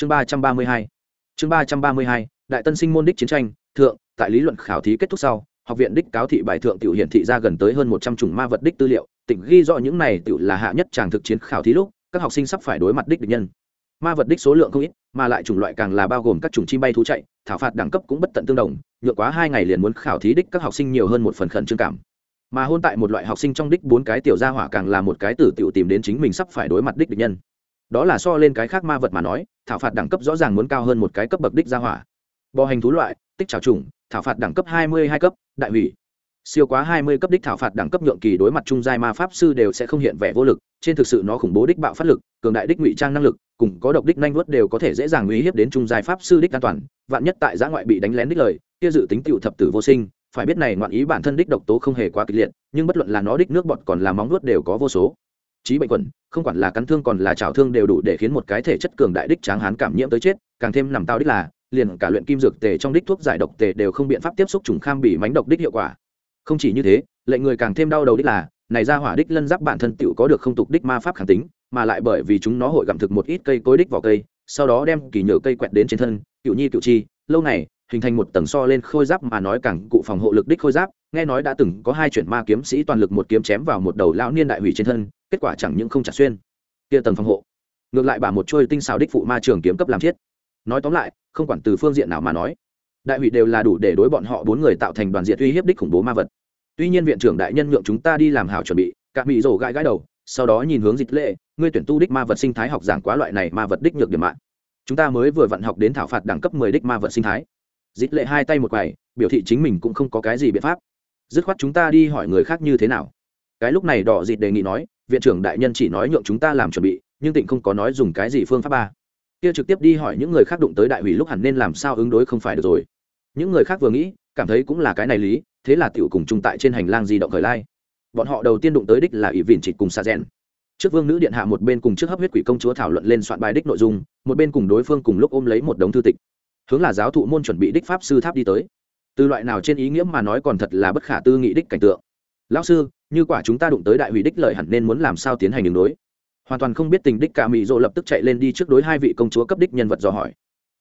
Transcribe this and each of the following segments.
chương ba trăm ba mươi hai. Chương ba trăm ba mươi hai, đại tân sinh môn đích chiến tranh, thượng, tại lý luận khảo thí kết thúc sau, học viện đích cáo thị bài thượng tiểu hiển thị ra gần tới hơn một trăm chủng ma vật đích tư liệu, tỉnh ghi rõ những này tiểu là hạ nhất tràng thực chiến khảo thí lúc, các học sinh sắp phải đối mặt đích địch nhân. Ma vật đích số lượng không ít, mà lại chủng loại càng là bao gồm các chủng chim bay thú chạy, thảo phạt đẳng cấp cũng bất tận tương đồng, nhượng quá hai ngày liền muốn khảo thí đích các học sinh nhiều hơn một phần khẩn trương cảm. Mà hôn tại một loại học sinh trong đích bốn cái tiểu gia hỏa càng là một cái tử tiểu tìm đến chính mình sắp phải đối mặt đích địch nhân. Đó là so lên cái khác ma vật mà nói thảo phạt đẳng cấp rõ ràng muốn cao hơn một cái cấp bậc đích gia hỏa. Bò hành thú loại, tích trào trùng thảo phạt đẳng cấp hai mươi hai cấp, đại hủy. Siêu quá hai mươi cấp đích thảo phạt đẳng cấp nhượng kỳ đối mặt trung giai ma pháp sư đều sẽ không hiện vẻ vô lực, trên thực sự nó khủng bố đích bạo phát lực, cường đại đích ngụy trang năng lực, cùng có độc đích nhanh vuốt đều có thể dễ dàng uy hiếp đến trung giai pháp sư đích an toàn, vạn nhất tại giã ngoại bị đánh lén đích lời, kia dự tính tựu thập tử vô sinh, phải biết này ngoạn ý bản thân đích độc tố không hề quá kịch liệt, nhưng bất luận là nó đích nước bọt còn là móng nuốt đều có vô số trí bệnh quẩn, không quản là cắn thương còn là trào thương đều đủ để khiến một cái thể chất cường đại đích tráng hán cảm nhiễm tới chết, càng thêm nằm tao đích là, liền cả luyện kim dược tề trong đích thuốc giải độc tề đều không biện pháp tiếp xúc trùng kham bị mánh độc đích hiệu quả. Không chỉ như thế, lệnh người càng thêm đau đầu đích là, này ra hỏa đích lân giáp bản thân tựu có được không tục đích ma pháp kháng tính, mà lại bởi vì chúng nó hội gặm thực một ít cây cối đích vào cây, sau đó đem kỳ nhựa cây quẹt đến trên thân, cựu nhi cựu chi, lâu này hình thành một tầng so lên khôi giáp mà nói càng cụ phòng hộ lực đích khôi giáp, nghe nói đã từng có hai chuyển ma kiếm sĩ toàn lực một kiếm chém vào một đầu lão niên đại hủy trên thân kết quả chẳng những không trả xuyên. Kia tầng phòng hộ. Ngược lại bà một trôi tinh xào đích phụ ma trường kiếm cấp làm chết nói tóm lại, không quản từ phương diện nào mà nói, đại hủy đều là đủ để đối bọn họ bốn người tạo thành đoàn diệt uy hiếp đích khủng bố ma vật. Tuy nhiên viện trưởng đại nhân nhượng chúng ta đi làm hảo chuẩn bị, cả mỹ rổ gãi gãi đầu, sau đó nhìn hướng dịch lệ, ngươi tuyển tu đích ma vật sinh thái học giảng quá loại này ma vật đích nhược điểm mạng. Chúng ta mới vừa vận học đến thảo phạt đẳng cấp mười đích ma vật sinh thái. Dịch lệ hai tay một quầy, biểu thị chính mình cũng không có cái gì biện pháp. Dứt khoát chúng ta đi hỏi người khác như thế nào. Cái lúc này đỏ dịt đề nghị nói viện trưởng đại nhân chỉ nói nhượng chúng ta làm chuẩn bị, nhưng tịnh không có nói dùng cái gì phương pháp ba. Kia trực tiếp đi hỏi những người khác đụng tới đại hủy lúc hẳn nên làm sao ứng đối không phải được rồi. Những người khác vừa nghĩ, cảm thấy cũng là cái này lý, thế là tiểu cùng chung tại trên hành lang di động khởi lai. Bọn họ đầu tiên đụng tới đích là ỷ vỉn trịch cùng xa rèn. Trước vương nữ điện hạ một bên cùng trước hấp huyết quỷ công chúa thảo luận lên soạn bài đích nội dung, một bên cùng đối phương cùng lúc ôm lấy một đống thư tịch. Hướng là giáo thụ môn chuẩn bị đích pháp sư tháp đi tới. Từ loại nào trên ý nghĩa mà nói còn thật là bất khả tư nghị đích cảnh tượng. Lão sư như quả chúng ta đụng tới đại hủy đích lợi hẳn nên muốn làm sao tiến hành đường đối. Hoàn toàn không biết tình đích cả mỹ dỗ lập tức chạy lên đi trước đối hai vị công chúa cấp đích nhân vật dò hỏi.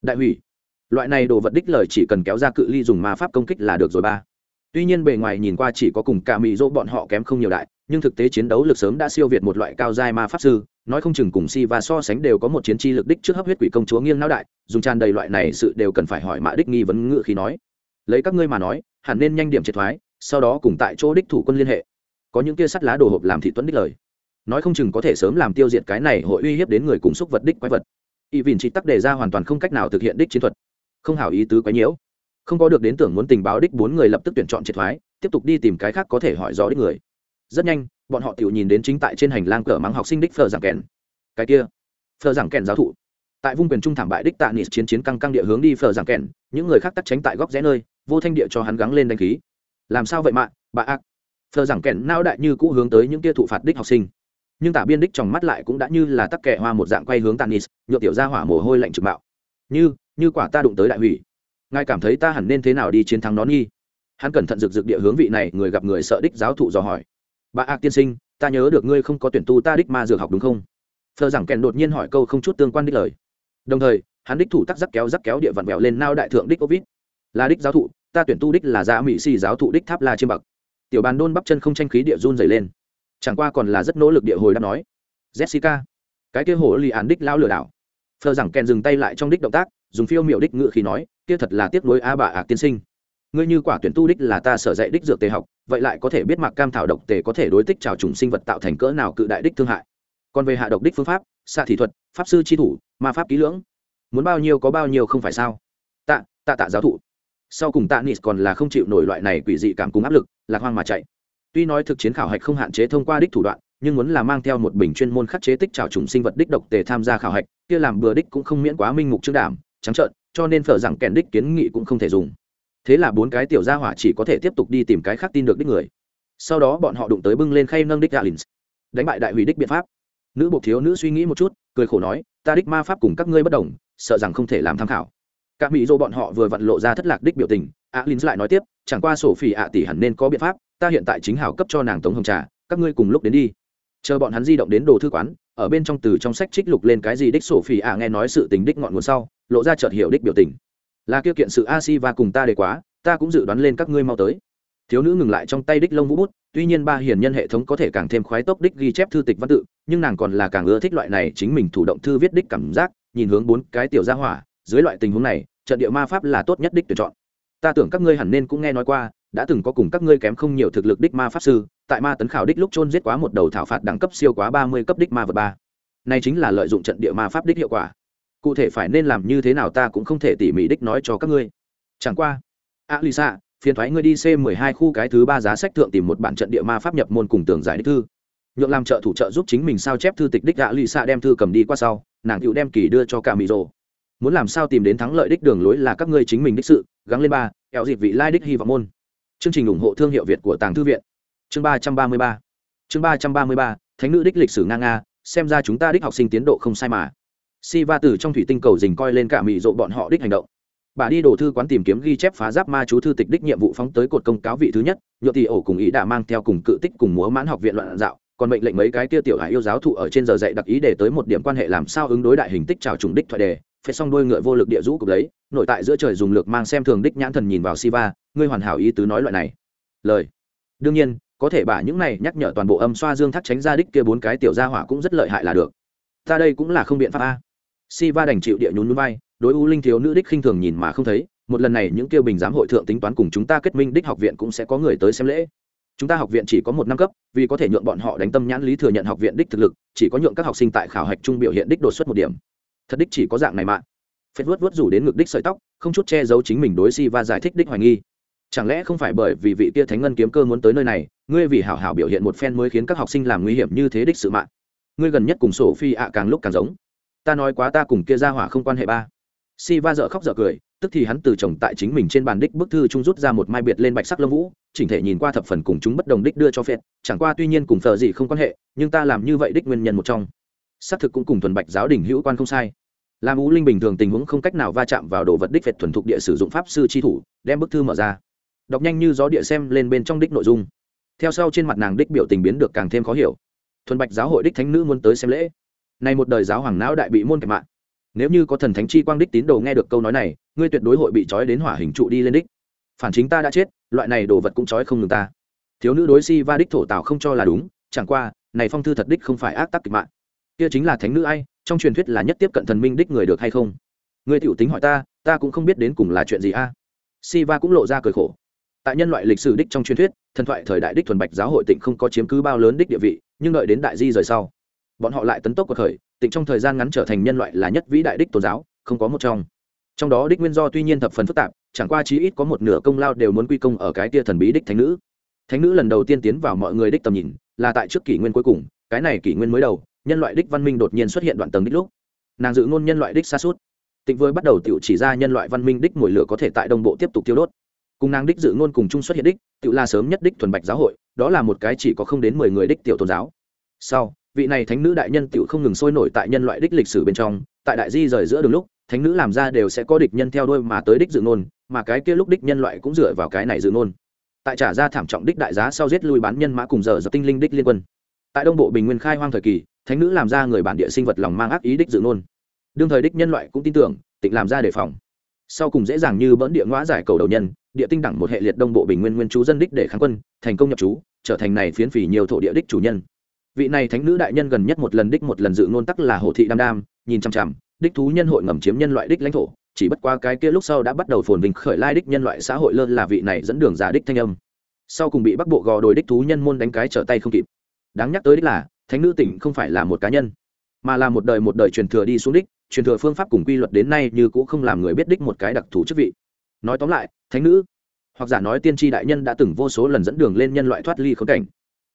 Đại hủy, loại này đồ vật đích lời chỉ cần kéo ra cự ly dùng ma pháp công kích là được rồi ba. Tuy nhiên bề ngoài nhìn qua chỉ có cùng cả mỹ dỗ bọn họ kém không nhiều đại, nhưng thực tế chiến đấu lực sớm đã siêu việt một loại cao giai ma pháp sư, nói không chừng cùng si và so sánh đều có một chiến tri lực đích trước hấp huyết quỷ công chúa nghiêng não đại, dùng tràn đầy loại này sự đều cần phải hỏi mã đích nghi vấn ngự khi nói. Lấy các ngươi mà nói, hẳn nên nhanh điểm triệt thoái, sau đó cùng tại chỗ đích thủ quân liên hệ có những kia sắt lá đồ hộp làm thị tuấn đích lời. Nói không chừng có thể sớm làm tiêu diệt cái này hội uy hiếp đến người cùng xúc vật đích quái vật. Y vìn chỉ tắc đề ra hoàn toàn không cách nào thực hiện đích chiến thuật. Không hảo ý tứ quái nhiễu. Không có được đến tưởng muốn tình báo đích bốn người lập tức tuyển chọn triệt thoái, tiếp tục đi tìm cái khác có thể hỏi rõ đích người. Rất nhanh, bọn họ tự nhìn đến chính tại trên hành lang cờ mắng học sinh đích phờ giảng kèn. Cái kia phờ giảng kèn giáo thụ. Tại vùng quyền trung thảm bại đích tạ nịt chiến chiến căng căng địa hướng đi phờ giảng kèn, những người khác tắt tránh tại góc rẽ nơi, vô thanh địa cho hắn gắng lên đánh khí. Làm sao vậy mạ? Bà ác thờ giảng kẹn nao đại như cũ hướng tới những tia thụ phạt đích học sinh. Nhưng tả biên đích trong mắt lại cũng đã như là tắc kẹ hoa một dạng quay hướng tanis nhựa tiểu ra hỏa mồ hôi lạnh trực mạo. Như như quả ta đụng tới đại hủy. Ngài cảm thấy ta hẳn nên thế nào đi chiến thắng nó nghi? Hắn cẩn thận rực rực địa hướng vị này, người gặp người sợ đích giáo thụ dò hỏi. Bà ác tiên sinh, ta nhớ được ngươi không có tuyển tu ta đích ma dược học đúng không? Thờ giảng kèn đột nhiên hỏi câu không chút tương quan đích lời. Đồng thời, hắn đích thủ tắc rắc kéo rắc kéo địa vặn vẹo lên nao đại thượng đích covid là đích giáo thụ, ta tuyển tu đích là dạ gia mỹ si giáo thụ đích tháp la chiêm bậc tiểu bàn đôn bắp chân không tranh khí địa run dày lên. Chẳng qua còn là rất nỗ lực địa hồi đáp nói, jessica, cái kia hổ lì án đích lao lừa đảo. Phờ rằng kèn dừng tay lại trong đích động tác, dùng phiêu miểu đích ngự khi nói, kia thật là tiếc nuối a bà ạc tiên sinh. Ngươi như quả tuyển tu đích là ta sở dạy đích dược tề học, vậy lại có thể biết mặc cam thảo độc tề có thể đối tích trào trùng sinh vật tạo thành cỡ nào cự đại đích thương hại. Còn về hạ độc đích phương pháp, xạ thị thuật, pháp sư tri thủ, ma pháp ký lưỡng. Muốn bao nhiêu có bao nhiêu không phải sao? Tạ tạ tạ giáo thụ sau cùng tạ nis còn là không chịu nổi loại này quỷ dị cảm cùng áp lực, lạc hoang mà chạy. Tuy nói thực chiến khảo hạch không hạn chế thông qua đích thủ đoạn, nhưng muốn là mang theo một bình chuyên môn khắc chế tích trào trùng sinh vật đích độc tề tham gia khảo hạch, kia làm bừa đích cũng không miễn quá minh mục trước đảm trắng trợn, cho nên phở rằng kèn đích kiến nghị cũng không thể dùng. Thế là bốn cái tiểu gia hỏa chỉ có thể tiếp tục đi tìm cái khác tin được đích người. Sau đó bọn họ đụng tới bưng lên khay nâng đích galins. Đánh bại đại hủy đích biện pháp. Nữ bộ thiếu nữ suy nghĩ một chút, cười khổ nói, ta đích ma pháp cùng các ngươi bất đồng, sợ rằng không thể làm tham khảo các mỹ dô bọn họ vừa vặn lộ ra thất lạc đích biểu tình alin lại nói tiếp, chẳng qua sổ phỉ ạ tỷ hẳn nên có biện pháp, ta hiện tại chính hảo cấp cho nàng tống hồng trà, các ngươi cùng lúc đến đi. Chờ bọn hắn di động đến đồ thư quán, ở bên trong từ trong sách trích lục lên cái gì đích sổ phỉ ạ nghe nói sự tình đích ngọn nguồn sau, lộ ra chợt hiểu đích biểu tình. Là kêu kiện sự a si và cùng ta để quá, ta cũng dự đoán lên các ngươi mau tới. Thiếu nữ ngừng lại trong tay đích lông vũ bút, tuy nhiên ba hiền nhân hệ thống có thể càng thêm khoái tốc đích ghi chép thư tịch văn tự, nhưng nàng còn là càng ưa thích loại này chính mình thủ động thư viết đích cảm giác, nhìn hướng bốn cái tiểu gia hỏa dưới loại tình huống này, trận địa ma pháp là tốt nhất đích tuyển chọn. Ta tưởng các ngươi hẳn nên cũng nghe nói qua, đã từng có cùng các ngươi kém không nhiều thực lực đích ma pháp sư, tại ma tấn khảo đích lúc chôn giết quá một đầu thảo phạt đẳng cấp siêu quá ba mươi cấp đích ma vật ba. Này chính là lợi dụng trận địa ma pháp đích hiệu quả. Cụ thể phải nên làm như thế nào ta cũng không thể tỉ mỉ đích nói cho các ngươi. Chẳng qua, a lisa, phiền thoái ngươi đi c 12 khu cái thứ ba giá sách thượng tìm một bản trận địa ma pháp nhập môn cùng tường giải đích thư. Nhượng làm trợ thủ trợ giúp chính mình sao chép thư tịch đích a lisa đem thư cầm đi qua sau, nàng cựu đem kỳ đưa cho cả mỹ rồ muốn làm sao tìm đến thắng lợi đích đường lối là các ngươi chính mình đích sự, gắng lên ba, kẹo dịp vị lai đích hy vọng môn. Chương trình ủng hộ thương hiệu việt của tàng thư viện. Chương ba trăm ba mươi ba. Chương ba trăm ba mươi ba, thánh nữ đích lịch sử nga nga, xem ra chúng ta đích học sinh tiến độ không sai mà. Si va từ trong thủy tinh cầu dình coi lên cả mỹ rộ bọn họ đích hành động. Bà đi đổ thư quán tìm kiếm ghi chép phá giáp ma chú thư tịch đích nhiệm vụ phóng tới cột công cáo vị thứ nhất nhựa thì ổ cùng ý đã mang theo cùng cự tích cùng múa mãn học viện loạn dạo còn mệnh lệnh mấy cái kia tiểu hải yêu giáo thụ ở trên giờ dạy đặc ý để tới một điểm quan hệ làm sao ứng đối đại hình tích trào trùng đích thoại đề. Phải xong đôi ngựa vô lực địa rũ cục lấy, nội tại giữa trời dùng lược mang xem thường đích nhãn thần nhìn vào siva, ngươi hoàn hảo ý tứ nói loại này. Lời. Đương nhiên, có thể bả những này nhắc nhở toàn bộ âm xoa dương thắt tránh ra đích kia bốn cái tiểu gia hỏa cũng rất lợi hại là được. Ta đây cũng là không biện pháp a. Siva đành chịu địa nhún núi vai, đối u linh thiếu nữ đích khinh thường nhìn mà không thấy, một lần này những kêu bình giám hội thượng tính toán cùng chúng ta kết minh đích học viện cũng sẽ có người tới xem lễ chúng ta học viện chỉ có một năm cấp, vì có thể nhượng bọn họ đánh tâm nhãn lý thừa nhận học viện đích thực lực, chỉ có nhượng các học sinh tại khảo hạch trung biểu hiện đích đột xuất một điểm. Thật đích chỉ có dạng này mà. Phết vuốt vuốt rủ đến ngực đích sợi tóc, không chút che giấu chính mình đối si và giải thích đích hoài nghi. Chẳng lẽ không phải bởi vì vị kia thánh ngân kiếm cơ muốn tới nơi này, ngươi vì hảo hảo biểu hiện một phen mới khiến các học sinh làm nguy hiểm như thế đích sự mạng. Ngươi gần nhất cùng sổ phi ạ càng lúc càng giống. Ta nói quá ta cùng kia ra hỏa không quan hệ ba. Si va dợ khóc dợ cười, tức thì hắn từ chồng tại chính mình trên bàn đích bức thư trung rút ra một mai biệt lên bạch sắc lâm vũ chỉnh thể nhìn qua thập phần cùng chúng bất đồng đích đưa cho phệt chẳng qua tuy nhiên cùng thờ gì không quan hệ, nhưng ta làm như vậy đích nguyên nhân một trong. Xác thực cũng cùng thuần bạch giáo đình hữu quan không sai. Làm ú linh bình thường tình huống không cách nào va chạm vào đồ vật đích phệt thuần thục địa sử dụng pháp sư chi thủ, đem bức thư mở ra. Đọc nhanh như gió địa xem lên bên trong đích nội dung. Theo sau trên mặt nàng đích biểu tình biến được càng thêm khó hiểu. Thuần bạch giáo hội đích thánh nữ muốn tới xem lễ. Nay một đời giáo hoàng não đại bị môn kẹp mạng. Nếu như có thần thánh chi quang đích tín đồ nghe được câu nói này, ngươi tuyệt đối hội bị trói đến hỏa hình trụ đi lên đích. Phản chính ta đã chết loại này đồ vật cũng trói không ngừng ta. Thiếu nữ đối si va đích thổ tạo không cho là đúng, chẳng qua, này phong thư thật đích không phải ác tắc kịch mạng. Kia chính là thánh nữ ai, trong truyền thuyết là nhất tiếp cận thần minh đích người được hay không? Ngươi tiểu tính hỏi ta ta cũng không biết đến cùng là chuyện gì a. Si va cũng lộ ra cười khổ. Tại nhân loại lịch sử đích trong truyền thuyết, thần thoại thời đại đích thuần bạch giáo hội tịnh không có chiếm cứ bao lớn đích địa vị, nhưng đợi đến đại di rời sau, bọn họ lại tấn tốc cuộc khởi, tịnh trong thời gian ngắn trở thành nhân loại là nhất vĩ đại đích tôn giáo, không có một trong. Trong đó đích nguyên do tuy nhiên thập phần phức tạp chẳng qua chí ít có một nửa công lao đều muốn quy công ở cái tia thần bí đích thánh nữ. Thánh nữ lần đầu tiên tiến vào mọi người đích tầm nhìn, là tại trước kỷ nguyên cuối cùng, cái này kỷ nguyên mới đầu, nhân loại đích văn minh đột nhiên xuất hiện đoạn tầng đích lúc. Nàng dự ngôn nhân loại đích xa suốt. Tịnh với bắt đầu tự chỉ ra nhân loại văn minh đích mùi lửa có thể tại đông bộ tiếp tục tiêu đốt. Cùng nàng đích dự ngôn cùng chung xuất hiện đích tự là sớm nhất đích thuần bạch giáo hội, đó là một cái chỉ có không đến mười người đích tiểu tôn giáo. Sau, vị này thánh nữ đại nhân tự không ngừng sôi nổi tại nhân loại đích lịch sử bên trong, tại đại di rời giữa đường lúc, thánh nữ làm ra đều sẽ có địch nhân theo đuôi mà tới đích dự ngôn mà cái kia lúc đích nhân loại cũng dựa vào cái này dự ngôn. Tại trả ra thảm trọng đích đại giá sau giết lui bán nhân mã cùng giờ dập tinh linh đích liên quân. Tại đông bộ bình nguyên khai hoang thời kỳ, thánh nữ làm ra người bản địa sinh vật lòng mang ác ý đích dự ngôn. Đương thời đích nhân loại cũng tin tưởng, tịnh làm ra đề phòng. Sau cùng dễ dàng như bỡn địa ngõ giải cầu đầu nhân, địa tinh đẳng một hệ liệt đông bộ bình nguyên nguyên chú dân đích để kháng quân, thành công nhập chú, trở thành này phiến phỉ nhiều thổ địa đích chủ nhân. Vị này thánh nữ đại nhân gần nhất một lần đích một lần dự ngôn tắc là hồ thị đam đam, nhìn chằm chằm, đích thú nhân hội ngầm chiếm nhân loại đích lãnh thổ chỉ bất qua cái kia lúc sau đã bắt đầu phồn vinh khởi lai đích nhân loại xã hội lơ là vị này dẫn đường giả đích thanh âm. Sau cùng bị bắc bộ gò đồi đích thú nhân môn đánh cái trở tay không kịp. Đáng nhắc tới đích là, thánh nữ tỉnh không phải là một cá nhân, mà là một đời một đời truyền thừa đi xuống đích, truyền thừa phương pháp cùng quy luật đến nay như cũng không làm người biết đích một cái đặc thù chức vị. Nói tóm lại, thánh nữ, hoặc giả nói tiên tri đại nhân đã từng vô số lần dẫn đường lên nhân loại thoát ly khốn cảnh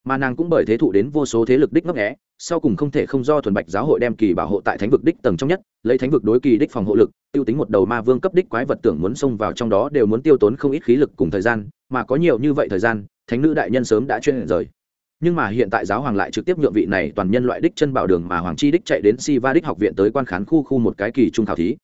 mà nàng cũng bởi thế thụ đến vô số thế lực đích ngấp nghé, sau cùng không thể không do thuần bạch giáo hội đem kỳ bảo hộ tại thánh vực đích tầng trong nhất, lấy thánh vực đối kỳ đích phòng hộ lực, tiêu tính một đầu ma vương cấp đích quái vật tưởng muốn xông vào trong đó đều muốn tiêu tốn không ít khí lực cùng thời gian, mà có nhiều như vậy thời gian, thánh nữ đại nhân sớm đã chuyên rời. Nhưng mà hiện tại giáo hoàng lại trực tiếp nhượng vị này toàn nhân loại đích chân bảo đường mà hoàng chi đích chạy đến si va đích học viện tới quan khán khu khu một cái kỳ trung thảo thí.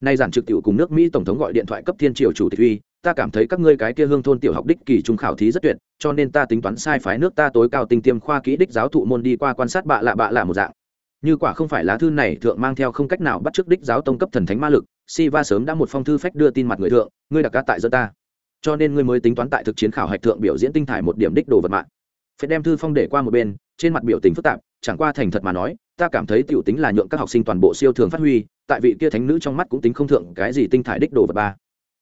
Nay giản trực tiệu cùng nước mỹ tổng thống gọi điện thoại cấp thiên triều chủ tịch uy ta cảm thấy các ngươi cái kia hương thôn tiểu học đích kỳ trung khảo thí rất tuyệt, cho nên ta tính toán sai phái nước ta tối cao tinh tiêm khoa kỹ đích giáo thụ môn đi qua quan sát bạ lạ bạ lạ một dạng. Như quả không phải lá thư này, thượng mang theo không cách nào bắt trước đích giáo tông cấp thần thánh ma lực, si va sớm đã một phong thư phách đưa tin mặt người thượng, ngươi đặc ca tại dân ta. Cho nên ngươi mới tính toán tại thực chiến khảo hạch thượng biểu diễn tinh thải một điểm đích đồ vật mạng. Phải đem thư phong để qua một bên, trên mặt biểu tình phức tạp, chẳng qua thành thật mà nói, ta cảm thấy tiểu tính là nhượng các học sinh toàn bộ siêu thường phát huy, tại vị kia thánh nữ trong mắt cũng tính không thượng cái gì tinh thải đích đồ vật ba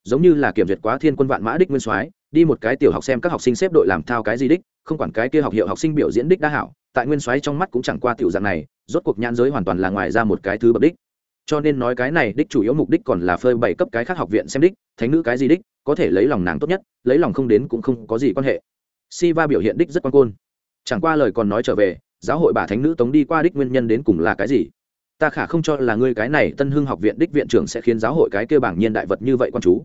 giống như là kiểm duyệt quá thiên quân vạn mã đích nguyên soái, đi một cái tiểu học xem các học sinh xếp đội làm thao cái gì đích, không quản cái kia học hiệu học sinh biểu diễn đích đa hảo, tại nguyên soái trong mắt cũng chẳng qua tiểu dạng này, rốt cuộc nhãn giới hoàn toàn là ngoài ra một cái thứ bậc đích. Cho nên nói cái này đích chủ yếu mục đích còn là phơi bày cấp cái khác học viện xem đích, thánh nữ cái gì đích, có thể lấy lòng nàng tốt nhất, lấy lòng không đến cũng không có gì quan hệ. Si va biểu hiện đích rất quan côn. Chẳng qua lời còn nói trở về, giáo hội bà thánh nữ tống đi qua đích nguyên nhân đến cùng là cái gì? Ta khả không cho là ngươi cái này tân hưng học viện đích viện trưởng sẽ khiến giáo hội cái kêu bảng nhiên đại vật như vậy quan chú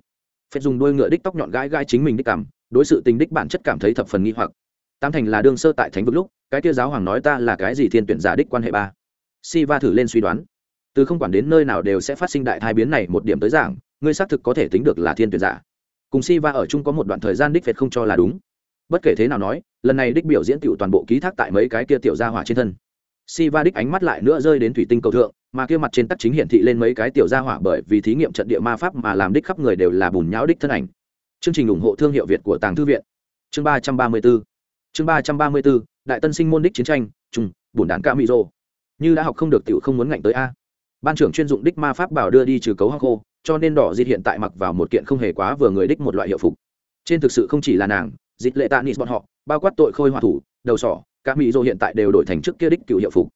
phép dùng đuôi ngựa đích tóc nhọn gãi gãi chính mình đích cảm, đối sự tình đích bản chất cảm thấy thập phần nghi hoặc. Tam thành là đương sơ tại thánh vực lúc, cái kia giáo hoàng nói ta là cái gì thiên tuyển giả đích quan hệ ba. Si va thử lên suy đoán. Từ không quản đến nơi nào đều sẽ phát sinh đại thai biến này một điểm tới giảng, ngươi xác thực có thể tính được là thiên tuyển giả. Cùng si va ở chung có một đoạn thời gian đích việt không cho là đúng. Bất kể thế nào nói, lần này đích biểu diễn tiểu toàn bộ ký thác tại mấy cái kia tiểu gia hỏa trên thân si va đích ánh mắt lại nữa rơi đến thủy tinh cầu thượng, mà kia mặt trên tắc chính hiển thị lên mấy cái tiểu gia hỏa bởi vì thí nghiệm trận địa ma pháp mà làm đích khắp người đều là bùn nhão đích thân ảnh. Chương trình ủng hộ thương hiệu việt của tàng thư viện. Chương ba trăm ba mươi b ố chương ba trăm ba mươi b ố đại tân sinh môn đích chiến tranh trung bùn đạn ca mỹ rô như đã học không được tiểu không muốn ngạnh tới a. Ban trưởng chuyên dụng đích ma pháp bảo đưa đi trừ cấu hắc khô, cho nên đỏ dịt hiện tại mặc vào một kiện không hề quá vừa người đích một loại hiệu phục. Trên thực sự không chỉ là nàng, dịt lệ tạ nịt bọn họ, bao quát tội khôi hòa thủ, đầu sỏ các mỹ dô hiện tại đều đổi thành trước kia đích cựu hiệu phục.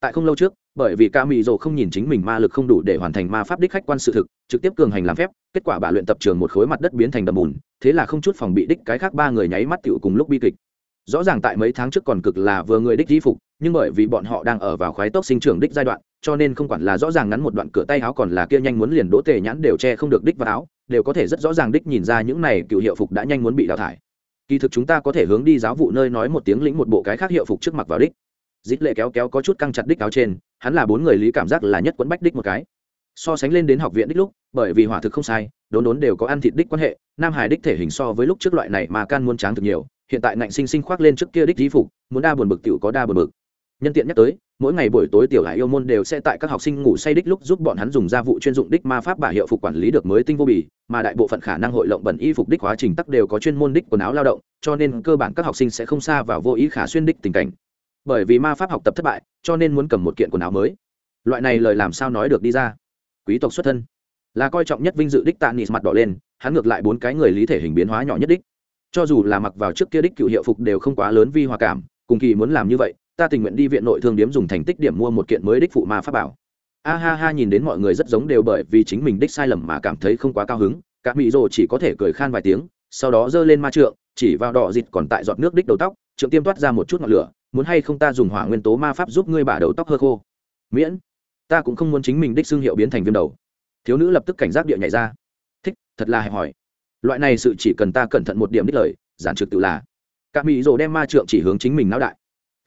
Tại không lâu trước, bởi vì ca mỹ dô không nhìn chính mình ma lực không đủ để hoàn thành ma pháp đích khách quan sự thực, trực tiếp cường hành làm phép, kết quả bà luyện tập trường một khối mặt đất biến thành đầm bùn, thế là không chút phòng bị đích cái khác ba người nháy mắt tựu cùng lúc bi kịch. Rõ ràng tại mấy tháng trước còn cực là vừa người đích di phục, nhưng bởi vì bọn họ đang ở vào khoái tốc sinh trưởng đích giai đoạn, cho nên không quản là rõ ràng ngắn một đoạn cửa tay áo còn là kia nhanh muốn liền đỗ tề nhãn đều che không được đích vào áo, đều có thể rất rõ ràng đích nhìn ra những này cựu hiệu phục đã nhanh muốn bị đào thải kỳ thực chúng ta có thể hướng đi giáo vụ nơi nói một tiếng lĩnh một bộ cái khác hiệu phục trước mặt vào đích. Dít lệ kéo kéo có chút căng chặt đích áo trên, hắn là bốn người lý cảm giác là nhất quấn bách đích một cái. So sánh lên đến học viện đích lúc, bởi vì hỏa thực không sai, đốn đốn đều có ăn thịt đích quan hệ, nam hải đích thể hình so với lúc trước loại này mà can muốn tráng thực nhiều, hiện tại ngạnh sinh sinh khoác lên trước kia đích di phục, muốn đa buồn bực tiểu có đa buồn bực. Nhân tiện nhắc tới mỗi ngày buổi tối tiểu hải yêu môn đều sẽ tại các học sinh ngủ say đích lúc giúp bọn hắn dùng gia vụ chuyên dụng đích ma pháp bả hiệu phục quản lý được mới tinh vô bì, mà đại bộ phận khả năng hội lộng bẩn y phục đích quá trình tắc đều có chuyên môn đích quần áo lao động, cho nên cơ bản các học sinh sẽ không xa vào vô ý khả xuyên đích tình cảnh. Bởi vì ma pháp học tập thất bại, cho nên muốn cầm một kiện quần áo mới. Loại này lời làm sao nói được đi ra? Quý tộc xuất thân, là coi trọng nhất vinh dự đích tạ nịt mặt đỏ lên, hắn ngược lại bốn cái người lý thể hình biến hóa nhỏ nhất đích. Cho dù là mặc vào trước kia đích cựu hiệu phục đều không quá lớn vi hòa cảm, cùng kỳ muốn làm như vậy ta tình nguyện đi viện nội thương điếm dùng thành tích điểm mua một kiện mới đích phụ ma pháp bảo. A ha ha nhìn đến mọi người rất giống đều bởi vì chính mình đích sai lầm mà cảm thấy không quá cao hứng các mỹ rồ chỉ có thể cười khan vài tiếng, sau đó giơ lên ma trượng, chỉ vào đỏ dịt còn tại giọt nước đích đầu tóc, trượng tiêm toát ra một chút ngọn lửa, muốn hay không ta dùng hỏa nguyên tố ma pháp giúp ngươi bả đầu tóc hơ khô. Miễn, ta cũng không muốn chính mình đích xương hiệu biến thành viêm đầu. Thiếu nữ lập tức cảnh giác địa nhảy ra. Thích, thật là hẹp hỏi loại này sự chỉ cần ta cẩn thận một điểm đích lời, giản trực tự là. Các mỹ rồ đem ma trượng chỉ hướng chính mình não đại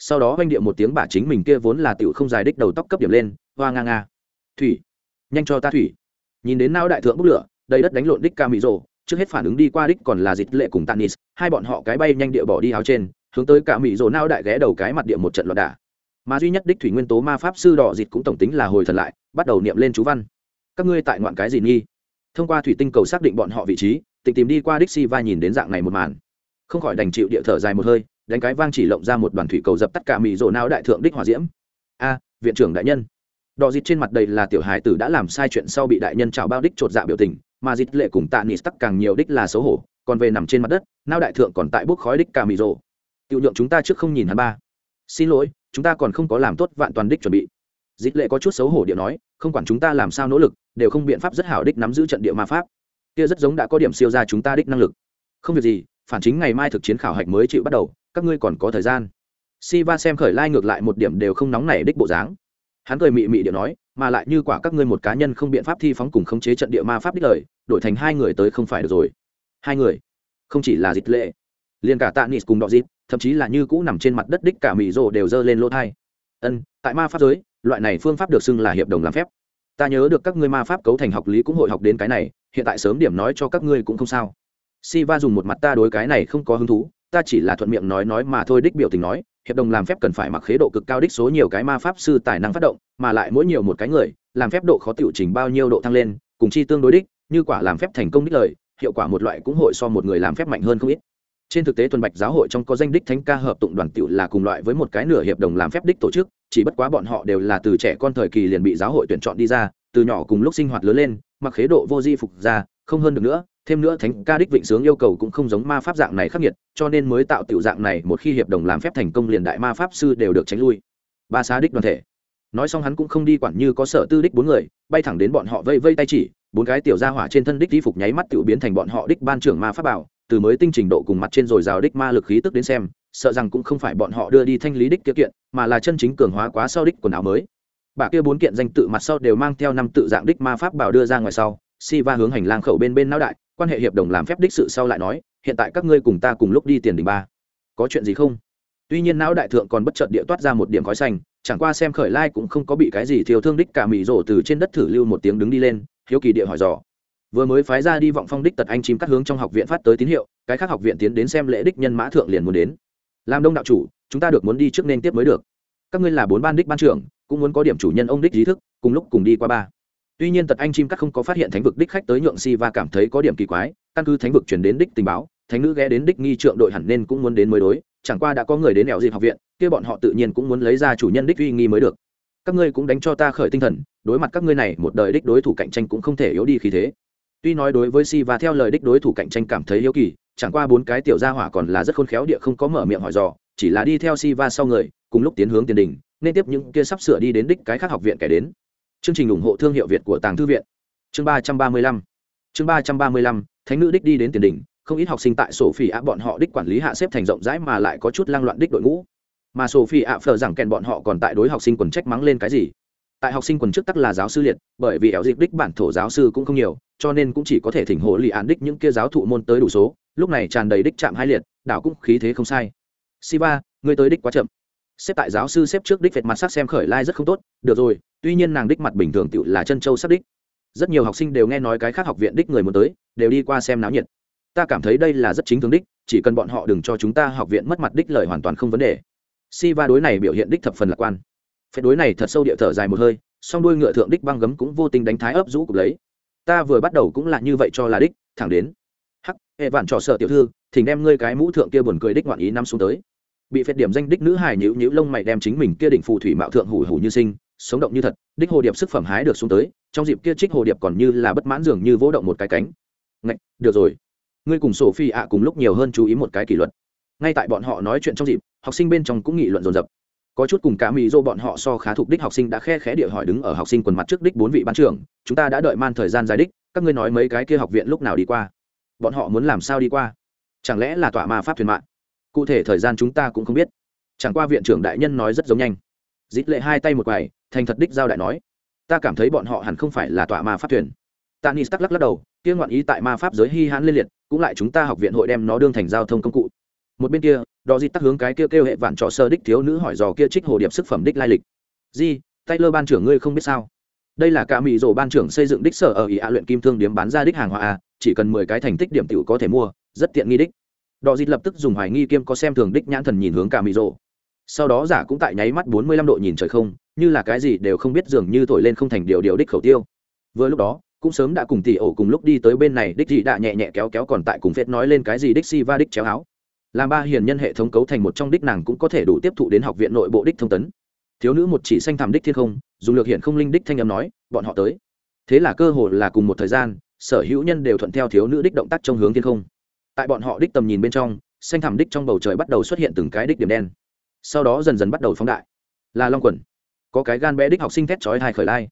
sau đó oanh điệu một tiếng bả chính mình kia vốn là tiểu không dài đích đầu tóc cấp điểm lên, hoa nga nga. Thủy, nhanh cho ta thủy. Nhìn đến não đại thượng bốc lửa, đầy đất đánh lộn đích ca mỹ rồ, trước hết phản ứng đi qua đích còn là dịch lệ cùng tanis, hai bọn họ cái bay nhanh địa bỏ đi áo trên, hướng tới cả mỹ rồ não đại ghé đầu cái mặt địa một trận loạn đả. Mà duy nhất đích thủy nguyên tố ma pháp sư đỏ dịch cũng tổng tính là hồi thần lại, bắt đầu niệm lên chú văn. Các ngươi tại ngoạn cái gì nghi? Thông qua thủy tinh cầu xác định bọn họ vị trí, tịnh tìm đi qua đích si va nhìn đến dạng này một màn. Không khỏi đành chịu địa thở dài một hơi đánh cái vang chỉ lộng ra một đoàn thủy cầu dập tắt cả mỹ rồ não đại thượng đích hòa diễm. A, viện trưởng đại nhân. Đỏ dịt trên mặt đầy là tiểu hài tử đã làm sai chuyện sau bị đại nhân chào bao đích chột dạ biểu tình, mà dịt lệ cùng tạ nịt tắc càng nhiều đích là xấu hổ, còn về nằm trên mặt đất nao đại thượng còn tại bốc khói đích cả mỹ rồ tiểu nhượng chúng ta trước không nhìn hắn ba. Xin lỗi, chúng ta còn không có làm tốt vạn toàn đích chuẩn bị. Dịt lệ có chút xấu hổ điệu nói, không quản chúng ta làm sao nỗ lực, đều không biện pháp rất hảo đích nắm giữ trận địa ma pháp. Kia rất giống đã có điểm siêu ra chúng ta đích năng lực. Không việc gì, phản chính ngày mai thực chiến khảo hạch mới chịu bắt đầu các ngươi còn có thời gian. Si va xem khởi lai ngược lại một điểm đều không nóng nảy đích bộ dáng. Hắn cười mị mị điệu nói, mà lại như quả các ngươi một cá nhân không biện pháp thi phóng cùng khống chế trận địa ma pháp đích lời, đổi thành hai người tới không phải được rồi. Hai người? Không chỉ là dịch lệ, liền cả tạ nis cùng đọ dịp, thậm chí là như cũ nằm trên mặt đất đích cả mỹ rồ đều dơ lên lỗ thai. Ân, tại ma pháp giới, loại này phương pháp được xưng là hiệp đồng làm phép. Ta nhớ được các ngươi ma pháp cấu thành học lý cũng hội học đến cái này, hiện tại sớm điểm nói cho các ngươi cũng không sao. Si va dùng một mặt ta đối cái này không có hứng thú ta chỉ là thuận miệng nói nói mà thôi, đích biểu tình nói, hiệp đồng làm phép cần phải mặc khế độ cực cao, đích số nhiều cái ma pháp sư tài năng phát động, mà lại mỗi nhiều một cái người, làm phép độ khó tiểu chỉnh bao nhiêu độ thăng lên, cùng chi tương đối đích, như quả làm phép thành công đích lời, hiệu quả một loại cũng hội so một người làm phép mạnh hơn không ít. Trên thực tế tuần bạch giáo hội trong có danh đích thánh ca hợp tụng đoàn tiểu là cùng loại với một cái nửa hiệp đồng làm phép đích tổ chức, chỉ bất quá bọn họ đều là từ trẻ con thời kỳ liền bị giáo hội tuyển chọn đi ra, từ nhỏ cùng lúc sinh hoạt lớn lên, mặc khế độ vô di phục ra, không hơn được nữa thêm nữa thánh ca đích vịnh sướng yêu cầu cũng không giống ma pháp dạng này khắc nghiệt, cho nên mới tạo tiểu dạng này một khi hiệp đồng làm phép thành công liền đại ma pháp sư đều được tránh lui. Ba xá đích đoàn thể. Nói xong hắn cũng không đi quản như có sở tư đích bốn người, bay thẳng đến bọn họ vây vây tay chỉ, bốn cái tiểu gia hỏa trên thân đích đi phục nháy mắt tiểu biến thành bọn họ đích ban trưởng ma pháp bảo, từ mới tinh trình độ cùng mặt trên rồi rào đích ma lực khí tức đến xem, sợ rằng cũng không phải bọn họ đưa đi thanh lý đích kia kiện, mà là chân chính cường hóa quá sau đích quần áo mới. Bà kia bốn kiện danh tự mặt sau đều mang theo năm tự dạng đích ma pháp bảo đưa ra ngoài sau si va hướng hành lang khẩu bên bên não đại quan hệ hiệp đồng làm phép đích sự sau lại nói, hiện tại các ngươi cùng ta cùng lúc đi tiền đình ba. Có chuyện gì không? Tuy nhiên não đại thượng còn bất chợt địa toát ra một điểm khói xanh, chẳng qua xem khởi lai cũng không có bị cái gì thiếu thương đích cả mỹ rổ từ trên đất thử lưu một tiếng đứng đi lên, hiếu kỳ địa hỏi dò. Vừa mới phái ra đi vọng phong đích tật anh chim cắt hướng trong học viện phát tới tín hiệu, cái khác học viện tiến đến xem lễ đích nhân mã thượng liền muốn đến. Làm đông đạo chủ, chúng ta được muốn đi trước nên tiếp mới được. Các ngươi là bốn ban đích ban trưởng, cũng muốn có điểm chủ nhân ông đích trí thức, cùng lúc cùng đi qua ba tuy nhiên tật anh chim các không có phát hiện thánh vực đích khách tới nhượng si và cảm thấy có điểm kỳ quái, căn cứ thánh vực chuyển đến đích tình báo, thánh nữ ghé đến đích nghi trượng đội hẳn nên cũng muốn đến mới đối, chẳng qua đã có người đến nẻo dịp học viện, kia bọn họ tự nhiên cũng muốn lấy ra chủ nhân đích uy nghi mới được. Các ngươi cũng đánh cho ta khởi tinh thần, đối mặt các ngươi này, một đời đích đối thủ cạnh tranh cũng không thể yếu đi khí thế. Tuy nói đối với si và theo lời đích đối thủ cạnh tranh cảm thấy yếu kỳ, chẳng qua bốn cái tiểu gia hỏa còn là rất khôn khéo địa không có mở miệng hỏi dò, chỉ là đi theo si va sau người, cùng lúc tiến hướng tiền đình, nên tiếp những kia sắp sửa đi đến đích cái khác học viện kẻ đến chương trình ủng hộ thương hiệu việt của tàng thư viện. Chương ba trăm ba mươi lăm. Chương ba trăm ba mươi lăm, thánh nữ đích đi đến tiền đình không ít học sinh tại sổ phi ạ bọn họ đích quản lý hạ xếp thành rộng rãi mà lại có chút lang loạn đích đội ngũ. Mà sổ phi ạ phờ rằng kèn bọn họ còn tại đối học sinh quần trách mắng lên cái gì. Tại học sinh quần trước tắc là giáo sư liệt, bởi vì éo dịp đích bản thổ giáo sư cũng không nhiều, cho nên cũng chỉ có thể thỉnh hộ lì án đích những kia giáo thụ môn tới đủ số, lúc này tràn đầy đích chạm hai liệt, đảo cũng khí thế không sai. Siva, ngươi tới đích quá chậm. Xếp tại giáo sư xếp trước đích vệt mặt sắc xem khởi lai rất không tốt, được rồi tuy nhiên nàng đích mặt bình thường tự là chân châu sắc đích. Rất nhiều học sinh đều nghe nói cái khác học viện đích người muốn tới, đều đi qua xem náo nhiệt. Ta cảm thấy đây là rất chính thường đích, chỉ cần bọn họ đừng cho chúng ta học viện mất mặt đích lời hoàn toàn không vấn đề. Si va đối này biểu hiện đích thập phần lạc quan. Phép đối này thật sâu địa thở dài một hơi, song đuôi ngựa thượng đích băng gấm cũng vô tình đánh thái ấp rũ cục lấy. Ta vừa bắt đầu cũng là như vậy cho là đích, thẳng đến. Hắc, hệ vạn trò sợ tiểu thư, thỉnh đem ngươi cái mũ thượng kia buồn cười đích ngoạn ý năm xuống tới. Bị phép điểm danh đích nữ hài nhữ nhữ lông mày đem chính mình kia đỉnh phù thủy mạo thượng hủ hủ như sinh sống động như thật, đích hồ điệp sức phẩm hái được xuống tới, trong dịp kia trích hồ điệp còn như là bất mãn dường như vỗ động một cái cánh. Ngạch, được rồi. Ngươi cùng sổ phi ạ cùng lúc nhiều hơn chú ý một cái kỷ luật. Ngay tại bọn họ nói chuyện trong dịp, học sinh bên trong cũng nghị luận dồn dập. Có chút cùng cả mỹ dô bọn họ so khá thuộc đích học sinh đã khe khẽ địa hỏi đứng ở học sinh quần mặt trước đích bốn vị ban trưởng, chúng ta đã đợi man thời gian dài đích, các ngươi nói mấy cái kia học viện lúc nào đi qua? Bọn họ muốn làm sao đi qua? Chẳng lẽ là tỏa ma pháp thuyền mạng? Cụ thể thời gian chúng ta cũng không biết. Chẳng qua viện trưởng đại nhân nói rất giống nhanh. Dít lệ hai tay một quầy thành thật đích giao đại nói, ta cảm thấy bọn họ hẳn không phải là tọa ma pháp thuyền. Tanis tắc lắc lắc đầu, kia ngoạn ý tại ma pháp giới hy hãn liên liệt, cũng lại chúng ta học viện hội đem nó đương thành giao thông công cụ. Một bên kia đò di tắc hướng cái kia kêu hệ vạn trò sơ đích thiếu nữ hỏi dò kia trích hồ điệp sức phẩm đích lai lịch. Di, taylor ban trưởng ngươi không biết sao? Đây là cả mỹ rổ ban trưởng xây dựng đích sở ở ý ạ luyện kim thương điếm bán ra đích hàng hóa a chỉ cần mười cái thành tích điểm tiểu có thể mua, rất tiện nghi đích. Đò di lập tức dùng hoài nghi kiêm có xem thường đích nhãn thần nhìn hướng cả mỹ rổ sau đó giả cũng tại nháy mắt bốn mươi lăm độ nhìn trời không như là cái gì đều không biết dường như thổi lên không thành điều điều đích khẩu tiêu. Vừa lúc đó, cũng sớm đã cùng tỷ ổ cùng lúc đi tới bên này, đích dị đã nhẹ nhẹ kéo kéo còn tại cùng phết nói lên cái gì đích si va đích chéo áo. Làm ba hiền nhân hệ thống cấu thành một trong đích nàng cũng có thể đủ tiếp thụ đến học viện nội bộ đích thông tấn. Thiếu nữ một chỉ xanh thảm đích thiên không, dùng lược hiện không linh đích thanh âm nói, bọn họ tới. Thế là cơ hội là cùng một thời gian, sở hữu nhân đều thuận theo thiếu nữ đích động tác trong hướng thiên không. Tại bọn họ đích tầm nhìn bên trong, xanh thảm đích trong bầu trời bắt đầu xuất hiện từng cái đích điểm đen. Sau đó dần dần bắt đầu phóng đại. Là long quần có cái gan bé đích học sinh thét chói hai khởi lai.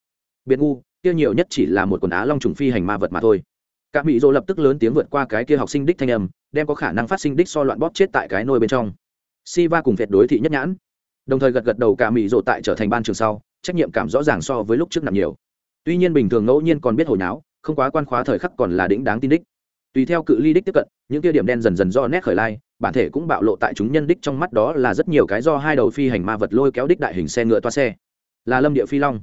Biệt ngu, kia nhiều nhất chỉ là một quần á long trùng phi hành ma vật mà thôi. Cả mỹ dỗ lập tức lớn tiếng vượt qua cái kia học sinh đích thanh âm, đem có khả năng phát sinh đích so loạn bóp chết tại cái nôi bên trong. Si va cùng vẹt đối thị nhất nhãn. Đồng thời gật gật đầu cả mỹ dỗ tại trở thành ban trường sau, trách nhiệm cảm rõ ràng so với lúc trước nằm nhiều. Tuy nhiên bình thường ngẫu nhiên còn biết hồi náo, không quá quan khóa thời khắc còn là đỉnh đáng tin đích. Tùy theo cự ly đích tiếp cận, những kia điểm đen dần dần do nét khởi lai, bản thể cũng bạo lộ tại chúng nhân đích trong mắt đó là rất nhiều cái do hai đầu phi hành ma vật lôi kéo đích đại hình xe ngựa toa xe là lâm địa phi long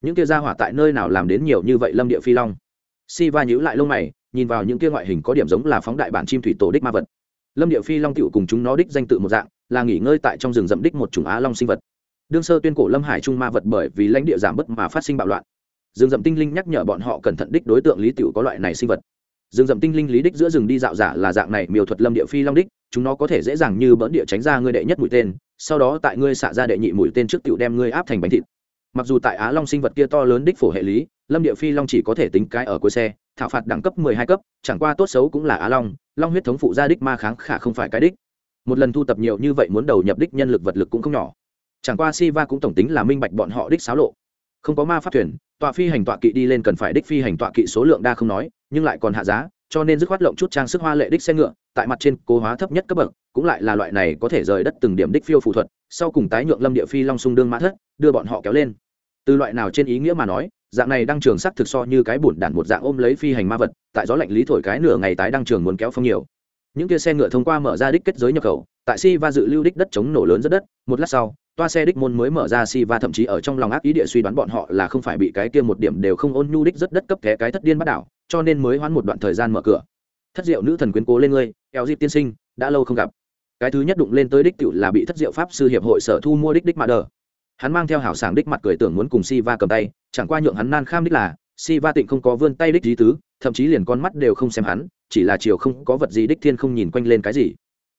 những kia ra hỏa tại nơi nào làm đến nhiều như vậy lâm địa phi long si va nhíu lại lông mày nhìn vào những kia ngoại hình có điểm giống là phóng đại bản chim thủy tổ đích ma vật lâm địa phi long tựu cùng chúng nó đích danh tự một dạng là nghỉ ngơi tại trong rừng rậm đích một chủng á long sinh vật đương sơ tuyên cổ lâm hải trung ma vật bởi vì lãnh địa giảm bớt mà phát sinh bạo loạn rừng rậm tinh linh nhắc nhở bọn họ cẩn thận đích đối tượng lý tựu có loại này sinh vật rừng rậm tinh linh lý đích giữa rừng đi dạo giả là dạng này miêu thuật lâm địa phi long đích chúng nó có thể dễ dàng như bỡn địa tránh ra ngươi đệ nhất mũi tên sau đó tại ngươi xạ ra đệ nhị mũi tên trước tiểu đem ngươi áp thành bánh thịt mặc dù tại á long sinh vật kia to lớn đích phổ hệ lý, lâm địa phi long chỉ có thể tính cái ở cuối xe, thảo phạt đẳng cấp mười hai cấp, chẳng qua tốt xấu cũng là á long long huyết thống phụ gia đích ma kháng khả không phải cái đích. Một lần thu tập nhiều như vậy muốn đầu nhập đích nhân lực vật lực cũng không nhỏ. Chẳng qua si va cũng tổng tính là minh bạch bọn họ đích xáo lộ. Không có ma pháp thuyền, tọa phi hành tọa kỵ đi lên cần phải đích phi hành tọa kỵ số lượng đa không nói, nhưng lại còn hạ giá, cho nên dứt khoát lộng chút trang sức hoa lệ đích xe ngựa tại mặt trên cố hóa thấp nhất cấp bậc, cũng lại là loại này có thể rời đất từng điểm đích phiêu phù thuật, sau cùng tái nhượng lâm địa phi long sung đương mã thất, đưa bọn họ kéo lên. Từ loại nào trên ý nghĩa mà nói, dạng này đăng trường sắc thực so như cái bổn đạn một dạng ôm lấy phi hành ma vật, tại gió lạnh lý thổi cái nửa ngày tái đăng trường muốn kéo phong nhiều. Những kia xe ngựa thông qua mở ra đích kết giới nhập khẩu, tại si va dự lưu đích đất chống nổ lớn rất đất, một lát sau, toa xe đích môn mới mở ra si va thậm chí ở trong lòng ác ý địa suy đoán bọn họ là không phải bị cái kia một điểm đều không ôn nhu đích rất đất cấp thế cái thất điên bắt đảo, cho nên mới hoãn một đoạn thời gian mở cửa. Thất diệu nữ thần quyến cố lên ngươi eo dịp tiên sinh, đã lâu không gặp. Cái thứ nhất đụng lên tới đích cựu là bị thất diệu pháp sư hiệp hội sở thu mua đích đích mà đờ. Hắn mang theo hảo sảng đích mặt cười tưởng muốn cùng si va cầm tay, chẳng qua nhượng hắn nan kham đích là si va tịnh không có vươn tay đích lý tứ, thậm chí liền con mắt đều không xem hắn, chỉ là chiều không có vật gì đích thiên không nhìn quanh lên cái gì.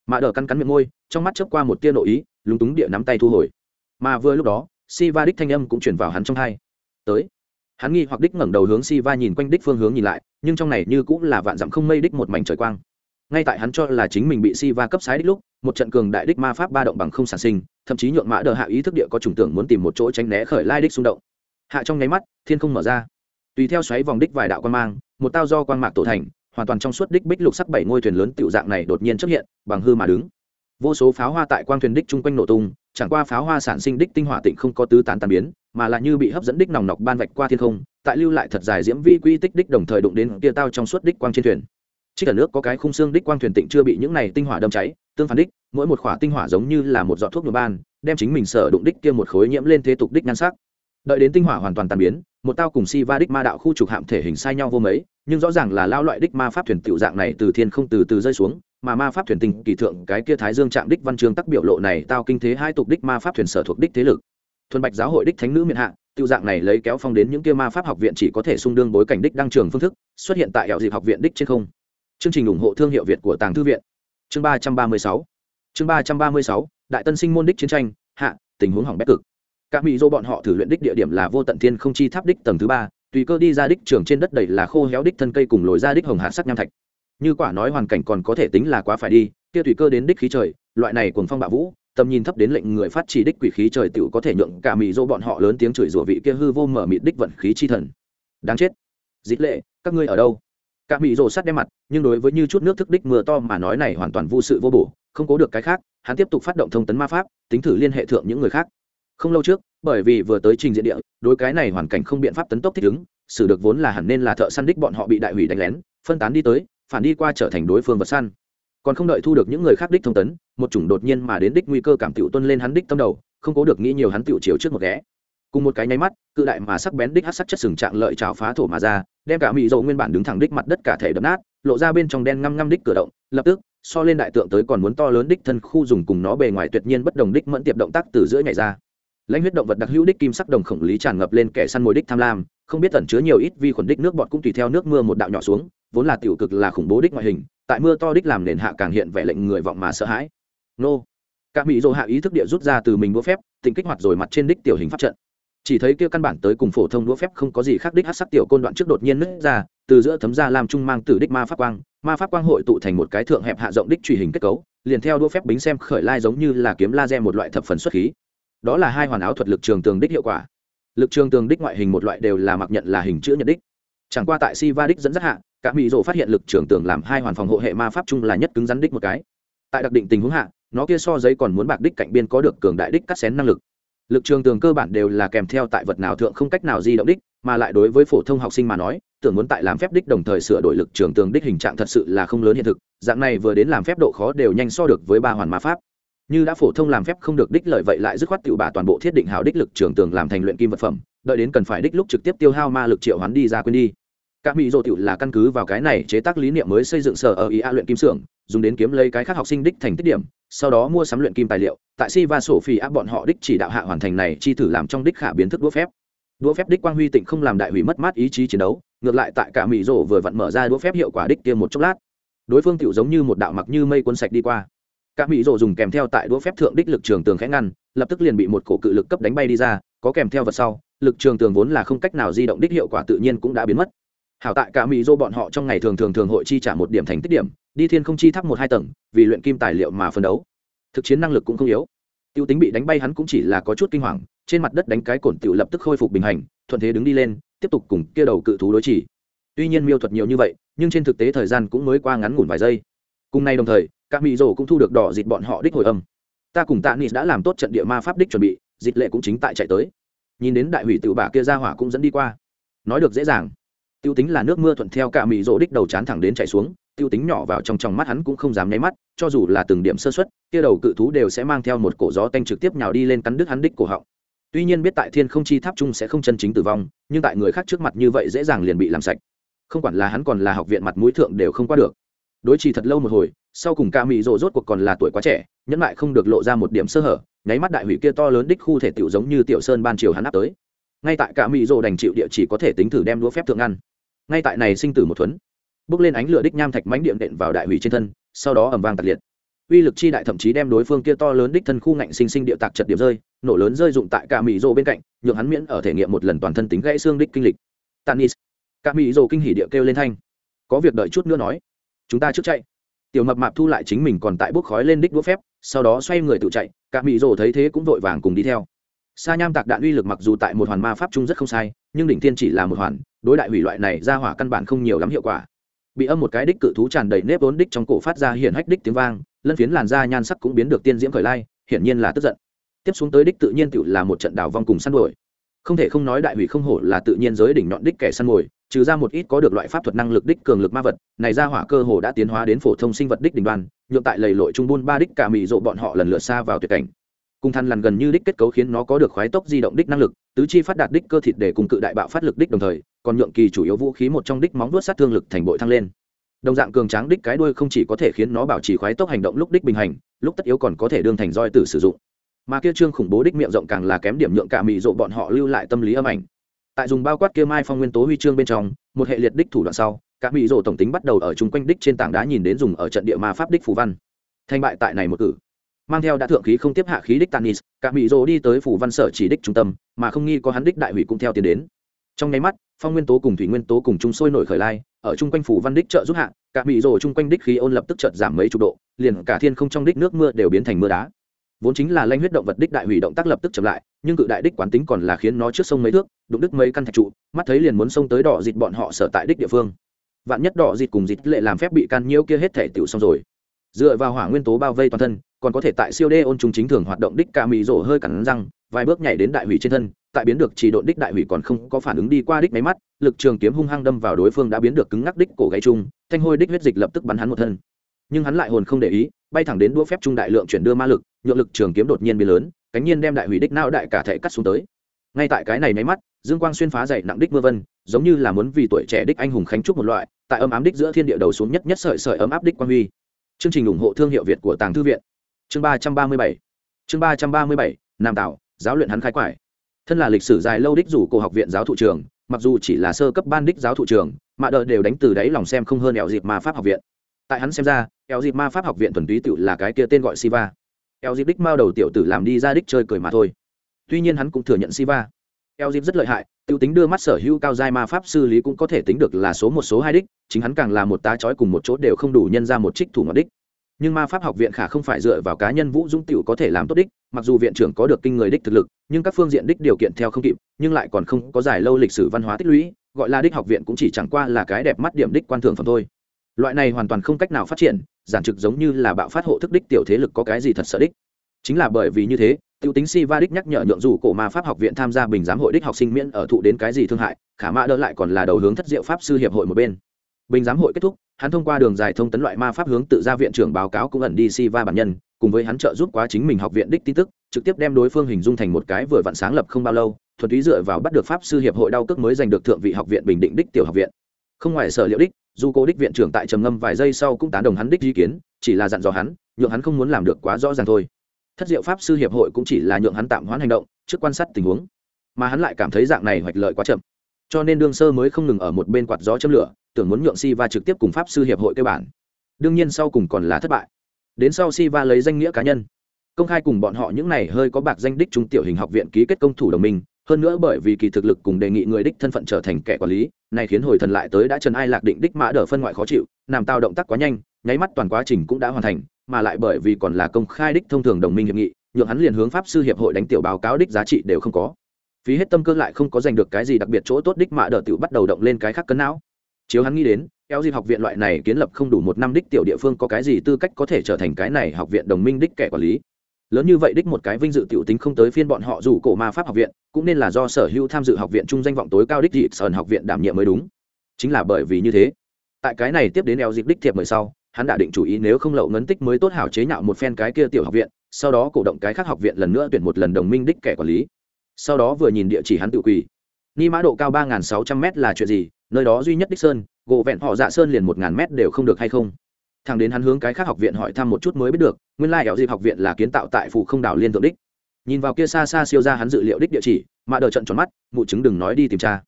Mạ đờ căn cắn miệng môi, trong mắt chớp qua một tia nội ý, lúng túng địa nắm tay thu hồi. Mà vừa lúc đó si va đích thanh âm cũng chuyển vào hắn trong hai. Tới. Hắn nghi hoặc đích ngẩng đầu hướng si va nhìn quanh đích phương hướng nhìn lại, nhưng trong này như cũng là vạn dặm không mây đích một mảnh trời quang ngay tại hắn cho là chính mình bị si va cấp sái đích lúc, một trận cường đại đích ma pháp ba động bằng không sản sinh, thậm chí nhượng mã đờ hạ ý thức địa có chủng tưởng muốn tìm một chỗ tránh né khởi lai đích xung động. Hạ trong nháy mắt, thiên không mở ra. Tùy theo xoáy vòng đích vài đạo quan mang, một tao do quan mạc tổ thành, hoàn toàn trong suốt đích bích lục sắc bảy ngôi thuyền lớn tiểu dạng này đột nhiên xuất hiện, bằng hư mà đứng. Vô số pháo hoa tại quang thuyền đích chung quanh nổ tung, chẳng qua pháo hoa sản sinh đích tinh hỏa tịnh không có tứ tán tàn biến, mà là như bị hấp dẫn đích nòng nọc ban vạch qua thiên không, tại lưu lại thật dài diễm vi quy tích đích đồng thời đụng đến kia tao trong suốt đích quang trên thuyền chỉ cả nước có cái khung xương đích quang thuyền tịnh chưa bị những này tinh hỏa đâm cháy, tương phản đích, mỗi một khỏa tinh hỏa giống như là một giọt thuốc nhuộm ban, đem chính mình sở đụng đích kia một khối nhiễm lên thế tục đích nhan sắc. Đợi đến tinh hỏa hoàn toàn tàn biến, một tao cùng si va đích ma đạo khu trục hạm thể hình sai nhau vô mấy, nhưng rõ ràng là lao loại đích ma pháp thuyền tiểu dạng này từ thiên không từ từ rơi xuống, mà ma pháp thuyền tình kỳ thượng cái kia thái dương trạm đích văn chương tắc biểu lộ này tao kinh thế hai tục đích ma pháp thuyền sở thuộc đích thế lực. Thuần bạch giáo hội đích thánh nữ miền hạ tiêu dạng này lấy kéo phong đến những kia ma pháp học viện chỉ có thể sung đương bối cảnh đích đăng trường phương thức, xuất hiện tại hẻo dịp học viện đích trên không chương trình ủng hộ thương hiệu việt của tàng thư viện. Chương ba trăm ba mươi sáu. Chương ba trăm ba mươi sáu, đại tân sinh môn đích chiến tranh, hạ, tình huống hỏng bét cực. Các mỹ dô bọn họ thử luyện đích địa điểm là vô tận thiên không chi tháp đích tầng thứ ba, tùy cơ đi ra đích trường trên đất đầy là khô héo đích thân cây cùng lồi ra đích hồng hạt sắc nham thạch. Như quả nói hoàn cảnh còn có thể tính là quá phải đi, kia tùy cơ đến đích khí trời, loại này cuồng phong bạo vũ, tầm nhìn thấp đến lệnh người phát chỉ đích quỷ khí trời tiểu có thể nhượng cả mỹ dỗ bọn họ lớn tiếng chửi rủa vị kia hư vô mở mịt đích vận khí chi thần. Đáng chết. Dít lệ, các ngươi ở đâu? Cả mỹ rồ sắt đem mặt, nhưng đối với như chút nước thức đích mưa to mà nói này hoàn toàn vô sự vô bổ, không cố được cái khác, hắn tiếp tục phát động thông tấn ma pháp, tính thử liên hệ thượng những người khác. Không lâu trước, bởi vì vừa tới trình diện địa, đối cái này hoàn cảnh không biện pháp tấn tốc thích ứng, xử được vốn là hẳn nên là thợ săn đích bọn họ bị đại hủy đánh lén, phân tán đi tới, phản đi qua trở thành đối phương vật săn. Còn không đợi thu được những người khác đích thông tấn, một chủng đột nhiên mà đến đích nguy cơ cảm tiểu tuân lên hắn đích tâm đầu, không cố được nghĩ nhiều hắn tiểu chiều trước một ghé. Cùng một cái nháy mắt, cự đại mà sắc bén đích hát sắc chất sừng trạng lợi trào phá thổ mà ra đem cả mỹ dầu nguyên bản đứng thẳng đích mặt đất cả thể đập nát, lộ ra bên trong đen ngăm ngăm đích cửa động, lập tức, so lên đại tượng tới còn muốn to lớn đích thân khu dùng cùng nó bề ngoài tuyệt nhiên bất đồng đích mẫn tiệp động tác từ giữa nhảy ra. Lãnh huyết động vật đặc hữu đích kim sắc đồng khổng lý tràn ngập lên kẻ săn mồi đích tham lam, không biết tẩn chứa nhiều ít vi khuẩn đích nước bọt cũng tùy theo nước mưa một đạo nhỏ xuống, vốn là tiểu cực là khủng bố đích ngoại hình, tại mưa to đích làm nền hạ càng hiện vẻ lệnh người vọng mà sợ hãi. Nô. Cả mỹ dô hạ ý thức địa rút ra từ mình đũa phép tình kích hoạt rồi mặt trên đích tiểu hình pháp trận chỉ thấy kia căn bản tới cùng phổ thông đũa phép không có gì khác đích hát sắc tiểu côn đoạn trước đột nhiên nứt ra, từ giữa thấm ra làm trung mang tử đích ma pháp quang, ma pháp quang hội tụ thành một cái thượng hẹp hạ rộng đích truy hình kết cấu, liền theo đũa phép bính xem khởi lai giống như là kiếm laser một loại thập phần xuất khí. Đó là hai hoàn áo thuật lực trường tường đích hiệu quả. Lực trường tường đích ngoại hình một loại đều là mặc nhận là hình chữ nhật đích. Chẳng qua tại si va đích dẫn dắt hạ, cả mỹ rộ phát hiện lực trường tường làm hai hoàn phòng hộ hệ ma pháp chung là nhất cứng rắn đích một cái. Tại đặc định tình huống hạ, nó kia so giấy còn muốn bạc đích cạnh biên có được cường đại đích cắt xén năng lực lực trường tường cơ bản đều là kèm theo tại vật nào thượng không cách nào di động đích, mà lại đối với phổ thông học sinh mà nói, tưởng muốn tại làm phép đích đồng thời sửa đổi lực trường tường đích hình trạng thật sự là không lớn hiện thực, dạng này vừa đến làm phép độ khó đều nhanh so được với ba hoàn ma pháp. Như đã phổ thông làm phép không được đích lợi vậy lại dứt khoát tự bà toàn bộ thiết định hào đích lực trường tường làm thành luyện kim vật phẩm, đợi đến cần phải đích lúc trực tiếp tiêu hao ma lực triệu hoán đi ra quên đi. Các mỹ dô tiểu là căn cứ vào cái này chế tác lý niệm mới xây dựng sở ở ý a luyện kim xưởng dùng đến kiếm lấy cái khác học sinh đích thành tích điểm, sau đó mua sắm luyện kim tài liệu. Tại si và sổ phi áp bọn họ đích chỉ đạo hạ hoàn thành này chi thử làm trong đích khả biến thức đũa phép. Đũa phép đích quang huy tịnh không làm đại hủy mất mát ý chí chiến đấu, ngược lại tại cả mỹ rổ vừa vặn mở ra đũa phép hiệu quả đích kia một chốc lát. Đối phương tựu giống như một đạo mặc như mây quân sạch đi qua. Cả mỹ rổ dùng kèm theo tại đũa phép thượng đích lực trường tường khẽ ngăn, lập tức liền bị một cổ cự lực cấp đánh bay đi ra, có kèm theo vật sau, lực trường tường vốn là không cách nào di động đích hiệu quả tự nhiên cũng đã biến mất hảo tại cả mỹ Dô bọn họ trong ngày thường thường thường hội chi trả một điểm thành tích điểm, đi thiên không chi thắp một hai tầng, vì luyện kim tài liệu mà phân đấu. Thực chiến năng lực cũng không yếu. Tiêu tính bị đánh bay hắn cũng chỉ là có chút kinh hoàng, trên mặt đất đánh cái cổn tiểu lập tức khôi phục bình hành, thuận thế đứng đi lên, tiếp tục cùng kia đầu cự thú đối chỉ. Tuy nhiên miêu thuật nhiều như vậy, nhưng trên thực tế thời gian cũng mới qua ngắn ngủn vài giây. Cùng nay đồng thời các mỹ rổ cũng thu được đỏ dịt bọn họ đích hồi âm. Ta cùng tạ Nị đã làm tốt trận địa ma pháp đích chuẩn bị, dịch lệ cũng chính tại chạy tới. Nhìn đến đại hủy tự bà kia ra hỏa cũng dẫn đi qua. Nói được dễ dàng tiêu tính là nước mưa thuận theo cả mỹ rỗ đích đầu chán thẳng đến chạy xuống tiêu tính nhỏ vào trong trong mắt hắn cũng không dám nháy mắt, cho dù là từng điểm sơ xuất kia đầu cự thú đều sẽ mang theo một cổ gió tanh trực tiếp nhào đi lên cắn đứt hắn đích cổ họng. Tuy nhiên biết tại thiên không chi tháp chung sẽ không chân chính tử vong, nhưng tại người khác trước mặt như vậy dễ dàng liền bị làm sạch. Không quản là hắn còn là học viện mặt mũi thượng đều không qua được. Đối trì thật lâu một hồi, sau cùng ca mỹ rộ rốt cuộc còn là tuổi quá trẻ, nhẫn lại không được lộ ra một điểm sơ hở, nháy mắt đại hủy kia to lớn đích khu thể tiểu giống như tiểu sơn ban chiều hắn áp tới. Ngay tại ca mỹ rộ đành chịu địa chỉ có thể tính thử đem đũa phép thượng ngăn ngay tại này sinh tử một thuấn, bước lên ánh lửa đích nham thạch mánh điện đệm vào đại hủy trên thân, sau đó ẩm vang tạc liệt. Uy lực chi đại thậm chí đem đối phương kia to lớn đích thân khu ngạnh sinh sinh địa tạc chật điểm rơi, nổ lớn rơi dụng tại cả mỹ rô bên cạnh, nhượng hắn miễn ở thể nghiệm một lần toàn thân tính gãy xương đích kinh lịch. Tanis cả mỹ rô kinh hỉ địa kêu lên thanh. Có việc đợi chút nữa nói. Chúng ta trước chạy. Tiểu mập mạp thu lại chính mình còn tại bốc khói lên đích đũa phép, sau đó xoay người tự chạy cả mỹ rô thấy thế cũng vội vàng cùng đi theo sa nham tạc đạn uy lực mặc dù tại một hoàn ma pháp chung rất không sai, nhưng đỉnh thiên chỉ là một hoàn, đối đại hủy loại này ra hỏa căn bản không nhiều lắm hiệu quả. Bị âm một cái đích cự thú tràn đầy nếp vốn đích trong cổ phát ra hiển hách đích tiếng vang, lân phiến làn da nhan sắc cũng biến được tiên diễm khởi lai, hiển nhiên là tức giận. Tiếp xuống tới đích tự nhiên tự là một trận đảo vong cùng săn đuổi. Không thể không nói đại hủy không hổ là tự nhiên giới đỉnh nhọn đích kẻ săn mồi, trừ ra một ít có được loại pháp thuật năng lực đích cường lực ma vật, này ra hỏa cơ hồ đã tiến hóa đến phổ thông sinh vật đích đỉnh đoàn, nhượng tại lầy lội trung buôn ba đích cả mị rộ bọn họ lần lượt xa vào tuyệt cảnh cùng thằn lằn gần như đích kết cấu khiến nó có được khoái tốc di động đích năng lực, tứ chi phát đạt đích cơ thịt để cùng cự đại bạo phát lực đích đồng thời, còn nhượng kỳ chủ yếu vũ khí một trong đích móng vuốt sát thương lực thành bội thăng lên. Đồng dạng cường tráng đích cái đuôi không chỉ có thể khiến nó bảo trì khoái tốc hành động lúc đích bình hành, lúc tất yếu còn có thể đương thành roi tử sử dụng. Mà kia trương khủng bố đích miệng rộng càng là kém điểm nhượng cả mị rộ bọn họ lưu lại tâm lý âm ảnh. Tại dùng bao quát kia mai phong nguyên tố huy chương bên trong, một hệ liệt đích thủ đoạn sau, cả mị rộ tổng tính bắt đầu ở chung quanh đích trên tảng đá nhìn đến dùng ở trận địa ma pháp đích phù văn. Thành bại tại này một cử mang theo đã thượng khí không tiếp hạ khí đích tanis, cả mỹ rồ đi tới phủ văn sở chỉ đích trung tâm, mà không nghi có hắn đích đại hủy cũng theo tiến đến. Trong nháy mắt, phong nguyên tố cùng thủy nguyên tố cùng chung sôi nổi khởi lai, ở chung quanh phủ văn đích trợ giúp hạ, cả mỹ rồ chung quanh đích khí ôn lập tức chợt giảm mấy chục độ, liền cả thiên không trong đích nước mưa đều biến thành mưa đá. Vốn chính là lanh huyết động vật đích đại hủy động tác lập tức chậm lại, nhưng cự đại đích quán tính còn là khiến nó trước sông mấy thước, đụng đứt mấy căn thạch trụ, mắt thấy liền muốn sông tới đỏ dịt bọn họ sở tại đích địa phương. Vạn nhất đỏ dịt cùng dịt lệ làm phép bị can nhiễu kia hết thể tiểu xong rồi. Dựa vào hỏa nguyên tố bao vây toàn thân còn có thể tại siêu đê ôn chúng chính thường hoạt động đích ca mì rổ hơi cắn răng, vài bước nhảy đến đại hủy trên thân, tại biến được chỉ độn đích đại hủy còn không có phản ứng đi qua đích máy mắt, lực trường kiếm hung hăng đâm vào đối phương đã biến được cứng ngắc đích cổ gáy chung, thanh hôi đích huyết dịch lập tức bắn hắn một thân. Nhưng hắn lại hồn không để ý, bay thẳng đến đũa phép trung đại lượng chuyển đưa ma lực, nhượng lực trường kiếm đột nhiên biến lớn, cánh nhiên đem đại hủy đích nao đại cả thể cắt xuống tới. Ngay tại cái này máy mắt, dương quang xuyên phá dậy nặng đích mưa vân, giống như là muốn vì tuổi trẻ đích anh hùng khánh trúc một loại, tại ấm ám đích giữa thiên địa đầu xuống nhất nhất sợi sợi ấm áp đích quang huy. Chương trình ủng hộ thương hiệu việt của tàng thư viện chương ba trăm ba mươi bảy. Chương ba trăm ba mươi bảy, nam tạo giáo luyện hắn khai quải. Thân là lịch sử dài lâu đích rủ cổ học viện giáo thụ trường, mặc dù chỉ là sơ cấp ban đích giáo thụ trường, mà đợi đều đánh từ đáy lòng xem không hơn eo dịp ma pháp học viện. Tại hắn xem ra eo dịp ma pháp học viện thuần túy tự là cái kia tên gọi siva. Eo dịp đích mao đầu tiểu tử làm đi ra đích chơi cười mà thôi. Tuy nhiên hắn cũng thừa nhận siva. Eo dịp rất lợi hại tiêu tính đưa mắt sở hữu cao giai ma pháp sư lý cũng có thể tính được là số một, số hai đích, chính hắn càng là một tá chói cùng một chỗ đều không đủ nhân ra một trích thủ ngọc đích nhưng ma pháp học viện khả không phải dựa vào cá nhân vũ dũng tiểu có thể làm tốt đích, mặc dù viện trưởng có được kinh người đích thực lực, nhưng các phương diện đích điều kiện theo không kịp, nhưng lại còn không có dài lâu lịch sử văn hóa tích lũy, gọi là đích học viện cũng chỉ chẳng qua là cái đẹp mắt điểm đích quan thưởng phẩm thôi. Loại này hoàn toàn không cách nào phát triển, giản trực giống như là bạo phát hộ thức đích tiểu thế lực có cái gì thật sợ đích. Chính là bởi vì như thế tiêu tính si va đích nhắc nhở nhượng dù cổ ma pháp học viện tham gia bình giám hội đích học sinh miễn ở thụ đến cái gì thương hại, khả mã đỡ lại còn là đầu hướng thất diệu pháp sư hiệp hội một bên bình giám hội kết thúc, hắn thông qua đường dài thông tấn loại ma pháp hướng tự ra viện trưởng báo cáo cũng ẩn đi si va bản nhân, cùng với hắn trợ giúp quá chính mình học viện đích tin tức, trực tiếp đem đối phương hình dung thành một cái vừa vặn sáng lập không bao lâu, thuần túy dựa vào bắt được pháp sư hiệp hội đau cước mới giành được thượng vị học viện bình định đích tiểu học viện. Không ngoài sở liệu đích, dù cố đích viện trưởng tại trầm ngâm vài giây sau cũng tán đồng hắn đích ý kiến, chỉ là dặn dò hắn, nhượng hắn không muốn làm được quá rõ ràng thôi. Thất diệu pháp sư hiệp hội cũng chỉ là nhượng hắn tạm hoãn hành động, trước quan sát tình huống. Mà hắn lại cảm thấy dạng này hoạch lợi quá chậm. Cho nên đương sơ mới không ngừng ở một bên quạt gió châm lửa tưởng muốn nhượng si va trực tiếp cùng pháp sư hiệp hội cơ bản. Đương nhiên sau cùng còn là thất bại. Đến sau si va lấy danh nghĩa cá nhân. Công khai cùng bọn họ những này hơi có bạc danh đích trung tiểu hình học viện ký kết công thủ đồng minh, hơn nữa bởi vì kỳ thực lực cùng đề nghị người đích thân phận trở thành kẻ quản lý, này khiến hồi thần lại tới đã trần ai lạc định đích mã đỡ phân ngoại khó chịu, làm tao động tác quá nhanh, nháy mắt toàn quá trình cũng đã hoàn thành, mà lại bởi vì còn là công khai đích thông thường đồng minh hiệp nghị, nhượng hắn liền hướng pháp sư hiệp hội đánh tiểu báo cáo đích giá trị đều không có. Phí hết tâm cơ lại không có giành được cái gì đặc biệt chỗ tốt đích mã đỡ tiểu bắt đầu động lên cái khác cân não chiếu hắn nghĩ đến, eo dịp học viện loại này kiến lập không đủ một năm đích tiểu địa phương có cái gì tư cách có thể trở thành cái này học viện đồng minh đích kẻ quản lý? Lớn như vậy đích một cái vinh dự tiểu tính không tới phiên bọn họ dù cổ ma pháp học viện, cũng nên là do sở hữu tham dự học viện chung danh vọng tối cao đích dị sơn học viện đảm nhiệm mới đúng. Chính là bởi vì như thế, tại cái này tiếp đến eo dịp đích thiệp mời sau, hắn đã định chủ ý nếu không lậu ngấn tích mới tốt hảo chế nhạo một phen cái kia tiểu học viện, sau đó cổ động cái khác học viện lần nữa tuyển một lần đồng minh đích kẻ quản lý. Sau đó vừa nhìn địa chỉ hắn tự quỳ ni mã độ cao ba sáu trăm m là chuyện gì? Nơi đó duy nhất đích sơn, gỗ vẹn họ dạ sơn liền một ngàn mét đều không được hay không? Thằng đến hắn hướng cái khác học viện hỏi thăm một chút mới biết được, nguyên lai ẻo dịp học viện là kiến tạo tại phủ không đảo liên thượng đích. Nhìn vào kia xa xa siêu ra hắn dự liệu đích địa chỉ, mà đờ trận tròn mắt, mụ chứng đừng nói đi tìm tra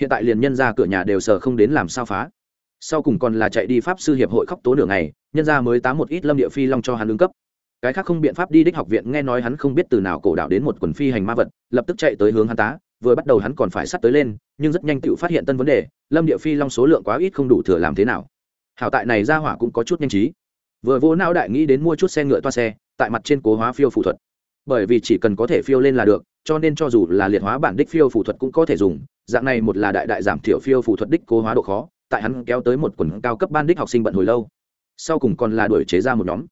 hiện tại liền nhân ra cửa nhà đều sờ không đến làm sao phá. Sau cùng còn là chạy đi pháp sư hiệp hội khóc tố nửa ngày, nhân ra mới tám một ít lâm địa phi long cho hắn ứng cấp. Cái khác không biện pháp đi đích học viện nghe nói hắn không biết từ nào cổ đạo đến một quần phi hành ma vật, lập tức chạy tới hướng hắn tá vừa bắt đầu hắn còn phải sắt tới lên, nhưng rất nhanh tự phát hiện tân vấn đề, lâm địa phi long số lượng quá ít không đủ thừa làm thế nào. Hảo tại này ra hỏa cũng có chút nhanh trí. Vừa vô não đại nghĩ đến mua chút xe ngựa toa xe, tại mặt trên cố hóa phiêu phụ thuật. Bởi vì chỉ cần có thể phiêu lên là được, cho nên cho dù là liệt hóa bản đích phiêu phụ thuật cũng có thể dùng, dạng này một là đại đại giảm thiểu phiêu phụ thuật đích cố hóa độ khó, tại hắn kéo tới một quần cao cấp ban đích học sinh bận hồi lâu. Sau cùng còn là đuổi chế ra một nhóm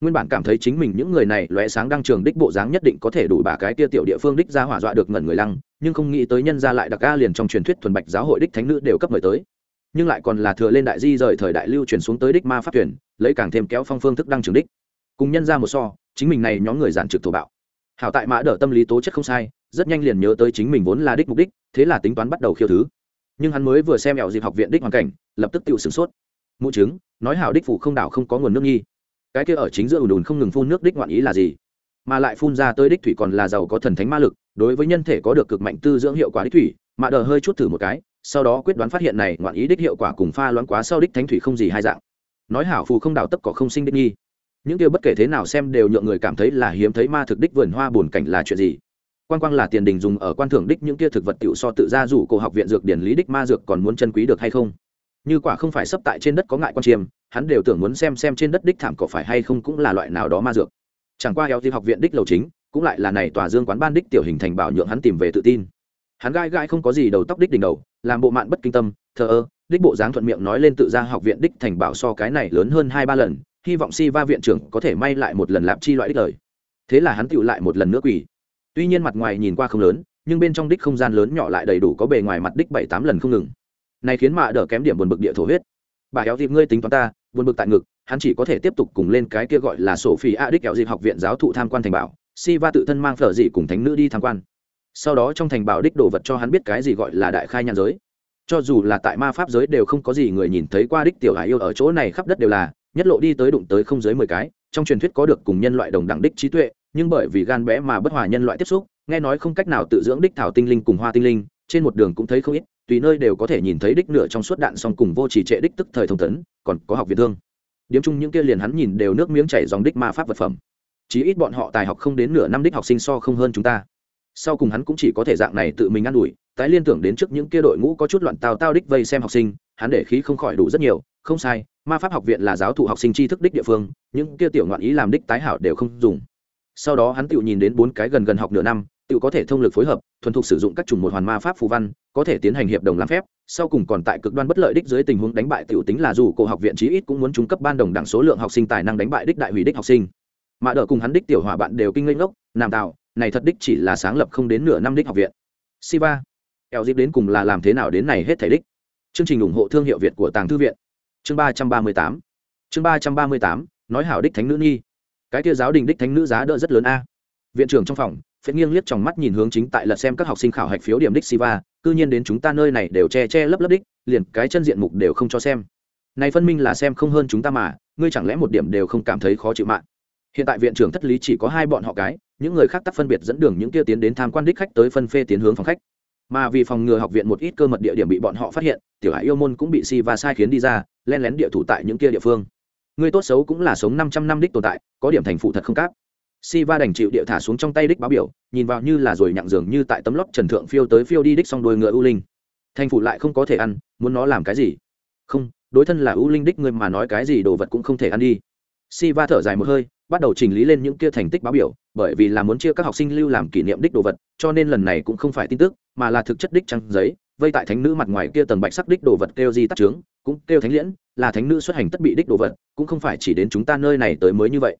nguyên bản cảm thấy chính mình những người này lóe sáng đăng trường đích bộ dáng nhất định có thể đủ bà cái tia tiểu địa phương đích ra hỏa dọa được ngẩn người lăng, nhưng không nghĩ tới nhân ra lại đặc ca liền trong truyền thuyết thuần bạch giáo hội đích thánh nữ đều cấp mời tới. Nhưng lại còn là thừa lên đại di rời thời đại lưu truyền xuống tới đích ma pháp tuyển lấy càng thêm kéo phong phương thức đăng trường đích. Cùng nhân ra một so, chính mình này nhóm người giản trực thổ bạo. Hảo tại mã đỡ tâm lý tố chất không sai, rất nhanh liền nhớ tới chính mình vốn là đích mục đích, thế là tính toán bắt đầu khiêu thứ. Nhưng hắn mới vừa xem mẹo dịp học viện đích hoàn cảnh, lập tức tự sửng sốt. Mụ chứng, nói hảo đích phủ không đảo không có nguồn nước nghi cái kia ở chính giữa ùn ùn không ngừng phun nước đích ngoạn ý là gì? Mà lại phun ra tới đích thủy còn là giàu có thần thánh ma lực, đối với nhân thể có được cực mạnh tư dưỡng hiệu quả đích thủy mạ đờ hơi chút thử một cái, sau đó quyết đoán phát hiện này ngoạn ý đích hiệu quả cùng pha loãng quá sau đích thánh thủy không gì hai dạng. Nói hảo phù không đào tấp cỏ không sinh đích nghi. Những điều bất kể thế nào xem đều nhượng người cảm thấy là hiếm thấy ma thực đích vườn hoa buồn cảnh là chuyện gì? Quan quang là tiền đình dùng ở quan thưởng đích những kia thực vật tiểu so tự ra rủ cổ học viện dược điển lý đích ma dược còn muốn chân quý được hay không? Như quả không phải sấp tại trên đất có ngại quan chiêm hắn đều tưởng muốn xem xem trên đất đích thảm có phải hay không cũng là loại nào đó ma dược. Chẳng qua eo thì học viện đích lầu chính, cũng lại là này tòa dương quán ban đích tiểu hình thành bảo nhượng hắn tìm về tự tin. Hắn gai gai không có gì đầu tóc đích đỉnh đầu, làm bộ mạn bất kinh tâm, thờ ơ, đích bộ dáng thuận miệng nói lên tự ra học viện đích thành bảo so cái này lớn hơn hai ba lần, hy vọng si va viện trưởng có thể may lại một lần lạp chi loại đích lời. Thế là hắn tựu lại một lần nữa quỷ tuy nhiên mặt ngoài nhìn qua không lớn, nhưng bên trong đích không gian lớn nhỏ lại đầy đủ có bề ngoài mặt đích bảy tám lần không ngừng. Này khiến mạ đỡ kém điểm buồn bực địa thổ huyết. Bà éo dịp ngươi tính toán ta buồn bực tại ngực, hắn chỉ có thể tiếp tục cùng lên cái kia gọi là sổ phi a đích kẹo dịp học viện giáo thụ tham quan thành bảo si va tự thân mang phở dị cùng thánh nữ đi tham quan. Sau đó trong thành bảo đích đồ vật cho hắn biết cái gì gọi là đại khai nhan giới. Cho dù là tại ma pháp giới đều không có gì người nhìn thấy qua đích tiểu hải yêu ở chỗ này khắp đất đều là, nhất lộ đi tới đụng tới không dưới mười cái, trong truyền thuyết có được cùng nhân loại đồng đẳng đích trí tuệ, nhưng bởi vì gan bé mà bất hòa nhân loại tiếp xúc, nghe nói không cách nào tự dưỡng đích thảo tinh linh cùng hoa tinh linh, trên một đường cũng thấy không ít tùy nơi đều có thể nhìn thấy đích nửa trong suốt đạn song cùng vô trì trệ đích tức thời thông tấn, còn có học viện thương. Điếm chung những kia liền hắn nhìn đều nước miếng chảy dòng đích ma pháp vật phẩm. Chí ít bọn họ tài học không đến nửa năm đích học sinh so không hơn chúng ta. Sau cùng hắn cũng chỉ có thể dạng này tự mình ă n ủi, tái liên tưởng đến trước những kia đội ngũ có chút loạn tào tao đích vây xem học sinh, hắn để khí không khỏi đủ rất nhiều, không sai, ma pháp học viện là giáo thụ học sinh tri thức đích địa phương, những kia tiểu ngoạn ý làm đích tái hảo đều không dùng. Sau đó hắn tự nhìn đến bốn cái gần gần học nửa năm tự có thể thông lực phối hợp, thuần thục sử dụng các chủng một hoàn ma pháp phù văn, có thể tiến hành hiệp đồng làm phép, sau cùng còn tại cực đoan bất lợi đích dưới tình huống đánh bại tiểu tính là dù cổ học viện chí ít cũng muốn trung cấp ban đồng đẳng số lượng học sinh tài năng đánh bại đích đại hủy đích học sinh. Mà đỡ cùng hắn đích tiểu hỏa bạn đều kinh ngây ngốc, nam tạo này thật đích chỉ là sáng lập không đến nửa năm đích học viện. Siva, eo dịp đến cùng là làm thế nào đến này hết thảy đích? Chương trình ủng hộ thương hiệu việt của tàng thư viện. Chương ba trăm ba mươi tám. Chương ba trăm ba mươi tám, nói hảo đích thánh nữ nghi cái kia giáo đình đích thánh nữ giá đỡ rất lớn a. Viện trưởng trong phòng phết nghiêng liếc trong mắt nhìn hướng chính tại lật xem các học sinh khảo hạch phiếu điểm đích siva, cư nhiên đến chúng ta nơi này đều che che lấp lấp đích, liền cái chân diện mục đều không cho xem. Này phân minh là xem không hơn chúng ta mà, ngươi chẳng lẽ một điểm đều không cảm thấy khó chịu mạng? Hiện tại viện trưởng thất lý chỉ có hai bọn họ cái, những người khác tắc phân biệt dẫn đường những kia tiến đến tham quan đích khách tới phân phê tiến hướng phòng khách. Mà vì phòng ngừa học viện một ít cơ mật địa điểm bị bọn họ phát hiện, tiểu hải yêu môn cũng bị si và sai khiến đi ra, len lén địa thủ tại những kia địa phương. Người tốt xấu cũng là sống năm trăm năm đích tồn tại, có điểm thành phụ thật không cáp si va đành chịu địa thả xuống trong tay đích báo biểu, nhìn vào như là rồi nhặng dường như tại tấm lót trần thượng phiêu tới phiêu đi đích xong đôi ngựa ưu linh. Thành phụ lại không có thể ăn, muốn nó làm cái gì? Không, đối thân là ưu linh đích người mà nói cái gì đồ vật cũng không thể ăn đi. Si va thở dài một hơi, bắt đầu chỉnh lý lên những kia thành tích báo biểu, bởi vì là muốn chia các học sinh lưu làm kỷ niệm đích đồ vật, cho nên lần này cũng không phải tin tức, mà là thực chất đích trăng giấy, vây tại thánh nữ mặt ngoài kia tầng bạch sắc đích đồ vật kêu di tắc trướng, cũng kêu thánh liễn, là thánh nữ xuất hành tất bị đích đồ vật, cũng không phải chỉ đến chúng ta nơi này tới mới như vậy.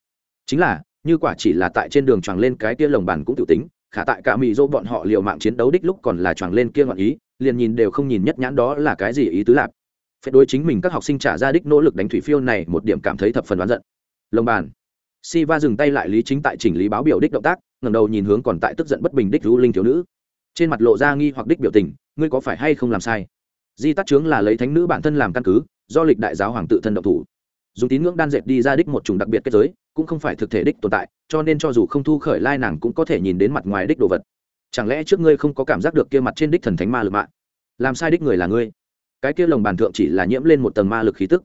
Chính là như quả chỉ là tại trên đường choàng lên cái kia lồng bàn cũng tự tính, khả tại cả mỹ dô bọn họ liều mạng chiến đấu đích lúc còn là choàng lên kia ngọn ý, liền nhìn đều không nhìn nhất nhãn đó là cái gì ý tứ lạp phải đối chính mình các học sinh trả ra đích nỗ lực đánh thủy phiêu này một điểm cảm thấy thập phần đoán giận. Lồng bàn. Si va dừng tay lại lý chính tại chỉnh lý báo biểu đích động tác, ngẩng đầu nhìn hướng còn tại tức giận bất bình đích rú linh thiếu nữ. Trên mặt lộ ra nghi hoặc đích biểu tình, ngươi có phải hay không làm sai? Di tắc chướng là lấy thánh nữ bản thân làm căn cứ, do lịch đại giáo hoàng tự thân động thủ. Dùng tín ngưỡng đan dệt đi ra đích một chủng đặc biệt kết giới cũng không phải thực thể đích tồn tại, cho nên cho dù không thu khởi lai nàng cũng có thể nhìn đến mặt ngoài đích đồ vật. Chẳng lẽ trước ngươi không có cảm giác được kia mặt trên đích thần thánh ma lực mạng làm sai đích người là ngươi. Cái kia lồng bàn thượng chỉ là nhiễm lên một tầng ma lực khí tức.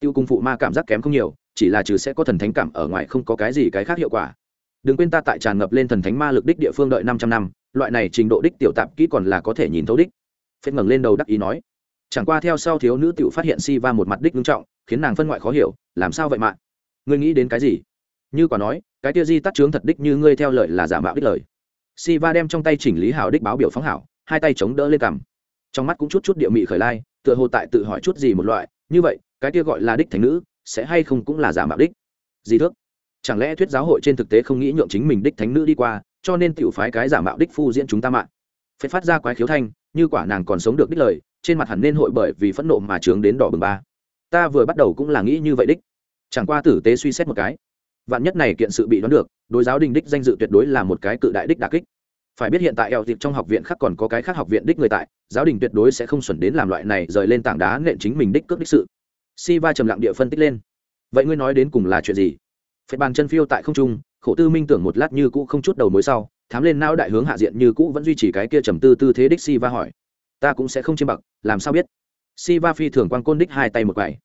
Tiêu cung phụ ma cảm giác kém không nhiều, chỉ là trừ sẽ có thần thánh cảm ở ngoài không có cái gì cái khác hiệu quả. Đừng quên ta tại tràn ngập lên thần thánh ma lực đích địa phương đợi năm trăm năm, loại này trình độ đích tiểu tạp kỹ còn là có thể nhìn thấu đích. Phết ngẩng lên đầu đắc ý nói. Chẳng qua theo sau thiếu nữ tiểu phát hiện si va một mặt đích nghiêm trọng, khiến nàng phân ngoại khó hiểu, làm sao vậy mạng ngươi nghĩ đến cái gì? Như quả nói, cái tia di tắt chướng thật đích như ngươi theo lời là giả mạo đích lời. Si va đem trong tay chỉnh lý hảo đích báo biểu phóng hảo, hai tay chống đỡ lên cằm. Trong mắt cũng chút chút địa mị khởi lai, tựa hồ tại tự hỏi chút gì một loại, như vậy, cái tia gọi là đích thành nữ, sẽ hay không cũng là giả mạo đích? Gì thước chẳng lẽ thuyết giáo hội trên thực tế không nghĩ nhượng chính mình đích thánh nữ đi qua, cho nên tiểu phái cái giả mạo đích phu diễn chúng ta mạng? Phải phát ra quái khiếu thanh, như quả nàng còn sống được đích lời, trên mặt hẳn nên hội bởi vì phẫn nộ mà trướng đến đỏ bừng ba. Ta vừa bắt đầu cũng là nghĩ như vậy đích chẳng qua tử tế suy xét một cái, vạn nhất này kiện sự bị đoán được, đối giáo đình đích danh dự tuyệt đối là một cái cự đại đích đà kích. Phải biết hiện tại eo dịp trong học viện khác còn có cái khác học viện đích người tại, giáo đình tuyệt đối sẽ không xuẩn đến làm loại này rời lên tảng đá nện chính mình đích cướp đích sự. Si va trầm lặng địa phân tích lên. Vậy ngươi nói đến cùng là chuyện gì? Phệt bàn chân phiêu tại không trung, khổ tư minh tưởng một lát như cũ không chút đầu mối sau, thám lên não đại hướng hạ diện như cũ vẫn duy trì cái kia trầm tư tư thế đích si va hỏi. Ta cũng sẽ không chiêm bậc làm sao biết? Si va phi thường quan côn đích hai tay một quầy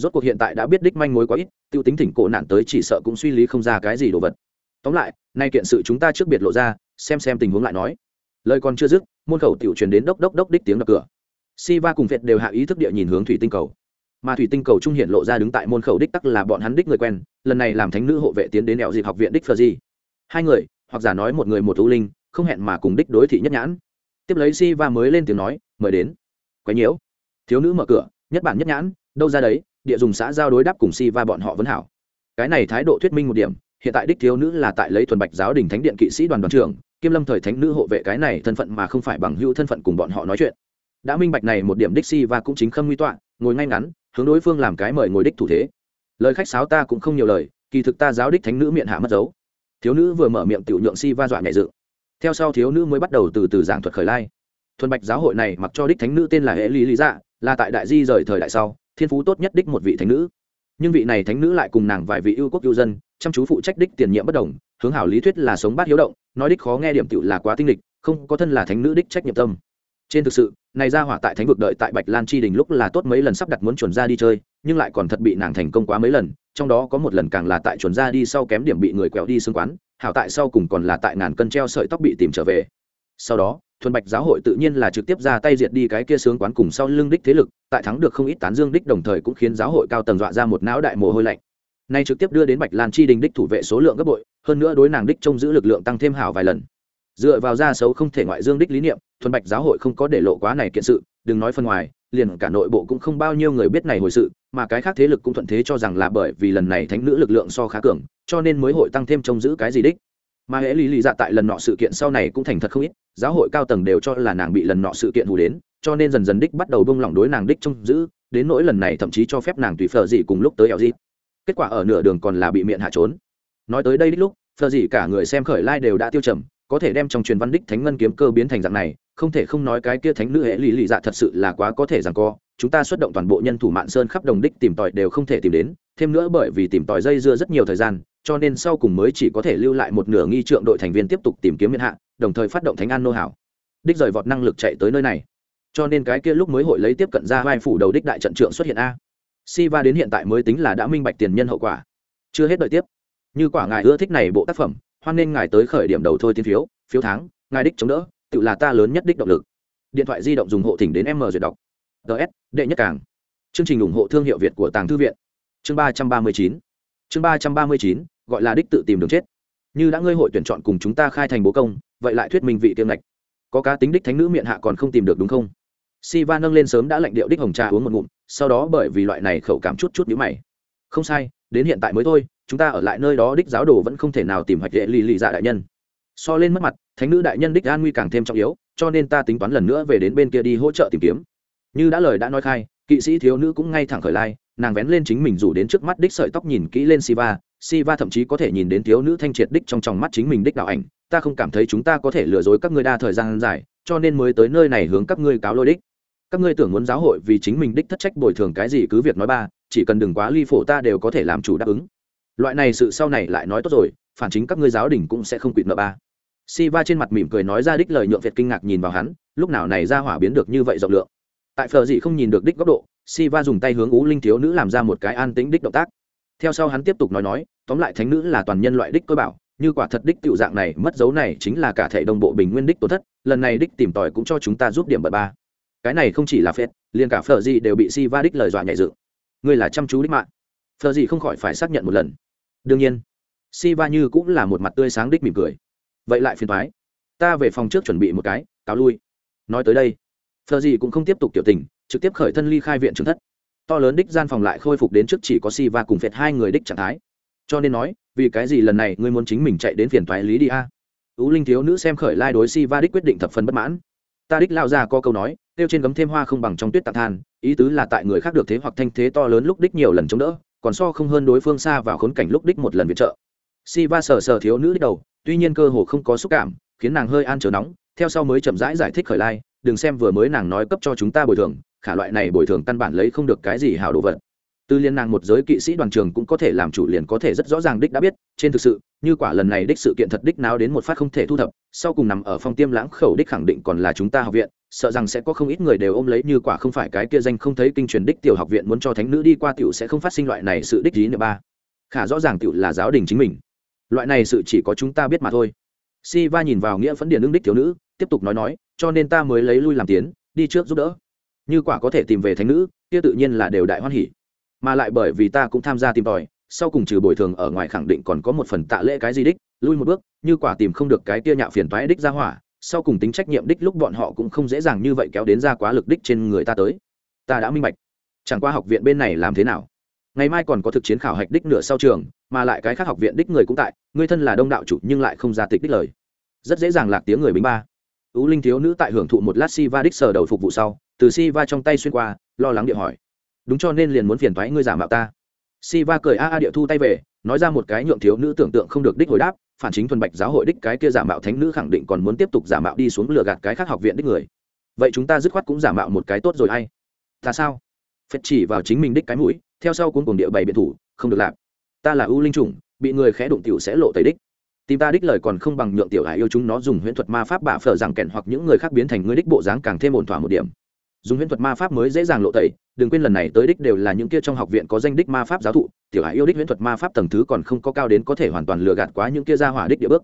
rốt cuộc hiện tại đã biết đích manh mối quá ít, tiêu tính thỉnh cổ nạn tới chỉ sợ cũng suy lý không ra cái gì đồ vật. Tóm lại, nay kiện sự chúng ta trước biệt lộ ra, xem xem tình huống lại nói. Lời còn chưa dứt, môn khẩu tiểu truyền đến đốc đốc đốc đích tiếng đập cửa. Si va cùng việt đều hạ ý thức địa nhìn hướng thủy tinh cầu. Mà thủy tinh cầu trung hiện lộ ra đứng tại môn khẩu đích tắc là bọn hắn đích người quen, lần này làm thánh nữ hộ vệ tiến đến đèo dịp học viện đích phờ di. Hai người, hoặc giả nói một người một ưu linh, không hẹn mà cùng đích đối thị nhất nhãn. Tiếp lấy si va mới lên tiếng nói, mời đến. Quấy nhiễu. Thiếu nữ mở cửa, nhất bản nhất nhãn, đâu ra đấy địa dùng xã giao đối đáp cùng si va bọn họ vẫn hảo. Cái này thái độ thuyết minh một điểm, hiện tại đích thiếu nữ là tại lấy thuần bạch giáo đình thánh điện kỵ sĩ đoàn đoàn trưởng, kiêm lâm thời thánh nữ hộ vệ cái này thân phận mà không phải bằng hữu thân phận cùng bọn họ nói chuyện. Đã minh bạch này một điểm đích si và cũng chính khâm nguy tọa, ngồi ngay ngắn, hướng đối phương làm cái mời ngồi đích thủ thế. Lời khách sáo ta cũng không nhiều lời, kỳ thực ta giáo đích thánh nữ miệng hạ mất dấu. Thiếu nữ vừa mở miệng tiểu nhượng si va dọa nhẹ dự. Theo sau thiếu nữ mới bắt đầu từ từ giảng thuật khởi lai. Thuần bạch giáo hội này mặc cho đích thánh nữ tên là hệ lý lý dạ là tại đại di rời thời đại sau thiên phú tốt nhất đích một vị thánh nữ. Nhưng vị này thánh nữ lại cùng nàng vài vị ưu quốc ưu dân, chăm chú phụ trách đích tiền nhiệm bất đồng, hướng hảo lý thuyết là sống bát hiếu động, nói đích khó nghe điểm tựu là quá tinh lịch, không có thân là thánh nữ đích trách nhiệm tâm. Trên thực sự, này ra hỏa tại thánh vực đợi tại bạch lan chi đình lúc là tốt mấy lần sắp đặt muốn chuẩn ra đi chơi, nhưng lại còn thật bị nàng thành công quá mấy lần, trong đó có một lần càng là tại chuẩn ra đi sau kém điểm bị người quẹo đi xương quán, hảo tại sau cùng còn là tại ngàn cân treo sợi tóc bị tìm trở về. Sau đó thuần bạch giáo hội tự nhiên là trực tiếp ra tay diệt đi cái kia sướng quán cùng sau lưng đích thế lực, tại thắng được không ít tán dương đích đồng thời cũng khiến giáo hội cao tầng dọa ra một não đại mồ hôi lạnh. Nay trực tiếp đưa đến bạch lan chi đình đích thủ vệ số lượng gấp bội, hơn nữa đối nàng đích trông giữ lực lượng tăng thêm hảo vài lần. Dựa vào ra xấu không thể ngoại dương đích lý niệm, thuần bạch giáo hội không có để lộ quá này kiện sự, đừng nói phân ngoài, liền cả nội bộ cũng không bao nhiêu người biết này hồi sự, mà cái khác thế lực cũng thuận thế cho rằng là bởi vì lần này thánh nữ lực lượng so khá cường, cho nên mới hội tăng thêm trông giữ cái gì đích mà hễ lý lý dạ tại lần nọ sự kiện sau này cũng thành thật không ít, giáo hội cao tầng đều cho là nàng bị lần nọ sự kiện hù đến, cho nên dần dần đích bắt đầu bông lỏng đối nàng đích trông giữ, đến nỗi lần này thậm chí cho phép nàng tùy phờ dị cùng lúc tới eo dị kết quả ở nửa đường còn là bị miệng hạ trốn. Nói tới đây đích lúc phờ dị cả người xem khởi lai đều đã tiêu trầm, có thể đem trong truyền văn đích thánh ngân kiếm cơ biến thành dạng này, không thể không nói cái kia thánh nữ hễ lý lý dạ thật sự là quá có thể rằng co, chúng ta xuất động toàn bộ nhân thủ mạn sơn khắp đồng đích tìm tòi đều không thể tìm đến, thêm nữa bởi vì tìm tòi dây dưa rất nhiều thời gian cho nên sau cùng mới chỉ có thể lưu lại một nửa nghi trượng đội thành viên tiếp tục tìm kiếm miền hạ, đồng thời phát động thánh an nô hảo. Đích rời vọt năng lực chạy tới nơi này. Cho nên cái kia lúc mới hội lấy tiếp cận ra vai phủ đầu đích đại trận trượng xuất hiện a. Si va đến hiện tại mới tính là đã minh bạch tiền nhân hậu quả. Chưa hết đợi tiếp. Như quả ngài ưa thích này bộ tác phẩm, hoan nên ngài tới khởi điểm đầu thôi tiên phiếu phiếu tháng, ngài đích chống đỡ, tự là ta lớn nhất đích động lực. Điện thoại di động dùng hộ thỉnh đến m duyệt đọc. Ts đệ nhất càng. Chương trình ủng hộ thương hiệu việt của tàng thư viện. Chương ba trăm ba mươi chín. Chương ba trăm ba mươi chín gọi là đích tự tìm đường chết. Như đã ngươi hội tuyển chọn cùng chúng ta khai thành bố công, vậy lại thuyết minh vị tiêm lệch có cá tính đích thánh nữ miệng hạ còn không tìm được đúng không? Si va nâng lên sớm đã lệnh điệu đích hồng trà uống một ngụm, sau đó bởi vì loại này khẩu cảm chút chút nhữ mày. Không sai, đến hiện tại mới thôi, chúng ta ở lại nơi đó đích giáo đồ vẫn không thể nào tìm hoạch đệ lì lì dạ đại nhân. So lên mất mặt, thánh nữ đại nhân đích an nguy càng thêm trọng yếu, cho nên ta tính toán lần nữa về đến bên kia đi hỗ trợ tìm kiếm. Như đã lời đã nói khai, kỵ sĩ thiếu nữ cũng ngay thẳng khởi lai, nàng vén lên chính mình rủ đến trước mắt đích sợi tóc nhìn kỹ lên siva siva thậm chí có thể nhìn đến thiếu nữ thanh triệt đích trong tròng mắt chính mình đích đạo ảnh, ta không cảm thấy chúng ta có thể lừa dối các ngươi đa thời gian dài, cho nên mới tới nơi này hướng các ngươi cáo lôi đích. Các ngươi tưởng muốn giáo hội vì chính mình đích thất trách bồi thường cái gì cứ việc nói ba, chỉ cần đừng quá ly phổ ta đều có thể làm chủ đáp ứng. Loại này sự sau này lại nói tốt rồi, phản chính các ngươi giáo đình cũng sẽ không quỵt nợ ba. Si va trên mặt mỉm cười nói ra đích lời nhượng việt kinh ngạc nhìn vào hắn, lúc nào này ra hỏa biến được như vậy rộng lượng. Tại phờ dị không nhìn được đích góc độ si va dùng tay hướng ú linh thiếu nữ làm ra một cái an tĩnh đích động tác theo sau hắn tiếp tục nói nói, tóm lại thánh nữ là toàn nhân loại đích cơ bảo, như quả thật đích tiểu dạng này, mất dấu này chính là cả thể đồng bộ bình nguyên đích tổn thất, lần này đích tìm tòi cũng cho chúng ta giúp điểm bật ba. Cái này không chỉ là phết, liền cả phở gì đều bị si va đích lời dọa nhảy dự ngươi là chăm chú đích mạng. Phở gì không khỏi phải xác nhận một lần. Đương nhiên, si va như cũng là một mặt tươi sáng đích mỉm cười. Vậy lại phiền thoái ta về phòng trước chuẩn bị một cái, cáo lui. Nói tới đây phờ gì cũng không tiếp tục tiểu tình, trực tiếp khởi thân ly khai viện trưởng thất to lớn đích gian phòng lại khôi phục đến trước chỉ có si va cùng phệt hai người đích trạng thái. Cho nên nói vì cái gì lần này ngươi muốn chính mình chạy đến phiền thoái lý đi a? Tú linh thiếu nữ xem khởi lai đối si va đích quyết định thập phần bất mãn. Ta đích lao ra có câu nói tiêu trên gấm thêm hoa không bằng trong tuyết tạc than. Ý tứ là tại người khác được thế hoặc thanh thế to lớn lúc đích nhiều lần chống đỡ còn so không hơn đối phương xa vào khốn cảnh lúc đích một lần viện trợ. Si va sờ sờ thiếu nữ đích đầu tuy nhiên cơ hồ không có xúc cảm khiến nàng hơi an trở nóng theo sau mới chậm rãi giải, giải thích khởi lai đừng xem vừa mới nàng nói cấp cho chúng ta bồi thường khả loại này bồi thường căn bản lấy không được cái gì hảo đồ vật. Từ liên nàng một giới kỵ sĩ đoàn trường cũng có thể làm chủ liền có thể rất rõ ràng đích đã biết, trên thực sự, như quả lần này đích sự kiện thật đích nào đến một phát không thể thu thập, sau cùng nằm ở phong tiêm lãng khẩu đích khẳng định còn là chúng ta học viện, sợ rằng sẽ có không ít người đều ôm lấy như quả không phải cái kia danh không thấy kinh truyền đích tiểu học viện muốn cho thánh nữ đi qua tiểu sẽ không phát sinh loại này sự đích gì nữa ba. Khả rõ ràng tiểu là giáo đình chính mình. Loại này sự chỉ có chúng ta biết mà thôi. Si va nhìn vào nghĩa phấn điền ưng đích thiếu nữ, tiếp tục nói nói, cho nên ta mới lấy lui làm tiến, đi trước giúp đỡ như quả có thể tìm về thánh nữ, kia tự nhiên là đều đại hoan hỉ. Mà lại bởi vì ta cũng tham gia tìm tòi, sau cùng trừ bồi thường ở ngoài khẳng định còn có một phần tạ lễ cái gì đích, lui một bước, như quả tìm không được cái kia nhạo phiền toái đích ra hỏa, sau cùng tính trách nhiệm đích lúc bọn họ cũng không dễ dàng như vậy kéo đến ra quá lực đích trên người ta tới. Ta đã minh bạch. Chẳng qua học viện bên này làm thế nào? Ngày mai còn có thực chiến khảo hạch đích nửa sau trường, mà lại cái khác học viện đích người cũng tại, người thân là đông đạo chủ nhưng lại không ra tịch đích lời. Rất dễ dàng lạc tiếng người bính ba. Tú linh thiếu nữ tại hưởng thụ một lát si va đích sờ đầu phục vụ sau từ si va trong tay xuyên qua, lo lắng điện hỏi. Đúng cho nên liền muốn phiền thoái ngươi giả mạo ta. Si va cười a a địa thu tay về, nói ra một cái nhượng thiếu nữ tưởng tượng không được đích hồi đáp, phản chính thuần bạch giáo hội đích cái kia giả mạo thánh nữ khẳng định còn muốn tiếp tục giả mạo đi xuống lừa gạt cái khác học viện đích người. Vậy chúng ta dứt khoát cũng giả mạo một cái tốt rồi hay ta sao? Phết chỉ vào chính mình đích cái mũi, theo sau cuốn cùng địa bày biện thủ, không được làm. Ta là ưu linh chủng, bị người khẽ đụng tiểu sẽ lộ tẩy đích. Tìm ta đích lời còn không bằng nhượng tiểu hải yêu chúng nó dùng huyễn thuật ma pháp bạ phở rằng kèn hoặc những người khác biến thành người đích bộ dáng càng thêm ổn thỏa một điểm dùng huyễn thuật ma pháp mới dễ dàng lộ tẩy, đừng quên lần này tới đích đều là những kia trong học viện có danh đích ma pháp giáo thụ, tiểu hạ yêu đích huyễn thuật ma pháp tầng thứ còn không có cao đến có thể hoàn toàn lừa gạt quá những kia ra hỏa đích địa bước.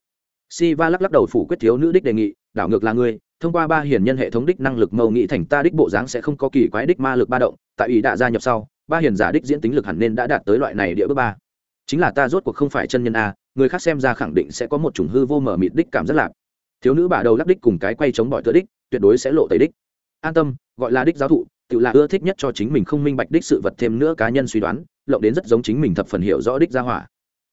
Si va lắc lắc đầu phủ quyết thiếu nữ đích đề nghị, đảo ngược là ngươi, thông qua ba hiển nhân hệ thống đích năng lực mâu nghị thành ta đích bộ dáng sẽ không có kỳ quái đích ma lực ba động, tại ý đã gia nhập sau, ba hiển giả đích diễn tính lực hẳn nên đã đạt tới loại này địa bước ba. Chính là ta rốt cuộc không phải chân nhân a, người khác xem ra khẳng định sẽ có một chủng hư vô mở mịt đích cảm rất lạc. Thiếu nữ bả đầu lắc đích cùng cái quay chống bỏi tựa đích, tuyệt đối sẽ lộ tẩy đích an tâm, gọi là đích giáo thụ, tự là ưa thích nhất cho chính mình không minh bạch đích sự vật thêm nữa cá nhân suy đoán, lộng đến rất giống chính mình thập phần hiểu rõ đích ra hỏa.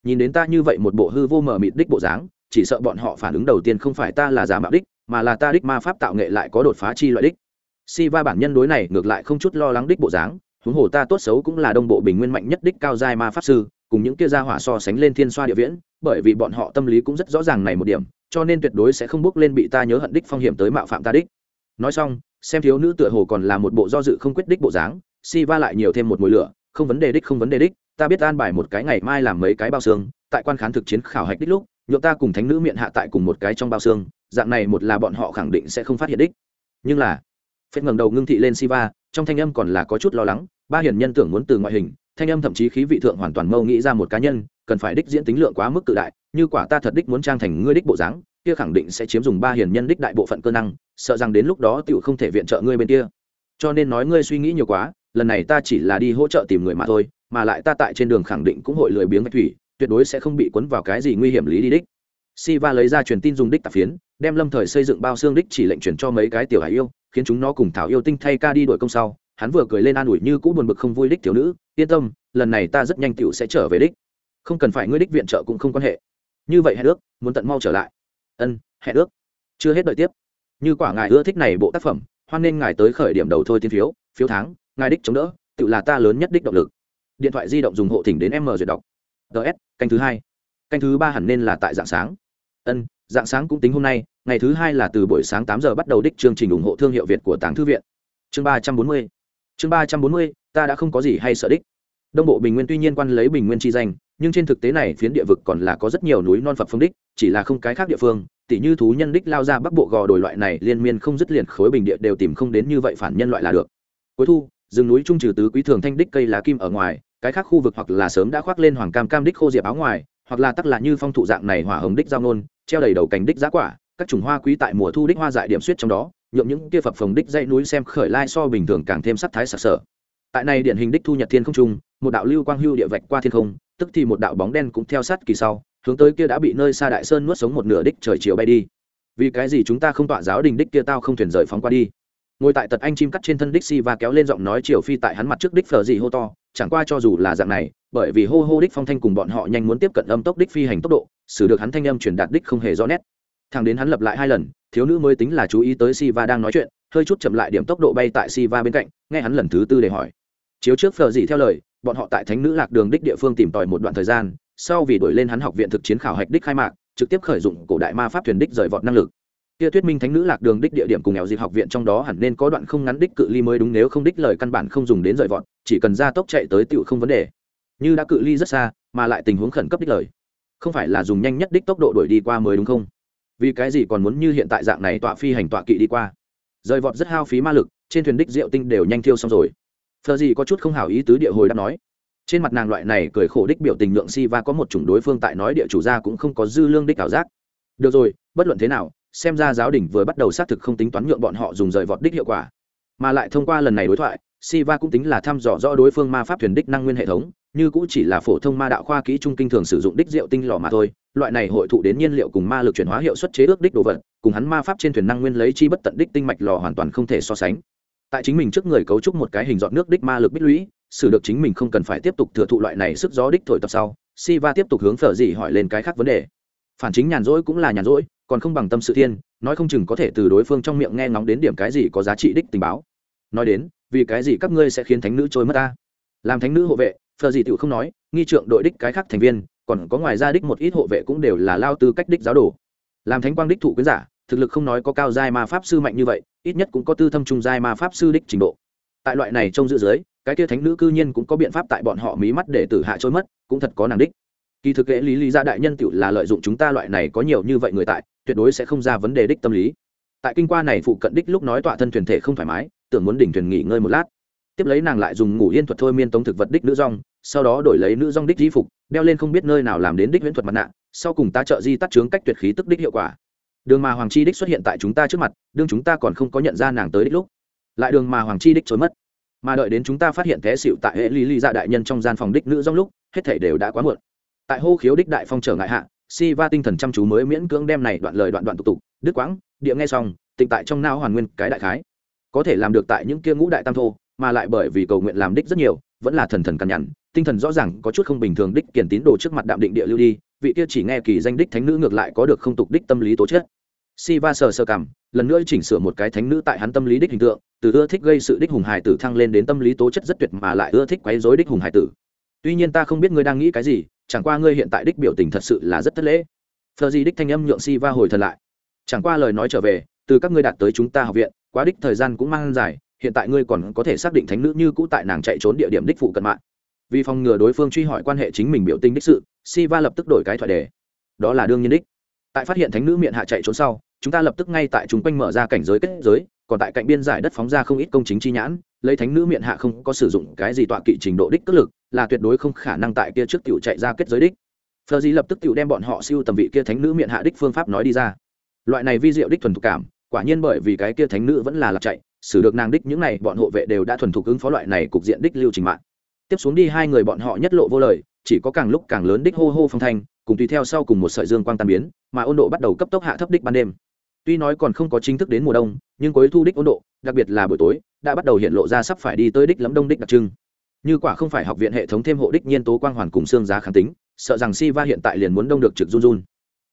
Nhìn đến ta như vậy một bộ hư vô mờ mịt đích bộ dáng, chỉ sợ bọn họ phản ứng đầu tiên không phải ta là giả mạo đích, mà là ta đích ma pháp tạo nghệ lại có đột phá chi loại đích. Si va bản nhân đối này ngược lại không chút lo lắng đích bộ dáng, huống hồ ta tốt xấu cũng là đông bộ bình nguyên mạnh nhất đích cao giai ma pháp sư, cùng những kia gia hỏa so sánh lên thiên xoa địa viễn, bởi vì bọn họ tâm lý cũng rất rõ ràng này một điểm, cho nên tuyệt đối sẽ không bước lên bị ta nhớ hận đích phong hiểm tới mạo phạm ta đích. Nói xong xem thiếu nữ tựa hồ còn là một bộ do dự không quyết đích bộ dáng si va lại nhiều thêm một mùi lửa, không vấn đề đích, không vấn đề đích, ta biết an bài một cái ngày mai làm mấy cái bao xương, tại quan khán thực chiến khảo hạch đích lúc nhượng ta cùng thánh nữ miệng hạ tại cùng một cái trong bao xương, dạng này một là bọn họ khẳng định sẽ không phát hiện đích. Nhưng là, phết ngẩng đầu ngưng thị lên siva, trong thanh âm còn là có chút lo lắng, ba hiển nhân tưởng muốn từ ngoại hình, thanh âm thậm chí khí vị thượng hoàn toàn mâu nghĩ ra một cá nhân, cần phải đích diễn tính lượng quá mức cự đại, như quả ta thật đích muốn trang thành ngươi đích bộ dáng, kia khẳng định sẽ chiếm dùng ba hiền nhân đích đại bộ phận cơ năng sợ rằng đến lúc đó tựu không thể viện trợ ngươi bên kia cho nên nói ngươi suy nghĩ nhiều quá lần này ta chỉ là đi hỗ trợ tìm người mà thôi mà lại ta tại trên đường khẳng định cũng hội lười biếng vạch thủy tuyệt đối sẽ không bị cuốn vào cái gì nguy hiểm lý đi đích Siva lấy ra truyền tin dùng đích tạp phiến, đem Lâm Thời xây dựng bao xương đích chỉ lệnh truyền cho mấy cái tiểu hải yêu, khiến chúng nó cùng Thảo yêu tinh thay ca đi đuổi công sau, hắn vừa cười lên an ủi như cũ buồn bực không vui đích tiểu nữ, yên tâm, lần này ta rất nhanh tiểu sẽ trở về đích. Không cần phải ngươi đích viện trợ cũng không quan hệ. Như vậy hẹn ước, muốn tận mau trở lại. Ân, hẹn ước. Chưa hết đợi tiếp. Như quả ngài ưa thích này bộ tác phẩm, hoan nên ngài tới khởi điểm đầu thôi tiên phiếu, phiếu tháng, ngài đích chống đỡ, tự là ta lớn nhất đích động lực. Điện thoại di động dùng hộ thỉnh đến M duyệt đọc. ts canh thứ hai. Canh thứ ba hẳn nên là tại dạng sáng ân dạng sáng cũng tính hôm nay ngày thứ hai là từ buổi sáng tám giờ bắt đầu đích chương trình ủng hộ thương hiệu việt của tàng thư viện chương ba trăm bốn mươi chương ba trăm bốn mươi ta đã không có gì hay sợ đích đông bộ bình nguyên tuy nhiên quan lấy bình nguyên chi danh nhưng trên thực tế này phiến địa vực còn là có rất nhiều núi non phật phương đích chỉ là không cái khác địa phương tỉ như thú nhân đích lao ra bắc bộ gò đồi loại này, liên miên không dứt liền khối bình địa đều tìm không đến như vậy phản nhân loại là được. Cuối thu, rừng núi trung trừ tứ quý thường thanh đích cây lá kim ở ngoài, cái khác khu vực hoặc là sớm đã khoác lên hoàng cam cam đích khô diệp áo ngoài, hoặc là tắc là như phong thụ dạng này hỏa hồng đích giao nôn, treo đầy đầu cành đích giá quả, các chủng hoa quý tại mùa thu đích hoa dại điểm suýt trong đó, nhuộm những kia phập phồng đích dãy núi xem khởi lai so bình thường càng thêm sắc thái sặc sỡ. Tại này điển hình đích thu nhật thiên không trung, một đạo lưu quang hưu địa vạch qua thiên không, tức thì một đạo bóng đen cũng theo sát kỳ sau hướng tới kia đã bị nơi xa đại sơn nuốt sống một nửa đích trời chiều bay đi. Vì cái gì chúng ta không tọa giáo đình đích kia tao không thuyền rời phóng qua đi? Ngồi tại tật anh chim cắt trên thân đích si và kéo lên giọng nói chiều phi tại hắn mặt trước đích phở gì hô to, chẳng qua cho dù là dạng này, bởi vì hô hô đích phong thanh cùng bọn họ nhanh muốn tiếp cận âm tốc đích phi hành tốc độ, xử được hắn thanh âm truyền đạt đích không hề rõ nét. Thằng đến hắn lập lại hai lần, thiếu nữ mới tính là chú ý tới si va đang nói chuyện, hơi chút chậm lại điểm tốc độ bay tại si va bên cạnh, nghe hắn lần thứ tư để hỏi. Chiếu trước phờ gì theo lời, bọn họ tại thánh nữ lạc đường đích địa phương tìm tòi một đoạn thời gian sau vì đổi lên hắn học viện thực chiến khảo hạch đích khai mạc, trực tiếp khởi dụng cổ đại ma pháp thuyền đích rời vọt năng lực. Kia thuyết minh thánh nữ lạc đường đích địa điểm cùng nghèo dịp học viện trong đó hẳn nên có đoạn không ngắn đích cự ly mới đúng, nếu không đích lời căn bản không dùng đến rời vọt, chỉ cần ra tốc chạy tới tựu không vấn đề. Như đã cự ly rất xa, mà lại tình huống khẩn cấp đích lời. Không phải là dùng nhanh nhất đích tốc độ đuổi đi qua mới đúng không? Vì cái gì còn muốn như hiện tại dạng này tọa phi hành tọa kỵ đi qua? Rời vọt rất hao phí ma lực, trên thuyền đích rượu tinh đều nhanh thiêu xong rồi. Thờ gì có chút không hảo ý tứ địa hồi đã nói trên mặt nàng loại này cười khổ đích biểu tình lượng si va có một chủng đối phương tại nói địa chủ gia cũng không có dư lương đích ảo giác. Được rồi bất luận thế nào xem ra giáo đình vừa bắt đầu xác thực không tính toán nhượng bọn họ dùng rời vọt đích hiệu quả. Mà lại thông qua lần này đối thoại Siva cũng tính là thăm dò rõ đối phương ma pháp thuyền đích năng nguyên hệ thống, như cũng chỉ là phổ thông ma đạo khoa kỹ trung kinh thường sử dụng đích rượu tinh lò mà thôi, loại này hội tụ đến nhiên liệu cùng ma lực chuyển hóa hiệu suất chế ước đích đồ vật, cùng hắn ma pháp trên thuyền năng nguyên lấy chi bất tận đích tinh mạch lò hoàn toàn không thể so sánh. Tại chính mình trước người cấu trúc một cái hình dọn nước đích ma lực bích lũy, xử được chính mình không cần phải tiếp tục thừa thụ loại này sức gió đích thổi tập sau. Siva tiếp tục hướng Phở dì hỏi lên cái khác vấn đề. Phản chính nhàn rỗi cũng là nhàn rỗi, còn không bằng tâm sự thiên, nói không chừng có thể từ đối phương trong miệng nghe ngóng đến điểm cái gì có giá trị đích tình báo. Nói đến, vì cái gì các ngươi sẽ khiến thánh nữ trôi mất ta làm thánh nữ hộ vệ phờ gì tựu không nói nghi trượng đội đích cái khác thành viên còn có ngoài ra đích một ít hộ vệ cũng đều là lao tư cách đích giáo đồ làm thánh quang đích thụ quyến giả thực lực không nói có cao giai ma pháp sư mạnh như vậy ít nhất cũng có tư thâm trung giai ma pháp sư đích trình độ tại loại này trông giữ dưới cái kia thánh nữ cư nhiên cũng có biện pháp tại bọn họ mí mắt để tử hạ trôi mất, cũng thật có nàng đích. Kỳ thực lễ lý lý gia đại nhân tựu là lợi dụng chúng ta loại này có nhiều như vậy người tại, tuyệt đối sẽ không ra vấn đề đích tâm lý. Tại kinh qua này phụ cận đích lúc nói tọa thân thuyền thể không thoải mái, tưởng muốn đỉnh thuyền nghỉ ngơi một lát. Tiếp lấy nàng lại dùng ngủ yên thuật thôi miên tống thực vật đích nữ rong, sau đó đổi lấy nữ rong đích di phục, đeo lên không biết nơi nào làm đến đích huyễn thuật mặt nạ, sau cùng ta trợ di tắt chướng cách tuyệt khí tức đích hiệu quả. Đường mà hoàng chi đích xuất hiện tại chúng ta trước mặt, đương chúng ta còn không có nhận ra nàng tới đích lúc. Lại đường mà hoàng chi đích trốn mất mà đợi đến chúng ta phát hiện té xịu tại hệ lý lý dạ đại nhân trong gian phòng đích nữ trong lúc, hết thể đều đã quá muộn. Tại hô khiếu đích đại phong trở ngại hạ, si va tinh thần chăm chú mới miễn cưỡng đem này đoạn lời đoạn đoạn tục tục, đứt quãng, địa nghe xong, tịnh tại trong não hoàn nguyên cái đại khái. Có thể làm được tại những kia ngũ đại tam thô, mà lại bởi vì cầu nguyện làm đích rất nhiều, vẫn là thần thần cằn nhằn, tinh thần rõ ràng có chút không bình thường đích kiển tín đồ trước mặt đạm định địa lưu đi, vị kia chỉ nghe kỳ danh đích thánh nữ ngược lại có được không tục đích tâm lý tố chất. Si va sờ sơ cảm lần nữa chỉnh sửa một cái thánh nữ tại hắn tâm lý đích hình tượng, từ ưa thích gây sự đích hùng hải tử thăng lên đến tâm lý tố chất rất tuyệt mà lại ưa thích quấy rối đích hùng hải tử. Tuy nhiên ta không biết ngươi đang nghĩ cái gì, chẳng qua ngươi hiện tại đích biểu tình thật sự là rất thất lễ. Phờ gì đích thanh âm nhượng si va hồi thần lại. Chẳng qua lời nói trở về, từ các ngươi đạt tới chúng ta học viện, quá đích thời gian cũng mang dài, hiện tại ngươi còn có thể xác định thánh nữ như cũ tại nàng chạy trốn địa điểm đích phụ cận mạng. Vì phòng ngừa đối phương truy hỏi quan hệ chính mình biểu tình đích sự Siva lập tức đổi cái thoại đề. Đó là đương nhiên đích. Tại phát hiện thánh nữ miệng hạ chạy trốn sau chúng ta lập tức ngay tại chúng quanh mở ra cảnh giới kết giới, còn tại cạnh biên giải đất phóng ra không ít công chính chi nhãn, lấy thánh nữ miệng hạ không có sử dụng cái gì tọa kỵ trình độ đích cất lực, là tuyệt đối không khả năng tại kia trước tiểu chạy ra kết giới đích. Phờ gì lập tức tiểu đem bọn họ siêu tầm vị kia thánh nữ miệng hạ đích phương pháp nói đi ra. Loại này vi diệu đích thuần thục cảm, quả nhiên bởi vì cái kia thánh nữ vẫn là lạc chạy, xử được nàng đích những này, bọn hộ vệ đều đã thuần thục ứng phó loại này cục diện đích lưu trình mạng. Tiếp xuống đi hai người bọn họ nhất lộ vô lời, chỉ có càng lúc càng lớn đích hô hô phong thanh, cùng tùy theo sau cùng một sợi dương quang tan biến, mà ôn độ bắt đầu cấp tốc hạ thấp đích ban đêm tuy nói còn không có chính thức đến mùa đông, nhưng cuối thu đích 温 độ, đặc biệt là buổi tối, đã bắt đầu hiện lộ ra sắp phải đi tới đích lắm đông đích đặc trưng. Như quả không phải học viện hệ thống thêm hộ đích nhiên tố quang hoàn cùng xương giá kháng tính, sợ rằng si va hiện tại liền muốn đông được trực run run.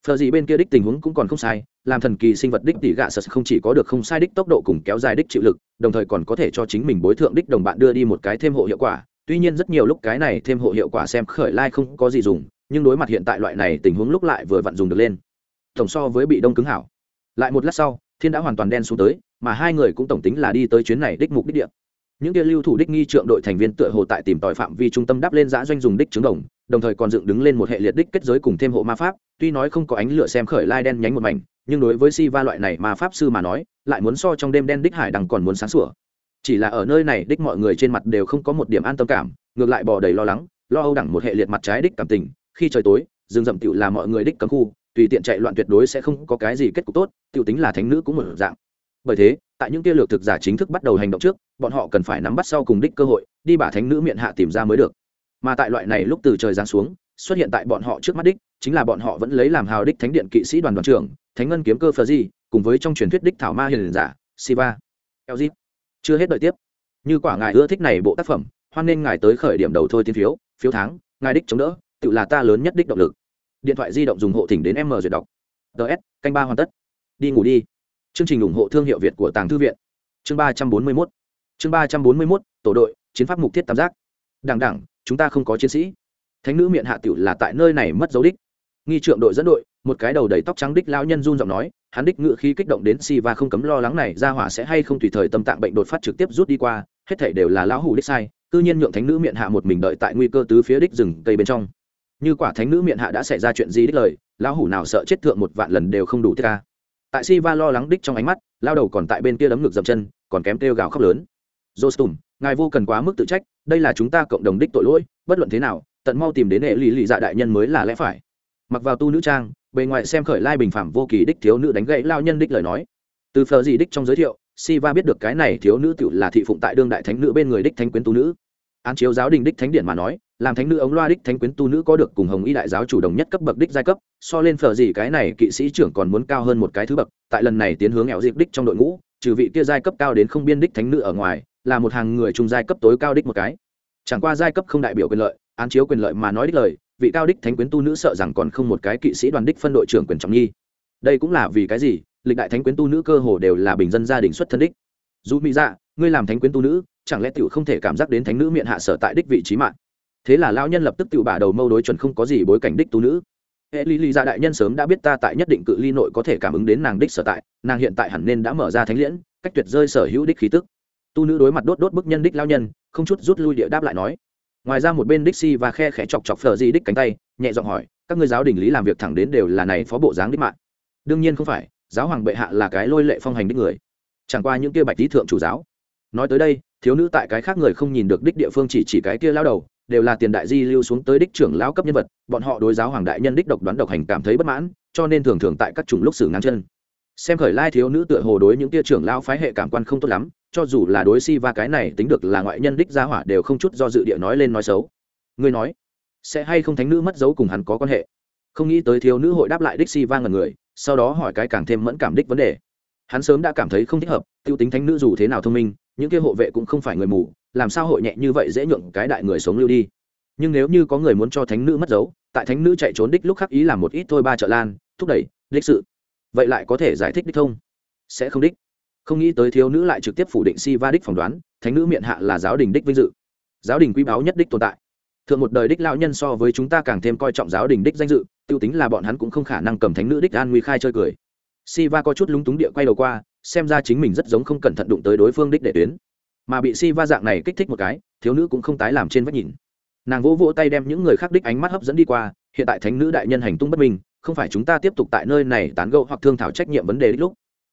Phờ gì bên kia đích tình huống cũng còn không sai, làm thần kỳ sinh vật đích tỷ gạ sợ không chỉ có được không sai đích tốc độ cùng kéo dài đích chịu lực, đồng thời còn có thể cho chính mình bối thượng đích đồng bạn đưa đi một cái thêm hộ hiệu quả. Tuy nhiên rất nhiều lúc cái này thêm hộ hiệu quả xem khởi lai không có gì dùng, nhưng đối mặt hiện tại loại này tình huống lúc lại vừa vặn dùng được lên. Tổng so với bị đông cứng hảo lại một lát sau, thiên đã hoàn toàn đen xuống tới, mà hai người cũng tổng tính là đi tới chuyến này đích mục đích địa. Những kia lưu thủ đích nghi trượng đội thành viên tựa hồ tại tìm tòi phạm vi trung tâm đáp lên giã doanh dùng đích trứng đồng đồng thời còn dựng đứng lên một hệ liệt đích kết giới cùng thêm hộ ma pháp, tuy nói không có ánh lửa xem khởi lai đen nhánh một mảnh, nhưng đối với si va loại này ma pháp sư mà nói, lại muốn so trong đêm đen đích hải đằng còn muốn sáng sủa. Chỉ là ở nơi này đích mọi người trên mặt đều không có một điểm an tâm cảm, ngược lại bỏ đầy lo lắng, lo âu đẳng một hệ liệt mặt trái đích cảm tình, khi trời tối, rừng rậm tựu là mọi người đích cấm khu tùy tiện chạy loạn tuyệt đối sẽ không có cái gì kết cục tốt, Tiểu tính là thánh nữ cũng một dạng. Bởi thế, tại những kia lược thực giả chính thức bắt đầu hành động trước, bọn họ cần phải nắm bắt sau cùng đích cơ hội, đi bả thánh nữ miệng hạ tìm ra mới được. Mà tại loại này lúc từ trời giáng xuống, xuất hiện tại bọn họ trước mắt đích, chính là bọn họ vẫn lấy làm hào đích thánh điện kỵ sĩ đoàn đoàn trưởng, thánh ngân kiếm cơ phờ di, cùng với trong truyền thuyết đích thảo ma hiền giả, siva. Elzit chưa hết đợi tiếp. Như quả ngài ưa thích này bộ tác phẩm, hoan nên ngài tới khởi điểm đầu thôi tiên phiếu phiếu tháng, ngài đích chống đỡ, tự là ta lớn nhất đích động lực điện thoại di động dùng hộ thỉnh đến m duyệt đọc. Ts canh ba hoàn tất. Đi ngủ đi. Chương trình ủng hộ thương hiệu việt của tàng thư viện. Chương ba trăm bốn mươi mốt. Chương ba trăm bốn mươi mốt, tổ đội, chiến pháp mục thiết tam giác. Đằng đẳng chúng ta không có chiến sĩ. Thánh nữ miệng hạ tiểu là tại nơi này mất dấu đích. Nghi trượng đội dẫn đội, một cái đầu đầy tóc trắng đích lão nhân run giọng nói, hắn đích ngự khí kích động đến si và không cấm lo lắng này ra hỏa sẽ hay không tùy thời tâm tạng bệnh đột phát trực tiếp rút đi qua, hết thảy đều là lão hủ đích sai, cư nhiên nhượng thánh nữ miệng hạ một mình đợi tại nguy cơ tứ phía đích rừng cây bên trong như quả thánh nữ miệng hạ đã xảy ra chuyện gì đích lời, lão hủ nào sợ chết thượng một vạn lần đều không đủ tiết ca. Tại si va lo lắng đích trong ánh mắt, lao đầu còn tại bên kia đấm ngực dậm chân, còn kém kêu gào khóc lớn. Jostum ngài vô cần quá mức tự trách, đây là chúng ta cộng đồng đích tội lỗi, bất luận thế nào, tận mau tìm đến hệ lì lì dạ đại nhân mới là lẽ phải. Mặc vào tu nữ trang, bề ngoài xem khởi lai bình phẩm vô kỳ đích thiếu nữ đánh gãy lao nhân đích lời nói. Từ phờ gì đích trong giới thiệu si va biết được cái này thiếu nữ tự là thị phụng tại đương đại thánh nữ bên người đích thánh quyến tu nữ. Án chiếu giáo đình đích thánh điển mà nói làm thánh nữ ống loa đích thánh quyến tu nữ có được cùng hồng y đại giáo chủ đồng nhất cấp bậc đích giai cấp, so lên phở gì cái này kỵ sĩ trưởng còn muốn cao hơn một cái thứ bậc, tại lần này tiến hướng nghèo dịp đích trong đội ngũ, trừ vị kia giai cấp cao đến không biên đích thánh nữ ở ngoài, là một hàng người trung giai cấp tối cao đích một cái. Chẳng qua giai cấp không đại biểu quyền lợi, án chiếu quyền lợi mà nói đích lời, vị cao đích thánh quyến tu nữ sợ rằng còn không một cái kỵ sĩ đoàn đích phân đội trưởng quyền trọng nhi. Đây cũng là vì cái gì, lịch đại thánh quyến tu nữ cơ hồ đều là bình dân gia đình xuất thân đích. Dù mỹ dạ ngươi làm thánh quyến tu nữ, chẳng lẽ tiểu không thể cảm giác đến thánh nữ miệng hạ sở tại đích vị trí mạng? Thế là lão nhân lập tức tự bả đầu mâu đối chuẩn không có gì bối cảnh đích tu nữ. Hệ lý lý gia đại nhân sớm đã biết ta tại nhất định cự ly nội có thể cảm ứng đến nàng đích sở tại, nàng hiện tại hẳn nên đã mở ra thánh liễn, cách tuyệt rơi sở hữu đích khí tức. Tu nữ đối mặt đốt đốt bức nhân đích lao nhân, không chút rút lui địa đáp lại nói. Ngoài ra một bên đích si và khe khẽ chọc chọc phờ di đích cánh tay, nhẹ giọng hỏi, các ngươi giáo đình lý làm việc thẳng đến đều là này phó bộ dáng đích mạng. Đương nhiên không phải, giáo hoàng bệ hạ là cái lôi lệ phong hành đích người. Chẳng qua những kia bạch lý thượng chủ giáo. Nói tới đây, thiếu nữ tại cái khác người không nhìn được đích địa phương chỉ chỉ cái kia lao đầu đều là tiền đại di lưu xuống tới đích trưởng lão cấp nhân vật, bọn họ đối giáo hoàng đại nhân đích độc đoán độc hành cảm thấy bất mãn, cho nên thường thường tại các chủng lúc xử ngang chân. Xem khởi lai thiếu nữ tựa hồ đối những tia trưởng lão phái hệ cảm quan không tốt lắm, cho dù là đối si va cái này tính được là ngoại nhân đích gia hỏa đều không chút do dự địa nói lên nói xấu. Ngươi nói, sẽ hay không thánh nữ mất dấu cùng hắn có quan hệ? Không nghĩ tới thiếu nữ hội đáp lại đích si va ngần người, sau đó hỏi cái càng thêm mẫn cảm đích vấn đề. Hắn sớm đã cảm thấy không thích hợp t i ê u tính thánh nữ dù thế nào thông minh những kia hộ vệ cũng không phải người mù, làm sao hội nhẹ như vậy dễ nhượng cái đại người sống lưu đi? Nhưng nếu như có người muốn cho thánh nữ mất dấu, tại thánh nữ chạy trốn đích lúc khắc ý làm một ít thôi ba trợ lan, thúc đẩy đích sự. Vậy lại có thể giải thích đích thông sẽ không đích. Không nghĩ tới thiếu nữ lại trực tiếp phủ định si va đích phỏng đoán, thánh nữ miệng hạ là giáo đình đích vinh dự. Giáo đình quý báu nhất đích tồn tại. Thượng một đời đích lão nhân so với chúng ta càng thêm coi trọng giáo đình đích danh dự, tiêu tính là bọn hắn cũng không khả năng cầm thánh nữ đích an nguy khai chơi cười. Si va có chút lúng túng địa quay đầu qua xem ra chính mình rất giống không cẩn thận đụng tới đối phương đích để tuyến. Mà bị si va dạng này kích thích một cái, thiếu nữ cũng không tái làm trên vách nhìn. Nàng vỗ vỗ tay đem những người khác đích ánh mắt hấp dẫn đi qua, hiện tại thánh nữ đại nhân hành tung bất minh không phải chúng ta tiếp tục tại nơi này tán gẫu hoặc thương thảo trách nhiệm vấn đề đích lúc.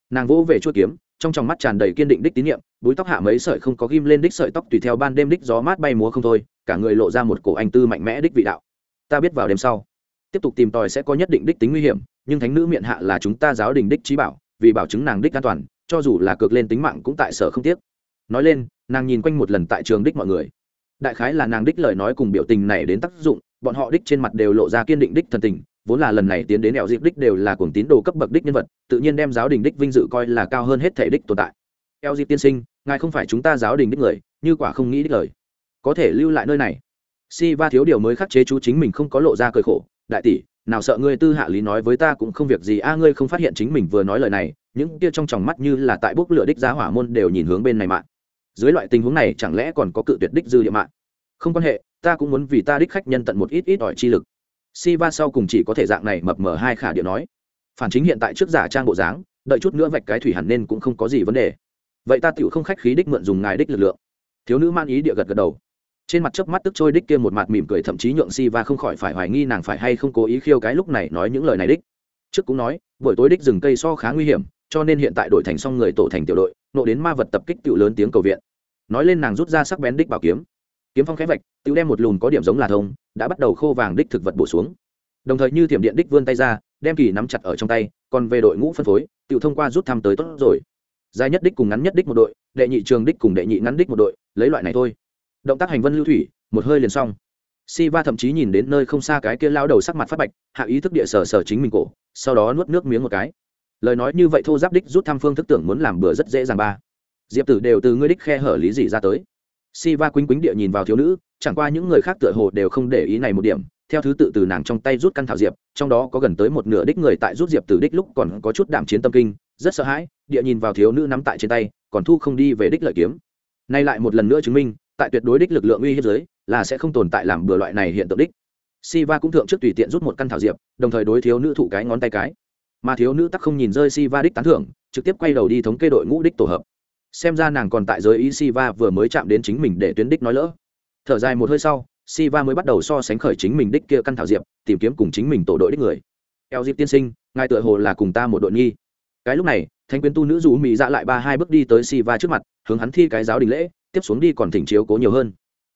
Nàng vỗ về chuôi kiếm, trong tròng mắt tràn đầy kiên định đích tín nhiệm, búi tóc hạ mấy sợi không có ghim lên đích sợi tóc tùy theo ban đêm đích gió mát bay múa không thôi, cả người lộ ra một cổ anh tư mạnh mẽ đích vị đạo. Ta biết vào đêm sau, tiếp tục tìm tòi sẽ có nhất định đích tính nguy hiểm, nhưng thánh nữ miệng hạ là chúng ta giáo đình đích trí bảo vì bảo chứng nàng đích an toàn, cho dù là cược lên tính mạng cũng tại sở không tiếc. Nói lên, nàng nhìn quanh một lần tại trường đích mọi người. Đại khái là nàng đích lời nói cùng biểu tình này đến tác dụng, bọn họ đích trên mặt đều lộ ra kiên định đích thần tình, vốn là lần này tiến đến đèo dịp đích đều là cuồng tín đồ cấp bậc đích nhân vật, tự nhiên đem giáo đình đích vinh dự coi là cao hơn hết thể đích tồn tại. Eo dịp tiên sinh, ngài không phải chúng ta giáo đình đích người, như quả không nghĩ đích lời. Có thể lưu lại nơi này. Si va thiếu điều mới khắc chế chú chính mình không có lộ ra cơi khổ, đại tỷ nào sợ ngươi tư hạ lý nói với ta cũng không việc gì, a, ngươi không phát hiện chính mình vừa nói lời này, những kia trong tròng mắt như là tại bốc lửa đích giá hỏa môn đều nhìn hướng bên này mạng dưới loại tình huống này, chẳng lẽ còn có cự tuyệt đích dư địa mạng không quan hệ, ta cũng muốn vì ta đích khách nhân tận một ít ít ỏi chi lực. Si va sau cùng chỉ có thể dạng này mập mờ hai khả điệu nói. Phản chính hiện tại trước giả trang bộ dáng, đợi chút nữa vạch cái thủy hẳn nên cũng không có gì vấn đề. Vậy ta tựu không khách khí đích mượn dùng ngài đích lực lượng. Thiếu nữ man ý địa gật gật đầu trên mặt chớp mắt tức trôi đích kia một mặt mỉm cười thậm chí nhượng si va không khỏi phải hoài nghi nàng phải hay không cố ý khiêu cái lúc này nói những lời này đích. Trước cũng nói, buổi tối đích rừng cây so khá nguy hiểm, cho nên hiện tại đổi thành xong người tổ thành tiểu đội, nộ đến ma vật tập kích cựu lớn tiếng cầu viện. Nói lên nàng rút ra sắc bén đích bảo kiếm. Kiếm phong khẽ vạch, tiểu đem một lùn có điểm giống là thông, đã bắt đầu khô vàng đích thực vật bổ xuống. Đồng thời như thiểm điện đích vươn tay ra, đem kỳ nắm chặt ở trong tay, còn về đội ngũ phân phối, tiểu thông qua rút thăm tới tốt rồi. Dài nhất đích cùng ngắn nhất đích một đội, đệ nhị trường đích cùng đệ nhị ngắn đích một đội, lấy loại này thôi động tác hành vân lưu thủy, một hơi liền xong. Si va thậm chí nhìn đến nơi không xa cái kia lao đầu sắc mặt phát bạch, hạ ý thức địa sở sở chính mình cổ, sau đó nuốt nước miếng một cái. Lời nói như vậy thô giáp đích rút thăm phương thức tưởng muốn làm bừa rất dễ dàng ba. Diệp tử đều từ ngươi đích khe hở lý gì ra tới. Si va quýnh quýnh địa nhìn vào thiếu nữ, chẳng qua những người khác tựa hồ đều không để ý này một điểm. Theo thứ tự từ nàng trong tay rút căn thảo diệp, trong đó có gần tới một nửa đích người tại rút diệp từ đích lúc còn có chút đảm chiến tâm kinh, rất sợ hãi, địa nhìn vào thiếu nữ nắm tại trên tay, còn thu không đi về đích lợi kiếm. Nay lại một lần nữa chứng minh tại tuyệt đối đích lực lượng uy hiếp giới là sẽ không tồn tại làm bừa loại này hiện tượng đích Siva cũng thượng trước tùy tiện rút một căn thảo diệp, đồng thời đối thiếu nữ thụ cái ngón tay cái. Mà thiếu nữ tắc không nhìn rơi Siva đích tán thưởng, trực tiếp quay đầu đi thống kê đội ngũ đích tổ hợp. Xem ra nàng còn tại giới ý Siva vừa mới chạm đến chính mình để tuyến đích nói lỡ. Thở dài một hơi sau, Siva mới bắt đầu so sánh khởi chính mình đích kia căn thảo diệp, tìm kiếm cùng chính mình tổ đội đích người. Eo Diệp tiên sinh, ngài tựa hồ là cùng ta một đội nghi. Cái lúc này, thanh quyến tu nữ rủ mỹ dạ lại ba hai bước đi tới Siva trước mặt, hướng hắn thi cái giáo đình lễ, tiếp xuống đi còn thỉnh chiếu cố nhiều hơn.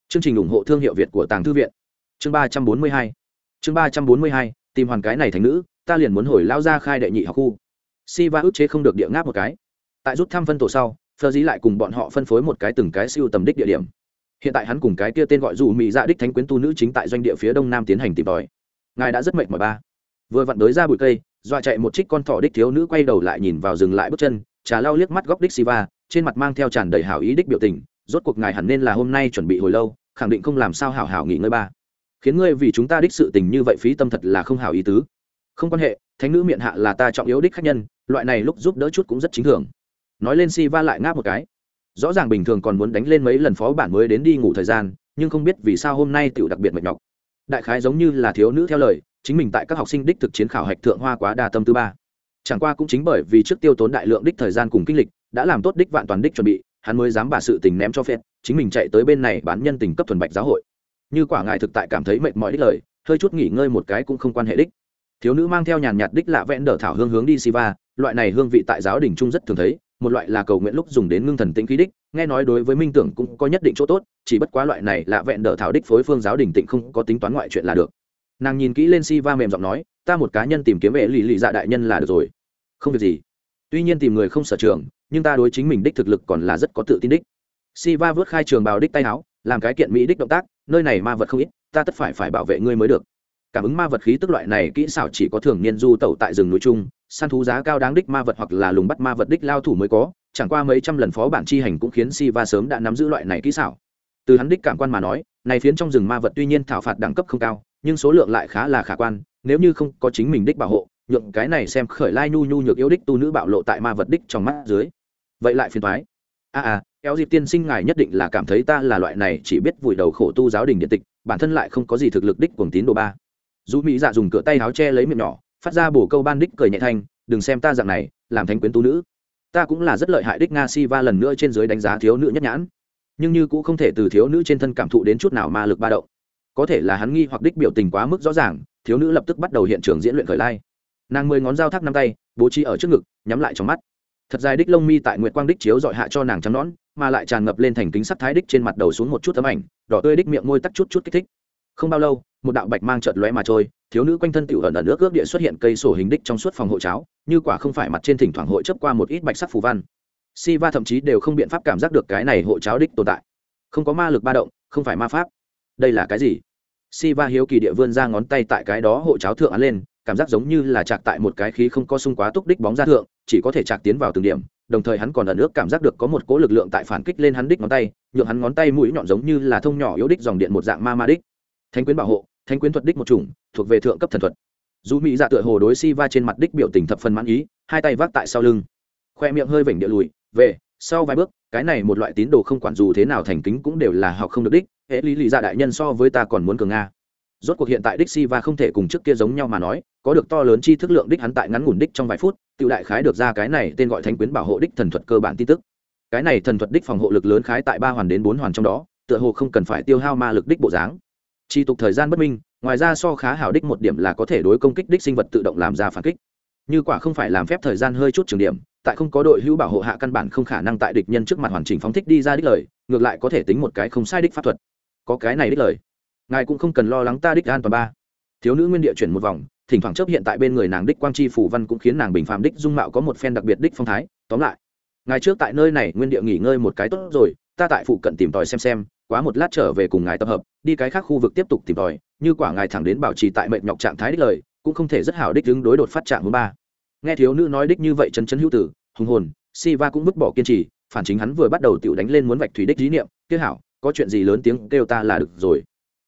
Chương trình ủng hộ thương hiệu việt của tàng thư viện. Chương ba trăm bốn mươi hai. Chương ba trăm bốn mươi hai, tìm hoàn cái này thành nữ, ta liền muốn hồi lao ra khai đệ nhị học khu. Si va ức chế không được địa ngáp một cái. Tại rút thăm phân tổ sau phơ dí lại cùng bọn họ phân phối một cái từng cái siêu tầm đích địa điểm. Hiện tại hắn cùng cái kia tên gọi dù mỹ dạ đích thánh quyến tu nữ chính tại doanh địa phía đông nam tiến hành tìm tòi. Ngài đã rất mệt mỏi ba. Vừa vặn đới ra bụi cây, dọa chạy một trích con thỏ đích thiếu nữ quay đầu lại nhìn vào dừng lại bước chân, trà lau liếc mắt góc đích siva, trên mặt mang theo tràn đầy hảo ý đích biểu tình rốt cuộc ngài hẳn nên là hôm nay chuẩn bị hồi lâu, khẳng định không làm sao hảo hảo nghỉ ngơi ba. Khiến ngươi vì chúng ta đích sự tình như vậy phí tâm thật là không hảo ý tứ. Không quan hệ, thánh nữ miệng hạ là ta trọng yếu đích khách nhân, loại này lúc giúp đỡ chút cũng rất chính thường. Nói lên si va lại ngáp một cái. Rõ ràng bình thường còn muốn đánh lên mấy lần phó bản mới đến đi ngủ thời gian, nhưng không biết vì sao hôm nay tựu đặc biệt mệt nhọc. Đại khái giống như là thiếu nữ theo lời, chính mình tại các học sinh đích thực chiến khảo hạch thượng hoa quá đa tâm thứ ba. Chẳng qua cũng chính bởi vì trước tiêu tốn đại lượng đích thời gian cùng kinh lịch, đã làm tốt đích vạn toàn đích chuẩn bị hắn mới dám bà sự tình ném cho phép chính mình chạy tới bên này bán nhân tình cấp thuần bạch giáo hội. Như quả ngài thực tại cảm thấy mệt mỏi đích lời, hơi chút nghỉ ngơi một cái cũng không quan hệ đích. Thiếu nữ mang theo nhàn nhạt đích lạ vẽn đờ thảo hương hướng đi siva, loại này hương vị tại giáo đình trung rất thường thấy, một loại là cầu nguyện lúc dùng đến ngưng thần tĩnh khí đích, nghe nói đối với minh tưởng cũng có nhất định chỗ tốt, chỉ bất quá loại này lạ vẹn đờ thảo đích phối phương giáo đình tịnh không có tính toán ngoại chuyện là được. Nàng nhìn kỹ lên siva mềm giọng nói, ta một cá nhân tìm kiếm vệ lì lì dạ đại nhân là được rồi. Không việc gì. Tuy nhiên tìm người không sở trường nhưng ta đối chính mình đích thực lực còn là rất có tự tin đích. Si va vớt khai trường bào đích tay áo, làm cái kiện mỹ đích động tác, nơi này ma vật không ít, ta tất phải phải bảo vệ ngươi mới được. Cảm ứng ma vật khí tức loại này kỹ xảo chỉ có thường niên du tẩu tại rừng núi trung săn thú giá cao đáng đích ma vật hoặc là lùng bắt ma vật đích lao thủ mới có, chẳng qua mấy trăm lần phó bản chi hành cũng khiến si va sớm đã nắm giữ loại này kỹ xảo. Từ hắn đích cảm quan mà nói, này phiến trong rừng ma vật tuy nhiên thảo phạt đẳng cấp không cao, nhưng số lượng lại khá là khả quan, nếu như không có chính mình đích bảo hộ nhượng cái này xem khởi lai nhu nhu nhược yếu đích tu nữ bạo lộ tại ma vật đích trong mắt dưới. Vậy lại phiền thoái a à, à kéo dịp tiên sinh ngài nhất định là cảm thấy ta là loại này chỉ biết vùi đầu khổ tu giáo đình điện tịch bản thân lại không có gì thực lực đích cuồng tín đồ ba. Dù mỹ dạ dùng cửa tay áo che lấy miệng nhỏ phát ra bổ câu ban đích cười nhẹ thanh đừng xem ta dạng này làm thánh quyến tu nữ. Ta cũng là rất lợi hại đích nga si va lần nữa trên dưới đánh giá thiếu nữ nhất nhãn. Nhưng như cũng không thể từ thiếu nữ trên thân cảm thụ đến chút nào ma lực ba động. Có thể là hắn nghi hoặc đích biểu tình quá mức rõ ràng thiếu nữ lập tức bắt đầu hiện trường diễn luyện khởi lai nàng mười ngón dao thác năm tay, bố trí ở trước ngực, nhắm lại trong mắt. Thật dài đích lông mi tại nguyệt quang đích chiếu dọi hạ cho nàng trắng nón mà lại tràn ngập lên thành kính sắc thái đích trên mặt đầu xuống một chút tấm ảnh, đỏ tươi đích miệng môi tắc chút chút kích thích. Không bao lâu, một đạo bạch mang chợt lóe mà trôi, thiếu nữ quanh thân tiểu ẩn ẩn nước ước địa xuất hiện cây sổ hình đích trong suốt phòng hộ cháo, như quả không phải mặt trên thỉnh thoảng hội chấp qua một ít bạch sắc phù văn. Si va thậm chí đều không biện pháp cảm giác được cái này hộ cháo đích tồn tại. Không có ma lực ba động, không phải ma pháp. Đây là cái gì? Si va hiếu kỳ địa vươn ra ngón tay tại cái đó hộ cháo thượng án lên cảm giác giống như là chạc tại một cái khí không có sung quá túc đích bóng ra thượng, chỉ có thể chạc tiến vào từng điểm, đồng thời hắn còn ẩn ước cảm giác được có một cỗ lực lượng tại phản kích lên hắn đích ngón tay, nhượng hắn ngón tay mũi nhọn giống như là thông nhỏ yếu đích dòng điện một dạng ma ma đích. Thánh quyến bảo hộ, thánh quyến thuật đích một chủng, thuộc về thượng cấp thần thuật. Dù mỹ dạ tựa hồ đối si va trên mặt đích biểu tình thập phần mãn ý, hai tay vác tại sau lưng. Khoe miệng hơi vểnh địa lùi, về, sau vài bước, cái này một loại tín đồ không quản dù thế nào thành kính cũng đều là học không được đích. Hệ lý lý dạ đại nhân so với ta còn muốn cường nga rốt cuộc hiện tại đích si va không thể cùng trước kia giống nhau mà nói, có được to lớn chi thức lượng đích hắn tại ngắn ngủn đích trong vài phút, tự đại khái được ra cái này tên gọi thánh quyến bảo hộ đích thần thuật cơ bản tin tức. Cái này thần thuật đích phòng hộ lực lớn khái tại ba hoàn đến bốn hoàn trong đó, tựa hồ không cần phải tiêu hao ma lực đích bộ dáng. Chi tục thời gian bất minh, ngoài ra so khá hảo đích một điểm là có thể đối công kích đích sinh vật tự động làm ra phản kích. Như quả không phải làm phép thời gian hơi chút trường điểm, tại không có đội hữu bảo hộ hạ căn bản không khả năng tại địch nhân trước mặt hoàn chỉnh phóng thích đi ra đích lời, ngược lại có thể tính một cái không sai đích pháp thuật. Có cái này đích lời ngài cũng không cần lo lắng ta đích an toàn ba. Thiếu nữ nguyên địa chuyển một vòng, thỉnh thoảng chấp hiện tại bên người nàng đích quang chi phủ văn cũng khiến nàng bình phàm đích dung mạo có một phen đặc biệt đích phong thái. Tóm lại, ngài trước tại nơi này nguyên địa nghỉ ngơi một cái tốt rồi, ta tại phụ cận tìm tòi xem xem, quá một lát trở về cùng ngài tập hợp, đi cái khác khu vực tiếp tục tìm tòi, như quả ngài thẳng đến bảo trì tại mệnh nhọc trạng thái đích lời, cũng không thể rất hảo đích đứng đối đột phát trạng thứ ba. Nghe thiếu nữ nói đích như vậy chân chân hữu tử, hùng hồn si va cũng vứt bỏ kiên trì, phản chính hắn vừa bắt đầu tự đánh lên muốn vạch thủy đích lý niệm kia hảo, có chuyện gì lớn tiếng kêu ta là được rồi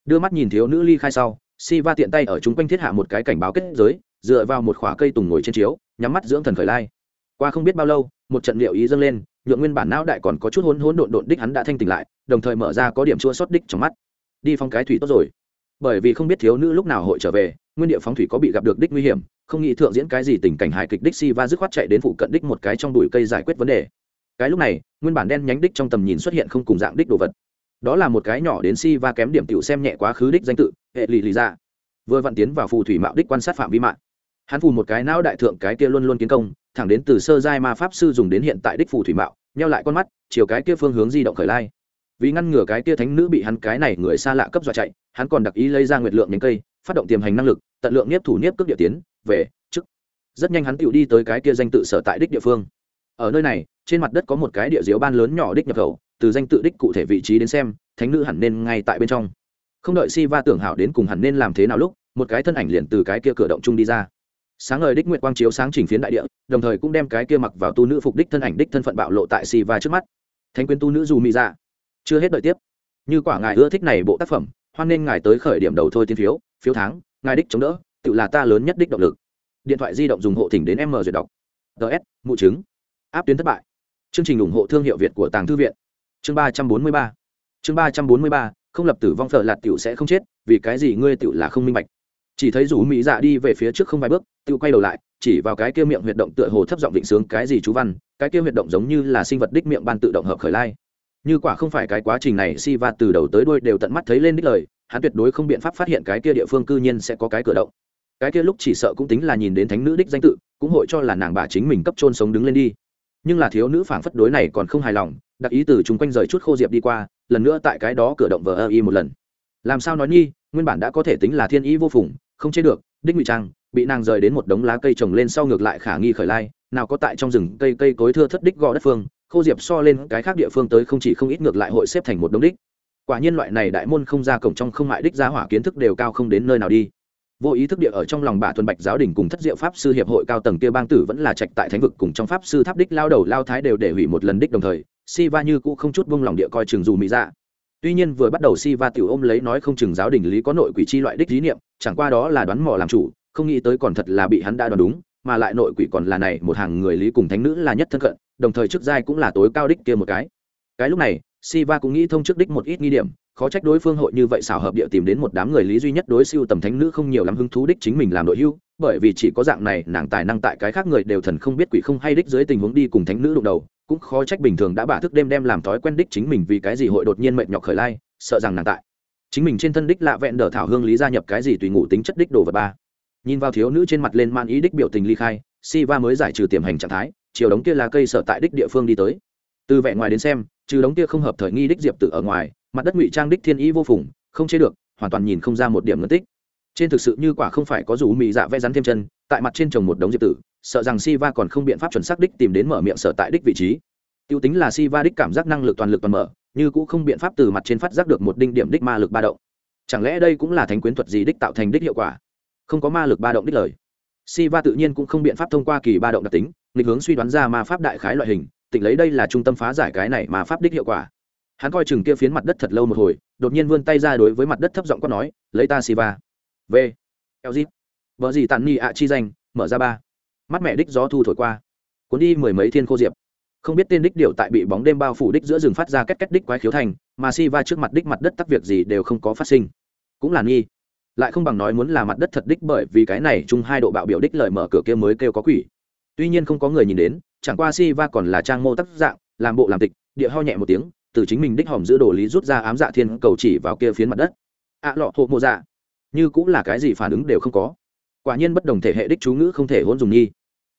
đưa mắt nhìn thiếu nữ ly khai sau si va tiện tay ở chung quanh thiết hạ một cái cảnh báo kết giới, dựa vào một khỏa cây tùng ngồi trên chiếu, nhắm mắt dưỡng thần khởi lai. Qua không biết bao lâu, một trận liệu ý dâng lên, nhượng nguyên bản não đại còn có chút hôn hôn độn độn đích hắn đã thanh tỉnh lại, đồng thời mở ra có điểm chua xót đích trong mắt. Đi phong cái thủy tốt rồi. Bởi vì không biết thiếu nữ lúc nào hội trở về, nguyên địa phóng thủy có bị gặp được đích nguy hiểm, không nghĩ thượng diễn cái gì tình cảnh hài kịch đích si va dứt khoát chạy đến phụ cận đích một cái trong bụi cây giải quyết vấn đề. Cái lúc này, nguyên bản đen nhánh đích trong tầm nhìn xuất hiện không cùng dạng đích đồ vật đó là một cái nhỏ đến si và kém điểm tiểu xem nhẹ quá khứ đích danh tự, hệ lì lì ra. Vừa vặn tiến vào phù thủy mạo đích quan sát phạm vi mạng. Hắn phù một cái não đại thượng cái kia luôn luôn kiến công, thẳng đến từ sơ giai ma pháp sư dùng đến hiện tại đích phù thủy mạo neo lại con mắt, chiều cái kia phương hướng di động khởi lai. Vì ngăn ngừa cái kia thánh nữ bị hắn cái này người xa lạ cấp dọa chạy, hắn còn đặc ý lấy ra nguyệt lượng nhánh cây, phát động tiềm hành năng lực, tận lượng nếp thủ nếp cước địa tiến, về chức rất nhanh hắn tựu đi tới cái kia danh tự sở tại đích địa phương. Ở nơi này, trên mặt đất có một cái địa diếu ban lớn nhỏ đích nhập khẩu từ danh tự đích cụ thể vị trí đến xem, thánh nữ hẳn nên ngay tại bên trong. Không đợi si va tưởng hảo đến cùng hẳn nên làm thế nào lúc, một cái thân ảnh liền từ cái kia cửa động chung đi ra. Sáng ngời đích nguyện quang chiếu sáng chỉnh phiến đại địa, đồng thời cũng đem cái kia mặc vào tu nữ phục đích thân ảnh đích thân phận bạo lộ tại si va trước mắt. Thánh quyến tu nữ dù mỹ ra dạ. chưa hết đợi tiếp. Như quả ngài ưa thích này bộ tác phẩm, hoan nên ngài tới khởi điểm đầu thôi tiên phiếu phiếu tháng, ngài đích chống đỡ, tự là ta lớn nhất đích động lực. Điện thoại di động dùng hộ thỉnh đến m duyệt đọc. Ts mụ chứng. Áp tuyến thất bại. Chương trình ủng hộ thương hiệu việt của tàng thư viện chương ba trăm bốn mươi ba. Chương ba trăm bốn mươi ba, không lập tử vong phở lạt tiểu sẽ không chết, vì cái gì ngươi tiểu là không minh bạch. Chỉ thấy rủ mỹ dạ đi về phía trước không vài bước, tiểu quay đầu lại, chỉ vào cái kia miệng huyệt động tựa hồ thấp giọng vịnh sướng cái gì chú văn, cái kia huyệt động giống như là sinh vật đích miệng ban tự động hợp khởi lai. Như quả không phải cái quá trình này, si va từ đầu tới đuôi đều tận mắt thấy lên đích lời, hắn tuyệt đối không biện pháp phát hiện cái kia địa phương cư nhiên sẽ có cái cửa động. Cái kia lúc chỉ sợ cũng tính là nhìn đến thánh nữ đích danh tự, cũng hội cho là nàng bà chính mình cấp trôn sống đứng lên đi. Nhưng là thiếu nữ phảng phất đối này còn không hài lòng đặc ý từ chúng quanh rời chút khô diệp đi qua, lần nữa tại cái đó cửa động vờ ơ y một lần. Làm sao nói nhi nguyên bản đã có thể tính là thiên ý vô phùng, không chế được, đích ngụy trang, bị nàng rời đến một đống lá cây trồng lên sau ngược lại khả nghi khởi lai, nào có tại trong rừng cây cây cối thưa thất đích gò đất phương, khô diệp so lên cái khác địa phương tới không chỉ không ít ngược lại hội xếp thành một đống đích. Quả nhiên loại này đại môn không ra cổng trong không mại đích giá hỏa kiến thức đều cao không đến nơi nào đi. Vô ý thức địa ở trong lòng bà thuần bạch giáo đình cùng thất diệu pháp sư hiệp hội cao tầng kia bang tử vẫn là trạch tại thánh vực cùng trong pháp sư tháp đích lao đầu lao thái đều để hủy một lần đích đồng thời si va như cũ không chút buông lòng địa coi chừng dù mỹ dạ. tuy nhiên vừa bắt đầu si va tiểu ôm lấy nói không chừng giáo đình lý có nội quỷ chi loại đích lý niệm chẳng qua đó là đoán mò làm chủ không nghĩ tới còn thật là bị hắn đã đoán đúng mà lại nội quỷ còn là này một hàng người lý cùng thánh nữ là nhất thân cận đồng thời chức giai cũng là tối cao đích kia một cái cái lúc này Siva cũng nghĩ thông trước đích một ít nghi điểm, khó trách đối phương hội như vậy xảo hợp địa tìm đến một đám người lý duy nhất đối siêu tầm thánh nữ không nhiều lắm hứng thú đích chính mình làm đội hưu, bởi vì chỉ có dạng này nàng tài năng tại cái khác người đều thần không biết quỷ không hay đích dưới tình huống đi cùng thánh nữ đụng đầu, cũng khó trách bình thường đã bả thức đêm đem làm thói quen đích chính mình vì cái gì hội đột nhiên mệt nhọc khởi lai, sợ rằng nàng tại. Chính mình trên thân đích lạ vẹn đờ thảo hương lý gia nhập cái gì tùy ngủ tính chất đích đồ vật ba. Nhìn vào thiếu nữ trên mặt lên man ý đích biểu tình ly khai si va mới giải trừ tiềm hành trạng thái chiều đống kia là cây sở tại đích địa phương đi tới. Từ vẻ ngoài đến xem trừ đống kia không hợp thời nghi đích diệp tử ở ngoài mặt đất ngụy trang đích thiên ý vô phùng không chế được hoàn toàn nhìn không ra một điểm ngân tích. Trên thực sự như quả không phải có rủ mị dạ vẽ rắn thêm chân tại mặt trên trồng một đống diệp tử sợ rằng si va còn không biện pháp chuẩn xác đích tìm đến mở miệng sở tại đích vị trí. T i ê u tính là si va đích cảm giác năng lực toàn lực toàn mở, như cũng không biện pháp từ mặt trên phát giác được một đinh điểm đích ma lực ba động. Chẳng lẽ đây cũng là thánh quyến thuật gì đích tạo thành đích hiệu quả? Không có ma lực ba động đích lời. Si va tự nhiên cũng không biện pháp thông qua kỳ ba động đặc tính, nghịch hướng suy đoán ra ma pháp đại khái loại hình tỉnh lấy đây là trung tâm phá giải cái này mà pháp đích hiệu quả. Hắn coi chừng kia phiến mặt đất thật lâu một hồi, đột nhiên vươn tay ra đối với mặt đất thấp giọng quát nói, lấy ta si va v lg vợ gì tàn ni ạ chi danh, mở ra ba mắt mẹ đích gió thu thổi qua. Cuốn đi mười mấy thiên khô diệp. Không biết tên đích điệu tại bị bóng đêm bao phủ đích giữa rừng phát ra két két đích quái khiếu thành, mà si va trước mặt đích mặt đất tắc việc gì đều không có phát sinh. Cũng là nghi. Lại không bằng nói muốn là mặt đất thật đích bởi vì cái này chung hai độ bạo biểu đích lời mở cửa kia mới kêu có quỷ. Tuy nhiên không có người nhìn đến, chẳng qua si va còn là trang mô tác dạng, làm bộ làm tịch, địa ho nhẹ một tiếng, từ chính mình đích hòm giữ đồ lý rút ra ám dạ thiên cầu chỉ vào kia phiến mặt đất. Ạ lọ hộ mộ dạ. Như cũng là cái gì phản ứng đều không có. Quả nhiên bất đồng thể hệ đích chú ngữ không thể hôn dùng nhi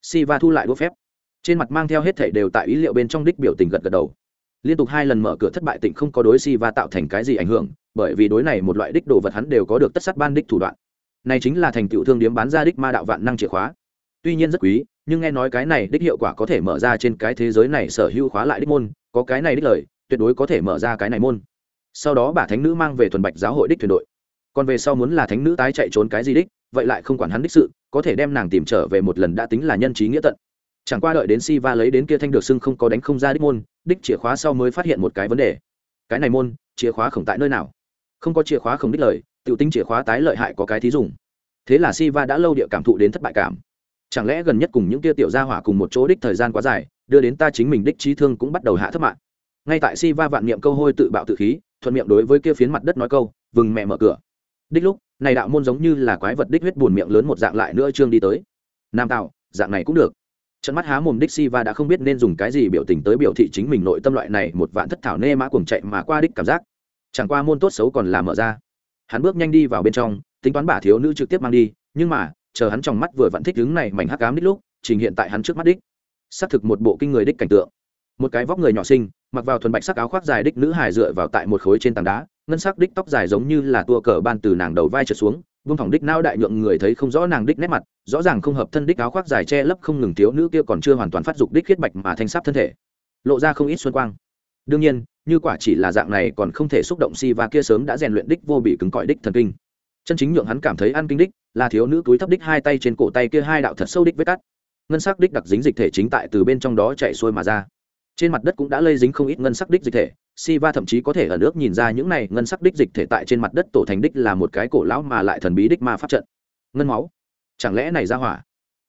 si va thu lại đũa phép. Trên mặt mang theo hết thể đều tại ý liệu bên trong đích biểu tình gật gật đầu. Liên tục hai lần mở cửa thất bại tịnh không có đối si va tạo thành cái gì ảnh hưởng, bởi vì đối này một loại đích đồ vật hắn đều có được tất sát ban đích thủ đoạn. Này chính là thành tựu thương điếm bán ra đích ma đạo vạn năng chìa khóa. Tuy nhiên rất quý, nhưng nghe nói cái này đích hiệu quả có thể mở ra trên cái thế giới này sở hữu khóa lại đích môn, có cái này đích lời, tuyệt đối có thể mở ra cái này môn. Sau đó bà thánh nữ mang về thuần bạch giáo hội đích thuyền đội. Còn về sau muốn là thánh nữ tái chạy trốn cái gì đích, vậy lại không quản hắn đích sự có thể đem nàng tìm trở về một lần đã tính là nhân trí nghĩa tận. Chẳng qua đợi đến si va lấy đến kia thanh được xưng không có đánh không ra đích môn, đích chìa khóa sau mới phát hiện một cái vấn đề. Cái này môn, chìa khóa khổng tại nơi nào? Không có chìa khóa không đích lời tự tính chìa khóa tái lợi hại có cái thí dùng. Thế là si va đã lâu địa cảm thụ đến thất bại cảm. Chẳng lẽ gần nhất cùng những kia tiểu gia hỏa cùng một chỗ đích thời gian quá dài, đưa đến ta chính mình đích trí thương cũng bắt đầu hạ thấp mạng. Ngay tại si va vạn niệm câu hôi tự bạo tự khí, thuận miệng đối với kia phiến mặt đất nói câu, vừng mẹ mở cửa. Đích lúc này đạo môn giống như là quái vật đích huyết buồn miệng lớn một dạng lại nữa trương đi tới. Nam tạo dạng này cũng được. Trận mắt há mồm đích si va đã không biết nên dùng cái gì biểu tình tới biểu thị chính mình nội tâm loại này một vạn thất thảo nê mã cuồng chạy mà qua đích cảm giác. Chẳng qua môn tốt xấu còn là mở ra. Hắn bước nhanh đi vào bên trong, tính toán bả thiếu nữ trực tiếp mang đi, nhưng mà, chờ hắn trong mắt vừa vặn thích đứng này mảnh hắc ám đích lúc, trình hiện tại hắn trước mắt đích. Xác thực một bộ kinh người đích cảnh tượng. Một cái vóc người nhỏ sinh mặc vào thuần bạch sắc áo khoác dài đích nữ hài dựa vào tại một khối trên tảng đá ngân sắc đích tóc dài giống như là tua cờ ban từ nàng đầu vai trượt xuống vương thỏng đích nao đại nhượng người thấy không rõ nàng đích nét mặt, rõ ràng không hợp thân đích áo khoác dài che lấp không ngừng thiếu nữ kia còn chưa hoàn toàn phát dục đích khiết bạch mà thanh sắp thân thể. Lộ ra không ít xuân quang. Đương nhiên, như quả chỉ là dạng này còn không thể xúc động si và kia sớm đã rèn luyện đích vô bị cứng cỏi đích thần kinh. Chân chính nhượng hắn cảm thấy ăn kinh đích, là thiếu nữ túi thấp đích hai tay trên cổ tay kia hai đạo thật sâu đích vết cắt. Ngân sắc đích đặc dính dịch thể chính tại từ bên trong đó chạy xuôi mà ra. Trên mặt đất cũng đã lây dính không ít ngân sắc đích dịch thể si va thậm chí có thể ở nước nhìn ra những này ngân sắc đích dịch thể tại trên mặt đất tổ thành đích là một cái cổ lão mà lại thần bí đích ma pháp trận. Ngân máu? Chẳng lẽ này ra hỏa?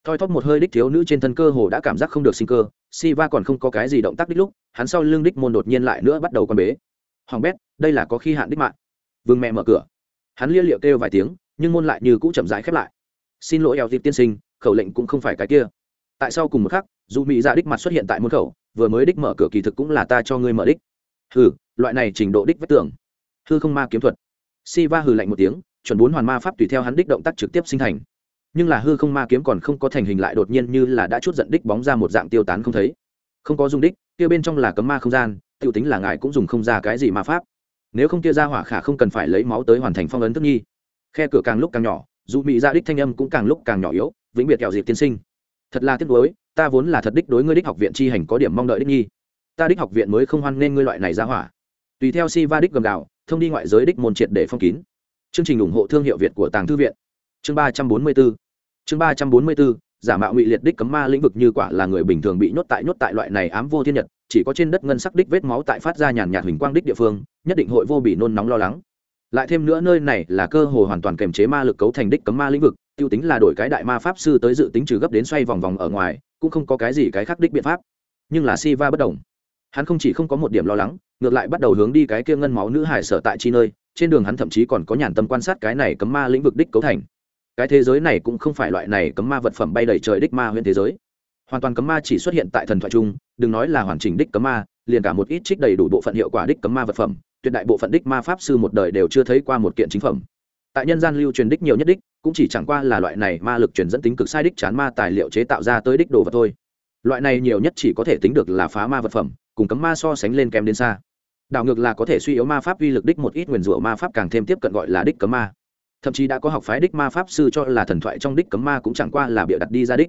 Thoi thóp một hơi đích thiếu nữ trên thân cơ hồ đã cảm giác không được sinh cơ si va còn không có cái gì động tác đích lúc, hắn sau lưng đích môn đột nhiên lại nữa bắt đầu con bế. Hoàng bét, đây là có khi hạn đích mạng. Vương mẹ mở cửa. Hắn lia liệu kêu vài tiếng, nhưng môn lại như cũ chậm rãi khép lại. Xin lỗi eo dịp tiên sinh, khẩu lệnh cũng không phải cái kia. Tại sao cùng một khắc, dù mỹ dạ đích mặt xuất hiện tại môn khẩu, vừa mới đích mở cửa kỳ thực cũng là ta cho ngươi mở đích hừ, loại này trình độ đích vách tưởng. Hư không ma kiếm thuật. Si va hừ lạnh một tiếng, chuẩn bốn hoàn ma pháp tùy theo hắn đích động tác trực tiếp sinh thành. Nhưng là hư không ma kiếm còn không có thành hình lại đột nhiên như là đã chút giận đích bóng ra một dạng tiêu tán không thấy. Không có dung đích, kia bên trong là cấm ma không gian t i ê u tính là ngài cũng dùng không ra cái gì ma pháp. Nếu không kia ra hỏa khả không cần phải lấy máu tới hoàn thành phong ấn tức nhi khe cửa càng lúc càng nhỏ, dù bị ra đích thanh âm cũng càng lúc càng nhỏ yếu, vĩnh biệt kẹo dịp tiên sinh. Thật là tiếc nuối, ta vốn là thật đích đối ngươi đích học viện chi hành có điểm mong đợi đích nhi ta đích học viện mới không hoan nên ngươi loại này ra hỏa. Tùy theo si va đích gầm đạo thông đi ngoại giới đích môn triệt để phong kín. Chương trình ủng hộ thương hiệu việt của tàng thư viện. Chương ba trăm bốn mươi bốn chương ba trăm bốn mươi bốn giả mạo ngụy liệt đích cấm ma lĩnh vực như quả là người bình thường bị nhốt tại nhốt tại loại này ám vô thiên nhật, chỉ có trên đất ngân sắc đích vết máu tại phát ra nhàn nhạt huỳnh quang đích địa phương, nhất định hội vô bị nôn nóng lo lắng. Lại thêm nữa nơi này là cơ hồ hoàn toàn kềm chế ma lực cấu thành đích cấm ma lĩnh vực, tiêu tính là đổi cái đại ma pháp sư tới dự tính trừ gấp đến xoay vòng vòng ở ngoài, cũng không có cái gì cái khác đích biện pháp. Nhưng là si va bất đồng hắn không chỉ không có một điểm lo lắng, ngược lại bắt đầu hướng đi cái kia ngân máu nữ hải sở tại chi nơi, trên đường hắn thậm chí còn có nhàn tâm quan sát cái này cấm ma lĩnh vực đích cấu thành. Cái thế giới này cũng không phải loại này cấm ma vật phẩm bay đầy trời đích ma huyện thế giới. Hoàn toàn cấm ma chỉ xuất hiện tại thần thoại chung, đừng nói là hoàn chỉnh đích cấm ma, liền cả một ít trích đầy đủ bộ phận hiệu quả đích cấm ma vật phẩm, tuyệt đại bộ phận đích ma pháp sư một đời đều chưa thấy qua một kiện chính phẩm. Tại nhân gian lưu truyền đích nhiều nhất đích, cũng chỉ chẳng qua là loại này ma lực truyền dẫn tính cực sai đích chán ma tài liệu chế tạo ra tới đích đồ vật thôi. Loại này nhiều nhất chỉ có thể tính được là phá ma vật phẩm cùng cấm ma so sánh lên kém đến xa. Đảo ngược là có thể suy yếu ma pháp uy lực đích một ít nguyền rủa ma pháp càng thêm tiếp cận gọi là đích cấm ma. Thậm chí đã có học phái đích ma pháp sư cho là thần thoại trong đích cấm ma cũng chẳng qua là bịa đặt đi ra đích.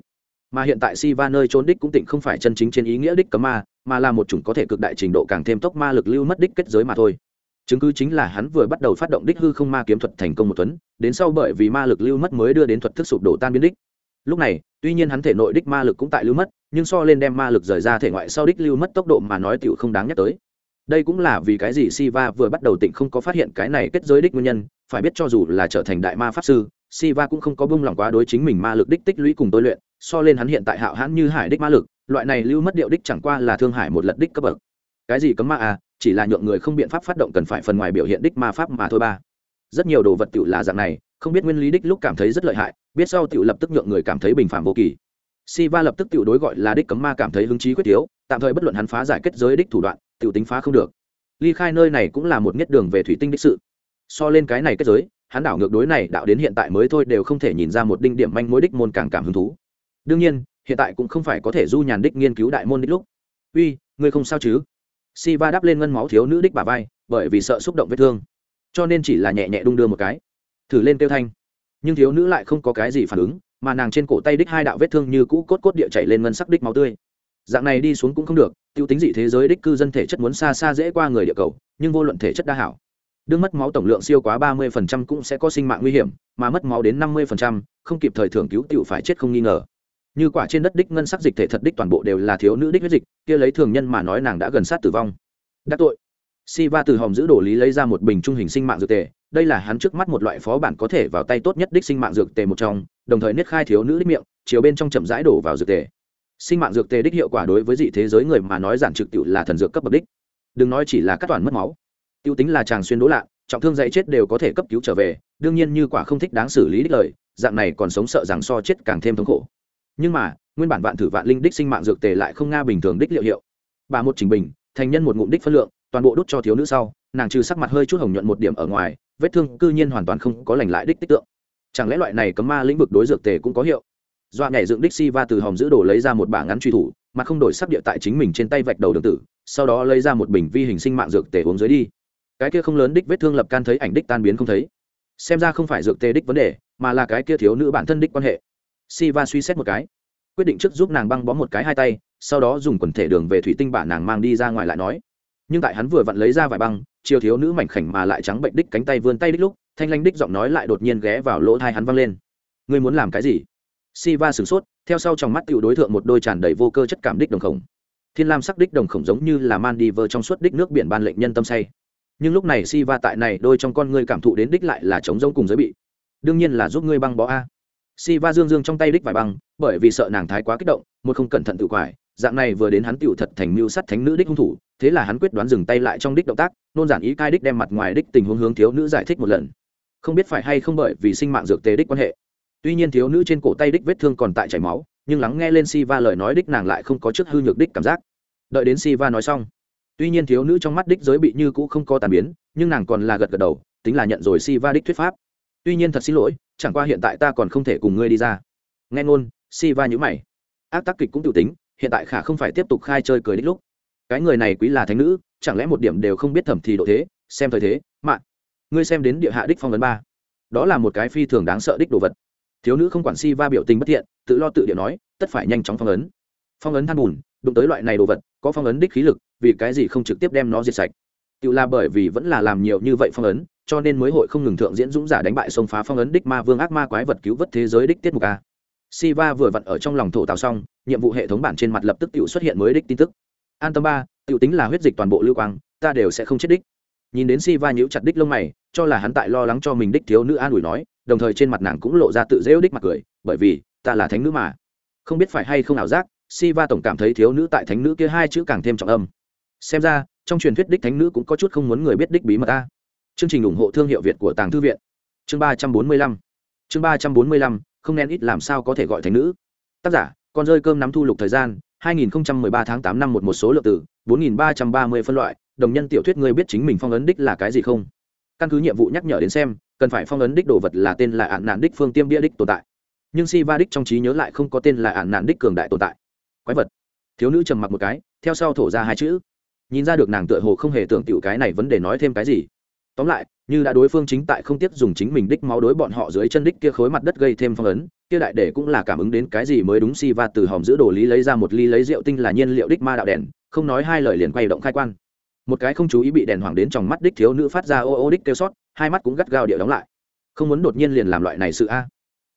Mà hiện tại si va nơi trốn đích cũng tỉnh không phải chân chính trên ý nghĩa đích cấm ma, mà là một chủng có thể cực đại trình độ càng thêm tốc ma lực lưu mất đích kết giới mà thôi. Chứng cứ chính là hắn vừa bắt đầu phát động đích hư không ma kiếm thuật thành công một tuấn, đến sau bởi vì ma lực lưu mất mới đưa đến thuật thức sụp đổ tan biến đích lúc này tuy nhiên hắn thể nội đích ma lực cũng tại lưu mất nhưng so lên đem ma lực rời ra thể ngoại sau đích lưu mất tốc độ mà nói tựu không đáng nhắc tới đây cũng là vì cái gì Siva vừa bắt đầu tỉnh không có phát hiện cái này kết giới đích nguyên nhân, phải biết cho dù là trở thành đại ma pháp sư, Siva cũng không có bung lòng quá đối chính mình ma lực đích tích lũy cùng tôi luyện, so lên hắn hiện tại hạo hãn như hải đích ma lực, loại này lưu mất điệu đích chẳng qua là thương hải một lật đích cấp bậc. Cái gì cấm ma à, chỉ là nhượng người không biện pháp phát động cần phải phần ngoài biểu hiện đích ma pháp mà thôi ba. Rất nhiều đồ vật tiểu là dạng này, không biết nguyên lý đích lúc cảm thấy rất lợi hại, biết sau tiểu lập tức nhượng người cảm thấy bình phàm vô kỳ. Siva lập tức tiểu đối gọi là đích cấm ma cảm thấy hứng chí quyết thiếu, tạm thời bất luận hắn phá giải kết giới đích thủ đoạn, tiểu tính phá không được. Ly khai nơi này cũng là một nhất đường về thủy tinh đích sự. So lên cái này kết giới hắn đảo ngược đối này đạo đến hiện tại mới thôi đều không thể nhìn ra một đinh điểm manh mối đích môn càng cảm hứng thú. Đương nhiên hiện tại cũng không phải có thể du nhàn đích nghiên cứu đại môn đích lúc. Uy ngươi không sao chứ? Si va đắp lên ngân máu thiếu nữ đích bà vai bởi vì sợ xúc động vết thương. Cho nên chỉ là nhẹ nhẹ đung đưa một cái thử lên kêu thanh. Nhưng thiếu nữ lại không có cái gì phản ứng mà nàng trên cổ tay đích hai đạo vết thương như cũ cốt cốt địa chảy lên ngân sắc đích máu tươi. Dạng này đi xuống cũng không được tiêu tính dị thế giới đích cư dân thể chất muốn xa xa dễ qua người địa cầu nhưng vô luận thể chất đa hảo. Đương mất máu tổng lượng siêu quá ba mươi phần trăm cũng sẽ có sinh mạng nguy hiểm mà mất máu đến năm mươi phần trăm không kịp thời thưởng cứu tiểu phải chết không nghi ngờ. Như quả trên đất đích ngân sắc dịch thể thật đích toàn bộ đều là thiếu nữ đích huyết dịch kia lấy thường nhân mà nói nàng đã gần sát tử vong. Đắc tội. Siva từ hòm giữ đồ lý lấy ra một bình trung hình sinh mạng dược tề, đây là hắn trước mắt một loại phó bản có thể vào tay tốt nhất đích sinh mạng dược tề một trong, đồng thời niết khai thiếu nữ đích miệng, chiều bên trong chậm rãi đổ vào dược tề. Sinh mạng dược tề đích hiệu quả đối với dị thế giới người mà nói giản trực tự là thần dược cấp bậc đích. Đừng nói chỉ là cắt toàn mất máu. Tiêu tính là chàng xuyên đố lạ trọng thương dạy chết đều có thể cấp cứu trở về đương nhiên như quả không thích đáng xử lý đích lời dạng này còn sống sợ rằng so chết càng thêm thống khổ. Nhưng mà nguyên bản vạn thử vạn linh đích sinh mạng dược tề lại không nga bình thường đích liệu hiệu. Bà một trình bình thành nhân một ngụm đích phân lượng toàn bộ đốt cho thiếu nữ sau nàng trừ sắc mặt hơi chút hồng nhuận một điểm ở ngoài vết thương cư nhiên hoàn toàn không có lành lại đích tích tượng. Chẳng lẽ loại này cấm ma lĩnh vực đối dược tề cũng có hiệu? Doa nhảy dựng đích si va từ hòm giữ đồ lấy ra một bảng ngắn truy thủ, mà không đổi sắc địa tại chính mình trên tay vạch đầu đường tử, sau đó lấy ra một bình vi hình sinh mạng dược tề uống dưới đi. Cái kia không lớn đích vết thương lập can thấy ảnh đích tan biến không thấy. Xem ra không phải dược tề đích vấn đề, mà là cái kia thiếu nữ bản thân đích quan hệ. Si va suy xét một cái, quyết định trước giúp nàng băng bó một cái hai tay, sau đó dùng quần thể đường về thủy tinh bản nàng mang đi ra ngoài lại nói nhưng tại hắn vừa vặn lấy ra vài băng chiều thiếu nữ mảnh khảnh mà lại trắng bệnh đích cánh tay vươn tay đích lúc thanh lanh đích giọng nói lại đột nhiên ghé vào lỗ thai hắn văng lên ngươi muốn làm cái gì Siva sửng sốt, theo sau trong mắt tiểu đối tượng một đôi tràn đầy vô cơ chất cảm đích đồng khổng. Thiên lam sắc đích đồng khổng giống như là man đi vơ trong suốt đích nước biển ban lệnh nhân tâm say. Nhưng lúc này Siva tại này đôi trong con ngươi cảm thụ đến đích lại là chống giống cùng giới bị. Đương nhiên là giúp ngươi băng bó a. Siva dương dương trong tay đích vài băng, bởi vì sợ nàng thái quá kích động, một không cẩn thận tự quải, dạng này vừa đến hắn tựu thật thành mưu sát thánh nữ đích hung thủ, thế là hắn quyết đoán dừng tay lại trong đích động tác, nôn giản ý cai đích đem mặt ngoài đích tình huống hướng thiếu nữ giải thích một lần. Không biết phải hay không bởi vì sinh mạng dược tế đích quan hệ. Tuy nhiên thiếu nữ trên cổ tay đích vết thương còn tại chảy máu nhưng lắng nghe lên si va lời nói đích nàng lại không có chức hư nhược đích cảm giác. Đợi đến si va nói xong tuy nhiên thiếu nữ trong mắt đích giới bị như cũ không có tàn biến nhưng nàng còn là gật gật đầu tính là nhận rồi si va đích thuyết pháp. Tuy nhiên thật xin lỗi chẳng qua hiện tại ta còn không thể cùng ngươi đi ra. Nghe ngôn si va nhữ mày. Ác tác kịch cũng tự tính hiện tại khả không phải tiếp tục khai chơi cười đích lúc. Cái người này quý là thánh nữ chẳng lẽ một điểm đều không biết thẩm thì độ thế? Xem thời thế mạng ngươi xem đến địa hạ đích phong vấn ba. Đó là một cái phi thường đáng sợ đích đồ vật. Thiếu nữ không quản si va biểu tình bất thiện tự lo tự điệu nói tất phải nhanh chóng phong ấn. Phong ấn than bùn đụng tới loại này đồ vật có phong ấn đích khí lực vì cái gì không trực tiếp đem nó diệt sạch? Tự là bởi vì vẫn là làm nhiều như vậy phong ấn cho nên mới hội không ngừng thượng diễn dũng giả đánh bại sông phá phong ấn đích ma vương ác ma quái vật cứu vớt thế giới đích tiết mục a. Siva vừa vặn ở trong lòng thổ tào xong, nhiệm vụ hệ thống bản trên mặt lập tức tự xuất hiện mới đích tin tức. An tâm ba, tự tính là huyết dịch toàn bộ lưu quang, ta đều sẽ không chết đích. Nhìn đến Siva nhíu chặt đích lông mày, cho là hắn tại lo lắng cho mình đích thiếu nữ an ủi nói, đồng thời trên mặt nàng cũng lộ ra tự dễ đích mặt cười bởi vì ta là thánh nữ mà. Không biết phải hay không ảo giác si va tổng cảm thấy thiếu nữ tại thánh nữ kia hai chữ càng thêm trọng âm. Xem ra trong truyền thuyết đích thánh nữ cũng có chút không muốn người biết đích bí mật ta. Chương trình ủng hộ thương hiệu việt của tàng thư viện. Chương ba trăm bốn mươi lăm. Chương ba trăm bốn mươi lăm không nên ít làm sao có thể gọi thánh nữ. Tác giả con rơi cơm nắm thu lục thời gian 2013 tháng 8 năm một một số lượng tử 4330 phân loại. Đồng nhân tiểu thuyết ngươi biết chính mình phong ấn đích là cái gì không? Căn cứ nhiệm vụ nhắc nhở đến xem, cần phải phong ấn đích đồ vật là tên là ạn nạn đích phương tiêm bia đích tồn tại. Nhưng si va đích trong trí nhớ lại không có tên là ạn nạn đích cường đại tồn tại. Quái vật. Thiếu nữ trầm mặc một cái, theo sau thổ ra hai chữ. Nhìn ra được nàng tựa hồ không hề tưởng tiểu cái này vấn đề nói thêm cái gì. Tóm lại như đã đối phương chính tại không tiếc dùng chính mình đích máu đối bọn họ dưới chân đích kia khối mặt đất gây thêm phong ấn, kia đại để cũng là cảm ứng đến cái gì mới đúng si va từ hòm giữ đồ lý lấy ra một ly lấy rượu tinh là nhiên liệu đích ma đạo đèn, không nói hai lời liền quay động khai quan. Một cái không chú ý bị đèn hoàng đến trong mắt đích thiếu nữ phát ra ô ô đích kêu sót hai mắt cũng gắt gao điệu đóng lại. Không muốn đột nhiên liền làm loại này sự a.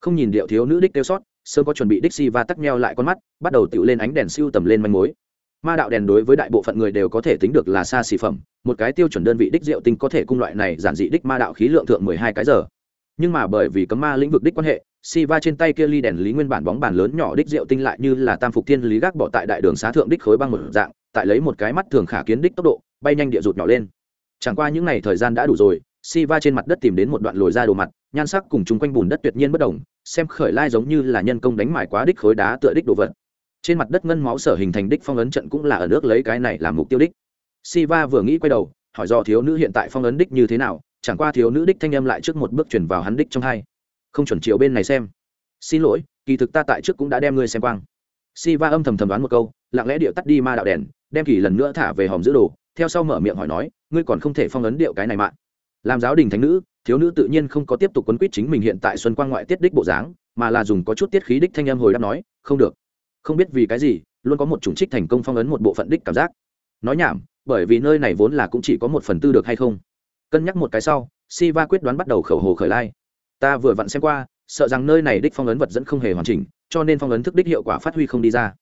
Không nhìn điệu thiếu nữ đích kêu sót sớm có chuẩn bị đích si va tắc nheo lại con mắt, bắt đầu tựu lên ánh đèn siêu tầm lên manh mối ma đạo đèn đối với đại bộ phận người đều có thể tính được là xa xỉ phẩm, một cái tiêu chuẩn đơn vị đích rượu tinh có thể cung loại này giản dị đích ma đạo khí lượng thượng mười hai cái giờ. Nhưng mà bởi vì cấm ma lĩnh vực đích quan hệ si va trên tay kia ly đèn lý nguyên bản bóng bàn lớn nhỏ đích rượu tinh lại như là tam phục thiên lý gác bỏ tại đại đường xá thượng đích khối băng một dạng, tại lấy một cái mắt thường khả kiến đích tốc độ, bay nhanh địa rụt nhỏ lên. Chẳng qua những ngày thời gian đã đủ rồi si va trên mặt đất tìm đến một đoạn lồi ra đồ mặt, nhan sắc cùng chung quanh bùn đất tuyệt nhiên bất đồng, xem khởi lai giống như là nhân công đánh mải quá đích khối đá tựa đích đồ vật trên mặt đất ngân máu sở hình thành đích phong ấn trận cũng là ở nước lấy cái này làm mục tiêu đích. Siva vừa nghĩ quay đầu, hỏi do thiếu nữ hiện tại phong ấn đích như thế nào, chẳng qua thiếu nữ đích thanh âm lại trước một bước chuyển vào hắn đích trong hai. Không chuẩn chiều bên này xem. Xin lỗi, kỳ thực ta tại trước cũng đã đem ngươi xem quang. Siva âm thầm thầm đoán một câu, lặng lẽ điệu tắt đi ma đạo đèn, đem kỳ lần nữa thả về hòm giữ đồ, theo sau mở miệng hỏi nói, ngươi còn không thể phong ấn điệu cái này mạng làm giáo đình thánh nữ, thiếu nữ tự nhiên không có tiếp tục quấn quýt chính mình hiện tại xuân quang ngoại tiết đích bộ dáng, mà là dùng có chút tiết khí đích thanh âm hồi đáp nói, không được không biết vì cái gì, luôn có một chủng trích thành công phong ấn một bộ phận đích cảm giác. Nói nhảm, bởi vì nơi này vốn là cũng chỉ có một phần tư được hay không? Cân nhắc một cái sau si va quyết đoán bắt đầu khẩu hồ khởi lai. Ta vừa vặn xem qua, sợ rằng nơi này đích phong ấn vật dẫn không hề hoàn chỉnh, cho nên phong ấn thức đích hiệu quả phát huy không đi ra.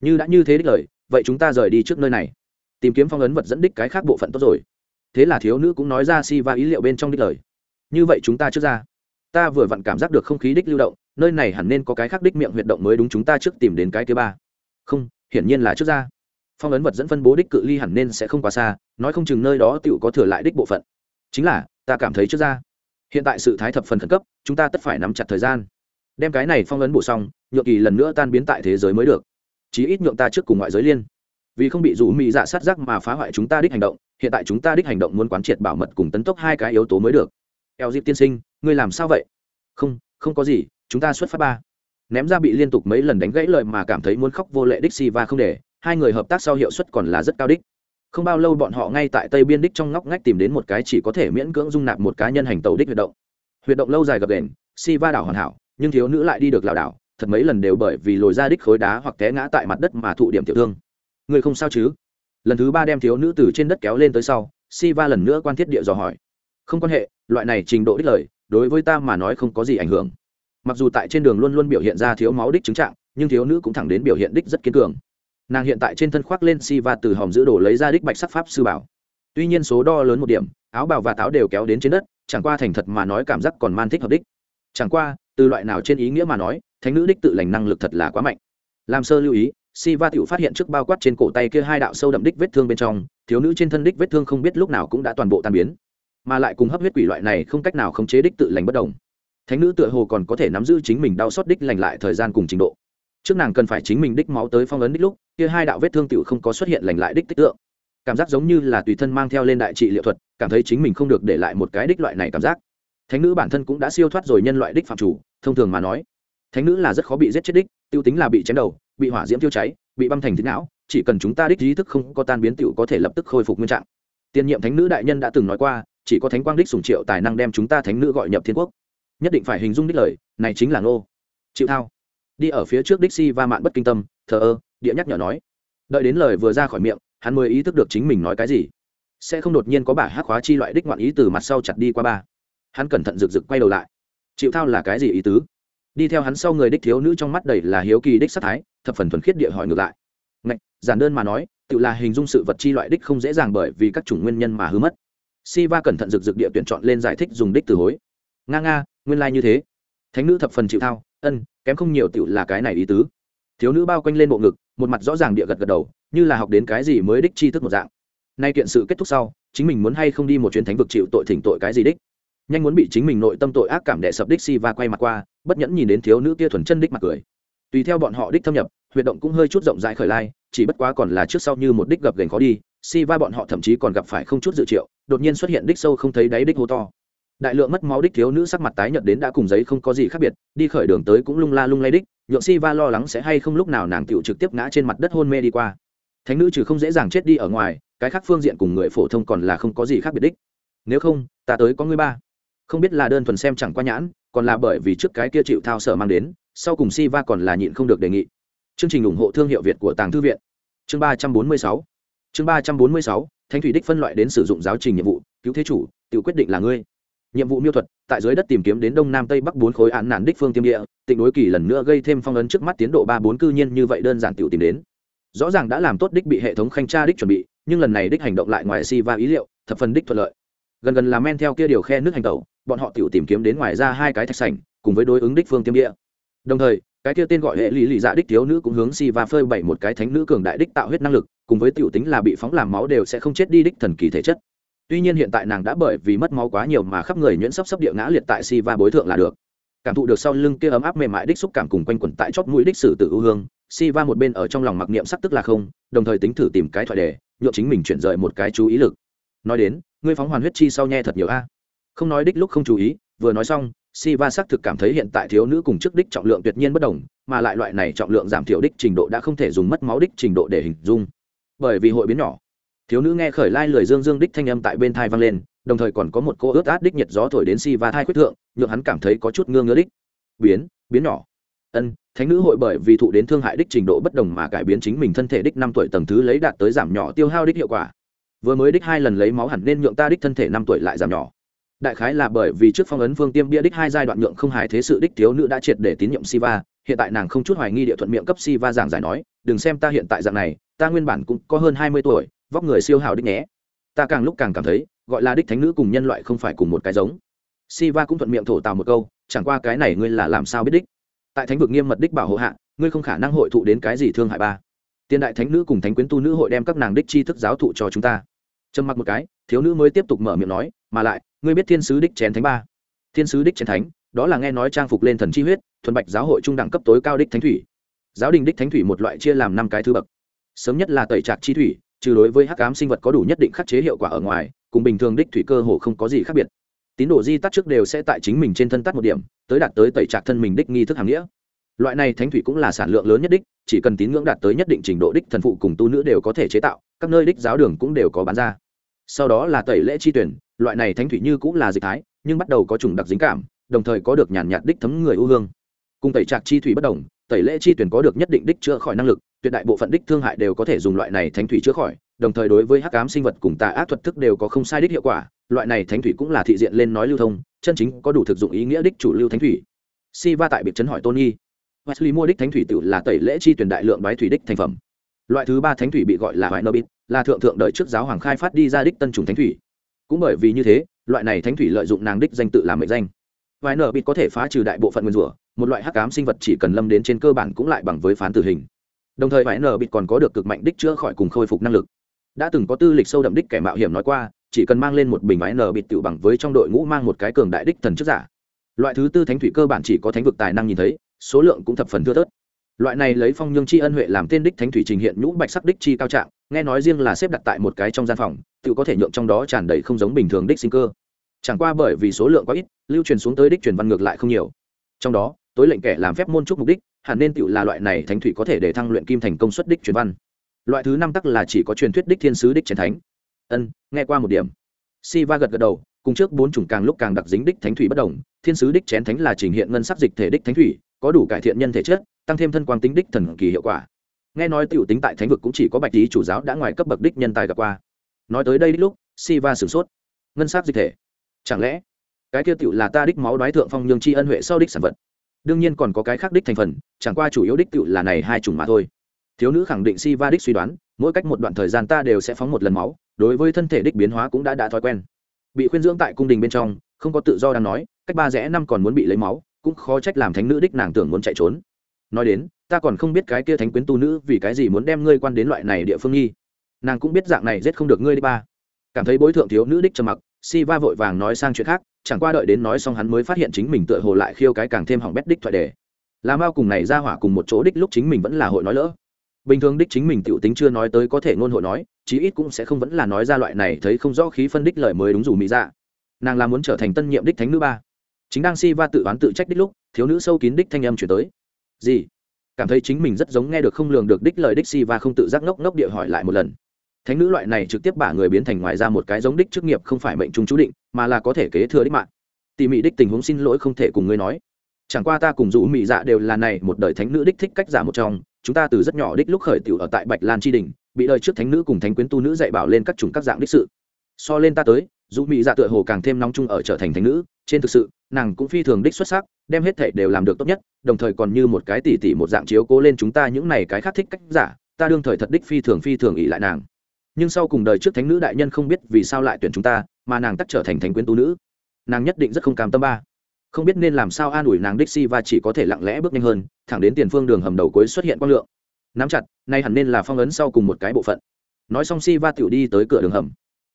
Như đã như thế đích lời, vậy chúng ta rời đi trước nơi này. Tìm kiếm phong ấn vật dẫn đích cái khác bộ phận tốt rồi. Thế là thiếu nữ cũng nói ra si va ý liệu bên trong đích lời. Như vậy chúng ta trước ra. Ta vừa vặn cảm giác được không khí đích lưu động nơi này hẳn nên có cái khác đích miệng huyệt động mới đúng chúng ta trước tìm đến cái thứ ba. Không, hiển nhiên là trước ra. Phong ấn vật dẫn phân bố đích cự ly hẳn nên sẽ không quá xa, nói không chừng nơi đó tựu có thừa lại đích bộ phận. Chính là, ta cảm thấy trước ra. Hiện tại sự thái thập phần khẩn cấp, chúng ta tất phải nắm chặt thời gian. Đem cái này phong ấn bổ xong, nhượng kỳ lần nữa tan biến tại thế giới mới được. Chí ít nhượng ta trước cùng ngoại giới liên. Vì không bị rủ mị dạ sát giác mà phá hoại chúng ta đích hành động, hiện tại chúng ta đích hành động muốn quán triệt bảo mật cùng tấn tốc hai cái yếu tố mới được. Eo dịp tiên sinh, ngươi làm sao vậy? Không không có gì chúng ta xuất phát ba. Ném ra bị liên tục mấy lần đánh gãy lời mà cảm thấy muốn khóc vô lệ đích si và không để, hai người hợp tác sau hiệu suất còn là rất cao đích. Không bao lâu bọn họ ngay tại tây biên đích trong ngóc ngách tìm đến một cái chỉ có thể miễn cưỡng dung nạp một cá nhân hành tàu đích huyệt động. Huyệt động lâu dài gập đền si va đảo hoàn hảo, nhưng thiếu nữ lại đi được lảo đảo, thật mấy lần đều bởi vì lồi ra đích khối đá hoặc té ngã tại mặt đất mà thụ điểm tiểu thương. Người không sao chứ? Lần thứ ba đem thiếu nữ từ trên đất kéo lên tới sau si va lần nữa quan thiết địa dò hỏi. Không quan hệ, loại này trình độ đích lời, đối với ta mà nói không có gì ảnh hưởng mặc dù tại trên đường luôn luôn biểu hiện ra thiếu máu đích chứng trạng, nhưng thiếu nữ cũng thẳng đến biểu hiện đích rất kiên cường. Nàng hiện tại trên thân khoác lên si và từ hòm giữ đồ lấy ra đích bạch sắc pháp sư bảo. Tuy nhiên số đo lớn một điểm, áo bào và táo đều kéo đến trên đất, chẳng qua thành thật mà nói cảm giác còn man thích hợp đích. Chẳng qua, từ loại nào trên ý nghĩa mà nói, thánh nữ đích tự lành năng lực thật là quá mạnh. Làm sơ lưu ý, si va tự phát hiện trước bao quát trên cổ tay kia hai đạo sâu đậm đích vết thương bên trong, thiếu nữ trên thân đích vết thương không biết lúc nào cũng đã toàn bộ tan biến. Mà lại cùng hấp huyết quỷ loại này không cách nào khống chế đích tự lành bất đồng thánh nữ tựa hồ còn có thể nắm giữ chính mình đau xót đích lành lại thời gian cùng trình độ. Trước nàng cần phải chính mình đích máu tới phong ấn đích lúc, kia hai đạo vết thương tựu không có xuất hiện lành lại đích tích tượng. Cảm giác giống như là tùy thân mang theo lên đại trị liệu thuật, cảm thấy chính mình không được để lại một cái đích loại này cảm giác. Thánh nữ bản thân cũng đã siêu thoát rồi nhân loại đích phạm chủ, thông thường mà nói, thánh nữ là rất khó bị giết chết đích, tiêu tính là bị chém đầu, bị hỏa diễm tiêu cháy, bị băm thành thịt não, chỉ cần chúng ta đích ý thức không có tan biến tựu có thể lập tức khôi phục nguyên trạng. Tiên nhiệm thánh nữ đại nhân đã từng nói qua, chỉ có thánh quang đích sùng triệu tài năng đem chúng ta thánh nữ gọi nhập thiên quốc nhất định phải hình dung đích lời này chính là ngô. Chịu thao. Đi ở phía trước đích si va mạn bất kinh tâm thờ ơ địa nhắc nhở nói. Đợi đến lời vừa ra khỏi miệng hắn mới ý thức được chính mình nói cái gì. Sẽ không đột nhiên có bả hắc hóa chi loại đích ngoạn ý từ mặt sau chặt đi qua ba. Hắn cẩn thận rực rực quay đầu lại. Chịu thao là cái gì ý tứ? Đi theo hắn sau người đích thiếu nữ trong mắt đầy là hiếu kỳ đích sát thái thập phần thuần khiết địa hỏi ngược lại. Ngạch, giản đơn mà nói tự là hình dung sự vật chi loại đích không dễ dàng bởi vì các chủng nguyên nhân mà hư mất. Si va cẩn thận rực rực địa tuyển chọn lên giải thích dùng đích từ hối nga nga, nguyên lai、like、như thế. Thánh nữ thập phần chịu thao, ân, kém không nhiều tựu là cái này ý tứ. Thiếu nữ bao quanh lên bộ ngực, một mặt rõ ràng địa gật gật đầu, như là học đến cái gì mới đích chi thức một dạng. Nay kiện sự kết thúc sau, chính mình muốn hay không đi một chuyến thánh vực chịu tội thỉnh tội cái gì đích? Nhanh muốn bị chính mình nội tâm tội ác cảm đệ sập đích si và quay mặt qua, bất nhẫn nhìn đến thiếu nữ kia thuần chân đích mặt cười. Tùy theo bọn họ đích thâm nhập, huyệt động cũng hơi chút rộng rãi khởi lai, chỉ bất quá còn là trước sau như một đích gập gành khó đi, si va bọn họ thậm chí còn gặp phải không chút dự triệu, đột nhiên xuất hiện đích sâu không thấy đáy đích hô to đại lượng mất máu đích thiếu nữ sắc mặt tái nhợt đến đã cùng giấy không có gì khác biệt, đi khởi đường tới cũng lung la lung lay đích, nhượng si va lo lắng sẽ hay không lúc nào nàng tựu trực tiếp ngã trên mặt đất hôn mê đi qua. Thánh nữ trừ không dễ dàng chết đi ở ngoài, cái khác phương diện cùng người phổ thông còn là không có gì khác biệt đích. Nếu không, ta tới có người ba. Không biết là đơn thuần xem chẳng qua nhãn, còn là bởi vì trước cái kia chịu thao sở mang đến, sau cùng si va còn là nhịn không được đề nghị. Chương trình ủng hộ thương hiệu việt của tàng thư viện. Chương ba trăm bốn mươi sáu. Chương ba trăm bốn mươi sáu, Thánh thủy đích phân loại đến sử dụng giáo trình nhiệm vụ, cứu thế chủ tự quyết định là ngươi nhiệm vụ miêu thuật, tại dưới đất tìm kiếm đến đông nam tây bắc bốn khối án nản đích phương tiêm địa, tịnh đối kỳ lần nữa gây thêm phong ấn trước mắt tiến độ ba bốn cư nhiên như vậy đơn giản tiểu tìm đến. Rõ ràng đã làm tốt đích bị hệ thống khanh tra đích chuẩn bị, nhưng lần này đích hành động lại ngoài si va ý liệu, thập phần đích thuận lợi. Gần gần là men theo kia điều khe nước hành tẩu, bọn họ tiểu tìm kiếm đến ngoài ra hai cái thạch sảnh, cùng với đối ứng đích phương tiêm địa. Đồng thời, cái kia tên gọi hệ lý lý dạ đích thiếu nữ cũng hướng si va phơi bảy một cái thánh nữ cường đại đích tạo huyết năng lực, cùng với tiểu tính là bị phóng làm máu đều sẽ không chết đi đích thần kỳ thể chất tuy nhiên hiện tại nàng đã bởi vì mất máu quá nhiều mà khắp người nhuyễn sắp sắp địa ngã liệt tại si va bối thượng là được. Cảm thụ được sau lưng kia ấm áp mềm mại đích xúc cảm cùng quanh quẩn tại chót mũi đích sử tự ưu hương si va một bên ở trong lòng mặc niệm sắc tức là không, đồng thời tính thử tìm cái thoại đề nhộn chính mình chuyển rời một cái chú ý lực. Nói đến, ngươi phóng hoàn huyết chi sau nhe thật nhiều a. Không nói đích lúc không chú ý, vừa nói xong si va xác thực cảm thấy hiện tại thiếu nữ cùng trước đích trọng lượng tuyệt nhiên bất đồng, mà lại loại này trọng lượng giảm thiểu đích trình độ đã không thể dùng mất máu đích trình độ để hình dung. Bởi vì hội biến nhỏ thiếu nữ nghe khởi lai lời dương dương đích thanh âm tại bên thai vang lên, đồng thời còn có một cô ướt át đích nhiệt gió thổi đến si và thai khuyết thượng, nhượng hắn cảm thấy có chút ngơ ngơ đích. Biến biến nhỏ. Ân, thánh nữ hội bởi vì thụ đến thương hại đích trình độ bất đồng mà cải biến chính mình thân thể đích năm tuổi tầng thứ lấy đạt tới giảm nhỏ tiêu hao đích hiệu quả. Vừa mới đích hai lần lấy máu hẳn nên nhượng ta đích thân thể năm tuổi lại giảm nhỏ. Đại khái là bởi vì trước phong ấn vương tiêm bia đích hai giai đoạn nhượng không hài thế sự đích thiếu nữ đã triệt để tín nhiệm siva hiện tại nàng không chút hoài nghi địa thuận miệng cấp siva giảng giải nói, đừng xem ta hiện tại dạng này, ta nguyên bản cũng có hơn hai mươi tuổi vóc người siêu hào đích nhé. Ta càng lúc càng cảm thấy, gọi là đích thánh nữ cùng nhân loại không phải cùng một cái giống. Siva cũng thuận miệng thổ tào một câu, chẳng qua cái này ngươi là làm sao biết đích? Tại thánh vực nghiêm mật đích bảo hộ hạ, ngươi không khả năng hội thụ đến cái gì thương hại ba. Tiên đại thánh nữ cùng thánh quyến tu nữ hội đem các nàng đích tri thức giáo thụ cho chúng ta. Trầm mặc một cái, thiếu nữ mới tiếp tục mở miệng nói, mà lại, ngươi biết thiên sứ đích chén thánh ba. Thiên sứ đích chén thánh, đó là nghe nói trang phục lên thần chi huyết, thuần bạch giáo hội trung đẳng cấp tối cao đích thánh thủy. Giáo đình đích thánh thủy một loại chia làm năm cái thứ bậc. Sớm nhất là tẩy trạc chi thủy trừ đối với hắc ám sinh vật có đủ nhất định khắc chế hiệu quả ở ngoài, cùng bình thường đích thủy cơ hồ không có gì khác biệt. Tín đồ di tắt trước đều sẽ tại chính mình trên thân tắt một điểm, tới đạt tới tẩy trạc thân mình đích nghi thức hàm nghĩa. Loại này thánh thủy cũng là sản lượng lớn nhất đích, chỉ cần tín ngưỡng đạt tới nhất định trình độ đích thần phụ cùng tu nữ đều có thể chế tạo, các nơi đích giáo đường cũng đều có bán ra. Sau đó là tẩy lễ chi tuyển, loại này thánh thủy như cũng là dịch thái, nhưng bắt đầu có chủng đặc dính cảm, đồng thời có được nhàn nhạt đích thấm người ưu hương. Cùng tẩy trạc chi thủy bất đồng, tẩy lễ chi tuyển có được nhất định đích chữa khỏi năng lực tuyệt đại bộ phận đích thương hại đều có thể dùng loại này thánh thủy chữa khỏi, đồng thời đối với hắc ám sinh vật cùng tà ác thuật thức đều có không sai đích hiệu quả, loại này thánh thủy cũng là thị diện lên nói lưu thông, chân chính có đủ thực dụng ý nghĩa đích chủ lưu thánh thủy. Si va tại biệt chấn hỏi tôn nghi wesley mua đích thánh thủy tự là tẩy lễ chi tuyển đại lượng đoái thủy đích thành phẩm. Loại thứ ba thánh thủy bị gọi là hoài nơ bít là thượng thượng đợi trước giáo hoàng khai phát đi ra đích tân trùng thánh thủy. Cũng bởi vì như thế, loại này thánh thủy lợi dụng nàng đích danh tự làm mệnh danh. Vài nở bịt có thể phá trừ đại bộ phận nguyên rủa, một loại hắc ám sinh vật chỉ cần lâm đến trên cơ bản cũng lại bằng với phán tử hình đồng thời phải nở bịt còn có được cực mạnh đích chữa khỏi cùng khôi phục năng lực. Đã từng có tư lịch sâu đậm đích kẻ mạo hiểm nói qua, chỉ cần mang lên một bình vải nở bịt tự bằng với trong đội ngũ mang một cái cường đại đích thần chức giả. Loại thứ tư thánh thủy cơ bản chỉ có thánh vực tài năng nhìn thấy, số lượng cũng thập phần thưa thớt. Loại này lấy phong nhương chi ân huệ làm tên đích thánh thủy trình hiện nhũ bạch sắc đích chi cao trạng, nghe nói riêng là xếp đặt tại một cái trong gian phòng tự có thể nhượng trong đó tràn đầy không giống bình thường đích sinh cơ. Chẳng qua bởi vì số lượng quá ít, lưu truyền xuống tới đích truyền văn ngược lại không nhiều. Trong đó tối lệnh kẻ làm phép môn trúc mục đích, hẳn nên tự là loại này thánh thủy có thể để thăng luyện kim thành công suất đích truyền văn. Loại thứ năm tắc là chỉ có truyền thuyết đích thiên sứ đích chiến thánh. Ân, nghe qua một điểm. Si va gật gật đầu, cùng trước bốn chủng càng lúc càng đặc dính đích thánh thủy bất đồng, thiên sứ đích chén thánh là trình hiện ngân sắc dịch thể đích thánh thủy, có đủ cải thiện nhân thể chất, tăng thêm thân quang tính đích thần kỳ hiệu quả. Nghe nói tiểu tính tại thánh vực cũng chỉ có bạch lý chủ giáo đã ngoài cấp bậc đích nhân tài gặp qua. Nói tới đây đích lúc si va sửng sốt. Ngân sắc dịch thể. Chẳng lẽ, cái kia tiểu là ta đích máu đoái thượng phong nhường chi ân huệ sau đích sản vật? Đương nhiên còn có cái khác đích thành phần, chẳng qua chủ yếu đích cựu là này hai chủng mà thôi. Thiếu nữ khẳng định si va đích suy đoán, mỗi cách một đoạn thời gian ta đều sẽ phóng một lần máu, đối với thân thể đích biến hóa cũng đã đã thói quen. Bị khuyên dưỡng tại cung đình bên trong, không có tự do đang nói, cách ba rẽ năm còn muốn bị lấy máu, cũng khó trách làm thánh nữ đích nàng tưởng muốn chạy trốn. Nói đến, ta còn không biết cái kia thánh quyến tu nữ vì cái gì muốn đem ngươi quan đến loại này địa phương nghi. Nàng cũng biết dạng này giết không được ngươi đi ba. Cảm thấy bối thượng thiếu nữ đích trầm mặc si va vội vàng nói sang chuyện khác, chẳng qua đợi đến nói xong hắn mới phát hiện chính mình tựa hồ lại khiêu cái càng thêm hỏng bét đích thoại đề. Làm bao cùng này ra hỏa cùng một chỗ đích lúc chính mình vẫn là hội nói lỡ. Bình thường đích chính mình t i ể u tính chưa nói tới có thể ngôn hội nói, chí ít cũng sẽ không vẫn là nói ra loại này thấy không rõ khí phân đích lời mới đúng dù mỹ dạ. Nàng là muốn trở thành tân nhiệm đích thánh nữ ba. Chính đang si va tự oán tự trách đích lúc, thiếu nữ sâu kín đích thanh âm chuyển tới. Gì? Cảm thấy chính mình rất giống nghe được không lường được đích lời đích si va không tự giác ngốc ngốc địa hỏi lại một lần thánh nữ loại này trực tiếp bả người biến thành ngoài ra một cái giống đích chức nghiệp không phải mệnh trung chú định, mà là có thể kế thừa đích mạng. Tỉ mỉ đích tình huống xin lỗi không thể cùng ngươi nói. Chẳng qua ta cùng rủ mỹ dạ đều là này một đời thánh nữ đích thích cách giả một trong, chúng ta từ rất nhỏ đích lúc khởi tiểu ở tại bạch lan tri đình, bị đời trước thánh nữ cùng thánh quyến tu nữ dạy bảo lên các chủng các dạng đích sự. So lên ta tới dù mỹ dạ tựa hồ càng thêm nóng chung ở trở thành thánh nữ, trên thực sự, nàng cũng phi thường đích xuất sắc, đem hết thảy đều làm được tốt nhất, đồng thời còn như một cái tỉ tỉ một dạng chiếu cố lên chúng ta những này cái khác thích cách giả, ta đương thời thật đích phi thường phi thường ỉ lại nàng nhưng sau cùng đời trước thánh nữ đại nhân không biết vì sao lại tuyển chúng ta, mà nàng tắt trở thành thánh quyến tu nữ. Nàng nhất định rất không cam tâm ba. Không biết nên làm sao an ủi nàng đích si và chỉ có thể lặng lẽ bước nhanh hơn, thẳng đến tiền phương đường hầm đầu cuối xuất hiện quang lượng. Nắm chặt, nay hẳn nên là phong ấn sau cùng một cái bộ phận. Nói xong si va tiểu đi tới cửa đường hầm.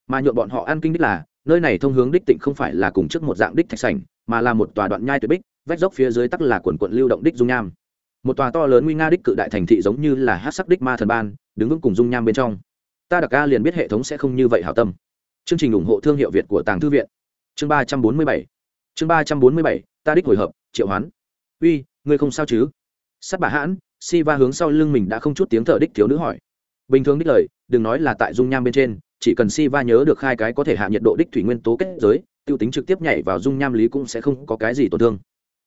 Mà nhuộm bọn họ ăn kinh đích là, nơi này thông hướng đích tịnh không phải là cùng trước một dạng đích thạch sảnh, mà là một tòa đoạn nhai tuyệt bích, vách dốc phía dưới tắc là quần quận lưu động đích dung nham. Một tòa to lớn nguy nga đích cự đại thành thị giống như là hát sắc đích ma thần ban, đứng vững cùng dung nham bên trong ta đặc ca liền biết hệ thống sẽ không như vậy hảo tâm. Chương trình ủng hộ thương hiệu việt của tàng thư viện. Chương ba trăm bốn mươi bảy. Chương ba trăm bốn mươi bảy, ta đích hồi hợp, triệu hoán. Uy, ngươi không sao chứ? Sắt bà hãn, si va hướng sau lưng mình đã không chút tiếng thở đích thiếu nữ hỏi. Bình thường đích lời, đừng nói là tại dung nham bên trên, chỉ cần si va nhớ được hai cái có thể hạ nhiệt độ đích thủy nguyên tố kết giới, tiêu tính trực tiếp nhảy vào dung nham lý cũng sẽ không có cái gì tổn thương.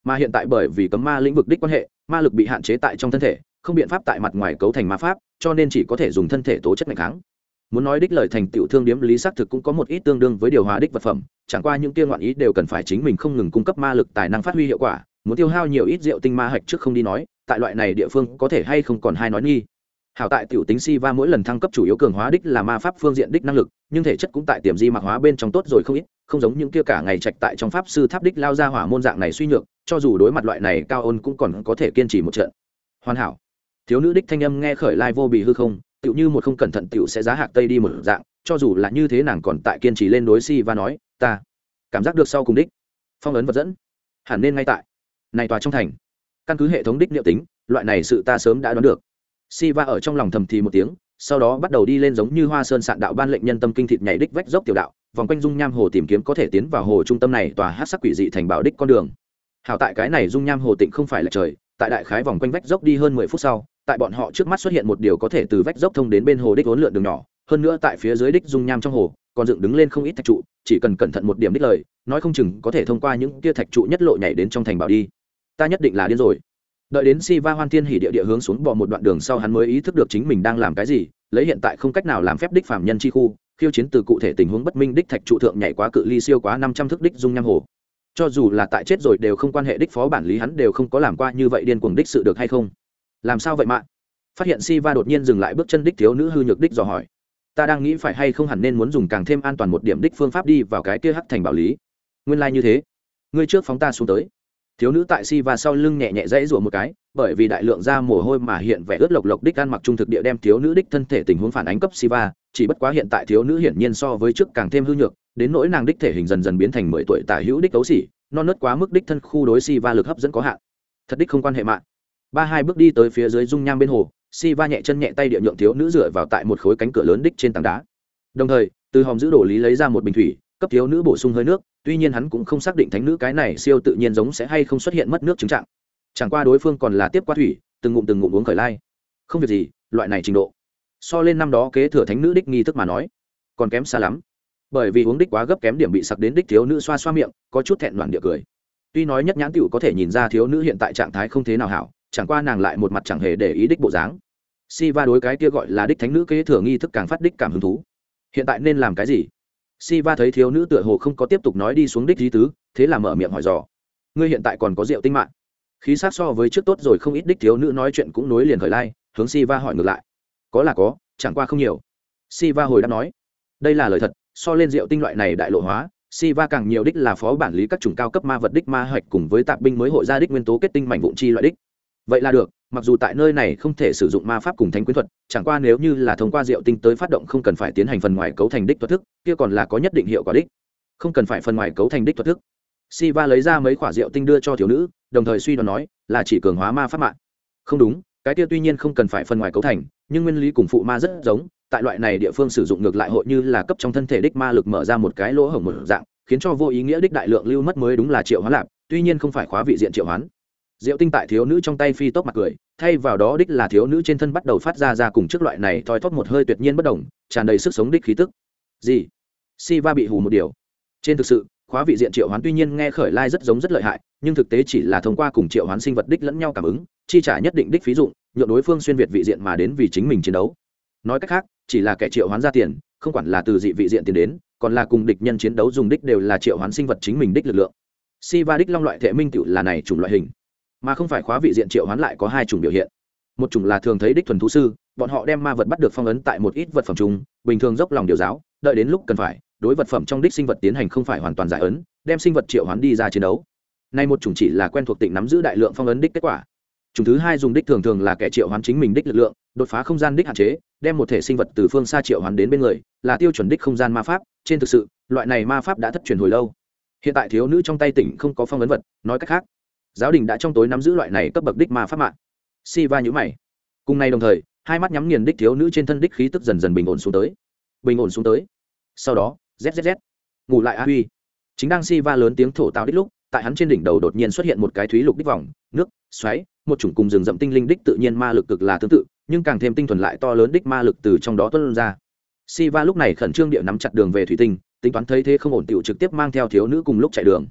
Mà hiện tại bởi vì cấm ma lĩnh vực đích quan hệ, ma lực bị hạn chế tại trong thân thể, không biện pháp tại mặt ngoài cấu thành ma pháp, cho nên chỉ có thể dùng thân thể tố chất ngày kháng muốn nói đích lời thành tiểu thương điếm lý xác thực cũng có một ít tương đương với điều hòa đích vật phẩm, chẳng qua những kia ngoạn ý đều cần phải chính mình không ngừng cung cấp ma lực tài năng phát huy hiệu quả, muốn tiêu hao nhiều ít rượu tinh ma hạch trước không đi nói, tại loại này địa phương có thể hay không còn hai nói nghi. Hảo tại tiểu tính si va mỗi lần thăng cấp chủ yếu cường hóa đích là ma pháp phương diện đích năng lực, nhưng thể chất cũng tại tiềm di mạc hóa bên trong tốt rồi không ít, không giống những kia cả ngày trạch tại trong pháp sư tháp đích lao ra hỏa môn dạng này suy nhược, cho dù đối mặt loại này cao ôn cũng còn có thể kiên trì một trận. Hoàn hảo. Thiếu nữ đích thanh âm nghe khởi lai vô bì hư không tựu như một không cẩn thận tựu sẽ giá hạc tây đi một dạng, cho dù là như thế nàng còn tại kiên trì lên đối si và nói, ta cảm giác được sau cùng đích. Phong ấn vật dẫn. Hẳn nên ngay tại. Này tòa trong thành. Căn cứ hệ thống đích liệu tính, loại này sự ta sớm đã đoán được. Si va ở trong lòng thầm thì một tiếng, sau đó bắt đầu đi lên giống như hoa sơn sạn đạo ban lệnh nhân tâm kinh thịt nhảy đích vách dốc tiểu đạo, vòng quanh dung nham hồ tìm kiếm có thể tiến vào hồ trung tâm này tòa hát sắc quỷ dị thành bảo đích con đường. Hảo tại cái này dung nham hồ tịnh không phải là trời tại đại khái vòng quanh vách dốc đi hơn mười phút sau, tại bọn họ trước mắt xuất hiện một điều có thể từ vách dốc thông đến bên hồ đích vốn lượn đường nhỏ, hơn nữa tại phía dưới đích dung nham trong hồ, còn dựng đứng lên không ít thạch trụ, chỉ cần cẩn thận một điểm đích lời, nói không chừng có thể thông qua những kia thạch trụ nhất lộ nhảy đến trong thành bảo đi. Ta nhất định là điên rồi. Đợi đến si va hoan thiên hỉ địa địa hướng xuống bỏ một đoạn đường sau hắn mới ý thức được chính mình đang làm cái gì, lấy hiện tại không cách nào làm phép đích phạm nhân chi khu, khiêu chiến từ cụ thể tình huống bất minh đích thạch trụ thượng nhảy quá cự ly siêu quá năm trăm thước đích dung nham hồ cho dù là tại chết rồi đều không quan hệ đích phó bản lý hắn đều không có làm qua như vậy điên cuồng đích sự được hay không? Làm sao vậy mạng phát hiện si va đột nhiên dừng lại bước chân đích thiếu nữ hư nhược đích dò hỏi. Ta đang nghĩ phải hay không hẳn nên muốn dùng càng thêm an toàn một điểm đích phương pháp đi vào cái kia hắc thành bảo lý. Nguyên lai、like、như thế. Ngươi trước phóng ta xuống tới. Thiếu nữ tại si va sau lưng nhẹ nhẹ dãy rủa một cái, bởi vì đại lượng da mồ hôi mà hiện vẻ ướt lộc lộc đích ăn mặc trung thực địa đem thiếu nữ đích thân thể tình huống phản ánh cấp siva, chỉ bất quá hiện tại thiếu nữ hiển nhiên so với trước càng thêm hư nhược đến nỗi nàng đích thể hình dần dần biến thành mười tuổi tả hữu đích đấu xỉ non nớt quá mức đích thân khu đối siva lực hấp dẫn có hạn. Thật đích không quan hệ mạng. Ba hai bước đi tới phía dưới dung nham bên hồ si va nhẹ chân nhẹ tay địa nhượng thiếu nữ dựa vào tại một khối cánh cửa lớn đích trên tảng đá. Đồng thời, từ hòm giữ đồ lý lấy ra một bình thủy, cấp thiếu nữ bổ sung hơi nước, tuy nhiên hắn cũng không xác định thánh nữ cái này siêu tự nhiên giống sẽ hay không xuất hiện mất nước chứng trạng. Chẳng qua đối phương còn là tiếp qua thủy, từng ngụm từng ngụm uống khởi lai. Không việc gì, loại này trình độ. So lên năm đó kế thừa thánh nữ đích nghi thức mà nói, còn kém xa lắm bởi vì uống đích quá gấp kém điểm bị sặc đến đích thiếu nữ xoa xoa miệng, có chút thẹn đoàn địa cười. Tuy nói nhất nhãn t có thể nhìn ra thiếu nữ hiện tại trạng thái không thế nào hảo, chẳng qua nàng lại một mặt chẳng hề để ý đích bộ dáng. Si va đối cái kia gọi là đích thánh nữ kế thừa nghi thức càng phát đích cảm hứng thú. Hiện tại nên làm cái gì? Si va thấy thiếu nữ tựa hồ không có tiếp tục nói đi xuống đích lý tứ, thế là mở miệng hỏi dò. Ngươi hiện tại còn có rượu tinh mạng. Khí sát so với trước tốt rồi không ít đích thiếu nữ nói chuyện cũng nối liền khởi lai, hướng si va hỏi ngược lại. Có là có, chẳng qua không nhiều. Si va hồi đáp nói. Đây là lời thật so lên rượu tinh loại này đại lộ hóa si va càng nhiều đích là phó bản lý các chủng cao cấp ma vật đích ma hoạch cùng với tạp binh mới hội gia đích nguyên tố kết tinh mảnh vụn chi loại đích. Vậy là được, mặc dù tại nơi này không thể sử dụng ma pháp cùng thánh quyến thuật, chẳng qua nếu như là thông qua rượu tinh tới phát động không cần phải tiến hành phần ngoài cấu thành đích thuật thức, kia còn là có nhất định hiệu quả đích. Không cần phải phần ngoài cấu thành đích thuật thức. Si va lấy ra mấy quả rượu tinh đưa cho thiếu nữ, đồng thời suy đoán nói, là chỉ cường hóa ma pháp mạng. Không đúng, cái kia tuy nhiên không cần phải phần ngoài cấu thành, nhưng nguyên lý cùng phụ ma rất giống tại loại này địa phương sử dụng ngược lại hội như là cấp trong thân thể đích ma lực mở ra một cái lỗ hổng một dạng, khiến cho vô ý nghĩa đích đại lượng lưu mất mới đúng là triệu hoán lạp, tuy nhiên không phải khóa vị diện triệu hoán. Diệu tinh tại thiếu nữ trong tay phi tốc mặt cười, thay vào đó đích là thiếu nữ trên thân bắt đầu phát ra ra cùng trước loại này thoi thóp một hơi tuyệt nhiên bất đồng tràn đầy sức sống đích khí tức. Gì? Si va bị hù một điều. Trên thực sự, khóa vị diện triệu hoán tuy nhiên nghe khởi lai rất giống rất lợi hại, nhưng thực tế chỉ là thông qua cùng triệu hoán sinh vật đích lẫn nhau cảm ứng, chi trả nhất định đích phí dụng, nhượng đối phương xuyên việt vị diện mà đến vì chính mình chiến đấu nói cách khác, chỉ là kẻ triệu hoán ra tiền, không quản là từ dị vị diện tiền đến, còn là cùng địch nhân chiến đấu dùng đích đều là triệu hoán sinh vật chính mình đích lực lượng. Si va đích long loại thệ minh tự là này chủng loại hình. Mà không phải khóa vị diện triệu hoán lại có hai chủng biểu hiện. Một chủng là thường thấy đích thuần thú sư, bọn họ đem ma vật bắt được phong ấn tại một ít vật phẩm chung, bình thường dốc lòng điều giáo, đợi đến lúc cần phải, đối vật phẩm trong đích sinh vật tiến hành không phải hoàn toàn giải ấn, đem sinh vật triệu hoán đi ra chiến đấu. Nay một chủng chỉ là quen thuộc tỉnh nắm giữ đại lượng phong ấn đích kết quả. Chủng thứ hai dùng đích thường thường là kẻ triệu hoán chính mình đích lực lượng, đột phá không gian đích hạn chế đem một thể sinh vật từ phương xa triệu hoán đến bên người, là tiêu chuẩn đích không gian ma pháp. Trên thực sự, loại này ma pháp đã thất truyền hồi lâu. Hiện tại thiếu nữ trong tay tỉnh không có phong ấn vật, nói cách khác, giáo đình đã trong tối nắm giữ loại này cấp bậc đích ma pháp mạng. Si va nhữ mày. Cùng nay đồng thời, hai mắt nhắm nghiền đích thiếu nữ trên thân đích khí tức dần dần bình ổn xuống tới. Bình ổn xuống tới. Sau đó zzz ngủ lại a huy. Chính đang si va lớn tiếng thổ táo đích lúc, tại hắn trên đỉnh đầu đột nhiên xuất hiện một cái thúy lục đích vòng, nước, xoáy, một chủng cùng rừng rậm tinh linh đích tự nhiên ma lực cực là tương tự nhưng càng thêm tinh thuần lại to lớn đích ma lực từ trong đó tuân ra. Si va lúc này khẩn trương địa nắm chặt đường về thủy tinh, tính toán thấy thế không ổn tựu trực tiếp mang theo thiếu nữ cùng lúc chạy đường.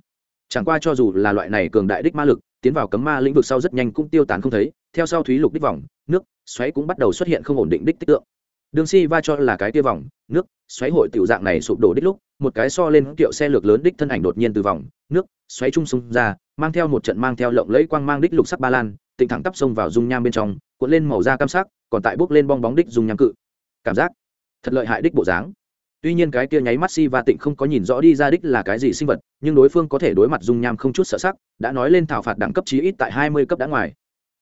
Chẳng qua cho dù là loại này cường đại đích ma lực, tiến vào cấm ma lĩnh vực sau rất nhanh cũng tiêu tán không thấy, theo sau thúy lục đích vòng, nước, xoáy cũng bắt đầu xuất hiện không ổn định đích tích tượng. Đường si va cho là cái tia vòng, nước, xoáy hội tiểu dạng này sụp đổ đích lúc, một cái so lên kiệu xe lược lớn đích thân ảnh đột nhiên từ vòng, nước, xoáy trung sung ra, mang theo một trận mang theo lộng lẫy quang mang đích lục sắc ba lan, tịnh thẳng tắp sông vào dung nham bên trong cuộn lên màu da cam sắc, còn tại bốc lên bong bóng đích dung nhắm cự. Cảm giác thật lợi hại đích bộ dáng. Tuy nhiên cái kia nháy mắt si va tịnh không có nhìn rõ đi ra đích là cái gì sinh vật, nhưng đối phương có thể đối mặt dung nham không chút sợ sắc, đã nói lên thảo phạt đẳng cấp chí ít tại hai mươi cấp đã ngoài.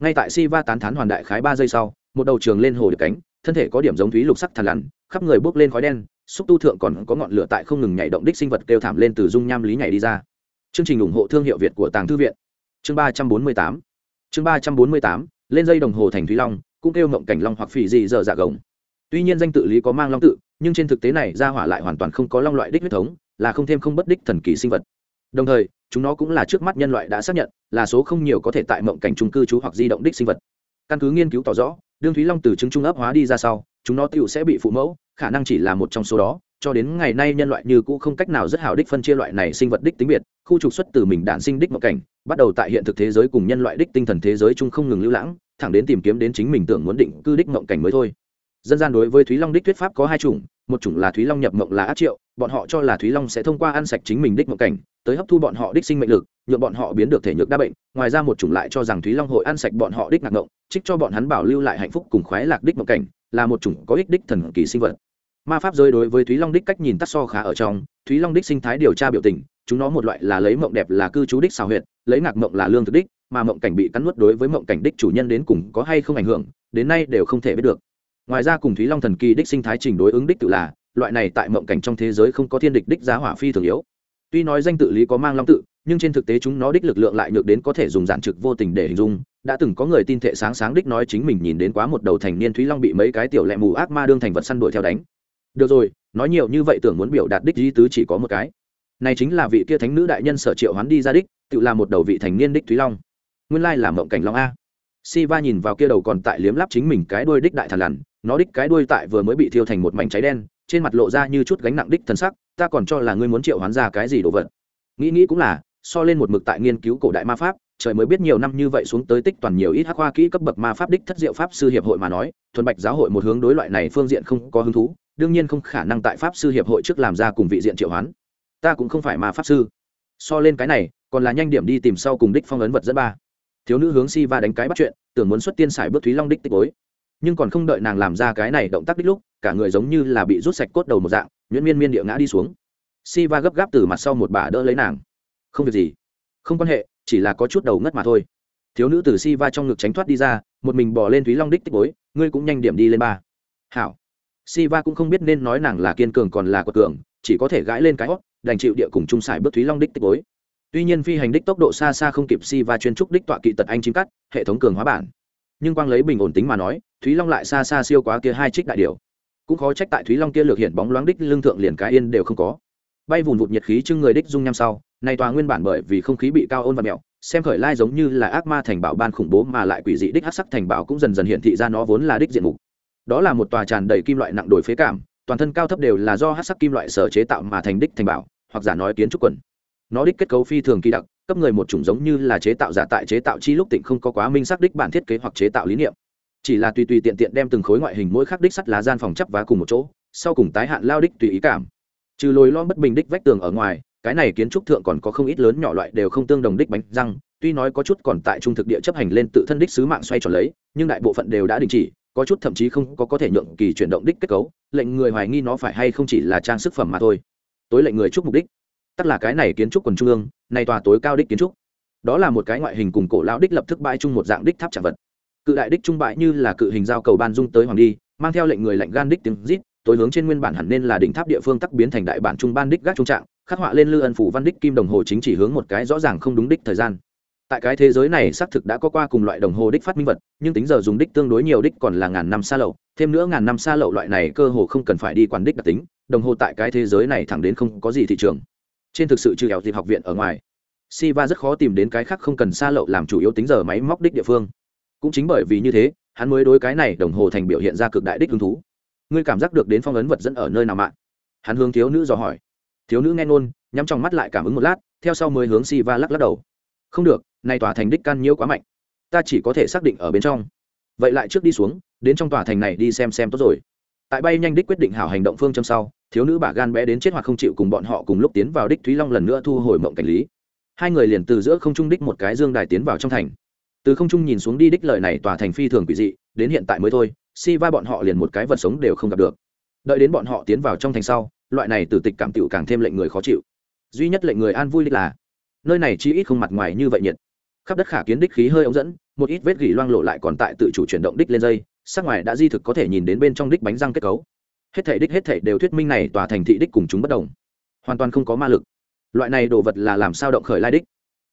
Ngay tại si va tán thán hoàn đại khái ba giây sau, một đầu trường lên hồ được cánh, thân thể có điểm giống thúy lục sắc thằn lằn, khắp người bốc lên khói đen, xúc tu thượng còn có ngọn lửa tại không ngừng nhảy động đích sinh vật kêu thảm lên từ dung nham lý nhảy đi ra. Chương trình ủng hộ thương hiệu việt của tàng thư viện. Chương ba trăm bốn mươi tám. Chương ba trăm bốn mươi tám lên dây đồng hồ thành thúy long, cũng kêu mộng cảnh long hoặc phỉ gì dở dạ gồng. Tuy nhiên danh tự lý có mang long tự, nhưng trên thực tế này ra hỏa lại hoàn toàn không có long loại đích huyết thống, là không thêm không bất đích thần kỳ sinh vật. Đồng thời, chúng nó cũng là trước mắt nhân loại đã xác nhận, là số không nhiều có thể tại mộng cảnh trung cư trú hoặc di động đích sinh vật. Căn cứ nghiên cứu tỏ rõ, đương thúy long từ trứng trung ấp hóa đi ra sau, chúng nó tựu sẽ bị phụ mẫu, khả năng chỉ là một trong số đó, cho đến ngày nay nhân loại như cũ không cách nào rất hào đích phân chia loại này sinh vật đích tính biệt, khu trục xuất từ mình đản sinh đích mộng cảnh bắt đầu tại hiện thực thế giới cùng nhân loại đích tinh thần thế giới chung không ngừng lưu lãng, thẳng đến tìm kiếm đến chính mình tưởng muốn định cư đích mộng cảnh mới thôi. Dân gian đối với thúy long đích thuyết pháp có hai chủng, một chủng là thúy long nhập mộng là ác triệu, bọn họ cho là thúy long sẽ thông qua ăn sạch chính mình đích mộng cảnh, tới hấp thu bọn họ đích sinh mệnh lực nhuộm bọn họ biến được thể nhược đa bệnh, ngoài ra một chủng lại cho rằng thúy long hội ăn sạch bọn họ đích ngạc mộng trích cho bọn hắn bảo lưu lại hạnh phúc cùng khoái lạc đích mộng cảnh, là một chủng có ích đích thần kỳ sinh vật. Ma pháp giới đối với thúy long đích cách nhìn tắt so khá ở trong, thúy long đích sinh thái điều tra biểu tình chúng nó một loại là lấy mộng đẹp là cư trú đích xào huyệt, lấy ngạc mộng là lương thực đích, mà mộng cảnh bị cắn nuốt đối với mộng cảnh đích chủ nhân đến cùng có hay không ảnh hưởng, đến nay đều không thể biết được. Ngoài ra cùng thúy long thần kỳ đích sinh thái trình đối ứng đích tự là, loại này tại mộng cảnh trong thế giới không có thiên địch đích giá hỏa phi thường yếu. Tuy nói danh tự lý có mang long tự, nhưng trên thực tế chúng nó đích lực lượng lại nhược đến có thể dùng giản trực vô tình để hình dung. Đã từng có người tin thệ sáng sáng đích nói chính mình nhìn đến quá một đầu thành niên thúy long bị mấy cái tiểu lẹ mù ác ma đương thành vật săn đuổi theo đánh. Được rồi, nói nhiều như vậy tưởng muốn biểu đạt đích di tứ chỉ có một cái này chính là vị kia thánh nữ đại nhân sở triệu hoán đi ra đích, tự là một đầu vị thành niên đích thúy long. Nguyên lai là mộng cảnh long a. Si va nhìn vào kia đầu còn tại liếm lắp chính mình cái đuôi đích đại thần lằn, nó đích cái đuôi tại vừa mới bị thiêu thành một mảnh cháy đen, trên mặt lộ ra như chút gánh nặng đích thân sắc, ta còn cho là ngươi muốn triệu hoán ra cái gì đồ vật. Nghĩ nghĩ cũng là, so lên một mực tại nghiên cứu cổ đại ma pháp, trời mới biết nhiều năm như vậy xuống tới tích toàn nhiều ít hắc hoa kỹ cấp bậc ma pháp đích thất diệu pháp sư hiệp hội mà nói, thuần bạch giáo hội một hướng đối loại này phương diện không có hứng thú, đương nhiên không khả năng tại pháp sư hiệp hội trước làm ra cùng vị diện triệu hoán ta cũng không phải ma pháp sư. So lên cái này, còn là nhanh điểm đi tìm sau cùng đích phong ấn vật dẫn ba. Thiếu nữ hướng si va đánh cái bắt chuyện, tưởng muốn xuất tiên xài bước thúy long đích tích bối. Nhưng còn không đợi nàng làm ra cái này động tác đích lúc, cả người giống như là bị rút sạch cốt đầu một dạng, nhuyễn miên miên địa ngã đi xuống. Si va gấp gáp từ mặt sau một bà đỡ lấy nàng. Không việc gì. Không quan hệ, chỉ là có chút đầu ngất mà thôi. Thiếu nữ từ si va trong ngực tránh thoát đi ra, một mình bỏ lên thúy long đích tích bối, ngươi cũng nhanh điểm đi lên ba. Hảo. Si va cũng không biết nên nói nàng là kiên cường còn là quật cường, chỉ có thể gãi lên cái hót đành chịu địa cùng trung sải bước thúy long đích tích bối tuy nhiên phi hành đích tốc độ xa xa không kịp si và chuyên trúc đích tọa kỵ tật anh chim cắt, hệ thống cường hóa bản. Nhưng quang lấy bình ổn tính mà nói, thúy long lại xa xa siêu quá kia hai trích đại điều. Cũng khó trách tại thúy long kia lược hiện bóng loáng đích lương thượng liền cái yên đều không có. Bay vùn vụt nhiệt khí chưng người đích dung nham sau này tòa nguyên bản bởi vì không khí bị cao ôn và mẹo, xem khởi lai giống như là ác ma thành bảo ban khủng bố mà lại quỷ dị đích hắc sắc thành bảo cũng dần dần hiện thị ra nó vốn là đích diện mục. Đó là một tòa tràn đầy kim loại nặng đổi phế cảm toàn thân cao thấp đều là do hắc sắc kim loại sở chế tạo mà thành đích thành bảo, hoặc giả nói kiến trúc quần. Nó đích kết cấu phi thường kỳ đặc, cấp người một chủng giống như là chế tạo giả tại chế tạo chi lúc tỉnh không có quá minh xác đích bản thiết kế hoặc chế tạo lý niệm. Chỉ là tùy tùy tiện tiện đem từng khối ngoại hình mỗi khắc đích sắt lá gian phòng chấp vá cùng một chỗ, sau cùng tái hạn lao đích tùy ý cảm. Trừ lồi lo bất bình đích vách tường ở ngoài, cái này kiến trúc thượng còn có không ít lớn nhỏ loại đều không tương đồng đích bánh răng, tuy nói có chút còn tại trung thực địa chấp hành lên tự thân đích sứ mạng xoay tròn lấy, nhưng đại bộ phận đều đã đình chỉ có chút thậm chí không có có thể nhượng kỳ chuyển động đích kết cấu, lệnh người hoài nghi nó phải hay không chỉ là trang sức phẩm mà thôi. Tối lệnh người chúc mục đích. Tất là cái này kiến trúc quần trung ương, này tòa tối cao đích kiến trúc. Đó là một cái ngoại hình cùng cổ lão đích lập thức bãi chung một dạng đích tháp trạng vật. Cự đại đích trung bãi như là cự hình giao cầu ban dung tới hoàng đi, mang theo lệnh người lạnh gan đích tiếng rít, tối hướng trên nguyên bản hẳn nên là đỉnh tháp địa phương tắc biến thành đại bản trung ban đích gác trung trạng, khắc họa lên lư ân phủ văn đích kim đồng hồ chính chỉ hướng một cái rõ ràng không đúng đích thời gian tại cái thế giới này xác thực đã có qua cùng loại đồng hồ đích phát minh vật, nhưng tính giờ dùng đích tương đối nhiều đích còn là ngàn năm xa lậu. Thêm nữa ngàn năm xa lậu loại này cơ hồ không cần phải đi quản đích đặc tính, đồng hồ tại cái thế giới này thẳng đến không có gì thị trường. Trên thực sự trừ ẻo dịp học viện ở ngoài, Siva rất khó tìm đến cái khác không cần xa lậu làm chủ yếu tính giờ máy móc đích địa phương. Cũng chính bởi vì như thế, hắn mới đối cái này đồng hồ thành biểu hiện ra cực đại đích hứng thú. Ngươi cảm giác được đến phong ấn vật dẫn ở nơi nào mạng? Hắn hướng thiếu nữ dò hỏi. Thiếu nữ nghe ngôn, nhắm trong mắt lại cảm ứng một lát, theo sau mới hướng Siva lắc lắc đầu. Không được nay tòa thành đích can nhiễu quá mạnh. Ta chỉ có thể xác định ở bên trong. Vậy lại trước đi xuống, đến trong tòa thành này đi xem xem tốt rồi. Tại bay nhanh đích quyết định hảo hành động phương châm sau, thiếu nữ bà gan bé đến chết hoặc không chịu cùng bọn họ cùng lúc tiến vào đích thúy long lần nữa thu hồi mộng cảnh lý. Hai người liền từ giữa không trung đích một cái dương đài tiến vào trong thành. Từ không trung nhìn xuống đi đích lời này tòa thành phi thường quỷ dị, đến hiện tại mới thôi, si va bọn họ liền một cái vật sống đều không gặp được. Đợi đến bọn họ tiến vào trong thành sau, loại này từ tịch cảm tịu càng thêm lệnh người khó chịu. Duy nhất lệnh người an vui đích là, nơi này chi ít không mặt ngoài như vậy nhiệt khắp đất khả kiến đích khí hơi ống dẫn, một ít vết gỉ loang lộ lại còn tại tự chủ chuyển động đích lên dây, sắc ngoài đã di thực có thể nhìn đến bên trong đích bánh răng kết cấu. Hết thể đích hết thể đều thuyết minh này tòa thành thị đích cùng chúng bất đồng. Hoàn toàn không có ma lực. Loại này đồ vật là làm sao động khởi lai đích?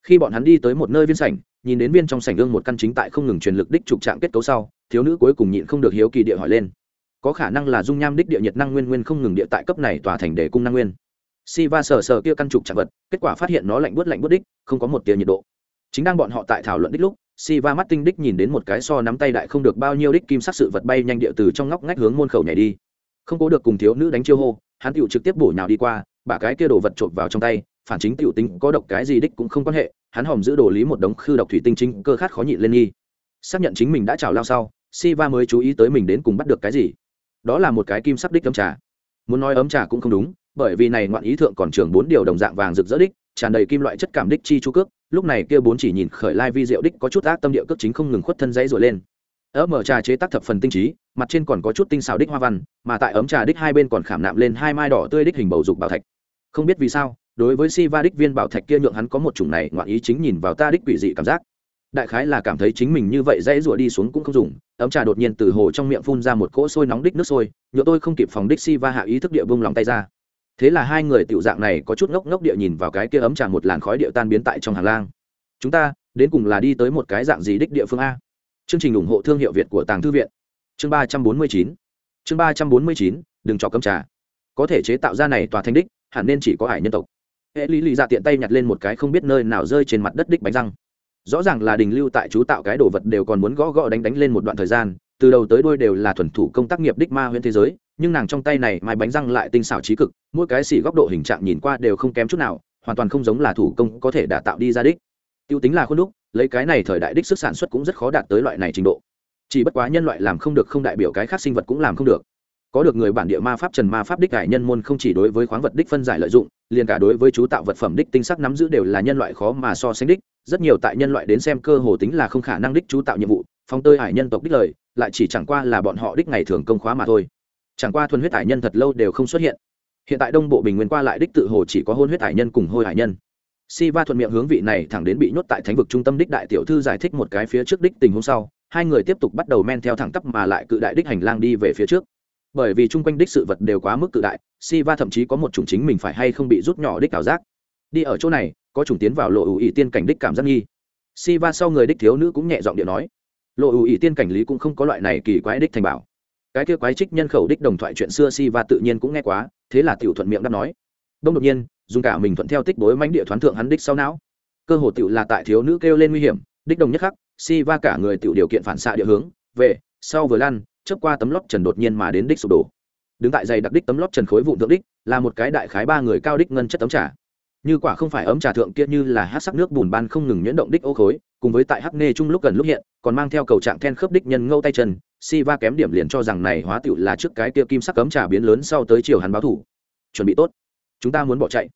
Khi bọn hắn đi tới một nơi viên sảnh, nhìn đến viên trong sảnh gương một căn chính tại không ngừng truyền lực đích trục trạng kết cấu sau, thiếu nữ cuối cùng nhịn không được hiếu kỳ địa hỏi lên. Có khả năng là dung nham đích địa nhiệt năng nguyên nguyên không ngừng địa tại cấp này tòa thành để cung năng nguyên. Si va sờ sờ kia căn trục trạng vật, kết quả phát hiện nó lạnh bớt lạnh bớt đích, không có một tia nhiệt độ chính đang bọn họ tại thảo luận đích lúc si va mắt tinh đích nhìn đến một cái so nắm tay đại không được bao nhiêu đích kim sắc sự vật bay nhanh địa từ trong ngóc ngách hướng môn khẩu nhảy đi. Không cố được cùng thiếu nữ đánh chiêu hô, hắn tựu trực tiếp bổ nhào đi qua, bả cái kia đồ vật trộm vào trong tay, phản chính tựu tính có độc cái gì đích cũng không quan hệ, hắn hòm giữ đồ lý một đống khư độc thủy tinh chính cơ khát khó nhịn lên nghi. Xác nhận chính mình đã trào lao sau si va mới chú ý tới mình đến cùng bắt được cái gì. Đó là một cái kim sắc đích ấm trà. Muốn nói ấm trà cũng không đúng, bởi vì này ngoạn ý thượng còn trường bốn điều đồng dạng vàng rực rỡ đích, tràn đầy kim loại chất cảm đích chi chu cước lúc này kia bốn chỉ nhìn khởi lai vi diệu đích có chút ác tâm địa cước chính không ngừng khuất thân dãy rồi lên. Ấm mở trà chế tác thập phần tinh trí, mặt trên còn có chút tinh xào đích hoa văn, mà tại ấm trà đích hai bên còn khảm nạm lên hai mai đỏ tươi đích hình bầu dục bảo thạch. Không biết vì sao, đối với si va đích viên bảo thạch kia nhượng hắn có một chủng này ngoạn ý chính nhìn vào ta đích quỷ dị cảm giác. Đại khái là cảm thấy chính mình như vậy dãy rủa đi xuống cũng không dùng, ấm trà đột nhiên từ hồ trong miệng phun ra một cỗ sôi nóng đích nước sôi nhựa tôi không kịp phòng đích si va hạ ý thức địa vung lòng tay ra thế là hai người tiểu dạng này có chút ngốc ngốc địa nhìn vào cái kia ấm trà một làn khói địa tan biến tại trong hàng lang. Chúng ta, đến cùng là đi tới một cái dạng gì đích địa phương a? Chương trình ủng hộ thương hiệu việt của tàng thư viện. Chương ba trăm bốn mươi chín. Chương ba trăm bốn mươi chín, đừng cho cấm trà. Có thể chế tạo ra này tòa thanh đích, hẳn nên chỉ có hải nhân tộc. Hệ lý lì dạ tiện tay nhặt lên một cái không biết nơi nào rơi trên mặt đất đích bánh răng. Rõ ràng là đình lưu tại chú tạo cái đồ vật đều còn muốn gõ gõ đánh đánh lên một đoạn thời gian, từ đầu tới đuôi đều là thuần thủ công tác nghiệp đích ma huyện thế giới nhưng nàng trong tay này mai bánh răng lại tinh xảo trí cực, mỗi cái xỉ góc độ hình trạng nhìn qua đều không kém chút nào, hoàn toàn không giống là thủ công có thể đả tạo đi ra đích. Tiêu tính là khuôn đúc, lấy cái này thời đại đích sức sản xuất cũng rất khó đạt tới loại này trình độ. Chỉ bất quá nhân loại làm không được không đại biểu cái khác sinh vật cũng làm không được. Có được người bản địa ma pháp trần ma pháp đích cải nhân môn không chỉ đối với khoáng vật đích phân giải lợi dụng, liền cả đối với chú tạo vật phẩm đích tinh sắc nắm giữ đều là nhân loại khó mà so sánh đích. Rất nhiều tại nhân loại đến xem cơ hồ tính là không khả năng đích chú tạo nhiệm vụ phong tơi hải nhân tộc đích lời, lại chỉ chẳng qua là bọn họ đích ngày thường công khóa mà thôi chẳng qua thuần huyết hải nhân thật lâu đều không xuất hiện. Hiện tại đông bộ bình nguyên qua lại đích tự hồ chỉ có hôn huyết hải nhân cùng hôi hải nhân. Si va thuận miệng hướng vị này thẳng đến bị nhốt tại thánh vực trung tâm đích đại tiểu thư giải thích một cái phía trước đích tình hôm sau, hai người tiếp tục bắt đầu men theo thẳng tắp mà lại cự đại đích hành lang đi về phía trước. Bởi vì chung quanh đích sự vật đều quá mức cự đại si va thậm chí có một chủng chính mình phải hay không bị rút nhỏ đích ảo giác. Đi ở chỗ này, có chủng tiến vào lộ ủ ỵ tiên cảnh đích cảm giác nghi. Si va sau người đích thiếu nữ cũng nhẹ giọng điện nói, lộ ủ ỉ tiên cảnh lý cũng không có loại này kỳ quái đích thành bảo cái kia quái trích nhân khẩu đích đồng thoại chuyện xưa si va tự nhiên cũng nghe quá, thế là tiểu thuận miệng đáp nói. Đông đột nhiên, dùng cả mình thuận theo tích đối mánh địa thoán thượng hắn đích sau não. Cơ hồ tiểu là tại thiếu nữ kêu lên nguy hiểm, đích đồng nhất khắc si va cả người tiểu điều kiện phản xạ địa hướng, về, sau vừa lăn, chớp qua tấm lót trần đột nhiên mà đến đích sụp đổ. Đứng tại dày đặc đích tấm lót trần khối vụn thượng đích, là một cái đại khái ba người cao đích ngân chất tấm trà. Như quả không phải ấm trà thượng kia như là hát sắc nước bùn ban không ngừng nhuyễn động đích ô khối cùng với tại hắc nê chung lúc gần lúc hiện, còn mang theo cầu trạng then khớp đích nhân ngâu tay chân si va kém điểm liền cho rằng này hóa tựu là trước cái kia kim sắc cấm trà biến lớn sau tới chiều hắn báo thủ. Chuẩn bị tốt. Chúng ta muốn bỏ chạy.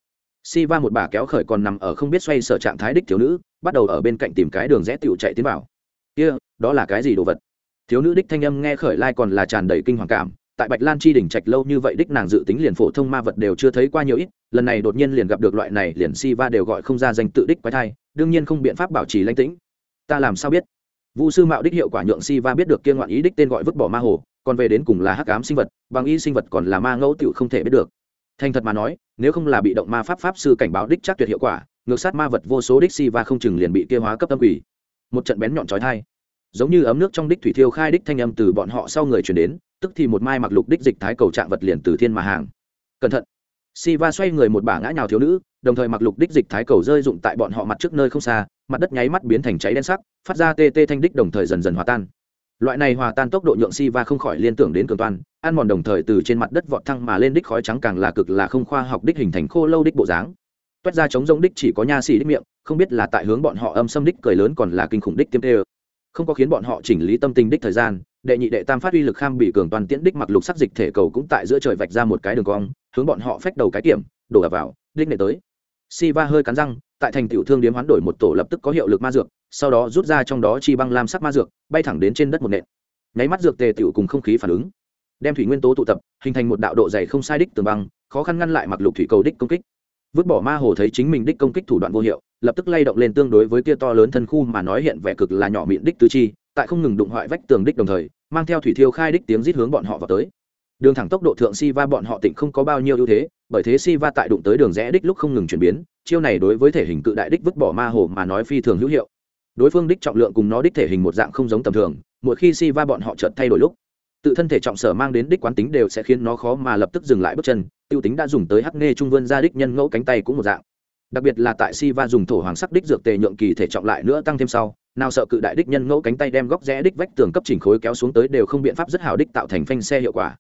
Si va một bà kéo khởi còn nằm ở không biết xoay sở trạng thái đích thiếu nữ, bắt đầu ở bên cạnh tìm cái đường rẽ tựu chạy tiến vào. Kia, đó là cái gì đồ vật? Thiếu nữ đích thanh âm nghe khởi lai còn là tràn đầy kinh hoàng cảm tại bạch lan chi đỉnh trạch lâu như vậy đích nàng dự tính liền phổ thông ma vật đều chưa thấy qua nhiều ít, lần này đột nhiên liền gặp được loại này liền si va đều gọi không ra danh tự đích quái thai, đương nhiên không biện pháp bảo trì lãnh tĩnh. Ta làm sao biết? Vu sư mạo đích hiệu quả nhượng si va biết được kiên ngoạn ý đích tên gọi vứt bỏ ma hồ, còn về đến cùng là hắc ám sinh vật, bằng y sinh vật còn là ma ngẫu tựu không thể biết được. Thành thật mà nói, nếu không là bị động ma pháp pháp sư cảnh báo đích chắc tuyệt hiệu quả, ngược sát ma vật vô số đích si va không chừng liền bị kia hóa cấp tâm quỷ. Một trận bén nhọn trói thai giống như ấm nước trong đích thủy thiêu khai đích thanh âm từ bọn họ sau người chuyển đến tức thì một mai mặc lục đích dịch thái cầu trạng vật liền từ thiên mà hàng. Cẩn thận. Si va xoay người một bả ngã nhào thiếu nữ, đồng thời mặc lục đích dịch thái cầu rơi dụng tại bọn họ mặt trước nơi không xa, mặt đất nháy mắt biến thành cháy đen sắc, phát ra tê tê thanh đích đồng thời dần dần hòa tan. Loại này hòa tan tốc độ nhượng si va không khỏi liên tưởng đến cường toàn, ăn mòn đồng thời từ trên mặt đất vọt thăng mà lên đích khói trắng càng là cực là không khoa học đích hình thành khô lâu đích bộ dáng. Toét ra chống rông đích chỉ có nha xì đích miệng, không biết là tại hướng bọn họ âm xâm đích cười lớn còn là kinh khủng đích tiêm tê không có khiến bọn họ chỉnh lý tâm tình đích thời gian, đệ nhị đệ tam phát uy lực kham bị cường toàn tiễn đích mặc lục sắc dịch thể cầu cũng tại giữa trời vạch ra một cái đường cong, hướng bọn họ phách đầu cái kiểm, đổ ập vào, đích nệ tới. Si va hơi cắn răng, tại thành tiểu thương điếm hoán đổi một tổ lập tức có hiệu lực ma dược, sau đó rút ra trong đó chi băng lam sắc ma dược, bay thẳng đến trên đất một nện. Nháy mắt dược tề tiểu cùng không khí phản ứng. Đem thủy nguyên tố tụ tập, hình thành một đạo độ dày không sai đích tường băng, khó khăn ngăn lại mặc lục thủy cầu đích công kích. Vứt bỏ ma hồ thấy chính mình đích công kích thủ đoạn vô hiệu lập tức lay động lên tương đối với kia to lớn thân khu mà nói hiện vẻ cực là nhỏ miệng đích tứ chi, tại không ngừng đụng hoại vách tường đích đồng thời, mang theo thủy thiêu khai đích tiếng rít hướng bọn họ vào tới. Đường thẳng tốc độ thượng si va bọn họ tỉnh không có bao nhiêu ưu thế, bởi thế si va tại đụng tới đường rẽ đích lúc không ngừng chuyển biến, chiêu này đối với thể hình cự đại đích vứt bỏ ma hồ mà nói phi thường hữu hiệu. Đối phương đích trọng lượng cùng nó đích thể hình một dạng không giống tầm thường, mỗi khi si va bọn họ chợt thay đổi lúc, tự thân thể trọng sở mang đến đích quán tính đều sẽ khiến nó khó mà lập tức dừng lại bước chân, tiêu tính đã dùng tới hắc nghe trung vươn ra đích nhân ngẫu cánh tay cũng một dạng đặc biệt là tại si va dùng thổ hoàng sắc đích dược tề nhượng kỳ thể trọng lại nữa tăng thêm sau, nào sợ cự đại đích nhân ngẫu cánh tay đem góc rẽ đích vách tường cấp chỉnh khối kéo xuống tới đều không biện pháp rất hào đích tạo thành phanh xe hiệu quả.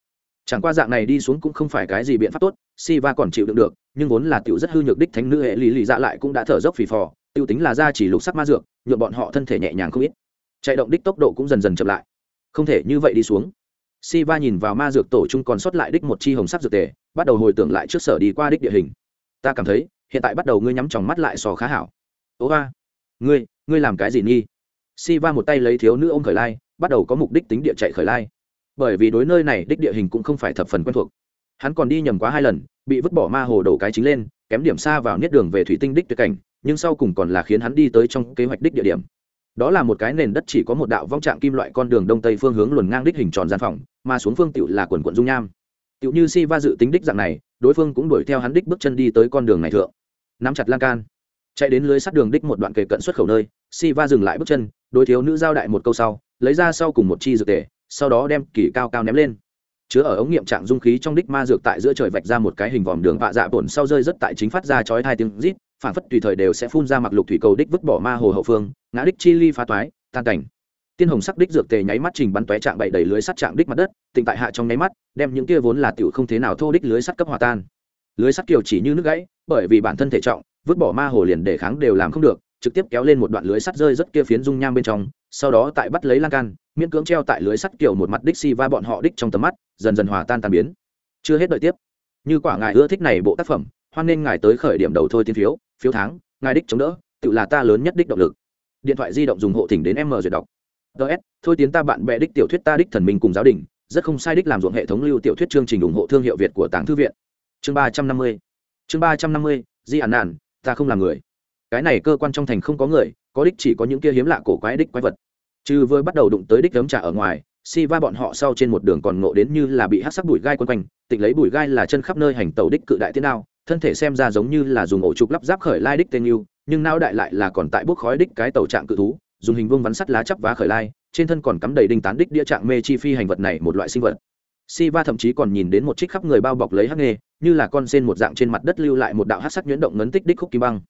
Chẳng qua dạng này đi xuống cũng không phải cái gì biện pháp tốt si va còn chịu đựng được, nhưng vốn là tiểu rất hư nhược đích thánh nữ hệ lý lì dạ lại cũng đã thở dốc phì phò tiêu tính là ra chỉ lục sắc ma dược nhuộm bọn họ thân thể nhẹ nhàng không ít. Chạy động đích tốc độ cũng dần dần chậm lại. Không thể như vậy đi xuống. Si va nhìn vào ma dược tổ chung còn sót lại đích một chi hồng sắc dược tề, bắt đầu hồi tưởng lại trước sở đi qua đích địa hình. Ta cảm thấy hiện tại bắt đầu ngươi nhắm tròng mắt lại sò khá hảo. Ố ba, ngươi ngươi làm cái gì nghi si va một tay lấy thiếu nữ ôm khởi lai, bắt đầu có mục đích tính địa chạy khởi lai. Bởi vì đối nơi này đích địa hình cũng không phải thập phần quen thuộc. Hắn còn đi nhầm quá hai lần, bị vứt bỏ ma hồ đổ cái chính lên, kém điểm xa vào niết đường về thủy tinh đích tuyệt cảnh, nhưng sau cùng còn là khiến hắn đi tới trong kế hoạch đích địa điểm. Đó là một cái nền đất chỉ có một đạo vong trạng kim loại con đường đông tây phương hướng luồn ngang đích hình tròn gian phòng, mà xuống phương tựu là quần quận dung nham. Tựu như si va dự tính đích dạng này, đối phương cũng đuổi theo hắn đích bước chân đi tới con đường này thượng nắm chặt lan can. Chạy đến lưới sắt đường đích một đoạn kề cận xuất khẩu nơi si va dừng lại bước chân, đối thiếu nữ giao đại một câu sau, lấy ra sau cùng một chi dược tề, sau đó đem kỳ cao cao ném lên. Chứa ở ống nghiệm trạng dung khí trong đích ma dược tại giữa trời vạch ra một cái hình vòm đường vạ dạ bổn sau rơi rất tại chính phát ra chói hai tiếng rít, phản phất tùy thời đều sẽ phun ra mặc lục thủy cầu đích vứt bỏ ma hồ hậu phương, ngã đích chi ly phá toái, tan cảnh tiên hồng sắc đích dược tề nháy mắt trình bắn tóe trạng bậy đầy lưới sắt trạng đích mặt đất, tịnh tại hạ trong nháy mắt, đem những kia vốn là tiểu không thế nào thô đích lưới sắt cấp hòa tan lưới sắt kiều chỉ như nước gãy, bởi vì bản thân thể trọng, vứt bỏ ma hồ liền để kháng đều làm không được, trực tiếp kéo lên một đoạn lưới sắt rơi rất kia phiến dung nham bên trong, sau đó tại bắt lấy lan can, miễn cưỡng treo tại lưới sắt kiểu một mặt đích si va bọn họ đích trong tầm mắt, dần dần hòa tan tan biến. Chưa hết đợi tiếp. Như quả ngài ưa thích này bộ tác phẩm, hoan nên ngài tới khởi điểm đầu thôi tiên phiếu phiếu tháng, ngài đích chống đỡ, tự là ta lớn nhất đích động lực. Điện thoại di động dùng hộ thỉnh đến m duyệt đọc. Ts thôi tiến ta bạn bè đích tiểu thuyết ta đích thần minh cùng giáo đình, rất không sai đích làm ruộng hệ thống lưu tiểu thuyết chương trình ủng hộ thương hiệu việt của tàng thư viện chương ba trăm năm mươi. Chương ba trăm năm mươi, di ản nản, ta không làm người. Cái này cơ quan trong thành không có người, có đích chỉ có những kia hiếm lạ cổ quái đích quái vật. Trừ vừa bắt đầu đụng tới đích gấm trà ở ngoài, si va bọn họ sau trên một đường còn ngộ đến như là bị hát sắc bụi gai quanh quanh, tịch lấy bụi gai là chân khắp nơi hành tàu đích cự đại tiến nào thân thể xem ra giống như là dùng ổ trục lắp ráp khởi lai đích tên yêu, nhưng nao đại lại là còn tại bốc khói đích cái tàu trạng cự thú, dùng hình vương vắn sắt lá chắp vá khởi lai, trên thân còn cắm đầy đinh tán đích đĩa trạng mê chi phi hành vật này một loại sinh vật. Siva thậm chí còn nhìn đến một chiếc khắp người bao bọc lấy hắc nghề, như là con sen một dạng trên mặt đất lưu lại một đạo hắc sắc nhuyễn động ngấn tích đích khúc kim băng.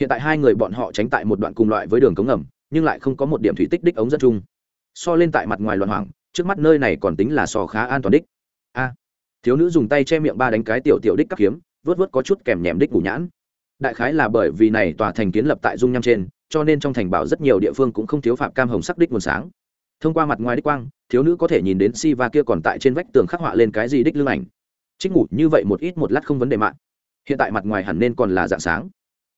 Hiện tại hai người bọn họ tránh tại một đoạn cùng loại với đường cống ngầm, nhưng lại không có một điểm thủy tích đích ống dẫn chung. So lên tại mặt ngoài loạn hoàng, trước mắt nơi này còn tính là so khá an toàn đích. A. thiếu nữ dùng tay che miệng ba đánh cái tiểu tiểu đích các kiếm, vớt vớt có chút kèm nhèm đích ngủ nhãn. Đại khái là bởi vì này tòa thành kiến lập tại dung nham trên, cho nên trong thành bảo rất nhiều địa phương cũng không thiếu phạm cam hồng sắc đích nguồn sáng thông qua mặt ngoài đích quang, thiếu nữ có thể nhìn đến si va kia còn tại trên vách tường khắc họa lên cái gì đích lưng ảnh. Trích ngủ như vậy một ít một lát không vấn đề mạng. Hiện tại mặt ngoài hẳn nên còn là dạng sáng.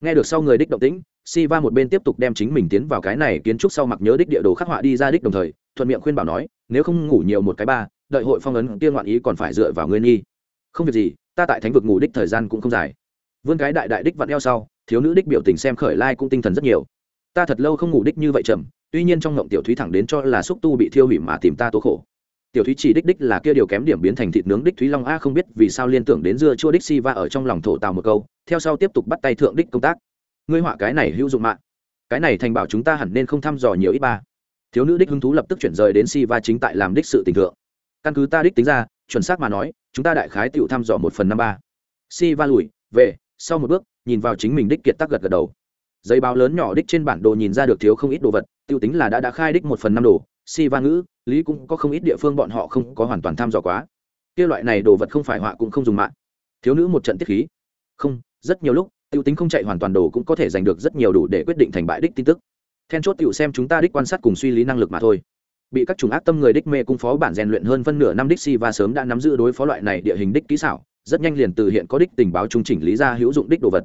Nghe được sau người đích động tĩnh si va một bên tiếp tục đem chính mình tiến vào cái này kiến trúc sau mặc nhớ đích địa đồ khắc họa đi ra đích đồng thời, thuận miệng khuyên bảo nói, nếu không ngủ nhiều một cái ba, đợi hội phong ấn tiên ngoạn ý còn phải dựa vào ngươi nghi. Không việc gì, ta tại thánh vực ngủ đích thời gian cũng không dài. Vươn cái đại đại đích vặn eo sau, thiếu nữ đích biểu tình xem khởi lai cũng tinh thần rất nhiều ta thật lâu không ngủ đích như vậy chậm, tuy nhiên trong ngộng tiểu thúy thẳng đến cho là xúc tu bị thiêu hủy mà tìm ta tố khổ. Tiểu thúy chỉ đích đích là kia điều kém điểm biến thành thịt nướng đích thúy long a không biết vì sao liên tưởng đến dưa chua đích si va ở trong lòng thổ tào một câu, theo sau tiếp tục bắt tay thượng đích công tác. Ngươi họa cái này hữu dụng mạng. Cái này thành bảo chúng ta hẳn nên không thăm dò nhiều ít ba. Thiếu nữ đích hứng thú lập tức chuyển rời đến si va chính tại làm đích sự tình thượng. Căn cứ ta đích tính ra, chuẩn xác mà nói, chúng ta đại khái tựu thăm dò một phần năm ba. Si va lùi, về, sau một bước, nhìn vào chính mình đích kiệt tác gật gật đầu giấy báo lớn nhỏ đích trên bản đồ nhìn ra được thiếu không ít đồ vật, tiêu tính là đã đã khai đích một phần năm đồ, si va ngữ, lý cũng có không ít địa phương bọn họ không có hoàn toàn tham dò quá. Kia loại này đồ vật không phải họa cũng không dùng mạng. Thiếu nữ một trận tiết khí. Không, rất nhiều lúc, tiêu tính không chạy hoàn toàn đồ cũng có thể giành được rất nhiều đủ để quyết định thành bại đích tin tức. Then chốt tiêu xem chúng ta đích quan sát cùng suy lý năng lực mà thôi. Bị các chủng ác tâm người đích mê cung phó bản rèn luyện hơn phân nửa năm đích si va sớm đã nắm giữ đối phó loại này địa hình đích kỹ xảo, rất nhanh liền từ hiện có đích tình báo trung chỉnh lý ra hữu dụng đích đồ vật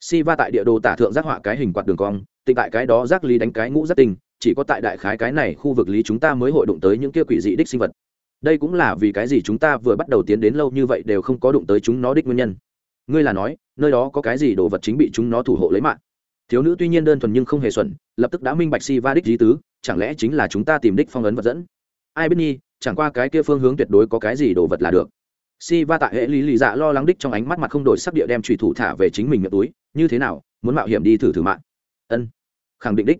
si va tại địa đồ tả thượng giác họa cái hình quạt đường cong, tịnh tại cái đó giác lý đánh cái ngũ giác tình, chỉ có tại đại khái cái này khu vực lý chúng ta mới hội đụng tới những kia quỷ dị đích sinh vật. Đây cũng là vì cái gì chúng ta vừa bắt đầu tiến đến lâu như vậy đều không có đụng tới chúng nó đích nguyên nhân. Ngươi là nói, nơi đó có cái gì đồ vật chính bị chúng nó thủ hộ lấy mạng? Thiếu nữ tuy nhiên đơn thuần nhưng không hề xuẩn, lập tức đã minh bạch si va đích di tứ, chẳng lẽ chính là chúng ta tìm đích phong ấn vật dẫn? Ai biết nhi, chẳng qua cái kia phương hướng tuyệt đối có cái gì đồ vật là được si va tại hệ lý lì dạ lo lắng đích trong ánh mắt mặt không đổi sắc địa đem trùy thủ thả về chính mình miệng túi, như thế nào, muốn mạo hiểm đi thử thử mạng? Ân, khẳng định đích.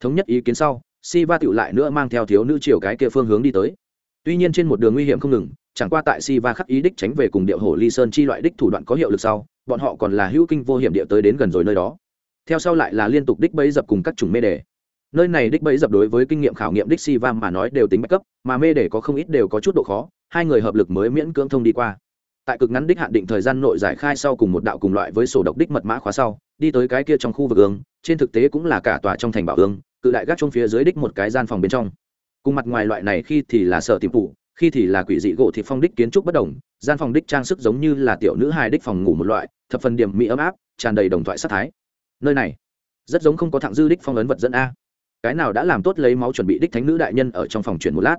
Thống nhất ý kiến sau, si va tựu lại nữa mang theo thiếu nữ chiều cái kia phương hướng đi tới. Tuy nhiên trên một đường nguy hiểm không ngừng, chẳng qua tại si va khắc ý đích tránh về cùng điệu hồ ly sơn chi loại đích thủ đoạn có hiệu lực sau, bọn họ còn là hữu kinh vô hiểm địa tới đến gần rồi nơi đó. Theo sau lại là liên tục đích bấy dập cùng các chủng mê đề nơi này đích bẫy dập đối với kinh nghiệm khảo nghiệm đích si va mà nói đều tính bách cấp, mà mê để có không ít đều có chút độ khó, hai người hợp lực mới miễn cưỡng thông đi qua. Tại cực ngắn đích hạn định thời gian nội giải khai sau cùng một đạo cùng loại với sổ độc đích mật mã khóa sau, đi tới cái kia trong khu vực ương, trên thực tế cũng là cả tòa trong thành bảo ương, cự đại gác trong phía dưới đích một cái gian phòng bên trong. Cùng mặt ngoài loại này khi thì là sở tìm phủ khi thì là quỷ dị gỗ thị phong đích kiến trúc bất đồng, gian phòng đích trang sức giống như là tiểu nữ hài đích phòng ngủ một loại, thập phần điểm mỹ ấm áp, tràn đầy đồng thoại sát thái. Nơi này rất giống không có thẳng dư đích phong ấn vật dẫn a cái nào đã làm tốt lấy máu chuẩn bị đích thánh nữ đại nhân ở trong phòng chuyển một lát.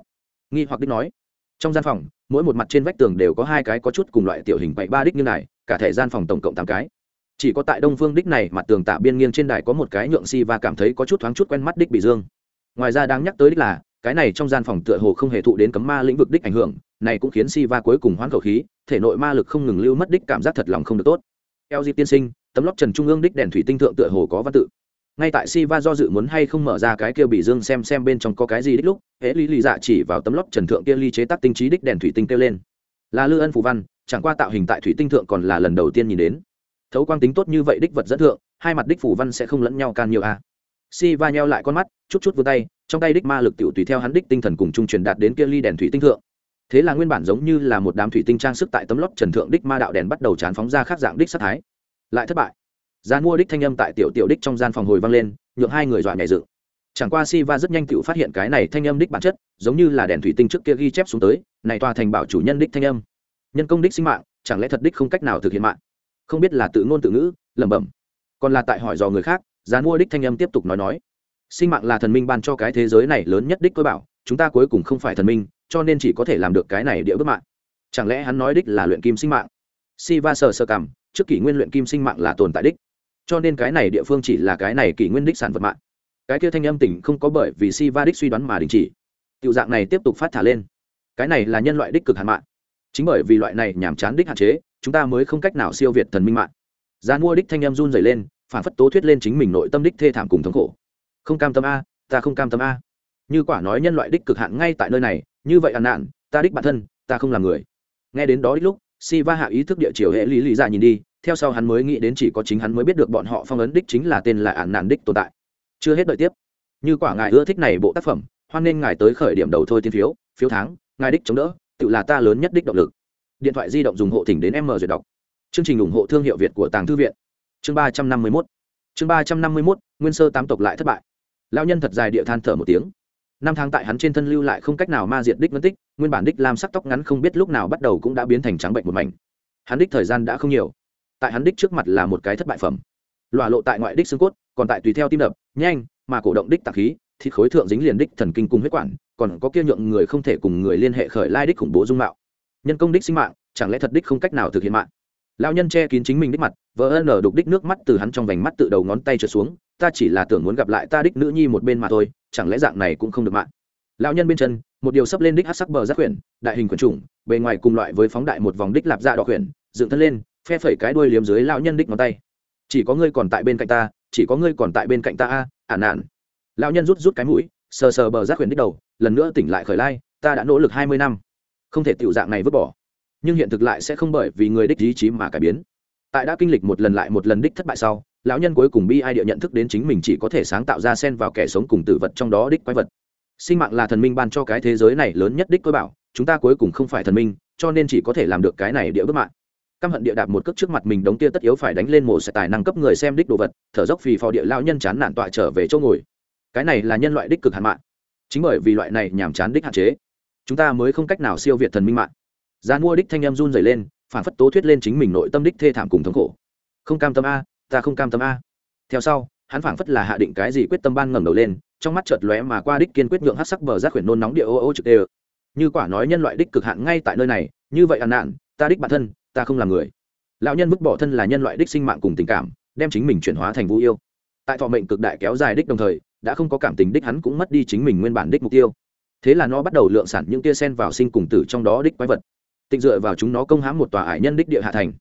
Nghi hoặc đích nói, trong gian phòng, mỗi một mặt trên vách tường đều có hai cái có chút cùng loại tiểu hình bảy ba đích như này, cả thể gian phòng tổng cộng tám cái. Chỉ có tại đông phương đích này, mặt tường tạ biên nghiêng trên đài có một cái nhượng si và cảm thấy có chút thoáng chút quen mắt đích bị dương. Ngoài ra đáng nhắc tới đích là, cái này trong gian phòng tựa hồ không hề thụ đến cấm ma lĩnh vực đích ảnh hưởng, này cũng khiến si va cuối cùng hoán khẩu khí, thể nội ma lực không ngừng lưu mất đích cảm giác thật lòng không được tốt. Eo di tiên sinh, tấm lóc trần trung ương đích đèn thủy tinh thượng tựa hồ có văn tự ngay tại si va do dự muốn hay không mở ra cái kia bị dương xem xem bên trong có cái gì đích lúc, hễ lý lý dạ chỉ vào tấm lóc trần thượng kia ly chế tác tinh trí đích đèn thủy tinh kêu lên. Là lư ân phù văn, chẳng qua tạo hình tại thủy tinh thượng còn là lần đầu tiên nhìn đến. Thấu quang tính tốt như vậy đích vật dẫn thượng, hai mặt đích phủ văn sẽ không lẫn nhau can nhiều a à. si va nheo lại con mắt, chút chút vươn tay, trong tay đích ma lực tiểu tùy theo hắn đích tinh thần cùng chung truyền đạt đến kia ly đèn thủy tinh thượng. Thế là nguyên bản giống như là một đám thủy tinh trang sức tại tấm lót trần thượng đích ma đạo đèn bắt đầu chán phóng ra khác dạng đích sát thái. Lại thất bại gian mua đích thanh âm tại tiểu tiểu đích trong gian phòng hồi vang lên, nhượng hai người dọa nhảy dựng. Chẳng qua si va rất nhanh tự phát hiện cái này thanh âm đích bản chất, giống như là đèn thủy tinh trước kia ghi chép xuống tới, này tòa thành bảo chủ nhân đích thanh âm. Nhân công đích sinh mạng, chẳng lẽ thật đích không cách nào thực hiện mạng? Không biết là tự ngôn tự ngữ, lẩm bẩm. Còn là tại hỏi dò người khác gian mua đích thanh âm tiếp tục nói nói. Sinh mạng là thần minh ban cho cái thế giới này lớn nhất đích tôi bảo, chúng ta cuối cùng không phải thần minh, cho nên chỉ có thể làm được cái này địa bước mạng. Chẳng lẽ hắn nói đích là luyện kim sinh mạng? Si va sờ sơ cảm trước kỷ nguyên luyện kim sinh mạng là tồn tại đích cho nên cái này địa phương chỉ là cái này kỷ nguyên đích sản vật mạng. Cái kia thanh âm tỉnh không có bởi vì si va đích suy đoán mà đình chỉ. Tiểu dạng này tiếp tục phát thả lên. Cái này là nhân loại đích cực hạn mạng. Chính bởi vì loại này nhàm chán đích hạn chế, chúng ta mới không cách nào siêu việt thần minh mạng. Giá mua đích thanh em run dày lên, phản phất tố thuyết lên chính mình nội tâm đích thê thảm cùng thống khổ. Không cam tâm a, ta không cam tâm a. Như quả nói nhân loại đích cực hạn ngay tại nơi này, như vậy à nạn ta đích bản thân, ta không làm người. Nghe đến đó đích lúc, si va hạ ý thức địa chiều hệ lý lý ra nhìn đi theo sau hắn mới nghĩ đến chỉ có chính hắn mới biết được bọn họ phong ấn đích chính là tên là ạn nạn đích tồn tại. Chưa hết đợi tiếp. Như quả ngài ưa thích này bộ tác phẩm, hoan nên ngài tới khởi điểm đầu thôi tiên phiếu phiếu tháng, ngài đích chống đỡ, tự là ta lớn nhất đích động lực. Điện thoại di động dùng hộ thỉnh đến m duyệt đọc. Chương trình ủng hộ thương hiệu việt của tàng thư viện. Chương ba trăm năm mươi mốt. Chương ba trăm năm mươi mốt, nguyên sơ tám tộc lại thất bại. Lao nhân thật dài địa than thở một tiếng. Năm tháng tại hắn trên thân lưu lại không cách nào ma diệt đích mất tích, nguyên bản đích làm sắc tóc ngắn không biết lúc nào bắt đầu cũng đã biến thành trắng bệnh một mảnh. Hắn đích thời gian đã không nhiều tại hắn đích trước mặt là một cái thất bại phẩm. Lọa lộ tại ngoại đích xương cốt, còn tại tùy theo tim đập, nhanh, mà cổ động đích tạc khí, thịt khối thượng dính liền đích thần kinh cùng huyết quản, còn có kia nhượng người không thể cùng người liên hệ khởi lai đích khủng bố dung mạo. Nhân công đích sinh mạng, chẳng lẽ thật đích không cách nào thực hiện mạng? Lao nhân che kín chính mình đích mặt vỡ nở đục đích nước mắt từ hắn trong vành mắt tự đầu ngón tay trượt xuống, ta chỉ là tưởng muốn gặp lại ta đích nữ nhi một bên mà thôi, chẳng lẽ dạng này cũng không được mạng? Lao nhân bên chân, một điều sấp lên đích hát sắc bờ giác quyển, đại hình quyển chủng bề ngoài cùng loại với phóng đại một vòng đích lạp dạ đỏ quyển, dựng thân lên phe phẩy cái đuôi liếm dưới lão nhân đích ngón tay. Chỉ có ngươi còn tại bên cạnh ta, chỉ có ngươi còn tại bên cạnh ta a, ả nạn lão nhân rút rút cái mũi, sờ sờ bờ giác quyền đích đầu, lần nữa tỉnh lại khởi lai, ta đã nỗ lực hai mươi năm. Không thể tiểu dạng này vứt bỏ. Nhưng hiện thực lại sẽ không bởi vì người đích ý chí mà cải biến. Tại đã kinh lịch một lần lại một lần đích thất bại sau, lão nhân cuối cùng bi ai địa nhận thức đến chính mình chỉ có thể sáng tạo ra sen vào kẻ sống cùng tử vật trong đó đích quái vật. Sinh mạng là thần minh ban cho cái thế giới này lớn nhất đích tôi bảo, chúng ta cuối cùng không phải thần minh, cho nên chỉ có thể làm được cái này địa bước mạng căm hận địa đạp một cước trước mặt mình đống kia tất yếu phải đánh lên một xe tài năng cấp người xem đích đồ vật, thở dốc phì phò địa lao nhân chán nản tọa trở về chỗ ngồi. Cái này là nhân loại đích cực hạn mạng. Chính bởi vì loại này nhàm chán đích hạn chế, chúng ta mới không cách nào siêu việt thần minh mạng. Giá mua đích thanh em run dày lên, phản phất tố thuyết lên chính mình nội tâm đích thê thảm cùng thống khổ. Không cam tâm a, ta không cam tâm a. Theo sau, hắn phảng phất là hạ định cái gì quyết tâm ban ngẩng đầu lên, trong mắt chợt lóe mà qua đích kiên quyết nhượng hát sắc bờ rác khuyển nôn nóng địa ô ô trực đê như quả nói nhân loại đích cực hạn ngay tại nơi này, như vậy à ăn nạn ta đích bản thân ta không làm người. Lão nhân vứt bỏ thân là nhân loại đích sinh mạng cùng tình cảm, đem chính mình chuyển hóa thành vũ yêu. Tại thọ mệnh cực đại kéo dài đích đồng thời, đã không có cảm tình đích hắn cũng mất đi chính mình nguyên bản đích mục tiêu. Thế là nó bắt đầu lượng sản những tia sen vào sinh cùng tử trong đó đích quái vật. Tịnh dựa vào chúng nó công hãm một tòa ải nhân đích địa hạ thành.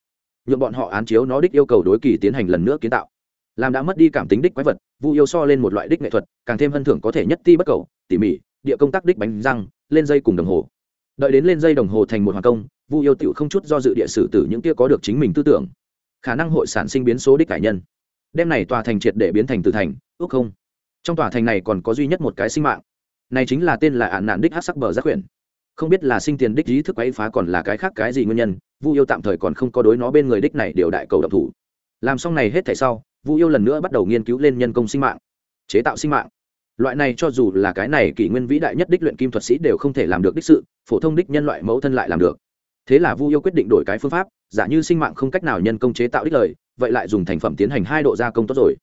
Nhuộm bọn họ án chiếu nó đích yêu cầu đối kỳ tiến hành lần nữa kiến tạo. Làm đã mất đi cảm tính đích quái vật vu yêu so lên một loại đích nghệ thuật, càng thêm hân thưởng có thể nhất ti bất cầu, tỉ mỉ, địa công tác đích bánh răng, lên dây cùng đồng hồ đợi đến lên dây đồng hồ thành một hoàng công, vu yêu tựu không chút do dự địa sử tử những kia có được chính mình tư tưởng. Khả năng hội sản sinh biến số đích cải nhân. Đem này tòa thành triệt để biến thành từ thành, ước không? Trong tòa thành này còn có duy nhất một cái sinh mạng. Này chính là tên là ạn nạn đích hát sắc bờ giác quyển không biết là sinh tiền đích ý thức quấy phá còn là cái khác cái gì nguyên nhân, vu yêu tạm thời còn không có đối nó bên người đích này đều đại cầu độc thủ. Làm xong này hết thảy sau, vu yêu lần nữa bắt đầu nghiên cứu lên nhân công sinh mạng, chế tạo sinh mạng loại này cho dù là cái này kỷ nguyên vĩ đại nhất đích luyện kim thuật sĩ đều không thể làm được đích sự, phổ thông đích nhân loại mẫu thân lại làm được. Thế là vu yêu quyết định đổi cái phương pháp, giả như sinh mạng không cách nào nhân công chế tạo đích lời, vậy lại dùng thành phẩm tiến hành hai độ gia công tốt rồi.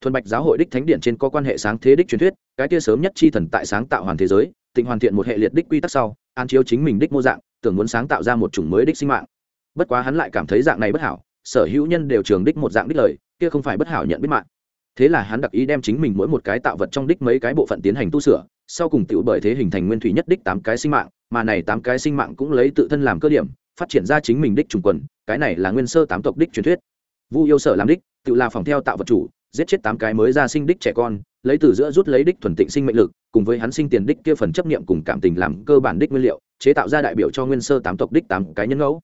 Thuần bạch giáo hội đích thánh điện trên có quan hệ sáng thế đích truyền thuyết, cái kia sớm nhất chi thần tại sáng tạo hoàn thế giới, tịnh hoàn thiện một hệ liệt đích quy tắc sau, an chiếu chính mình đích mô dạng, tưởng muốn sáng tạo ra một chủng mới đích sinh mạng. Bất quá hắn lại cảm thấy dạng này bất hảo, sở hữu nhân đều trường đích một dạng đích lời, kia không phải bất hảo nhận biết mạng thế là hắn đặc ý đem chính mình mỗi một cái tạo vật trong đích mấy cái bộ phận tiến hành tu sửa, sau cùng tựu bởi thế hình thành nguyên thủy nhất đích tám cái sinh mạng, mà này tám cái sinh mạng cũng lấy tự thân làm cơ điểm, phát triển ra chính mình đích trùng quần, cái này là nguyên sơ tám tộc đích truyền thuyết. Vu yêu sở làm đích, tự là phòng theo tạo vật chủ, giết chết tám cái mới ra sinh đích trẻ con, lấy từ giữa rút lấy đích thuần tịnh sinh mệnh lực, cùng với hắn sinh tiền đích kia phần chấp niệm cùng cảm tình làm cơ bản đích nguyên liệu, chế tạo ra đại biểu cho nguyên sơ tám tộc đích tám cái nhân ngẫu.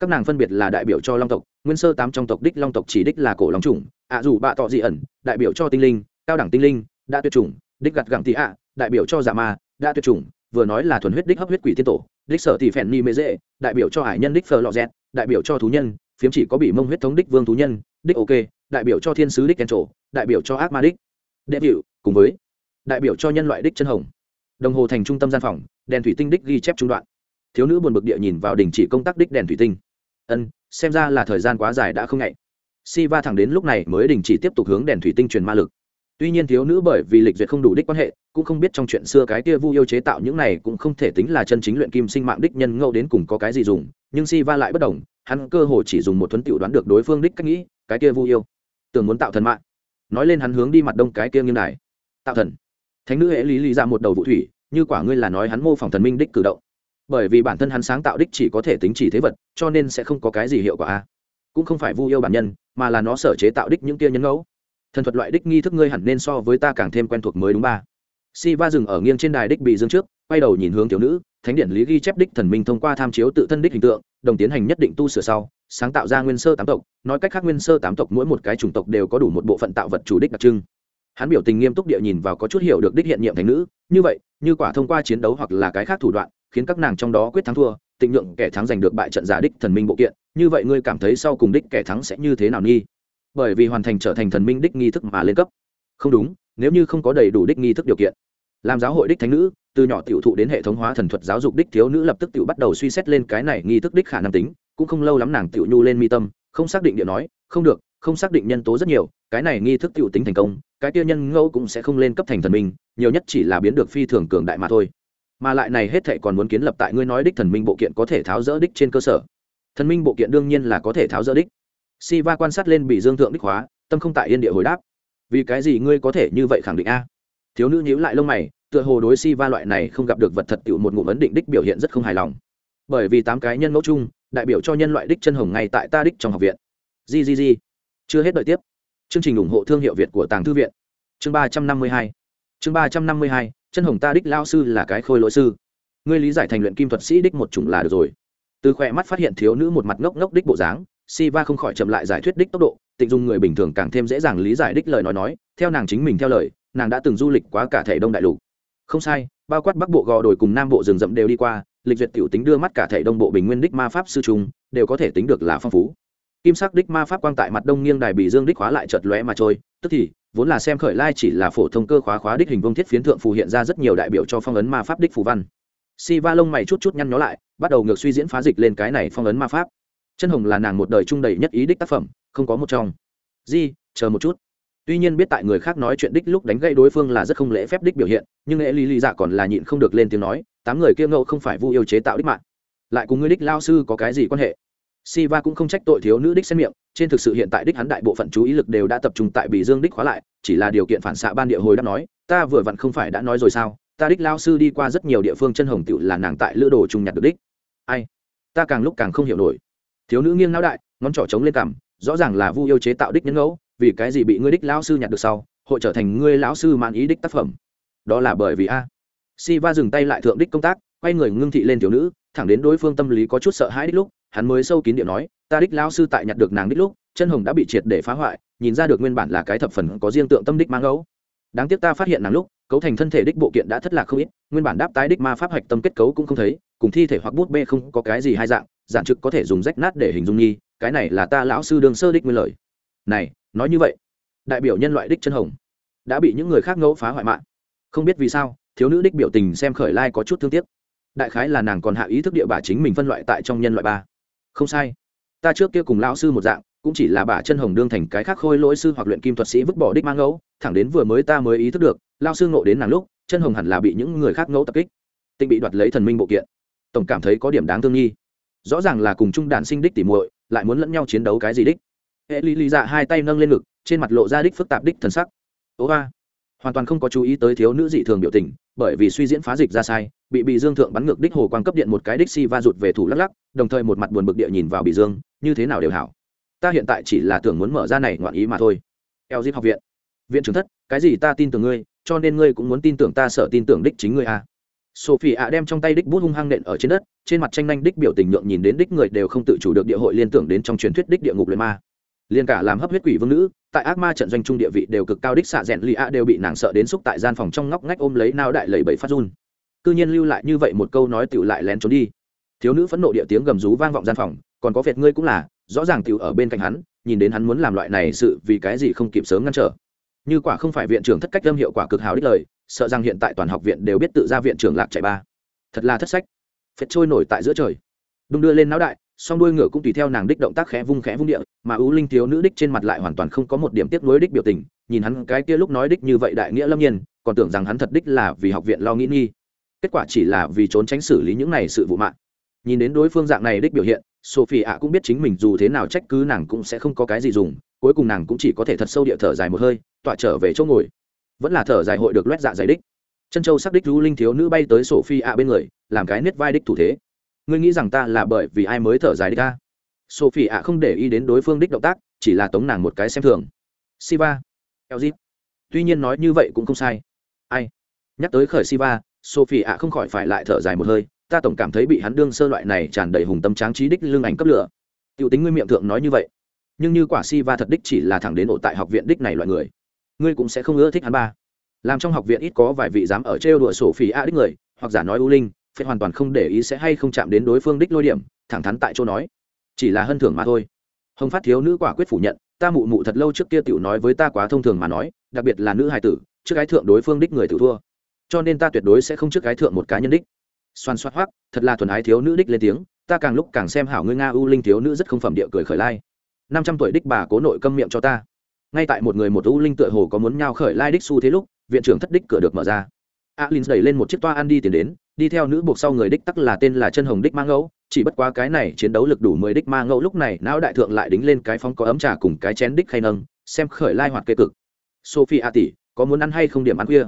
Các nàng phân biệt là đại biểu cho long tộc, nguyên sơ tám trong tộc đích long tộc chỉ đích là cổ long chủng ạ dù bạ tọ dị ẩn, đại biểu cho tinh linh, cao đẳng tinh linh, đã tuyệt chủng, đích gặt gẳng tị ạ, đại biểu cho giả ma, đã tuyệt chủng, vừa nói là thuần huyết đích hấp huyết quỷ tiên tổ, đích sở tỷ phèn ni mê dễ, đại biểu cho hải nhân đích phờ lọ dẹt, đại biểu cho thú nhân, phiếm chỉ có bị mông huyết thống đích vương thú nhân, đích ok, đại biểu cho thiên sứ đích kèn trổ, đại biểu cho ác ma đích. Đệ biểu, cùng với, đại biểu cho nhân loại đích chân hồng. Đồng hồ thành trung tâm gian phòng, đèn thủy tinh đích ghi chép trung đoạn. Thiếu nữ buồn bực địa nhìn vào đình chỉ công tác đích đèn thủy tinh. Ân, xem ra là thời gian quá dài đã không ngại si va thẳng đến lúc này mới đình chỉ tiếp tục hướng đèn thủy tinh truyền ma lực. Tuy nhiên thiếu nữ bởi vì lịch duyệt không đủ đích quan hệ, cũng không biết trong chuyện xưa cái kia vu yêu chế tạo những này cũng không thể tính là chân chính luyện kim sinh mạng đích nhân ngẫu đến cùng có cái gì dùng, nhưng si va lại bất đồng, hắn cơ hồ chỉ dùng một thuấn tiểu đoán được đối phương đích cách nghĩ, cái kia vu yêu. Tưởng muốn tạo thần mạng. Nói lên hắn hướng đi mặt đông cái kia nghiêm đài. Tạo thần. Thánh nữ hệ lý lý ra một đầu vũ thủy, như quả ngươi là nói hắn mô phỏng thần minh đích cử động. Bởi vì bản thân hắn sáng tạo đích chỉ có thể tính chỉ thế vật, cho nên sẽ không có cái gì hiệu quả a. Cũng không phải vu yêu bản nhân mà là nó sở chế tạo đích những kia nhân ngẫu thần thuật loại đích nghi thức ngươi hẳn nên so với ta càng thêm quen thuộc mới đúng ba Siva dừng ở nghiêng trên đài đích bị dương trước, quay đầu nhìn hướng tiểu nữ, thánh điển lý ghi chép đích thần minh thông qua tham chiếu tự thân đích hình tượng, đồng tiến hành nhất định tu sửa sau, sáng tạo ra nguyên sơ tám tộc, nói cách khác nguyên sơ tám tộc mỗi một cái chủng tộc đều có đủ một bộ phận tạo vật chủ đích đặc trưng. Hắn biểu tình nghiêm túc địa nhìn vào có chút hiểu được đích hiện nhiệm thánh nữ, như vậy, như quả thông qua chiến đấu hoặc là cái khác thủ đoạn, khiến các nàng trong đó quyết thắng thua, tịnh nhượng kẻ thắng giành được bại trận giả đích thần minh bộ kiện, như vậy ngươi cảm thấy sau cùng đích kẻ thắng sẽ như thế nào nghi? Bởi vì hoàn thành trở thành thần minh đích nghi thức mà lên cấp. Không đúng, nếu như không có đầy đủ đích nghi thức điều kiện làm giáo hội đích thánh nữ từ nhỏ tiểu thụ đến hệ thống hóa thần thuật giáo dục đích thiếu nữ lập tức tiểu bắt đầu suy xét lên cái này nghi thức đích khả năng tính cũng không lâu lắm nàng tiểu nhu lên mi tâm không xác định điện nói không được không xác định nhân tố rất nhiều cái này nghi thức tiểu tính thành công cái kia nhân ngẫu cũng sẽ không lên cấp thành thần minh nhiều nhất chỉ là biến được phi thường cường đại mà thôi mà lại này hết thệ còn muốn kiến lập tại ngươi nói đích thần minh bộ kiện có thể tháo rỡ đích trên cơ sở. Thần minh bộ kiện đương nhiên là có thể tháo rỡ đích. Si va quan sát lên bị dương thượng đích hóa, tâm không tại yên địa hồi đáp. Vì cái gì ngươi có thể như vậy khẳng định a? Thiếu nữ nhíu lại lông mày, tựa hồ đối si va loại này không gặp được vật thật tiểu một ngụm ấn định đích biểu hiện rất không hài lòng. Bởi vì tám cái nhân mẫu chung, đại biểu cho nhân loại đích chân hồng ngay tại ta đích trong học viện. Ggg chưa hết đợi tiếp. Chương trình ủng hộ thương hiệu việt của tàng thư viện. Chương ba trăm năm mươi hai. Chương ba trăm năm mươi hai chân hồng ta đích lao sư là cái khôi lỗi sư. Ngươi lý giải thành luyện kim thuật sĩ đích một chủng là được rồi. Từ khỏe mắt phát hiện thiếu nữ một mặt ngốc ngốc đích bộ dáng si va không khỏi chậm lại giải thuyết đích tốc độ, tịnh dung người bình thường càng thêm dễ dàng lý giải đích lời nói nói, theo nàng chính mình theo lời, nàng đã từng du lịch quá cả thể đông đại lục. Không sai, bao quát bắc bộ gò đồi cùng nam bộ rừng rậm đều đi qua, lịch duyệt tiểu tính đưa mắt cả thể đông bộ bình nguyên đích ma pháp sư trung đều có thể tính được là phong phú. Kim sắc đích ma pháp quang tại mặt đông nghiêng đài bị dương đích hóa lại chợt lóe mà trôi, tức thì vốn là xem khởi lai chỉ là phổ thông cơ khóa khóa đích hình vương thiết phiến thượng phù hiện ra rất nhiều đại biểu cho phong ấn ma pháp đích phù văn. Si va lông mày chút chút nhăn nhó lại, bắt đầu ngược suy diễn phá dịch lên cái này phong ấn ma pháp. Chân hồng là nàng một đời trung đầy nhất ý đích tác phẩm, không có một trong. Di, chờ một chút. Tuy nhiên biết tại người khác nói chuyện đích lúc đánh gây đối phương là rất không lễ phép đích biểu hiện, nhưng lễ lý lý dạ còn là nhịn không được lên tiếng nói, tám người kia ngẫu không phải vu yêu chế tạo đích mạng. Lại cùng ngươi đích lao sư có cái gì quan hệ? Siva cũng không trách tội thiếu nữ đích xét miệng, trên thực sự hiện tại đích hắn đại bộ phận chú ý lực đều đã tập trung tại bị dương đích khóa lại, chỉ là điều kiện phản xạ ban địa hồi đã nói, ta vừa vặn không phải đã nói rồi sao, ta đích lao sư đi qua rất nhiều địa phương chân hồng tiểu là nàng tại lữ đồ trung nhặt được đích. Ai? Ta càng lúc càng không hiểu nổi. Thiếu nữ nghiêng não đại, ngón trỏ chống lên cằm, rõ ràng là vu yêu chế tạo đích nhân ngẫu, vì cái gì bị ngươi đích lão sư nhặt được sau, hội trở thành ngươi lão sư mãn ý đích tác phẩm? Đó là bởi vì a. Siva dừng tay lại thượng đích công tác, quay người ngưng thị lên thiếu nữ, thẳng đến đối phương tâm lý có chút sợ hãi đích lúc hắn mới sâu kín điệu nói, ta đích lão sư tại nhặt được nàng đích lúc, chân hồng đã bị triệt để phá hoại, nhìn ra được nguyên bản là cái thập phần có riêng tượng tâm đích mang ngẫu đáng tiếc ta phát hiện nàng lúc, cấu thành thân thể đích bộ kiện đã thất lạc không ít, nguyên bản đáp tái đích ma pháp hạch tâm kết cấu cũng không thấy, cùng thi thể hoặc bút bê không có cái gì hai dạng, giản trực có thể dùng rách nát để hình dung nghi, cái này là ta lão sư đường sơ đích nguyên lời. Này, nói như vậy, đại biểu nhân loại đích chân hồng đã bị những người khác ngẫu phá hoại mạng. Không biết vì sao, thiếu nữ đích biểu tình xem khởi lai có chút thương tiếc. Đại khái là nàng còn hạ ý thức địa bà chính mình phân loại tại trong nhân loại ba không sai. Ta trước kia cùng lão sư một dạng, cũng chỉ là bà chân hồng đương thành cái khác khôi lỗi sư hoặc luyện kim thuật sĩ vứt bỏ đích mang ngẫu, thẳng đến vừa mới ta mới ý thức được lao sư ngộ đến nàng lúc, chân hồng hẳn là bị những người khác ngẫu tập kích. Tịnh bị đoạt lấy thần minh bộ kiện. Tổng cảm thấy có điểm đáng thương nghi. Rõ ràng là cùng chung đàn sinh đích tỉ muội, lại muốn lẫn nhau chiến đấu cái gì đích. Hệ lý lý dạ hai tay nâng lên ngực, trên mặt lộ ra đích phức tạp đích thần sắc. Ố ba hoàn toàn không có chú ý tới thiếu nữ dị thường biểu tình, bởi vì suy diễn phá dịch ra sai, bị bị dương thượng bắn ngược đích hồ quang cấp điện một cái đích si va rụt về thủ lắc lắc, đồng thời một mặt buồn bực địa nhìn vào bị dương, như thế nào đều hảo. Ta hiện tại chỉ là tưởng muốn mở ra này ngoạn ý mà thôi. Eo dip học viện. Viện trưởng thất, cái gì ta tin tưởng ngươi, cho nên ngươi cũng muốn tin tưởng ta sợ tin tưởng đích chính ngươi à. sophie ạ đem trong tay đích bút hung hăng nện ở trên đất, trên mặt tranh nhanh đích biểu tình nhượng nhìn đến đích người đều không tự chủ được địa hội liên tưởng đến trong truyền thuyết đích địa ngục luyện ma liên cả làm hấp huyết quỷ vương nữ, tại ác ma trận doanh trung địa vị đều cực cao đích xạ rẽn lì a đều bị nàng sợ đến xúc tại gian phòng trong ngóc ngách ôm lấy nao đại lầy bẫy phát run. Cư nhiên lưu lại như vậy một câu nói tựu lại lén trốn đi. Thiếu nữ phẫn nộ địa tiếng gầm rú vang vọng gian phòng, còn có vẹt ngươi cũng là, rõ ràng tựu ở bên cạnh hắn, nhìn đến hắn muốn làm loại này sự vì cái gì không kịp sớm ngăn trở. Như quả không phải viện trưởng thất cách âm hiệu quả cực hào đích lời, sợ rằng hiện tại toàn học viện đều biết tự ra viện trưởng lạc chạy ba. Thật là thất sách. Phết trôi nổi tại giữa trời. Đung đưa lên não đại song đuôi ngựa cũng tùy theo nàng đích động tác khẽ vung khẽ vung địa, mà ưu linh thiếu nữ đích trên mặt lại hoàn toàn không có một điểm tiếc nuối đích biểu tình. Nhìn hắn cái kia lúc nói đích như vậy đại nghĩa lâm nhiên, còn tưởng rằng hắn thật đích là vì học viện lo nghĩ nghi. Kết quả chỉ là vì trốn tránh xử lý những này sự vụ mạng. Nhìn đến đối phương dạng này đích biểu hiện sophie ạ cũng biết chính mình dù thế nào trách cứ nàng cũng sẽ không có cái gì dùng, cuối cùng nàng cũng chỉ có thể thật sâu địa thở dài một hơi, tọa trở về chỗ ngồi. Vẫn là thở dài hội được loét dạ dày đích. Chân châu sắc đích ưu linh thiếu nữ bay tới sophie ạ bên người, làm cái nết vai đích thủ thế ngươi nghĩ rằng ta là bởi vì ai mới thở dài đi ta? Sophie ạ không để ý đến đối phương đích động tác, chỉ là tống nàng một cái xem thường. Siva. Lg tuy nhiên nói như vậy cũng không sai. Ai? Nhắc tới khởi siva, sophie ạ không khỏi phải lại thở dài một hơi, ta tổng cảm thấy bị hắn đương sơ loại này tràn đầy hùng tâm tráng trí đích lương ảnh cấp lửa. T tính ngươi miệng thượng nói như vậy. Nhưng như quả siva thật đích chỉ là thẳng đến ổ tại học viện đích này loại người. Ngươi cũng sẽ không ưa thích hắn ba. Làm trong học viện ít có vài vị dám ở trêu đùa sổ phỉ a đích người, hoặc giả nói u linh phải hoàn toàn không để ý sẽ hay không chạm đến đối phương đích lôi điểm, thẳng thắn tại chỗ nói. Chỉ là hân thưởng mà thôi. Hồng phát thiếu nữ quả quyết phủ nhận, ta mụ mụ thật lâu trước kia tiểu nói với ta quá thông thường mà nói, đặc biệt là nữ hài tử, trước gái thượng đối phương đích người tự thua. Cho nên ta tuyệt đối sẽ không trước gái thượng một cá nhân đích. Xoan xoát hoắc, thật là thuần ái thiếu nữ đích lên tiếng, ta càng lúc càng xem hảo ngươi nga u linh thiếu nữ rất không phẩm địa cười khởi lai. Năm trăm tuổi đích bà cố nội câm miệng cho ta. Ngay tại một người một u linh tựa hồ có muốn nhau khởi lai đích xu thế lúc, viện trưởng thất đích cửa được mở ra. Alin đẩy lên một chiếc toa ăn đi tiền đến đi theo nữ buộc sau người đích tắc là tên là chân hồng đích mang ngẫu, chỉ bất quá cái này chiến đấu lực đủ mười đích ma ngẫu lúc này não đại thượng lại đính lên cái phong có ấm trà cùng cái chén đích khay nâng, xem khởi lai hoạt kê cực. Sophie a tỷ, có muốn ăn hay không điểm ăn khuya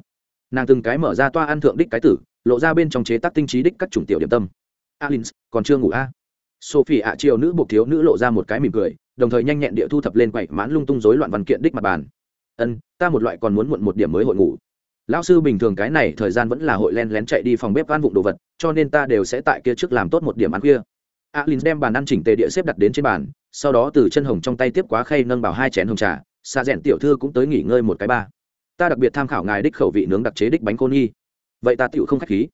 nàng từng cái mở ra toa ăn thượng đích cái tử, lộ ra bên trong chế tác tinh trí đích các chủng tiểu điểm tâm. Alins, còn chưa ngủ a? À? sophie ạ chiều nữ buộc thiếu nữ lộ ra một cái mỉm cười, đồng thời nhanh nhẹn địa thu thập lên quậy mãn lung tung rối loạn văn kiện đích mặt bàn. Ân, ta một loại còn muốn muộn một điểm mới hội ngủ lão sư bình thường cái này thời gian vẫn là hội len lén chạy đi phòng bếp ăn vụng đồ vật, cho nên ta đều sẽ tại kia trước làm tốt một điểm ăn khuya. Alin đem bàn ăn chỉnh tề địa xếp đặt đến trên bàn, sau đó từ chân hồng trong tay tiếp quá khay nâng vào hai chén hồng trà xa rẽn tiểu thư cũng tới nghỉ ngơi một cái ba. Ta đặc biệt tham khảo ngài đích khẩu vị nướng đặc chế đích bánh cô nhi. Vậy ta tựu không khách khí.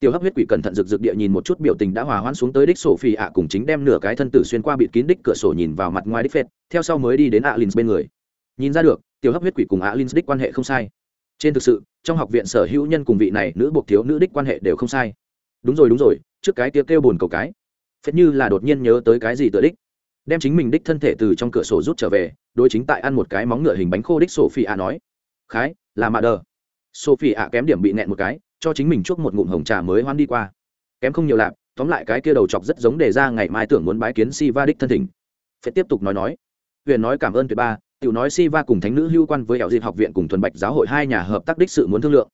Tiểu hấp huyết quỷ cẩn thận rực rực địa nhìn một chút biểu tình đã hòa hoãn xuống tới đích sổ phi ạ, cùng chính đem nửa cái thân tử xuyên qua bịt kín đích cửa sổ nhìn vào mặt ngoài đích phệt, theo sau mới đi đến alin bên người. Nhìn ra được, tiểu hấp huyết quỷ cùng alin đích quan hệ không sai. Trên thực sự trong học viện sở hữu nhân cùng vị này nữ buộc thiếu nữ đích quan hệ đều không sai. Đúng rồi đúng rồi, trước cái kia kêu buồn cầu cái. Phết như là đột nhiên nhớ tới cái gì tự đích. Đem chính mình đích thân thể từ trong cửa sổ rút trở về, đối chính tại ăn một cái móng ngựa hình bánh khô đích sổ ạ nói. Khái, là mạ đờ. Sophie ạ kém điểm bị nẹn một cái, cho chính mình chuốc một ngụm hồng trà mới hoan đi qua. Kém không nhiều lạp tóm lại cái kia đầu chọc rất giống đề ra ngày mai tưởng muốn bái kiến si va đích thân thỉnh. Phải tiếp tục nói nói. Huyền nói cảm ơn tuyệt ba tiểu nói si va cùng thánh nữ hưu quan với ảo dịp học viện cùng thuần bạch giáo hội hai nhà hợp tác đích sự muốn thương lượng.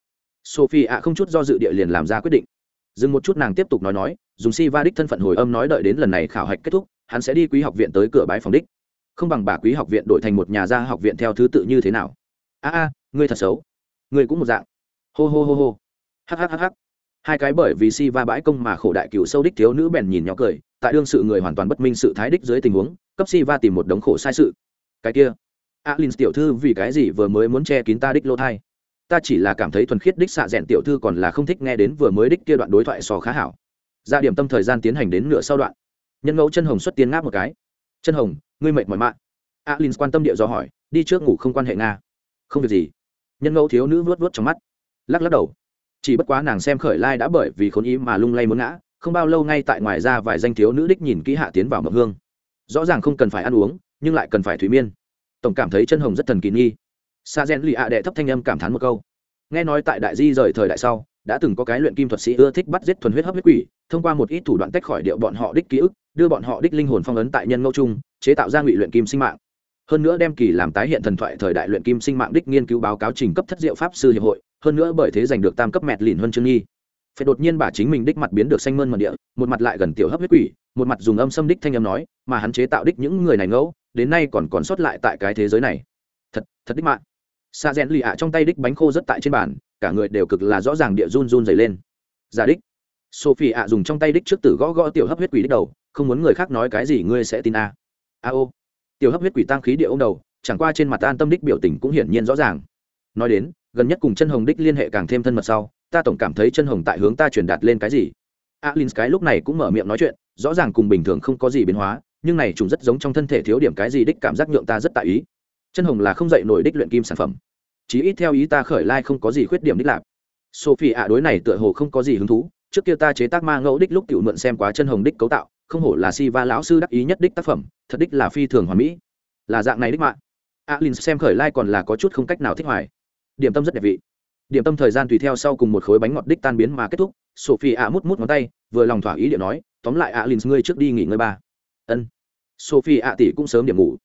Sophie ạ không chút do dự địa liền làm ra quyết định. Dừng một chút nàng tiếp tục nói nói, dùng si va đích thân phận hồi âm nói đợi đến lần này khảo hạch kết thúc, hắn sẽ đi quý học viện tới cửa bái phòng đích. Không bằng bà quý học viện đổi thành một nhà gia học viện theo thứ tự như thế nào? A a, ngươi thật xấu. Ngươi cũng một dạng. Hô hô hô hô. Hhhh hai cái bởi vì si va bãi công mà khổ đại cựu sâu đích thiếu nữ bèn nhìn nhỏ cười, tại đương sự người hoàn toàn bất minh sự thái đích dưới tình huống, cấp si va tìm một đống khổ sai sự. Cái kia alin tiểu thư vì cái gì vừa mới muốn che kín ta đích lô thai? Ta chỉ là cảm thấy thuần khiết đích xạ rẽn tiểu thư còn là không thích nghe đến vừa mới đích kia đoạn đối thoại sò khá hảo. Ra điểm tâm thời gian tiến hành đến nửa sau đoạn. Nhân ngẫu chân hồng xuất tiến ngáp một cái. Chân hồng, ngươi mệt mỏi mạng alin quan tâm địa do hỏi, đi trước ngủ không quan hệ nga. Không việc gì. Nhân ngẫu thiếu nữ vuốt vuốt trong mắt. Lắc lắc đầu. Chỉ bất quá nàng xem khởi lai đã bởi vì khốn ý mà lung lay muốn ngã, không bao lâu ngay tại ngoài ra vài danh thiếu nữ đích nhìn kỹ hạ tiến vào mộng hương. Rõ ràng không cần phải ăn uống, nhưng lại cần phải thủy miên tổng cảm thấy chân hồng rất thần kỳ nghi. Sa gen lì ạ đệ thấp thanh âm cảm thán một câu. Nghe nói tại đại di rời thời đại sau, đã từng có cái luyện kim thuật sĩ ưa thích bắt giết thuần huyết hấp huyết quỷ, thông qua một ít thủ đoạn tách khỏi điệu bọn họ đích ký ức, đưa bọn họ đích linh hồn phong ấn tại nhân ngẫu chung, chế tạo ra ngụy luyện kim sinh mạng. Hơn nữa đem kỳ làm tái hiện thần thoại thời đại luyện kim sinh mạng đích nghiên cứu báo cáo trình cấp thất diệu pháp sư hiệp hội, hơn nữa bởi thế giành được tam cấp mẹt lìn huân chương nghi. Phải đột nhiên bà chính mình đích mặt biến được xanh mơn mật địa, một mặt lại gần tiểu hấp huyết quỷ, một mặt dùng âm xâm đích thanh âm nói, mà hắn chế tạo đích những người này ngẫu đến nay còn còn sót lại tại cái thế giới này. Thật thật đích mạng xa rẽn lì ạ trong tay đích bánh khô rất tại trên bàn, cả người đều cực là rõ ràng địa run run dày lên. Giả đích. Sophie ạ dùng trong tay đích trước tử gõ gõ tiểu hấp huyết quỷ đích đầu, không muốn người khác nói cái gì ngươi sẽ tin a. A ô. Tiểu hấp huyết quỷ tăng khí địa ô đầu, chẳng qua trên mặt an tâm đích biểu tình cũng hiển nhiên rõ ràng. Nói đến, gần nhất cùng chân hồng đích liên hệ càng thêm thân mật sau, ta tổng cảm thấy chân hồng tại hướng ta truyền đạt lên cái gì. Alin cái lúc này cũng mở miệng nói chuyện, rõ ràng cùng bình thường không có gì biến hóa nhưng này trùng rất giống trong thân thể thiếu điểm cái gì đích cảm giác nhượng ta rất tại ý. Chân hồng là không dạy nổi đích luyện kim sản phẩm. Chí ít theo ý ta khởi lai không có gì khuyết điểm đích lạc. Sophie ạ đối này tựa hồ không có gì hứng thú. Trước kia ta chế tác ma ngẫu đích lúc tiểu mượn xem quá chân hồng đích cấu tạo, không hổ là si va lão sư đắc ý nhất đích tác phẩm, thật đích là phi thường hoàn mỹ. Là dạng này đích mạng alin xem khởi lai còn là có chút không cách nào thích hoài. Điểm tâm rất đẹp vị. Điểm tâm thời gian tùy theo sau cùng một khối bánh ngọt đích tan biến mà kết thúc sophie ạ mút mút ngón tay, vừa lòng thỏa ý điện nói, tóm lại alin, ngươi trước đi nghỉ ngơi ba ân. Sophie ạ tỷ cũng sớm điểm ngủ.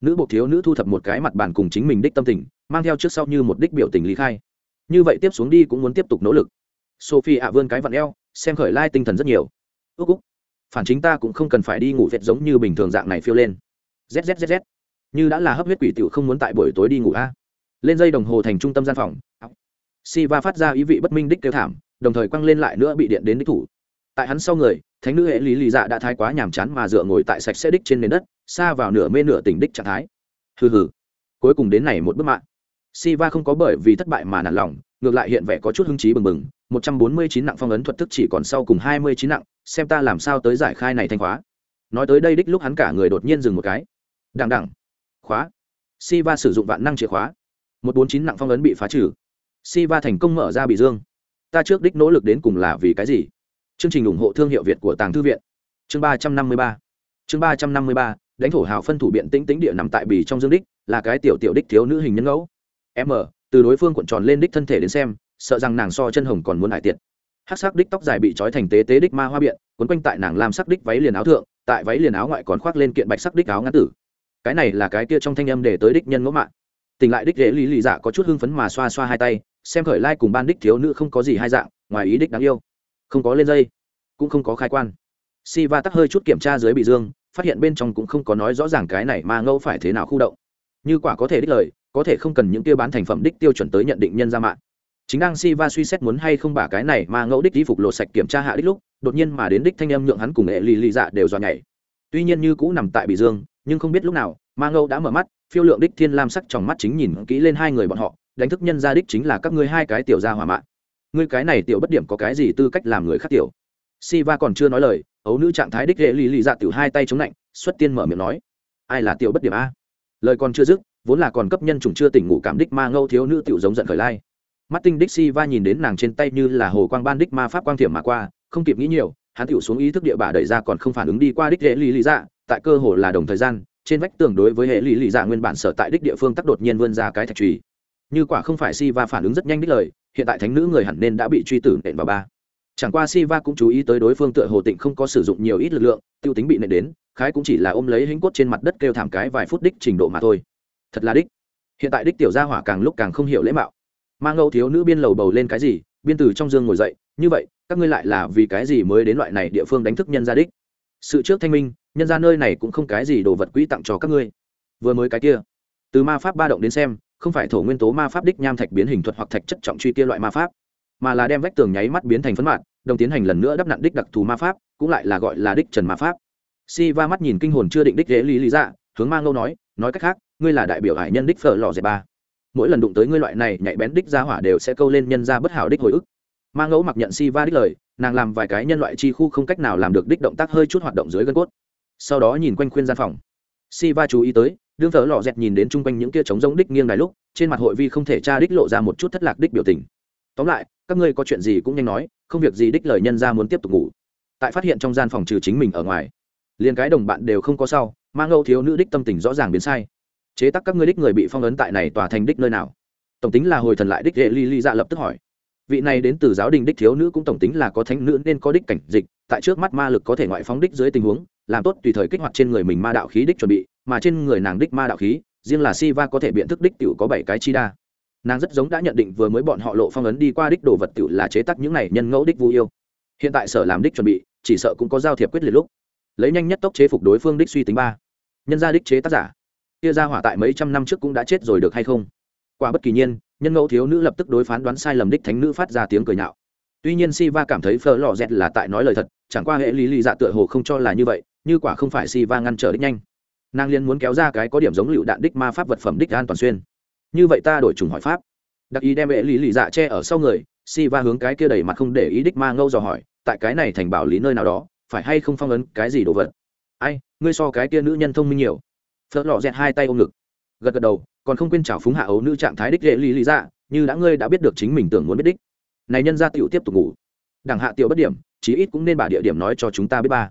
Nữ bộ thiếu nữ thu thập một cái mặt bàn cùng chính mình đích tâm tình, mang theo trước sau như một đích biểu tình lý khai. Như vậy tiếp xuống đi cũng muốn tiếp tục nỗ lực. Sophie ạ vươn cái vặn eo, xem khởi lai tinh thần rất nhiều. Ước úc. Phản chính ta cũng không cần phải đi ngủ vẹt giống như bình thường dạng này phiêu lên. Zzz như đã là hấp huyết quỷ tiểu không muốn tại buổi tối đi ngủ a. Lên dây đồng hồ thành trung tâm gian phòng. Siva phát ra ý vị bất minh đích kêu thảm, đồng thời quăng lên lại nữa bị điện đến đích thủ. Tại hắn sau người thánh nữ hệ lý lì dạ đã thái quá nhàm chán mà dựa ngồi tại sạch sẽ đích trên nền đất, xa vào nửa mê nửa tỉnh đích trạng thái. Hừ hừ. Cuối cùng đến này một bước mạng. Siva không có bởi vì thất bại mà nản lòng, ngược lại hiện vẻ có chút hứng chí bừng bừng. Một trăm bốn mươi chín nặng phong ấn thuật thức chỉ còn sau cùng hai mươi chín nặng, xem ta làm sao tới giải khai này thanh khóa. Nói tới đây đích lúc hắn cả người đột nhiên dừng một cái. Đằng đẳng khóa. Siva sử dụng vạn năng chìa khóa. Một bốn chín nặng phong ấn bị phá trừ. Siva thành công mở ra bị dương. Ta trước đích nỗ lực đến cùng là vì cái gì? Chương trình ủng hộ thương hiệu việt của tàng thư viện. Chương ba trăm năm mươi ba. Chương ba trăm năm mươi ba, đánh thổ hào phân thủ biện tĩnh tĩnh địa nằm tại bì trong dương đích, là cái tiểu tiểu đích thiếu nữ hình nhân ngẫu. M, từ đối phương cuộn tròn lên đích thân thể đến xem, sợ rằng nàng so chân hồng còn muốn hải tiệt. Hát sắc đích tóc dài bị trói thành tế tế đích ma hoa biện, quấn quanh tại nàng làm sắc đích váy liền áo thượng, tại váy liền áo ngoại còn khoác lên kiện bạch sắc đích áo ngắn tử. Cái này là cái kia trong thanh âm để tới đích nhân ngẫu mạng. Tỉnh lại đích dễ lý lì dạ có chút hưng phấn mà xoa xoa hai tay, xem khởi lai cùng ban đích thiếu nữ không có gì hai dạng, ngoài ý đích đáng yêu không có lên dây, cũng không có khai quan. Si va tắc hơi chút kiểm tra dưới bị dương, phát hiện bên trong cũng không có nói rõ ràng cái này mà ngẫu phải thế nào khu động. Như quả có thể đích lời, có thể không cần những tiêu bán thành phẩm đích tiêu chuẩn tới nhận định nhân ra mạng. Chính đang si va suy xét muốn hay không bả cái này mà ngẫu đích đi phục lộ sạch kiểm tra hạ đích lúc, đột nhiên mà đến đích thanh em nhượng hắn cùng nghệ lì lì dạ đều dọa nhảy. Tuy nhiên như cũ nằm tại bị dương, nhưng không biết lúc nào, ma ngẫu đã mở mắt, phiêu lượng đích thiên lam sắc trong mắt chính nhìn kỹ lên hai người bọn họ, đánh thức nhân gia đích chính là các ngươi hai cái tiểu gia hỏa mạng ngươi cái này tiểu bất điểm có cái gì tư cách làm người khác tiểu Siva còn chưa nói lời, ấu nữ trạng thái đích hệ lì lì dạ tiểu hai tay chống lạnh, xuất tiên mở miệng nói: "Ai là tiểu bất điểm a?" Lời còn chưa dứt, vốn là còn cấp nhân chủng chưa tỉnh ngủ cảm đích ma ngâu thiếu nữ tiểu giống giận khởi lai. Mắt tinh đích Siva nhìn đến nàng trên tay như là hồ quang ban đích ma pháp quang thiểm mà qua, không kịp nghĩ nhiều, hắn tiểu xuống ý thức địa bà đẩy ra còn không phản ứng đi qua đích hệ lì lì dạ, tại cơ hồ là đồng thời gian, trên vách tường đối với hệ lì lì dạ nguyên bản sở tại đích địa phương tắc đột nhiên vươn ra cái thạch trùy như quả không phải Si Va phản ứng rất nhanh đích lời, hiện tại thánh nữ người hẳn nên đã bị truy tử nện vào ba. Chẳng qua Si Va cũng chú ý tới đối phương tựa hồ tịnh không có sử dụng nhiều ít lực lượng tiêu tính bị nện đến khái cũng chỉ là ôm lấy hính cốt trên mặt đất kêu thảm cái vài phút đích trình độ mà thôi. Thật là đích. Hiện tại đích tiểu gia hỏa càng lúc càng không hiểu lễ mạo. Mang ngâu thiếu nữ biên lầu bầu lên cái gì biên từ trong dương ngồi dậy như vậy các ngươi lại là vì cái gì mới đến loại này địa phương đánh thức nhân gia đích? Sự trước thanh minh nhân gia nơi này cũng không cái gì đồ vật quỹ tặng cho các ngươi. Vừa mới cái kia. Từ ma pháp ba động đến xem không phải thổ nguyên tố ma pháp đích nham thạch biến hình thuật hoặc thạch chất trọng truy kia loại ma pháp, mà là đem vách tường nháy mắt biến thành phấn mạn, đồng tiến hành lần nữa đắp nặn đích đặc thù ma pháp, cũng lại là gọi là đích trần ma pháp. Si va mắt nhìn kinh hồn chưa định đích dễ lý lý dạ hướng mang ngâu nói nói cách khác, ngươi là đại biểu hải nhân đích phở lò dẹp ba. Mỗi lần đụng tới ngươi loại này nhạy bén đích ra hỏa đều sẽ câu lên nhân ra bất hảo đích hồi ức. Mang ngẫu mặc nhận si va đích lời, nàng làm vài cái nhân loại chi khu không cách nào làm được đích động tác hơi chút hoạt động dưới gân cốt. Sau đó nhìn quanh khuyên gian phòng. Si va chú ý tới đương thờ lò dẹt nhìn đến chung quanh những kia trống giống đích nghiêng đài lúc, trên mặt hội vi không thể tra đích lộ ra một chút thất lạc đích biểu tình. Tóm lại, các ngươi có chuyện gì cũng nhanh nói, không việc gì đích lời nhân ra muốn tiếp tục ngủ. Tại phát hiện trong gian phòng trừ chính mình ở ngoài, liền cái đồng bạn đều không có sau mang âu thiếu nữ đích tâm tình rõ ràng biến sai. Chế tắc các ngươi đích người bị phong ấn tại này tòa thành đích nơi nào? Tổng tính là hồi thần lại đích hệ ly ly dạ lập tức hỏi. Vị này đến từ giáo đình đích thiếu nữ cũng tổng tính là có thánh nữ nên có đích cảnh dịch, tại trước mắt ma lực có thể ngoại phóng đích dưới tình huống, làm tốt tùy thời kích hoạt trên người mình ma đạo khí đích chuẩn bị mà trên người nàng đích ma đạo khí, riêng là si va có thể biện thức đích tiểu có bảy cái chi đa. Nàng rất giống đã nhận định vừa mới bọn họ lộ phong ấn đi qua đích đồ vật tiểu là chế tác những này nhân ngẫu đích vu yêu. Hiện tại sở làm đích chuẩn bị, chỉ sợ cũng có giao thiệp quyết liệt lúc. Lấy nhanh nhất tốc chế phục đối phương đích suy tính ba. Nhân gia đích chế tác giả. Kia ra hỏa tại mấy trăm năm trước cũng đã chết rồi được hay không? Quả bất kỳ nhiên, nhân ngẫu thiếu nữ lập tức đối phán đoán sai lầm đích thánh nữ phát ra tiếng cười nhạo. Tuy nhiên si va cảm thấy phờ lò dẹt là tại nói lời thật, chẳng qua hệ lý lý dạ tựa hồ không cho là như vậy, như quả không phải si va ngăn trở đích nhanh nàng liên muốn kéo ra cái có điểm giống lựu đạn đích ma pháp vật phẩm đích an toàn xuyên. Như vậy ta đổi trùng hỏi pháp. Đặc ý đem vệ lý lì dạ che ở sau người, si va hướng cái kia đầy mặt không để ý đích ma ngâu dò hỏi, tại cái này thành bảo lý nơi nào đó, phải hay không phong ấn cái gì đồ vật? Ai, ngươi so cái kia nữ nhân thông minh nhiều. Phớt lọ dẹt hai tay ôm ngực. Gật gật đầu, còn không quên chào phúng hạ ấu nữ trạng thái đích dễ lý lý dạ như đã ngươi đã biết được chính mình tưởng muốn biết đích. Này nhân gia tiểu tiếp tục ngủ. Đẳng hạ tiểu bất điểm, chí ít cũng nên bà địa điểm nói cho chúng ta biết ba.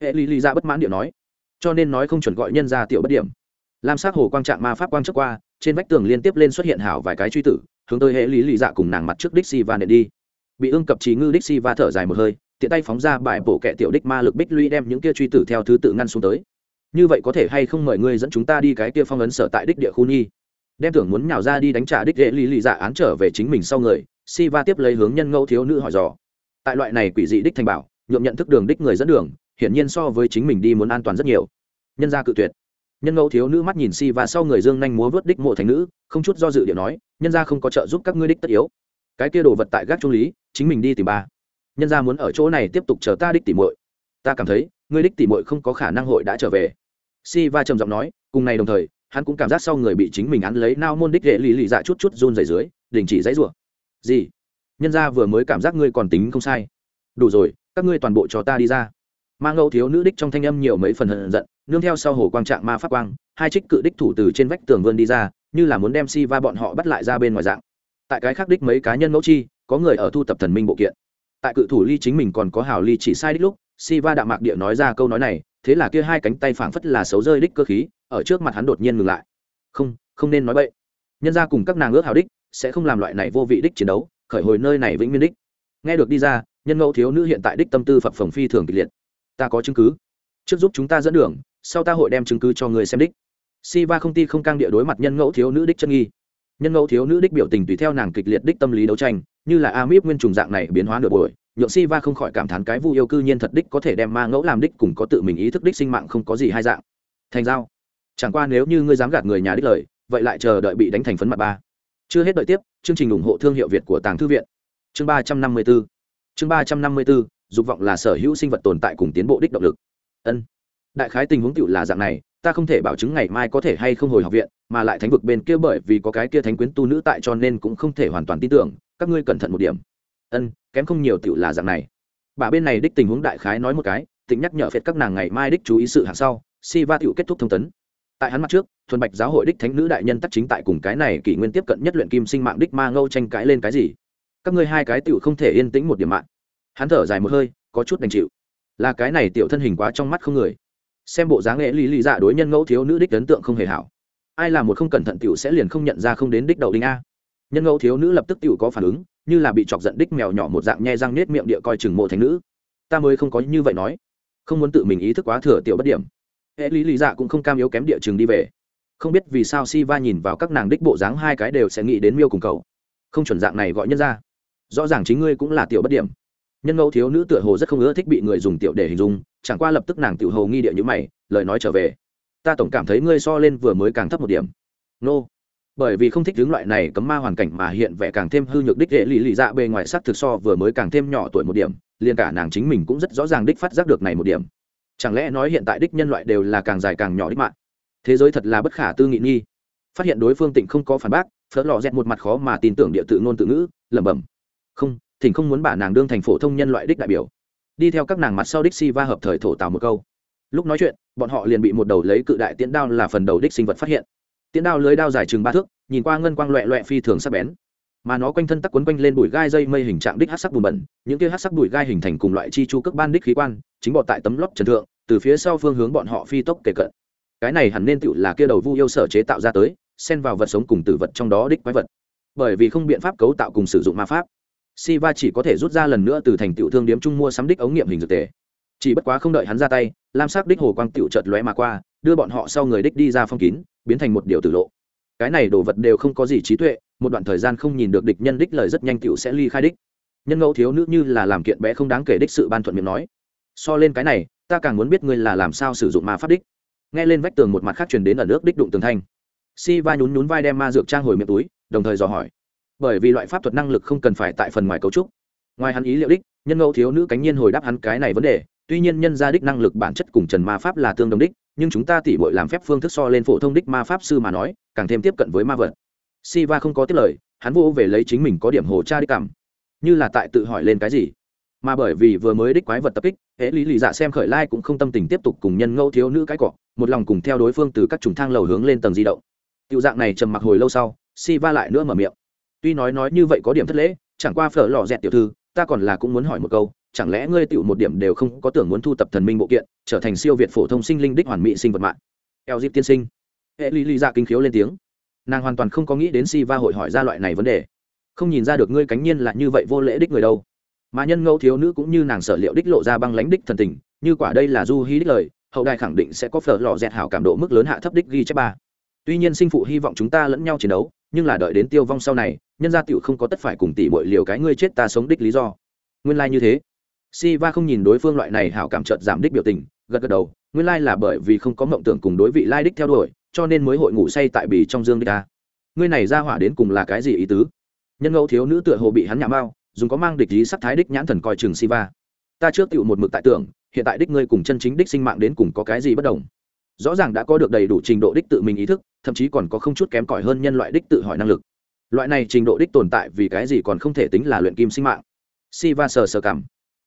Hệ lý lý dạ bất mãn điệu nói cho nên nói không chuẩn gọi nhân gia tiểu bất điểm. Lam sắc hồ quang trạng ma pháp quang trước qua, trên vách tường liên tiếp lên xuất hiện hảo vài cái truy tử, hướng tới hệ lý lì dạ cùng nàng mặt trước đích si và nện đi. Bị ưng cập trí ngư đích si và thở dài một hơi, tiện tay phóng ra bài bổ kẹ tiểu đích ma lực bích lũy đem những kia truy tử theo thứ tự ngăn xuống tới. Như vậy có thể hay không mời ngươi dẫn chúng ta đi cái kia phong ấn sở tại đích địa khu nhi? Đem tưởng muốn nhào ra đi đánh trả đích hệ lý lì dạ án trở về chính mình sau người si va tiếp lấy hướng nhân ngẫu thiếu nữ hỏi dò. Tại loại này quỷ dị đích thành bảo nhuộm nhận thức đường đích người dẫn đường hiển nhiên so với chính mình đi muốn an toàn rất nhiều. Nhân gia cự tuyệt. Nhân ngẫu thiếu nữ mắt nhìn si và sau người dương nhanh múa vớt đích mộ thành nữ, không chút do dự điện nói, nhân gia không có trợ giúp các ngươi đích tất yếu. Cái kia đồ vật tại gác trung lý, chính mình đi tìm ba. Nhân gia muốn ở chỗ này tiếp tục chờ ta đích tỉ muội. ta cảm thấy, ngươi đích tỉ muội không có khả năng hội đã trở về. Si va trầm giọng nói, cùng này đồng thời, hắn cũng cảm giác sau người bị chính mình án lấy nao môn đích đệ lì lì dạ chút chút run dày dưới, đình chỉ dãy rủa. Gì? Nhân gia vừa mới cảm giác ngươi còn tính không sai. Đủ rồi, các ngươi toàn bộ cho ta đi ra mang ngẫu thiếu nữ đích trong thanh âm nhiều mấy phần hận giận, nương theo sau hồ quang trạng ma pháp quang, hai trích cự đích thủ từ trên vách tường vươn đi ra, như là muốn đem si va bọn họ bắt lại ra bên ngoài dạng. Tại cái khác đích mấy cá nhân mẫu chi, có người ở thu tập thần minh bộ kiện. Tại cự thủ ly chính mình còn có hào ly chỉ sai đích lúc, si va đạo mạc địa nói ra câu nói này, thế là kia hai cánh tay phảng phất là xấu rơi đích cơ khí, ở trước mặt hắn đột nhiên ngừng lại. Không không nên nói bậy. Nhân ra cùng các nàng ước hào đích, sẽ không làm loại này vô vị đích chiến đấu, khởi hồi nơi này vĩnh miên đích. Nghe được đi ra, nhân ngẫu thiếu nữ hiện tại đích tâm tư phập phồng phi thường kịch liệt ta có chứng cứ. Trước giúp chúng ta dẫn đường, sau ta hội đem chứng cứ cho người xem đích. Si va không ti không cang địa đối mặt nhân ngẫu thiếu nữ đích chân nghi. Nhân ngẫu thiếu nữ đích biểu tình tùy theo nàng kịch liệt đích tâm lý đấu tranh, như là amip nguyên trùng dạng này biến hóa nửa buổi, nhượng si va không khỏi cảm thán cái vu yêu cư nhiên thật đích có thể đem ma ngẫu làm đích cùng có tự mình ý thức đích sinh mạng không có gì hai dạng. Thành giao. Chẳng qua nếu như ngươi dám gạt người nhà đích lời, vậy lại chờ đợi bị đánh thành phấn mặt ba. Chưa hết đợi tiếp, chương trình ủng hộ thương hiệu việt của tàng thư viện. Chương ba trăm năm mươi b ố chương ba trăm năm mươi b ố dục vọng là sở hữu sinh vật tồn tại cùng tiến bộ đích động lực. Ân. Đại khái tình huống tựu là dạng này, ta không thể bảo chứng ngày mai có thể hay không hồi học viện, mà lại thánh vực bên kia bởi vì có cái kia thánh quyến tu nữ tại cho nên cũng không thể hoàn toàn tin tưởng, các ngươi cẩn thận một điểm. Ân, kém không nhiều tựu là dạng này. Bà bên này đích tình huống đại khái nói một cái tỉnh nhắc nhở phệt các nàng ngày mai đích chú ý sự hàng sau si va tựu kết thúc thông tấn. Tại hắn mặt trước, thuần bạch giáo hội đích thánh nữ đại nhân tắc chính tại cùng cái này kỷ nguyên tiếp cận nhất luyện kim sinh mạng đích ma ngâu tranh cãi lên cái gì? Các ngươi hai cái tựu không thể yên tĩnh một điểm mạng hắn thở dài một hơi, có chút đành chịu. Là cái này tiểu thân hình quá trong mắt không người. Xem bộ dáng nghệ lý lý dạ đối nhân ngẫu thiếu nữ đích ấn tượng không hề hảo. Ai là một không cẩn thận tiểu sẽ liền không nhận ra không đến đích đầu đinh a. Nhân ngẫu thiếu nữ lập tức tiểu có phản ứng, như là bị chọc giận đích mèo nhỏ một dạng nhe răng nết miệng địa coi chừng mộ thành nữ. Ta mới không có như vậy nói. Không muốn tự mình ý thức quá thừa tiểu bất điểm. Hệ lý lý dạ cũng không cam yếu kém địa chừng đi về. Không biết vì sao si va nhìn vào các nàng đích bộ dáng hai cái đều sẽ nghĩ đến miêu cùng cầu không chuẩn dạng này gọi nhân ra. Rõ ràng chính ngươi cũng là tiểu bất điểm nhân ngẫu thiếu nữ tựa hồ rất không ưa thích bị người dùng tiểu để hình dung, chẳng qua lập tức nàng tiểu hầu nghi địa như mày, lời nói trở về. Ta tổng cảm thấy ngươi so lên vừa mới càng thấp một điểm. Nô、no. bởi vì không thích hướng loại này cấm ma hoàn cảnh mà hiện vẻ càng thêm hư nhược đích hệ lì lì dạ bề ngoài sắc thực so vừa mới càng thêm nhỏ tuổi một điểm, liền cả nàng chính mình cũng rất rõ ràng đích phát giác được này một điểm. Chẳng lẽ nói hiện tại đích nhân loại đều là càng dài càng nhỏ đích mạng? Thế giới thật là bất khả tư nghị nghi. Phát hiện đối phương tịnh không có phản bác, phớt lò dẹt một mặt khó mà tin tưởng địa tự ngôn tự ngữ, lẩm bẩm. Không thỉnh không muốn bà nàng đương thành phổ thông nhân loại đích đại biểu. Đi theo các nàng mặt sau đích si va hợp thời thổ tào một câu. Lúc nói chuyện, bọn họ liền bị một đầu lấy cự đại tiễn đao là phần đầu đích sinh vật phát hiện. Tiễn đao lưới đao dài chừng ba thước, nhìn qua ngân quang loẹ loẹ phi thường sắc bén. Mà nó quanh thân tắc quấn quanh lên bụi gai dây mây hình trạng đích hát sắc bùn bẩn, những kia hát sắc bụi gai hình thành cùng loại chi chu cước ban đích khí quan, chính bọn tại tấm lót trần thượng, từ phía sau phương hướng bọn họ phi tốc kể cận. Cái này hẳn nên tựu là kia đầu vu yêu sở chế tạo ra tới, xen vào vật sống cùng tử vật trong đó đích quái vật. Bởi vì không biện pháp cấu tạo cùng sử dụng ma pháp. Siva chỉ có thể rút ra lần nữa từ thành tiểu thương điếm trung mua sắm đích ống nghiệm hình dược tề. Chỉ bất quá không đợi hắn ra tay, lam sắc đích hồ quang tiểu chợt lóe mà qua, đưa bọn họ sau người đích đi ra phong kín, biến thành một điều tử lộ. Cái này đồ vật đều không có gì trí tuệ, một đoạn thời gian không nhìn được địch nhân đích lời rất nhanh tiểu sẽ ly khai đích. Nhân ngẫu thiếu nữ như là làm kiện bé không đáng kể đích sự ban thuận miệng nói. So lên cái này, ta càng muốn biết ngươi là làm sao sử dụng ma pháp đích. Nghe lên vách tường một mặt khác truyền đến ở nước đích đụng tường thanh. Siva nhún nhún vai đem ma dược trang hồi miệng túi, đồng thời dò hỏi bởi vì loại pháp thuật năng lực không cần phải tại phần ngoài cấu trúc. Ngoài hắn ý liệu đích, nhân ngẫu thiếu nữ cánh nhiên hồi đáp hắn cái này vấn đề, tuy nhiên nhân gia đích năng lực bản chất cùng trần ma pháp là tương đồng đích, nhưng chúng ta tỉ bội làm phép phương thức so lên phổ thông đích ma pháp sư mà nói, càng thêm tiếp cận với ma vật. Siva không có tiết lời, hắn vô về lấy chính mình có điểm hồ cha đích cảm. Như là tại tự hỏi lên cái gì. Mà bởi vì vừa mới đích quái vật tập kích, hễ lý lì dạ xem khởi lai cũng không tâm tình tiếp tục cùng nhân ngẫu thiếu nữ cái cọ, một lòng cùng theo đối phương từ các trùng thang lầu hướng lên tầng di động. Tiểu dạng này trầm mặc hồi lâu sau si va lại nữa mở miệng tuy nói nói như vậy có điểm thất lễ, chẳng qua phở lò dẹt tiểu thư, ta còn là cũng muốn hỏi một câu, chẳng lẽ ngươi tiểu một điểm đều không có tưởng muốn thu tập thần minh bộ kiện, trở thành siêu việt phổ thông sinh linh đích hoàn mỹ sinh vật mạng? Eo dịp tiên sinh. Hệ lý lý ra kinh khiếu lên tiếng. Nàng hoàn toàn không có nghĩ đến si va hội hỏi ra loại này vấn đề. Không nhìn ra được ngươi cánh nhiên là như vậy vô lễ đích người đâu. Mà nhân ngẫu thiếu nữ cũng như nàng sở liệu đích lộ ra băng lãnh đích thần tình, như quả đây là du hí đích lời, hậu đài khẳng định sẽ có phở lò dẹt hảo cảm độ mức lớn hạ thấp đích ghi chép ba. Tuy nhiên sinh phụ hy vọng chúng ta lẫn nhau chiến đấu nhưng là đợi đến tiêu vong sau này, nhân gia tiểu không có tất phải cùng tỷ bội liều cái ngươi chết ta sống đích lý do. Nguyên lai như thế. Si va không nhìn đối phương loại này hảo cảm trợt giảm đích biểu tình, gật gật đầu, nguyên lai là bởi vì không có mộng tưởng cùng đối vị lai đích theo đuổi, cho nên mới hội ngủ say tại bì trong dương đích ta. Ngươi này ra hỏa đến cùng là cái gì ý tứ? Nhân ngẫu thiếu nữ tựa hồ bị hắn nhảm bao dùng có mang địch ý sắc thái đích nhãn thần coi chừng si va ta trước tựu một mực tại tưởng, hiện tại đích ngươi cùng chân chính đích sinh mạng đến cùng có cái gì bất đồng? Rõ ràng đã có được đầy đủ trình độ đích tự mình ý thức, thậm chí còn có không chút kém cỏi hơn nhân loại đích tự hỏi năng lực. Loại này trình độ đích tồn tại vì cái gì còn không thể tính là luyện kim sinh mạng. Siva sờ sờ cảm.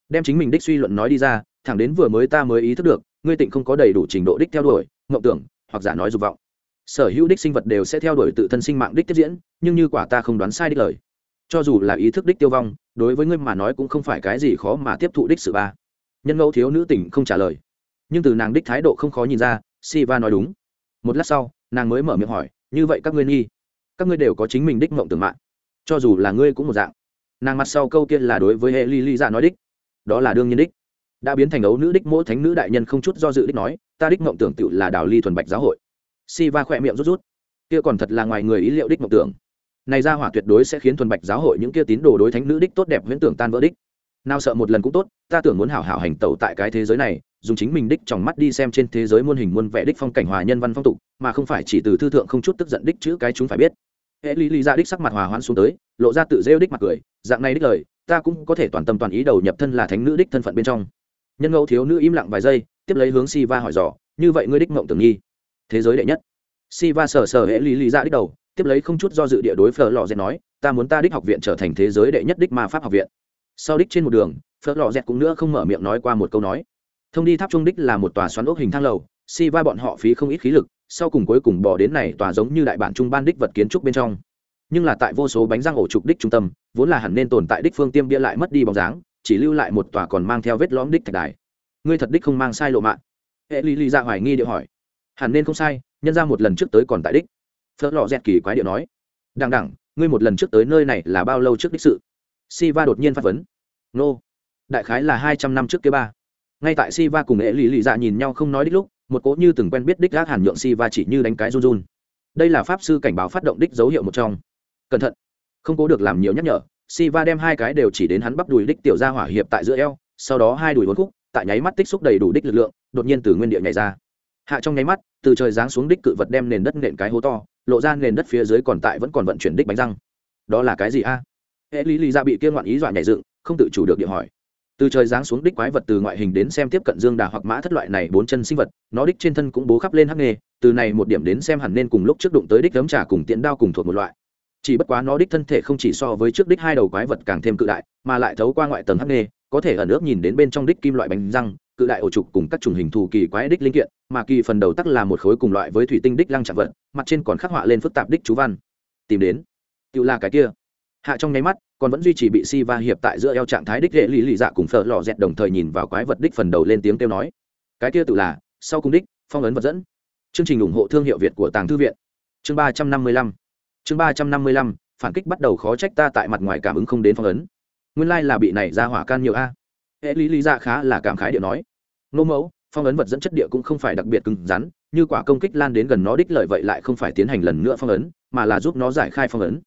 Đem chính mình đích suy luận nói đi ra, thẳng đến vừa mới ta mới ý thức được, ngươi tịnh không có đầy đủ trình độ đích theo đuổi, mộng tưởng, hoặc giả nói dục vọng. Sở hữu đích sinh vật đều sẽ theo đuổi tự thân sinh mạng đích tiếp diễn, nhưng như quả ta không đoán sai đích lời. Cho dù là ý thức đích tiêu vong, đối với ngươi mà nói cũng không phải cái gì khó mà tiếp thụ đích sự ba. Nhân ngẫu thiếu nữ tỉnh không trả lời. Nhưng từ nàng đích thái độ không khó nhìn ra siva nói đúng. Một lát sau, nàng mới mở miệng hỏi, như vậy các ngươi nghi, các ngươi đều có chính mình đích mộng tưởng mạng, cho dù là ngươi cũng một dạng. Nàng mặt sau câu kia là đối với hệ ly ly dạ nói đích. Đó là đương nhiên đích. Đã biến thành ấu nữ đích, mỗi thánh nữ đại nhân không chút do dự đích nói, ta đích mộng tưởng tự là đào ly thuần bạch giáo hội. Si va khỏe miệng rút rút. Kia còn thật là ngoài người ý liệu đích mộng tưởng. Này ra hỏa tuyệt đối sẽ khiến thuần bạch giáo hội những kia tín đồ đối thánh nữ đích tốt đẹp huyễn tưởng tan vỡ đích. Nào sợ một lần cũng tốt, ta tưởng muốn hảo hảo hành tẩu tại cái thế giới này dùng chính mình đích trong mắt đi xem trên thế giới muôn hình muôn vẻ đích phong cảnh hòa nhân văn phong tục, mà không phải chỉ từ thư thượng không chút tức giận đích chữ cái chúng phải biết. Hệ lý lý ra đích sắc mặt hòa hoãn xuống tới, lộ ra tự rêu đích mặt cười, dạng này đích lời, ta cũng có thể toàn tâm toàn ý đầu nhập thân là thánh nữ đích thân phận bên trong. Nhân ngẫu thiếu nữ im lặng vài giây, tiếp lấy hướng si va hỏi dò, như vậy ngươi đích mộng tưởng nghi? Thế giới đệ nhất. Si va sờ sờ hệ lý lý ra đích đầu, tiếp lấy không chút do dự địa đối phở lò dẹt nói, ta muốn ta đích học viện trở thành thế giới đệ nhất đích ma pháp học viện. Sau đích trên một đường, phở lò dẹt cũng nữa không mở miệng nói qua một câu nói thông đi tháp trung đích là một tòa xoắn ốc hình thang lầu, si va bọn họ phí không ít khí lực, sau cùng cuối cùng bỏ đến này tòa giống như đại bản trung ban đích vật kiến trúc bên trong. Nhưng là tại vô số bánh răng ổ trục đích trung tâm, vốn là hẳn nên tồn tại đích phương tiêm bia lại mất đi bóng dáng, chỉ lưu lại một tòa còn mang theo vết lõm đích thạch đài. Ngươi thật đích không mang sai lộ mạng. Hệ lý lý ra hoài nghi điệu hỏi. Hẳn nên không sai, nhân ra một lần trước tới còn tại đích. Phớt lò dẹt kỳ quái điệu nói. Đằng đẳng ngươi một lần trước tới nơi này là bao lâu trước đích sự? Si va đột nhiên phát vấn. Nô. Đại khái là hai trăm năm trước kia ba ngay tại si va cùng hệ lì lì dạ nhìn nhau không nói đích lúc, một cỗ như từng quen biết đích gác hàn nhượng si va chỉ như đánh cái run run. Đây là pháp sư cảnh báo phát động đích dấu hiệu một trong. Cẩn thận. Không cố được làm nhiều nhắc nhở si va đem hai cái đều chỉ đến hắn bắp đùi đích tiểu ra hỏa hiệp tại giữa eo, sau đó hai đùi vốn khúc, tại nháy mắt tích xúc đầy đủ đích lực lượng, đột nhiên từ nguyên địa nhảy ra. Hạ trong nháy mắt, từ trời giáng xuống đích cự vật đem nền đất nện cái hố to, lộ ra nền đất phía dưới còn tại vẫn còn vận chuyển đích bánh răng. Đó là cái gì a? Hệ lý lý ra bị kia ngoạn ý dọa nhảy dựng, không tự chủ được địa hỏi từ trời giáng xuống đích quái vật từ ngoại hình đến xem tiếp cận dương đà hoặc mã thất loại này bốn chân sinh vật, nó đích trên thân cũng bố khắp lên hắc nghề, từ này một điểm đến xem hẳn nên cùng lúc trước đụng tới đích gấm trà cùng tiện đao cùng thuộc một loại. Chỉ bất quá nó đích thân thể không chỉ so với trước đích hai đầu quái vật càng thêm cự đại, mà lại thấu qua ngoại tầng hắc nghề, có thể ẩn ước nhìn đến bên trong đích kim loại bánh răng, cự đại ổ trục cùng các chủng hình thù kỳ quái đích linh kiện, mà kỳ phần đầu tắc là một khối cùng loại với thủy tinh đích lăng chạm vật, mặt trên còn khắc họa lên phức tạp đích chú văn. Tìm đến. Tự là cái kia. Hạ trong nháy mắt còn vẫn duy trì bị si va hiệp tại giữa eo trạng thái đích hệ lý lì dạ cùng phở lò dẹt đồng thời nhìn vào quái vật đích phần đầu lên tiếng kêu nói. Cái kia tự là, sau cùng đích, phong ấn vật dẫn. Chương trình ủng hộ thương hiệu việt của tàng thư viện. Chương ba trăm năm mươi lăm. Chương ba trăm năm mươi lăm, phản kích bắt đầu khó trách ta tại mặt ngoài cảm ứng không đến phong ấn. Nguyên lai là bị này ra hỏa can nhiều a. Hệ lý lý ra khá là cảm khái điệu nói. Nô mẫu, phong ấn vật dẫn chất địa cũng không phải đặc biệt cứng rắn, như quả công kích lan đến gần nó đích lợi vậy lại không phải tiến hành lần nữa phong ấn, mà là giúp nó giải khai phong ấn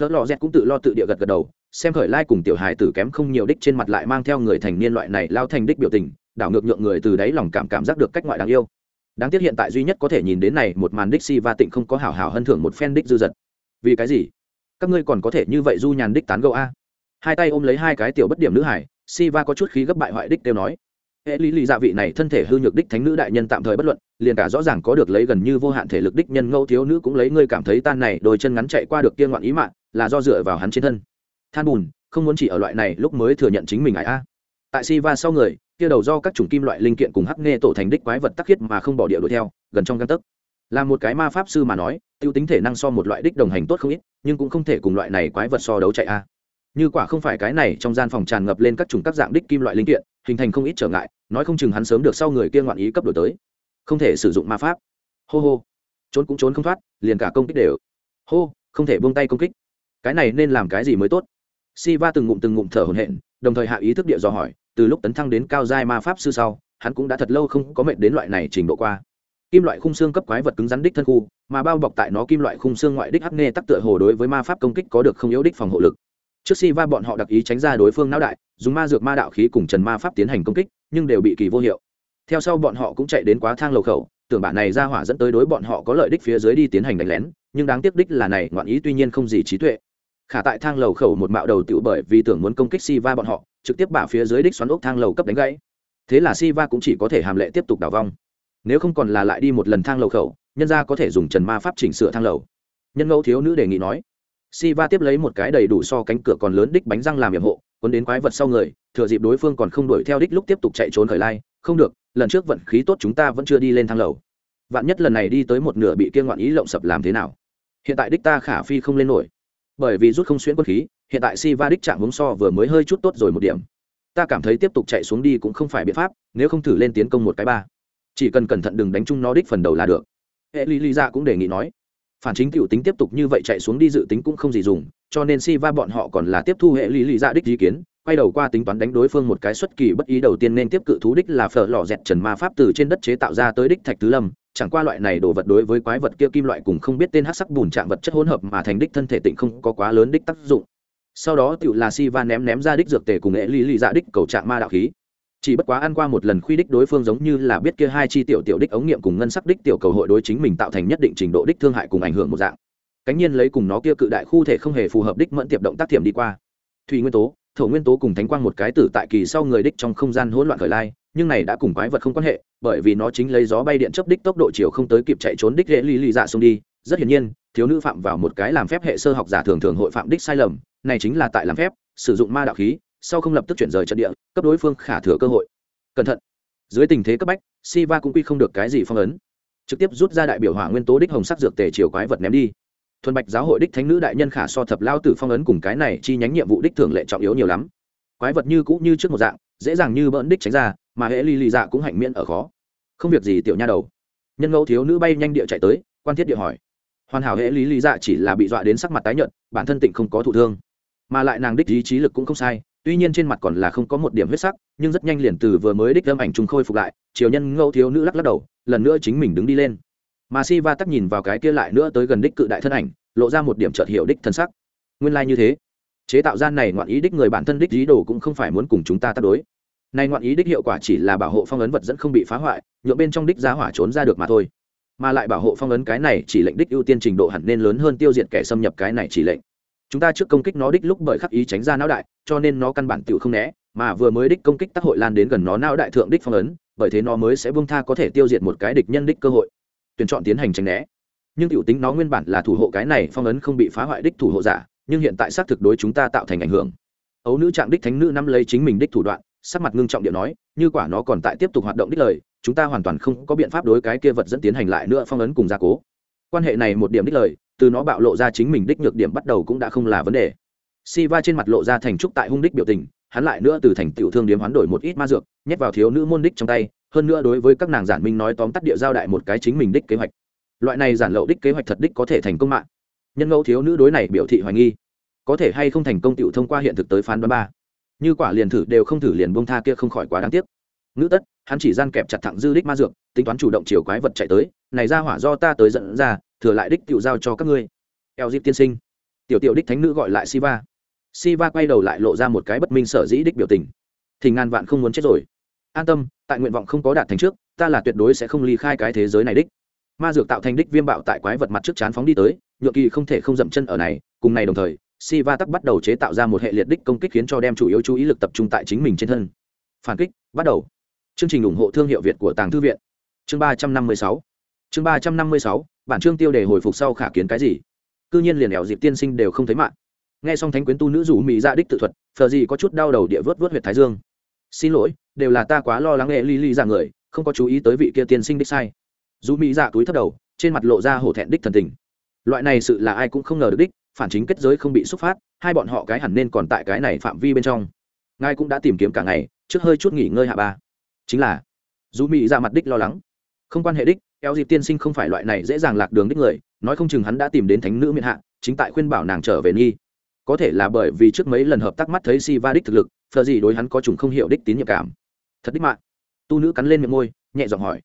phớt lò dẹt cũng tự lo tự địa gật gật đầu, xem khởi lai cùng tiểu hài tử kém không nhiều đích trên mặt lại mang theo người thành niên loại này lao thành đích biểu tình, đảo ngược nhượng người từ đáy lòng cảm cảm giác được cách ngoại đáng yêu. Đáng tiếc hiện tại duy nhất có thể nhìn đến này một màn đích si va tịnh không có hảo hảo hân thưởng một phen đích dư dật. Vì cái gì? Các ngươi còn có thể như vậy du nhàn đích tán gẫu a? Hai tay ôm lấy hai cái tiểu bất điểm nữ hải, si va có chút khí gấp bại hoại đích đều nói hệ lý lý dạ vị này thân thể hư nhược đích thánh nữ đại nhân tạm thời bất luận, liền cả rõ ràng có được lấy gần như vô hạn thể lực đích nhân ngẫu thiếu nữ cũng lấy ngươi cảm thấy tan này, đôi chân ngắn chạy qua được tiên ngoạn ý mạng là do dựa vào hắn trên thân. Than bùn, không muốn chỉ ở loại này lúc mới thừa nhận chính mình ải a. Tại si va sau người, kia đầu do các chủng kim loại linh kiện cùng hắc nghe tổ thành đích quái vật tắc khiết mà không bỏ địa đuổi theo, gần trong căn tấc. Là một cái ma pháp sư mà nói, tiêu tính thể năng so một loại đích đồng hành tốt không ít, nhưng cũng không thể cùng loại này quái vật so đấu chạy a. Như quả không phải cái này trong gian phòng tràn ngập lên các chủng các dạng đích kim loại linh kiện, hình thành không ít trở ngại nói không chừng hắn sớm được sau người kia ngoạn ý cấp đổi tới. Không thể sử dụng ma pháp. Hô hô. Trốn cũng trốn không thoát, liền cả công kích đều. Hô, không thể buông tay công kích. Cái này nên làm cái gì mới tốt? Si va từng ngụm từng ngụm thở hổn hển, đồng thời hạ ý thức địa dò hỏi, từ lúc tấn thăng đến cao giai ma pháp sư sau, hắn cũng đã thật lâu không có mệnh đến loại này trình độ qua. Kim loại khung xương cấp quái vật cứng rắn đích thân khu, mà bao bọc tại nó kim loại khung xương ngoại đích hắc nghe tắc tựa hồ đối với ma pháp công kích có được không yếu đích phòng hộ lực. Trước si va bọn họ đặc ý tránh ra đối phương não đại, dùng ma dược ma đạo khí cùng trần ma pháp tiến hành công kích nhưng đều bị kỳ vô hiệu. Theo sau bọn họ cũng chạy đến quá thang lầu khẩu, tưởng bản này ra hỏa dẫn tới đối bọn họ có lợi đích phía dưới đi tiến hành đánh lén, nhưng đáng tiếc đích là này, ngoạn ý tuy nhiên không gì trí tuệ. Khả tại thang lầu khẩu một mạo đầu tựu bởi vì tưởng muốn công kích si va bọn họ, trực tiếp bả phía dưới đích xoắn ốc thang lầu cấp đánh gãy. Thế là si va cũng chỉ có thể hàm lệ tiếp tục đào vong. Nếu không còn là lại đi một lần thang lầu khẩu, nhân ra có thể dùng trần ma pháp chỉnh sửa thang lầu. Nhân ngẫu thiếu nữ đề nghị nói si va tiếp lấy một cái đầy đủ so cánh cửa còn lớn đích bánh răng làm nhiệm hộ quấn đến quái vật sau người, thừa dịp đối phương còn không đuổi theo đích lúc tiếp tục chạy trốn khởi lai, không được, lần trước vận khí tốt chúng ta vẫn chưa đi lên thang lầu. Vạn nhất lần này đi tới một nửa bị kiên ngoạn ý lộng sập làm thế nào? Hiện tại đích ta khả phi không lên nổi. Bởi vì rút không xuyên quân khí, hiện tại si va đích chạm hướng so vừa mới hơi chút tốt rồi một điểm. Ta cảm thấy tiếp tục chạy xuống đi cũng không phải biện pháp, nếu không thử lên tiến công một cái ba. Chỉ cần cẩn thận đừng đánh chung nó đích phần đầu là được. Hệ lý lý ra cũng đề nghị nói phản chính tiểu tính tiếp tục như vậy chạy xuống đi dự tính cũng không gì dùng, cho nên si va bọn họ còn là tiếp thu hệ lý lý ra đích ý kiến, quay đầu qua tính toán đánh đối phương một cái xuất kỳ bất ý đầu tiên nên tiếp cự thú đích là phở lò dẹt trần ma pháp từ trên đất chế tạo ra tới đích thạch tứ lâm, chẳng qua loại này đồ vật đối với quái vật kia kim loại cùng không biết tên hắc sắc bùn trạng vật chất hỗn hợp mà thành đích thân thể tịnh không có quá lớn đích tác dụng. Sau đó tựu là si va ném ném ra đích dược tề cùng hệ lý lý ra đích cầu trạng ma đạo khí chỉ bất quá ăn qua một lần khuy đích đối phương giống như là biết kia hai chi tiểu tiểu đích ống nghiệm cùng ngân sắc đích tiểu cầu hội đối chính mình tạo thành nhất định trình độ đích thương hại cùng ảnh hưởng một dạng. Cánh nhiên lấy cùng nó kia cự đại khu thể không hề phù hợp đích mẫn tiệp động tác thiểm đi qua. Thủy nguyên tố, thổ nguyên tố cùng thánh quang một cái tử tại kỳ sau người đích trong không gian hỗn loạn khởi lai, nhưng này đã cùng quái vật không quan hệ, bởi vì nó chính lấy gió bay điện chấp đích tốc độ chiều không tới kịp chạy trốn đích dễ ly ly dạ xông đi. Rất hiển nhiên, thiếu nữ phạm vào một cái làm phép hệ sơ học giả thường thường hội phạm đích sai lầm, này chính là tại làm phép, sử dụng ma đạo khí sau không lập tức chuyển rời trận địa, cấp đối phương khả thừa cơ hội. Cẩn thận. Dưới tình thế cấp bách, siva cũng quy không được cái gì phong ấn. Trực tiếp rút ra đại biểu hỏa nguyên tố đích hồng sắc dược tề chiều quái vật ném đi. Thuần bạch giáo hội đích thánh nữ đại nhân khả so thập lao tử phong ấn cùng cái này chi nhánh nhiệm vụ đích thường lệ trọng yếu nhiều lắm. Quái vật như cũ như trước một dạng, dễ dàng như bỡn đích tránh ra, mà hễ ly lì dạ cũng hạnh miễn ở khó. Không việc gì tiểu nha đầu. Nhân ngẫu thiếu nữ bay nhanh địa chạy tới, quan thiết địa hỏi. Hoàn hảo hễ lý lý dạ chỉ là bị dọa đến sắc mặt tái nhợt, bản thân tịnh không có thụ thương. Mà lại nàng đích ý trí lực cũng không sai tuy nhiên trên mặt còn là không có một điểm huyết sắc, nhưng rất nhanh liền từ vừa mới đích âm ảnh trùng khôi phục lại, Triều nhân ngẫu thiếu nữ lắc lắc đầu, lần nữa chính mình đứng đi lên. Mà si va tắc nhìn vào cái kia lại nữa tới gần đích cự đại thân ảnh, lộ ra một điểm chợt hiểu đích thân sắc. Nguyên lai、like、như thế. Chế tạo gian này ngoạn ý đích người bản thân đích ý đồ cũng không phải muốn cùng chúng ta tác đối. Nay ngoạn ý đích hiệu quả chỉ là bảo hộ phong ấn vật dẫn không bị phá hoại nhựa bên trong đích giá hỏa trốn ra được mà thôi. Mà lại bảo hộ phong ấn cái này chỉ lệnh đích ưu tiên trình độ hẳn nên lớn hơn tiêu diệt kẻ xâm nhập cái này chỉ lệnh chúng ta trước công kích nó đích lúc bởi khắc ý tránh ra não đại, cho nên nó căn bản tự không né, mà vừa mới đích công kích tác hội lan đến gần nó não đại thượng đích phong ấn, bởi thế nó mới sẽ vương tha có thể tiêu diệt một cái địch nhân đích cơ hội. Tuyển chọn tiến hành tránh né. Nhưng tiểu tính nó nguyên bản là thủ hộ cái này phong ấn không bị phá hoại đích thủ hộ giả, nhưng hiện tại xác thực đối chúng ta tạo thành ảnh hưởng. Ấu nữ trạng đích thánh nữ năm lấy chính mình đích thủ đoạn, sắc mặt ngưng trọng điện nói, như quả nó còn tại tiếp tục hoạt động đích lời, chúng ta hoàn toàn không có biện pháp đối cái kia vật dẫn tiến hành lại nữa phong ấn cùng gia cố. Quan hệ này một điểm đích lời từ nó bạo lộ ra chính mình đích nhược điểm bắt đầu cũng đã không là vấn đề. Si va trên mặt lộ ra thành trúc tại hung đích biểu tình, hắn lại nữa từ thành tiểu thương điếm hoán đổi một ít ma dược, nhét vào thiếu nữ môn đích trong tay, hơn nữa đối với các nàng giản minh nói tóm tắt địa giao đại một cái chính mình đích kế hoạch. Loại này giản lậu đích kế hoạch thật đích có thể thành công mạng. Nhân ngẫu thiếu nữ đối này biểu thị hoài nghi. Có thể hay không thành công tiểu thông qua hiện thực tới phán đoán ba. Như quả liền thử đều không thử liền buông tha kia không khỏi quá đáng tiếc. Ngữ tất, hắn chỉ gian kẹp chặt thẳng dư đích ma dược, tính toán chủ động chiều quái vật chạy tới, này ra hỏa do ta tới dẫn ra thừa lại đích tiểu giao cho các ngươi eo dịp tiên sinh tiểu tiểu đích thánh nữ gọi lại siva siva quay đầu lại lộ ra một cái bất minh sở dĩ đích biểu tình thì ngàn vạn không muốn chết rồi an tâm tại nguyện vọng không có đạt thành trước ta là tuyệt đối sẽ không ly khai cái thế giới này đích ma dược tạo thành đích viêm bạo tại quái vật mặt trước chán phóng đi tới nhựa kỳ không thể không dậm chân ở này cùng này đồng thời Siva tắc bắt đầu chế tạo ra một hệ liệt đích công kích khiến cho đem chủ yếu chú ý lực tập trung tại chính mình trên thân. Phản kích, bắt đầu. Chương trình ủng hộ thương hiệu Việt của Tàng Thư viện. Chương ba trăm năm mươi sáu. Chương ba trăm năm mươi sáu. bản chương tiêu đề hồi phục sau khả kiến cái gì? Cư nhiên liền ẻo dịp tiên sinh đều không thấy mạng. Nghe xong thánh quyến tu nữ rủ mỹ ra đích tự thuật, Phở gì có chút đau đầu địa vớt vớt huyệt thái dương. Xin lỗi, đều là ta quá lo lắng nghệ ly ly ra người, không có chú ý tới vị kia tiên sinh đích sai. Rủ mỹ dạ túi thấp đầu, trên mặt lộ ra hổ thẹn đích thần tình. Loại này sự là ai cũng không ngờ được đích, phản chính kết giới không bị xúc phát hai bọn họ cái hẳn nên còn tại cái này phạm vi bên trong ngài cũng đã tìm kiếm cả ngày trước hơi chút nghỉ ngơi hạ ba chính là dù mỹ ra mặt đích lo lắng không quan hệ đích eo dịp tiên sinh không phải loại này dễ dàng lạc đường đích người, nói không chừng hắn đã tìm đến thánh nữ miền hạ, chính tại khuyên bảo nàng trở về nghi. Có thể là bởi vì trước mấy lần hợp tác mắt thấy si va đích thực lực, phờ gì đối hắn có trùng không hiểu đích tín nhiệm cảm. Thật đích mạng. Tu nữ cắn lên miệng môi, nhẹ giọng hỏi.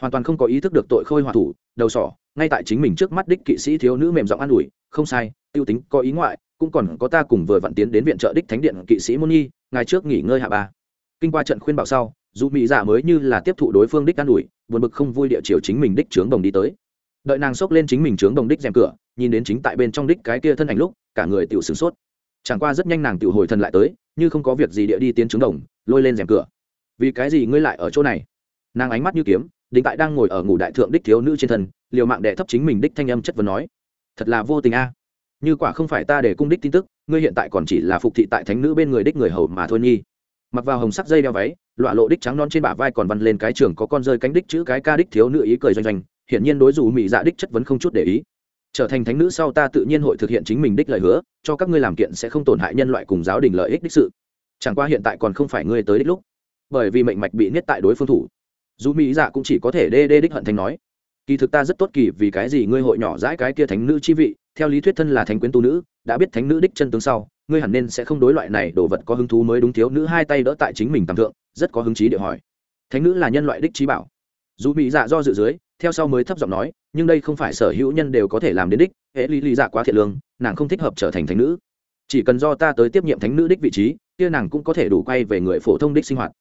Hoàn toàn không có ý thức được tội khôi hòa thủ, đầu sỏ, ngay tại chính mình trước mắt đích kỵ sĩ thiếu nữ mềm giọng an ủi, không sai, tiêu tính có ý ngoại, cũng còn có ta cùng vừa vặn tiến đến viện trợ đích thánh điện kỵ sĩ môn nhi ngày trước nghỉ ngơi hạ ba. Kinh qua trận khuyên bảo sau, dù mỹ giả dạ mới như là tiếp thụ đối phương đích an ủi buồn bực không vui địa chiều chính mình đích trướng đồng đi tới. Đợi nàng xốc lên chính mình trướng đồng đích rèm cửa, nhìn đến chính tại bên trong đích cái kia thân ảnh lúc, cả người tiểu sửng sốt. Chẳng qua rất nhanh nàng tiểu hồi thần lại tới, như không có việc gì địa đi tiến trướng đồng, lôi lên rèm cửa. Vì cái gì ngươi lại ở chỗ này? Nàng ánh mắt như kiếm đính tại đang ngồi ở ngủ đại thượng đích thiếu nữ trên thân, liều mạng đệ thấp chính mình đích thanh âm chất vấn nói, thật là vô tình a. Như quả không phải ta để cung đích tin tức, ngươi hiện tại còn chỉ là phục thị tại thánh nữ bên người đích người hầu mà thôi nhi. Mặc vào hồng sắc dây đeo váy lọa lộ đích trắng non trên bả vai còn văn lên cái trường có con rơi cánh đích chữ cái ca đích thiếu nữ ý cười doanh doanh, hiển nhiên đối dù mỹ dạ đích chất vấn không chút để ý. Trở thành thánh nữ sau ta tự nhiên hội thực hiện chính mình đích lời hứa, cho các ngươi làm kiện sẽ không tổn hại nhân loại cùng giáo đình lợi ích đích sự. Chẳng qua hiện tại còn không phải ngươi tới đích lúc. Bởi vì mệnh mạch bị niết tại đối phương thủ. Dù mỹ dạ cũng chỉ có thể đê đê đích hận thành nói. Kỳ thực ta rất tốt kỳ vì cái gì ngươi hội nhỏ dãi cái kia thánh nữ chi vị, theo lý thuyết thân là thánh quyến tu nữ, đã biết thánh nữ đích chân tướng sau, ngươi hẳn nên sẽ không đối loại này đồ vật có hứng thú mới đúng thiếu nữ hai tay đỡ tại chính mình tầm thượng rất có hứng chí để hỏi. Thánh nữ là nhân loại đích trí bảo. Dù mỹ dạ do dự dưới, theo sau mới thấp giọng nói, nhưng đây không phải sở hữu nhân đều có thể làm đến đích. Hệ lý lý dạ quá thiệt lương, nàng không thích hợp trở thành thánh nữ. Chỉ cần do ta tới tiếp nhiệm thánh nữ đích vị trí, kia nàng cũng có thể đủ quay về người phổ thông đích sinh hoạt.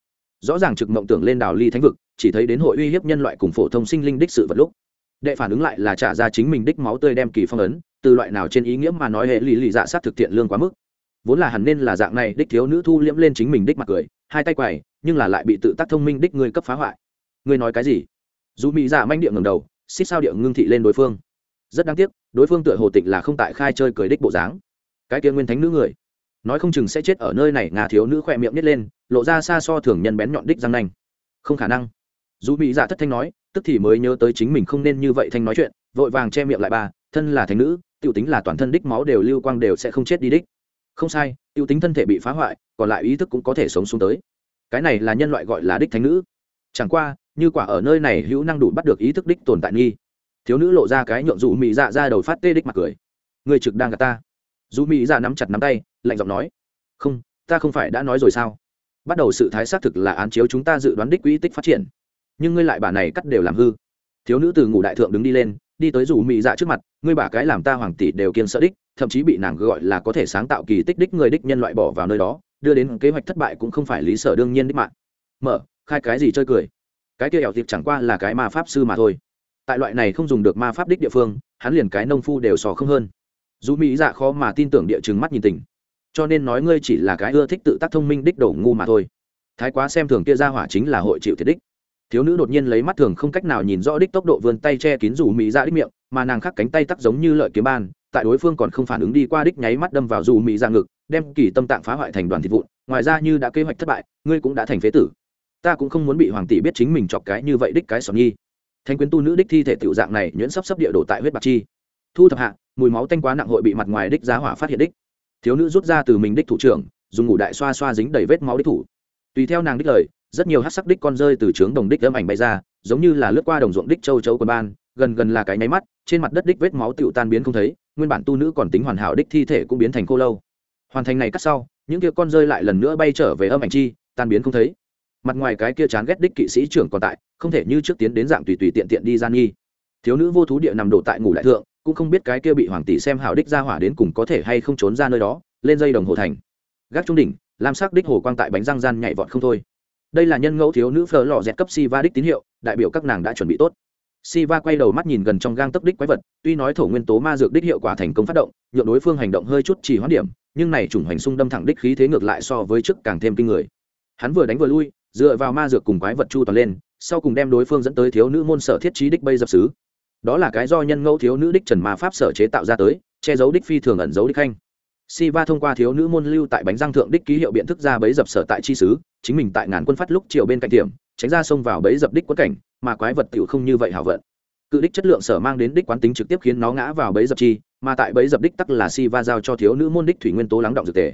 Rõ ràng trực mộng tưởng lên đào ly thánh vực, chỉ thấy đến hội uy hiếp nhân loại cùng phổ thông sinh linh đích sự vật lúc. Đệ phản ứng lại là trả ra chính mình đích máu tươi đem kỳ phong ấn, từ loại nào trên ý nghĩa mà nói hệ lý lý dạ sát thực thiện lương quá mức. Vốn là hẳn nên là dạng này đích thiếu nữ thu liễm lên chính mình đích mặt cười, hai tay quầy nhưng là lại bị tự tác thông minh đích người cấp phá hoại. Ngươi nói cái gì? Dù mỹ dạ manh địa ngầm đầu, xích sao địa ngưng thị lên đối phương. Rất đáng tiếc, đối phương tựa hồ tịnh là không tại khai chơi cười đích bộ dáng. Cái kia nguyên thánh nữ người. Nói không chừng sẽ chết ở nơi này, ngà thiếu nữ khỏe miệng nít lên, lộ ra xa so thường nhân bén nhọn đích răng nanh. Không khả năng. Dù mỹ dạ thất thanh nói, tức thì mới nhớ tới chính mình không nên như vậy thanh nói chuyện, vội vàng che miệng lại bà, thân là thánh nữ t i ể u tính là toàn thân đích máu đều lưu quang đều sẽ không chết đi đích. Không sai t i ể u tính thân thể bị phá hoại, còn lại ý thức cũng có thể sống xuống tới cái này là nhân loại gọi là đích thánh nữ. Chẳng qua, như quả ở nơi này hữu năng đủ bắt được ý thức đích tồn tại nghi. Thiếu nữ lộ ra cái nhượng dù mỹ dạ ra đầu phát tê đích mặt cười. Người trực đang gặp ta. Dù mỹ dạ nắm chặt nắm tay, lạnh giọng nói. Không, ta không phải đã nói rồi sao? Bắt đầu sự thái xác thực là án chiếu chúng ta dự đoán đích quỹ tích phát triển. Nhưng ngươi lại bà này cắt đều làm hư. Thiếu nữ từ ngủ đại thượng đứng đi lên, đi tới rủ mị dạ trước mặt, ngươi bà cái làm ta hoàng tỷ đều kiên sợ đích, thậm chí bị nàng gọi là có thể sáng tạo kỳ tích đích người đích nhân loại bỏ vào nơi đó đưa đến kế hoạch thất bại cũng không phải lý sở đương nhiên đích mạng. Mở, khai cái gì chơi cười? Cái kia ẻo tiệp chẳng qua là cái ma pháp sư mà thôi. Tại loại này không dùng được ma pháp đích địa phương, hắn liền cái nông phu đều sò không hơn. Dù mỹ dạ khó mà tin tưởng địa chứng mắt nhìn tình. Cho nên nói ngươi chỉ là cái ưa thích tự tác thông minh đích đổ ngu mà thôi. Thái quá xem thường kia ra hỏa chính là hội chịu thiệt đích. Thiếu nữ đột nhiên lấy mắt thường không cách nào nhìn rõ đích tốc độ vươn tay che kín rủ mỹ ra đích miệng, mà nàng khắc cánh tay tắc giống như lợi kiếm ban tại đối phương còn không phản ứng đi qua đích nháy mắt đâm vào dù mỹ ra dạ ngực, đem kỳ tâm tạng phá hoại thành đoàn thịt vụn, ngoài ra như đã kế hoạch thất bại, ngươi cũng đã thành phế tử. Ta cũng không muốn bị hoàng tỷ biết chính mình chọc cái như vậy đích cái sòn nhi. Thanh quyến tu nữ đích thi thể tiểu dạng này nhuyễn sắp sắp địa đổ tại huyết bạc chi. Thu thập hạ, mùi máu tanh quá nặng hội bị mặt ngoài đích giá hỏa phát hiện đích. Thiếu nữ rút ra từ mình đích thủ trưởng, dùng ngủ đại xoa xoa dính đầy vết máu đích thủ. Tùy theo nàng đích lời, rất nhiều hát sắc đích con rơi từ trướng đồng đích âm ảnh bay ra, giống như là lướt qua đồng ruộng đích châu chấu quần ban, gần gần là cái nháy mắt, trên mặt đất đích vết máu tựu tan biến không thấy nguyên bản tu nữ còn tính hoàn hảo đích thi thể cũng biến thành khô lâu. Hoàn thành này cắt sau, những kia con rơi lại lần nữa bay trở về âm ảnh chi, tan biến không thấy. Mặt ngoài cái kia chán ghét đích kỵ sĩ trưởng còn tại, không thể như trước tiến đến dạng tùy tùy tiện tiện đi gian nghi. Thiếu nữ vô thú địa nằm đổ tại ngủ đại thượng, cũng không biết cái kia bị hoàng tỷ xem hảo đích ra hỏa đến cùng có thể hay không trốn ra nơi đó, lên dây đồng hồ thành. Gác trung đỉnh, lam sắc đích hồ quang tại bánh răng gian nhảy vọt không thôi. Đây là nhân ngẫu thiếu nữ phở lò dẹt cấp siva đích tín hiệu, đại biểu các nàng đã chuẩn bị tốt siva quay đầu mắt nhìn gần trong gang tấc đích quái vật tuy nói thổ nguyên tố ma dược đích hiệu quả thành công phát động nhượng đối phương hành động hơi chút chỉ hoãn điểm nhưng này chủng hành xung đâm thẳng đích khí thế ngược lại so với trước càng thêm kinh người. Hắn vừa đánh vừa lui dựa vào ma dược cùng quái vật chu toàn lên sau cùng đem đối phương dẫn tới thiếu nữ môn sở thiết trí đích bây dập xứ. Đó là cái do nhân ngẫu thiếu nữ đích trần ma pháp sở chế tạo ra tới che giấu đích phi thường ẩn giấu đích khanh Siva thông qua thiếu nữ môn lưu tại bánh răng thượng đích ký hiệu biện thức ra bấy dập sở tại chi xứ, chính mình tại ngàn quân phát lúc chiều bên cạnh tiệm, tránh ra xông vào bấy dập đích quất cảnh, mà quái vật tiểu không như vậy hảo vận. Cự đích chất lượng sở mang đến đích quán tính trực tiếp khiến nó ngã vào bẫy dập chi, mà tại bẫy dập đích tắc là Siva giao cho thiếu nữ môn đích thủy nguyên tố lắng động dược tề.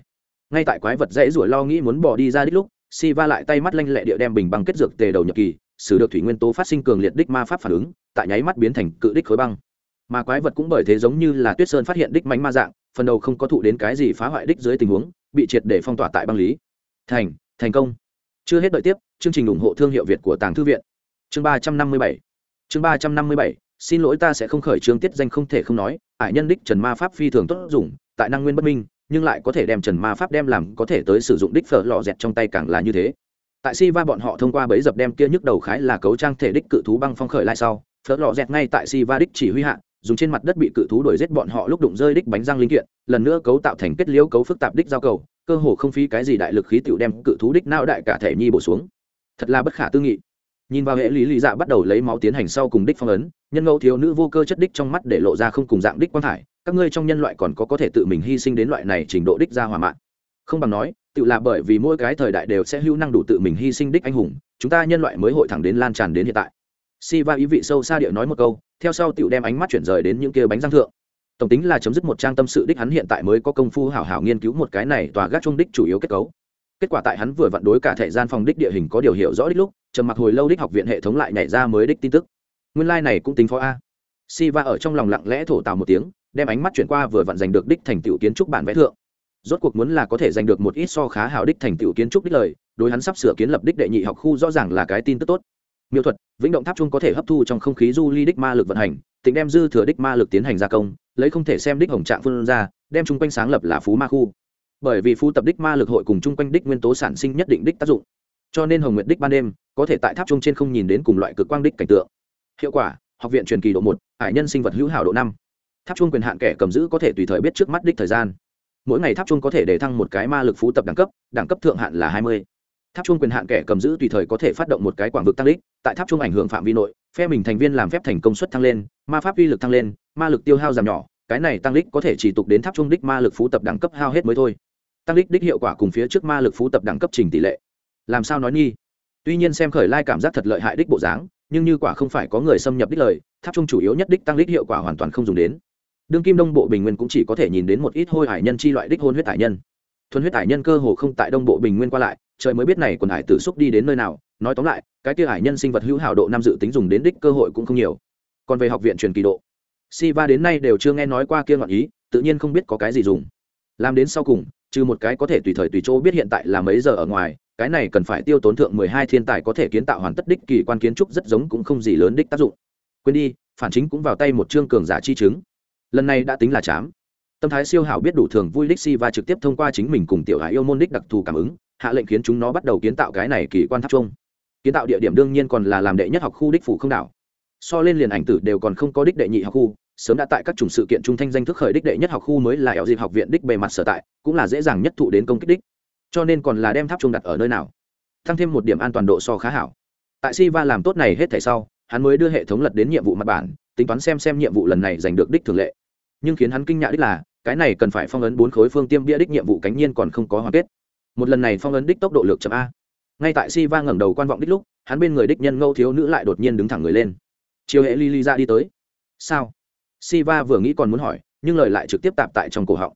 Ngay tại quái vật dễ rủa lo nghĩ muốn bỏ đi ra đích lúc, Siva lại tay mắt lanh lẹ địa đem bình băng kết dược tề đầu nhập kỳ, sử được thủy nguyên tố phát sinh cường liệt đích ma pháp phản ứng, tại nháy mắt biến thành cự đích khối băng mà quái vật cũng bởi thế giống như là tuyết sơn phát hiện đích mánh ma dạng phần đầu không có thụ đến cái gì phá hoại đích dưới tình huống bị triệt để phong tỏa tại băng lý thành thành công chưa hết đợi tiếp chương trình ủng hộ thương hiệu việt của tàng thư viện chương ba trăm năm mươi bảy. Chương ba trăm năm mươi bảy, xin lỗi ta sẽ không khởi chương tiết danh không thể không nói, ải nhân đích trần ma pháp phi thường tốt dùng, tại năng nguyên bất minh, nhưng lại có thể đem trần ma pháp đem làm có thể tới sử dụng đích phở lò dẹt trong tay càng là như thế. Tại si va bọn họ thông qua bấy dập đem kia nhức đầu khái là cấu trang thể đích cự thú băng phong khởi lại sau, phở lò dẹt ngay tại si va đích chỉ huy hạ, dùng trên mặt đất bị cự thú đuổi giết bọn họ lúc đụng rơi đích bánh răng linh kiện, lần nữa cấu tạo thành kết liễu cấu phức tạp đích giao cầu, cơ hồ không phí cái gì đại lực khí tiểu đem cự thú đích não đại cả thể nhi bổ xuống. Thật là bất khả tư nghị nhìn vào hệ lý lý dạ bắt đầu lấy máu tiến hành sau cùng đích phong ấn, nhân ngẫu thiếu nữ vô cơ chất đích trong mắt để lộ ra không cùng dạng đích quang thải, các ngươi trong nhân loại còn có có thể tự mình hy sinh đến loại này trình độ đích ra hỏa mạng. Không bằng nói, tự là bởi vì mỗi cái thời đại đều sẽ hữu năng đủ tự mình hy sinh đích anh hùng, chúng ta nhân loại mới hội thẳng đến lan tràn đến hiện tại. Si va ý vị sâu xa địa nói một câu, theo sau tự đem ánh mắt chuyển rời đến những kia bánh răng thượng. Tổng tính là chấm dứt một trang tâm sự đích hắn hiện tại mới có công phu hảo hảo nghiên cứu một cái này tòa gác trung đích chủ yếu kết cấu kết quả tại hắn vừa vặn đối cả thể gian phòng đích địa hình có điều hiểu rõ đích lúc, trầm mặc hồi lâu đích học viện hệ thống lại nhảy ra mới đích tin tức. Nguyên lai、like、này cũng tính phó a. Si va ở trong lòng lặng lẽ thổ tào một tiếng, đem ánh mắt chuyển qua vừa vặn giành được đích thành tựu kiến trúc bản vẽ thượng. Rốt cuộc muốn là có thể giành được một ít so khá hảo đích thành tựu kiến trúc đích lời, đối hắn sắp sửa kiến lập đích đệ nhị học khu rõ ràng là cái tin tức tốt. Miêu thuật, vĩnh động tháp chung có thể hấp thu trong không khí du ly đích ma lực vận hành, tính đem dư thừa đích ma lực tiến hành gia công, lấy không thể xem đích hồng trạng phương ra, đem chung quanh sáng lập là phú ma khu bởi vì phú tập đích ma lực hội cùng chung quanh đích nguyên tố sản sinh nhất định đích tác dụng. Cho nên hồng nguyệt đích ban đêm có thể tại tháp chung trên không nhìn đến cùng loại cực quang đích cảnh tượng. Hiệu quả, học viện truyền kỳ độ một, hải nhân sinh vật hữu hảo độ năm. Tháp chung quyền hạn kẻ cầm giữ có thể tùy thời biết trước mắt đích thời gian. Mỗi ngày tháp chung có thể để thăng một cái ma lực phú tập đẳng cấp đẳng cấp thượng hạn là hai mươi. Tháp chung quyền hạn kẻ cầm giữ tùy thời có thể phát động một cái quảng vực tăng đích, tại tháp chung ảnh hưởng phạm vi nội, phe mình thành viên làm phép thành công suất tăng lên, ma pháp uy lực tăng lên, ma lực tiêu hao giảm nhỏ, cái này tăng đích có thể chỉ tục đến tháp chung đích ma lực phú tập đẳng cấp hao hết mới thôi tăng đích đích hiệu quả cùng phía trước ma lực phú tập đẳng cấp trình tỷ lệ. Làm sao nói nghi? Tuy nhiên xem khởi lai cảm giác thật lợi hại đích bộ dáng, nhưng như quả không phải có người xâm nhập đích lời, tháp chung chủ yếu nhất đích tăng đích hiệu quả hoàn toàn không dùng đến. Đương kim đông bộ bình nguyên cũng chỉ có thể nhìn đến một ít hôi hải nhân chi loại đích hôn huyết hải nhân. Thuần huyết hải nhân cơ hồ không tại đông bộ bình nguyên qua lại, trời mới biết này quần hải tử xúc đi đến nơi nào, nói tóm lại, cái kia hải nhân sinh vật hữu hảo độ năm dự tính dùng đến đích cơ hội cũng không nhiều. Còn về học viện truyền kỳ độ si va đến nay đều chưa nghe nói qua kia ngọn ý, tự nhiên không biết có cái gì dùng. Làm đến sau cùng trừ một cái có thể tùy thời tùy chỗ biết hiện tại là mấy giờ ở ngoài, cái này cần phải tiêu tốn thượng mười hai thiên tài có thể kiến tạo hoàn tất đích kỳ quan kiến trúc rất giống cũng không gì lớn đích tác dụng. Quên đi, phản chính cũng vào tay một chương cường giả chi chứng. Lần này đã tính là chám. Tâm thái siêu hảo biết đủ thường vui đích si và trực tiếp thông qua chính mình cùng tiểu hạ yêu môn đích đặc thù cảm ứng, hạ lệnh khiến chúng nó bắt đầu kiến tạo cái này kỳ quan tháp chung kiến tạo địa điểm đương nhiên còn là làm đệ nhất học khu đích phủ không đảo. So lên liền ảnh tử đều còn không có đích đệ nhị học khu sớm đã tại các chủng sự kiện trung thanh danh thức khởi đích đệ nhất học khu mới là ẻo dịp học viện đích bề mặt sở tại, cũng là dễ dàng nhất thụ đến công kích đích. Cho nên còn là đem tháp trung đặt ở nơi nào tăng thêm một điểm an toàn độ so khá hảo. Tại si va làm tốt này hết thể sau, hắn mới đưa hệ thống lật đến nhiệm vụ mặt bản, tính toán xem xem nhiệm vụ lần này giành được đích thường lệ. Nhưng khiến hắn kinh ngạc đích là, cái này cần phải phong ấn bốn khối phương tiêm bia đích nhiệm vụ cánh nhiên còn không có hoàn kết. Một lần này phong ấn đích tốc độ lược chậm a. Ngay tại si va ngẩng đầu quan vọng đích lúc, hắn bên người đích nhân ngâu thiếu nữ lại đột nhiên đứng thẳng người lên. Chiều hệ li li ra đi tới. Sao? Siva vừa nghĩ còn muốn hỏi, nhưng lời lại trực tiếp tạp tại trong cổ họng.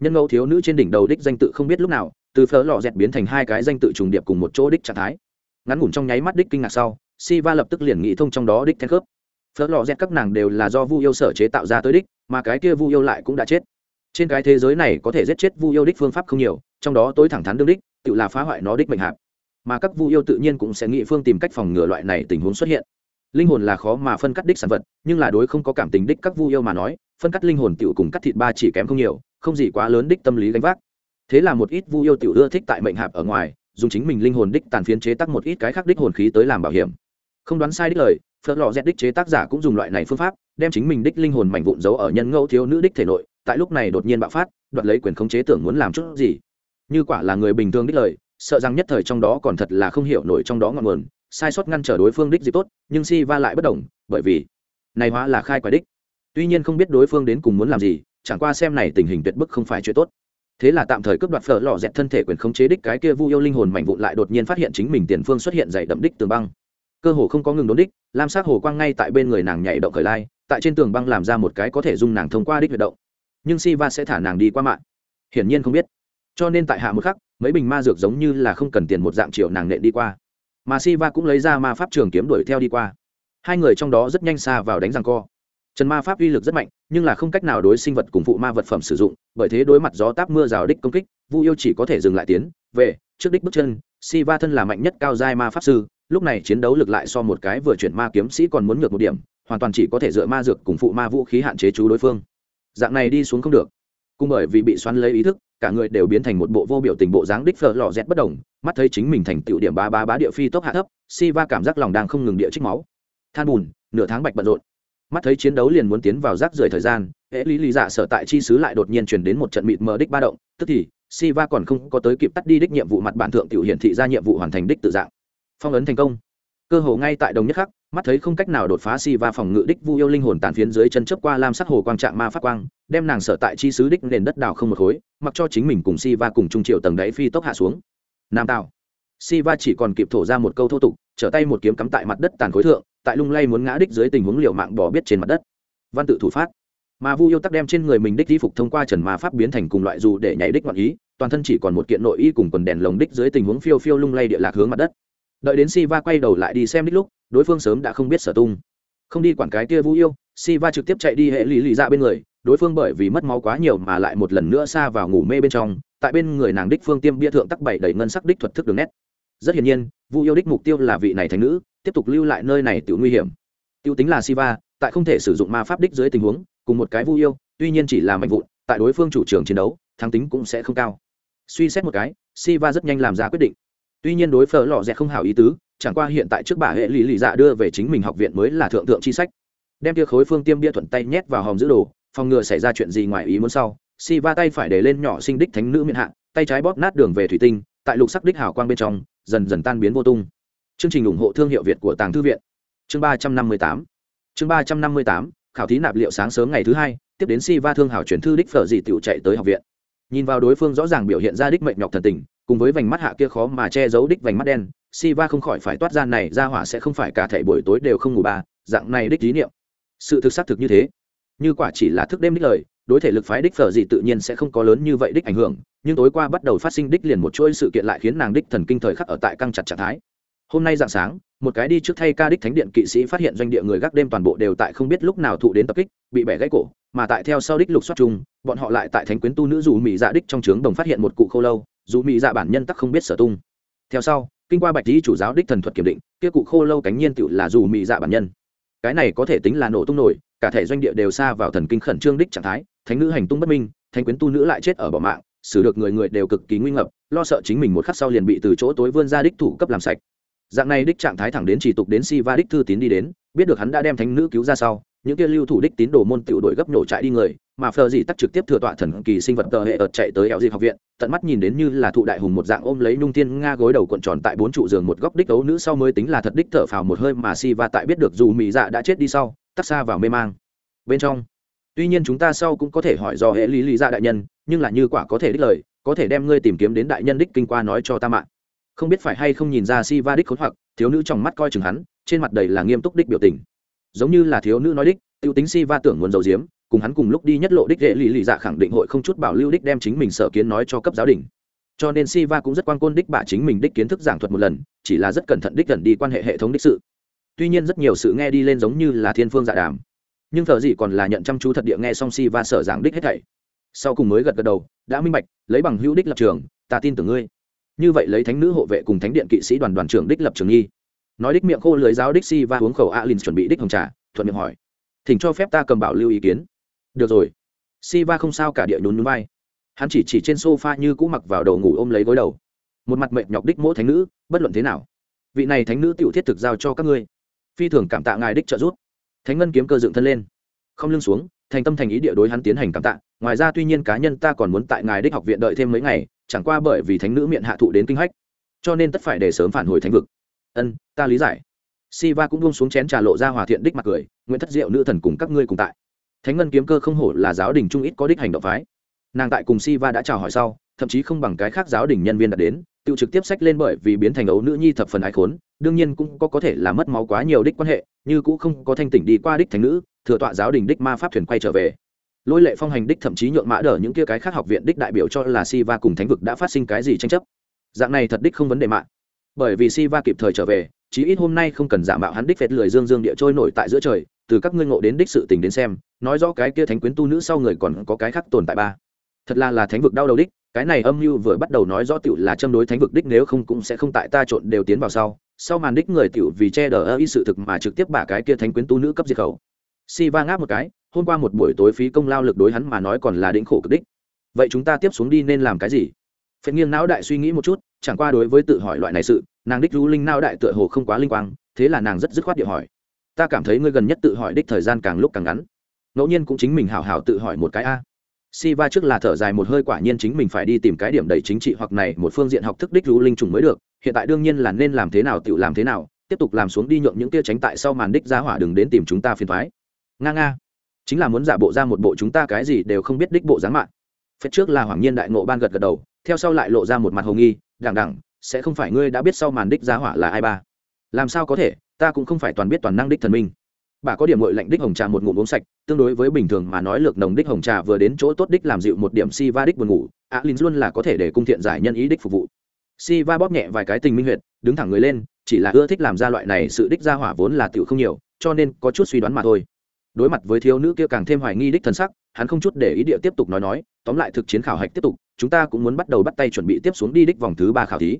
Nhân ngẫu thiếu nữ trên đỉnh đầu đích danh tự không biết lúc nào, từ phở lò dẹt biến thành hai cái danh tự trùng điệp cùng một chỗ đích trạng thái. Ngắn ngủn trong nháy mắt đích kinh ngạc sau si va lập tức liền nghĩ thông trong đó đích then khớp. Phở lò dẹt các nàng đều là do vu yêu sở chế tạo ra tới đích, mà cái kia vu yêu lại cũng đã chết. Trên cái thế giới này có thể giết chết vu yêu đích phương pháp không nhiều, trong đó tối thẳng thắn đương đích, tự là phá hoại nó đích mệnh hạp. Mà các vu yêu tự nhiên cũng sẽ nghĩ phương tìm cách phòng ngừa loại này tình huống xuất hiện linh hồn là khó mà phân cắt đích sản vật, nhưng là đối không có cảm tình đích các vu yêu mà nói, phân cắt linh hồn tiểu cùng cắt thịt ba chỉ kém không nhiều, không gì quá lớn đích tâm lý gánh vác. Thế là một ít vu yêu tiểu ưa thích tại mệnh hạp ở ngoài, dùng chính mình linh hồn đích tàn phiến chế tác một ít cái khác đích hồn khí tới làm bảo hiểm. Không đoán sai đích lời phớt lò dẹt đích chế tác giả cũng dùng loại này phương pháp, đem chính mình đích linh hồn mảnh vụn giấu ở nhân ngẫu thiếu nữ đích thể nội, tại lúc này đột nhiên bạo phát, đoạt lấy quyền khống chế tưởng muốn làm chút gì. Như quả là người bình thường đích lời, sợ rằng nhất thời trong đó còn thật là không hiểu nổi trong đó ngọn nguồn sai sót ngăn trở đối phương đích dịp tốt, nhưng si va lại bất đồng, bởi vì này hóa là khai quả đích. Tuy nhiên không biết đối phương đến cùng muốn làm gì, chẳng qua xem này tình hình tuyệt bức không phải chuyện tốt. Thế là tạm thời cướp đoạt phở lò dẹt thân thể quyền khống chế đích cái kia vu yêu linh hồn mảnh vụn lại đột nhiên phát hiện chính mình tiền phương xuất hiện dày đậm đích tường băng. Cơ hồ không có ngừng đốn đích, lam sát hồ quang ngay tại bên người nàng nhảy động khởi lai, tại trên tường băng làm ra một cái có thể dung nàng thông qua đích huyệt động. Nhưng si va sẽ thả nàng đi qua mạng. Hiển nhiên không biết. Cho nên tại hạ một khắc, mấy bình ma dược giống như là không cần tiền một dạng triệu nàng nện đi qua mà si va cũng lấy ra ma pháp trường kiếm đuổi theo đi qua. Hai người trong đó rất nhanh xa vào đánh răng co. Trần ma pháp uy lực rất mạnh, nhưng là không cách nào đối sinh vật cùng phụ ma vật phẩm sử dụng, bởi thế đối mặt gió táp mưa rào đích công kích, vu yêu chỉ có thể dừng lại tiến, về, trước đích bước chân si va thân là mạnh nhất cao giai ma pháp sư, lúc này chiến đấu lực lại so một cái vừa chuyển ma kiếm sĩ còn muốn ngược một điểm, hoàn toàn chỉ có thể dựa ma dược cùng phụ ma vũ khí hạn chế chú đối phương. Dạng này đi xuống không được. Cùng bởi vì bị xoắn lấy ý thức cả người đều biến thành một bộ vô biểu tình bộ dáng đích phở lò dẹt bất đồng, mắt thấy chính mình thành tựu điểm ba ba bá địa phi tốc hạ thấp si va cảm giác lòng đang không ngừng địa trích máu. Than bùn, nửa tháng bạch bận rộn. Mắt thấy chiến đấu liền muốn tiến vào rác rưởi thời gian hễ lý lý dạ sở tại chi sứ lại đột nhiên chuyển đến một trận mịt mờ đích ba động, tức thì, Siva còn không có tới kịp tắt đi đích nhiệm vụ mặt bản thượng tiểu hiển thị ra nhiệm vụ hoàn thành đích tự dạng. Phong ấn thành công. Cơ hồ ngay tại đồng nhất khắc mắt thấy không cách nào đột phá Siva phòng ngự đích vu yêu linh hồn tàn phiến dưới chân chớp qua lam sắc hồ quang trạng ma pháp quang, đem nàng sở tại chi sứ đích nền đất đào không một khối, mặc cho chính mình cùng Siva cùng trung triệu tầng đáy phi tốc hạ xuống. Nam tạo Siva chỉ còn kịp thổ ra một câu thô tục, trở tay một kiếm cắm tại mặt đất tàn khối thượng, tại lung lay muốn ngã đích dưới tình huống liều mạng bỏ biết trên mặt đất. Văn tự thủ phát. Mà vu yêu tắc đem trên người mình đích di phục thông qua trần ma pháp biến thành cùng loại dù để nhảy đích ngoạn ý, toàn thân chỉ còn một kiện nội y cùng quần đèn lồng đích dưới tình huống phiêu phiêu lung lay địa lạc hướng mặt đất đợi đến si va quay đầu lại đi xem đích lúc, đối phương sớm đã không biết sở tung. Không đi quản cái kia vu yêu si va trực tiếp chạy đi hệ lý lý ra bên người, đối phương bởi vì mất máu quá nhiều mà lại một lần nữa xa vào ngủ mê bên trong, tại bên người nàng đích phương tiêm bia thượng tắc bảy đầy ngân sắc đích thuật thức đường nét. Rất hiển nhiên, vu yêu đích mục tiêu là vị này thành nữ, tiếp tục lưu lại nơi này tự nguy hiểm. Tiêu tính là siva, tại không thể sử dụng ma pháp đích dưới tình huống, cùng một cái vu yêu, tuy nhiên chỉ là mạnh vụn, tại đối phương chủ trường chiến đấu, thắng tính cũng sẽ không cao. Suy xét một cái, siva rất nhanh làm ra quyết định tuy nhiên đối phở lò dẹt không hảo ý tứ, chẳng qua hiện tại trước bà hệ lì lì dạ đưa về chính mình học viện mới là thượng thượng chi sách. Đem tia khối phương tiêm bia thuận tay nhét vào hòm giữ đồ, phòng ngừa xảy ra chuyện gì ngoài ý muốn sau, Si Va tay phải để lên nhỏ sinh đích thánh nữ miệng hạ, tay trái bóp nát đường về thủy tinh, tại lục sắc đích hào quang bên trong, dần dần tan biến vô tung. Chương trình ủng hộ thương hiệu việt của tàng thư viện. Chương ba trăm năm mươi tám. Chương ba trăm năm mươi tám, khảo thí nạp liệu sáng sớm ngày thứ hai, tiếp đến si va thương hảo chuyển thư đích phở dị tựu chạy tới học viện. Nhìn vào đối phương rõ ràng biểu hiện ra đích mệnh nhọc thần tình cùng với vành mắt hạ kia khó mà che giấu đích vành mắt đen si va không khỏi phải toát ra này ra hỏa sẽ không phải cả thể buổi tối đều không ngủ ba, dạng này đích lý niệm. Sự thực xác thực như thế. Như quả chỉ là thức đêm đích lời, đối thể lực phái đích phở gì tự nhiên sẽ không có lớn như vậy đích ảnh hưởng, nhưng tối qua bắt đầu phát sinh đích liền một chuỗi sự kiện lại khiến nàng đích thần kinh thời khắc ở tại căng chặt trạng thái. Hôm nay dạng sáng, một cái đi trước thay ca đích thánh điện kỵ sĩ phát hiện doanh địa người gác đêm toàn bộ đều tại không biết lúc nào thụ đến tập kích, bị bẻ gãy cổ, mà tại theo sau đích lục soát chung, bọn họ lại tại thánh quyến tu nữ dù mỹ dạ đích trong trướng đồng phát hiện một cụ khô lâu dù mỹ dạ bản nhân tắc không biết sở tung. Theo sau, kinh qua bạch lý chủ giáo đích thần thuật kiểm định, kia cụ khô lâu cánh nhiên tựu là dù mỹ dạ bản nhân. Cái này có thể tính là nổ tung nổi, cả thể doanh địa đều xa vào thần kinh khẩn trương đích trạng thái, thánh nữ hành tung bất minh, thánh quyến tu nữ lại chết ở bỏ mạng, xử được người người đều cực kỳ nguy ngập, lo sợ chính mình một khắc sau liền bị từ chỗ tối vươn ra đích thủ cấp làm sạch. Dạng này đích trạng thái thẳng đến chỉ tục đến si va đích thư tín đi đến, biết được hắn đã đem thánh nữ cứu ra sau những kia lưu thủ đích tín đồ môn tiểu đội gấp nổ trại đi người, mà phờ dị tắc trực tiếp thừa tọa thần kỳ sinh vật tờ hệ ợt chạy tới eo dịp học viện, tận mắt nhìn đến như là thụ đại hùng một dạng ôm lấy nhung tiên nga gối đầu cuộn tròn tại bốn trụ giường một góc đích ấu nữ sau mới tính là thật đích thở phào một hơi mà si va tại biết được dù mỹ dạ đã chết đi sau, tắc xa vào mê mang. Bên trong, tuy nhiên chúng ta sau cũng có thể hỏi do hệ lý lý dạ đại nhân, nhưng là như quả có thể đích lời, có thể đem ngươi tìm kiếm đến đại nhân đích kinh qua nói cho ta mạng. Không biết phải hay không nhìn ra si va đích khốn hoặc, thiếu nữ trong mắt coi chừng hắn, trên mặt đầy là nghiêm túc đích biểu tình giống như là thiếu nữ nói đích t i ê u tính si va tưởng muốn giấu diếm cùng hắn cùng lúc đi nhất lộ đích hệ lì lì dạ khẳng định hội không chút bảo lưu đích đem chính mình sở kiến nói cho cấp giáo đình. Cho nên si va cũng rất quan côn đích bả chính mình đích kiến thức giảng thuật một lần, chỉ là rất cẩn thận đích gần đi quan hệ hệ thống đích sự. Tuy nhiên rất nhiều sự nghe đi lên giống như là thiên phương dạ đàm. Nhưng thợ gì còn là nhận chăm chú thật địa nghe song si va sở giảng đích hết thảy. Sau cùng mới gật gật đầu, đã minh bạch, lấy bằng hữu đích lập trường, ta tin tưởng ngươi. Như vậy lấy thánh nữ hộ vệ cùng thánh điện kỵ sĩ đoàn đoàn trưởng đích lập trường nghi nói đích miệng khô lưới giáo đích si và uống khẩu alin chuẩn bị đích hồng trà, thuận miệng hỏi. Thỉnh cho phép ta cầm bảo lưu ý kiến. Được rồi. Si va không sao cả địa nhún nhún vai. Hắn chỉ chỉ trên sofa như cũ mặc vào đầu ngủ ôm lấy gối đầu. Một mặt mệt nhọc đích mỗi thánh nữ, bất luận thế nào. Vị này thánh nữ tiểu thiết thực giao cho các ngươi. Phi thường cảm tạ ngài đích trợ giúp. Thánh ngân kiếm cơ dựng thân lên. Không lưng xuống, thành tâm thành ý địa đối hắn tiến hành cảm tạ. Ngoài ra tuy nhiên cá nhân ta còn muốn tại ngài đích học viện đợi thêm mấy ngày, chẳng qua bởi vì thánh nữ miệng hạ thụ đến kinh hách. Cho nên tất phải để sớm phản hồi thánh vực ân, ta lý giải. Si va cũng buông xuống chén trà lộ ra hòa thiện đích mặt cười nguyễn thất diệu nữ thần cùng các ngươi cùng tại. Thánh ngân kiếm cơ không hổ là giáo đình trung ít có đích hành động phái. Nàng tại cùng si va đã chào hỏi sau, thậm chí không bằng cái khác giáo đình nhân viên đã đến, tự trực tiếp sách lên bởi vì biến thành ấu nữ nhi thập phần ái khốn, đương nhiên cũng có có thể là mất máu quá nhiều đích quan hệ, như cũng không có thanh tỉnh đi qua đích thành nữ, thừa tọa giáo đình đích ma pháp thuyền quay trở về. Lôi lệ phong hành đích thậm chí nhượng mã đờ những kia cái khác học viện đích đại biểu cho là si va cùng thánh vực đã phát sinh cái gì tranh chấp. Dạng này thật đích không vấn đề mạng bởi vì si va kịp thời trở về, chí ít hôm nay không cần giả mạo hắn đích phệt lười dương dương địa trôi nổi tại giữa trời, từ các ngươi ngộ đến đích sự tình đến xem, nói rõ cái kia thánh quyến tu nữ sau người còn có cái khác tồn tại ba. Thật là là thánh vực đau đầu đích, cái này âm mưu vừa bắt đầu nói rõ tiểu là châm đối thánh vực đích nếu không cũng sẽ không tại ta trộn đều tiến vào sau. Sau màn đích người tiểu vì che đờ ơ y sự thực mà trực tiếp bả cái kia thánh quyến tu nữ cấp diệt khẩu. Si va ngáp một cái, hôm qua một buổi tối phí công lao lực đối hắn mà nói còn là đỉnh khổ cực đích. Vậy chúng ta tiếp xuống đi nên làm cái gì? Phật nghiêng não đại suy nghĩ một chút chẳng qua đối với tự hỏi loại này sự, nàng đích rú linh nao đại tựa hồ không quá linh quang, thế là nàng rất dứt khoát địa hỏi. Ta cảm thấy ngươi gần nhất tự hỏi đích thời gian càng lúc càng ngắn. Ngẫu nhiên cũng chính mình hào hào tự hỏi một cái a. Si va trước là thở dài một hơi quả nhiên chính mình phải đi tìm cái điểm đầy chính trị hoặc này một phương diện học thức đích rú linh trùng mới được, hiện tại đương nhiên là nên làm thế nào tự làm thế nào, tiếp tục làm xuống đi nhượng những kia tránh tại sau màn đích ra hỏa đừng đến tìm chúng ta phiền thoái nga nga. Chính là muốn giả bộ ra một bộ chúng ta cái gì đều không biết đích bộ dáng mạng. Phết trước là hoàng nhiên đại ngộ ban gật gật đầu theo sau lại lộ ra một mặt hồ nghi đằng đẳng sẽ không phải ngươi đã biết sau màn đích giá hỏa là ai ba? Làm sao có thể? Ta cũng không phải toàn biết toàn năng đích thần minh. Bà có điểm ngội lạnh đích hồng trà một ngụm uống sạch tương đối với bình thường mà nói lược nồng đích hồng trà vừa đến chỗ tốt đích làm dịu một điểm si va đích buồn ngủ á à, luôn là có thể để cung thiện giải nhân ý đích phục vụ. Si va bóp nhẹ vài cái tình minh huyệt đứng thẳng người lên chỉ là ưa thích làm ra loại này sự đích ra hỏa vốn là tiểu không nhiều cho nên có chút suy đoán mà thôi. Đối mặt với thiếu nữ kia càng thêm hoài nghi đích thân sắc hắn không chút để ý địa tiếp tục nói nói tóm lại thực chiến khảo hạch tiếp tục, chúng ta cũng muốn bắt đầu bắt tay chuẩn bị tiếp xuống đi đích vòng thứ ba khảo thí.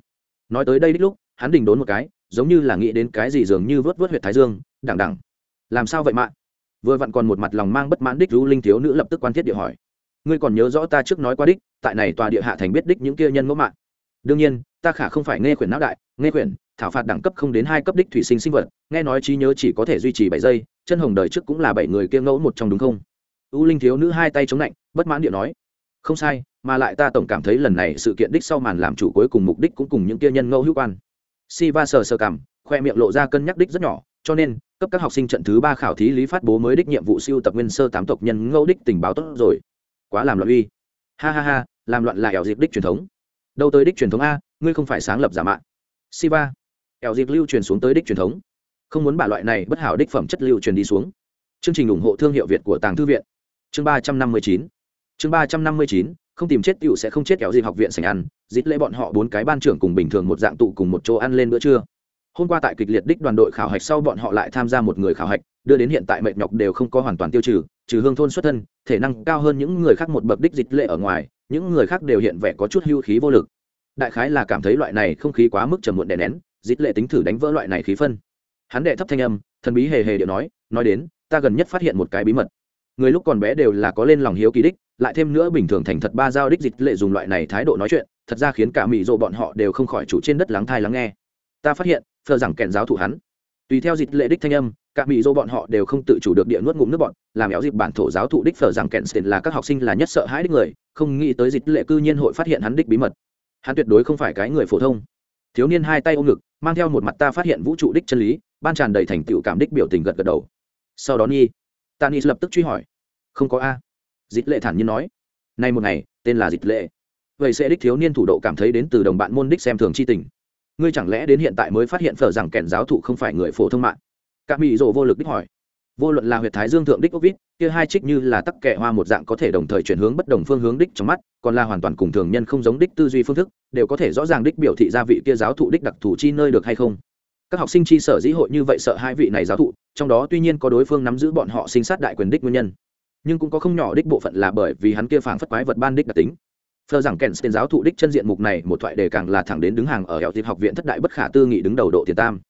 Nói tới đây đích lúc, hắn đình đốn một cái, giống như là nghĩ đến cái gì dường như vớt vớt huyệt thái dương đẳng đẳng làm sao vậy mạ? Vừa vặn còn một mặt lòng mang bất mãn đích lưu linh thiếu nữ lập tức quan thiết địa hỏi. Ngươi còn nhớ rõ ta trước nói qua đích, tại này tòa địa hạ thành biết đích những kia nhân ngẫu mạng đương nhiên, ta khả không phải nghe khuyển não đại, nghe khuyển, thảo phạt đẳng cấp không đến hai cấp đích thủy sinh sinh vật, nghe nói trí nhớ chỉ có thể duy trì bảy giây, chân hồng đời trước cũng là bảy người kia ngẫu một trong đúng không? U linh thiếu nữ hai tay chống lạnh, bất mãn điện nói không sai, mà lại ta tổng cảm thấy lần này sự kiện đích sau màn làm chủ cuối cùng mục đích cũng cùng những kia nhân ngẫu hữu quan. Si va sờ sờ cảm, khoe miệng lộ ra cân nhắc đích rất nhỏ, cho nên, cấp các học sinh trận thứ ba khảo thí lý phát bố mới đích nhiệm vụ siêu tập nguyên sơ tám tộc nhân ngẫu đích tình báo tốt rồi. Quá làm loạn uy. Ha ha ha, làm loạn là ẻo dịp đích truyền thống. Đâu tới đích truyền thống a, ngươi không phải sáng lập giả mạo siva. Ẻo dịp lưu truyền xuống tới đích truyền thống. Không muốn bà loại này bất hảo đích phẩm chất lưu truyền đi xuống. Chương trình ủng hộ thương hiệu việt của tàng thư viện. Chương ba trăm năm mươi chín chương ba trăm năm mươi chín, không tìm chết tựu sẽ không chết kéo dịp học viện sành ăn, dít lễ bọn họ bốn cái ban trưởng cùng bình thường một dạng tụ cùng một chỗ ăn lên bữa trưa. Hôm qua tại kịch liệt đích đoàn đội khảo hạch sau bọn họ lại tham gia một người khảo hạch, đưa đến hiện tại mệt nhọc đều không có hoàn toàn tiêu trừ trừ hương thôn xuất thân, thể năng cao hơn những người khác một bậc đích dịch lệ ở ngoài, những người khác đều hiện vẻ có chút hưu khí vô lực. Đại khái là cảm thấy loại này không khí quá mức trầm muộn đè nén dịch lệ tính thử đánh vỡ loại này khí phân. Hắn đệ thấp thanh âm, thần bí hề hề điệu nói nói đến, ta gần nhất phát hiện một cái bí mật người lúc còn bé đều là có lên lòng hiếu kỳ đích, lại thêm nữa bình thường thành thật ba giao đích dịch lệ dùng loại này thái độ nói chuyện, thật ra khiến cả mỹ rộ bọn họ đều không khỏi chủ trên đất lắng thai lắng nghe. Ta phát hiện thờ rằng kèn giáo thụ hắn. Tùy theo dịch lệ đích thanh âm, cả mỹ dô bọn họ đều không tự chủ được địa nuốt ngụm nước bọn, làm éo dịp bản thổ giáo thụ đích phờ rằng kèn là các học sinh là nhất sợ hãi đích người, không nghĩ tới dịch lệ cư nhiên hội phát hiện hắn đích bí mật. Hắn tuyệt đối không phải cái người phổ thông. Thiếu niên hai tay ôm ngực, mang theo một mặt ta phát hiện vũ trụ đích chân lý, ban tràn đầy thành tựu cảm đích biểu tình gật gật đầu. Sau đó nhi tanis lập tức truy hỏi. Không có a. Dịch lệ thản nhiên nói. Nay một ngày, tên là dịch lệ. Vậy sẽ đích thiếu niên thủ độ cảm thấy đến từ đồng bạn môn đích xem thường chi tình. Ngươi chẳng lẽ đến hiện tại mới phát hiện phở rằng kẻn giáo thụ không phải người phổ thông mạng? Các mỹ rộ vô lực đích hỏi. Vô luận là huyệt thái dương thượng đích ốc vít kia hai trích như là tắc kẹ hoa một dạng có thể đồng thời chuyển hướng bất đồng phương hướng đích trong mắt, còn là hoàn toàn cùng thường nhân không giống đích tư duy phương thức, đều có thể rõ ràng đích biểu thị gia vị kia giáo thụ đích đặc thù chi nơi được hay không các học sinh chi sở dĩ hội như vậy sợ hai vị này giáo thụ trong đó tuy nhiên có đối phương nắm giữ bọn họ sinh sát đại quyền đích nguyên nhân nhưng cũng có không nhỏ đích bộ phận là bởi vì hắn kia phảng phất quái vật ban đích đặc tính Phờ rằng kèn tên giáo thụ đích chân diện mục này một thoại đề càng là thẳng đến đứng hàng ở hẻo dịp học viện thất đại bất khả tư nghị đứng đầu độ tiền tam.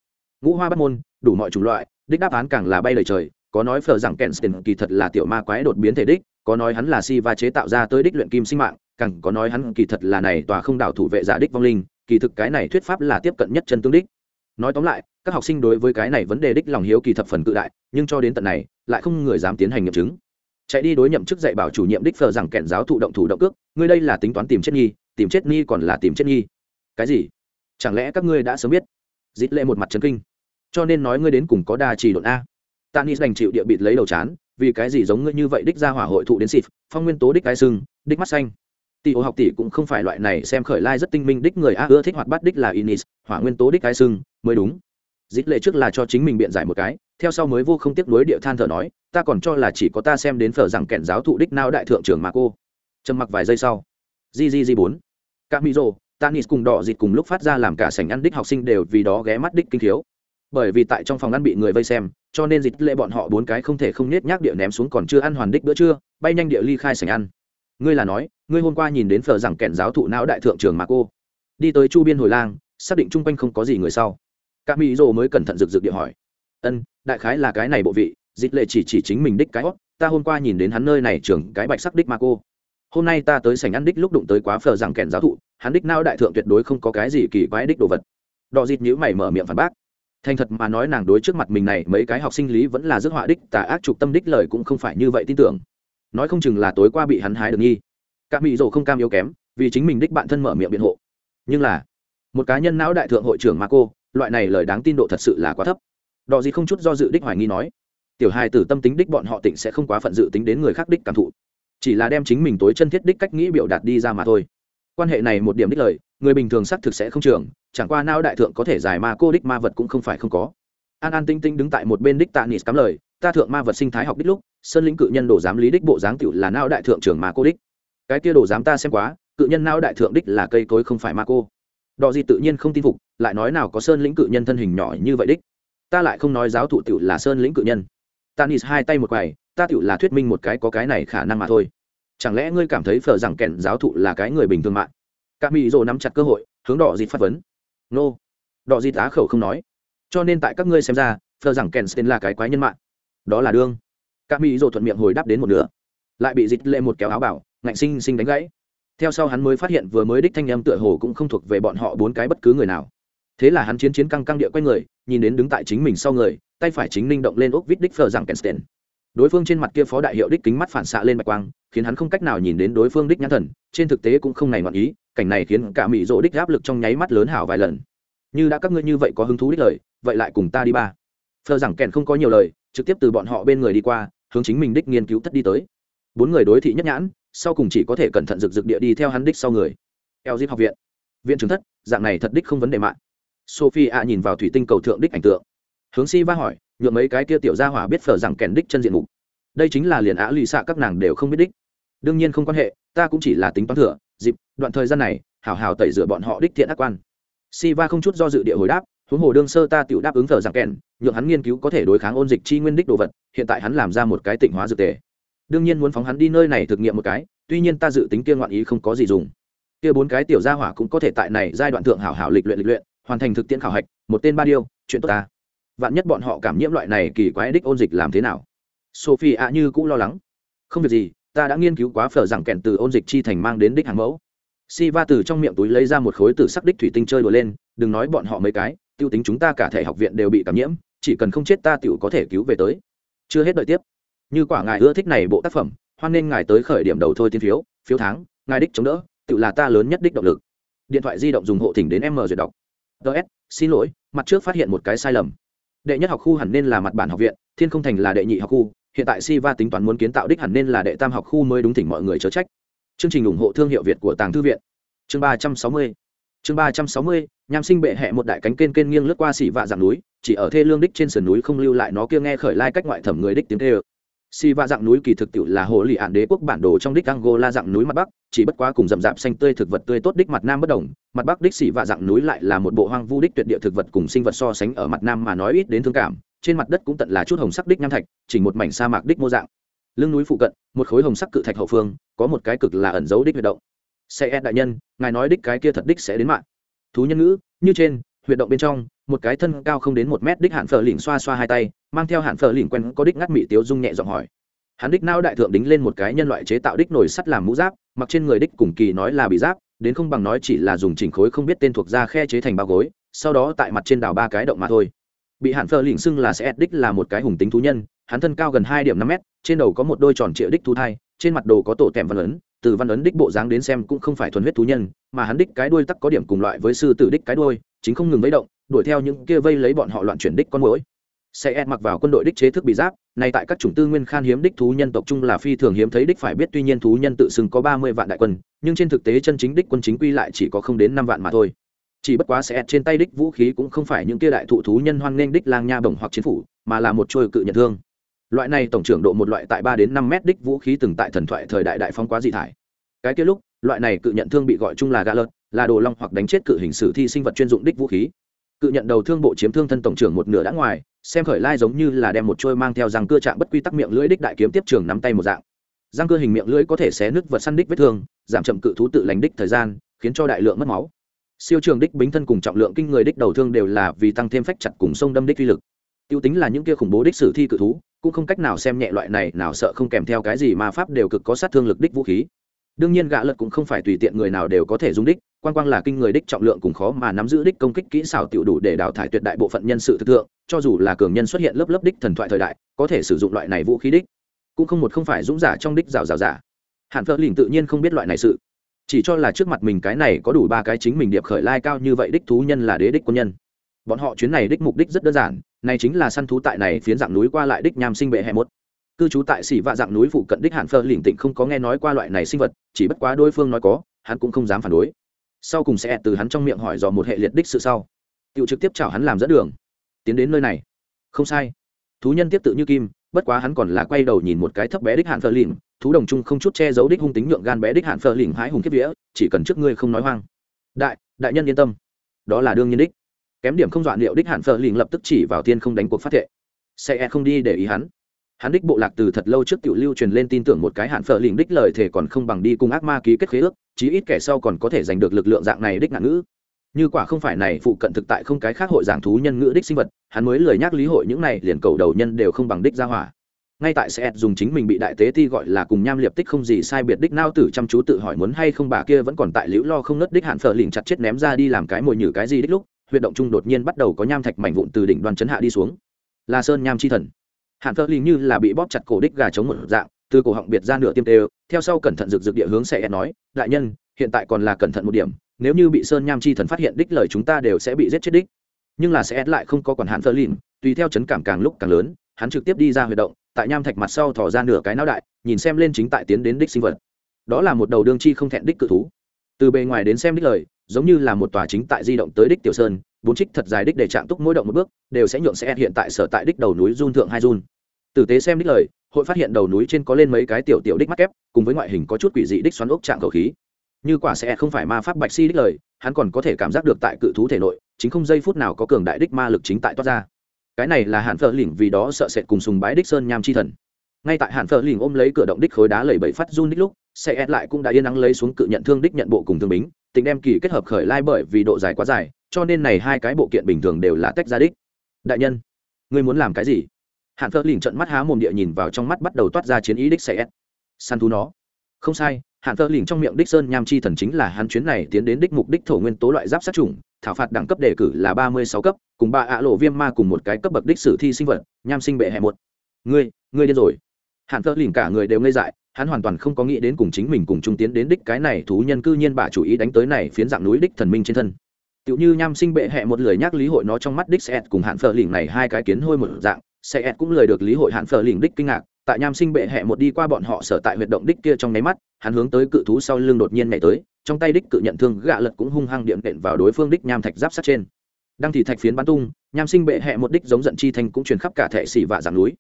Ngũ hoa bắt môn, đủ mọi chủng loại, đích đáp án càng là bay lời trời, có nói phờ rằng kèn tên kỳ thật là tiểu ma quái đột biến thể đích, có nói hắn là si va chế tạo ra tới đích luyện kim sinh mạng, càng có nói hắn kỳ thật là này tòa không đảo thủ vệ giả đích vong linh, kỳ thực cái này thuyết pháp là tiếp cận nhất chân tương đích. Nói tóm lại, các học sinh đối với cái này vấn đề đích lòng hiếu kỳ thập phần cự đại, nhưng cho đến tận này, lại không người dám tiến hành nghiệm chứng. Chạy đi đối nhậm chức dạy bảo chủ nhiệm đích phờ rằng kẻn giáo thụ động thủ động cước ngươi đây là tính toán tìm chết nhi tìm chết nhi còn là tìm chết nhi. Cái gì? Chẳng lẽ các ngươi đã sớm biết? Dít lệ một mặt trấn kinh. Cho nên nói ngươi đến cùng có đa trì độn a. Tanis đành chịu địa bịt lấy đầu chán vì cái gì giống ngươi như vậy đích ra hỏa hội thụ đến xịt phong nguyên tố đích cái sưng đích mắt xanh tỷ ô học tỷ cũng không phải loại này xem khởi lai rất tinh minh đích người, a, ưa thích hoạt bắt đích là inis, hỏa nguyên tố đích cái sưng mới đúng. Dít lệ trước là cho chính mình biện giải một cái, theo sau mới vô không tiếc nuối địa than thở nói, ta còn cho là chỉ có ta xem đến phở rằng kẹn giáo thụ đích nao đại thượng trưởng mà cô. Trầm mặc vài giây sau. Ggg bốn các mỹ rồ tanis cùng đỏ dịt cùng lúc phát ra làm cả sảnh ăn đích học sinh đều vì đó ghé mắt đích kinh thiếu bởi vì tại trong phòng ăn bị người vây xem, cho nên dịch lệ bọn họ bốn cái không thể không nết nhác địa ném xuống còn chưa ăn hoàn đích bữa trưa, bay nhanh địa ly khai sảnh ăn ngươi là nói, ngươi hôm qua nhìn đến phở rằng kẹn giáo thụ não đại thượng trường mà cô. Đi tới chu biên hồi lang, xác định chung quanh không có gì người sau. Các mỹ rồ mới cẩn thận rực rực địa hỏi. Ân, đại khái là cái này bộ vị, dịch lệ chỉ chỉ chính mình đích cái hót ta hôm qua nhìn đến hắn nơi này trưởng cái bạch sắc đích mà cô. Hôm nay ta tới sảnh ăn đích lúc đụng tới quá phở rằng kẹn giáo thụ, hắn đích não đại thượng tuyệt đối không có cái gì kỳ quái đích đồ vật. Đò dịt nhữ mày mở miệng phản bác. Thành thật mà nói nàng đối trước mặt mình này mấy cái học sinh lý vẫn là dứt họa đích tà ác trục tâm đích lời cũng không phải như vậy tin tưởng nói không chừng là tối qua bị hắn hái được nghi. Các mỹ rồ không cam yếu kém, vì chính mình đích bạn thân mở miệng biện hộ. Nhưng là, một cá nhân não đại thượng hội trưởng Marco, loại này lời đáng tin độ thật sự là quá thấp. Đò gì không chút do dự đích hoài nghi nói, tiểu hài tử tâm tính đích bọn họ tỉnh sẽ không quá phận dự tính đến người khác đích cảm thụ. Chỉ là đem chính mình tối chân thiết đích cách nghĩ biểu đạt đi ra mà thôi. Quan hệ này một điểm đích lời, người bình thường xác thực sẽ không trường, chẳng qua não đại thượng có thể giải ma cô đích ma vật cũng không phải không có. An an tinh tinh đứng tại một bên đích tạ nịt cắm lời, ta thượng ma vật sinh thái học đích lúc sơn lĩnh cự nhân đồ giám lý đích bộ dáng tiểu là não đại thượng trưởng ma cô đích. Cái kia đồ giám ta xem quá, cự nhân não đại thượng đích là cây cối không phải ma cô. Đò gì tự nhiên không tin phục, lại nói nào có sơn lĩnh cự nhân thân hình nhỏ như vậy đích. Ta lại không nói giáo thụ tiểu là sơn lĩnh cự nhân. Tanis hai tay một quầy, ta tiểu là thuyết minh một cái có cái này khả năng mà thôi. Chẳng lẽ ngươi cảm thấy phở rằng kẻn giáo thụ là cái người bình thường mạng? Các mỹ rồ nắm chặt cơ hội, hướng đỏ dịt phát vấn. Nô. Đỏ dịt á khẩu không nói. Cho nên tại các ngươi xem ra phờ rằng kẻn là cái quái nhân mạng. Đó là đương các mỹ rồ thuận miệng hồi đáp đến một nửa. Lại bị dịch lệ một kéo áo bảo, ngạnh sinh sinh đánh gãy. Theo sau hắn mới phát hiện vừa mới đích thanh âm tựa hồ cũng không thuộc về bọn họ bốn cái bất cứ người nào. Thế là hắn chiến chiến căng căng địa quay người, nhìn đến đứng tại chính mình sau người, tay phải chính linh động lên ốc vít đích phờ rằng kensten đối phương trên mặt kia phó đại hiệu đích kính mắt phản xạ lên bạch quang, khiến hắn không cách nào nhìn đến đối phương đích nhãn thần, trên thực tế cũng không này ngoạn ý, cảnh này khiến cả mỹ rỗ đích áp lực trong nháy mắt lớn hảo vài lần. Như đã các ngươi như vậy có hứng thú đích lời, vậy lại cùng ta đi ba. Phờ rằng kèn không có nhiều lời, trực tiếp từ bọn họ bên người đi qua hướng chính mình đích nghiên cứu thất đi tới. Bốn người đối thị nhất nhãn, sau cùng chỉ có thể cẩn thận rực rực địa đi theo hắn đích sau người. Eo dip học viện. Viện trưởng thất, dạng này thật đích không vấn đề mạng. Sophie a nhìn vào thủy tinh cầu thượng đích ảnh tượng. Hướng si va hỏi nhuộm mấy cái kia tiểu gia hỏa biết phở rằng kèn đích chân diện mục? Đây chính là liền á lì xạ các nàng đều không biết đích. Đương nhiên không quan hệ, ta cũng chỉ là tính toán thừa, dịp, đoạn thời gian này, hảo hảo tẩy rửa bọn họ đích thiện ác quan. Si va không chút do dự địa hồi đáp, huống hồ đương sơ ta tiểu đáp ứng phở rằng kèn nhượng hắn nghiên cứu có thể đối kháng ôn dịch chi nguyên đích đồ vật, hiện tại hắn làm ra một cái tịnh hóa dược tề. Đương nhiên muốn phóng hắn đi nơi này thực nghiệm một cái, tuy nhiên ta dự tính kia ngoạn ý không có gì dùng. Kia bốn cái tiểu gia hỏa cũng có thể tại này giai đoạn thượng hảo hảo lịch luyện lịch luyện, hoàn thành thực tiễn khảo hạch, một tên ba điêu, chuyện tốt ta. Vạn nhất bọn họ cảm nhiễm loại này kỳ quái đích ôn dịch làm thế nào? Sophie ạ như cũng lo lắng. Không việc gì, ta đã nghiên cứu quá phở rằng kẹn từ ôn dịch chi thành mang đến đích hàng mẫu. Si va từ trong miệng túi lấy ra một khối từ sắc đích thủy tinh chơi đùa lên, đừng nói bọn họ mấy cái, tiêu tính chúng ta cả thể học viện đều bị cảm nhiễm chỉ cần không chết ta tiểu có thể cứu về tới. Chưa hết đợi tiếp. Như quả ngài ưa thích này bộ tác phẩm, hoan nên ngài tới khởi điểm đầu thôi tiến phiếu phiếu tháng, ngài đích chống đỡ tự là ta lớn nhất đích động lực. Điện thoại di động dùng hộ thỉnh đến m duyệt đọc. Ts xin lỗi, mặt trước phát hiện một cái sai lầm. Đệ nhất học khu hẳn nên là mặt bản học viện, thiên không thành là đệ nhị học khu, hiện tại si va tính toán muốn kiến tạo đích hẳn nên là đệ tam học khu mới đúng thỉnh mọi người chớ trách. Chương trình ủng hộ thương hiệu việt của tàng thư viện. Chương ba trăm sáu mươi chương ba trăm sáu mươi, nham sinh bệ hẹ một đại cánh kên kên nghiêng lướt qua xỉ vạ dạng núi, chỉ ở thê lương đích trên sườn núi không lưu lại nó kia nghe khởi lai cách ngoại thẩm người đích tiếng tê ơ xỉ vạ dạng núi kỳ thực tiệu là hồ lì ạn đế quốc bản đồ trong đích angola dạng núi mặt bắc, chỉ bất quá cùng rậm rạp xanh tươi thực vật tươi tốt đích mặt nam bất đồng, mặt bắc đích xỉ vạ dạng núi lại là một bộ hoang vu đích tuyệt địa thực vật cùng sinh vật so sánh ở mặt nam mà nói ít đến thương cảm, trên mặt đất cũng tận là chút hồng sắc đích nham thạch, chỉ một mảnh sa mạc đích mô dạng. Lưng núi phụ cận, một khối hồng sắc cự thạch hậu phương, có một cái cực là ẩn dấu đích huyệt động xe đại nhân, ngài nói đích cái kia thật đích sẽ đến mạng thú nhân ngữ, như trên, huyệt động bên trong, một cái thân cao không đến một mét đích hạn phở lỉnh xoa xoa hai tay, mang theo hạn phở lỉnh quen có đích ngắt mị tiếu dung nhẹ giọng hỏi hắn đích nao đại thượng đính lên một cái nhân loại chế tạo đích nồi sắt làm mũ giáp, mặc trên người đích cùng kỳ nói là bị giáp, đến không bằng nói chỉ là dùng chỉnh khối không biết tên thuộc ra khe chế thành bao gối, sau đó tại mặt trên đào ba cái động mà thôi bị hạn phở lỉnh xưng là sẽ đích là một cái hùng tính thú nhân, hắn thân cao gần hai điểm năm mét, trên đầu có một đôi tròn trịa đích thú thai, trên mặt đồ có tổ tèm văn lớn từ văn ấn đích bộ dáng đến xem cũng không phải thuần huyết thú nhân, mà hắn đích cái đuôi tắc có điểm cùng loại với sư tử đích cái đuôi, chính không ngừng vây động, đuổi theo những kia vây lấy bọn họ loạn chuyển đích con mũi sẽ mặc vào quân đội đích chế thức bị giáp này tại các chủng tư nguyên khan hiếm đích thú nhân tộc trung là phi thường hiếm thấy đích phải biết, tuy nhiên thú nhân tự xưng có ba mươi vạn đại quân, nhưng trên thực tế chân chính đích quân chính quy lại chỉ có không đến năm vạn mà thôi. Chỉ bất quá sẽ trên tay đích vũ khí cũng không phải những kia đại thụ thú nhân hoan nghênh đích lang nha bổng hoặc chiến phủ, mà là một trôi cự nhận thương loại này tổng trưởng độ một loại tại ba đến năm mét đích vũ khí từng tại thần thoại thời đại đại phong quá dị thải. Cái kia lúc, loại này cự nhận thương bị gọi chung là gà lợt, là đồ long hoặc đánh chết cự hình sử thi sinh vật chuyên dụng đích vũ khí. Cự nhận đầu thương bộ chiếm thương thân tổng trưởng một nửa đã ngoài, xem khởi lai giống như là đem một trôi mang theo răng cưa chạm bất quy tắc miệng lưỡi đích đại kiếm tiếp trường nắm tay một dạng. Răng cưa hình miệng lưỡi có thể xé nứt vật săn đích vết thương, giảm chậm cự thú tự lành đích thời gian, khiến cho đại lượng mất máu. Siêu trường đích bính thân cùng trọng lượng kinh người đích đầu thương đều là vì tăng thêm phách chặt cùng sông đâm đích uy lực. Tiêu tính là những kia khủng bố đích sử thi cự thú cũng không cách nào xem nhẹ loại này, nào sợ không kèm theo cái gì mà pháp đều cực có sát thương lực đích vũ khí. Đương nhiên gã lật cũng không phải tùy tiện người nào đều có thể dùng đích, quan quang là kinh người đích trọng lượng cùng khó mà nắm giữ đích công kích kỹ xảo tiểu đủ để đào thải tuyệt đại bộ phận nhân sự thực thượng, cho dù là cường nhân xuất hiện lớp lớp đích thần thoại thời đại, có thể sử dụng loại này vũ khí đích. Cũng không một không phải dũng giả trong đích rào rào giả. Hạn phớt lìn tự nhiên không biết loại này sự. Chỉ cho là trước mặt mình cái này có đủ ba cái chính mình điệp khởi lai cao như vậy đích thú nhân là đế đích quân nhân. Bọn họ chuyến này đích mục đích rất đơn giản này chính là săn thú tại này phiến dạng núi qua lại đích nham sinh bệ hè mốt. Cư trú tại xỉ vạ dạng núi phụ cận đích hạn phơ lỉnh tịnh không có nghe nói qua loại này sinh vật, chỉ bất quá đối phương nói có, hắn cũng không dám phản đối. Sau cùng sẽ từ hắn trong miệng hỏi dò một hệ liệt đích sự sau. Tự trực tiếp chào hắn làm dẫn đường. Tiến đến nơi này. Không sai. Thú nhân tiếp tự như kim, bất quá hắn còn là quay đầu nhìn một cái thấp bé đích hạn phơ lỉnh, thú đồng chung không chút che giấu đích hung tính nhượng gan bé đích hạn phơ lỉnh hái hùng kiếp vía, chỉ cần trước ngươi không nói hoang. Đại đại nhân yên tâm. Đó là đương nhiên đích kém điểm không dọa liệu đích hạn phở liền lập tức chỉ vào tiên không đánh cuộc phát thệ. Sẽ e không đi để ý hắn. Hắn đích bộ lạc từ thật lâu trước tiểu lưu truyền lên tin tưởng một cái hạn phở lình đích lời thể còn không bằng đi cùng ác ma ký kết khế ước, chí ít kẻ sau còn có thể giành được lực lượng dạng này đích ngạn ngữ. Như quả không phải này phụ cận thực tại không cái khác hội giảng thú nhân ngữ đích sinh vật, hắn mới lời nhắc lý hội những này liền cầu đầu nhân đều không bằng đích ra hỏa. Ngay tại sẽ e dùng chính mình bị đại tế ti gọi là cùng nham liệp tích không gì sai biệt đích nao tử chăm chú tự hỏi muốn hay không bà kia vẫn còn tại liễu lo không nớt đích hạn phở lình chặt chết ném ra đi làm cái mồi nhử cái gì đích lúc huyệt động trung đột nhiên bắt đầu có nham thạch mảnh vụn từ đỉnh đoàn chấn hạ đi xuống. Là sơn nham chi thần. Hạn phớt linh như là bị bóp chặt cổ đích gà chống một dạng, từ cổ họng biệt ra nửa tiêm tê, theo sau cẩn thận rực rực địa hướng sẽ nói, đại nhân, hiện tại còn là cẩn thận một điểm, nếu như bị sơn nham chi thần phát hiện đích lời chúng ta đều sẽ bị giết chết đích. Nhưng là sẽ lại không có còn hạn phớt linh, tùy theo chấn cảm càng lúc càng lớn, hắn trực tiếp đi ra huy động, tại nham thạch mặt sau thò ra nửa cái não đại, nhìn xem lên chính tại tiến đến đích sinh vật. Đó là một đầu đương chi không thẹn đích cự thú. Từ bề ngoài đến xem đích lời giống như là một tòa chính tại di động tới đích tiểu sơn, bốn trích thật dài đích để trạng túc mỗi động một bước, đều sẽ nhượng sẽ hiện tại sở tại đích đầu núi run thượng hai run tử tế xem đích lời, hội phát hiện đầu núi trên có lên mấy cái tiểu tiểu đích mắc kép, cùng với ngoại hình có chút quỷ dị đích xoắn ốc trạng cầu khí. Như quả sẽ không phải ma pháp bạch si đích lời, hắn còn có thể cảm giác được tại cự thú thể nội, chính không giây phút nào có cường đại đích ma lực chính tại toát ra. Cái này là hạn phở lỉnh vì đó sợ sệt cùng sùng bái đích sơn nham chi thần. Ngay tại hạn phở lỉnh ôm lấy cửa động đích khối đá lầy bẫy phát run đích lúc sẽ lại cũng đã yên nắng lấy xuống cự nhận thương đích nhận bộ cùng thương bính tính đem kỳ kết hợp khởi lai bởi vì độ dài quá dài, cho nên này hai cái bộ kiện bình thường đều là tách ra đích. Đại nhân, ngươi muốn làm cái gì? Hạn phớt lìn trận mắt há mồm địa nhìn vào trong mắt bắt đầu toát ra chiến ý đích sẽ săn thú nó. Không sai hạn phớt lìn trong miệng đích sơn nham chi thần chính là hắn chuyến này tiến đến đích mục đích thổ nguyên tố loại giáp sát trùng thảo phạt đẳng cấp đề cử là ba mươi sáu cấp, cùng ba ạ lộ viêm ma cùng một cái cấp bậc đích sử thi sinh vật, nham sinh bệ hẹ một. Ngươi ngươi điên rồi. Hạn phớt lìn cả người đều ngây dại hắn hoàn toàn không có nghĩ đến cùng chính mình cùng trung tiến đến đích cái này thú nhân cư nhiên bà chủ ý đánh tới này phiến dạng núi đích thần minh trên thân tựu như nham sinh bệ hẹ một lời nhắc lý hội nó trong mắt đích sẽ cùng hạn phở lỉnh này hai cái kiến hôi một dạng, sẽ cũng lời được lý hội hạn phở lỉnh đích kinh ngạc, tại nham sinh bệ hẹ một đi qua bọn họ sở tại huyệt động đích kia trong nháy mắt, hắn hướng tới cự thú sau lưng đột nhiên nhảy tới, trong tay đích cự nhận thương gạ lật cũng hung hăng điểm đện vào đối phương đích nham thạch giáp sát trên. Đang thì thạch phiến bắn tung, nham sinh bệ hẹ một đích giống giận chi thành cũng truyền khắp cả thể xỉ vạ giảm núi.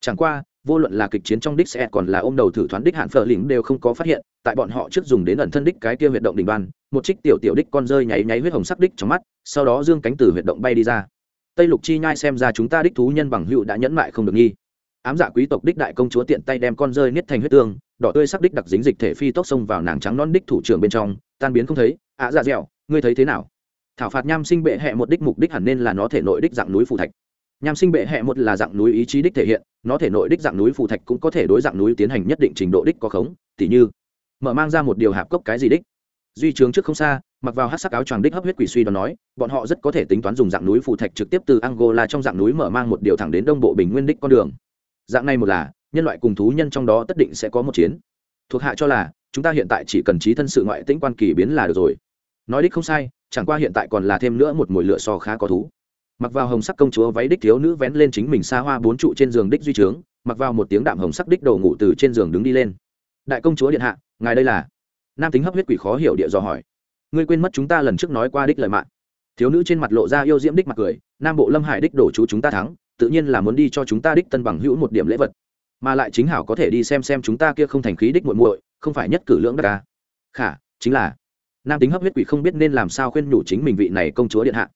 Chẳng qua, vô luận là kịch chiến trong đích sẽ còn là ôm đầu thử thoán đích hạn phở lĩnh đều không có phát hiện tại bọn họ trước dùng đến ẩn thân đích cái kia huyệt động đỉnh đoan một trích tiểu tiểu đích con rơi nháy nháy huyết hồng sắc đích trong mắt sau đó dương cánh từ huyệt động bay đi ra. Tây lục chi nhai xem ra chúng ta đích thú nhân bằng hữu đã nhẫn mại không được nghi. Ám giả quý tộc đích đại công chúa tiện tay đem con rơi niết thành huyết tương đỏ tươi sắc đích đặc dính dịch thể phi tốc xông vào nàng trắng non đích thủ trưởng bên trong tan biến không thấy. Ạ à, dạ dẻo ngươi thấy thế nào? Thảo phạt nham sinh bệ hẹ một đích mục đích hẳn nên là nó thể nội đích dạng núi phù thạch. Nham sinh bệ hẹ một là dạng núi ý chí đích thể hiện nó thể nội đích dạng núi phù thạch cũng có thể đối dạng núi tiến hành nhất định trình độ đích có khống, tỉ như, mở mang ra một điều hạp cốc cái gì đích. Duy trướng trước không xa, mặc vào hát sắc áo choàng đích hấp huyết quỷ suy đoán nói, bọn họ rất có thể tính toán dùng dạng núi phù thạch trực tiếp từ angola trong dạng núi mở mang một điều thẳng đến đông bộ bình nguyên đích con đường. Dạng này một là, nhân loại cùng thú nhân trong đó tất định sẽ có một chiến. Thuộc hạ cho là, chúng ta hiện tại chỉ cần trí thân sự ngoại tĩnh quan kỳ biến là được rồi. Nói đích không sai, chẳng qua hiện tại còn là thêm nữa một mồi lửa so khá có thú mặc vào hồng sắc công chúa váy đích thiếu nữ vén lên chính mình xa hoa bốn trụ trên giường đích duy trướng, mặc vào một tiếng đạm hồng sắc đích đầu ngủ từ trên giường đứng đi lên. Đại công chúa điện hạ, ngài đây là? Nam tính hấp huyết quỷ khó hiểu địa dò hỏi. Ngươi quên mất chúng ta lần trước nói qua đích lời mạng. Thiếu nữ trên mặt lộ ra yêu diễm đích mặt cười, nam bộ lâm hải đích đổ chú chúng ta thắng, tự nhiên là muốn đi cho chúng ta đích tân bằng hữu một điểm lễ vật. Mà lại chính hảo có thể đi xem xem chúng ta kia không thành khí đích muội muội, không phải nhất cử lưỡng đắc ca khả, chính là. Nam tính hấp huyết quỷ không biết nên làm sao khuyên nhủ chính mình vị này công chúa điện hạ.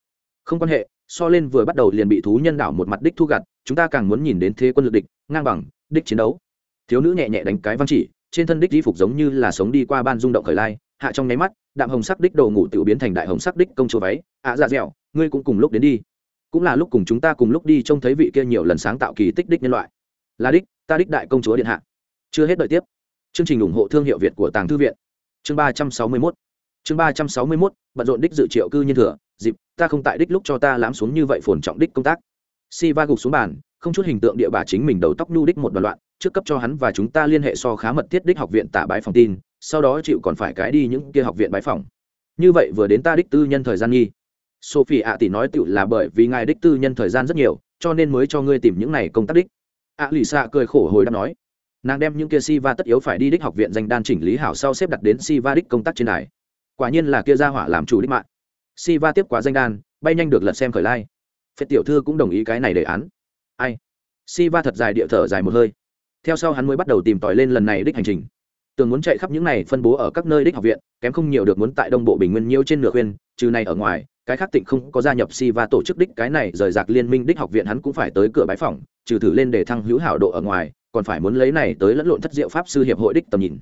Không quan hệ so lên vừa bắt đầu liền bị thú nhân đảo một mặt đích thu gặt chúng ta càng muốn nhìn đến thế quân lực địch ngang bằng đích chiến đấu. Thiếu nữ nhẹ nhẹ đánh cái văn chỉ trên thân đích di phục giống như là sống đi qua ban rung động khởi lai hạ trong nháy mắt đạm hồng sắc đích đồ ngủ tự biến thành đại hồng sắc đích công chúa váy. Ạ à, dạ dẻo ngươi cũng cùng lúc đến đi. Cũng là lúc cùng chúng ta cùng lúc đi trông thấy vị kia nhiều lần sáng tạo kỳ tích đích nhân loại. Là đích ta đích đại công chúa điện hạ. Chưa hết đợi tiếp. Chương trình ủng hộ thương hiệu việt của tàng thư viện. Chương ba trăm sáu mươi mốt. Chương ba trăm sáu mươi mốt bận rộn đích dự triệu cư nhân thừa dịp, ta không tại đích lúc cho ta lãm xuống như vậy phồn trọng đích công tác. Si va gục xuống bàn, không chút hình tượng địa bà chính mình đầu tóc nhu đích một đoạn loạn, trước cấp cho hắn và chúng ta liên hệ so khá mật thiết đích học viện tả bái phòng tin, sau đó chịu còn phải cái đi những kia học viện bái phòng. Như vậy vừa đến ta đích tư nhân thời gian nghi. Sophie ạ tỷ nói tựu là bởi vì ngài đích tư nhân thời gian rất nhiều, cho nên mới cho ngươi tìm những này công tác đích. Ạ lì xạ cười khổ hồi đáp nói. Nàng đem những kia si va tất yếu phải đi đích học viện danh đan chỉnh lý hảo sau xếp đặt đến si va đích công tác trên đài. Quả nhiên là kia ra hỏa làm chủ đích mạng si va tiếp quá danh đan, bay nhanh được lật xem khởi lai. Phết tiểu thư cũng đồng ý cái này đề án. Ai? Si va thật dài địa thở dài một hơi. Theo sau hắn mới bắt đầu tìm tòi lên lần này đích hành trình. Tường muốn chạy khắp những này phân bố ở các nơi đích học viện, kém không nhiều được muốn tại đông bộ bình nguyên nhiêu trên nửa khuyên, trừ này ở ngoài, cái khác tịnh không có gia nhập si và tổ chức đích cái này rời rạc liên minh đích học viện hắn cũng phải tới cửa bái phòng trừ thử lên để thăng hữu hảo độ ở ngoài, còn phải muốn lấy này tới lẫn lộn thất diệu pháp sư hiệp hội đích tầm nhìn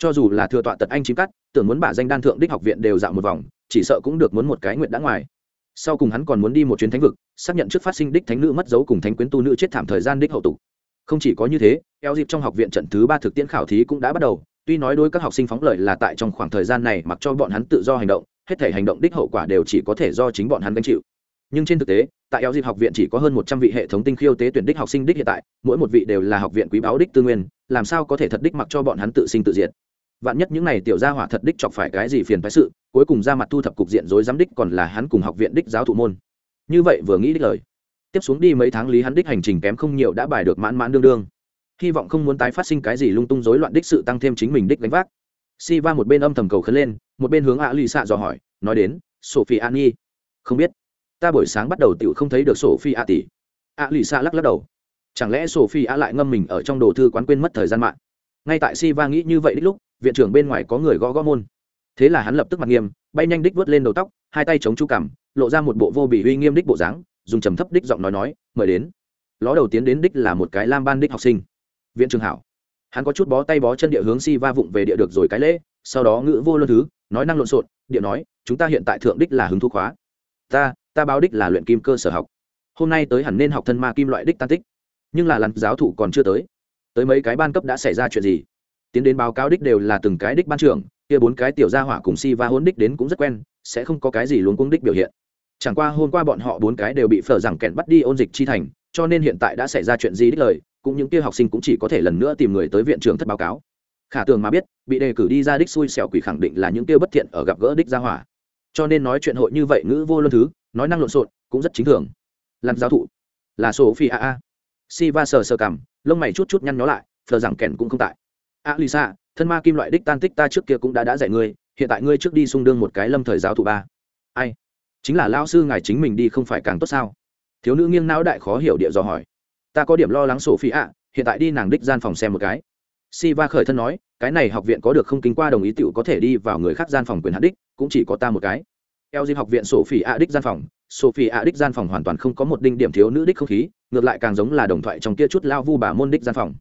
cho dù là thừa tọa tật anh chim cắt, tưởng muốn bả danh đan thượng đích học viện đều dạo một vòng, chỉ sợ cũng được muốn một cái nguyện đã ngoài. Sau cùng hắn còn muốn đi một chuyến thánh vực, xác nhận trước phát sinh đích thánh nữ mất dấu cùng thánh quyến tu nữ chết thảm thời gian đích hậu tục. Không chỉ có như thế, eo dịp trong học viện trận thứ ba thực tiễn khảo thí cũng đã bắt đầu, tuy nói đối các học sinh phóng lợi là tại trong khoảng thời gian này mặc cho bọn hắn tự do hành động, hết thể hành động đích hậu quả đều chỉ có thể do chính bọn hắn gánh chịu. Nhưng trên thực tế, tại eo dịp học viện chỉ có hơn một trăm vị hệ thống tinh khiêu tế tuyển đích học sinh đích hiện tại, mỗi một vị đều là học viện quý báo đích tư nguyên, làm sao có thể thật đích mặc cho bọn hắn tự sinh tự diệt? Vạn nhất những n à y tiểu gia hỏa thật đích chọc phải cái gì phiền phái sự, cuối cùng ra mặt thu thập cục diện rối giám đích còn là hắn cùng học viện đích giáo thụ môn. Như vậy vừa nghĩ đích lời, tiếp xuống đi mấy tháng lý hắn đích hành trình kém không nhiều đã bài được mãn mãn đương đương. Hy vọng không muốn tái phát sinh cái gì lung tung rối loạn đích sự tăng thêm chính mình đích gánh vác. Si va một bên âm thầm cầu khấn lên, một bên hướng ạ lì xạ dò hỏi, nói đến sophie an nhi không biết. Ta buổi sáng bắt đầu tựu không thấy được sophie a tỷ. Ạ lì xạ lắc lắc đầu. Chẳng lẽ sophie a lại ngâm mình ở trong đồ thư quán quên mất thời gian mạng? Ngay tại si va nghĩ như vậy đích lúc viện trưởng bên ngoài có người gõ gõ môn. Thế là hắn lập tức mặt nghiêm, bay nhanh đích vớt lên đầu tóc, hai tay chống chu cằm, lộ ra một bộ vô bị uy nghiêm đích bộ dáng, dùng trầm thấp đích giọng nói nói, mời đến. Ló đầu tiến đến đích là một cái lam ban đích học sinh. Viện trường hảo. Hắn có chút bó tay bó chân địa hướng si va vụng về địa được rồi cái lễ, sau đó ngữ vô luân thứ, nói năng lộn xộn, địa nói, chúng ta hiện tại thượng đích là hứng thu khóa. Ta ta báo đích là luyện kim cơ sở học. Hôm nay tới hẳn nên học thân ma kim loại đích tan tích. Nhưng là lần giáo thủ còn chưa tới. Tới mấy cái ban cấp đã xảy ra chuyện gì? Tiến đến báo cáo đích đều là từng cái đích ban trưởng, kia bốn cái tiểu gia hỏa cùng si va hôn đích đến cũng rất quen, sẽ không có cái gì luống cung đích biểu hiện. Chẳng qua hôm qua bọn họ bốn cái đều bị phở rằng kẹn bắt đi ôn dịch chi thành, cho nên hiện tại đã xảy ra chuyện gì đích lời, cũng những kia học sinh cũng chỉ có thể lần nữa tìm người tới viện trưởng thất báo cáo. Khả tường mà biết, bị đề cử đi ra đích xui xẻo quỷ khẳng định là những kia bất thiện ở gặp gỡ đích gia hỏa. Cho nên nói chuyện hội như vậy ngữ vô luân thứ, nói năng lộn xộn, cũng rất chính thường. Làm giáo thụ, là sophie a a. Si va sờ sờ cằm, lông mày chút chút nhăn nhó lại phờ rằng kèn cũng không tại a lisa, thân ma kim loại đích tan tích ta trước kia cũng đã đã dạy ngươi, hiện tại ngươi trước đi xung đương một cái lâm thời giáo thụ ba. Ai? Chính là lao sư ngài chính mình đi không phải càng tốt sao? Thiếu nữ nghiêng não đại khó hiểu địa dò hỏi. Ta có điểm lo lắng sổ phi ạ, hiện tại đi nàng đích gian phòng xem một cái. Si va khởi thân nói, cái này học viện có được không kinh qua đồng ý tựu có thể đi vào người khác gian phòng quyền hạt đích, cũng chỉ có ta một cái. Eo dịp học viện sổ phi ạ đích gian phòng, sổ phi ạ đích gian phòng hoàn toàn không có một đinh điểm thiếu nữ đích không khí, ngược lại càng giống là đồng thoại trong kia chút lao vu bà môn đích gian phòng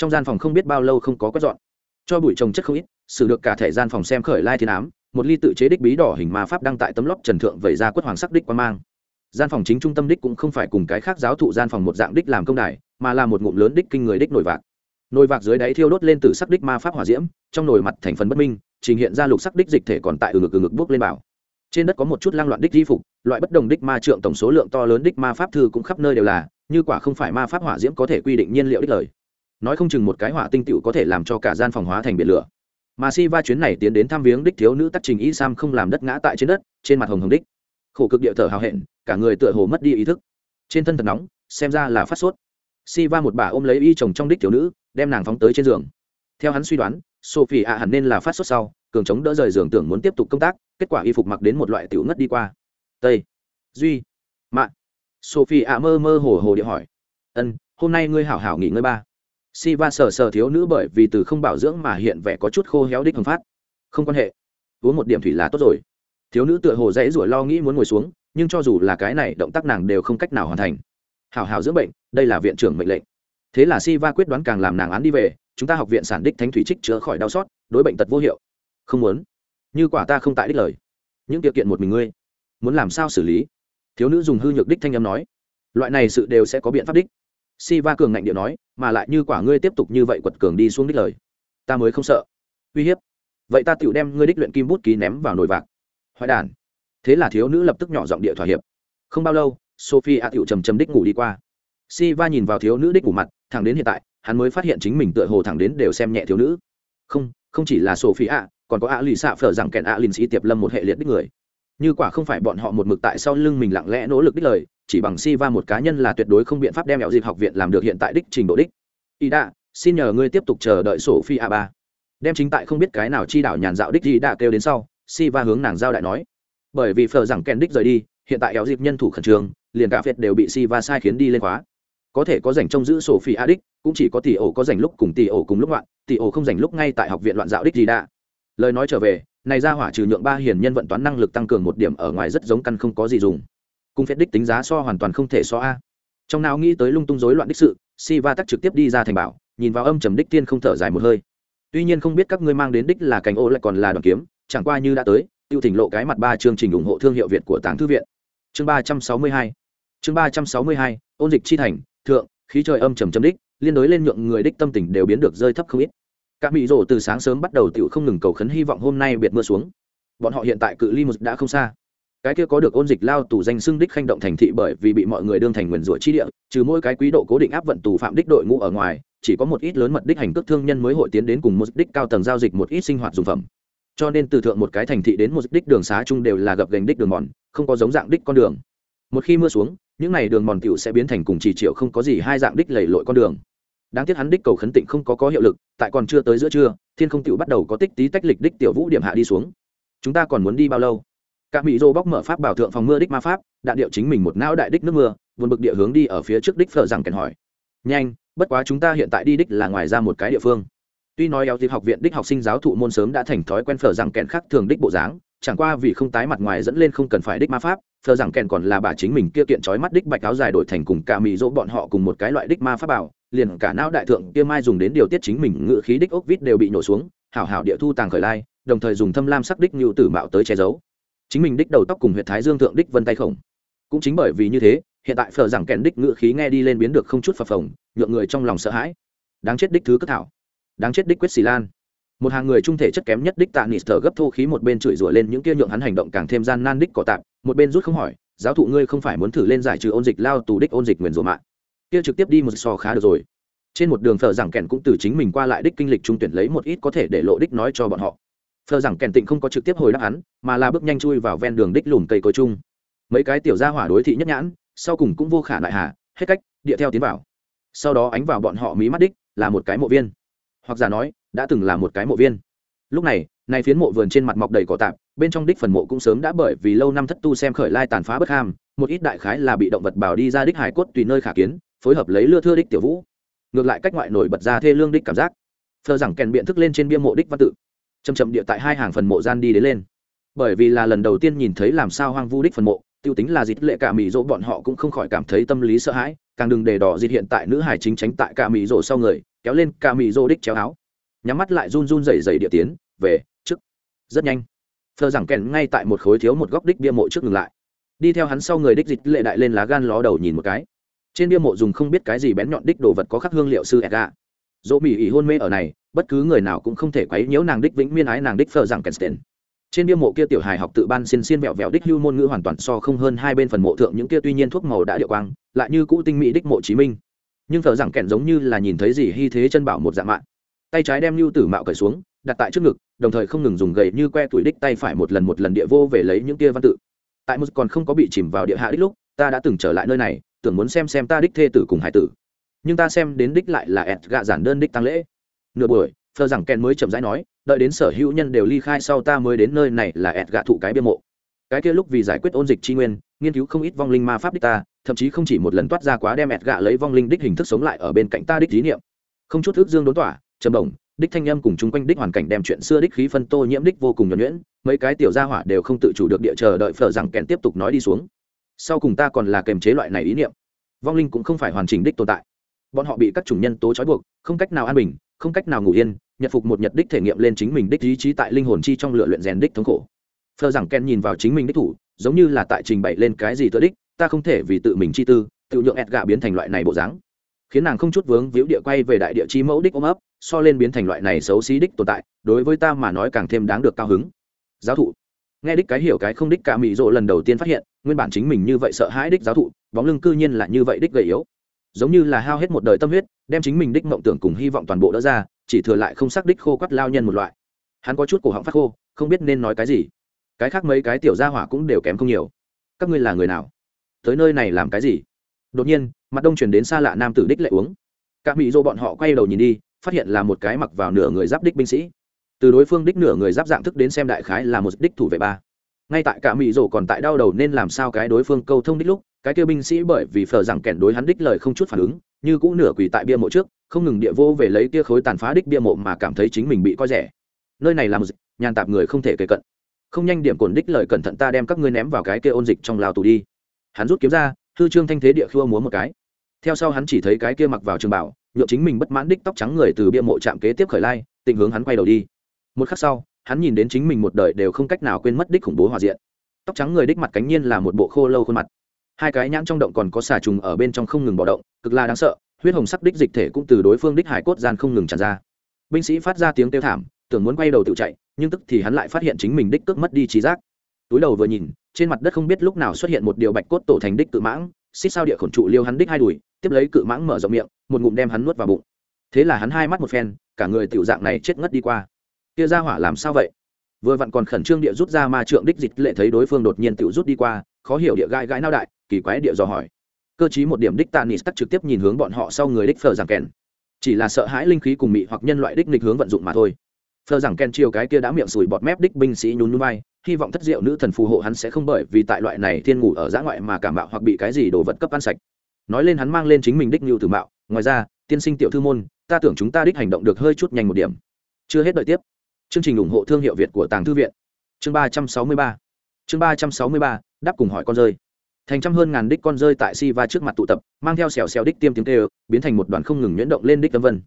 trong gian phòng không biết bao lâu không có quét dọn. Cho bụi trồng chất không ít, xử được cả thể gian phòng xem khởi lai thiên ám, một ly tự chế đích bí đỏ hình ma pháp đăng tại tấm lót trần thượng vẩy ra quất hoàng sắc đích qua mang. Gian phòng chính trung tâm đích cũng không phải cùng cái khác giáo thụ gian phòng một dạng đích làm công đài, mà là một ngụm lớn đích kinh người đích nổi vạc. Nồi vạc dưới đáy thiêu đốt lên từ sắc đích ma pháp hỏa diễm, trong nồi mặt thành phần bất minh, trình hiện ra lục sắc đích dịch thể còn tại ừ ngực ừ ngực bước lên bảo. Trên đất có một chút lang loạn đích di phục, loại bất đồng đích ma trượng tổng số lượng to lớn đích ma pháp thư cũng khắp nơi đều là, như quả không phải ma pháp hỏa diễm có thể quy định nhiên liệu đích lời nói không chừng một cái hỏa tinh tựu có thể làm cho cả gian phòng hóa thành biển lửa. Mà si va chuyến này tiến đến thăm viếng đích thiếu nữ tắc trình y sam không làm đất ngã tại trên đất, trên mặt hồng hồng đích. Khổ cực địa thở hào hẹn, cả người tựa hồ mất đi ý thức. Trên thân thật nóng, xem ra là phát sốt. Si va một bà ôm lấy y chồng trong đích thiếu nữ, đem nàng phóng tới trên giường. Theo hắn suy đoán, sophie ạ hẳn nên là phát sốt sau, cường chống đỡ rời giường tưởng muốn tiếp tục công tác, kết quả y phục mặc đến một loại tiểu ngất đi qua. Tây, duy, mạ. Sophie ạ mơ mơ hồ hồ địa hỏi. Ân, hôm nay ngươi hảo hảo nghỉ ngơi ba si va sờ sờ thiếu nữ bởi vì từ không bảo dưỡng mà hiện vẻ có chút khô héo đích hưng phát. Không quan hệ. Uống một điểm thủy là tốt rồi. Thiếu nữ tựa hồ dãy rủi lo nghĩ muốn ngồi xuống, nhưng cho dù là cái này, động tác nàng đều không cách nào hoàn thành. Hào hào dưỡng bệnh, đây là viện trưởng mệnh lệnh. Thế là si va quyết đoán càng làm nàng án đi về, chúng ta học viện sản đích thánh thủy trích chữa khỏi đau xót, đối bệnh tật vô hiệu. Không muốn. Như quả ta không tại đích lời. Những điều kiện một mình ngươi. Muốn làm sao xử lý? Thiếu nữ dùng hư nhược đích thanh âm nói. Loại này sự đều sẽ có biện pháp đích si va cường ngạnh điệu nói, mà lại như quả ngươi tiếp tục như vậy quật cường đi xuống đích lời, ta mới không sợ. Uy hiếp, vậy ta tựu đem ngươi đích luyện kim bút ký ném vào nồi vạc. Hoại đản thế là thiếu nữ lập tức nhỏ giọng địa thỏa hiệp. Không bao lâu sophie a tựu trầm trầm đích ngủ đi qua. Si va nhìn vào thiếu nữ đích ngủ mặt, thẳng đến hiện tại, hắn mới phát hiện chính mình tựa hồ thẳng đến đều xem nhẹ thiếu nữ. Không không chỉ là sophie a còn có a lì xạ phở rằng kèn a lìn sĩ tiệp lâm một hệ liệt đích người. Như quả không phải bọn họ một mực tại sau lưng mình lặng lẽ nỗ lực đích lời chỉ bằng si va một cá nhân là tuyệt đối không biện pháp đem mẹo dịp học viện làm được hiện tại đích trình độ đích. Ý đạ, xin nhờ ngươi tiếp tục chờ đợi sổ phi a ba. Đem chính tại không biết cái nào chi đảo nhàn dạo đích gì đã kêu đến sau si va hướng nàng giao đại nói. Bởi vì phở rằng kèn đích rời đi, hiện tại éo dịp nhân thủ khẩn trương, liền cả phệt đều bị si va sai khiến đi lên khóa. Có thể có dành trông giữ sổ phi a đích, cũng chỉ có tỷ ổ có dành lúc cùng tỷ ổ cùng lúc loạn, tỷ ổ không dành lúc ngay tại học viện loạn dạo đích gì đã lời nói trở về, này ra hỏa trừ nhượng ba hiền nhân vận toán năng lực tăng cường một điểm ở ngoài rất giống căn không có gì dùng cung phép đích tính giá so hoàn toàn không thể so a. Trong nào nghĩ tới lung tung rối loạn đích sự si va tắc trực tiếp đi ra thành bảo, nhìn vào âm trầm đích tiên không thở dài một hơi. Tuy nhiên không biết các ngươi mang đến đích là cành ô lại còn là đoàn kiếm, chẳng qua như đã tới, tiêu thỉnh lộ cái mặt ba chương trình ủng hộ thương hiệu việt của tàng thư viện. Chương ba trăm sáu mươi hai. Chương ba trăm sáu mươi hai, ôn dịch chi thành, thượng, khí trời âm trầm trầm đích, liên đối lên nhượng người đích tâm tình đều biến được rơi thấp không ít. Các mỹ rổ từ sáng sớm bắt đầu tiểu không ngừng cầu khấn hy vọng hôm nay biệt mưa xuống. Bọn họ hiện tại cự ly một đã không xa cái kia có được ôn dịch lao tù danh xưng đích khanh động thành thị bởi vì bị mọi người đương thành nguyền rủa chi địa, trừ mỗi cái quý độ cố định áp vận tù phạm đích đội ngũ ở ngoài, chỉ có một ít lớn mật đích hành cước thương nhân mới hội tiến đến cùng một đích cao tầng giao dịch một ít sinh hoạt dùng phẩm. Cho nên từ thượng một cái thành thị đến một đích đường xá chung đều là gập gành đích đường mòn, không có giống dạng đích con đường. Một khi mưa xuống, những n à y đường mòn t sẽ biến thành cùng chỉ triệu không có gì hai dạng đích lầy lội con đường. Đáng tiếc hắn đích cầu khấn tịnh không có có hiệu lực, tại còn chưa tới giữa trưa, thiên không tựu bắt đầu có tích tí tách lịch đích tiểu vũ điểm hạ đi xuống. Chúng ta còn muốn đi bao lâu? Cả mỹ dô bóc mở pháp bảo thượng phòng mưa đích ma pháp, đạn điệu chính mình một não đại đích nước mưa vượt bực địa hướng đi ở phía trước đích phở rằng kèn hỏi. Nhanh, bất quá chúng ta hiện tại đi đích là ngoài ra một cái địa phương. Tuy nói éo dịp học viện đích học sinh giáo thụ môn sớm đã thành thói quen phở rằng kèn khác thường đích bộ dáng, chẳng qua vì không tái mặt ngoài dẫn lên không cần phải đích ma pháp, phở rằng kèn còn là bà chính mình kia kiện trói mắt đích bạch áo dài đổi thành cùng cả mỹ dỗ bọn họ cùng một cái loại đích ma pháp bảo, liền cả não đại thượng kia mai dùng đến điều tiết chính mình ngự khí đích ốc vít đều bị nổ xuống, hảo hảo địa thu tàng khởi lai, đồng thời dùng thâm lam sắc đích như tử mạo tới che giấu chính mình đích đầu tóc cùng huyện thái dương thượng đích vân tay khổng. Cũng chính bởi vì như thế, hiện tại phở rằng kèn đích ngự khí nghe đi lên biến được không chút phập phồng, nhượng người trong lòng sợ hãi. Đáng chết đích thứ cất thảo. Đáng chết đích quyết xì lan. Một hàng người trung thể chất kém nhất đích tạ nịt thở gấp thô khí một bên chửi rủa lên những kia nhượng hắn hành động càng thêm gian nan đích cỏ tạp, một bên rút không hỏi, giáo thụ ngươi không phải muốn thử lên giải trừ ôn dịch lao tù đích ôn dịch nguyền rủa mạng. Kia trực tiếp đi một sò khá được rồi. Trên một đường phở rằng kèn cũng từ chính mình qua lại đích kinh lịch trung tuyển lấy một ít có thể để lộ đích nói cho bọn họ phờ rằng kèn tịnh không có trực tiếp hồi đáp án mà là bước nhanh chui vào ven đường đích lùm cây cối chung. Mấy cái tiểu gia hỏa đối thị nhất nhãn, sau cùng cũng vô khả đại hà hết cách, địa theo tiến vào. Sau đó ánh vào bọn họ mí mắt đích, là một cái mộ viên. Hoặc giả nói, đã từng là một cái mộ viên. Lúc này, nay phiến mộ vườn trên mặt mọc đầy cỏ tạp, bên trong đích phần mộ cũng sớm đã bởi vì lâu năm thất tu xem khởi lai tàn phá bất ham, một ít đại khái là bị động vật bảo đi ra đích hải cốt tùy nơi khả kiến, phối hợp lấy lưa thưa đích tiểu vũ. Ngược lại cách ngoại nổi bật ra thê lương đích cảm giác. Phờ rằng kèn biện thức lên trên bia mộ đích văn tự chầm chậm địa tại hai hàng phần mộ gian đi đến lên. Bởi vì là lần đầu tiên nhìn thấy làm sao hoang vu đích phần mộ, tiêu tính là dịt lệ cả mỹ dỗ bọn họ cũng không khỏi cảm thấy tâm lý sợ hãi, càng đừng để đỏ dịt hiện tại nữ hải chính tránh tại cả mỹ dỗ sau người, kéo lên cả mỹ dỗ đích chéo áo. Nhắm mắt lại run run rẩy rẩy địa tiến, về, trước. Rất nhanh. Phờ rằng kèn ngay tại một khối thiếu một góc đích bia mộ trước ngừng lại. Đi theo hắn sau người đích dịch lệ đại lên lá gan ló đầu nhìn một cái. Trên bia mộ dùng không biết cái gì bén nhọn đích đồ vật có khắc hương liệu sư edga dỗ mỹ ỉ hôn mê ở này bất cứ người nào cũng không thể quấy nhiễu nàng đích vĩnh miên ái nàng đích phờ rằng kenstein trên bia mộ kia tiểu hài học tự ban xin xiên vẹo vẹo đích hưu môn ngữ hoàn toàn so không hơn hai bên phần mộ thượng những kia tuy nhiên thuốc màu đã điệu quang, lại như cũ tinh mỹ đích mộ chí minh. Nhưng phờ rằng kẹn giống như là nhìn thấy gì hy thế chân bảo một dạng mạng tay trái đem lưu tử mạo cởi xuống, đặt tại trước ngực, đồng thời không ngừng dùng gậy như que tuổi đích tay phải một lần một lần địa vô về lấy những kia văn tự. Tại một còn không có bị chìm vào địa hạ đích lúc, ta đã từng trở lại nơi này, tưởng muốn xem xem ta đích thê tử cùng hải tử. Nhưng ta xem đến đích lại là ẹt gạ giản đơn đích tăng lễ nửa buổi phờ rằng kèn mới chậm rãi nói, đợi đến sở hữu nhân đều ly khai sau ta mới đến nơi này là ẹt gạ thụ cái bia mộ. Cái kia lúc vì giải quyết ôn dịch tri nguyên, nghiên cứu không ít vong linh ma pháp đích ta, thậm chí không chỉ một lần toát ra quá đem ẹt gạ lấy vong linh đích hình thức sống lại ở bên cạnh ta đích thí niệm. Không chút ước dương đốn tỏa, trầm đồng đích thanh âm cùng chung quanh đích hoàn cảnh đem chuyện xưa đích khí phân tô nhiễm đích vô cùng nhuẩn nhuyễn, mấy cái tiểu gia hỏa đều không tự chủ được địa chờ đợi phở rằng kèn tiếp tục nói đi xuống. Sau cùng ta còn là kềm chế loại này ý niệm. Vong linh cũng không phải hoàn chỉnh đích tồn tại. Bọn họ bị các chủng nhân tố trói buộc, không cách nào an bình không cách nào ngủ yên, nhật phục một nhật đích thể nghiệm lên chính mình đích ý chí tại linh hồn chi trong lựa luyện rèn đích thống khổ. Phờ rằng ken nhìn vào chính mình đích thủ, giống như là tại trình bày lên cái gì tự đích, ta không thể vì tự mình chi tư, tự nhượng ẹt gạ biến thành loại này bộ dáng. Khiến nàng không chút vướng víu địa quay về đại địa chi mẫu đích ôm ấp, so lên biến thành loại này xấu xí đích tồn tại, đối với ta mà nói càng thêm đáng được cao hứng. Giáo thụ. Nghe đích cái hiểu cái không đích cả mỹ rộ lần đầu tiên phát hiện, nguyên bản chính mình như vậy sợ hãi đích giáo thụ, bóng lưng cư nhiên là như vậy đích gầy yếu giống như là hao hết một đời tâm huyết, đem chính mình đích mộng tưởng cùng hy vọng toàn bộ đỡ ra, chỉ thừa lại không xác đích khô quắt lao nhân một loại. Hắn có chút cổ họng phát khô, không biết nên nói cái gì. Cái khác mấy cái tiểu gia hỏa cũng đều kém không nhiều. Các ngươi là người nào? Tới nơi này làm cái gì? Đột nhiên, mặt đông chuyển đến xa lạ nam tử đích lại uống. Các mỹ dô bọn họ quay đầu nhìn đi, phát hiện là một cái mặc vào nửa người giáp đích binh sĩ. Từ đối phương đích nửa người giáp dạng thức đến xem đại khái là một đích thủ vệ ba ngay tại cả mỹ rổ còn tại đau đầu nên làm sao cái đối phương câu thông đích lúc, cái kêu binh sĩ bởi vì phờ rằng kẻn đối hắn đích lời không chút phản ứng, như cũng nửa quỳ tại bia mộ trước, không ngừng địa vô về lấy kia khối tàn phá đích bia mộ mà cảm thấy chính mình bị coi rẻ. Nơi này làm nhàn tạp người không thể kề cận. Không nhanh điểm cồn đích lời cẩn thận ta đem các ngươi ném vào cái kia ôn dịch trong lào tù đi. Hắn rút kiếm ra thư trương thanh thế địa khua múa một cái. Theo sau hắn chỉ thấy cái kia mặc vào trường bảo nhựa chính mình bất mãn đích tóc trắng người từ bia mộ chạm kế tiếp khởi lai, tình hướng hắn quay đầu đi. Một khắc sau hắn nhìn đến chính mình một đời đều không cách nào quên mất đích khủng bố hòa diện. Tóc trắng người đích mặt cánh nhiên là một bộ khô lâu khuôn mặt. Hai cái nhãn trong động còn có xà trùng ở bên trong không ngừng bỏ động, cực là đáng sợ, huyết hồng sắc đích dịch thể cũng từ đối phương đích hải cốt gian không ngừng tràn ra. Binh sĩ phát ra tiếng kêu thảm, tưởng muốn quay đầu tự chạy, nhưng tức thì hắn lại phát hiện chính mình đích cước mất đi trí giác. Túi đầu vừa nhìn, trên mặt đất không biết lúc nào xuất hiện một điều bạch cốt tổ thành đích cự mãng, xích sao địa khổn trụ liêu hắn đích hai đùi, tiếp lấy cự mãng mở rộng miệng, một ngụm đem hắn nuốt vào bụng. Thế là hắn hai mắt một phen, cả người tiểu dạng này chết ngất đi qua kia ra hỏa làm sao vậy? Vừa vặn còn khẩn trương địa rút ra ma trượng đích dịch lệ thấy đối phương đột nhiên tự rút đi qua, khó hiểu địa gai gãi nao đại, kỳ quái địa dò hỏi. Cơ chí một điểm đích tanis nị tắc trực tiếp nhìn hướng bọn họ sau người đích phờ giảng kèn. Chỉ là sợ hãi linh khí cùng mị hoặc nhân loại đích nghịch hướng vận dụng mà thôi. Phờ giảng kèn chiều cái kia đã miệng sùi bọt mép đích binh sĩ nhún núi bay hy vọng thất diệu nữ thần phù hộ hắn sẽ không bởi vì tại loại này thiên ngủ ở giã ngoại mà cảm bạo hoặc bị cái gì đồ vật cấp ăn sạch. Nói lên hắn mang lên chính mình đích như tử mạo, ngoài ra, tiên sinh tiểu thư môn, ta tưởng chúng ta đích hành động được hơi chút nhanh một điểm. Chưa hết đợi tiếp chương trình ủng hộ thương hiệu việt của tàng thư viện. Chương ba trăm sáu mươi ba. Chương ba trăm sáu mươi ba, đáp cùng hỏi con rơi. Thành trăm hơn ngàn đích con rơi tại si va trước mặt tụ tập, mang theo xèo xèo đích tiêm tiếng tê biến thành một đoàn không ngừng nhuyễn động lên đích tấm vân.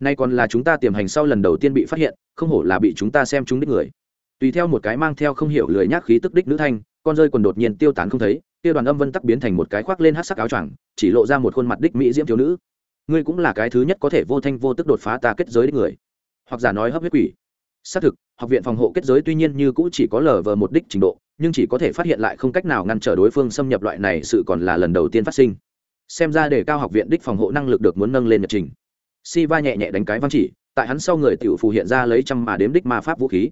Nay còn là chúng ta tiềm hành sau lần đầu tiên bị phát hiện, không hổ là bị chúng ta xem chúng đích người. Tùy theo một cái mang theo không hiểu lười nhác khí tức đích nữ thanh, con rơi còn đột nhiên tiêu tán không thấy, kia đoàn âm vân tắc biến thành một cái khoác lên hát sắc áo choàng, chỉ lộ ra một khuôn mặt đích mỹ diễm thiếu nữ. Ngươi cũng là cái thứ nhất có thể vô thanh vô tức đột phá ta kết giới đích người. Hoặc giả nói hấp huyết quỷ xác thực, học viện phòng hộ kết giới tuy nhiên như cũ chỉ có lờ vờ một đích trình độ, nhưng chỉ có thể phát hiện lại không cách nào ngăn trở đối phương xâm nhập loại này sự còn là lần đầu tiên phát sinh. Xem ra để cao học viện đích phòng hộ năng lực được muốn nâng lên nhật trình. Si va nhẹ nhẹ đánh cái văn chỉ, tại hắn sau người tiểu phù hiện ra lấy trăm mà đếm đích ma pháp vũ khí.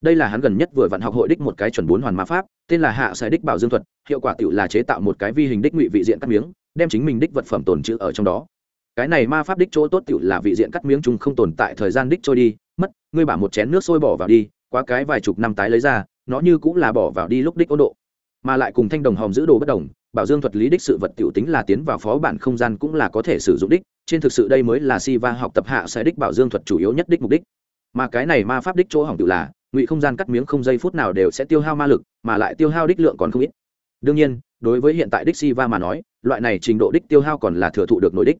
Đây là hắn gần nhất vừa vặn học hội đích một cái chuẩn bốn hoàn ma pháp, tên là hạ sai đích bảo dương thuật, hiệu quả tiểu là chế tạo một cái vi hình đích ngụy vị diện cắt miếng, đem chính mình đích vật phẩm tồn trữ ở trong đó. Cái này ma pháp đích chỗ tốt tiểu là vị diện cắt miếng chung không tồn tại thời gian đích trôi đi mất, ngươi bả một chén nước sôi bỏ vào đi, quá cái vài chục năm tái lấy ra, nó như cũng là bỏ vào đi lúc đích ôn độ. Mà lại cùng thanh đồng hòm giữ đồ bất đồng, bảo dương thuật lý đích sự vật tiểu tính là tiến vào phó bản không gian cũng là có thể sử dụng đích, trên thực sự đây mới là si va học tập hạ sẽ đích bảo dương thuật chủ yếu nhất đích mục đích. Mà cái này ma pháp đích chỗ hỏng tự là, ngụy không gian cắt miếng không giây phút nào đều sẽ tiêu hao ma lực, mà lại tiêu hao đích lượng còn không ít. Đương nhiên, đối với hiện tại đích si va mà nói, loại này trình độ đích tiêu hao còn là thừa thụ được nội đích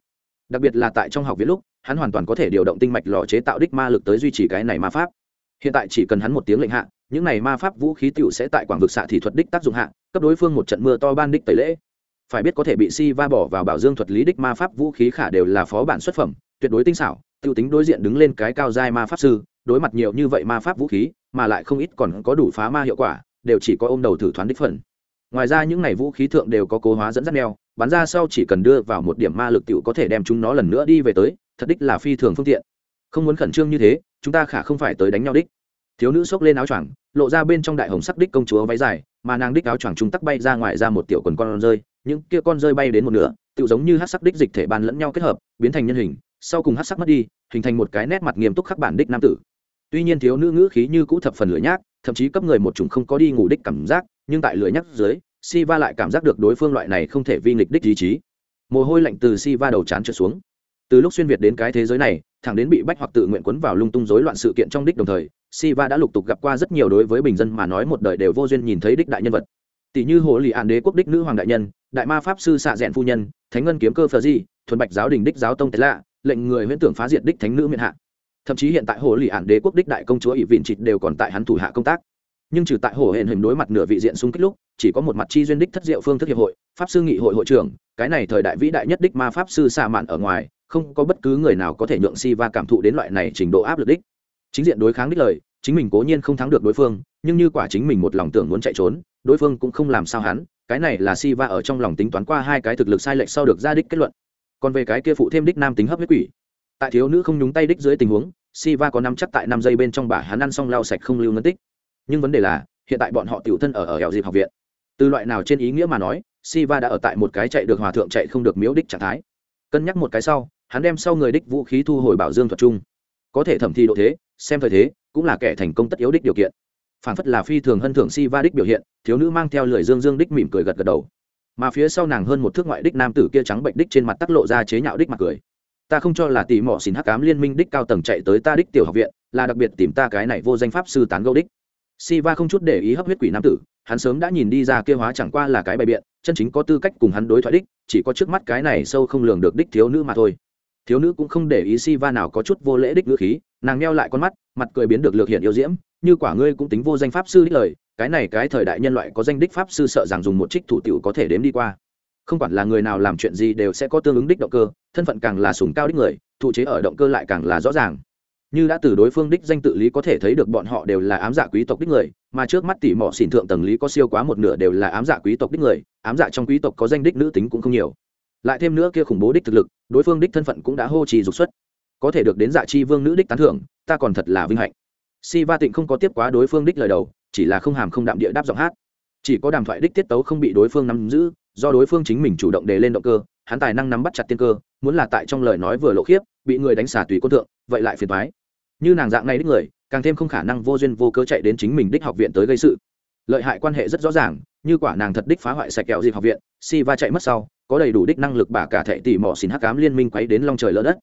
đặc biệt là tại trong học viện lúc, hắn hoàn toàn có thể điều động tinh mạch lò chế tạo đích ma lực tới duy trì cái này ma pháp. Hiện tại chỉ cần hắn một tiếng lệnh hạ, những này ma pháp vũ khí tựu sẽ tại quảng vực xạ thì thuật đích tác dụng hạ, cấp đối phương một trận mưa to ban đích tẩy lễ. Phải biết có thể bị si va bỏ vào bảo dương thuật lý đích ma pháp vũ khí khả đều là phó bản xuất phẩm, tuyệt đối tinh xảo tiêu tính đối diện đứng lên cái cao giai ma pháp sư, đối mặt nhiều như vậy ma pháp vũ khí, mà lại không ít còn có đủ phá ma hiệu quả, đều chỉ có ôm đầu thử thoán đích phần. Ngoài ra những này vũ khí thượng đều có cố hóa dẫn dắt neo bắn ra sau chỉ cần đưa vào một điểm ma lực tiểu có thể đem chúng nó lần nữa đi về tới, thật đích là phi thường phương tiện. Không muốn khẩn trương như thế, chúng ta khả không phải tới đánh nhau đích. Thiếu nữ xốc lên áo choàng, lộ ra bên trong đại hồng sắc đích công chúa váy dài, mà nàng đích áo choàng trung tắc bay ra ngoài ra một tiểu quần con rơi, những kia con rơi bay đến một nửa tự giống như hắc sắc đích dịch thể bàn lẫn nhau kết hợp, biến thành nhân hình, sau cùng hắc sắc mất đi, hình thành một cái nét mặt nghiêm túc khắc bản đích nam tử. Tuy nhiên thiếu nữ ngữ khí như cũ thập phần lửa nhác, thậm chí cấp người một chủng không có đi ngủ đích cảm giác, nhưng tại lửa nhác dưới si va lại cảm giác được đối phương loại này không thể vi nghịch đích ý chí mồ hôi lạnh từ si va đầu chán trượt xuống từ lúc xuyên việt đến cái thế giới này thẳng đến bị bách hoặc tự nguyện quấn vào lung tung rối loạn sự kiện trong đích đồng thời Siva đã lục tục gặp qua rất nhiều đối với bình dân mà nói một đời đều vô duyên nhìn thấy đích đại nhân vật. Tỷ như Hồ lì An Đế quốc đích nữ hoàng đại nhân, đại ma pháp sư xạ dẹn phu nhân, thánh ngân kiếm cơ phờ di, thuần bạch giáo đình đích giáo tông tế lạ, lệnh người huyễn tưởng phá diệt đích thánh nữ miện hạ. Thậm chí hiện tại Hồ lì An Đế quốc đích đại công chúa ỷ vịn trịt đều còn tại hắn thủ hạ công tác. Nhưng trừ tại Hồ hển hình đối mặt nửa vị diện xung kích lúc, chỉ có một mặt chi duyên đích thất diệu phương thức hiệp hội, pháp sư nghị hội hội trưởng, cái này thời đại vĩ đại nhất đích ma pháp sư xạ mạn ở ngoài, không có bất cứ người nào có thể nhượng si va cảm thụ đến loại này trình độ áp lực đích. Chính diện đối kháng đích lời chính mình cố nhiên không thắng được đối phương nhưng như quả chính mình một lòng tưởng muốn chạy trốn đối phương cũng không làm sao hắn cái này là si va ở trong lòng tính toán qua hai cái thực lực sai lệch sau được ra đích kết luận. Còn về cái kia phụ thêm đích nam tính hấp huyết quỷ. Tại thiếu nữ không nhúng tay đích dưới tình huống si va có năm chắc tại năm giây bên trong bả hắn ăn xong lau sạch không lưu ngân tích nhưng vấn đề là hiện tại bọn họ tiểu thân ở ở hẻo dịp học viện từ loại nào trên ý nghĩa mà nói Siva đã ở tại một cái chạy được hòa thượng chạy không được miếu đích trạng thái. Cân nhắc một cái sau, hắn đem sau người đích vũ khí thu hồi bảo dương thuật chung. Có thể thẩm thi độ thế, xem thời thế, cũng là kẻ thành công tất yếu đích điều kiện. Phản phất là phi thường hân thưởng Siva đích biểu hiện, thiếu nữ mang theo lười dương dương đích mỉm cười gật gật đầu. Mà phía sau nàng hơn một thước ngoại đích nam tử kia trắng bệnh đích trên mặt tắc lộ ra chế nhạo đích mặt cười. Ta không cho là tỉ mọ xin hắc cám liên minh đích cao tầng chạy tới ta đích tiểu học viện, là đặc biệt tìm ta cái này vô danh pháp sư tán gẫu đích. Siva không chút để ý hấp huyết quỷ nam tử, hắn sớm đã nhìn đi ra kia hóa chẳng qua là cái bài biện, chân chính có tư cách cùng hắn đối thoại đích chỉ có trước mắt cái này sâu không lường được đích thiếu nữ mà thôi. Thiếu nữ cũng không để ý si va nào có chút vô lễ đích ngữ khí nàng neo lại con mắt mặt cười biến được lược hiện yêu diễm như quả ngươi cũng tính vô danh pháp sư đích lời cái này cái thời đại nhân loại có danh đích pháp sư sợ rằng dùng một trích thủ tiểu có thể đếm đi qua. Không quản là người nào làm chuyện gì đều sẽ có tương ứng đích động cơ thân phận càng là sùng cao đích người thụ chế ở động cơ lại càng là rõ ràng như đã từ đối phương đích danh tự lý có thể thấy được bọn họ đều là ám giả quý tộc đích người, mà trước mắt tỷ mỏ xỉn thượng tầng lý có siêu quá một nửa đều là ám giả quý tộc đích người, ám giả trong quý tộc có danh đích nữ tính cũng không nhiều. Lại thêm nữa kia khủng bố đích thực lực, đối phương đích thân phận cũng đã hô trì dục xuất. Có thể được đến dạ chi vương nữ đích tán thưởng, ta còn thật là vinh hạnh. Si va tịnh không có tiếp quá đối phương đích lời đầu, chỉ là không hàm không đạm địa đáp giọng hát. Chỉ có đàm thoại đích tiết tấu không bị đối phương nắm giữ, do đối phương chính mình chủ động đề lên động cơ, hắn tài năng nắm bắt chặt tiên cơ, muốn là tại trong lời nói vừa lộ khiếp bị người đánh xả tùy quân thượng, vậy lại phiền thoái như nàng dạng này đích người, càng thêm không khả năng vô duyên vô cớ chạy đến chính mình đích học viện tới gây sự. Lợi hại quan hệ rất rõ ràng, như quả nàng thật đích phá hoại sạch kẹo dịp học viện, si va chạy mất sau, có đầy đủ đích năng lực bả cả thệ tỷ mỏ xin hắc cám liên minh quấy đến long trời lỡ đất.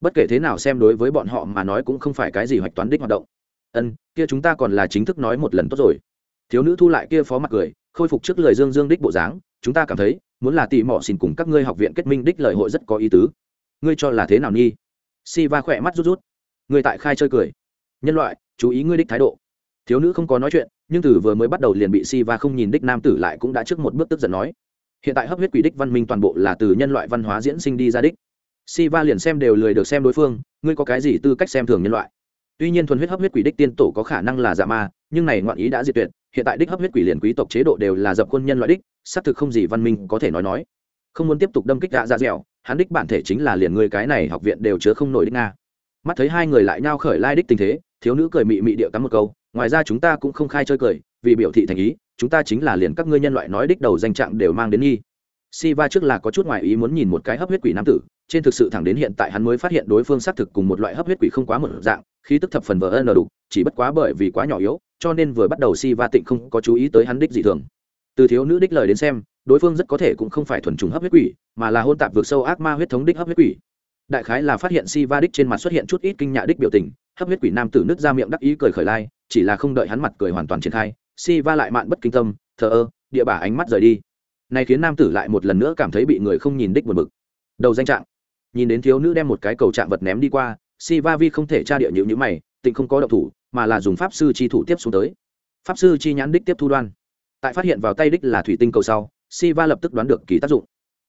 Bất kể thế nào xem đối với bọn họ mà nói cũng không phải cái gì hoạch toán đích hoạt động. Ân, kia chúng ta còn là chính thức nói một lần tốt rồi. Thiếu nữ thu lại kia phó mặt cười, khôi phục trước lời dương dương đích bộ dáng, chúng ta cảm thấy, muốn là tỷ mỏ xin cùng các ngươi học viện kết minh đích lời hội rất có ý tứ. Ngươi cho là thế nào nhi? Si va khỏe mắt rút rút. Người tại khai chơi cười. Nhân loại, chú ý ngươi đích thái độ. Thiếu nữ không có nói chuyện, nhưng từ vừa mới bắt đầu liền bị si va không nhìn đích nam tử lại cũng đã trước một bước tức giận nói. Hiện tại hấp huyết quỷ đích văn minh toàn bộ là từ nhân loại văn hóa diễn sinh đi ra đích. Si va liền xem đều lười được xem đối phương, ngươi có cái gì tư cách xem thường nhân loại? Tuy nhiên thuần huyết hấp huyết quỷ đích tiên tổ có khả năng là giả ma, nhưng này ngoạn ý đã diệt tuyệt, hiện tại đích hấp huyết quỷ liền quý tộc chế độ đều là dập khuôn nhân loại đích, xác thực không gì văn minh có thể nói nói. Không muốn tiếp tục đâm kích gạ ra dẻo hắn đích bản thể chính là liền người cái này học viện đều chứa không nổi đích nga. Mắt thấy hai người lại nhao khởi lai đích tình thế, thiếu nữ cười mị mị điệu cắm một câu, ngoài ra chúng ta cũng không khai chơi cười, vì biểu thị thành ý, chúng ta chính là liền các ngươi nhân loại nói đích đầu danh trạng đều mang đến nghi. Si va trước là có chút ngoại ý muốn nhìn một cái hấp huyết quỷ nam tử, trên thực sự thẳng đến hiện tại hắn mới phát hiện đối phương xác thực cùng một loại hấp huyết quỷ không quá một dạng khi tức thập phần vờ ân đủ chỉ bất quá bởi vì quá nhỏ yếu, cho nên vừa bắt đầu si va tịnh không có chú ý tới hắn đích dị thường. Từ thiếu nữ đích lời đến xem đối phương rất có thể cũng không phải thuần trùng hấp huyết quỷ, mà là hôn tạp vượt sâu ác ma huyết thống đích hấp huyết quỷ. Đại khái là phát hiện si va đích trên mặt xuất hiện chút ít kinh nhạ đích biểu tình, hấp huyết quỷ nam tử nứt ra miệng đắc ý cười khởi lai, chỉ là không đợi hắn mặt cười hoàn toàn triển khai si va lại mạn bất kinh tâm, thờ ơ, địa bả ánh mắt rời đi. Này khiến nam tử lại một lần nữa cảm thấy bị người không nhìn đích buồn bực. Đầu danh trạng. Nhìn đến thiếu nữ đem một cái cầu trạng vật ném đi qua si va vi không thể tra địa nhữ nhữ mày, tịnh không có động thủ, mà là dùng pháp sư chi thủ tiếp xuống tới. Pháp sư chi nhãn đích tiếp thu đoan. Tại phát hiện vào tay đích là thủy tinh cầu sau si va lập tức đoán được kỳ tác dụng.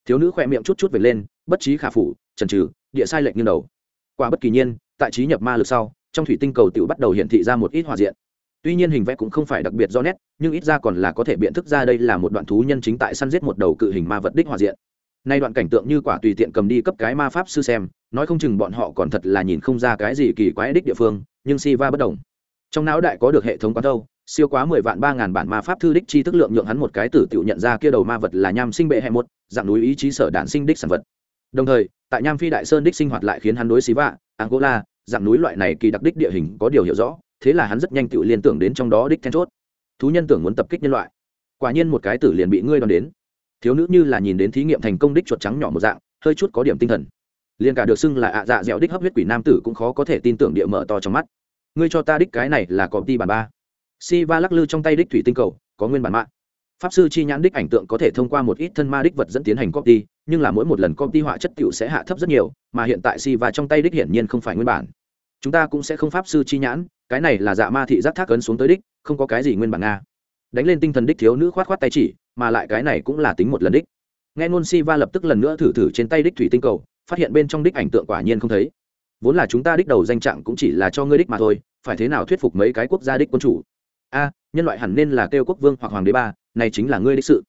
Thiếu nữ khỏe miệng chút chút về lên, bất trí khả phủ trần trừ địa sai lệch như đầu. Quả bất kỳ nhiên, tại trí nhập ma lực sau, trong thủy tinh cầu tiểu bắt đầu hiện thị ra một ít hòa diện. Tuy nhiên hình vẽ cũng không phải đặc biệt do nét, nhưng ít ra còn là có thể biện thức ra đây là một đoạn thú nhân chính tại săn giết một đầu cự hình ma vật đích hòa diện. Nay đoạn cảnh tượng như quả tùy tiện cầm đi cấp cái ma pháp sư xem, nói không chừng bọn họ còn thật là nhìn không ra cái gì kỳ quái đích địa phương, nhưng si va bất đồng trong não đại có được hệ thống quán thâu siêu quá mười vạn ba ngàn bản ma pháp thư đích chi thức lượng nhượng hắn một cái tử tiểu nhận ra kia đầu ma vật là nham sinh bệ hệ một, dạng núi ý chí sở đản sinh đích sản vật. Đồng thời, tại nham phi đại sơn đích sinh hoạt lại khiến hắn đối xí vạ, angola, dạng núi loại này kỳ đặc đích địa hình có điều hiểu rõ, thế là hắn rất nhanh tự liên tưởng đến trong đó đích then chốt. Thú nhân tưởng muốn tập kích nhân loại. Quả nhiên một cái tử liền bị ngươi đón đến. Thiếu nữ như là nhìn đến thí nghiệm thành công đích chuột trắng nhỏ một dạng, hơi chút có điểm tinh thần. Liền cả được xưng là ạ dạ dẻo đích hấp huyết quỷ nam tử cũng khó có thể tin tưởng địa mở to trong mắt. Ngươi cho ta đích cái này là cọp ti bản ba si va lắc lư trong tay đích thủy tinh cầu, có nguyên bản mạng pháp sư chi nhãn đích ảnh tượng có thể thông qua một ít thân ma đích vật dẫn tiến hành copy, nhưng là mỗi một lần copy họa chất cựu sẽ hạ thấp rất nhiều, mà hiện tại si va trong tay đích hiển nhiên không phải nguyên bản. Chúng ta cũng sẽ không pháp sư chi nhãn, cái này là dạ ma thị giác thác ấn xuống tới đích, không có cái gì nguyên bản nga. Đánh lên tinh thần đích thiếu nữ khoát khoát tay chỉ, mà lại cái này cũng là tính một lần đích. Nghe ngôn si va lập tức lần nữa thử thử trên tay đích thủy tinh cầu, phát hiện bên trong đích ảnh tượng quả nhiên không thấy. Vốn là chúng ta đích đầu danh trạng cũng chỉ là cho ngươi đích mà thôi, phải thế nào thuyết phục mấy cái quốc gia đích quân chủ? A, nhân loại hẳn nên là kêu quốc vương hoặc hoàng đế ba, này chính là ngươi đích sự.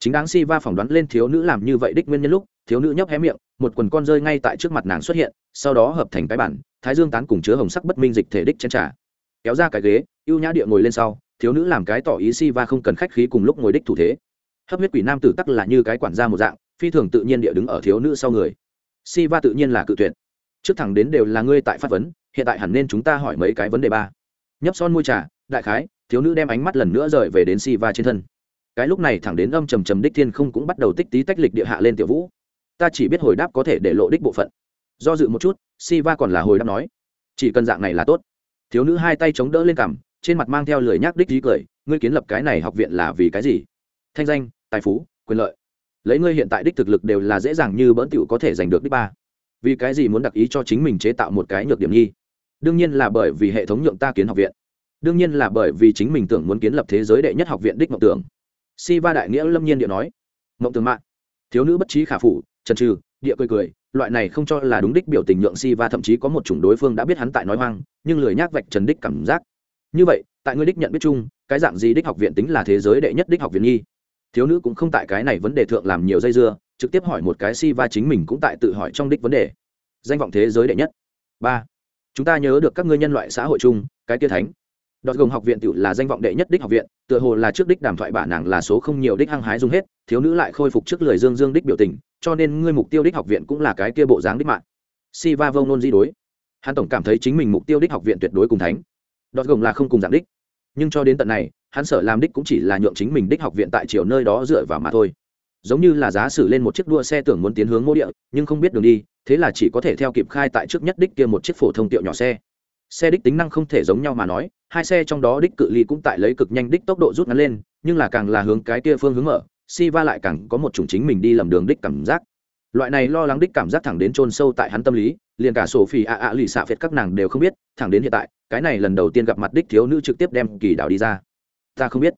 Chính đáng si va phỏng đoán lên thiếu nữ làm như vậy đích nguyên nhân lúc, thiếu nữ nhấp hé miệng, một quần con rơi ngay tại trước mặt nàng xuất hiện, sau đó hợp thành cái bản, thái dương tán cùng chứa hồng sắc bất minh dịch thể đích chân trà. Kéo ra cái ghế, ưu nhã địa ngồi lên sau, thiếu nữ làm cái tỏ ý si va không cần khách khí cùng lúc ngồi đích thủ thế. Hấp huyết quỷ nam tử tắc là như cái quản gia một dạng, phi thường tự nhiên địa đứng ở thiếu nữ sau người. Si va tự nhiên là cự tuyệt. Trước thẳng đến đều là ngươi tại phát vấn, hiện tại hẳn nên chúng ta hỏi mấy cái vấn đề ba. Nhấp son môi trà, đại khái thiếu nữ đem ánh mắt lần nữa rời về đến si va trên thân. Cái lúc này thẳng đến âm trầm trầm đích thiên không cũng bắt đầu tích tí tách lịch địa hạ lên tiểu vũ. Ta chỉ biết hồi đáp có thể để lộ đích bộ phận. Do dự một chút si va còn là hồi đáp nói, chỉ cần dạng này là tốt. Thiếu nữ hai tay chống đỡ lên cằm, trên mặt mang theo lời nhắc đích dí cười, ngươi kiến lập cái này học viện là vì cái gì? Thanh danh, tài phú, quyền lợi. Lấy ngươi hiện tại đích thực lực đều là dễ dàng như bỡn tiểu có thể giành được đích ba. Vì cái gì muốn đặc ý cho chính mình chế tạo một cái nhược điểm nhi? Đương nhiên là bởi vì hệ thống nhượng ta kiến học viện đương nhiên là bởi vì chính mình tưởng muốn kiến lập thế giới đệ nhất học viện đích mộng tưởng. Si va đại nghĩa lâm nhiên điện nói, mộng tưởng mạng, thiếu nữ bất trí khả phủ trần trừ địa cười cười, loại này không cho là đúng đích biểu tình nhượng si va thậm chí có một chủng đối phương đã biết hắn tại nói hoang, nhưng lười nhác vạch trần đích cảm giác. Như vậy, tại ngươi đích nhận biết chung, cái dạng gì đích học viện tính là thế giới đệ nhất đích học viện nhi thiếu nữ cũng không tại cái này vấn đề thượng làm nhiều dây dưa, trực tiếp hỏi một cái si va chính mình cũng tại tự hỏi trong đích vấn đề. Danh vọng thế giới đệ nhất. Ba. Chúng ta nhớ được các ngươi nhân loại xã hội chung, cái tia thánh đọt gồng học viện tự là danh vọng đệ nhất đích học viện, tựa hồ là trước đích đàm thoại bà nàng là số không nhiều đích hăng hái dùng hết, thiếu nữ lại khôi phục trước lời dương dương đích biểu tình, cho nên ngươi mục tiêu đích học viện cũng là cái kia bộ dáng đích mạng. Si va vông nôn di đối. Hắn tổng cảm thấy chính mình mục tiêu đích học viện tuyệt đối cùng thánh. Đọt gồng là không cùng dạng đích. Nhưng cho đến tận này, hắn sở làm đích cũng chỉ là nhượng chính mình đích học viện tại chiều nơi đó dựa vào mà thôi. Giống như là giá xử lên một chiếc đua xe tưởng muốn tiến hướng mô địa, nhưng không biết đường đi, thế là chỉ có thể theo kịp khai tại trước nhất đích kia một chiếc phổ thông tiệu nhỏ xe xe đích tính năng không thể giống nhau mà nói, hai xe trong đó đích cự ly cũng tại lấy cực nhanh đích tốc độ rút ngắn lên, nhưng là càng là hướng cái kia phương hướng mở si va lại càng có một chủng chính mình đi lầm đường đích cảm giác. Loại này lo lắng đích cảm giác thẳng đến chôn sâu tại hắn tâm lý, liền cả sổ phỉ ạ ạ lì xạ phệt các nàng đều không biết, thẳng đến hiện tại, cái này lần đầu tiên gặp mặt đích thiếu nữ trực tiếp đem kỳ đảo đi ra. Ta không biết.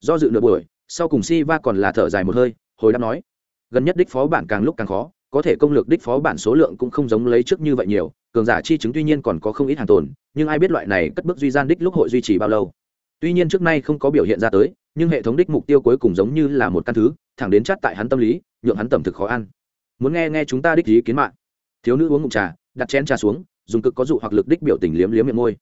Do dự nửa buổi, sau cùng si va còn là thở dài một hơi, hồi đáp nói, gần nhất đích phó bản càng lúc càng khó, có thể công lược đích phó bản số lượng cũng không giống lấy trước như vậy nhiều cường giả chi chứng tuy nhiên còn có không ít hàng tồn, nhưng ai biết loại này cất bước duy gian đích lúc hội duy trì bao lâu. Tuy nhiên trước nay không có biểu hiện ra tới, nhưng hệ thống đích mục tiêu cuối cùng giống như là một căn thứ, thẳng đến chắt tại hắn tâm lý, nhượng hắn tẩm thực khó ăn. Muốn nghe nghe chúng ta đích ý kiến mạng. Thiếu nữ uống ngụm trà, đặt chén trà xuống, dùng cực có dụ hoặc lực đích biểu tình liếm liếm miệng môi.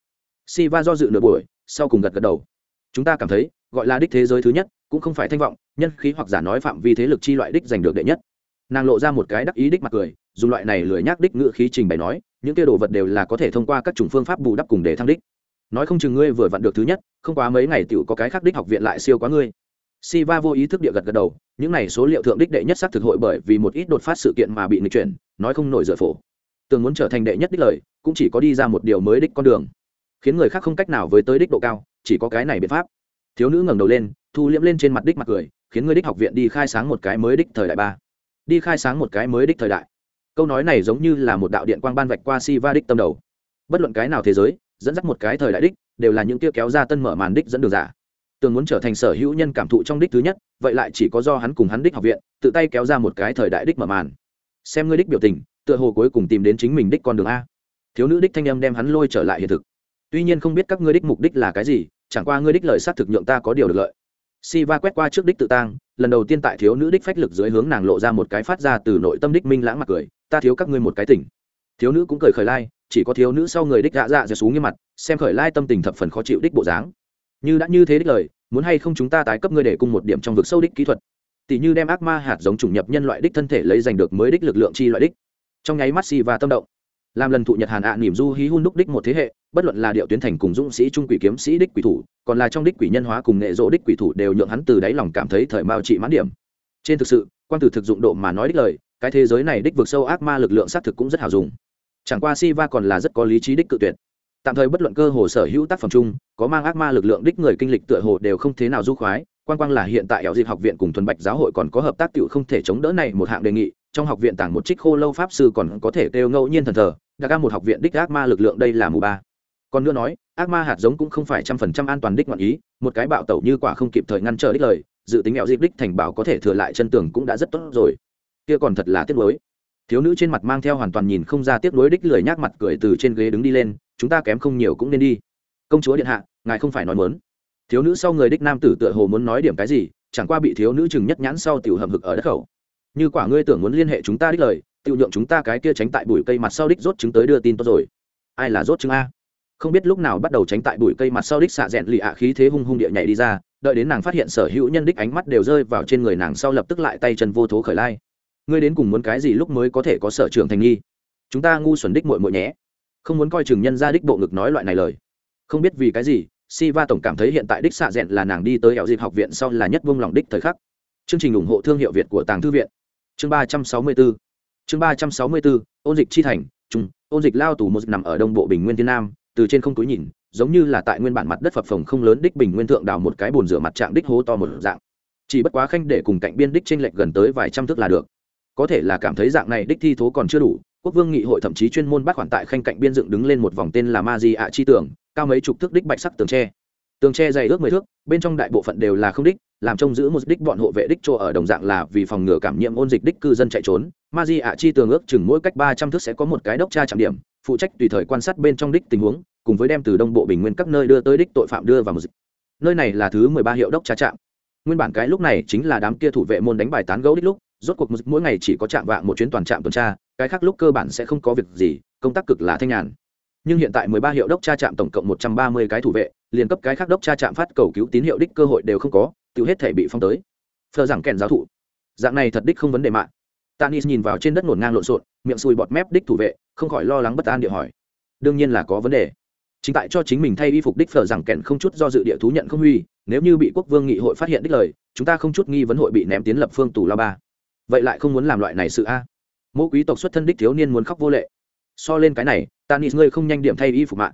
Si va do dự nửa buổi, sau cùng gật gật đầu. Chúng ta cảm thấy, gọi là đích thế giới thứ nhất, cũng không phải thanh vọng, nhân khí hoặc giả nói phạm vi thế lực chi loại đích giành được đệ nhất. Nàng lộ ra một cái đắc ý đích mặt cười, dùng loại này lười nhác đích ngữ khí trình bày nói những kia đồ vật đều là có thể thông qua các chủng phương pháp bù đắp cùng để thăng đích. Nói không chừng ngươi vừa vặn được thứ nhất, không quá mấy ngày tiểu có cái khác đích học viện lại siêu quá ngươi. Si va vô ý thức địa gật gật đầu, những này số liệu thượng đích đệ nhất sắc thực hội bởi vì một ít đột phát sự kiện mà bị nghịch chuyển, nói không nổi dựa phổ. Tường muốn trở thành đệ nhất đích lời, cũng chỉ có đi ra một điều mới đích con đường. Khiến người khác không cách nào với tới đích độ cao, chỉ có cái này biện pháp. Thiếu nữ ngẩng đầu lên, thu liễm lên trên mặt đích mặt cười, khiến ngươi đích học viện đi khai sáng một cái mới đích thời đại ba. Đi khai sáng một cái mới đích thời đại câu nói này giống như là một đạo điện quang ban vạch qua si va đích tâm đầu. Bất luận cái nào thế giới, dẫn dắt một cái thời đại đích, đều là những kia kéo ra tân mở màn đích dẫn đường giả. Tường muốn trở thành sở hữu nhân cảm thụ trong đích thứ nhất, vậy lại chỉ có do hắn cùng hắn đích học viện, tự tay kéo ra một cái thời đại đích mở màn. Xem ngươi đích biểu tình, tựa hồ cuối cùng tìm đến chính mình đích con đường a. Thiếu nữ đích thanh âm đem hắn lôi trở lại hiện thực. Tuy nhiên không biết các ngươi đích mục đích là cái gì, chẳng qua ngươi đích lời xác thực nhượng ta có điều được lợi. Si va quét qua trước đích tự tang, lần đầu tiên tại thiếu nữ đích phách lực dưới hướng nàng lộ ra một cái phát ra từ nội tâm đích minh lãng mặt cười ta thiếu các ngươi một cái tỉnh. Thiếu nữ cũng cười khởi lai chỉ có thiếu nữ sau người đích dạ dạ dẹt xuống như mặt xem khởi lai tâm tình thập phần khó chịu đích bộ dáng. Như đã như thế đích lời muốn hay không chúng ta tái cấp ngươi để cùng một điểm trong vực sâu đích kỹ thuật. Tỷ như đem ác ma hạt giống chủng nhập nhân loại đích thân thể lấy giành được mới đích lực lượng chi loại đích. Trong nháy mắt si và tâm động. Làm lần thụ nhật hàn ạ à, niềm du hí hun đúc đích một thế hệ bất luận là điệu tuyến thành cùng dũng sĩ trung quỷ kiếm sĩ đích quỷ thủ còn là trong đích quỷ nhân hóa cùng nghệ dỗ đích quỷ thủ đều nhượng hắn từ đáy lòng cảm thấy thời mao trị mãn điểm. Trên thực sự quan từ thực dụng độ mà nói đích lời cái thế giới này đích vượt sâu ác ma lực lượng xác thực cũng rất hào dùng. Chẳng qua si va còn là rất có lý trí đích cự tuyệt. Tạm thời bất luận cơ hồ sở hữu tác phẩm chung, có mang ác ma lực lượng đích người kinh lịch tựa hồ đều không thế nào du khoái. Quan quang là hiện tại ẻo dịp học viện cùng thuần bạch giáo hội còn có hợp tác tựu không thể chống đỡ này một hạng đề nghị, trong học viện tảng một trích khô lâu pháp sư còn có thể kêu ngẫu nhiên thần thờ đã ca một học viện đích ác ma lực lượng đây là mù ba. Còn nữa nói, ác ma hạt giống cũng không phải trăm phần trăm an toàn đích ngoạn ý, một cái bạo tẩu như quả không kịp thời ngăn trở đích lời, dự tính ẻo dịp đích thành bảo có thể thừa lại chân tường cũng đã rất tốt rồi kia còn thật là tiếc nuối. Thiếu nữ trên mặt mang theo hoàn toàn nhìn không ra tiếc nuối đích lười nhác mặt cười từ trên ghế đứng đi lên, chúng ta kém không nhiều cũng nên đi. Công chúa điện hạ, ngài không phải nói muốn. Thiếu nữ sau người đích nam tử tựa hồ muốn nói điểm cái gì, chẳng qua bị thiếu nữ chừng nhất nhãn sau tiểu hầm hực ở đất khẩu. Như quả ngươi tưởng muốn liên hệ chúng ta đích lời, tiểu nhượng chúng ta cái kia tránh tại bụi cây mặt sau đích rốt chứng tới đưa tin tốt rồi. Ai là rốt chứng a? Không biết lúc nào bắt đầu tránh tại bụi cây mặt sau đích xạ rẽn lì ạ khí thế hung hung địa nhảy đi ra, đợi đến nàng phát hiện sở hữu nhân đích ánh mắt đều rơi vào trên người nàng sau lập tức lại tay chân vô thố khởi lai ngươi đến cùng muốn cái gì lúc mới có thể có sở trường thành nghi? Chúng ta ngu xuẩn đích muội muội nhé. Không muốn coi chừng nhân ra đích bộ ngực nói loại này lời. Không biết vì cái gì si va tổng cảm thấy hiện tại đích xạ rẽn là nàng đi tới hẹo dịp học viện sau là nhất vung lòng đích thời khắc. Chương trình ủng hộ thương hiệu việt của tàng thư viện. Chương ba trăm sáu mươi bốn chương ba trăm sáu mươi bốn ôn dịch chi thành trung ôn dịch lao tù một nằm ở đông bộ bình nguyên thiên nam, từ trên không túi nhìn, giống như là tại nguyên bản mặt đất phập phồng không lớn đích bình nguyên thượng đào một cái bồn rửa mặt trạng đích hố to một dạng. Chỉ bất quá khanh để cùng cạnh biên đích tranh lệch gần tới vài trăm thước là được có thể là cảm thấy dạng này đích thi thố còn chưa đủ, quốc vương nghị hội thậm chí chuyên môn bắt khoản tại khanh cạnh biên dựng đứng lên một vòng tên là ma di ạ chi tường, cao mấy chục thước đích bạch sắc tường tre. Tường tre dày ước mười thước, bên trong đại bộ phận đều là không đích, làm trông giữ một đích bọn hộ vệ đích chỗ ở đồng dạng là vì phòng ngừa cảm nhiễm ôn dịch đích cư dân chạy trốn. Ma di ạ chi tường ước chừng mỗi cách ba trăm thước sẽ có một cái đốc tra trạm điểm, phụ trách tùy thời quan sát bên trong đích tình huống, cùng với đem từ đông bộ bình nguyên các nơi đưa tới đích tội phạm đưa vào một dịch. Nơi này là thứ mười ba hiệu đốc tra trạm. Nguyên bản cái lúc này chính là đám kia thủ vệ môn đánh bài tán gấu đích lúc rốt cuộc mỗi ngày chỉ có chạm vạng một chuyến toàn trạm tuần tra, cái khác lúc cơ bản sẽ không có việc gì, công tác cực là thanh nhàn. Nhưng hiện tại mười ba hiệu đốc tra trạm tổng cộng một trăm ba mươi cái thủ vệ, liền cấp cái khác đốc tra trạm phát cầu cứu tín hiệu đích cơ hội đều không có tiêu hết thể bị phong tới. Phờ rằng kèn giáo thụ. Dạng này thật đích không vấn đề mạng. Tanis nhìn vào trên đất ngổn ngang lộn xộn, miệng sùi bọt mép đích thủ vệ, không khỏi lo lắng bất an địa hỏi. Đương nhiên là có vấn đề. Chính tại cho chính mình thay y phục đích phở rằng kèn không chút do dự địa thú nhận không huy, nếu như bị quốc vương nghị hội phát hiện đích lời, chúng ta không chút nghi vấn hội bị ném tiến lập phương tù la ba vậy lại không muốn làm loại này sự a. Mỗi quý tộc xuất thân đích thiếu niên muốn khóc vô lệ. So lên cái này ta nghĩ ngươi không nhanh điểm thay y phục mạng.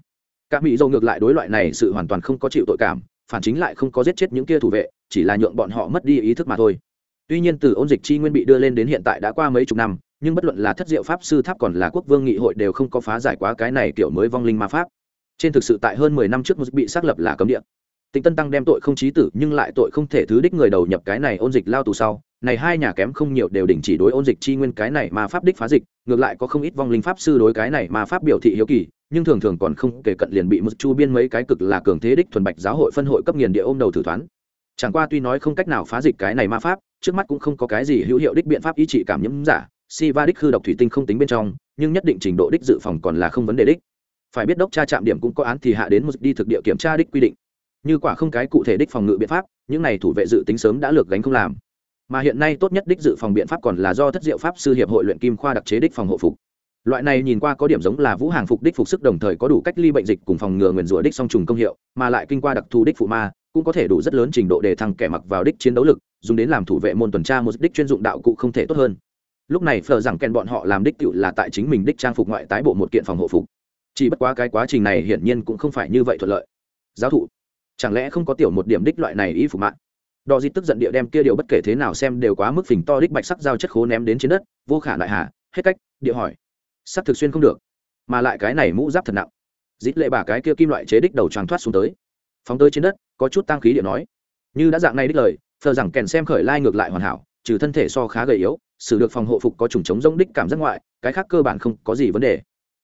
Các mỹ dâu ngược lại đối loại này sự hoàn toàn không có chịu tội cảm, phản chính lại không có giết chết những kia thủ vệ, chỉ là nhượng bọn họ mất đi ý thức mà thôi. Tuy nhiên từ ôn dịch chi nguyên bị đưa lên đến hiện tại đã qua mấy chục năm, nhưng bất luận là thất diệu pháp sư tháp còn là quốc vương nghị hội đều không có phá giải quá cái này kiểu mới vong linh ma pháp. Trên thực sự tại hơn mười năm trước một bị xác lập là cấm địa tịnh tân tăng đem tội không chí tử nhưng lại tội không thể thứ đích người đầu nhập cái này ôn dịch lao tù sau. Này hai nhà kém không nhiều đều đình chỉ đối ôn dịch chi nguyên cái này mà pháp đích phá dịch, ngược lại có không ít vong linh pháp sư đối cái này mà pháp biểu thị hiếu kỳ, nhưng thường thường còn không kể cận liền bị một chu biên mấy cái cực là cường thế đích thuần bạch giáo hội phân hội cấp nghiền địa ôm đầu thử thoán chẳng qua tuy nói không cách nào phá dịch cái này ma pháp, trước mắt cũng không có cái gì hữu hiệu đích biện pháp ý trị cảm nhiễm giả, si va đích hư độc thủy tinh không tính bên trong, nhưng nhất định trình độ đích dự phòng còn là không vấn đề đích. Phải biết đốc tra trạm điểm cũng có án thì hạ đến một đi thực địa kiểm tra đích quy định như quả không cái cụ thể đích phòng ngự biện pháp, những này thủ vệ dự tính sớm đã lược gánh không làm. Mà hiện nay tốt nhất đích dự phòng biện pháp còn là do thất diệu pháp sư hiệp hội luyện kim khoa đặc chế đích phòng hộ phục. Loại này nhìn qua có điểm giống là vũ hàng phục đích phục sức đồng thời có đủ cách ly bệnh dịch cùng phòng ngừa nguyền rủa đích song trùng công hiệu, mà lại kinh qua đặc thù đích phụ ma, cũng có thể đủ rất lớn trình độ để thăng kẻ mặc vào đích chiến đấu lực, dùng đến làm thủ vệ môn tuần tra một đích chuyên dụng đạo cụ không thể tốt hơn. Lúc này phờ rằng kèn bọn họ làm đích cựu là tại chính mình đích trang phục ngoại tái bộ một kiện phòng hộ phục. Chỉ bất quá cái quá trình này hiển nhiên cũng không phải như vậy thuận lợi. Giáo thụ chẳng lẽ không có tiểu một điểm đích loại này y phục mạng? Đò di tức giận địa đem kia điều bất kể thế nào xem đều quá mức phình to đích bạch sắc dao chất khố ném đến trên đất, vô khả lại hà hết cách, địa hỏi. Sắc thực xuyên không được, mà lại cái này mũ giáp thật nặng. Dít lệ bà cái kia kim loại chế đích đầu tràng thoát xuống tới. Phóng tới trên đất, có chút tăng khí địa nói. Như đã dạng này đích lời thờ rằng kèn xem khởi lai ngược lại hoàn hảo, trừ thân thể so khá gầy yếu, xử được phòng hộ phục có trùng chống rông đích cảm giác ngoại, cái khác cơ bản không có gì vấn đề.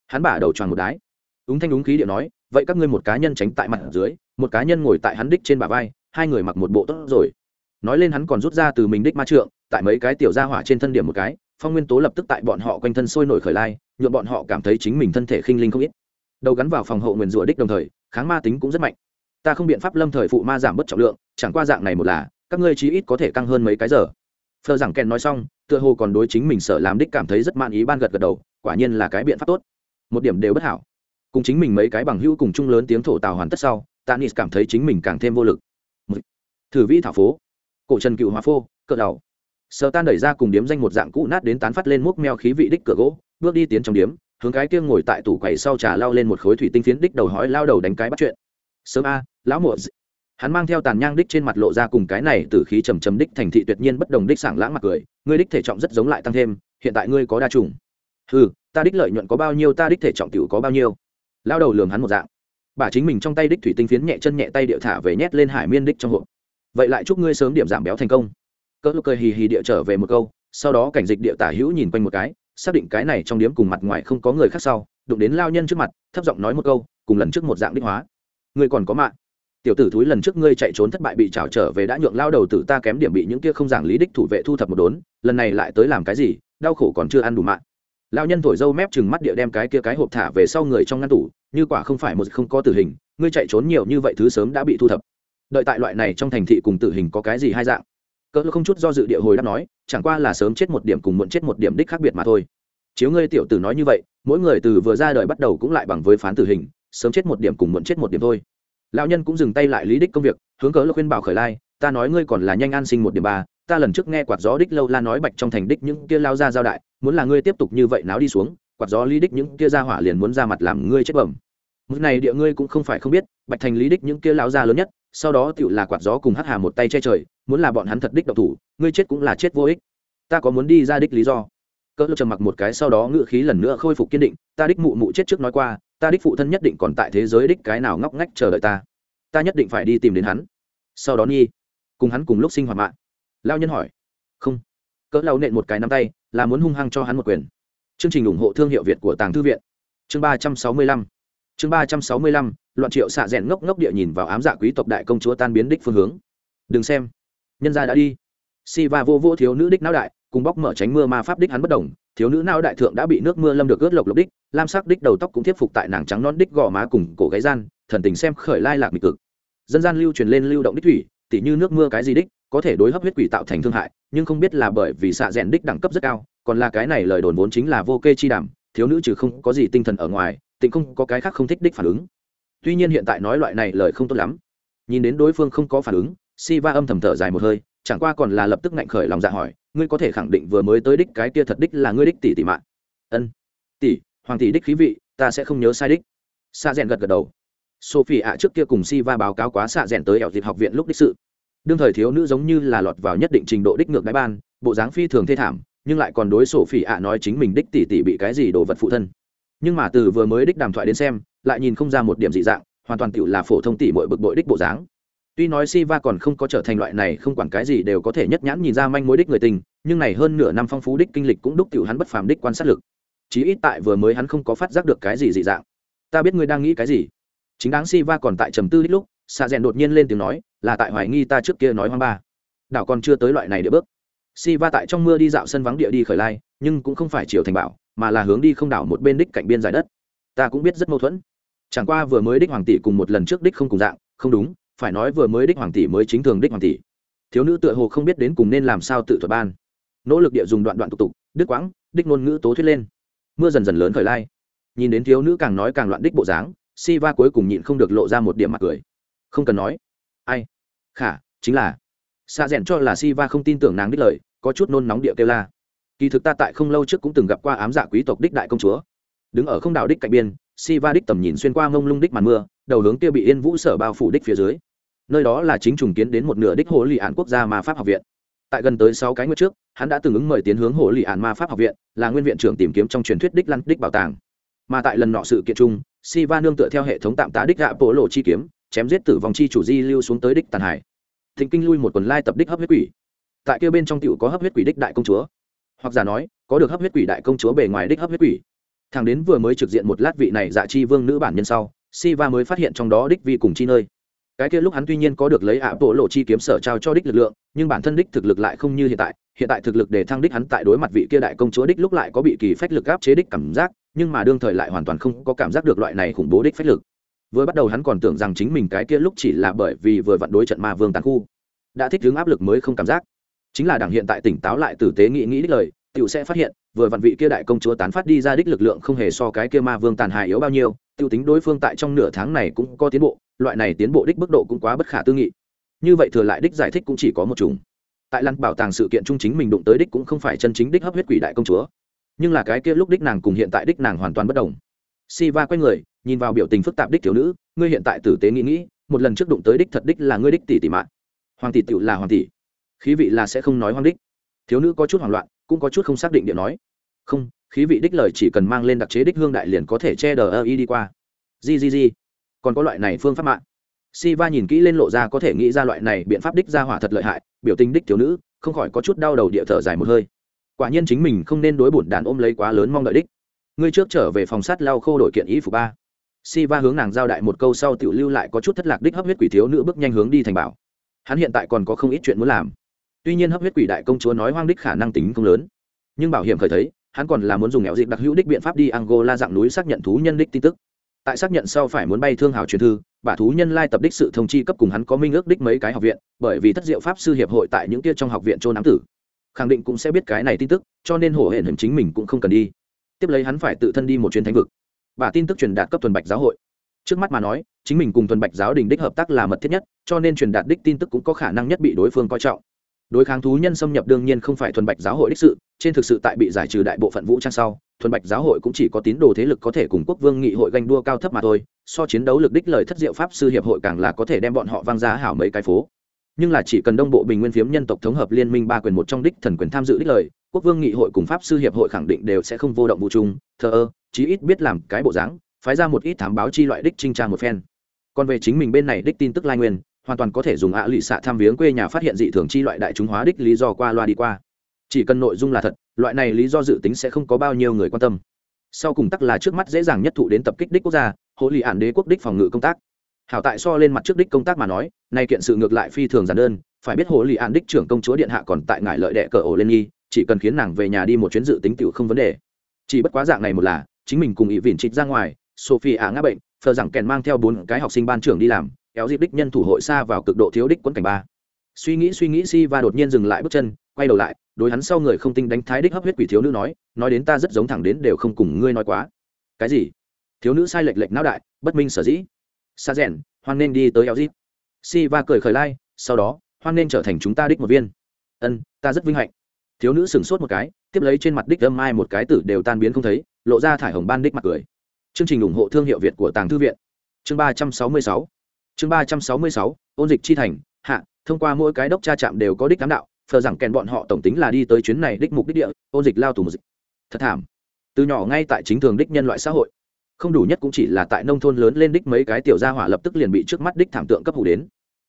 Hắn bả đầu tròn một đái. Úng thanh úng khí địa nói vậy các ngươi một cá nhân tránh tại mặt dưới, một cá nhân ngồi tại hắn đích trên bả vai, hai người mặc một bộ tốt rồi. Nói lên hắn còn rút ra từ mình đích ma trượng, tại mấy cái tiểu gia hỏa trên thân điểm một cái, phong nguyên tố lập tức tại bọn họ quanh thân sôi nổi khởi lai nhuộm bọn họ cảm thấy chính mình thân thể khinh linh không ít. Đầu gắn vào phòng hộ nguyền rủa đích đồng thời, kháng ma tính cũng rất mạnh. Ta không biện pháp lâm thời phụ ma giảm bớt trọng lượng, chẳng qua dạng này một là, các ngươi chí ít có thể căng hơn mấy cái giờ. Phờ giảng kèn nói xong, tựa hồ còn đối chính mình sợ làm đích cảm thấy rất man ý ban gật gật đầu, quả nhiên là cái biện pháp tốt. Một điểm đều bất hảo cùng chính mình mấy cái bằng hữu cùng chung lớn tiếng thổ tào hoàn tất sau, tanis cảm thấy chính mình càng thêm vô lực. Thử vĩ thảo phố. Cổ trần cựu hóa phô, cỡ đầu. Sờ tan đẩy ra cùng điếm danh một dạng cũ nát đến tán phát lên múc meo khí vị đích cửa gỗ, bước đi tiến trong điếm, hướng cái kia ngồi tại tủ quầy sau trà lao lên một khối thủy tinh phiến đích đầu hói lao đầu đánh cái bắt chuyện. Sớm a, lão mùa hắn mang theo tàn nhang đích trên mặt lộ ra cùng cái này từ khí trầm trầm đích thành thị tuyệt nhiên bất đồng đích sảng lãng mặt cười, ngươi đích thể trọng rất giống lại tăng thêm, hiện tại ngươi có đa trùng ừ ta đích lợi nhuận có bao nhiêu, ta đích thể trọng tiểu có bao nhiêu lao đầu lường hắn một dạng. Bà chính mình trong tay đích thủy tinh phiến nhẹ chân nhẹ tay điệu thả về nhét lên hải miên đích trong hộp. Vậy lại chúc ngươi sớm điểm giảm béo thành công. Cỡ lúc cười hì hì địa trở về một câu, sau đó cảnh dịch địa tả hữu nhìn quanh một cái, xác định cái này trong điếm cùng mặt ngoài không có người khác sau, đụng đến lao nhân trước mặt, thấp giọng nói một câu, cùng lần trước một dạng đích hóa. Ngươi còn có mạng. Tiểu tử thúi lần trước ngươi chạy trốn thất bại bị trào trở về đã nhượng lao đầu tử ta kém điểm bị những kia không giảng lý đích thủ vệ thu thập một đốn, lần này lại tới làm cái gì, đau khổ còn chưa ăn đủ mạng lao nhân thổi dâu mép chừng mắt địa đem cái kia cái hộp thả về sau người trong ngăn tủ, như quả không phải một không có tử hình, ngươi chạy trốn nhiều như vậy thứ sớm đã bị thu thập. Đợi tại loại này trong thành thị cùng tử hình có cái gì hai dạng? Cỡ không chút do dự địa hồi đáp nói, chẳng qua là sớm chết một điểm cùng muộn chết một điểm đích khác biệt mà thôi. Chiếu ngươi tiểu tử nói như vậy, mỗi người từ vừa ra đời bắt đầu cũng lại bằng với phán tử hình, sớm chết một điểm cùng muộn chết một điểm thôi. Lão nhân cũng dừng tay lại lý đích công việc, hướng cỡ khuyên bảo khởi lai, ta nói ngươi còn là nhanh an sinh một điểm ba ta lần trước nghe quạt gió đích lâu la nói bạch trong thành đích những kia lao ra giao đại, muốn là ngươi tiếp tục như vậy náo đi xuống, quạt gió lý đích những kia ra hỏa liền muốn ra mặt làm ngươi chết bẩm. Một này địa ngươi cũng không phải không biết, bạch thành lý đích những kia lao ra lớn nhất, sau đó tựu là quạt gió cùng hắc hà một tay che trời, muốn là bọn hắn thật đích độc thủ, ngươi chết cũng là chết vô ích. Ta có muốn đi ra đích lý do. Cỡ trầm mặc một cái sau đó ngự khí lần nữa khôi phục kiên định, ta đích mụ mụ chết trước nói qua, ta đích phụ thân nhất định còn tại thế giới đích cái nào ngóc ngách chờ đợi ta. Ta nhất định phải đi tìm đến hắn. Sau đó nhi, cùng hắn cùng lúc sinh hoạt mạng lao nhân hỏi. Không. Cỡ lao nện một cái nắm tay, là muốn hung hăng cho hắn một quyền. Chương trình ủng hộ thương hiệu việt của tàng thư viện. Chương ba trăm sáu mươi lăm. Chương ba trăm sáu mươi lăm, loạn triệu xạ rẽn ngốc ngốc địa nhìn vào ám dạ quý tộc đại công chúa tan biến đích phương hướng. Đừng xem. Nhân gia đã đi. Si va vô vô thiếu nữ đích não đại, cùng bóc mở tránh mưa ma pháp đích hắn bất đồng. Thiếu nữ não đại thượng đã bị nước mưa lâm được ướt lộc lộc đích, lam sắc đích đầu tóc cũng thiết phục tại nàng trắng non đích gò má cùng cổ gáy gian, thần tình xem khởi lai lạc mịch cực. Dân gian lưu truyền lên lưu động đích thủy, tỉ như nước mưa cái gì đích có thể đối hấp huyết quỷ tạo thành thương hại, nhưng không biết là bởi vì xạ rèn đích đẳng cấp rất cao, còn là cái này lời đồn vốn chính là vô kê chi đảm thiếu nữ trừ không có gì tinh thần ở ngoài, tịnh không có cái khác không thích đích phản ứng. Tuy nhiên hiện tại nói loại này lời không tốt lắm. Nhìn đến đối phương không có phản ứng si va âm thầm thở dài một hơi, chẳng qua còn là lập tức ngạnh khởi lòng dạ hỏi, ngươi có thể khẳng định vừa mới tới đích cái kia thật đích là ngươi đích tỷ tỷ mạng? Ân. Tỷ, hoàng tỷ đích khí vị, ta sẽ không nhớ sai đích. Xạ rèn gật gật đầu. Sophie ạ trước kia cùng si va báo cáo quá xạ rèn tới ẻo dịp học viện lúc đích sự đương thời thiếu nữ giống như là lọt vào nhất định trình độ đích ngược đáy ban, bộ dáng phi thường thê thảm, nhưng lại còn đối sổ phỉ ạ nói chính mình đích tỷ tỷ bị cái gì đồ vật phụ thân. Nhưng mà từ vừa mới đích đàm thoại đến xem, lại nhìn không ra một điểm dị dạng, hoàn toàn tựu là phổ thông tỷ mọi bực bội đích bộ dáng. Tuy nói si va còn không có trở thành loại này không quản cái gì đều có thể nhất nhãn nhìn ra manh mối đích người tình, nhưng này hơn nửa năm phong phú đích kinh lịch cũng đúc tựu hắn bất phàm đích quan sát lực. Chí ít tại vừa mới hắn không có phát giác được cái gì dị dạng. Ta biết ngươi đang nghĩ cái gì. Chính đáng si va còn tại trầm tư đích lúc xạ rèn đột nhiên lên tiếng nói, là tại hoài nghi ta trước kia nói hoang ba. Đảo còn chưa tới loại này địa bước. Si va tại trong mưa đi dạo sân vắng địa đi khởi lai, nhưng cũng không phải chiều thành bảo, mà là hướng đi không đảo một bên đích cạnh biên giải đất. Ta cũng biết rất mâu thuẫn. Chẳng qua vừa mới đích hoàng tỷ cùng một lần trước đích không cùng dạng, không đúng, phải nói vừa mới đích hoàng tỷ mới chính thường đích hoàng tỷ. Thiếu nữ tựa hồ không biết đến cùng nên làm sao tự thuật ban. Nỗ lực địa dùng đoạn đoạn tục tục, đứt quãng, đích ngôn ngữ tố thuyết lên. Mưa dần dần lớn khởi lai. Nhìn đến thiếu nữ càng nói càng loạn đích bộ dáng, si va cuối cùng nhịn không được lộ ra một điểm mặt cười không cần nói. Ai? Khả, chính là. Xa rẽn cho là si va không tin tưởng nàng đích lời, có chút nôn nóng địa kêu la. Kỳ thực ta tại không lâu trước cũng từng gặp qua ám dạ quý tộc đích đại công chúa. Đứng ở không đảo đích cạnh biên si va đích tầm nhìn xuyên qua ngông lung đích màn mưa, đầu hướng kia bị yên vũ sở bao phủ đích phía dưới. Nơi đó là chính trùng kiến đến một nửa đích hồ lì ạn quốc gia ma pháp học viện. Tại gần tới sáu cái nguyệt trước, hắn đã từng ứng mời tiến hướng hồ lì ạn ma pháp học viện, là nguyên viện trưởng tìm kiếm trong truyền thuyết đích lăn đích bảo tàng. Mà tại lần nọ sự kiện chung si va nương tựa theo hệ thống tạm tá đích gạ bộ lộ chi kiếm chém giết tử vong chi chủ di lưu xuống tới đích tàn hải. Thịnh kinh lui một quần lai tập đích hấp huyết quỷ. Tại kia bên trong tiểu có hấp huyết quỷ đích đại công chúa. Hoặc giả nói, có được hấp huyết quỷ đại công chúa bề ngoài đích hấp huyết quỷ. Thằng đến vừa mới trực diện một lát vị này dạ chi vương nữ bản nhân sau si va mới phát hiện trong đó đích vi cùng chi nơi. Cái kia lúc hắn tuy nhiên có được lấy ạ bộ lộ chi kiếm sở trao cho đích lực lượng, nhưng bản thân đích thực lực lại không như hiện tại. Hiện tại thực lực để thăng đích hắn tại đối mặt vị kia đại công chúa đích lúc lại có bị kỳ phách lực áp chế đích cảm giác, nhưng mà đương thời lại hoàn toàn không có cảm giác được loại này khủng bố đích phách lực vừa bắt đầu hắn còn tưởng rằng chính mình cái kia lúc chỉ là bởi vì vừa vặn đối trận ma vương tàn khu. Đã thích hướng áp lực mới không cảm giác. Chính là đảng hiện tại tỉnh táo lại tử tế nghĩ nghĩ đích lời, tiểu sẽ phát hiện, vừa vặn vị kia đại công chúa tán phát đi ra đích lực lượng không hề so cái kia ma vương tàn hại yếu bao nhiêu tiêu tính đối phương tại trong nửa tháng này cũng có tiến bộ, loại này tiến bộ đích mức độ cũng quá bất khả tư nghị. Như vậy thừa lại đích giải thích cũng chỉ có một chúng tại lăn bảo tàng sự kiện trung chính mình đụng tới đích cũng không phải chân chính đích hấp huyết quỷ đại công chúa. Nhưng là cái kia lúc đích nàng cùng hiện tại đích nàng hoàn toàn bất đồng si va quay người, nhìn vào biểu tình phức tạp đích thiếu nữ, ngươi hiện tại tử tế nghĩ nghĩ, một lần trước đụng tới đích thật đích là ngươi đích tỷ tỷ mạng. Hoàng tỷ tựu là hoàng tỷ. Khí vị là sẽ không nói hoang đích. Thiếu nữ có chút hoảng loạn, cũng có chút không xác định điện nói. Không, khí vị đích lời chỉ cần mang lên đặc chế đích hương đại liền có thể che đờ ơ y đi qua. Gì gì gì còn có loại này phương pháp mạng. Si va nhìn kỹ lên lộ ra có thể nghĩ ra loại này biện pháp đích ra hỏa thật lợi hại, biểu tình đích thiếu nữ, không khỏi có chút đau đầu địa thở dài một hơi. Quả nhiên chính mình không nên đối bổn đàn ôm lấy quá lớn mong đợi đích ngươi trước trở về phòng sát lau khô đổi kiện ý phục ba. Si va hướng nàng giao đại một câu sau tiểu lưu lại có chút thất lạc đích hấp huyết quỷ thiếu nữ bước nhanh hướng đi thành bảo. Hắn hiện tại còn có không ít chuyện muốn làm. Tuy nhiên hấp huyết quỷ đại công chúa nói hoang đích khả năng tính không lớn. Nhưng bảo hiểm khởi thấy, hắn còn là muốn dùng nghèo dịp đặc hữu đích biện pháp đi angola dạng núi xác nhận thú nhân đích tin tức. Tại xác nhận sau phải muốn bay thương hào truyền thư, bà thú nhân lai tập đích sự thông chi cấp cùng hắn có minh ước đích mấy cái học viện, bởi vì thất diệu pháp sư hiệp hội tại những kia trong học viện trôn ám tử. Khẳng định cũng sẽ biết cái này tin tức, cho nên hổ hển hình chính mình cũng không cần đi tiếp lấy hắn phải tự thân đi một chuyến thánh vực. Bà tin tức truyền đạt cấp tuần bạch giáo hội. Trước mắt mà nói, chính mình cùng tuần bạch giáo đình đích hợp tác là mật thiết nhất, cho nên truyền đạt đích tin tức cũng có khả năng nhất bị đối phương coi trọng. Đối kháng thú nhân xâm nhập đương nhiên không phải thuần bạch giáo hội đích sự, trên thực sự tại bị giải trừ đại bộ phận vũ trang sau, thuần bạch giáo hội cũng chỉ có tín đồ thế lực có thể cùng quốc vương nghị hội ganh đua cao thấp mà thôi, so chiến đấu lực đích lời thất diệu pháp sư hiệp hội càng là có thể đem bọn họ văng ra hảo mấy cái phố nhưng là chỉ cần đông bộ bình nguyên phiếm nhân tộc thống hợp liên minh ba quyền một trong đích thần quyền tham dự đích lời, quốc vương nghị hội cùng pháp sư hiệp hội khẳng định đều sẽ không vô động vụ chung thờ ơ, chí ít biết làm cái bộ dáng, phái ra một ít thám báo chi loại đích trinh trang một phen. Còn về chính mình bên này đích tin tức lai nguyên, hoàn toàn có thể dùng ạ à lụy xạ tham viếng quê nhà phát hiện dị thường chi loại đại chúng hóa đích lý do qua loa đi qua. Chỉ cần nội dung là thật, loại này lý do dự tính sẽ không có bao nhiêu người quan tâm. Sau cùng tắc là trước mắt dễ dàng nhất thụ đến tập kích đích quốc gia hộ lì ạn đế quốc đích phòng ngự công tác hảo tại so lên mặt trước đích công tác mà nói, nay kiện sự ngược lại phi thường giản đơn, phải biết hồ lì an đích trưởng công chúa điện hạ còn tại ngại lợi đệ cờ ổ lên nhi chỉ cần khiến nàng về nhà đi một chuyến dự tính tiểu không vấn đề. Chỉ bất quá dạng này một là, chính mình cùng ý vỉn trịch ra ngoài, sophie ả ngã bệnh, phờ rằng kèn mang theo bốn cái học sinh ban trưởng đi làm, kéo dịp đích nhân thủ hội xa vào cực độ thiếu đích quấn cảnh ba. Suy nghĩ suy nghĩ si và đột nhiên dừng lại bước chân, quay đầu lại, đối hắn sau người không tinh đánh thái đích hấp huyết quỷ thiếu nữ nói nói đến ta rất giống thẳng đến đều không cùng ngươi nói quá. Cái gì? Thiếu nữ sai lệch lệch não đại, bất minh sở dĩ xa rèn, hoan nên đi tới eo dít si va cười khởi lai, sau đó, hoan nên trở thành chúng ta đích một viên. Ân, ta rất vinh hạnh. Thiếu nữ sửng sốt một cái, tiếp lấy trên mặt đích âm mai một cái tử đều tan biến không thấy, lộ ra thải hồng ban đích mặt cười. Chương trình ủng hộ thương hiệu việt của tàng thư viện. Chương ba trăm sáu mươi sáu. Chương ba trăm sáu mươi sáu, ôn dịch chi thành, hạ, thông qua mỗi cái đốc tra chạm đều có đích cám đạo, phờ rằng kèn bọn họ tổng tính là đi tới chuyến này đích mục đích địa, ôn dịch lao tù một dịch. Thật thảm. Từ nhỏ ngay tại chính thường đích nhân loại xã hội không đủ nhất cũng chỉ là tại nông thôn lớn lên đích mấy cái tiểu gia hỏa lập tức liền bị trước mắt đích thảm tượng cấp hủ đến.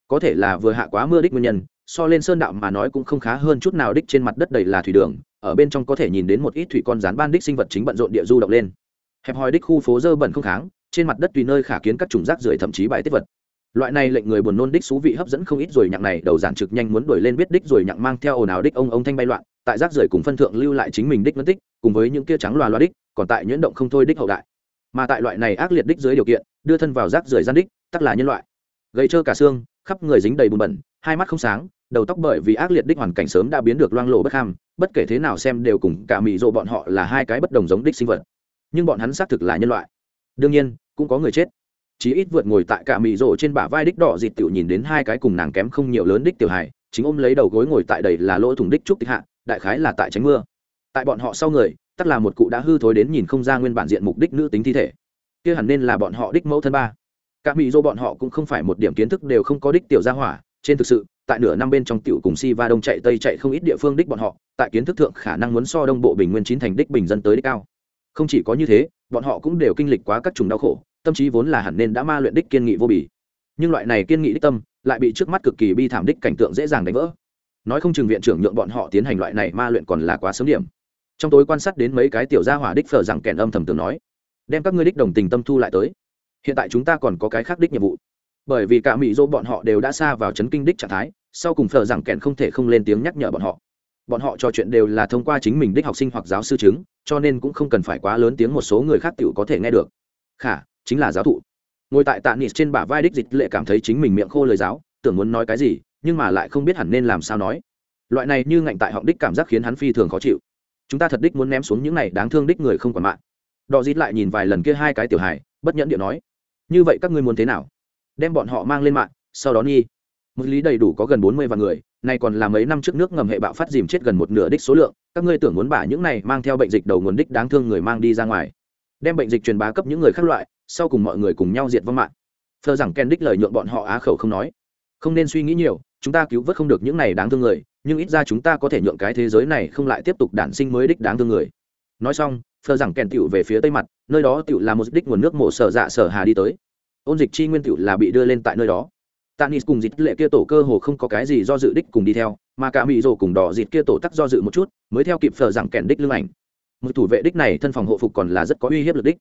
Có thể là vừa hạ quá mưa đích nguyên nhân, so lên sơn đạo mà nói cũng không khá hơn chút nào đích trên mặt đất đầy là thủy đường, ở bên trong có thể nhìn đến một ít thủy con rán ban đích sinh vật chính bận rộn địa du động lên. Hẹp hòi đích khu phố dơ bẩn không kháng, trên mặt đất tùy nơi khả kiến các chủng rác rưởi thậm chí bài tiết vật. Loại này lệnh người buồn nôn đích xú vị hấp dẫn không ít rồi nhặng này, đầu giản trực nhanh muốn đuổi lên biết đích rồi nhặng mang theo ồn ào đích ông ông thanh bay loạn, tại rác rưởi cùng phân thượng lưu lại chính mình đích mất tích, cùng với những kia trắng loa loa đích, còn tại nhuyễn động không thôi đích hậu đại mà tại loại này ác liệt đích dưới điều kiện, đưa thân vào rác rưởi gian đích, tắc là nhân loại. Gầy trơ cả xương, khắp người dính đầy bùn bẩn, hai mắt không sáng, đầu tóc bởi vì ác liệt đích hoàn cảnh sớm đã biến được loang lộ bất ham, bất kể thế nào xem đều cùng cả mỹ rộ bọn họ là hai cái bất đồng giống đích sinh vật. Nhưng bọn hắn xác thực là nhân loại. Đương nhiên, cũng có người chết. Chí ít vượt ngồi tại cả mỹ rộ trên bả vai đích đỏ dịt tiểu nhìn đến hai cái cùng nàng kém không nhiều lớn đích tiểu hài, chính ôm lấy đầu gối ngồi tại đầy là lỗ thủng đích trúc tịch hạ, đại khái là tại tránh mưa. Tại bọn họ sau người tắc là một cụ đã hư thối đến nhìn không ra nguyên bản diện mục đích nữ tính thi thể. Kia hẳn nên là bọn họ đích mẫu thân ba. Cả mỹ dô bọn họ cũng không phải một điểm kiến thức đều không có đích tiểu gia hỏa. Trên thực sự, tại nửa năm bên trong tiểu cùng si va đông chạy tây chạy không ít địa phương đích bọn họ, tại kiến thức thượng khả năng muốn so đông bộ bình nguyên chín thành đích bình dân tới đích cao. Không chỉ có như thế, bọn họ cũng đều kinh lịch quá các trùng đau khổ, tâm trí vốn là hẳn nên đã ma luyện đích kiên nghị vô bì. Nhưng loại này kiên nghị đích tâm, lại bị trước mắt cực kỳ bi thảm đích cảnh tượng dễ dàng đánh vỡ. Nói không chừng viện trưởng nhượng bọn họ tiến hành loại này ma luyện còn là quá sớm điểm trong tối quan sát đến mấy cái tiểu gia hỏa đích phở rằng kèn âm thầm tưởng nói, đem các ngươi đích đồng tình tâm thu lại tới. Hiện tại chúng ta còn có cái khác đích nhiệm vụ. Bởi vì cả mỹ dỗ bọn họ đều đã xa vào chấn kinh đích trạng thái, sau cùng phở rằng kèn không thể không lên tiếng nhắc nhở bọn họ. Bọn họ trò chuyện đều là thông qua chính mình đích học sinh hoặc giáo sư chứng, cho nên cũng không cần phải quá lớn tiếng một số người khác tiểu có thể nghe được. Khả, chính là giáo thụ. Ngồi tại tạ nịt trên bả vai đích dịch lệ cảm thấy chính mình miệng khô lời giáo, tưởng muốn nói cái gì, nhưng mà lại không biết hẳn nên làm sao nói. Loại này như ngạnh tại họng đích cảm giác khiến hắn phi thường khó chịu chúng ta thật đích muốn ném xuống những này đáng thương đích người không còn mạng. Đò dít lại nhìn vài lần kia hai cái tiểu hài, bất nhẫn điện nói, như vậy các ngươi muốn thế nào? Đem bọn họ mang lên mạng, sau đó nghi. Một lý đầy đủ có gần bốn mươi vạn người, nay còn là mấy năm trước nước ngầm hệ bạo phát dìm chết gần một nửa đích số lượng, các ngươi tưởng muốn bả những này mang theo bệnh dịch đầu nguồn đích đáng thương người mang đi ra ngoài. Đem bệnh dịch truyền bá cấp những người khác loại, sau cùng mọi người cùng nhau diệt vong mạng. Thơ rằng ken đích lời nhượng bọn họ á khẩu không nói. Không nên suy nghĩ nhiều chúng ta cứu vớt không được những này đáng thương người, nhưng ít ra chúng ta có thể nhượng cái thế giới này không lại tiếp tục đản sinh mới đích đáng thương người. Nói xong, phờ rằng kèn tựu về phía tây mặt, nơi đó tựu là một đích nguồn nước mổ sở dạ sở hà đi tới. Ôn dịch chi nguyên tựu là bị đưa lên tại nơi đó. Tanis cùng dịch lệ kia tổ cơ hồ không có cái gì do dự đích cùng đi theo, mà cả mỹ rồ cùng đỏ dịch kia tổ tắc do dự một chút, mới theo kịp phờ rằng kèn đích lưng ảnh. Một thủ vệ đích này thân phòng hộ phục còn là rất có uy hiếp lực đích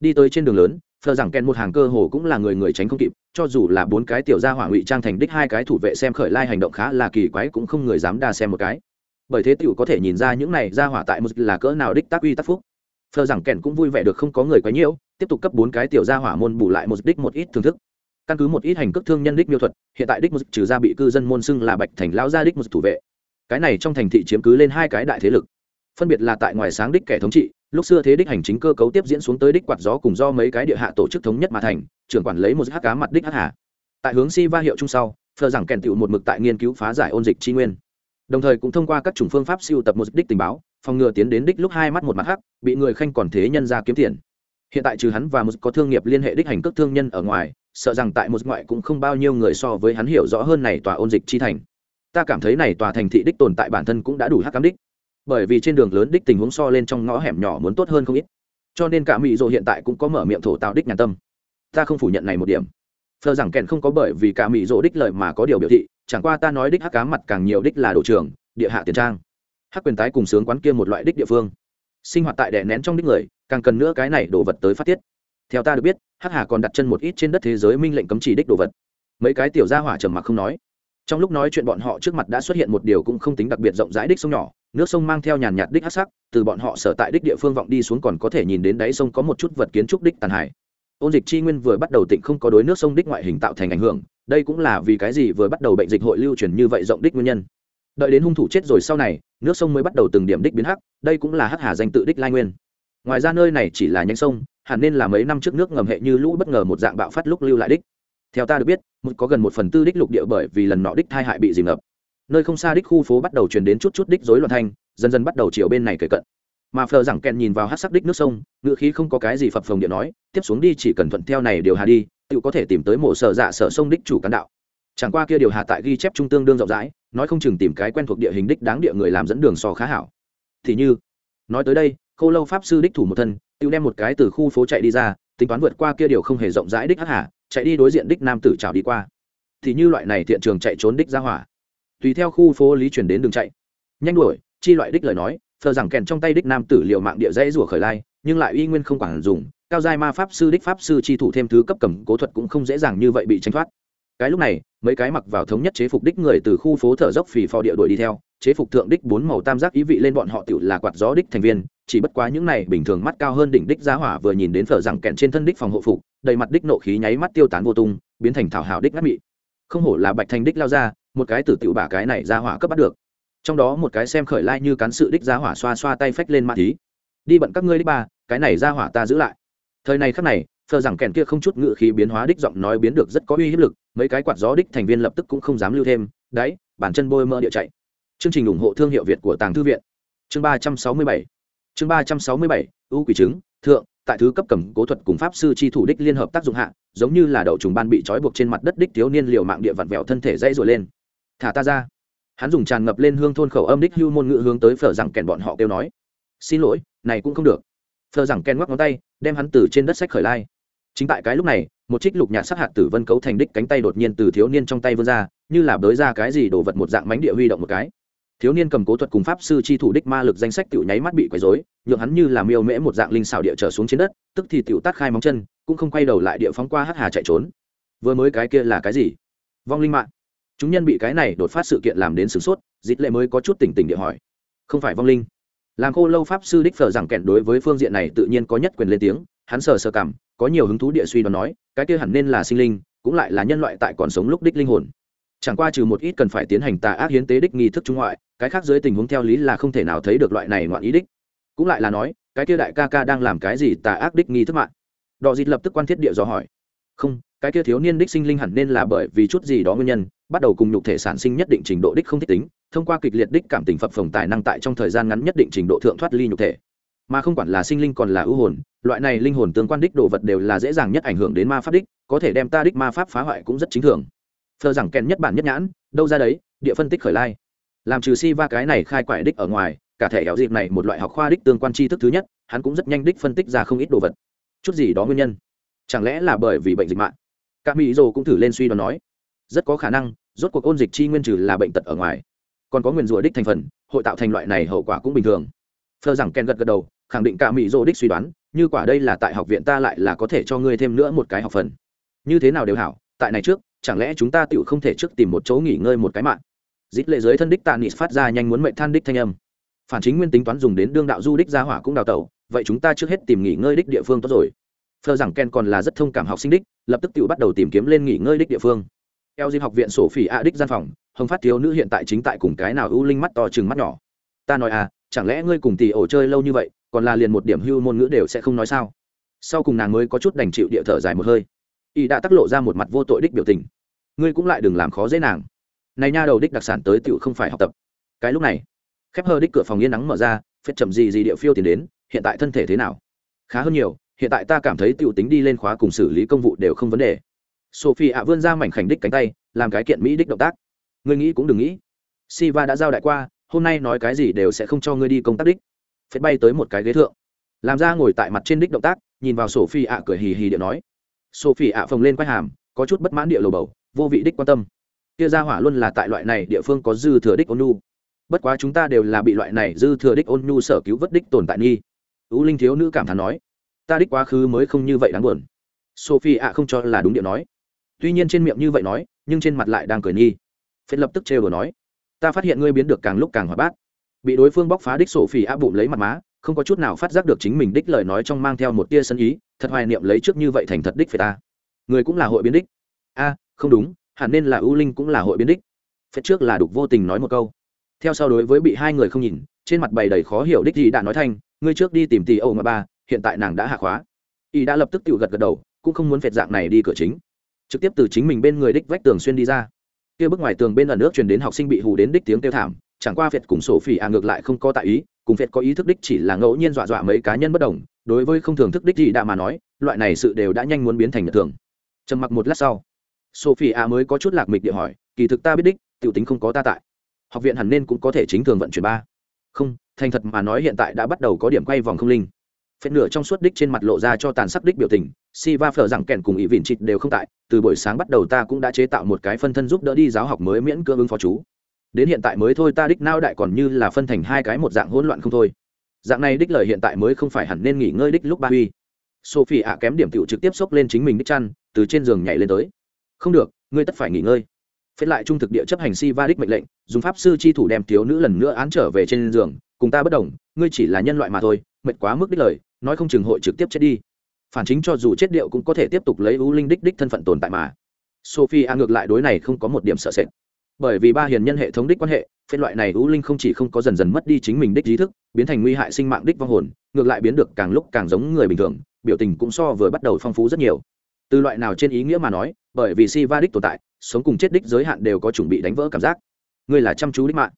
đi tới trên đường lớn phờ rằng kèn một hàng cơ hồ cũng là người người tránh không kịp, cho dù là bốn cái tiểu gia hỏa ngụy trang thành đích hai cái thủ vệ xem khởi lai hành động khá là kỳ quái cũng không người dám đa xem một cái. Bởi thế tiểu có thể nhìn ra những này gia hỏa tại một là cỡ nào đích tác uy tác phúc. Phờ rằng kèn cũng vui vẻ được không có người quấy nhiễu, tiếp tục cấp bốn cái tiểu gia hỏa môn bù lại một đích một ít thưởng thức. Căn cứ một ít hành cước thương nhân đích miêu thuật, hiện tại đích một trừ ra bị cư dân môn xưng là bạch thành lao gia đích một thủ vệ. Cái này trong thành thị chiếm cứ lên hai cái đại thế lực. Phân biệt là tại ngoài sáng đích kẻ thống trị lúc xưa thế đích hành chính cơ cấu tiếp diễn xuống tới đích quạt gió cùng do mấy cái địa hạ tổ chức thống nhất mà thành, trưởng quản lấy một hắc cá mặt đích hắc hà. Tại hướng si va hiệu chung sau, phờ rằng kèn tựu một mực tại nghiên cứu phá giải ôn dịch tri nguyên. Đồng thời cũng thông qua các chủng phương pháp siêu tập một đích tình báo, phòng ngừa tiến đến đích lúc hai mắt một mặt hắc, bị người khanh còn thế nhân ra kiếm tiền. Hiện tại trừ hắn và một có thương nghiệp liên hệ đích hành cước thương nhân ở ngoài, sợ rằng tại một ngoại cũng không bao nhiêu người so với hắn hiểu rõ hơn này tòa ôn dịch chi thành. Ta cảm thấy này tòa thành thị đích tồn tại bản thân cũng đã đủ hắc cám đích bởi vì trên đường lớn đích tình huống so lên trong ngõ hẻm nhỏ muốn tốt hơn không ít. Cho nên cả mỹ dỗ hiện tại cũng có mở miệng thổ tạo đích nhàn tâm. Ta không phủ nhận này một điểm. Phờ rằng kèn không có bởi vì cả mỹ dỗ đích lợi mà có điều biểu thị, chẳng qua ta nói đích hắc cá mặt càng nhiều đích là đồ trường, địa hạ tiền trang. Hắc quyền tái cùng sướng quán kia một loại đích địa phương. Sinh hoạt tại đè nén trong đích người, càng cần nữa cái này đồ vật tới phát tiết. Theo ta được biết, hắc hà còn đặt chân một ít trên đất thế giới minh lệnh cấm chỉ đích đồ vật. Mấy cái tiểu gia hỏa trầm mặc không nói. Trong lúc nói chuyện bọn họ trước mặt đã xuất hiện một điều cũng không tính đặc biệt rộng rãi đích sông nhỏ nước sông mang theo nhàn nhạt đích hát sắc, từ bọn họ sở tại đích địa phương vọng đi xuống còn có thể nhìn đến đáy sông có một chút vật kiến trúc đích tàn hải. Ôn dịch chi nguyên vừa bắt đầu tịnh không có đối nước sông đích ngoại hình tạo thành ảnh hưởng, đây cũng là vì cái gì vừa bắt đầu bệnh dịch hội lưu truyền như vậy rộng đích nguyên nhân. Đợi đến hung thủ chết rồi sau này, nước sông mới bắt đầu từng điểm đích biến hắc, đây cũng là hắc hà danh tự đích lai nguyên. Ngoài ra nơi này chỉ là nhánh sông, hẳn nên là mấy năm trước nước ngầm hệ như lũ bất ngờ một dạng bạo phát lúc lưu lại đích. Theo ta được biết, một có gần một phần tư đích lục địa bởi vì lần nọ đích thai hại bị dìm ngập nơi không xa đích khu phố bắt đầu truyền đến chút chút đích rối loạn thanh, dần dần bắt đầu chiều bên này kể cận. Mà phờ rằng kẹn nhìn vào hát sắc đích nước sông ngự khí không có cái gì phập phồng điện nói, tiếp xuống đi, chỉ cần thuận theo này điều hà đi tự có thể tìm tới mộ sở dạ sở sông đích chủ cán đạo. Chẳng qua kia điều hà tại ghi chép trung tương đương rộng rãi, nói không chừng tìm cái quen thuộc địa hình đích đáng địa người làm dẫn đường so khá hảo. Thì như, nói tới đây khô lâu pháp sư đích thủ một thân tự đem một cái từ khu phố chạy đi ra, tính toán vượt qua kia điều không hề rộng rãi đích hắc hà, chạy đi đối diện đích nam tử trào đi qua. Thì như loại này thiện trường chạy trốn đích ra hỏa tùy theo khu phố lý chuyển đến đường chạy. Nhanh đuổi, chi loại đích lời nói, thờ rằng kèn trong tay đích nam tử liệu mạng địa dãy rủa khởi lai, nhưng lại uy nguyên không quản dùng, cao giai ma pháp sư, đích pháp sư chi thủ thêm thứ cấp cầm cố thuật cũng không dễ dàng như vậy bị tranh thoát. Cái lúc này, mấy cái mặc vào thống nhất chế phục đích người từ khu phố thở dốc phì phò địa đuổi đi theo, chế phục thượng đích bốn màu tam giác ý vị lên bọn họ tựu là quạt gió đích thành viên, chỉ bất quá những này bình thường mắt cao hơn đỉnh đích giá hỏa vừa nhìn đến phở rằng kẹn trên thân đích phòng hộ phục, đầy mặt đích nộ khí nháy mắt tiêu tán vô tung, biến thành thảo hào đích ngắt mị. Không hổ là bạch thành đích lao ra một cái tử tiểu bả cái này ra hỏa cấp bắt được. Trong đó một cái xem khởi lai như cán sự đích ra hỏa xoa xoa tay phách lên ma thí. Đi bận các ngươi đích ba, cái này ra hỏa ta giữ lại. Thời này khắc này, phờ rằng kèn kia không chút ngự khí biến hóa đích giọng nói biến được rất có uy hiếp lực, mấy cái quạt gió đích thành viên lập tức cũng không dám lưu thêm đấy bản chân bôi mơ địa chạy. Chương trình ủng hộ thương hiệu việt của tàng thư viện. Chương ba trăm sáu mươi bảy. Chương ba trăm sáu mươi bảy, ưu quỷ chứng, thượng, tại thứ cấp cầm cố thuật cùng pháp sư chi thủ đích liên hợp tác dụng hạ, giống như là đậu trùng ban bị trói buộc trên mặt đất đích thiếu niên liều mạng địa vặn vẹo thân thể dãy rồi lên thả ta ra. Hắn dùng tràn ngập lên hương thôn khẩu âm đích hưu môn ngữ hướng tới phở rằng kèn bọn họ kêu nói. Xin lỗi, này cũng không được. Phở rằng kèn ngoắc ngón tay, đem hắn từ trên đất sách khởi lai. Chính tại cái lúc này, một trích lục nhạt sắc hạt tử vân cấu thành đích cánh tay đột nhiên từ thiếu niên trong tay vươn ra, như là bới ra cái gì đổ vật một dạng mánh địa huy động một cái. Thiếu niên cầm cố thuật cùng pháp sư chi thủ đích ma lực danh sách tiểu nháy mắt bị quấy rối, nhượng hắn như là miêu mễ một dạng linh xảo địa trở xuống trên đất, tức thì tiểu tát khai móng chân, cũng không quay đầu lại địa phóng qua hắc hà chạy trốn. Vừa mới cái kia là cái gì? Vong linh mạng chúng nhân bị cái này đột phát sự kiện làm đến sửng sốt dịp lệ mới có chút tỉnh tỉnh địa hỏi. Không phải vong linh. Làm khô lâu pháp sư đích phở rằng kẹn đối với phương diện này tự nhiên có nhất quyền lên tiếng, hắn sờ sờ cảm, có nhiều hứng thú địa suy đoán nói, cái kia hẳn nên là sinh linh, cũng lại là nhân loại tại còn sống lúc đích linh hồn. Chẳng qua trừ một ít cần phải tiến hành tà ác hiến tế đích nghi thức trung ngoại, cái khác dưới tình huống theo lý là không thể nào thấy được loại này ngoạn ý đích. Cũng lại là nói, cái kia đại ca ca đang làm cái gì tà ác đích nghi thức mạng? Đọ dịt lập tức quan thiết địa do hỏi. Không cái kia thiếu niên đích sinh linh hẳn nên là bởi vì chút gì đó nguyên nhân, bắt đầu cùng nhục thể sản sinh nhất định trình độ đích không thích tính, thông qua kịch liệt đích cảm tình phập phồng tài năng tại trong thời gian ngắn nhất định trình độ thượng thoát ly nhục thể. Mà không quản là sinh linh còn là ưu hồn, loại này linh hồn tương quan đích đồ vật đều là dễ dàng nhất ảnh hưởng đến ma pháp đích, có thể đem ta đích ma pháp phá hoại cũng rất chính thường. Thờ rằng kèn nhất bản nhất nhãn, đâu ra đấy, địa phân tích khởi lai. Làm trừ si va cái này khai quải đích ở ngoài, cả thể kéo dịp này một loại học khoa đích tương quan tri thức thứ nhất, hắn cũng rất nhanh đích phân tích ra không ít đồ vật. Chút gì đó nguyên nhân. Chẳng lẽ là bởi vì bệnh dịch mạng? Cả mỹ dô cũng thử lên suy đoán nói, rất có khả năng, rốt cuộc ôn dịch chi nguyên trừ là bệnh tật ở ngoài, còn có nguyền rủa đích thành phần, hội tạo thành loại này hậu quả cũng bình thường. Phờ rằng ken gật gật đầu, khẳng định cả mỹ rô đích suy đoán, như quả đây là tại học viện ta lại là có thể cho ngươi thêm nữa một cái học phần. Như thế nào đều hảo, tại này trước, chẳng lẽ chúng ta tự không thể trước tìm một chỗ nghỉ ngơi một cái mạng? Dít lệ giới thân đích tạ nị phát ra nhanh muốn mệnh than đích thanh âm. Phản chính nguyên tính toán dùng đến đương đạo du đích gia hỏa cũng đào tẩu, vậy chúng ta trước hết tìm nghỉ ngơi đích địa phương tốt rồi thờ rằng ken còn là rất thông cảm học sinh đích, lập tức tự bắt đầu tìm kiếm lên nghỉ ngơi đích địa phương. Eo dịp học viện sổ phỉ a đích gian phòng, hồng phát thiếu nữ hiện tại chính tại cùng cái nào ưu linh mắt to chừng mắt nhỏ. Ta nói à chẳng lẽ ngươi cùng tỷ ổ chơi lâu như vậy, còn là liền một điểm hưu môn ngữ đều sẽ không nói sao? Sau cùng nàng mới có chút đành chịu địa thở dài một hơi. Y đã tác lộ ra một mặt vô tội đích biểu tình. Ngươi cũng lại đừng làm khó dễ nàng. Này nha đầu đích đặc sản tới tựu không phải học tập. Cái lúc này, khép hơ đích cửa phòng yên nắng mở ra, phết chậm gì gì địa phiêu tiền đến, hiện tại thân thể thế nào? Khá hơn nhiều hiện tại ta cảm thấy tựu tính đi lên khóa cùng xử lý công vụ đều không vấn đề. Sophie ạ vươn ra mảnh khảnh đích cánh tay, làm cái kiện mỹ đích động tác. Ngươi nghĩ cũng đừng nghĩ. Siva đã giao đại qua, hôm nay nói cái gì đều sẽ không cho ngươi đi công tác đích. Phết bay tới một cái ghế thượng. Làm ra ngồi tại mặt trên đích động tác, nhìn vào sophie ạ cười hì hì địa nói. Sophie ạ phồng lên quay hàm, có chút bất mãn địa lầu bầu, vô vị đích quan tâm. Kia ra hỏa luôn là tại loại này địa phương có dư thừa đích ôn nhu. Bất quá chúng ta đều là bị loại này dư thừa đích ôn nhu sở cứu vớt đích tồn tại nghi. Ưu linh thiếu nữ cảm thán nói ta đích quá khứ mới không như vậy đáng buồn. Sophie ạ không cho là đúng điệu nói. Tuy nhiên trên miệng như vậy nói nhưng trên mặt lại đang cười nghi. Phết lập tức trêu đồ nói ta phát hiện ngươi biến được càng lúc càng hoạt bát. Bị đối phương bóc phá đích sophie ạ áp bụng lấy mặt má không có chút nào phát giác được chính mình đích lời nói trong mang theo một tia sân ý thật hoài niệm lấy trước như vậy thành thật đích phải ta. Người cũng là hội biến đích. A không đúng hẳn nên là ưu linh cũng là hội biến đích. Phết trước là đục vô tình nói một câu. Theo sau đối với bị hai người không nhìn trên mặt bày đầy khó hiểu đích gì đã nói thành, ngươi trước đi tìm tỷ âu mà ba hiện tại nàng đã hạ khóa. Y đã lập tức tự gật gật đầu, cũng không muốn phệt dạng này đi cửa chính. Trực tiếp từ chính mình bên người đích vách tường xuyên đi ra. Kia bước ngoài tường bên ẩn nước truyền đến học sinh bị hù đến đích tiếng kêu thảm, chẳng qua phệt cùng sổ phỉ à ngược lại không có tại ý, cùng phệt có ý thức đích chỉ là ngẫu nhiên dọa dọa mấy cá nhân bất đồng, đối với không thường thức đích gì đã mà nói, loại này sự đều đã nhanh muốn biến thành nhật thường. Trầm mặc một lát sau, sophie a mới có chút lạc mịch địa hỏi, kỳ thực ta biết đích t i ể u tính không có ta tại. Học viện hẳn nên cũng có thể chính thường vận chuyển ba. Không, thành thật mà nói hiện tại đã bắt đầu có điểm quay vòng không linh phết nửa trong suốt đích trên mặt lộ ra cho tàn sắc đích biểu tình si va phở rằng kèn cùng ý vịn trịt đều không tại, từ buổi sáng bắt đầu ta cũng đã chế tạo một cái phân thân giúp đỡ đi giáo học mới miễn cưỡng ứng phó chú. Đến hiện tại mới thôi ta đích nao đại còn như là phân thành hai cái một dạng hỗn loạn không thôi. Dạng này đích lời hiện tại mới không phải hẳn nên nghỉ ngơi đích lúc ba huy. Sophie ạ kém điểm tựu trực tiếp xốc lên chính mình đích chăn, từ trên giường nhảy lên tới. Không được, ngươi tất phải nghỉ ngơi. Phết lại trung thực địa chấp hành si va đích mệnh lệnh, dùng pháp sư chi thủ đem thiếu nữ lần nữa án trở về trên giường, cùng ta bất đồng, ngươi chỉ là nhân loại mà thôi, mệt quá mức đích lời nói không chừng hội trực tiếp chết đi. Phản chính cho dù chết điệu cũng có thể tiếp tục lấy ưu linh đích đích thân phận tồn tại mà. Sophie a ngược lại đối này không có một điểm sợ sệt. Bởi vì ba hiền nhân hệ thống đích quan hệ, phiên loại này ưu linh không chỉ không có dần dần mất đi chính mình đích ý thức, biến thành nguy hại sinh mạng đích vong hồn, ngược lại biến được càng lúc càng giống người bình thường, biểu tình cũng so vừa bắt đầu phong phú rất nhiều. Từ loại nào trên ý nghĩa mà nói, bởi vì si va đích tồn tại, sống cùng chết đích giới hạn đều có chuẩn bị đánh vỡ cảm giác. Ngươi là chăm chú đích mạng.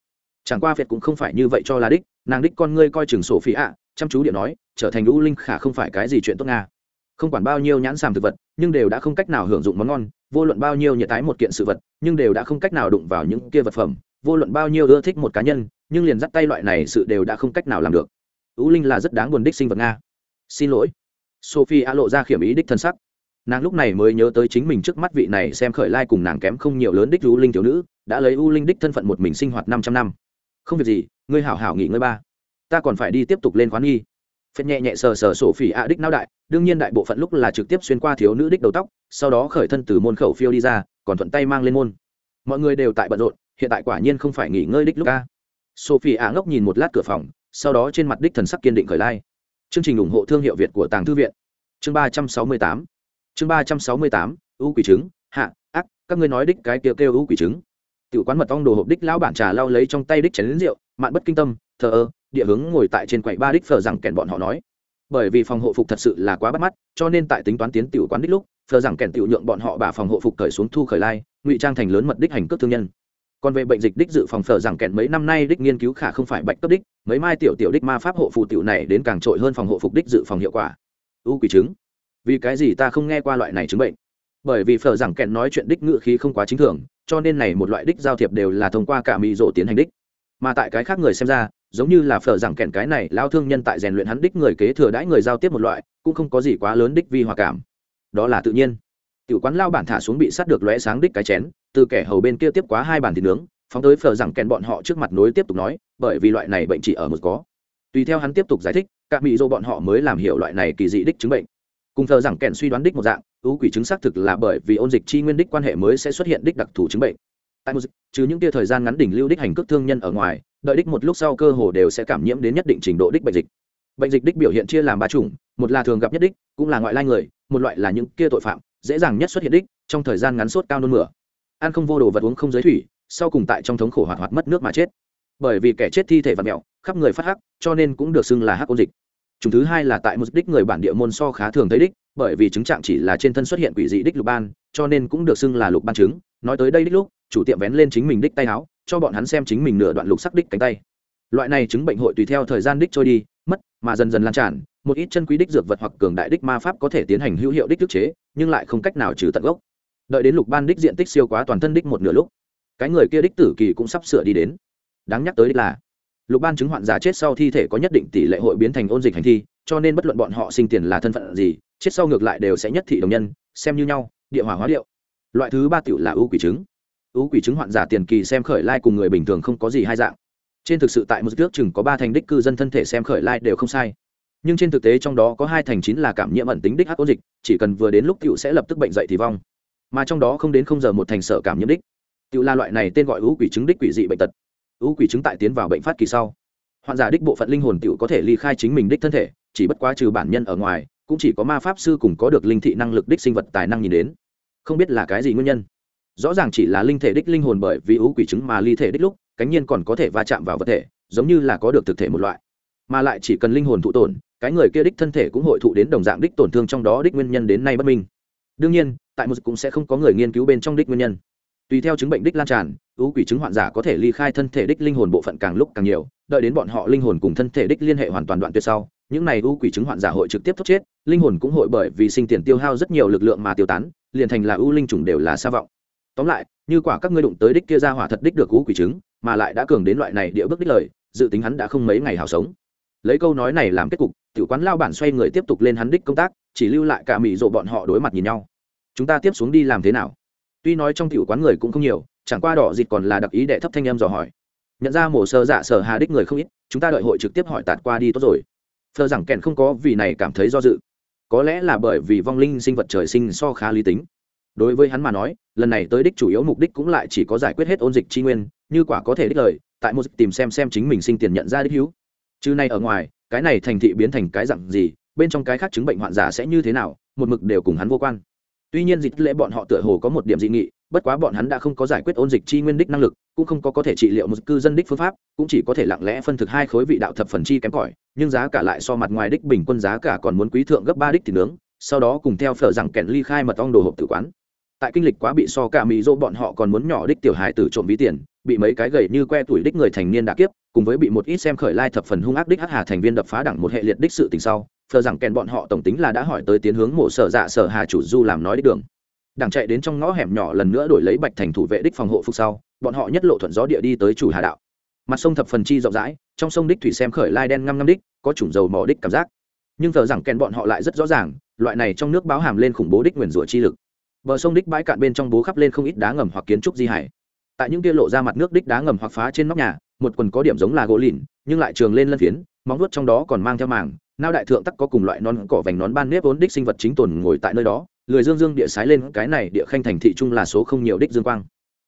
Chẳng qua phiệt cũng không phải như vậy cho là đích, nàng đích con ngươi coi chừng sổ phí ạ chăm chú điện nói trở thành lũ linh khả không phải cái gì chuyện tốt nga. Không quản bao nhiêu nhãn sàm thực vật, nhưng đều đã không cách nào hưởng dụng món ngon, vô luận bao nhiêu nhiệt tái một kiện sự vật, nhưng đều đã không cách nào đụng vào những kia vật phẩm, vô luận bao nhiêu ưa thích một cá nhân, nhưng liền dắt tay loại này sự đều đã không cách nào làm được. Ưu linh là rất đáng buồn đích sinh vật nga. Xin lỗi. Sophie a lộ ra khiểm ý đích thân sắc. Nàng lúc này mới nhớ tới chính mình trước mắt vị này xem khởi lai cùng nàng kém không nhiều lớn đích u linh thiếu nữ, đã lấy u linh đích thân phận một mình sinh hoạt năm trăm năm. Không việc gì, ngươi hảo hảo nghỉ ngơi ba. Ta còn phải đi tiếp tục lên khoán nghi phết nhẹ nhẹ sờ sờ sổ phỉ ạ đích nao đại, đương nhiên đại bộ phận lúc là trực tiếp xuyên qua thiếu nữ đích đầu tóc, sau đó khởi thân từ môn khẩu phiêu đi ra, còn thuận tay mang lên môn. Mọi người đều tại bận rộn, hiện tại quả nhiên không phải nghỉ ngơi đích lúc ca sophie ạ ngốc nhìn một lát cửa phòng, sau đó trên mặt đích thần sắc kiên định khởi lai. Chương trình ủng hộ thương hiệu việt của tàng thư viện. Chương ba trăm sáu mươi tám. Chương ba trăm sáu mươi tám, ưu quỷ trứng, hạ, ác, các ngươi nói đích cái kêu kêu ưu quỷ trứng. Tiểu quán mật ong đồ hộp đích lão bản trà lau lấy trong tay đích chén lính rượu, mạn bất kinh tâm, thờ ơ địa hướng ngồi tại trên quầy ba đích phờ rằng kèn bọn họ nói. Bởi vì phòng hộ phục thật sự là quá bắt mắt, cho nên tại tính toán tiến tiểu quán đích lúc, phờ rằng kèn tiểu nhượng bọn họ bà phòng hộ phục cởi xuống thu khởi lai, ngụy trang thành lớn mật đích hành cước thương nhân. Còn về bệnh dịch đích dự phòng phở rằng kèn mấy năm nay đích nghiên cứu khả không phải bạch cấp đích, mấy mai tiểu tiểu đích ma pháp hộ phù tiểu này đến càng trội hơn phòng hộ phục đích dự phòng hiệu quả. U quỷ chứng. Vì cái gì ta không nghe qua loại này chứng bệnh? Bởi vì phở rằng kèn nói chuyện đích ngự khí không quá chính thường, cho nên này một loại đích giao thiệp đều là thông qua cả mỹ rộ tiến hành đích. Mà tại cái khác người xem ra giống như là phở rằng kèn cái này, lao thương nhân tại rèn luyện hắn đích người kế thừa đãi người giao tiếp một loại, cũng không có gì quá lớn đích vi hòa cảm. Đó là tự nhiên. Tiểu quán lao bản thả xuống bị sát được lóe sáng đích cái chén, từ kẻ hầu bên kia tiếp quá hai bàn thịt nướng, phóng tới phở rằng kèn bọn họ trước mặt nối tiếp tục nói, bởi vì loại này bệnh chỉ ở một có. Tùy theo hắn tiếp tục giải thích, các mỹ dô bọn họ mới làm hiểu loại này kỳ dị đích chứng bệnh. Cùng thờ rằng kèn suy đoán đích một dạng, ưu quỷ chứng xác thực là bởi vì ôn dịch chi nguyên đích quan hệ mới sẽ xuất hiện đích đặc thù chứng bệnh tại một trừ những tia thời gian ngắn đỉnh lưu đích hành cước thương nhân ở ngoài, đợi đích một lúc sau cơ hồ đều sẽ cảm nhiễm đến nhất định trình độ đích bệnh dịch. Bệnh dịch đích biểu hiện chia làm ba chủng, một là thường gặp nhất đích, cũng là ngoại lai người, một loại là những kia tội phạm, dễ dàng nhất xuất hiện đích, trong thời gian ngắn sốt cao nôn mửa. Ăn không vô đồ vật uống không giới thủy, sau cùng tại trong thống khổ hoạt hoạt mất nước mà chết. Bởi vì kẻ chết thi thể vật mẹo, khắp người phát hắc, cho nên cũng được xưng là hắc ôn dịch. Chủng thứ hai là tại một đích người bản địa môn so khá thường thấy đích, bởi vì chứng trạng chỉ là trên thân xuất hiện quỷ dị đích lục ban, cho nên cũng được xưng là lục ban chứng. Nói tới đây đích lúc chủ tiệm vén lên chính mình đích tay áo, cho bọn hắn xem chính mình nửa đoạn lục sắc đích cánh tay. Loại này chứng bệnh hội tùy theo thời gian đích trôi đi, mất, mà dần dần lan tràn, một ít chân quý đích dược vật hoặc cường đại đích ma pháp có thể tiến hành hữu hiệu đích ức chế, nhưng lại không cách nào trừ tận gốc. Đợi đến lục ban đích diện tích siêu quá toàn thân đích một nửa lúc, cái người kia đích tử kỳ cũng sắp sửa đi đến. Đáng nhắc tới đích là, lục ban chứng hoạn giả chết sau thi thể có nhất định tỷ lệ hội biến thành ôn dịch hành thi, cho nên bất luận bọn họ sinh tiền là thân phận gì, chết sau ngược lại đều sẽ nhất thị đồng nhân, xem như nhau, địa hỏa hóa điệu. Loại thứ ba tiểu là ưu quỷ chứng ú quỷ chứng hoạn giả tiền kỳ xem khởi lai cùng người bình thường không có gì hai dạng. Trên thực sự tại một nước chừng có ba thành đích cư dân thân thể xem khởi lai đều không sai. Nhưng trên thực tế trong đó có hai thành chín là cảm nhiễm ẩn tính đích hắc ôn dịch, chỉ cần vừa đến lúc cựu sẽ lập tức bệnh dậy thì vong. Mà trong đó không đến không giờ một thành sợ cảm nhiễm đích. Cựu là loại này tên gọi ú quỷ chứng đích quỷ dị bệnh tật. Ú quỷ chứng tại tiến vào bệnh phát kỳ sau. Hoạn giả đích bộ phận linh hồn cựu có thể ly khai chính mình đích thân thể, chỉ bất quá trừ bản nhân ở ngoài, cũng chỉ có ma pháp sư cùng có được linh thị năng lực đích sinh vật tài năng nhìn đến. Không biết là cái gì nguyên nhân rõ ràng chỉ là linh thể đích linh hồn bởi vì ưu quỷ chứng mà ly thể đích lúc, cánh nhiên còn có thể va chạm vào vật thể, giống như là có được thực thể một loại. Mà lại chỉ cần linh hồn thụ tổn, cái người kia đích thân thể cũng hội thụ đến đồng dạng đích tổn thương trong đó đích nguyên nhân đến nay bất minh. Đương nhiên, tại một cũng sẽ không có người nghiên cứu bên trong đích nguyên nhân. Tùy theo chứng bệnh đích lan tràn, ưu quỷ chứng hoạn giả có thể ly khai thân thể đích linh hồn bộ phận càng lúc càng nhiều, đợi đến bọn họ linh hồn cùng thân thể đích liên hệ hoàn toàn đoạn tuyệt sau, những này ưu quỷ chứng hoạn giả hội trực tiếp thốt chết, linh hồn cũng hội bởi vì sinh tiền tiêu hao rất nhiều lực lượng mà tiêu tán, liền thành là ưu linh trùng đều là xa vọng tóm lại, như quả các ngươi đụng tới đích kia ra hỏa thật đích được cú quỷ chứng, mà lại đã cường đến loại này địa bước đích lời, dự tính hắn đã không mấy ngày hào sống. Lấy câu nói này làm kết cục, tiểu quán lao bản xoay người tiếp tục lên hắn đích công tác, chỉ lưu lại cả mỹ rộ bọn họ đối mặt nhìn nhau. Chúng ta tiếp xuống đi làm thế nào? Tuy nói trong tiểu quán người cũng không nhiều, chẳng qua đỏ dịt còn là đặc ý đệ thấp thanh em dò hỏi. Nhận ra mổ sơ dạ sở hà đích người không ít, chúng ta đợi hội trực tiếp hỏi tạt qua đi tốt rồi. Phờ rằng kèn không có vì này cảm thấy do dự. Có lẽ là bởi vì vong linh sinh vật trời sinh so khá lý tính đối với hắn mà nói, lần này tới đích chủ yếu mục đích cũng lại chỉ có giải quyết hết ôn dịch tri nguyên, như quả có thể đích lời, tại một tìm xem xem chính mình sinh tiền nhận ra đích hữu. Chứ nay ở ngoài, cái này thành thị biến thành cái dặn gì, bên trong cái khác chứng bệnh hoạn giả sẽ như thế nào, một mực đều cùng hắn vô quan. Tuy nhiên dịch lễ bọn họ tựa hồ có một điểm dị nghị, bất quá bọn hắn đã không có giải quyết ôn dịch chi nguyên đích năng lực, cũng không có có thể trị liệu một cư dân đích phương pháp, cũng chỉ có thể lặng lẽ phân thực hai khối vị đạo thập phần chi kém cỏi, nhưng giá cả lại so mặt ngoài đích bình quân giá cả còn muốn quý thượng gấp ba đích thì nướng, sau đó cùng theo phở rằng kèn ly khai mật ong đồ hộp tử quán tại kinh lịch quá bị so cả mỹ dỗ bọn họ còn muốn nhỏ đích tiểu hài tử trộm ví tiền, bị mấy cái gầy như que tuổi đích người thành niên đã kiếp, cùng với bị một ít xem khởi lai thập phần hung ác đích hắc hà thành viên đập phá đẳng một hệ liệt đích sự tình sau, phờ rằng kèn bọn họ tổng tính là đã hỏi tới tiến hướng mộ sở dạ sở hà chủ du làm nói đích đường. Đảng chạy đến trong ngõ hẻm nhỏ lần nữa đổi lấy bạch thành thủ vệ đích phòng hộ phục sau, bọn họ nhất lộ thuận gió địa đi tới chủ hà đạo. Mặt sông thập phần chi rộng rãi, trong sông đích thủy xem khởi lai đen ngăm ngăm đích, có chủng dầu mỏ đích cảm giác. Nhưng thờ rằng kèn bọn họ lại rất rõ ràng, loại này trong nước báo hàm lên khủng bố đích nguyền rủa chi lực bờ sông đích bãi cạn bên trong bố khắp lên không ít đá ngầm hoặc kiến trúc di hải. Tại những kia lộ ra mặt nước đích đá ngầm hoặc phá trên nóc nhà, một quần có điểm giống là gỗ lìn, nhưng lại trường lên lân phiến, móng vuốt trong đó còn mang theo màng. Nao đại thượng tắc có cùng loại non cỏ vành nón ban nếp vốn đích sinh vật chính tồn ngồi tại nơi đó, lười dương dương địa sái lên, cái này địa khanh thành thị trung là số không nhiều đích dương quang.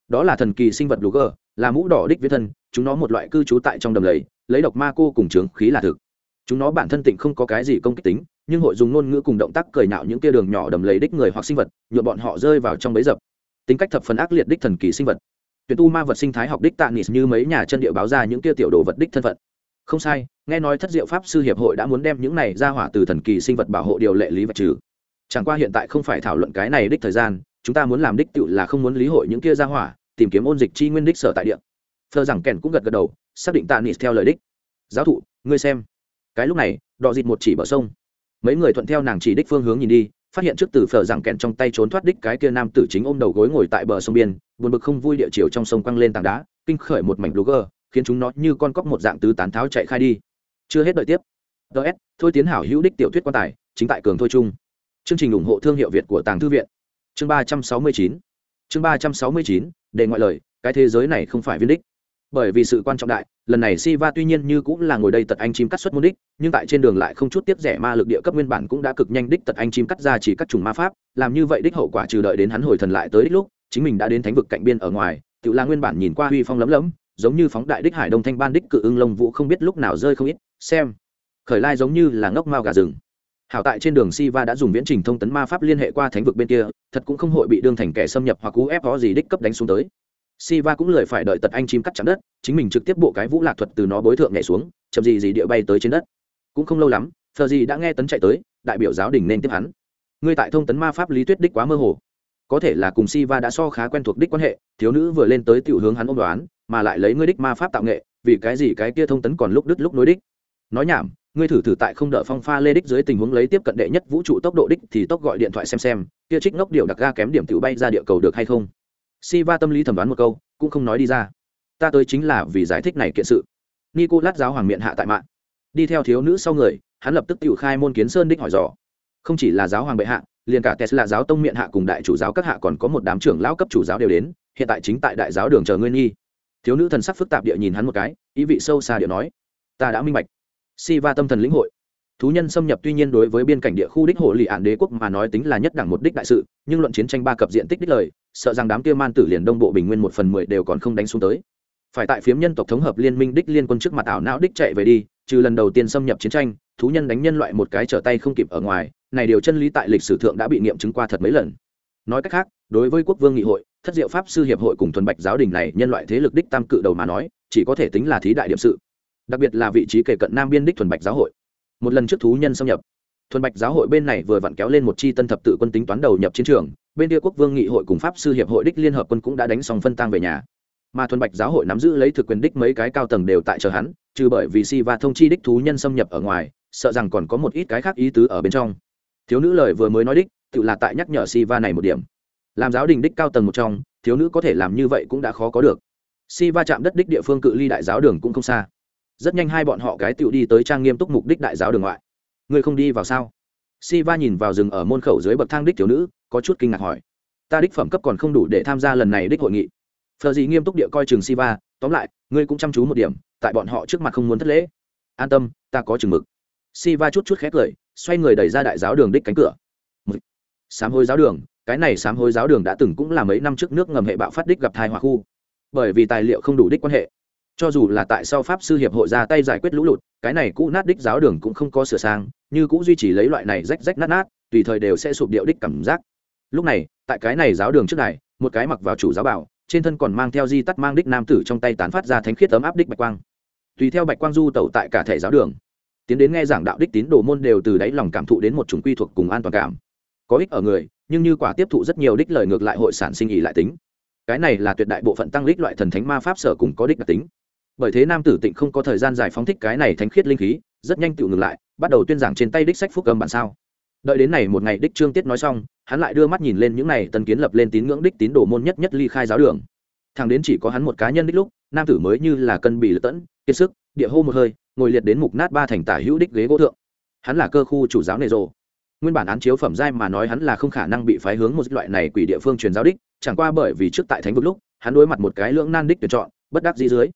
Đó là thần kỳ sinh vật lúa gờ là mũ đỏ đích viết thân, chúng nó một loại cư trú tại trong đầm lầy, lấy độc ma cô cùng trướng khí là thực. Chúng nó bản thân tịnh không có cái gì công kích tính nhưng hội dùng ngôn ngữ cùng động tác cười nhạo những tia đường nhỏ đầm lầy đích người hoặc sinh vật nhuộm bọn họ rơi vào trong bấy dập. Tính cách thập phần ác liệt đích thần kỳ sinh vật. Tuyển tu ma vật sinh thái học đích tạ nịt như mấy nhà chân địa báo ra những tia tiểu đồ vật đích thân phận. Không sai, nghe nói thất diệu pháp sư hiệp hội đã muốn đem những này ra hỏa từ thần kỳ sinh vật bảo hộ điều lệ lý vật trừ. Chẳng qua hiện tại không phải thảo luận cái này đích thời gian, chúng ta muốn làm đích tự là không muốn lý hội những kia ra hỏa, tìm kiếm ôn dịch chi nguyên đích sở tại địa. Phờ rằng kèn cũng gật gật đầu, xác định tạ nịt theo lời đích. Giáo thụ, ngươi xem. Cái lúc này, đọ dịt một chỉ bờ sông mấy người thuận theo nàng chỉ đích phương hướng nhìn đi, phát hiện trước từ phở rằng kẹn trong tay trốn thoát đích cái kia nam tử chính ôm đầu gối ngồi tại bờ sông biên, buồn bực không vui địa chiều trong sông quăng lên tảng đá, kinh khởi một mảnh blogger khiến chúng nó như con cóc một dạng tứ tán tháo chạy khai đi. Chưa hết đợi tiếp. Ts thôi tiến hảo hữu đích tiểu thuyết quan tài, chính tại cường thôi trung. Chương trình ủng hộ thương hiệu việt của tàng thư viện. Chương ba trăm sáu mươi chín. Chương ba trăm sáu mươi chín, để ngoại lời, cái thế giới này không phải viên đích bởi vì sự quan trọng đại, lần này Siva tuy nhiên như cũng là ngồi đây tật anh chim cắt xuất môn đích, nhưng tại trên đường lại không chút tiếp rẻ ma lực địa cấp nguyên bản cũng đã cực nhanh đích tật anh chim cắt ra chỉ các chủng ma pháp, làm như vậy đích hậu quả trừ đợi đến hắn hồi thần lại tới đích lúc, chính mình đã đến thánh vực cạnh biên ở ngoài tự là nguyên bản nhìn qua huy phong lấm lấm, giống như phóng đại đích hải đông thanh ban đích cự ưng lông vũ không biết lúc nào rơi không ít, xem, khởi lai giống như là ngốc mao gà rừng. Hảo tại trên đường Siva đã dùng viễn trình thông tấn ma pháp liên hệ qua thánh vực bên kia, thật cũng không hội bị đương thành kẻ xâm nhập hoặc cú ép có gì đích cấp đánh xuống tới. Siva cũng lười phải đợi tật anh chim cắt chạm đất, chính mình trực tiếp bộ cái vũ lạc thuật từ nó bối thượng nhảy xuống, chậm gì gì địa bay tới trên đất. Cũng không lâu lắm, Phờ gì đã nghe tấn chạy tới, đại biểu giáo đình nên tiếp hắn. Ngươi tại thông tấn ma pháp lý tuyết đích quá mơ hồ. Có thể là cùng Siva đã so khá quen thuộc đích quan hệ, thiếu nữ vừa lên tới tiểu hướng hắn ôm đoán, mà lại lấy ngươi đích ma pháp tạo nghệ, vì cái gì cái kia thông tấn còn lúc đứt lúc nối đích. Nói nhảm, ngươi thử thử tại không đợi phong pha lê đích dưới tình huống lấy tiếp cận đệ nhất vũ trụ tốc độ đích thì tốc gọi điện thoại xem xem, kia trích ngốc điều đặc ga kém điểm tiểu bay ra địa cầu được hay không Siva tâm lý thẩm đoán một câu, cũng không nói đi ra. Ta tới chính là vì giải thích này kiện sự. Nicolas giáo hoàng miệng hạ tại mạng. Đi theo thiếu nữ sau người, hắn lập tức tiểu khai môn kiến sơn đích hỏi dò. Không chỉ là giáo hoàng bệ hạ, liền cả Tesla giáo tông miệng hạ cùng đại chủ giáo các hạ còn có một đám trưởng lão cấp chủ giáo đều đến, hiện tại chính tại đại giáo đường chờ ngươi nghi. Thiếu nữ thần sắc phức tạp địa nhìn hắn một cái, ý vị sâu xa địa nói: "Ta đã minh bạch." Siva tâm thần lĩnh hội, thú nhân xâm nhập tuy nhiên đối với biên cảnh địa khu đích hồ lì ạn đế quốc mà nói tính là nhất đẳng một đích đại sự, nhưng luận chiến tranh ba cập diện tích đích lời, sợ rằng đám kia man tử liền đông bộ bình nguyên một phần mười đều còn không đánh xuống tới. Phải tại phiếm nhân tộc thống hợp liên minh đích liên quân trước mặt ảo não đích chạy về đi, trừ lần đầu tiên xâm nhập chiến tranh, thú nhân đánh nhân loại một cái trở tay không kịp ở ngoài, này điều chân lý tại lịch sử thượng đã bị nghiệm chứng qua thật mấy lần. Nói cách khác, đối với quốc vương nghị hội, thất diệu pháp sư hiệp hội cùng thuần bạch giáo đình này, nhân loại thế lực đích tam cự đầu mà nói, chỉ có thể tính là thí đại điểm sự. Đặc biệt là vị trí kể cận nam biên đích thuần bạch giáo hội một lần trước thú nhân xâm nhập. Thuần bạch giáo hội bên này vừa vặn kéo lên một chi tân thập tự quân tính toán đầu nhập chiến trường, bên kia quốc vương nghị hội cùng pháp sư hiệp hội đích liên hợp quân cũng đã đánh xong phân tang về nhà. Mà thuần bạch giáo hội nắm giữ lấy thực quyền đích mấy cái cao tầng đều tại chờ hắn, trừ bởi vì si và thông chi đích thú nhân xâm nhập ở ngoài, sợ rằng còn có một ít cái khác ý tứ ở bên trong. Thiếu nữ lời vừa mới nói đích, tự là tại nhắc nhở si va này một điểm. Làm giáo đình đích cao tầng một trong, thiếu nữ có thể làm như vậy cũng đã khó có được. Si va chạm đất đích địa phương cự ly đại giáo đường cũng không xa rất nhanh hai bọn họ cái tựu đi tới trang nghiêm túc mục đích đại giáo đường ngoại. Ngươi không đi vào sao? Si va nhìn vào rừng ở môn khẩu dưới bậc thang đích thiếu nữ, có chút kinh ngạc hỏi. Ta đích phẩm cấp còn không đủ để tham gia lần này đích hội nghị. Phờ gì nghiêm túc địa coi chừng si va tóm lại, ngươi cũng chăm chú một điểm, tại bọn họ trước mặt không muốn thất lễ. An tâm, ta có chừng mực. Si va chút chút khét lời, xoay người đẩy ra đại giáo đường đích cánh cửa. Sám hối giáo đường, cái này sám hối giáo đường đã từng cũng là mấy năm trước nước ngầm hệ bạo phát đích gặp thai hòa khu. Bởi vì tài liệu không đủ đích quan hệ cho dù là tại sao pháp sư hiệp hội ra tay giải quyết lũ lụt, cái này cũ nát đích giáo đường cũng không có sửa sang, như cũng duy trì lấy loại này rách rách nát nát, tùy thời đều sẽ sụp điệu đích cảm giác. Lúc này, tại cái này giáo đường trước này, một cái mặc vào chủ giáo bảo, trên thân còn mang theo di tắt mang đích nam tử trong tay tán phát ra thánh khiết ấm áp đích bạch quang. Tùy theo bạch quang du tẩu tại cả thể giáo đường, tiến đến nghe giảng đạo đích tín đồ môn đều từ đáy lòng cảm thụ đến một chủng quy thuộc cùng an toàn cảm. Có ích ở người, nhưng như quả tiếp thụ rất nhiều đích lời ngược lại hội sản sinh ý lại tính. Cái này là tuyệt đại bộ phận tăng lích loại thần thánh ma pháp sở cùng có đích đặc tính bởi thế nam tử tịnh không có thời gian giải phóng thích cái này thánh khiết linh khí, rất nhanh tự ngừng lại, bắt đầu tuyên giảng trên tay đích sách phúc âm bản sao. Đợi đến này một ngày đích trương tiết nói xong, hắn lại đưa mắt nhìn lên những này tần kiến lập lên tín ngưỡng đích tín đồ môn nhất nhất ly khai giáo đường. Thằng đến chỉ có hắn một cá nhân đích lúc, nam tử mới như là cân bị lật tẫn, kiệt sức, địa hô một hơi, ngồi liệt đến mục nát ba thành tả hữu đích ghế gỗ thượng. Hắn là cơ khu chủ giáo nề rộ nguyên bản án chiếu phẩm giai mà nói hắn là không khả năng bị phái hướng một loại này quỷ địa phương truyền giáo đích, chẳng qua bởi vì trước tại thánh vực lúc, hắn đối mặt một cái lưỡng nan đích tuyển chọn, bất đắc dĩ dưới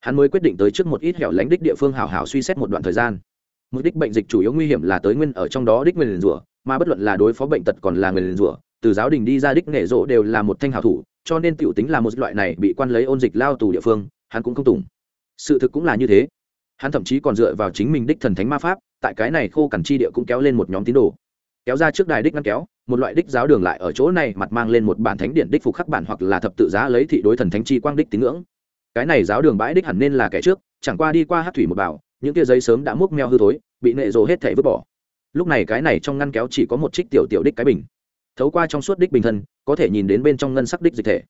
hắn mới quyết định tới trước một ít hẻo lánh đích địa phương hào hào suy xét một đoạn thời gian. Mục đích bệnh dịch chủ yếu nguy hiểm là tới nguyên ở trong đó đích nguyên rủa, mà bất luận là đối phó bệnh tật còn là nguyên rủa, từ giáo đình đi ra đích nghệ rộ đều là một thanh hào thủ, cho nên tiểu tính là một loại này bị quan lấy ôn dịch lao tù địa phương, hắn cũng không tùng. Sự thực cũng là như thế. Hắn thậm chí còn dựa vào chính mình đích thần thánh ma pháp, tại cái này khô cằn chi địa cũng kéo lên một nhóm tín đồ. Kéo ra trước đài đích ngăn kéo, một loại đích giáo đường lại ở chỗ này mặt mang lên một bản thánh điện đích phục khắc bản hoặc là thập tự giá lấy thị đối thần thánh chi quang đích tín ngưỡng cái này giáo đường bãi đích hẳn nên là kẻ trước, chẳng qua đi qua hát thủy một bảo, những tia giấy sớm đã múc meo hư thối, bị nệ rồ hết thể vứt bỏ. Lúc này cái này trong ngăn kéo chỉ có một trích tiểu tiểu đích cái bình. Thấu qua trong suốt đích bình thân, có thể nhìn đến bên trong ngân sắc đích dịch thể.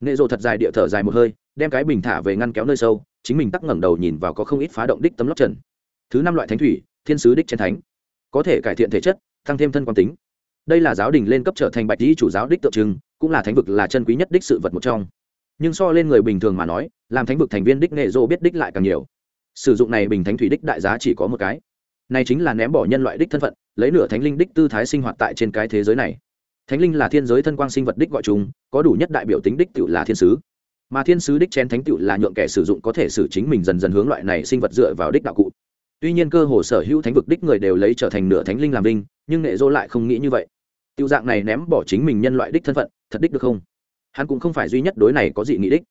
Nệ rồ thật dài địa thở dài một hơi, đem cái bình thả về ngăn kéo nơi sâu, chính mình tắc ngẩng đầu nhìn vào có không ít phá động đích tấm lóc trần. Thứ năm loại thánh thủy, thiên sứ đích trên thánh. Có thể cải thiện thể chất, tăng thêm thân quan tính. Đây là giáo đình lên cấp trở thành bạch lý chủ giáo đích tượng trưng, cũng là thánh vực là chân quý nhất đích sự vật một trong nhưng so lên người bình thường mà nói làm thánh vực thành viên đích nghệ dô biết đích lại càng nhiều. Sử dụng này bình thánh thủy đích đại giá chỉ có một cái. Này chính là ném bỏ nhân loại đích thân phận lấy nửa thánh linh đích tư thái sinh hoạt tại trên cái thế giới này. Thánh linh là thiên giới thân quang sinh vật đích gọi chúng, có đủ nhất đại biểu tính đích tự là thiên sứ. Mà thiên sứ đích chén thánh tự là nhượng kẻ sử dụng có thể xử chính mình dần dần hướng loại này sinh vật dựa vào đích đạo cụ. Tuy nhiên cơ hồ sở hữu thánh vực đích người đều lấy trở thành nửa thánh linh làm linh nhưng nghệ dô lại không nghĩ như vậy. Tiêu dạng này ném bỏ chính mình nhân loại đích thân phận thật đích được không? Hắn cũng không phải duy nhất đối này có dị nghị đích.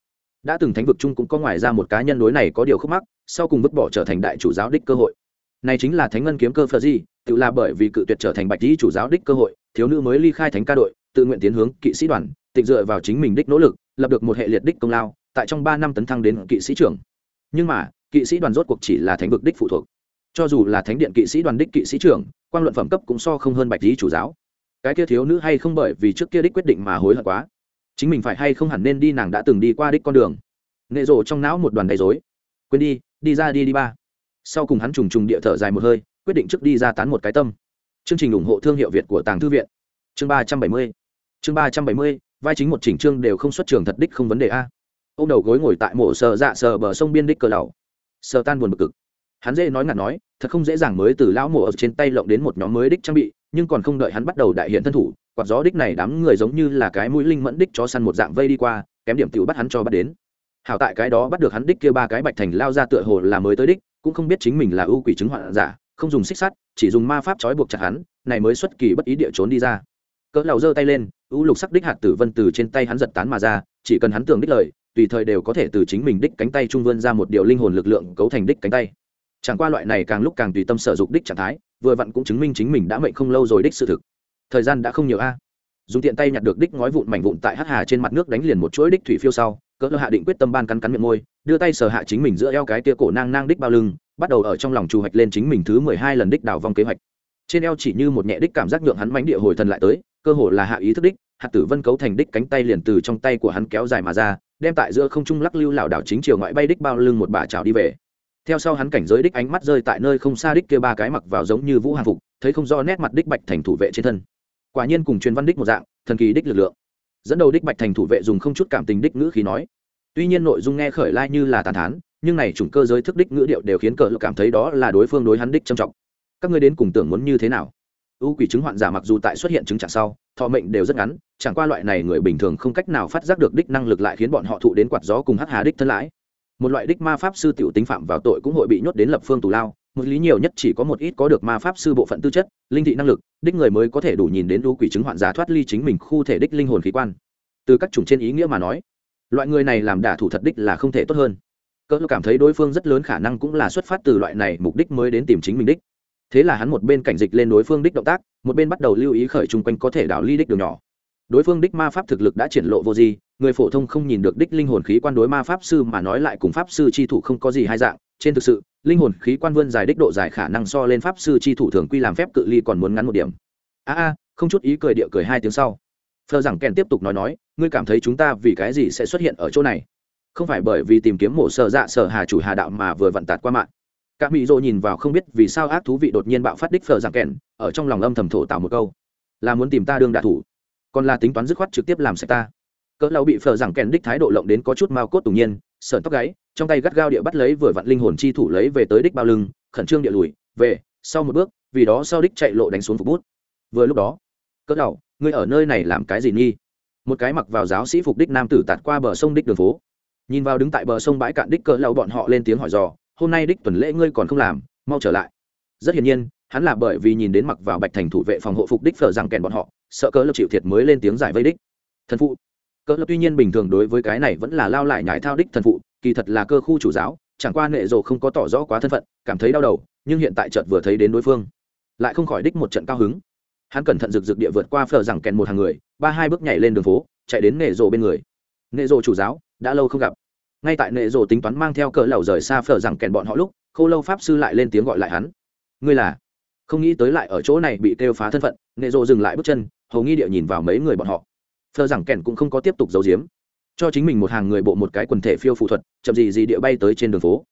Đã từng thánh vực chung cũng có ngoài ra một cá nhân đối này có điều khúc mắc, sau cùng vứt bỏ trở thành đại chủ giáo đích cơ hội. Này chính là thánh ngân kiếm cơ phờ di, tự là bởi vì cự tuyệt trở thành bạch lý chủ giáo đích cơ hội, thiếu nữ mới ly khai thánh ca đội, tự nguyện tiến hướng kỵ sĩ đoàn, tịnh dựa vào chính mình đích nỗ lực, lập được một hệ liệt đích công lao, tại trong ba năm tấn thăng đến kỵ sĩ trưởng. Nhưng mà, kỵ sĩ đoàn rốt cuộc chỉ là thánh vực đích phụ thuộc. Cho dù là thánh điện kỵ sĩ đoàn đích kỵ sĩ trưởng quan luận phẩm cấp cũng so không hơn bạch lý chủ giáo. Cái kia thiếu nữ hay không bởi vì trước kia đích quyết định mà hối hận quá chính mình phải hay không hẳn nên đi nàng đã từng đi qua đích con đường. Nệ rộ trong não một đoàn đầy dối quên đi đi ra đi đi ba. Sau cùng hắn trùng trùng địa thở dài một hơi, quyết định trước đi ra tán một cái tâm. Chương trình ủng hộ thương hiệu việt của tàng thư viện. Chương ba trăm bảy mươi. Chương ba trăm bảy mươi, vai chính một chỉnh chương đều không xuất trường thật đích không vấn đề a. Ô m đầu gối ngồi tại mộ sờ dạ sờ bờ sông biên đích cờ lầu. Sờ tan buồn bực cực. Hắn dễ nói ngặt nói, thật không dễ dàng mới từ lão mộ ở trên tay lộng đến một nhóm mới đích trang bị, nhưng còn không đợi hắn bắt đầu đại hiện thân thủ quạt gió đích này đám người giống như là cái mũi linh mẫn đích cho săn một dạng vây đi qua, kém điểm tiểu bắt hắn cho bắt đến. Hảo tại cái đó bắt được hắn đích kia ba cái bạch thành lao ra tựa hồ là mới tới đích, cũng không biết chính mình là ưu quỷ chứng hoạn giả, không dùng xích sắt, chỉ dùng ma pháp trói buộc chặt hắn, này mới xuất kỳ bất ý địa trốn đi ra. Cỡ lầu giơ tay lên, ưu lục sắc đích hạt tử vân từ trên tay hắn giật tán mà ra, chỉ cần hắn tưởng đích lời, tùy thời đều có thể từ chính mình đích cánh tay trung vươn ra một điều linh hồn lực lượng cấu thành đích cánh tay. Chẳng qua loại này càng lúc càng tùy tâm sở dục đích trạng thái, vừa vặn cũng chứng minh chính mình đã mệnh không lâu rồi đích sự thực thời gian đã không nhiều a. Dùng tiện tay nhặt được đích ngói vụn mảnh vụn tại hắc hà trên mặt nước đánh liền một chuỗi đích thủy phiêu sau, cỡ hạ định quyết tâm ban cắn cắn miệng môi, đưa tay sờ hạ chính mình giữa eo cái tia cổ nang nang đích bao lưng, bắt đầu ở trong lòng trù hoạch lên chính mình thứ mười hai lần đích đào vong kế hoạch. Trên eo chỉ như một nhẹ đích cảm giác nhượng hắn mánh địa hồi thần lại tới, cơ hồ là hạ ý thức đích, hạt tử vân cấu thành đích cánh tay liền từ trong tay của hắn kéo dài mà ra, đem tại giữa không trung lắc lưu lảo đảo chính chiều ngoại bay đích bao lưng một bà trào đi về. Theo sau hắn cảnh giới đích ánh mắt rơi tại nơi không xa đích kia ba cái mặc vào giống như vũ hàng phục, thấy không do nét mặt đích bạch thành thủ vệ trên thân quả nhiên cùng truyền văn đích một dạng, thần kỳ đích lực lượng. Dẫn đầu đích bạch thành thủ vệ dùng không chút cảm tình đích ngữ khí nói. Tuy nhiên nội dung nghe khởi lai như là tàn thán, nhưng này chủng cơ giới thức đích ngữ điệu đều khiến cờ cảm thấy đó là đối phương đối hắn đích trầm trọng. Các ngươi đến cùng tưởng muốn như thế nào? Ưu quỷ chứng hoạn giả mặc dù tại xuất hiện chứng trạng sau, thọ mệnh đều rất ngắn, chẳng qua loại này người bình thường không cách nào phát giác được đích năng lực lại khiến bọn họ thụ đến quạt gió cùng hắc hà đích thân lãi. Một loại đích ma pháp sư tiểu tính phạm vào tội cũng hội bị nhốt đến lập phương tù lao một lý nhiều nhất chỉ có một ít có được ma pháp sư bộ phận tư chất, linh thị năng lực, đích người mới có thể đủ nhìn đến đu quỷ chứng hoạn giả thoát ly chính mình khu thể đích linh hồn khí quan. Từ các chủng trên ý nghĩa mà nói, loại người này làm đả thủ thật đích là không thể tốt hơn. Cỡ cảm thấy đối phương rất lớn khả năng cũng là xuất phát từ loại này mục đích mới đến tìm chính mình đích. Thế là hắn một bên cảnh dịch lên đối phương đích động tác, một bên bắt đầu lưu ý khởi chung quanh có thể đảo ly đích đường nhỏ. Đối phương đích ma pháp thực lực đã triển lộ vô gì người phổ thông không nhìn được đích linh hồn khí quan đối ma pháp sư mà nói lại cùng pháp sư chi thủ không có gì hai dạng trên thực sự, linh hồn khí quan vươn dài đích độ dài khả năng so lên pháp sư chi thủ thường quy làm phép cự ly còn muốn ngắn một điểm. A a, không chút ý cười địa cười hai tiếng sau. Phờ rằng kèn tiếp tục nói nói, ngươi cảm thấy chúng ta vì cái gì sẽ xuất hiện ở chỗ này? Không phải bởi vì tìm kiếm mổ sợ dạ sở hà chủ hà đạo mà vừa vận tạt qua mạng. Các mỹ dô nhìn vào không biết vì sao ác thú vị đột nhiên bạo phát đích phờ rằng kèn, ở trong lòng âm thầm thổ tạo một câu. Là muốn tìm ta đương đạ thủ, còn là tính toán dứt khoát trực tiếp làm sạch ta. Cỡ lâu bị phờ rằng kèn đích thái độ lộng đến có chút mao cốt tủng nhiên sợn tóc gáy, trong tay gắt gao địa bắt lấy vừa vặn linh hồn chi thủ lấy về tới đích bao lưng, khẩn trương địa lùi, về, sau một bước, vì đó sau đích chạy lộ đánh xuống phục bút. Vừa lúc đó, cỡ đầu, ngươi ở nơi này làm cái gì nghi? Một cái mặc vào giáo sĩ phục đích nam tử tạt qua bờ sông đích đường phố. Nhìn vào đứng tại bờ sông bãi cạn đích cỡ lầu bọn họ lên tiếng hỏi dò, hôm nay đích tuần lễ ngươi còn không làm, mau trở lại. Rất hiển nhiên, hắn là bởi vì nhìn đến mặc vào bạch thành thủ vệ phòng hộ phục đích phở rằng kèn bọn họ, sợ cỡ lập chịu thiệt mới lên tiếng giải vây đích. Thần phụ cỡ lập tuy nhiên bình thường đối với cái này vẫn là lao lại nhải thao đích thần phụ, kỳ thật là cơ khu chủ giáo, chẳng qua nệ rồ không có tỏ rõ quá thân phận, cảm thấy đau đầu, nhưng hiện tại chợt vừa thấy đến đối phương, lại không khỏi đích một trận cao hứng. Hắn cẩn thận rực rực địa vượt qua phở rằng kèn một hàng người, ba hai bước nhảy lên đường phố, chạy đến nệ rồ bên người. Nệ rồ chủ giáo, đã lâu không gặp. Ngay tại nệ rồ tính toán mang theo cỡ lầu rời xa phở rằng kèn bọn họ lúc, khô lâu pháp sư lại lên tiếng gọi lại hắn. Ngươi là? Không nghĩ tới lại ở chỗ này bị kêu phá thân phận, nệ rồ dừng lại bước chân, hầu nghi địa nhìn vào mấy người bọn họ thờ rằng kèn cũng không có tiếp tục giấu giếm. Cho chính mình một hàng người bộ một cái quần thể phiêu phụ thuật, chậm gì gì địa bay tới trên đường phố.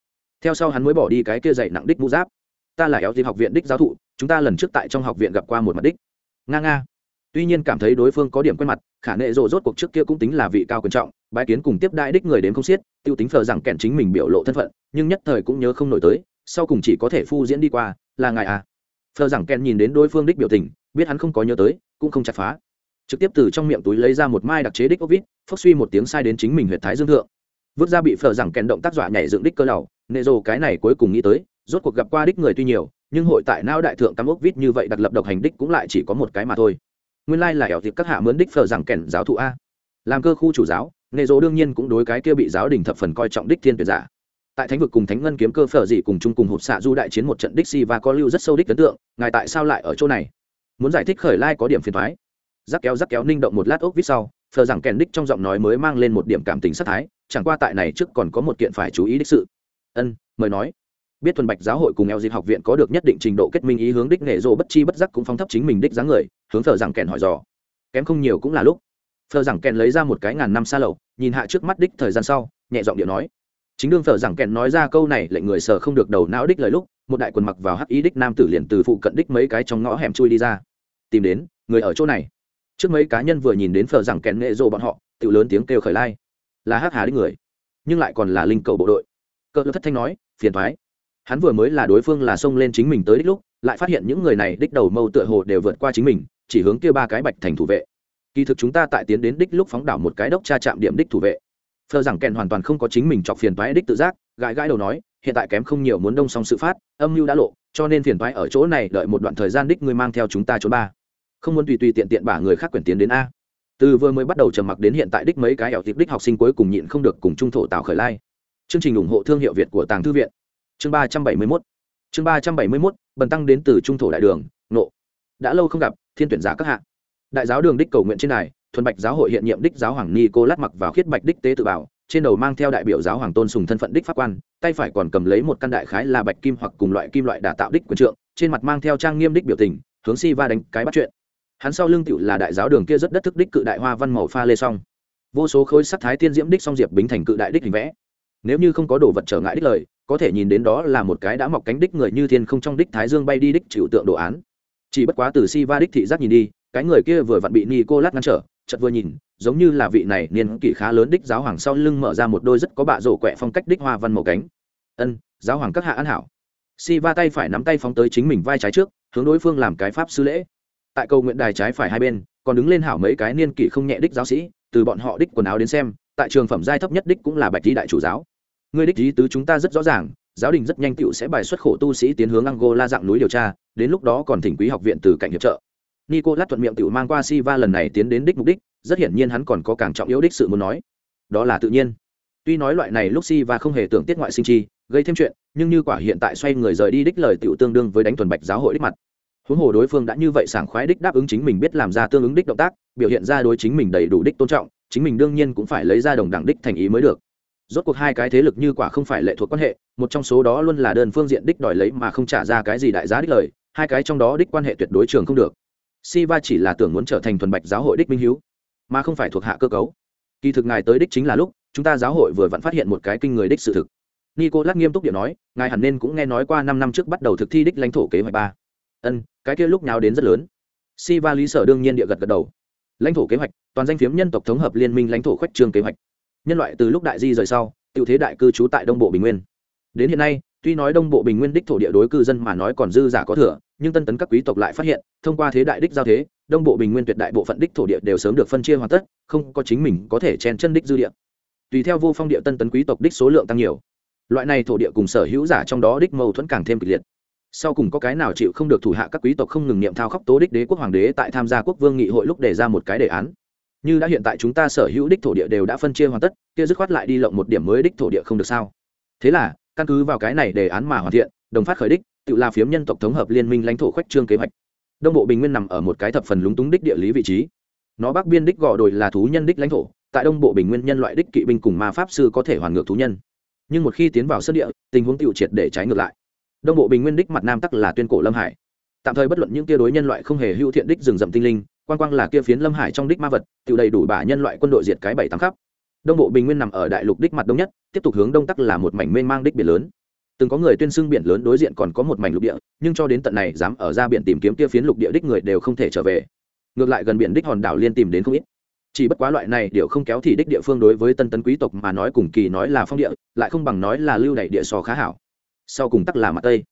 Theo sau hắn mới bỏ đi cái kia dạy nặng đích mũ giáp. Ta là éo dịp học viện đích giáo thụ, chúng ta lần trước tại trong học viện gặp qua một mặt đích. Nga nga. Tuy nhiên cảm thấy đối phương có điểm quen mặt, khả nệ rộ rốt cuộc trước kia cũng tính là vị cao quyền trọng, bái kiến cùng tiếp đại đích người đến không xiết t i ê u tính phờ rằng kèn chính mình biểu lộ thân phận, nhưng nhất thời cũng nhớ không nổi tới, sau cùng chỉ có thể phu diễn đi qua, là ngài à. Phờ rằng kèn nhìn đến đối phương đích biểu tình, biết hắn không có nhớ tới, cũng không chặt phá trực tiếp từ trong miệng túi lấy ra một mai đặc chế đích ốc vít, phốc suy một tiếng sai đến chính mình huyện thái dương thượng. Vứt ra bị phở rằng kèn động tác dọa nhảy dựng đích cơ đầu nệ rồ cái này cuối cùng nghĩ tới, rốt cuộc gặp qua đích người tuy nhiều, nhưng hội tại nao đại thượng cắm ốc vít như vậy đặt lập độc hành đích cũng lại chỉ có một cái mà thôi. Nguyên lai là ẻo thịt các hạ mướn đích phở rằng kèn giáo thụ a. Làm cơ khu chủ giáo, nệ rồ đương nhiên cũng đối cái kia bị giáo đình thập phần coi trọng đích thiên tuyệt giả. Tại thánh vực cùng thánh ngân kiếm cơ phở dị cùng chung cùng hộp xạ du đại chiến một trận đích si và có lưu rất sâu đích ấn tượng, ngài tại sao lại ở chỗ này? Muốn giải thích khởi lai có điểm phiền thoái rắc kéo rắc kéo ninh động một lát ốc vít sau phờ rằng kèn đích trong giọng nói mới mang lên một điểm cảm tình sát thái, chẳng qua tại này trước còn có một kiện phải chú ý đích sự. Ân, mời nói. Biết thuần bạch giáo hội cùng eo dịp học viện có được nhất định trình độ kết minh ý hướng đích nghệ rộ bất chi bất giác cũng phong thấp chính mình đích dáng người, hướng phờ rằng kèn hỏi dò. Kém không nhiều cũng là lúc. Phờ rằng kèn lấy ra một cái ngàn năm xa lầu, nhìn hạ trước mắt đích thời gian sau, nhẹ giọng điệu nói. Chính đương phở rằng kèn nói ra câu này lệnh người sờ không được đầu não đích lời lúc, một đại quần mặc vào hắc ý đích nam tử liền từ phụ cận đích mấy cái trong ngõ hẻm chui đi ra. Tìm đến, người ở chỗ này trước mấy cá nhân vừa nhìn đến phở rằng kèn nghệ rộ bọn họ tự lớn tiếng kêu khởi lai. Là hắc hà đích người, nhưng lại còn là linh cầu bộ đội. Cỡ thất thanh nói, phiền thoái. Hắn vừa mới là đối phương là xông lên chính mình tới đích lúc, lại phát hiện những người này đích đầu mâu tựa hồ đều vượt qua chính mình, chỉ hướng kia ba cái bạch thành thủ vệ. Kỳ thực chúng ta tại tiến đến đích lúc phóng đảo một cái đốc tra chạm điểm đích thủ vệ. Phờ rằng kèn hoàn toàn không có chính mình chọc phiền toái đích tự giác, gãi gãi đầu nói, hiện tại kém không nhiều muốn đông xong sự phát, âm mưu đã lộ, cho nên phiền toái ở chỗ này đợi một đoạn thời gian đích người mang theo chúng ta chỗ ba không muốn tùy tùy tiện tiện bả người khác quyển tiến đến a. Từ vừa mới bắt đầu trầm mặc đến hiện tại đích mấy cái ẻo tiệp đích học sinh cuối cùng nhịn không được cùng trung thổ tạo khởi lai. Chương trình ủng hộ thương hiệu việt của tàng thư viện. Chương ba trăm bảy mươi mốt. Chương ba trăm bảy mươi mốt, bần tăng đến từ trung thổ đại đường, nộ. Đã lâu không gặp, thiên tuyển giả các hạ. Đại giáo đường đích cầu nguyện trên này thuần bạch giáo hội hiện nhiệm đích giáo hoàng ni cô lát mặc vào khiết bạch đích tế tự bảo, trên đầu mang theo đại biểu giáo hoàng tôn sùng thân phận đích pháp quan, tay phải còn cầm lấy một căn đại khái là bạch kim hoặc cùng loại kim loại đả tạo đích quyền trượng, trên mặt mang theo trang nghiêm đích biểu tình, hướng si va đánh cái bắt chuyện hắn sau lưng tựu là đại giáo đường kia rất đất thức đích cự đại hoa văn màu pha lê song. Vô số khối sắc thái tiên diễm đích song diệp bính thành cự đại đích hình vẽ. Nếu như không có đồ vật trở ngại đích lời, có thể nhìn đến đó là một cái đã mọc cánh đích người như thiên không trong đích thái dương bay đi đích chịu tượng đồ án. Chỉ bất quá từ si va đích thị giác nhìn đi, cái người kia vừa vặn bị ni cô lát ngăn trở chật vừa nhìn, giống như là vị này niên kỷ khá lớn đích giáo hoàng sau lưng mở ra một đôi rất có bạ rổ quẹ phong cách đích hoa văn màu cánh. Ân, giáo hoàng các hạ an hảo. Si va tay phải nắm tay phóng tới chính mình vai trái trước, hướng đối phương làm cái pháp sư lễ tại cầu nguyện đài trái phải hai bên, còn đứng lên hảo mấy cái niên kỷ không nhẹ đích giáo sĩ, từ bọn họ đích quần áo đến xem, tại trường phẩm giai thấp nhất đích cũng là bạch lý đại chủ giáo. Người đích lý tứ chúng ta rất rõ ràng, giáo đình rất nhanh tựu sẽ bài xuất khổ tu sĩ tiến hướng angola dạng núi điều tra, đến lúc đó còn thỉnh quý học viện từ cạnh hiệp trợ. Nicolas thuận miệng tựu mang qua siva lần này tiến đến đích mục đích, rất hiển nhiên hắn còn có càng trọng yếu đích sự muốn nói. Đó là tự nhiên. Tuy nói loại này lúc siva không hề tưởng tiết ngoại sinh chi, gây thêm chuyện, nhưng như quả hiện tại xoay người rời đi đích lời tựu tương đương với đánh thuần bạch giáo hội đích mặt huống hồ đối phương đã như vậy sảng khoái đích đáp ứng chính mình biết làm ra tương ứng đích động tác biểu hiện ra đối chính mình đầy đủ đích tôn trọng chính mình đương nhiên cũng phải lấy ra đồng đẳng đích thành ý mới được rốt cuộc hai cái thế lực như quả không phải lệ thuộc quan hệ một trong số đó luôn là đơn phương diện đích đòi lấy mà không trả ra cái gì đại giá đích lời hai cái trong đó đích quan hệ tuyệt đối trường không được Siva chỉ là tưởng muốn trở thành thuần bạch giáo hội đích minh hiếu, mà không phải thuộc hạ cơ cấu. Kỳ thực ngài tới đích chính là lúc, chúng ta giáo hội vừa vặn phát hiện một cái kinh người đích sự thực. Nicolas nghiêm túc điện nói, ngài hẳn nên cũng nghe nói qua năm năm trước bắt đầu thực thi đích lãnh thổ kế hoạch ba. Ân, cái kia lúc nào đến rất lớn. si va lý sở đương nhiên địa gật gật đầu. Lãnh thổ kế hoạch, toàn danh phiếm nhân tộc thống hợp liên minh lãnh thổ khoách trương kế hoạch. Nhân loại từ lúc đại di rời sau, tự thế đại cư trú tại Đông Bộ Bình Nguyên. Đến hiện nay, tuy nói Đông Bộ Bình Nguyên đích thổ địa đối cư dân mà nói còn dư giả có thừa, nhưng tân tấn các quý tộc lại phát hiện thông qua thế đại đích giao thế đông bộ bình nguyên tuyệt đại bộ phận đích thổ địa đều sớm được phân chia hoàn tất không có chính mình có thể chen chân đích dư địa tùy theo vô phong địa tân tấn quý tộc đích số lượng tăng nhiều loại này thổ địa cùng sở hữu giả trong đó đích mâu thuẫn càng thêm kịch liệt sau cùng có cái nào chịu không được thủ hạ các quý tộc không ngừng niệm thao khóc tố đích đế quốc hoàng đế tại tham gia quốc vương nghị hội lúc đề ra một cái đề án. Như đã hiện tại chúng ta sở hữu đích thổ địa đều đã phân chia hoàn tất, kia dứt khoát lại đi lộng một điểm mới đích thổ địa không được sao? Thế là, căn cứ vào cái này đề án mà hoàn thiện, đồng phát khởi đích, tự là phiếm nhân tộc thống hợp liên minh lãnh thổ khoách trương kế hoạch. Đông bộ bình nguyên nằm ở một cái thập phần lúng túng đích địa lý vị trí. Nó bắc biên đích gò đồi là thú nhân đích lãnh thổ, tại đông bộ bình nguyên nhân loại đích kỵ binh cùng ma pháp sư có thể hoàn ngược thú nhân. Nhưng một khi tiến vào sân địa, tình huống tiêu triệt để trái ngược lại đông bộ bình nguyên đích mặt nam tắc là tuyên cổ lâm hải tạm thời bất luận những tia đối nhân loại không hề hữu thiện đích rừng rậm tinh linh quan quang là kia phiến lâm hải trong đích ma vật tự đầy đủ bả nhân loại quân đội diệt cái bảy tám khắp đông bộ bình nguyên nằm ở đại lục đích mặt đông nhất tiếp tục hướng đông tắc là một mảnh mênh mang đích biển lớn từng có người tuyên xưng biển lớn đối diện còn có một mảnh lục địa nhưng cho đến tận này dám ở ra biển tìm kiếm kia phiến lục địa đích người đều không thể trở về ngược lại gần biển đích hòn đảo liên tìm đến không ít chỉ bất quá loại này điều không kéo thì đích địa phương đối với tân tấn quý tộc mà nói cùng kỳ nói là phong địa lại không bằng nói là lưu đ địa so khá hảo sau cùng tắc là mặt tây.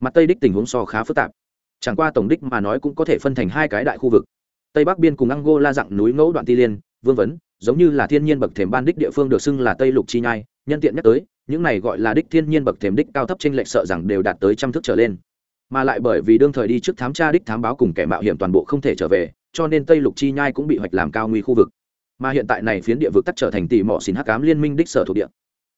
Mặt tây đích tình huống so khá phức tạp. Chẳng qua tổng đích mà nói cũng có thể phân thành hai cái đại khu vực. Tây bắc biên cùng angola dặng núi ngẫu đoạn ti liên, vương vấn, giống như là thiên nhiên bậc thềm ban đích địa phương được xưng là tây lục chi nhai, nhân tiện nhắc tới, những này gọi là đích thiên nhiên bậc thềm đích cao thấp trên lệch sợ rằng đều đạt tới trăm thước trở lên. Mà lại bởi vì đương thời đi trước thám tra đích thám báo cùng kẻ mạo hiểm toàn bộ không thể trở về, cho nên tây lục chi nhai cũng bị hoạch làm cao nguy khu vực. Mà hiện tại này phiến địa vực tắt trở thành tỷ mỏ xin hắc cám liên minh đích sở thuộc địa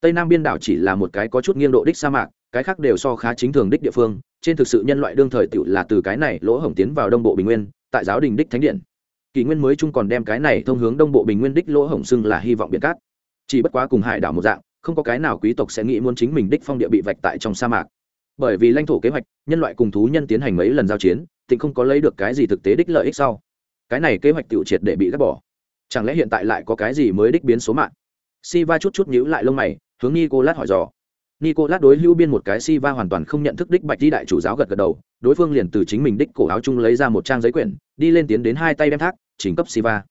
tây nam biên đảo chỉ là một cái có chút nghiêng độ đích sa mạc, cái khác đều so khá chính thường đích địa phương, trên thực sự nhân loại đương thời tự là từ cái này lỗ hổng tiến vào đông bộ bình nguyên, tại giáo đình đích thánh điện. Kỷ nguyên mới chung còn đem cái này thông hướng đông bộ bình nguyên đích lỗ hổng xưng là hy vọng biển cát. Chỉ bất quá cùng hải đảo một dạng, không có cái nào quý tộc sẽ nghĩ muốn chính mình đích phong địa bị vạch tại trong sa mạc. Bởi vì lãnh thổ kế hoạch, nhân loại cùng thú nhân tiến hành mấy lần giao chiến tịnh không có lấy được cái gì thực tế đích lợi ích sau. Cái này kế hoạch tự triệt để bị gác bỏ. Chẳng lẽ hiện tại lại có cái gì mới đích biến số mạng? Si va chút chút nhíu lại lông mày hướng nicolas hỏi dò. Nicolas đối hữu biên một cái si va hoàn toàn không nhận thức đích bạch đi đại chủ giáo gật gật đầu, đối phương liền từ chính mình đích cổ áo chung lấy ra một trang giấy quyển, đi lên tiến đến hai tay đem thác, chỉnh cấp si va.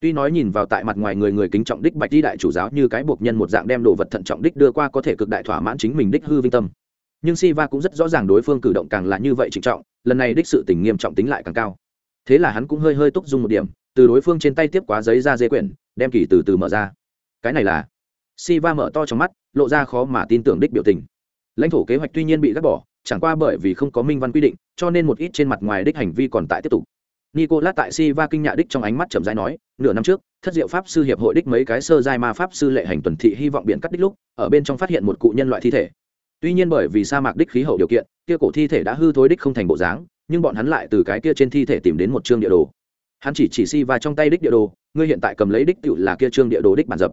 Tuy nói nhìn vào tại mặt ngoài người người kính trọng đích bạch đi đại chủ giáo như cái buộc nhân một dạng đem đồ vật thận trọng đích đưa qua có thể cực đại thỏa mãn chính mình đích hư vinh tâm. Nhưng si va cũng rất rõ ràng đối phương cử động càng là như vậy trịnh trọng, lần này đích sự tình nghiêm trọng tính lại càng cao. Thế là hắn cũng hơi hơi túc dung một điểm, từ đối phương trên tay tiếp quá giấy ra dây quyển, đem kỳ từ từ mở ra. Cái này là si va mở to trong mắt, lộ ra khó mà tin tưởng đích biểu tình. Lãnh thổ kế hoạch tuy nhiên bị gác bỏ, chẳng qua bởi vì không có minh văn quy định, cho nên một ít trên mặt ngoài đích hành vi còn tại tiếp tục. Nicolas tại si va kinh nhạ đích trong ánh mắt chậm rãi nói, nửa năm trước, thất diệu pháp sư hiệp hội đích mấy cái sơ giai ma pháp sư lệ hành tuần thị hy vọng biện cắt đích lúc, ở bên trong phát hiện một cụ nhân loại thi thể. Tuy nhiên bởi vì sa mạc đích khí hậu điều kiện, kia cổ thi thể đã hư thối đích không thành bộ dáng, nhưng bọn hắn lại từ cái kia trên thi thể tìm đến một chương địa đồ. Hắn chỉ chỉ si trong tay đích địa đồ, ngươi hiện tại cầm lấy đích tựu là kia chương địa đồ đích bản dập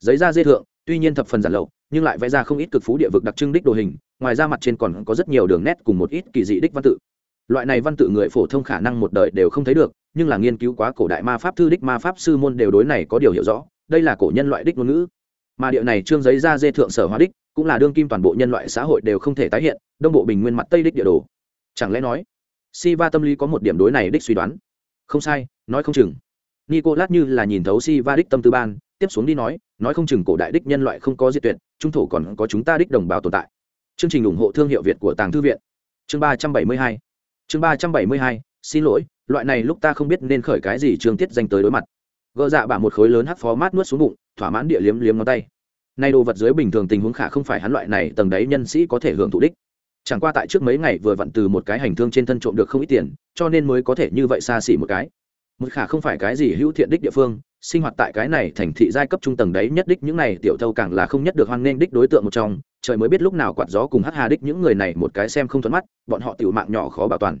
giấy da dê thượng, tuy nhiên thập phần giản lậu, nhưng lại vẽ ra không ít cực phú địa vực đặc trưng đích đồ hình, ngoài ra mặt trên còn có rất nhiều đường nét cùng một ít kỳ dị đích văn tự. Loại này văn tự người phổ thông khả năng một đời đều không thấy được, nhưng là nghiên cứu quá cổ đại ma pháp thư đích ma pháp sư môn đều đối này có điều hiểu rõ, đây là cổ nhân loại đích ngôn ngữ. Mà địa này trương giấy da dê thượng sở hóa đích, cũng là đương kim toàn bộ nhân loại xã hội đều không thể tái hiện, đông bộ bình nguyên mặt tây đích địa đồ. Chẳng lẽ nói si va tâm lý có một điểm đối này đích suy đoán? Không sai, nói không chừng. Nicolas như là nhìn thấu si va đích tâm tư ban tiếp xuống đi nói nói không chừng cổ đại đích nhân loại không có diệt tuyệt, trung thổ còn có chúng ta đích đồng bào tồn tại. Chương trình ủng hộ thương hiệu việt của tàng thư viện. Chương ba trăm bảy mươi hai. Chương ba trăm bảy mươi hai, xin lỗi, loại này lúc ta không biết nên khởi cái gì chương tiết danh tới đối mặt. Gỡ dạ bả một khối lớn hắt phó mát nuốt xuống bụng, thỏa mãn địa liếm liếm ngón tay. Nay đồ vật dưới bình thường tình huống khả không phải hắn loại này tầng đấy nhân sĩ có thể hưởng thụ đích. Chẳng qua tại trước mấy ngày vừa vặn từ một cái hành thương trên thân trộm được không ít tiền, cho nên mới có thể như vậy xa xỉ một cái. Một khả không phải cái gì hữu thiện đích địa phương sinh hoạt tại cái này thành thị giai cấp trung tầng đấy, nhất đích những này tiểu thâu càng là không nhất được hoan nghênh đích đối tượng một trong. Trời mới biết lúc nào quạt gió cùng hát hà đích những người này một cái xem không thuận mắt, bọn họ tiểu mạng nhỏ khó bảo toàn.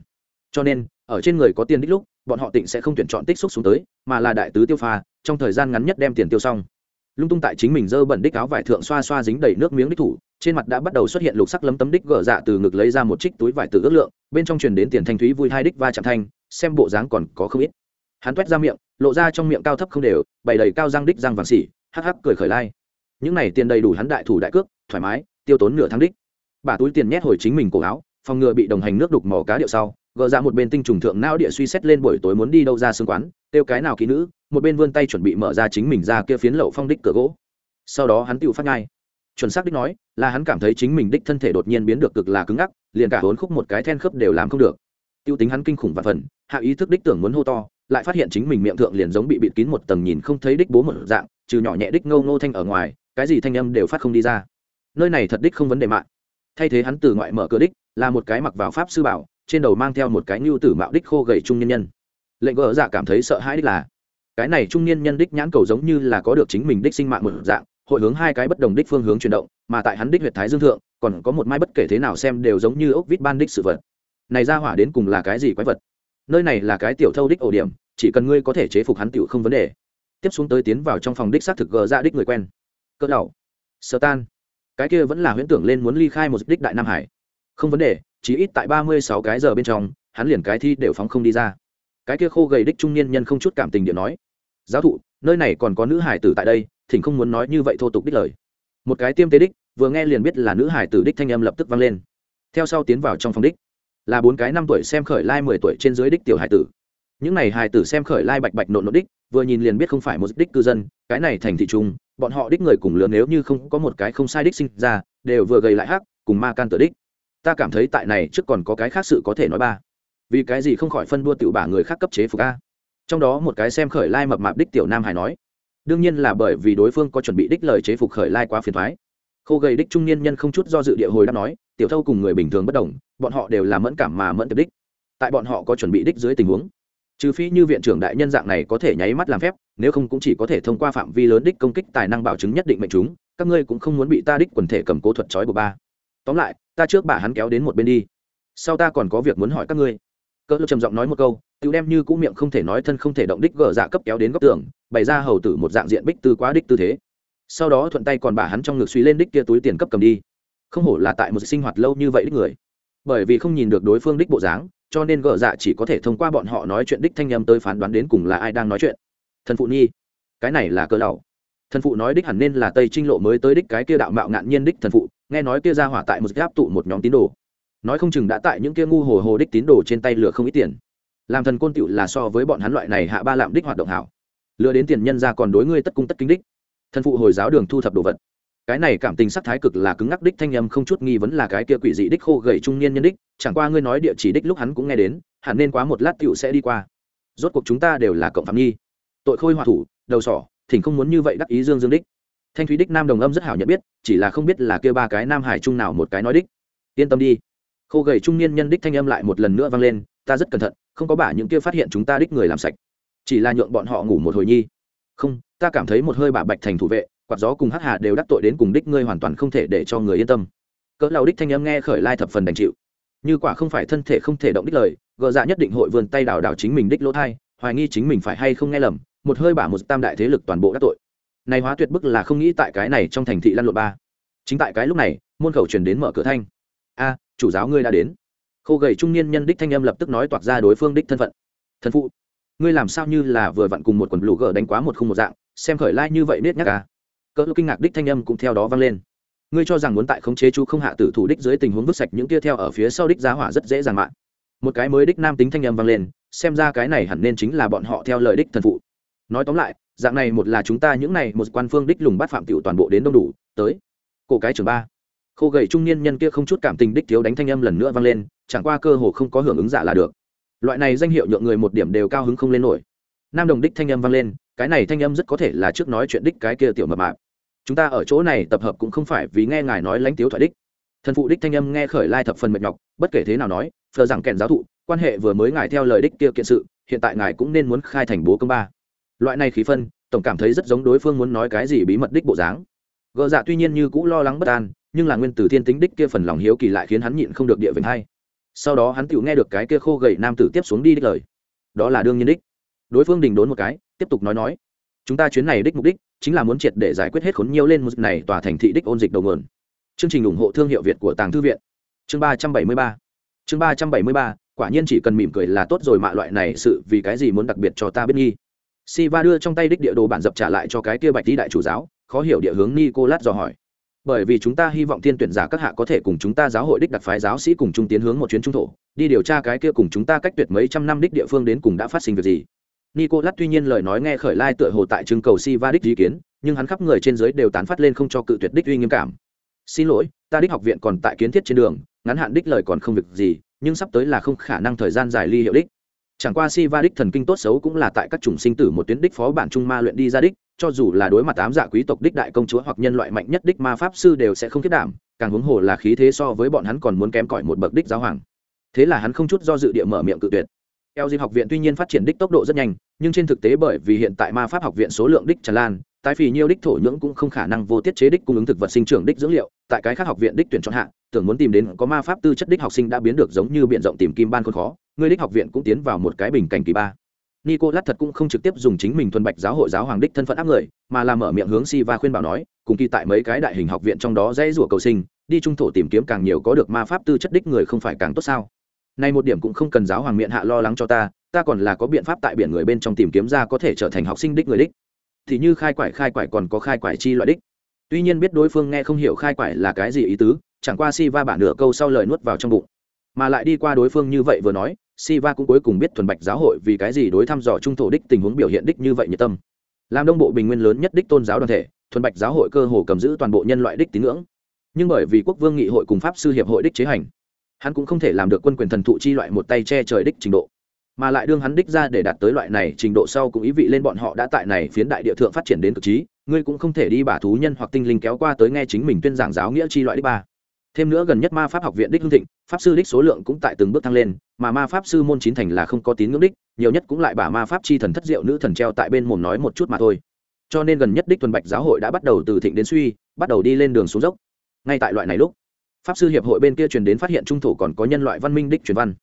Cho nên, ở trên người có tiền đích lúc, bọn họ tịnh sẽ không tuyển chọn tích xúc xuống tới, mà là đại tứ tiêu pha, trong thời gian ngắn nhất đem tiền tiêu xong. Lung tung tại chính mình dơ bẩn đích áo vải thượng xoa xoa dính đầy nước miếng đích thủ, trên mặt đã bắt đầu xuất hiện lục sắc lấm tấm đích gỡ dạ từ ngực lấy ra một trích túi vải từ ước lượng, bên trong truyền đến tiền thanh thúy vui hai đích va chạm thanh, xem bộ dáng còn có không ít. Hắn toét ra miệng lộ ra trong miệng cao thấp không đều, bày đầy cao răng đích răng vàng xỉ, hắc hắc cười khởi lai. Những này tiền đầy đủ hắn đại thủ đại cước, thoải mái, tiêu tốn nửa tháng đích. Bà túi tiền nhét hồi chính mình cổ áo, phòng ngừa bị đồng hành nước đục mỏ cá điệu sau, gỡ ra một bên tinh trùng thượng não địa suy xét lên buổi tối muốn đi đâu ra xương quán tiêu cái nào kỹ nữ, một bên vươn tay chuẩn bị mở ra chính mình ra kia phiến lậu phong đích cửa gỗ. Sau đó hắn tự phát ngay. Chuẩn xác đích nói, là hắn cảm thấy chính mình đích thân thể đột nhiên biến được cực là cứng ngắc, liền cả hốn khúc một cái then khớp đều làm không được. Tiêu tính hắn kinh khủng và phần, hạ ý thức đích tưởng muốn hô to lại phát hiện chính mình miệng thượng liền giống bị bịt kín một tầng nhìn không thấy đích bố một dạng, trừ nhỏ nhẹ đích ngâu ngô thanh ở ngoài, cái gì thanh âm đều phát không đi ra. Nơi này thật đích không vấn đề mạng. Thay thế hắn từ ngoại mở cửa đích, là một cái mặc vào pháp sư bảo, trên đầu mang theo một cái ngưu tử mạo đích khô gầy trung nhân nhân. Lệnh gỡ dạ cảm thấy sợ hãi đích là, cái này trung niên nhân đích nhãn cầu giống như là có được chính mình đích sinh mạng một dạng, hội hướng hai cái bất đồng đích phương hướng chuyển động, mà tại hắn đích huyệt thái dương thượng, còn có một mai bất kể thế nào xem đều giống như ốc vít ban đích sự vật. Này ra hỏa đến cùng là cái gì quái vật? Nơi này là cái tiểu thâu đích ổ điểm, chỉ cần ngươi có thể chế phục hắn tiểu không vấn đề. Tiếp xuống tới tiến vào trong phòng đích xác thực gờ ra đích người quen. Cỡ đầu sơ tan. Cái kia vẫn là huyễn tưởng lên muốn ly khai một đích đại nam hải. Không vấn đề chỉ ít tại ba mươi sáu cái giờ bên trong, hắn liền cái thi đều phóng không đi ra. Cái kia khô gầy đích trung niên nhân không chút cảm tình điện nói. Giáo thụ, nơi này còn có nữ hải tử tại đây, thỉnh không muốn nói như vậy thô tục đích lời. Một cái tiêm tế đích, vừa nghe liền biết là nữ hải tử đích thanh âm lập tức vang lên. Theo sau tiến vào trong phòng đích là bốn cái năm tuổi xem khởi lai mười tuổi trên dưới đích tiểu hải tử. Những này hải tử xem khởi lai bạch bạch nộn nộn đích, vừa nhìn liền biết không phải một đích cư dân, cái này thành thị trung bọn họ đích người cùng lớn nếu như không có một cái không sai đích sinh ra, đều vừa gầy lại hắc, cùng ma can tử đích. Ta cảm thấy tại này trước còn có cái khác sự có thể nói ba. Vì cái gì không khỏi phân đua tiểu bả người khác cấp chế phục a? Trong đó một cái xem khởi lai mập mạp đích tiểu nam hải nói, đương nhiên là bởi vì đối phương có chuẩn bị đích lời chế phục khởi lai quá phiền thoái. Khô gầy đích trung niên nhân không chút do dự địa hồi đã nói, tiểu thâu cùng người bình thường bất đồng bọn họ đều là mẫn cảm mà mẫn tiệp đích. Tại bọn họ có chuẩn bị đích dưới tình huống, trừ phi như viện trưởng đại nhân dạng này có thể nháy mắt làm phép, nếu không cũng chỉ có thể thông qua phạm vi lớn đích công kích tài năng bảo chứng nhất định mệnh chúng, các ngươi cũng không muốn bị ta đích quần thể cầm cố thuật trói của ba. Tóm lại, ta trước bà hắn kéo đến một bên đi. Sau ta còn có việc muốn hỏi các ngươi. Cỡ trầm giọng nói một câu tự đem như cũ miệng không thể nói thân không thể động đích gỡ dạ cấp kéo đến góc tường, bày ra hầu tử một dạng diện bích tư quá đích tư thế. Sau đó thuận tay còn bà hắn trong ngực suy lên đích kia túi tiền cấp cầm đi. Không hổ là tại một sinh hoạt lâu như vậy đích người bởi vì không nhìn được đối phương đích bộ dáng, cho nên gờ dạ chỉ có thể thông qua bọn họ nói chuyện đích thanh â m tới phán đoán đến cùng là ai đang nói chuyện. Thần phụ nhi, cái này là cơ đầu thần phụ nói đích hẳn nên là tây trinh lộ mới tới đích cái kia đạo mạo ngạn nhiên đích thần phụ, nghe nói kia ra hỏa tại một giáp tụ một nhóm tín đồ. Nói không chừng đã tại những kia ngu hồ hồ đích tín đồ trên tay lừa không ít tiền. Làm thần côn tựu là so với bọn hắn loại này hạ ba lạm đích hoạt động hảo. Lừa đến tiền nhân ra còn đối ngươi tất cung tất kính đích. Thần phụ hồi giáo đường thu thập đồ vật cái này cảm tình sắc thái cực là cứng ngắc đích thanh âm, không chút nghi vấn là cái kia quỷ dị đích khô gầy trung niên nhân đích. Chẳng qua ngươi nói địa chỉ đích lúc hắn cũng nghe đến, hẳn nên quá một lát tựu sẽ đi qua. Rốt cuộc chúng ta đều là cộng phạm nhi tội khôi hòa thủ, đầu sỏ, thỉnh không muốn như vậy đắc ý dương dương đích. Thanh thúy đích nam đồng âm rất hảo nhận biết, chỉ là không biết là kêu ba cái nam hải trung nào một cái nói đích. Yên tâm đi. Khô gầy trung niên nhân đích thanh âm lại một lần nữa vang lên, ta rất cẩn thận, không có bả những kia phát hiện chúng ta đích người làm sạch. Chỉ là nhượng bọn họ ngủ một hồi nhi. Không, ta cảm thấy một hơi bà bạch thành thủ vệ quạt gió cùng hắc hà đều đắc tội đến cùng đích ngươi hoàn toàn không thể để cho người yên tâm. Cỡ lao đích thanh âm nghe khởi lai thập phần đành chịu. Như quả không phải thân thể không thể động đích lời gợ dạ nhất định hội vươn tay đào đào chính mình đích lỗ thai, hoài nghi chính mình phải hay không nghe lầm, một hơi bả một tam đại thế lực toàn bộ đắc tội. Này hóa tuyệt bức là không nghĩ tại cái này trong thành thị lăn lộn ba. Chính tại cái lúc này, môn khẩu truyền đến mở cửa thanh. A, chủ giáo ngươi đã đến. Khô gầy trung niên nhân đích thanh âm lập tức nói toạc ra đối phương đích thân phận. Thần phụ, ngươi làm sao như là vừa vặn cùng một quần lũ gờ đánh quá một khung một dạng, xem khởi lai như vậy nết nhắc à? Cỡ kinh ngạc đích thanh âm cũng theo đó vang lên. Ngươi cho rằng muốn tại khống chế chú không hạ tử thủ đích dưới tình huống vứt sạch những tia theo ở phía sau đích giá hỏa rất dễ dàng mạng. Một cái mới đích nam tính thanh âm vang lên, xem ra cái này hẳn nên chính là bọn họ theo lời đích thần phụ. Nói tóm lại, dạng này một là chúng ta những này một quan phương đích lùng bắt phạm tiểu toàn bộ đến đông đủ, tới. Cổ cái trường ba. Khô gầy trung niên nhân kia không chút cảm tình đích thiếu đánh thanh âm lần nữa vang lên, chẳng qua cơ hồ không có hưởng ứng giả là được. Loại này danh hiệu nhượng người một điểm đều cao hứng không lên nổi. Nam đồng đích thanh âm vang lên, cái này thanh âm rất có thể là trước nói chuyện đích cái kia tiểu mập mạp chúng ta ở chỗ này tập hợp cũng không phải vì nghe ngài nói lãnh tiếu thoại đích. Thần phụ đích thanh âm nghe khởi lai thập phần mệt nhọc, bất kể thế nào nói, phờ rằng kèn giáo thụ, quan hệ vừa mới ngài theo lời đích kia kiện sự, hiện tại ngài cũng nên muốn khai thành bố công ba. Loại này khí phân, tổng cảm thấy rất giống đối phương muốn nói cái gì bí mật đích bộ dáng. Gợ dạ tuy nhiên như cũ lo lắng bất an, nhưng là nguyên tử thiên tính đích kia phần lòng hiếu kỳ lại khiến hắn nhịn không được địa vệnh hay sau đó hắn tự nghe được cái kia khô gậy nam tử tiếp xuống đi đích lời. Đó là đương nhiên đích. Đối phương đình đốn một cái, tiếp tục nói nói, chúng ta chuyến này đích mục đích chính là muốn triệt để giải quyết hết khốn nhiều lên một này tòa thành thị đích ôn dịch đầu nguồn. Chương trình ủng hộ thương hiệu việt của tàng thư viện. Chương ba trăm bảy mươi ba. Chương ba trăm bảy mươi ba, quả nhiên chỉ cần mỉm cười là tốt rồi mạ loại này sự vì cái gì muốn đặc biệt cho ta biết nghi. Si va đưa trong tay đích địa đồ bản dập trả lại cho cái kia bạch Tí đại chủ giáo, khó hiểu địa hướng nicolas dò hỏi. Bởi vì chúng ta hy vọng tiên tuyển giả các hạ có thể cùng chúng ta giáo hội đích đặc phái giáo sĩ cùng chung tiến hướng một chuyến trung thổ, đi điều tra cái kia cùng chúng ta cách tuyệt mấy trăm năm đích địa phương đến cùng đã phát sinh việc gì nicolas tuy nhiên lời nói nghe khởi lai tựa hồ tại trưng cầu Siva đích ý kiến, nhưng hắn khắp người trên dưới đều tán phát lên không cho cự tuyệt đích uy nghiêm cảm. Xin lỗi, ta đích học viện còn tại kiến thiết trên đường, ngắn hạn đích lời còn không việc gì, nhưng sắp tới là không khả năng thời gian dài ly hiệu đích. Chẳng qua Siva đích thần kinh tốt xấu cũng là tại các chủng sinh tử một tuyến đích phó bản trung ma luyện đi ra đích, cho dù là đối mặt ám dạ quý tộc đích đại công chúa hoặc nhân loại mạnh nhất đích ma pháp sư đều sẽ không kết đảm, càng huống hồ là khí thế so với bọn hắn còn muốn kém cỏi một bậc đích giáo hoàng. Thế là hắn không chút do dự địa mở miệng cự tuyệt eo dịp học viện tuy nhiên phát triển đích tốc độ rất nhanh, nhưng trên thực tế bởi vì hiện tại ma pháp học viện số lượng đích tràn lan, tái phì nhiều đích thổ nhưỡng cũng không khả năng vô tiết chế đích cung ứng thực vật sinh trưởng đích dưỡng liệu. Tại cái khác học viện đích tuyển chọn hạng tưởng muốn tìm đến có ma pháp tư chất đích học sinh đã biến được giống như biển rộng tìm kim ban khôn khó, người đích học viện cũng tiến vào một cái bình cảnh kỳ ba. Nico lát thật cũng không trực tiếp dùng chính mình thuần bạch giáo hội giáo hoàng đích thân phận áp người, mà làm mở miệng hướng si và khuyên bảo nói, cùng kỳ tại mấy cái đại hình học viện trong đó dễ rủa cầu sinh, đi trung thổ tìm kiếm càng nhiều có được ma pháp tư chất đích người không phải càng tốt sao? Nay một điểm cũng không cần giáo hoàng miệng hạ lo lắng cho ta ta còn là có biện pháp tại biển người bên trong tìm kiếm ra có thể trở thành học sinh đích người đích. Thì như khai quải khai quải còn có khai quải chi loại đích. Tuy nhiên biết đối phương nghe không hiểu khai quải là cái gì ý tứ, chẳng qua si va bản nửa câu sau lời nuốt vào trong bụng. Mà lại đi qua đối phương như vậy vừa nói si va cũng cuối cùng biết thuần bạch giáo hội vì cái gì đối thăm dò trung thổ đích tình huống biểu hiện đích như vậy nhiệt tâm. Làm đông bộ bình nguyên lớn nhất đích tôn giáo đoàn thể, thuần bạch giáo hội cơ hồ cầm giữ toàn bộ nhân loại đích tín ngưỡng. Nhưng bởi vì quốc vương nghị hội cùng pháp sư hiệp hội đích chế hành hắn cũng không thể làm được quân quyền thần thụ chi loại một tay che trời đích trình độ, mà lại đương hắn đích ra để đạt tới loại này trình độ sau cũng ý vị lên bọn họ đã tại này phiến đại địa thượng phát triển đến cực trí, ngươi cũng không thể đi bả thú nhân hoặc tinh linh kéo qua tới nghe chính mình tuyên giảng giáo nghĩa chi loại đích ba. Thêm nữa gần nhất ma pháp học viện đích hưng thịnh, pháp sư đích số lượng cũng tại từng bước tăng lên, mà ma pháp sư môn chín thành là không có tín ngưỡng đích, nhiều nhất cũng lại bả ma pháp chi thần thất diệu nữ thần treo tại bên mồm nói một chút mà thôi. Cho nên gần nhất đích tuần bạch giáo hội đã bắt đầu từ thịnh đến suy, bắt đầu đi lên đường xuống dốc. Ngay tại loại này lúc pháp sư hiệp hội bên kia truyền đến phát hiện trung thổ còn có nhân loại văn minh đích truyền văn.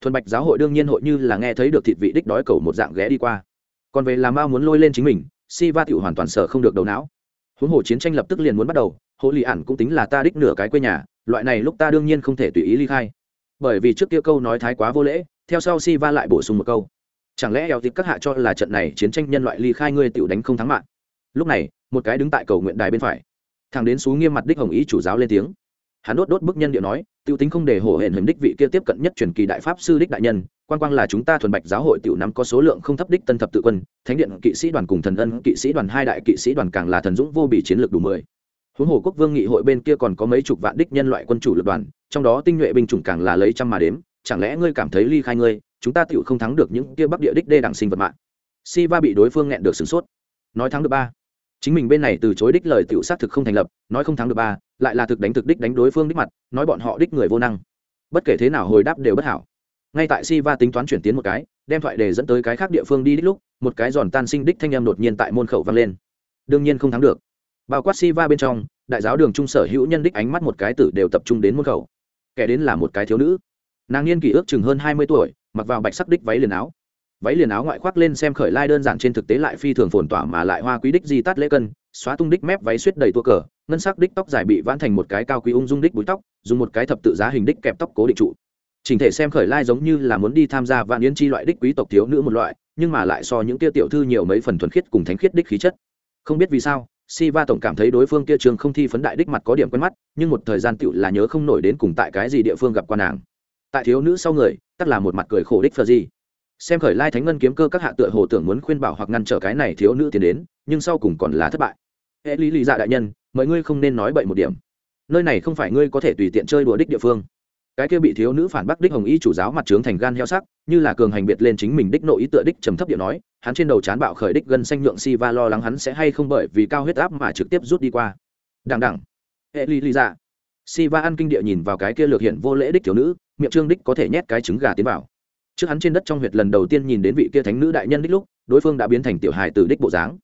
Thuần bạch giáo hội đương nhiên hội như là nghe thấy được thịt vị đích đói cầu một dạng ghé đi qua. Còn về làm mao muốn lôi lên chính mình, si va tựu hoàn toàn sở không được đầu não. Huống hồ chiến tranh lập tức liền muốn bắt đầu hộ lì ản cũng tính là ta đích nửa cái quê nhà, loại này lúc ta đương nhiên không thể tùy ý ly khai. Bởi vì trước kia câu nói thái quá vô lễ, theo sau si va lại bổ sung một câu. Chẳng lẽ eo tịp các hạ cho là trận này chiến tranh nhân loại ly khai ngươi tựu đánh không thắng mạng? Lúc này, một cái đứng tại cầu nguyện đài bên phải. Thằng đến xú nghiêm mặt đích hồng ý chủ giáo lên tiếng hắn đốt đốt bức nhân điệu nói tiêu tính không để hổ hển hình đích vị kia tiếp cận nhất truyền kỳ đại pháp sư đích đại nhân, quan quang là chúng ta thuần bạch giáo hội tiểu nắm có số lượng không thấp đích tân thập tự quân, thánh điện kỵ sĩ đoàn cùng thần ân kỵ sĩ đoàn hai đại kỵ sĩ đoàn càng là thần dũng vô bị chiến lược đủ mười. Huống hồ quốc vương nghị hội bên kia còn có mấy chục vạn đích nhân loại quân chủ lực đoàn, trong đó tinh nhuệ binh chủng càng là lấy trăm mà đếm, chẳng lẽ ngươi cảm thấy ly khai ngươi, chúng ta tiểu không thắng được những kia bắc địa đích đê đẳng sinh vật mạng. Si va bị đối phương nghẹn được sửng sốt. Nói thắng được ba. Chính mình bên này từ chối đích lời tựu xác thực không thành lập, nói không thắng được ba lại là thực đánh thực đích đánh đối phương đích mặt, nói bọn họ đích người vô năng. Bất kể thế nào hồi đáp đều bất hảo. Ngay tại si va tính toán chuyển tiến một cái, đem thoại để dẫn tới cái khác địa phương đi đích lúc, một cái giòn tan sinh đích thanh em đột nhiên tại môn khẩu vang lên. Đương nhiên không thắng được. Bao quát si va bên trong, đại giáo đường trung sở hữu nhân đích ánh mắt một cái tử đều tập trung đến môn khẩu. Kẻ đến là một cái thiếu nữ. Nàng niên kỷ ước chừng hơn hai mươi tuổi, mặc vào bạch sắc đích váy liền áo váy liền áo ngoại khoác lên xem khởi lai đơn giản trên thực tế lại phi thường phồn tỏa mà lại hoa quý đích di tát lễ cân, xóa tung đích mép váy suýt đầy tua cờ, ngân sắc đích tóc dài bị vãn thành một cái cao quý ung dung đích búi tóc, dùng một cái thập tự giá hình đích kẹp tóc cố định trụ. Chỉnh thể xem khởi lai giống như là muốn đi tham gia vạn yến chi loại đích quý tộc thiếu nữ một loại, nhưng mà lại so những kia tiểu thư nhiều mấy phần thuần khiết cùng thánh khiết đích khí chất. Không biết vì sao si va tổng cảm thấy đối phương kia trường không thi phấn đại đích mặt có điểm quen mắt, nhưng một thời gian tựu là nhớ không nổi đến cùng tại cái gì địa phương gặp qua nàng. Tại thiếu nữ sau người tất là một mặt cười khổ đích phờ gì xem khởi lai thánh ngân kiếm cơ các hạ tựa hồ tưởng muốn khuyên bảo hoặc ngăn trở cái này thiếu nữ tiến đến, nhưng sau cùng còn là thất bại. Hệ lý lý dạ đại nhân, mọi ngươi không nên nói bậy một điểm. Nơi này không phải ngươi có thể tùy tiện chơi đùa đích địa phương. Cái kia bị thiếu nữ phản bác đích hồng y chủ giáo mặt trướng thành gan heo sắc, như là cường hành biệt lên chính mình đích nội ý tựa đích trầm thấp điệu nói, hắn trên đầu chán bạo khởi đích gân xanh nhượng si va lo lắng hắn sẽ hay không bởi vì cao huyết áp mà trực tiếp rút đi qua. Đằng đẳng hệ lý lý dạ. Si va ăn kinh địa nhìn vào cái kia lược hiện vô lễ đích thiếu nữ, miệng trương đích có thể nhét cái trứng gà tiến vào trước hắn trên đất trong huyệt lần đầu tiên nhìn đến vị kia thánh nữ đại nhân đích lúc, đối phương đã biến thành tiểu hài từ đích bộ dáng.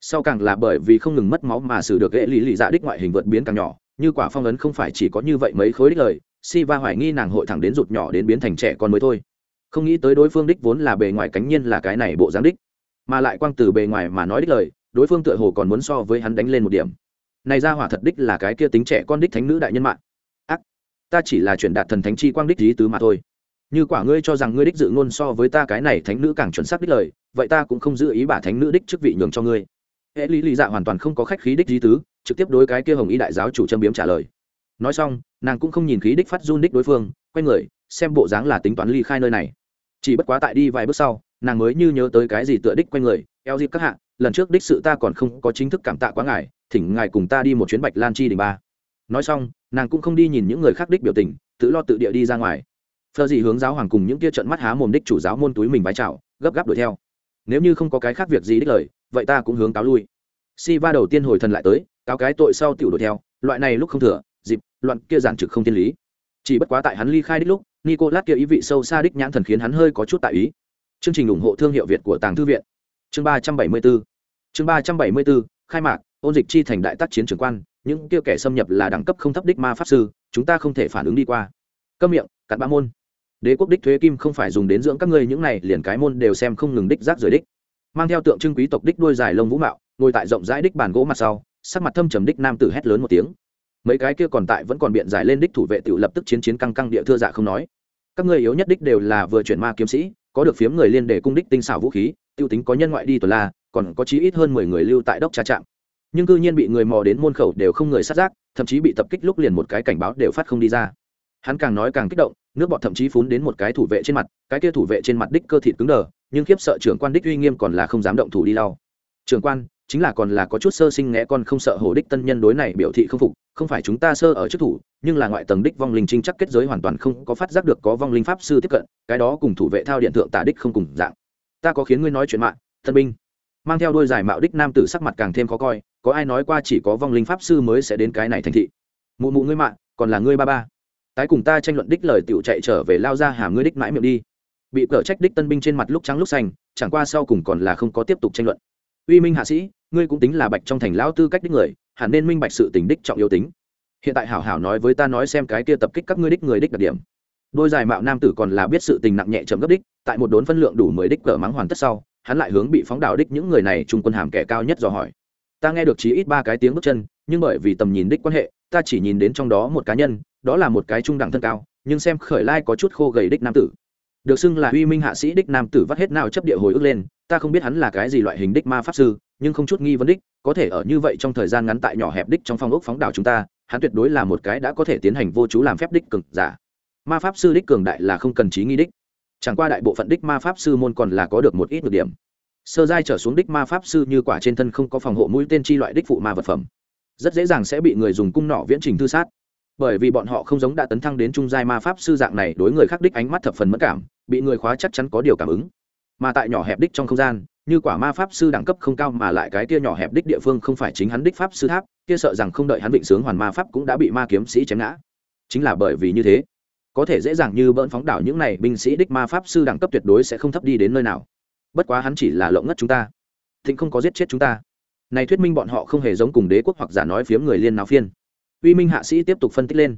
Sau càng là bởi vì không ngừng mất máu mà xử được ghệ lý lì dạ đích ngoại hình vượt biến càng nhỏ, như quả phong ấn không phải chỉ có như vậy mấy khối đích lời, si va hoài nghi nàng hội thẳng đến rụt nhỏ đến biến thành trẻ con mới thôi. Không nghĩ tới đối phương đích vốn là bề ngoài cánh nhiên là cái này bộ dáng đích, mà lại quang từ bề ngoài mà nói đích lời, đối phương tựa hồ còn muốn so với hắn đánh lên một điểm. Này ra hỏa thật đích là cái kia tính trẻ con đích thánh nữ đại nhân mạng. Ác, ta chỉ là chuyển đạt thần thánh chi quang đích lý tứ mà thôi như quả ngươi cho rằng ngươi đích dự ngôn so với ta cái này thánh nữ càng chuẩn xác đích lời, vậy ta cũng không giữ ý bà thánh nữ đích chức vị nhường cho ngươi. Hệ lý lý dạ hoàn toàn không có khách khí đích di tứ, trực tiếp đối cái kia hồng y đại giáo chủ châm biếm trả lời. Nói xong, nàng cũng không nhìn khí đích phát run đích đối phương, quay người, xem bộ dáng là tính toán ly khai nơi này. Chỉ bất quá tại đi vài bước sau, nàng mới như nhớ tới cái gì tựa đích quay người, eo dịp các hạ, lần trước đích sự ta còn không có chính thức cảm tạ quá ngài, thỉnh ngài cùng ta đi một chuyến bạch lan chi đình ba. Nói xong, nàng cũng không đi nhìn những người khác đích biểu tình, tự lo tự địa đi ra ngoài phờ gì hướng giáo hoàng cùng những tia trận mắt há mồm đích chủ giáo môn túi mình bái chào gấp gáp đuổi theo. Nếu như không có cái khác việc gì đích lời vậy ta cũng hướng cáo lui. Si va đầu tiên hồi thần lại tới cáo cái tội sau tiểu đuổi theo loại này lúc không thừa dịp loạn kia giản trực không thiên lý. Chỉ bất quá tại hắn ly khai đích lúc nicolas kia ý vị sâu xa đích nhãn thần khiến hắn hơi có chút tại ý. Chương trình ủng hộ thương hiệu việt của tàng thư viện. Chương ba trăm bảy mươi 374 chương ba trăm bảy mươi 374, khai mạc ôn dịch chi thành đại tác chiến trường quan những kia kẻ xâm nhập là đẳng cấp không thấp đích ma pháp sư chúng ta không thể phản ứng đi qua. Câm miệng cặn bã môn đế quốc đích thuế kim không phải dùng đến dưỡng các ngươi, những này liền cái môn đều xem không ngừng đích rác rời đích. Mang theo tượng trưng quý tộc đích đuôi dài lông vũ mạo, ngồi tại rộng rãi đích bàn gỗ mặt sau, sắc mặt thâm trầm đích nam tử hét lớn một tiếng. Mấy cái kia còn tại vẫn còn biện giải lên đích thủ vệ tự lập tức chiến chiến căng căng địa thưa dạ không nói. Các ngươi yếu nhất đích đều là vừa chuyển ma kiếm sĩ, có được phiếm người liên để cung đích tinh xảo vũ khí, tiêu tính có nhân ngoại đi tuần la, còn có chí ít hơn mười người lưu tại đốc trà trạm. Nhưng cư nhiên bị người mò đến môn khẩu đều không người sát giác, thậm chí bị tập kích lúc liền một cái cảnh báo đều phát không đi ra. Hắn càng nói càng kích động nước bọt thậm chí phún đến một cái thủ vệ trên mặt, cái kia thủ vệ trên mặt đích cơ thịt cứng đờ, nhưng khiếp sợ trưởng quan đích uy nghiêm còn là không dám động thủ đi lau. Trưởng quan, chính là còn là có chút sơ sinh nghe con không sợ hổ đích tân nhân đối này biểu thị không phục, không phải chúng ta sơ ở chức thủ, nhưng là ngoại tầng đích vong linh trinh chắc kết giới hoàn toàn không có phát giác được có vong linh pháp sư tiếp cận, cái đó cùng thủ vệ thao điện thượng tả đích không cùng dạng. Ta có khiến ngươi nói chuyện mạng, thân binh. Mang theo đôi giải mạo đích nam tử sắc mặt càng thêm khó coi, có ai nói qua chỉ có vong linh pháp sư mới sẽ đến cái này thành thị. Mụ mụ ngươi mạng, còn là ngươi ba ba tái cùng ta tranh luận đích lời tiểu chạy trở về lao ra hàm ngươi đích mãi miệng đi. Bị cờ trách đích tân binh trên mặt lúc trắng lúc xanh, chẳng qua sau cùng còn là không có tiếp tục tranh luận. Uy minh hạ sĩ, ngươi cũng tính là bạch trong thành lão tư cách đích người, hẳn nên minh bạch sự tình đích trọng yếu tính. Hiện tại hảo hảo nói với ta nói xem cái kia tập kích các ngươi đích người đích đặc điểm. Đôi dài mạo nam tử còn là biết sự tình nặng nhẹ chấm gấp đích, tại một đốn phân lượng đủ mười đích cờ mắng hoàn tất sau, hắn lại hướng bị phóng đảo đích những người này trung quân hàm kẻ cao nhất dò hỏi. Ta nghe được chí ít ba cái tiếng bước chân, nhưng bởi vì tầm nhìn đích quan hệ, ta chỉ nhìn đến trong đó một cá nhân đó là một cái trung đẳng thân cao, nhưng xem khởi lai có chút khô gầy đích nam tử. Được xưng là uy minh hạ sĩ đích nam tử vắt hết nào chấp địa hồi ức lên, ta không biết hắn là cái gì loại hình đích ma pháp sư, nhưng không chút nghi vấn đích, có thể ở như vậy trong thời gian ngắn tại nhỏ hẹp đích trong phong ốc phóng đảo chúng ta, hắn tuyệt đối là một cái đã có thể tiến hành vô chú làm phép đích cực giả. Ma pháp sư đích cường đại là không cần trí nghi đích. Chẳng qua đại bộ phận đích ma pháp sư môn còn là có được một ít được điểm. Sơ giai trở xuống đích ma pháp sư như quả trên thân không có phòng hộ mũi tên chi loại đích phụ ma vật phẩm, rất dễ dàng sẽ bị người dùng cung nỏ viễn trình thư sát bởi vì bọn họ không giống đã tấn thăng đến trung giai ma pháp sư dạng này, đối người khác đích ánh mắt thập phần mất cảm, bị người khóa chắc chắn có điều cảm ứng. Mà tại nhỏ hẹp đích trong không gian, như quả ma pháp sư đẳng cấp không cao mà lại cái kia nhỏ hẹp đích địa phương không phải chính hắn đích pháp sư tháp, kia sợ rằng không đợi hắn định sướng hoàn ma pháp cũng đã bị ma kiếm sĩ chém ngã. Chính là bởi vì như thế, có thể dễ dàng như bỡn phóng đảo những này binh sĩ đích ma pháp sư đẳng cấp tuyệt đối sẽ không thấp đi đến nơi nào. Bất quá hắn chỉ là lộng ngất chúng ta, thịnh không có giết chết chúng ta. Này thuyết minh bọn họ không hề giống cùng đế quốc hoặc giả nói phiếm người liên nào phiên uy minh hạ sĩ tiếp tục phân tích lên.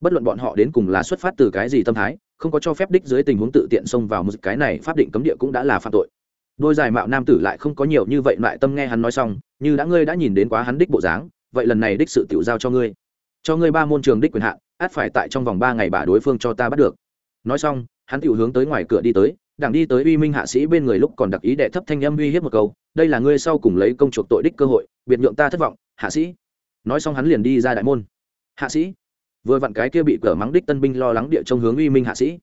Bất luận bọn họ đến cùng là xuất phát từ cái gì tâm thái, không có cho phép đích dưới tình huống tự tiện xông vào một cái này, pháp định cấm địa cũng đã là phạm tội. Đôi giải mạo nam tử lại không có nhiều như vậy loại tâm nghe hắn nói xong, như đã ngươi đã nhìn đến quá hắn đích bộ dáng, vậy lần này đích sự tiểu giao cho ngươi. Cho ngươi ba môn trường đích quyền hạn, át phải tại trong vòng ba ngày bà đối phương cho ta bắt được. Nói xong, hắn tiểu hướng tới ngoài cửa đi tới đảng đi tới uy minh hạ sĩ bên người lúc còn đặc ý đệ thấp thanh âm uy hiếp một câu, đây là ngươi sau cùng lấy công chuộc tội đích cơ hội, biệt nhượng ta thất vọng, hạ sĩ nói xong hắn liền đi ra đại môn. Hạ sĩ, vừa vặn cái kia bị cờ mắng đích tân binh lo lắng địa trong hướng uy minh hạ sĩ.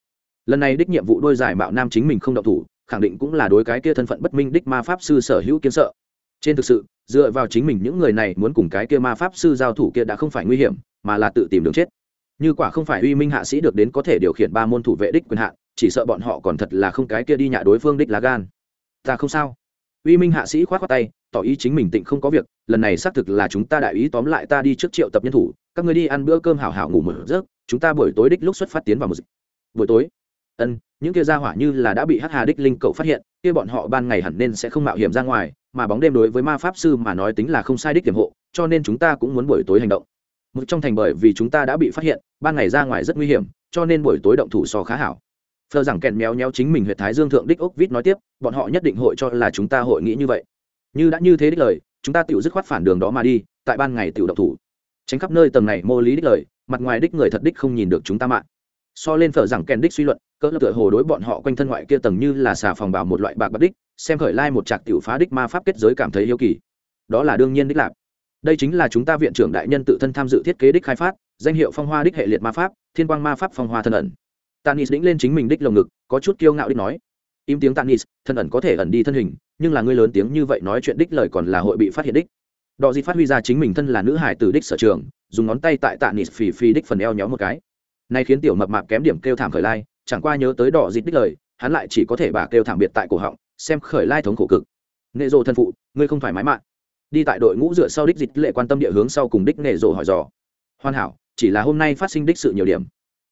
Lần này đích nhiệm vụ đôi giải mạo nam chính mình không độc thủ, khẳng định cũng là đối cái kia thân phận bất minh đích ma pháp sư sở hữu kiến sợ. Trên thực sự, dựa vào chính mình những người này muốn cùng cái kia ma pháp sư giao thủ kia đã không phải nguy hiểm, mà là tự tìm đường chết. Như quả không phải uy minh hạ sĩ được đến có thể điều khiển ba môn thủ vệ đích quyền hạn, chỉ sợ bọn họ còn thật là không cái kia đi nhạ đối phương đích lá gan. Ta không sao. Uy minh hạ sĩ khoát khoát tay tỏ ý chính mình tịnh không có việc, lần này xác thực là chúng ta đại ý tóm lại ta đi trước triệu tập nhân thủ, các người đi ăn bữa cơm hảo hảo ngủ một giấc, chúng ta buổi tối đích lúc xuất phát tiến vào một dịch buổi tối? Ân, những kia ra hỏa như là đã bị hắc hà đích linh cậu phát hiện, kia bọn họ ban ngày hẳn nên sẽ không mạo hiểm ra ngoài, mà bóng đêm đối với ma pháp sư mà nói tính là không sai đích tiềm hộ, cho nên chúng ta cũng muốn buổi tối hành động. Một trong thành bởi vì chúng ta đã bị phát hiện, ban ngày ra ngoài rất nguy hiểm, cho nên buổi tối động thủ so khá hảo. Phờ rằng kèn méo méo chính mình huyện thái dương thượng đích ốc vít nói tiếp, bọn họ nhất định hội cho là chúng ta hội nghĩ như vậy như đã như thế đích lời, chúng ta tự dứt khoát phản đường đó mà đi, tại ban ngày tự động thủ. Tránh khắp nơi tầng này mô lý đích lời, mặt ngoài đích người thật đích không nhìn được chúng ta mạng. So lên phở rằng kèn đích suy luận, cỡ lập tựa hồ đối bọn họ quanh thân ngoại kia tầng như là xà phòng bảo một loại bạc bạc đích, xem khởi lai một trạc tiểu phá đích ma pháp kết giới cảm thấy yêu kỳ. Đó là đương nhiên đích lạp đây chính là chúng ta viện trưởng đại nhân tự thân tham dự thiết kế đích khai phát, danh hiệu phong hoa đích hệ liệt ma pháp, thiên quang ma pháp phong hoa thân ẩn. Tanis đĩnh lên chính mình đích lồng ngực, có chút kiêu ngạo đích nói. Im tiếng tanis, thân ẩn có thể ẩn đi thân hình nhưng là ngươi lớn tiếng như vậy nói chuyện đích lời còn là hội bị phát hiện đích. Đò di phát huy ra chính mình thân là nữ hải tử đích sở trường, dùng ngón tay tại tạ nịt phì phì đích phần eo nhéo một cái. Nay khiến tiểu mập mạp kém điểm kêu thảm khởi lai, chẳng qua nhớ tới đỏ dịt đích lời, hắn lại chỉ có thể bà kêu thảm biệt tại cổ họng, xem khởi lai thống khổ cực. Nệ rộ thân phụ, ngươi không phải mái mạng đi tại đội ngũ dựa sau đích dịch lệ quan tâm địa hướng sau cùng đích nệ rộ hỏi dò. Hoàn hảo, chỉ là hôm nay phát sinh đích sự nhiều điểm.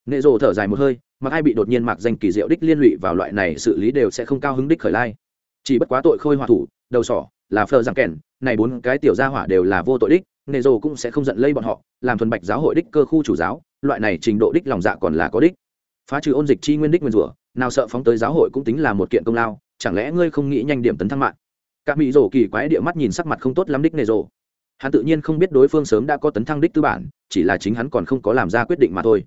Nệ rộ thở dài một hơi, mặc ai bị đột nhiên mặc danh kỳ diệu đích liên lụy vào loại này xử lý đều sẽ không cao hứng đích khởi lai chỉ bất quá tội khôi hòa thủ, đầu sỏ, là phờ giảng kèn, này bốn cái tiểu gia hỏa đều là vô tội đích nề dồ cũng sẽ không giận lây bọn họ, làm thuần bạch giáo hội đích cơ khu chủ giáo, loại này trình độ đích lòng dạ còn là có đích. Phá trừ ôn dịch chi nguyên đích nguyên rủa, nào sợ phóng tới giáo hội cũng tính là một kiện công lao, chẳng lẽ ngươi không nghĩ nhanh điểm tấn thăng mạng? Các mỹ rổ kỳ quái địa mắt nhìn sắc mặt không tốt lắm đích nề rổ. Hắn tự nhiên không biết đối phương sớm đã có tấn thăng đích tư bản, chỉ là chính hắn còn không có làm ra quyết định mà thôi.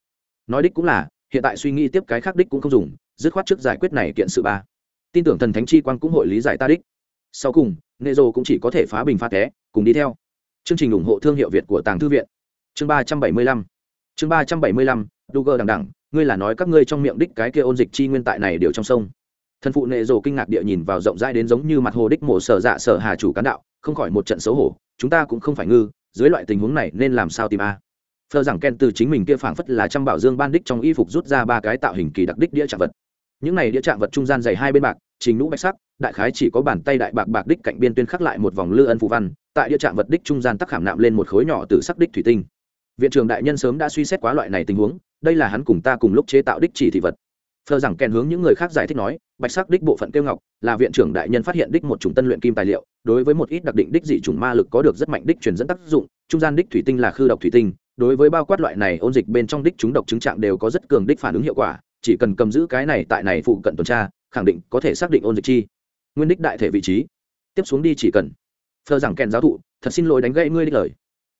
Nói đích cũng là, hiện tại suy nghĩ tiếp cái khác đích cũng không dùng, dứt khoát trước giải quyết này kiện sự ba tin tưởng thần thánh chi quan cũng hội lý giải ta đích. Sau cùng nệ rổ cũng chỉ có thể phá bình phá té cùng đi theo. Chương trình ủng hộ thương hiệu việt của tàng thư viện. Chương ba trăm bảy mươi lăm. Chương ba trăm bảy mươi lăm duger đằng đẳng ngươi là nói các ngươi trong miệng đích cái kia ôn dịch chi nguyên tại này đều trong sông. Thần phụ nệ rồ kinh ngạc địa nhìn vào rộng rãi đến giống như mặt hồ đích mổ sở dạ sở hà chủ cán đạo, không khỏi một trận xấu hổ, chúng ta cũng không phải ngư, dưới loại tình huống này nên làm sao tìm a? Phờ rằng ken từ chính mình kia phảng phất là trăm bảo dương ban đích trong y phục rút ra ba cái tạo hình kỳ đặc đích đĩa trạng vật những này đĩa trạng vật trung gian dày hai bên bạc, trình nũ bạch sắc, đại khái chỉ có bàn tay đại bạc bạc đích cạnh biên tuyên khắc lại một vòng lư ân phù văn, tại đĩa trạng vật đích trung gian tắc khảm nạm lên một khối nhỏ từ sắc đích thủy tinh. Viện trưởng đại nhân sớm đã suy xét quá loại này tình huống, đây là hắn cùng ta cùng lúc chế tạo đích chỉ thị vật. Phờ rằng kèn hướng những người khác giải thích nói, bạch sắc đích bộ phận kêu ngọc, là viện trưởng đại nhân phát hiện đích một chủng tân luyện kim tài liệu, đối với một ít đặc định đích dị chủng ma lực có được rất mạnh đích truyền dẫn tác dụng, trung gian đích thủy tinh là khư độc thủy tinh, đối với bao quát loại này ôn dịch bên trong đích chúng độc chứng trạng đều có rất cường đích phản ứng hiệu quả chỉ cần cầm giữ cái này tại này phụ cận tuần tra, khẳng định có thể xác định ôn dịch chi. Nguyên đích đại thể vị trí. Tiếp xuống đi chỉ cần. Phờ rằng kèn giáo thụ, thật xin lỗi đánh gãy ngươi đích lời.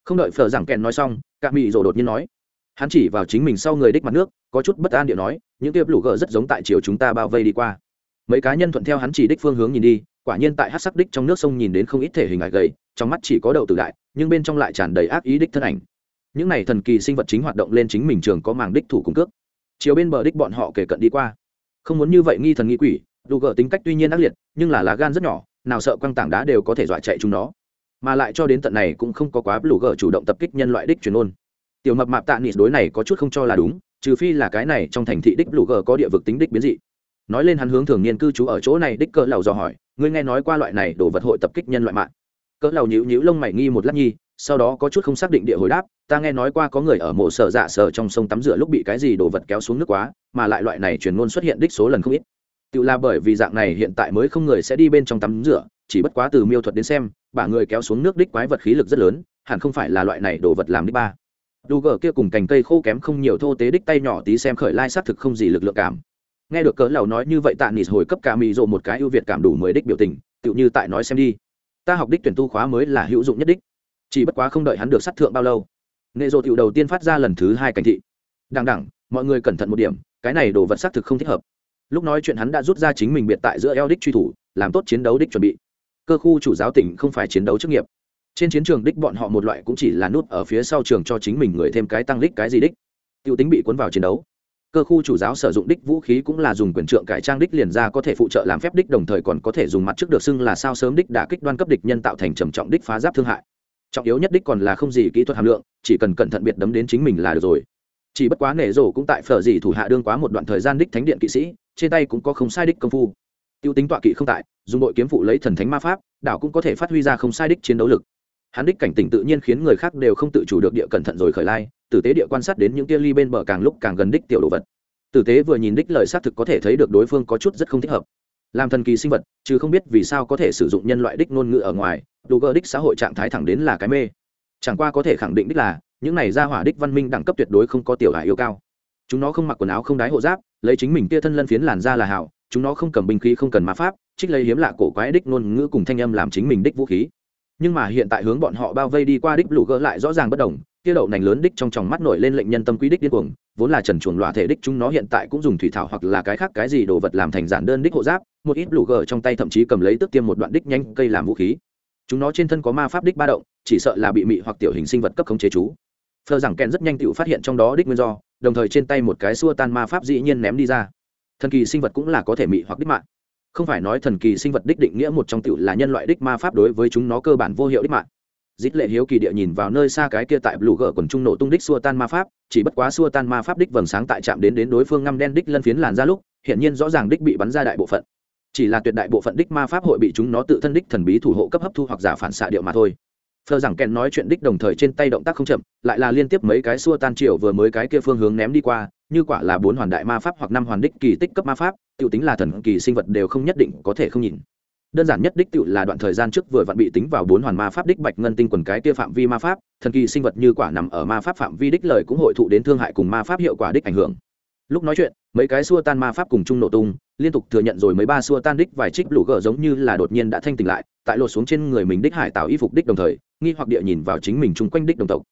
Không đợi phờ rằng kèn nói xong, cả mị rồ đột nhiên nói. Hắn chỉ vào chính mình sau người đích mặt nước, có chút bất an điệu nói, những tiệp lũ gờ rất giống tại chiều chúng ta bao vây đi qua. Mấy cá nhân thuận theo hắn chỉ đích phương hướng nhìn đi, quả nhiên tại hát sắc đích trong nước sông nhìn đến không ít thể hình ải gầy, trong mắt chỉ có đậu tử đại, nhưng bên trong lại tràn đầy ác ý đích thân ảnh. Những này thần kỳ sinh vật chính hoạt động lên chính mình trường có màng đích thủ cung cước chiều bên bờ đích bọn họ kể cận đi qua. Không muốn như vậy nghi thần nghi quỷ đủ gỡ tính cách tuy nhiên ác liệt, nhưng là lá gan rất nhỏ, nào sợ quăng tảng đá đều có thể dọa chạy chúng nó. Mà lại cho đến tận này cũng không có quá lũ gỡ chủ động tập kích nhân loại đích truyền ôn. Tiểu mập mạp tạ nị đối này có chút không cho là đúng, trừ phi là cái này trong thành thị đích lũ gờ có địa vực tính đích biến dị. Nói lên hắn hướng thường niên cư trú ở chỗ này đích cỡ lầu dò hỏi, ngươi nghe nói qua loại này đồ vật hội tập kích nhân loại mạng? Cỡ lầu nhíu nhíu lông mày nghi một lát nhi sau đó có chút không xác định địa hồi đáp, ta nghe nói qua có người ở mộ sở dạ sở trong sông tắm rửa lúc bị cái gì đồ vật kéo xuống nước quá, mà lại loại này truyền ngôn xuất hiện đích số lần không ít. Tự là bởi vì dạng này hiện tại mới không người sẽ đi bên trong tắm rửa, chỉ bất quá từ miêu thuật đến xem, bả người kéo xuống nước đích quái vật khí lực rất lớn, hẳn không phải là loại này đồ vật làm đích ba. Đu gờ kia cùng cành cây khô kém không nhiều thô tế đích tay nhỏ tí xem khởi lai xác thực không gì lực lượng cảm. Nghe được cớ lầu nói như vậy tạ nịt hồi cấp cả mì rộ một cái ưu việt cảm đủ mới đích biểu tình tự như tại nói xem đi. Ta học đích tuyển tu khóa mới là hữu dụng nhất đích chỉ bất quá không đợi hắn được sát thượng bao lâu, nghệ rộ tiểu đầu tiên phát ra lần thứ hai cảnh thị. Đằng đẳng mọi người cẩn thận một điểm, cái này đồ vật xác thực không thích hợp. Lúc nói chuyện hắn đã rút ra chính mình biệt tại giữa eo đích truy thủ, làm tốt chiến đấu đích chuẩn bị. Cơ khu chủ giáo tỉnh không phải chiến đấu chức nghiệp. Trên chiến trường đích bọn họ một loại cũng chỉ là nút ở phía sau trường cho chính mình người thêm cái tăng đích cái gì đích. T i u tính bị cuốn vào chiến đấu. Cơ khu chủ giáo sử dụng đích vũ khí cũng là dùng quyền trượng cải trang đích liền ra có thể phụ trợ làm phép đích đồng thời còn có thể dùng mặt trước được xưng là sao sớm đích đả kích đoan cấp địch nhân tạo thành trầm trọng đích phá giáp thương hại trọng yếu nhất đích còn là không gì kỹ thuật hàm lượng, chỉ cần cẩn thận biệt đấm đến chính mình là được rồi. Chỉ bất quá nể rổ cũng tại phở gì thủ hạ đương quá một đoạn thời gian đích thánh điện kỵ sĩ, trên tay cũng có không sai đích công phu. Tiêu tính tọa kỵ không tại, dùng đội kiếm phụ lấy thần thánh ma pháp, đảo cũng có thể phát huy ra không sai đích chiến đấu lực. Hắn đích cảnh tỉnh tự nhiên khiến người khác đều không tự chủ được địa cẩn thận rồi khởi lai, tử tế địa quan sát đến những tia ly bên bờ càng lúc càng gần đích tiểu đồ vật. Tử tế vừa nhìn đích lời xác thực có thể thấy được đối phương có chút rất không thích hợp làm thần kỳ sinh vật, chứ không biết vì sao có thể sử dụng nhân loại đích ngôn ngữ ở ngoài đủ gỡ đích xã hội trạng thái thẳng đến là cái mê. Chẳng qua có thể khẳng định đích là, những này ra hỏa đích văn minh đẳng cấp tuyệt đối không có tiểu hải yêu cao. Chúng nó không mặc quần áo không đái hộ giáp, lấy chính mình kia thân lân phiến làn ra là hảo, chúng nó không cầm binh khí không cần ma pháp, trích lấy hiếm lạ cổ quái đích ngôn ngữ cùng thanh âm làm chính mình đích vũ khí. Nhưng mà hiện tại hướng bọn họ bao vây đi qua đích lũ gỡ lại rõ ràng bất đồng kia đậu nành lớn đích trong tròng mắt nổi lên lệnh nhân tâm quý đích điên cuồng, vốn là trần chuồng loạ thể đích chúng nó hiện tại cũng dùng thủy thảo hoặc là cái khác cái gì đồ vật làm thành giản đơn đích hộ giáp một ít lũ gờ trong tay thậm chí cầm lấy tức tiêm một đoạn đích nhanh cây làm vũ khí. Chúng nó trên thân có ma pháp đích ba động, chỉ sợ là bị mị hoặc tiểu hình sinh vật cấp khống chế chú. Phờ rằng kèn rất nhanh tự phát hiện trong đó đích nguyên do, đồng thời trên tay một cái xua tan ma pháp dĩ nhiên ném đi ra. Thần kỳ sinh vật cũng là có thể mị hoặc đích mạng. Không phải nói thần kỳ sinh vật đích định nghĩa một trong tựu là nhân loại đích ma pháp đối với chúng nó cơ bản vô hiệu đích mạng. Dít lệ hiếu kỳ địa nhìn vào nơi xa cái kia tại lũ gờ quần trung nổ tung đích xua tan ma pháp, chỉ bất quá xua tan ma pháp đích vầng sáng tại chạm đến đến đối phương ngăm đen đích lân phiến làn ra lúc hiện nhiên rõ ràng đích bị bắn ra đại bộ phận chỉ là tuyệt đại bộ phận đích ma pháp hội bị chúng nó tự thân đích thần bí thủ hộ cấp hấp thu hoặc giả phản xạ điệu mà thôi. Phờ rằng kèn nói chuyện đích đồng thời trên tay động tác không chậm, lại là liên tiếp mấy cái xua tan triệu vừa mới cái kia phương hướng ném đi qua, như quả là bốn hoàn đại ma pháp hoặc năm hoàn đích kỳ tích cấp ma pháp tự tính là thần kỳ sinh vật đều không nhất định có thể không nhìn. Đơn giản nhất đích tự là đoạn thời gian trước vừa vặn bị tính vào bốn hoàn ma pháp đích bạch ngân tinh quần cái kia phạm vi ma pháp, thần kỳ sinh vật như quả nằm ở ma pháp phạm vi đích lời cũng hội thụ đến thương hại cùng ma pháp hiệu quả đích ảnh hưởng lúc nói chuyện, mấy cái xua tan ma pháp cùng chung nổ tung, liên tục thừa nhận rồi mấy ba xua tan đích vài trích lũ gờ giống như là đột nhiên đã thanh tỉnh lại, tại lột xuống trên người mình đích hải tạo y phục đích đồng thời, nghi hoặc địa nhìn vào chính mình chung quanh đích đồng tộc.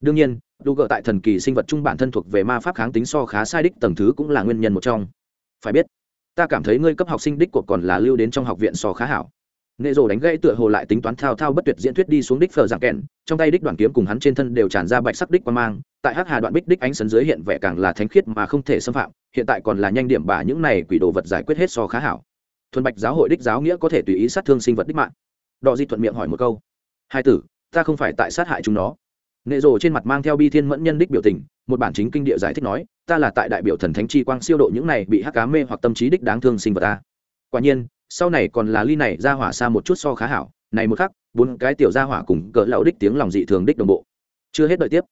Đương nhiên, lũ gờ tại thần kỳ sinh vật chung bản thân thuộc về ma pháp kháng tính so khá sai đích tầng thứ cũng là nguyên nhân một trong. Phải biết, ta cảm thấy ngươi cấp học sinh đích của còn là lưu đến trong học viện so khá hảo. Nệ rồ đánh gãy tựa hồ lại tính toán thao thao bất tuyệt diễn thuyết đi xuống đích phờ dạng kẹn, trong tay đích đoàn kiếm cùng hắn trên thân đều tràn ra bạch sắc đích qua mang tại hắc hà đoạn bích đích ánh sấn dưới hiện vẻ càng là thánh khiết mà không thể xâm phạm, hiện tại còn là nhanh điểm bả những này quỷ đồ vật giải quyết hết so khá hảo. Thuần bạch giáo hội đích giáo nghĩa có thể tùy ý sát thương sinh vật đích mạng. Đọ di thuận miệng hỏi một câu, hai tử, ta không phải tại sát hại chúng nó. Nệ rồ trên mặt mang theo bi thiên mẫn nhân đích biểu tình, một bản chính kinh địa giải thích nói, ta là tại đại biểu thần thánh chi quang siêu độ những này bị hắc cá mê hoặc tâm trí đích đáng thương sinh vật ta. Quả nhiên, sau này còn là ly này ra hỏa xa một chút so khá hảo, này một khắc, bốn cái tiểu ra hỏa cùng cỡ lão đích tiếng lòng dị thường đích đồng bộ. Chưa hết đợi tiếp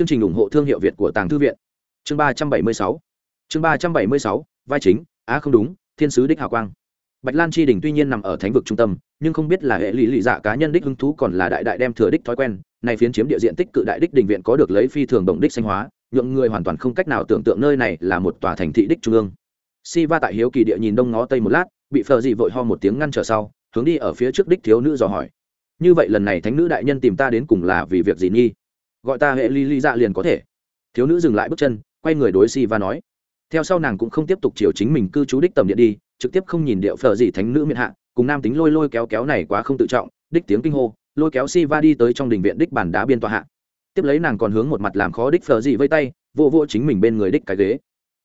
chương trình ủng hộ thương hiệu việt của tàng thư viện. Chương ba trăm bảy mươi sáu. Chương ba trăm bảy mươi sáu, vai chính. Á không đúng, thiên sứ đích hào quang. Bạch lan chi đỉnh tuy nhiên nằm ở thánh vực trung tâm, nhưng không biết là hệ lý lị dạ cá nhân đích hứng thú còn là đại đại đem thừa đích thói quen. Này phiến chiếm địa diện tích cự đại đích đình viện có được lấy phi thường đồng đích xanh hóa, nhượng người hoàn toàn không cách nào tưởng tượng nơi này là một tòa thành thị đích trung ương. Si va tại hiếu kỳ địa nhìn đông ngó tây một lát, bị phờ dị vội ho một tiếng ngăn trở sau, hướng đi ở phía trước đích thiếu nữ dò hỏi. Như vậy lần này thánh nữ đại nhân tìm ta đến cùng là vì việc gì nghi? Gọi ta hệ ly ly dạ liền có thể. Thiếu nữ dừng lại bước chân, quay người đối si va nói. Theo sau nàng cũng không tiếp tục chiều chính mình cư trú đích tầm điện đi, trực tiếp không nhìn điệu phở gì thánh nữ miệt hạ, cùng nam tính lôi lôi kéo kéo này quá không tự trọng, đích tiếng kinh hô, lôi kéo si va đi tới trong đình viện đích bàn đá biên tòa hạ. Tiếp lấy nàng còn hướng một mặt làm khó đích phở gì vây tay, vô vô chính mình bên người đích cái ghế.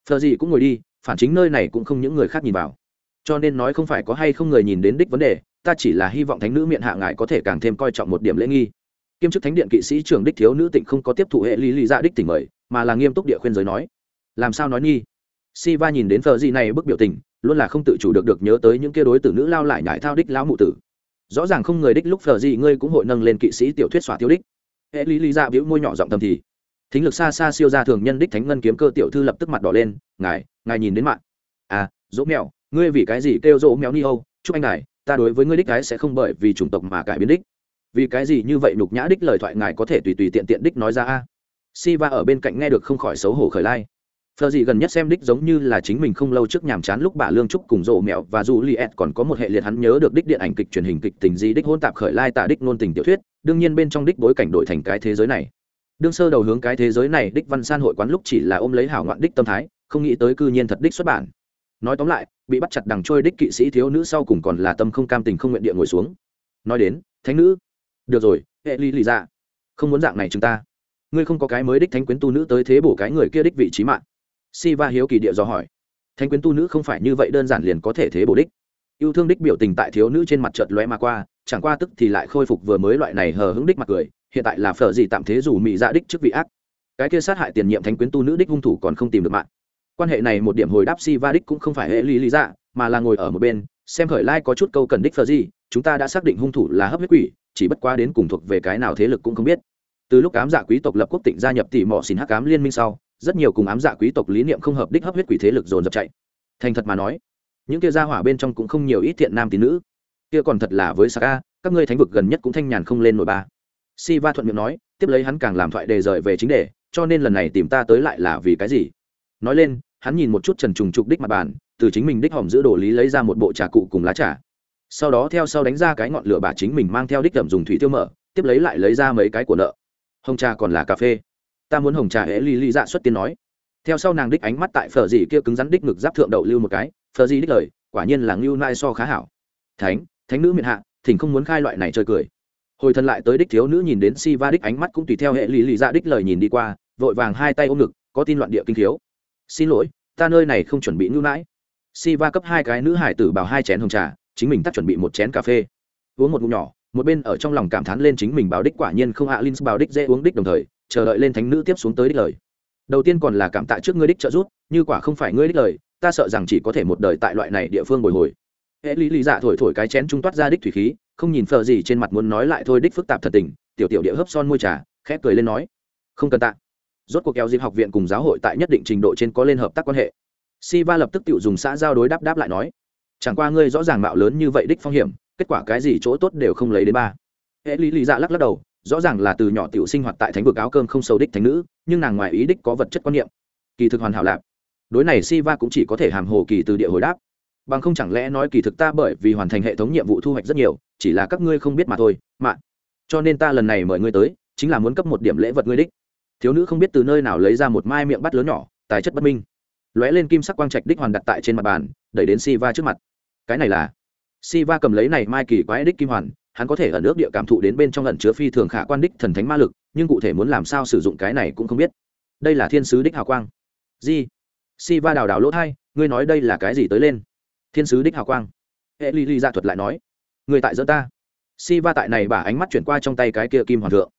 Phở gì cũng ngồi đi, phản chính nơi này cũng không những người khác nhìn vào. Cho nên nói không phải có hay không người nhìn đến đích vấn đề, ta chỉ là hy vọng thánh nữ miệng hạ ngài có thể càng thêm coi trọng một điểm lễ nghi kiêm chức thánh điện kỵ sĩ trưởng đích thiếu nữ tịnh không có tiếp thụ hệ lý lý dạ đích tỉnh mời, mà là nghiêm túc địa khuyên giới nói, làm sao nói nghi si va nhìn đến phờ gì này bức biểu tình, luôn là không tự chủ được được nhớ tới những kia đối tử nữ lao lại nhải thao đích lão mụ tử. Rõ ràng không người đích lúc phờ gì ngươi cũng hội nâng lên kỵ sĩ tiểu thuyết xóa tiêu đích. Hệ lý lý dạ biểu môi nhỏ giọng thầm thì, thính lực xa xa siêu ra thường nhân đích thánh ngân kiếm cơ tiểu thư lập tức mặt đỏ lên, ngài ngài nhìn đến mạng. À dỗ mèo ngươi vì cái gì kêu dỗ mèo ni âu chúc anh ngài, ta đối với ngươi đích cái sẽ không bởi vì chủng tộc mà cải biến đích vì cái gì như vậy nhục nhã đích lời thoại ngài có thể tùy tùy tiện tiện đích nói ra a? Si va ở bên cạnh nghe được không khỏi xấu hổ khởi lai. Phờ gì gần nhất xem đích giống như là chính mình không lâu trước nhàm chán lúc bà lương trúc cùng rộ mẹo và dù liệt còn có một hệ liệt hắn nhớ được đích điện ảnh kịch truyền hình kịch tình gì đích hôn tạp khởi lai tạ đích nôn tình tiểu thuyết, đương nhiên bên trong đích bối cảnh đổi thành cái thế giới này. Đương sơ đầu hướng cái thế giới này đích văn san hội quán lúc chỉ là ôm lấy hảo ngoạn đích tâm thái, không nghĩ tới cư nhiên thật đích xuất bản. Nói tóm lại, bị bắt chặt đằng trôi đích kỵ sĩ thiếu nữ sau cùng còn là tâm không cam tình không nguyện địa ngồi xuống. Nói đến, thánh nữ được rồi, hệ ly lì ra không muốn dạng này chúng ta. Ngươi không có cái mới đích thánh quyến tu nữ tới thế bổ cái người kia đích vị trí mạng. Si va hiếu kỳ địa do hỏi. Thánh quyến tu nữ không phải như vậy đơn giản liền có thể thế bổ đích. Yêu thương đích biểu tình tại thiếu nữ trên mặt chợt lóe mà qua, chẳng qua tức thì lại khôi phục vừa mới loại này hờ hững đích mặt cười, hiện tại là phở gì tạm thế dù mị dạ đích trước vị ác. Cái kia sát hại tiền nhiệm thánh quyến tu nữ đích hung thủ còn không tìm được mạng. Quan hệ này một điểm hồi đáp si va đích cũng không phải hệ lý lý dạ mà là ngồi ở một bên, xem khởi lai có chút câu cần đích phở gì, chúng ta đã xác định hung thủ là hấp huyết quỷ chỉ bất quá đến cùng thuộc về cái nào thế lực cũng không biết từ lúc ám dạ quý tộc lập quốc tịnh gia nhập tỷ mỏ xin hắc ám liên minh sau rất nhiều cùng ám dạ quý tộc lý niệm không hợp đích hấp huyết quỷ thế lực dồn dập chạy thành thật mà nói những kia gia hỏa bên trong cũng không nhiều ít thiện nam tín nữ kia còn thật là với Saka, các ngươi thánh vực gần nhất cũng thanh nhàn không lên nổi ba. Siva thuận miệng nói, tiếp lấy hắn càng làm thoại đề rời về chính đề, cho nên lần này tìm ta tới lại là vì cái gì? Nói lên, hắn nhìn một chút Trần Trùng trục đích mặt bàn, từ chính mình đích hòm giữ đồ lý lấy ra một bộ trà cụ cùng lá trà. Sau đó theo sau đánh ra cái ngọn lửa bà chính mình mang theo đích đậm dùng thủy tiêu mở, tiếp lấy lại lấy ra mấy cái của nợ. Hồng trà còn là cà phê. Ta muốn hồng trà hễ ly ly dạ xuất tiên nói. Theo sau nàng đích ánh mắt tại phở gì kia cứng rắn đích ngực giáp thượng đậu lưu một cái, phở gì đích lời, quả nhiên là Ngưu Nai so khá hảo. Thánh, thánh nữ miện hạ thỉnh không muốn khai loại này chơi cười hồi thân lại tới đích thiếu nữ nhìn đến si va đích ánh mắt cũng tùy theo hệ lý lý ra đích lời nhìn đi qua vội vàng hai tay ôm ngực có tin loạn địa kinh thiếu xin lỗi ta nơi này không chuẩn bị ngưu nãi si va cấp hai cái nữ hải tử bảo hai chén hồng trà chính mình tắt chuẩn bị một chén cà phê. Uống một ngụm nhỏ, một bên ở trong lòng cảm thán lên chính mình báo đích quả nhiên không hạ linh báo đích dễ uống đích đồng thời, chờ đợi lên thánh nữ tiếp xuống tới đích lời. Đầu tiên còn là cảm tạ trước ngươi đích trợ giúp, như quả không phải ngươi đích lời, ta sợ rằng chỉ có thể một đời tại loại này địa phương bồi hồi. Hệ lý lý dạ thổi thổi cái chén trung toát ra đích thủy khí, không nhìn phờ gì trên mặt muốn nói lại thôi đích phức tạp thật tình, tiểu tiểu địa hấp son môi trà, khẽ cười lên nói. Không cần tạ. Rốt cuộc kéo dịp học viện cùng giáo hội tại nhất định trình độ trên có lên hợp tác quan hệ. Si va lập tức tự dùng xã giao đối đáp đáp lại nói chẳng qua ngươi rõ ràng mạo lớn như vậy đích phong hiểm, kết quả cái gì chỗ tốt đều không lấy đến ba. Hệ lý lý dạ lắc lắc đầu, rõ ràng là từ nhỏ tiểu sinh hoạt tại thánh vực áo cơm không sâu đích thánh nữ, nhưng nàng ngoài ý đích có vật chất quan niệm. Kỳ thực hoàn hảo lạc. Đối này si va cũng chỉ có thể hàm hồ kỳ từ địa hồi đáp. Bằng không chẳng lẽ nói kỳ thực ta bởi vì hoàn thành hệ thống nhiệm vụ thu hoạch rất nhiều, chỉ là các ngươi không biết mà thôi, mà. Cho nên ta lần này mời ngươi tới, chính là muốn cấp một điểm lễ vật ngươi đích. Thiếu nữ không biết từ nơi nào lấy ra một mai miệng bắt lớn nhỏ, tài chất bất minh lóe lên kim sắc quang trạch đích hoàn đặt tại trên mặt bàn, đẩy đến si va trước mặt. Cái này là? Si va cầm lấy này mai kỳ quái đích kim hoàn, hắn có thể ở nước địa cảm thụ đến bên trong lần chứa phi thường khả quan đích thần thánh ma lực, nhưng cụ thể muốn làm sao sử dụng cái này cũng không biết. Đây là thiên sứ đích hào quang. Di si va đào đào lỗ thai, ngươi nói đây là cái gì tới lên? Thiên sứ đích hào quang. Hệ ly ly ra thuật lại nói. Người tại giữa ta. Si va tại này bả ánh mắt chuyển qua trong tay cái kia kim hoàn thượng.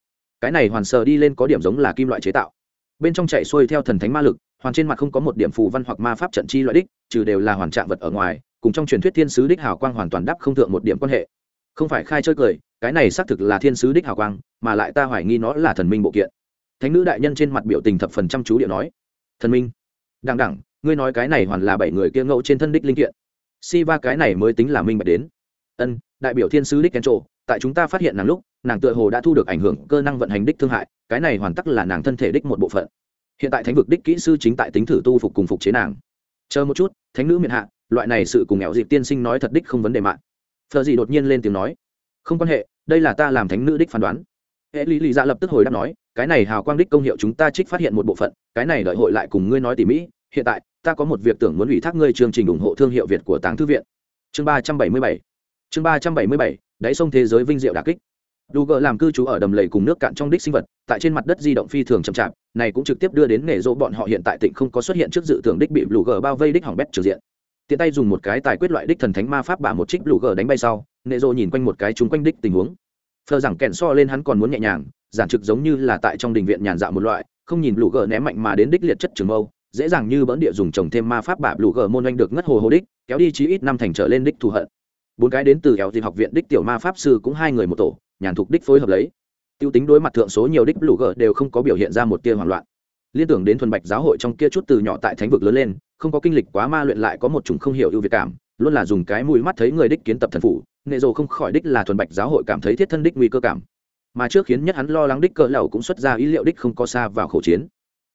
Cái này hoàn sờ đi lên có điểm giống là kim loại chế tạo. Bên trong chạy xuôi theo thần thánh ma lực hoàn trên mặt không có một điểm phù văn hoặc ma pháp trận chi loại đích, trừ đều là hoàn trạng vật ở ngoài, cùng trong truyền thuyết thiên sứ đích hào quang hoàn toàn đắp không thượng một điểm quan hệ. Không phải khai chơi cười, cái này xác thực là thiên sứ đích hào quang, mà lại ta hoài nghi nó là thần minh bộ kiện. Thánh nữ đại nhân trên mặt biểu tình thập phần chăm chú điệu nói, thần minh, đằng đẳng ngươi nói cái này hoàn là bảy người kia ngẫu trên thân đích linh kiện. Si va cái này mới tính là minh bạch đến. Ân, đại biểu thiên sứ đích kén trộ tại chúng ta phát hiện nàng lúc, nàng tựa hồ đã thu được ảnh hưởng cơ năng vận hành đích thương hại, cái này hoàn tắc là nàng thân thể đích một bộ phận hiện tại thánh vực đích kỹ sư chính tại tính thử tu phục cùng phục chế nàng. Chờ một chút, thánh nữ miệt hạ, loại này sự cùng nghèo dịp tiên sinh nói thật đích không vấn đề mạng. Thợ gì đột nhiên lên tiếng nói, không quan hệ, đây là ta làm thánh nữ đích phán đoán. Hệ lý lý dạ lập tức hồi đáp nói, cái này hào quang đích công hiệu chúng ta trích phát hiện một bộ phận, cái này đợi hội lại cùng ngươi nói tỉ mỹ hiện tại, ta có một việc tưởng muốn ủy thác ngươi chương trình ủng hộ thương hiệu việt của táng thư viện. Chương ba trăm bảy mươi bảy. Chương ba trăm bảy mươi bảy, đáy sông thế giới vinh diệu đà kích. Đủ gờ làm cư trú ở đầm lầy cùng nước cạn trong đích sinh vật, tại trên mặt đất di động phi thường chậm chạp này cũng trực tiếp đưa đến nghề dỗ bọn họ hiện tại tỉnh không có xuất hiện trước dự tưởng đích bị lù gờ bao vây đích hỏng bét trừ diện. Tiện tay dùng một cái tài quyết loại đích thần thánh ma pháp bả một trích lù gờ đánh bay sau, nghề dỗ nhìn quanh một cái chúng quanh đích tình huống. Phờ rằng kẹn so lên hắn còn muốn nhẹ nhàng, giản trực giống như là tại trong đình viện nhàn dạo một loại, không nhìn lù gờ ném mạnh mà đến đích liệt chất trường mâu, dễ dàng như bỡn địa dùng trồng thêm ma pháp bả lù gờ môn anh được ngất hồ hồ đích, kéo đi chí ít năm thành trở lên đích thù hận. Bốn cái đến từ kéo dịp học viện đích tiểu ma pháp sư cũng hai người một tổ, nhàn thục đích phối hợp lấy tiêu tính đối mặt thượng số nhiều đích lũ gờ đều không có biểu hiện ra một tia hoảng loạn. Liên tưởng đến thuần bạch giáo hội trong kia chút từ nhỏ tại thánh vực lớn lên, không có kinh lịch quá ma luyện lại có một chủng không hiểu ưu việt cảm, luôn là dùng cái mũi mắt thấy người đích kiến tập thần phủ, nghệ dồ không khỏi đích là thuần bạch giáo hội cảm thấy thiết thân đích nguy cơ cảm. Mà trước khiến nhất hắn lo lắng đích cỡ lầu cũng xuất ra ý liệu đích không có xa vào khẩu chiến.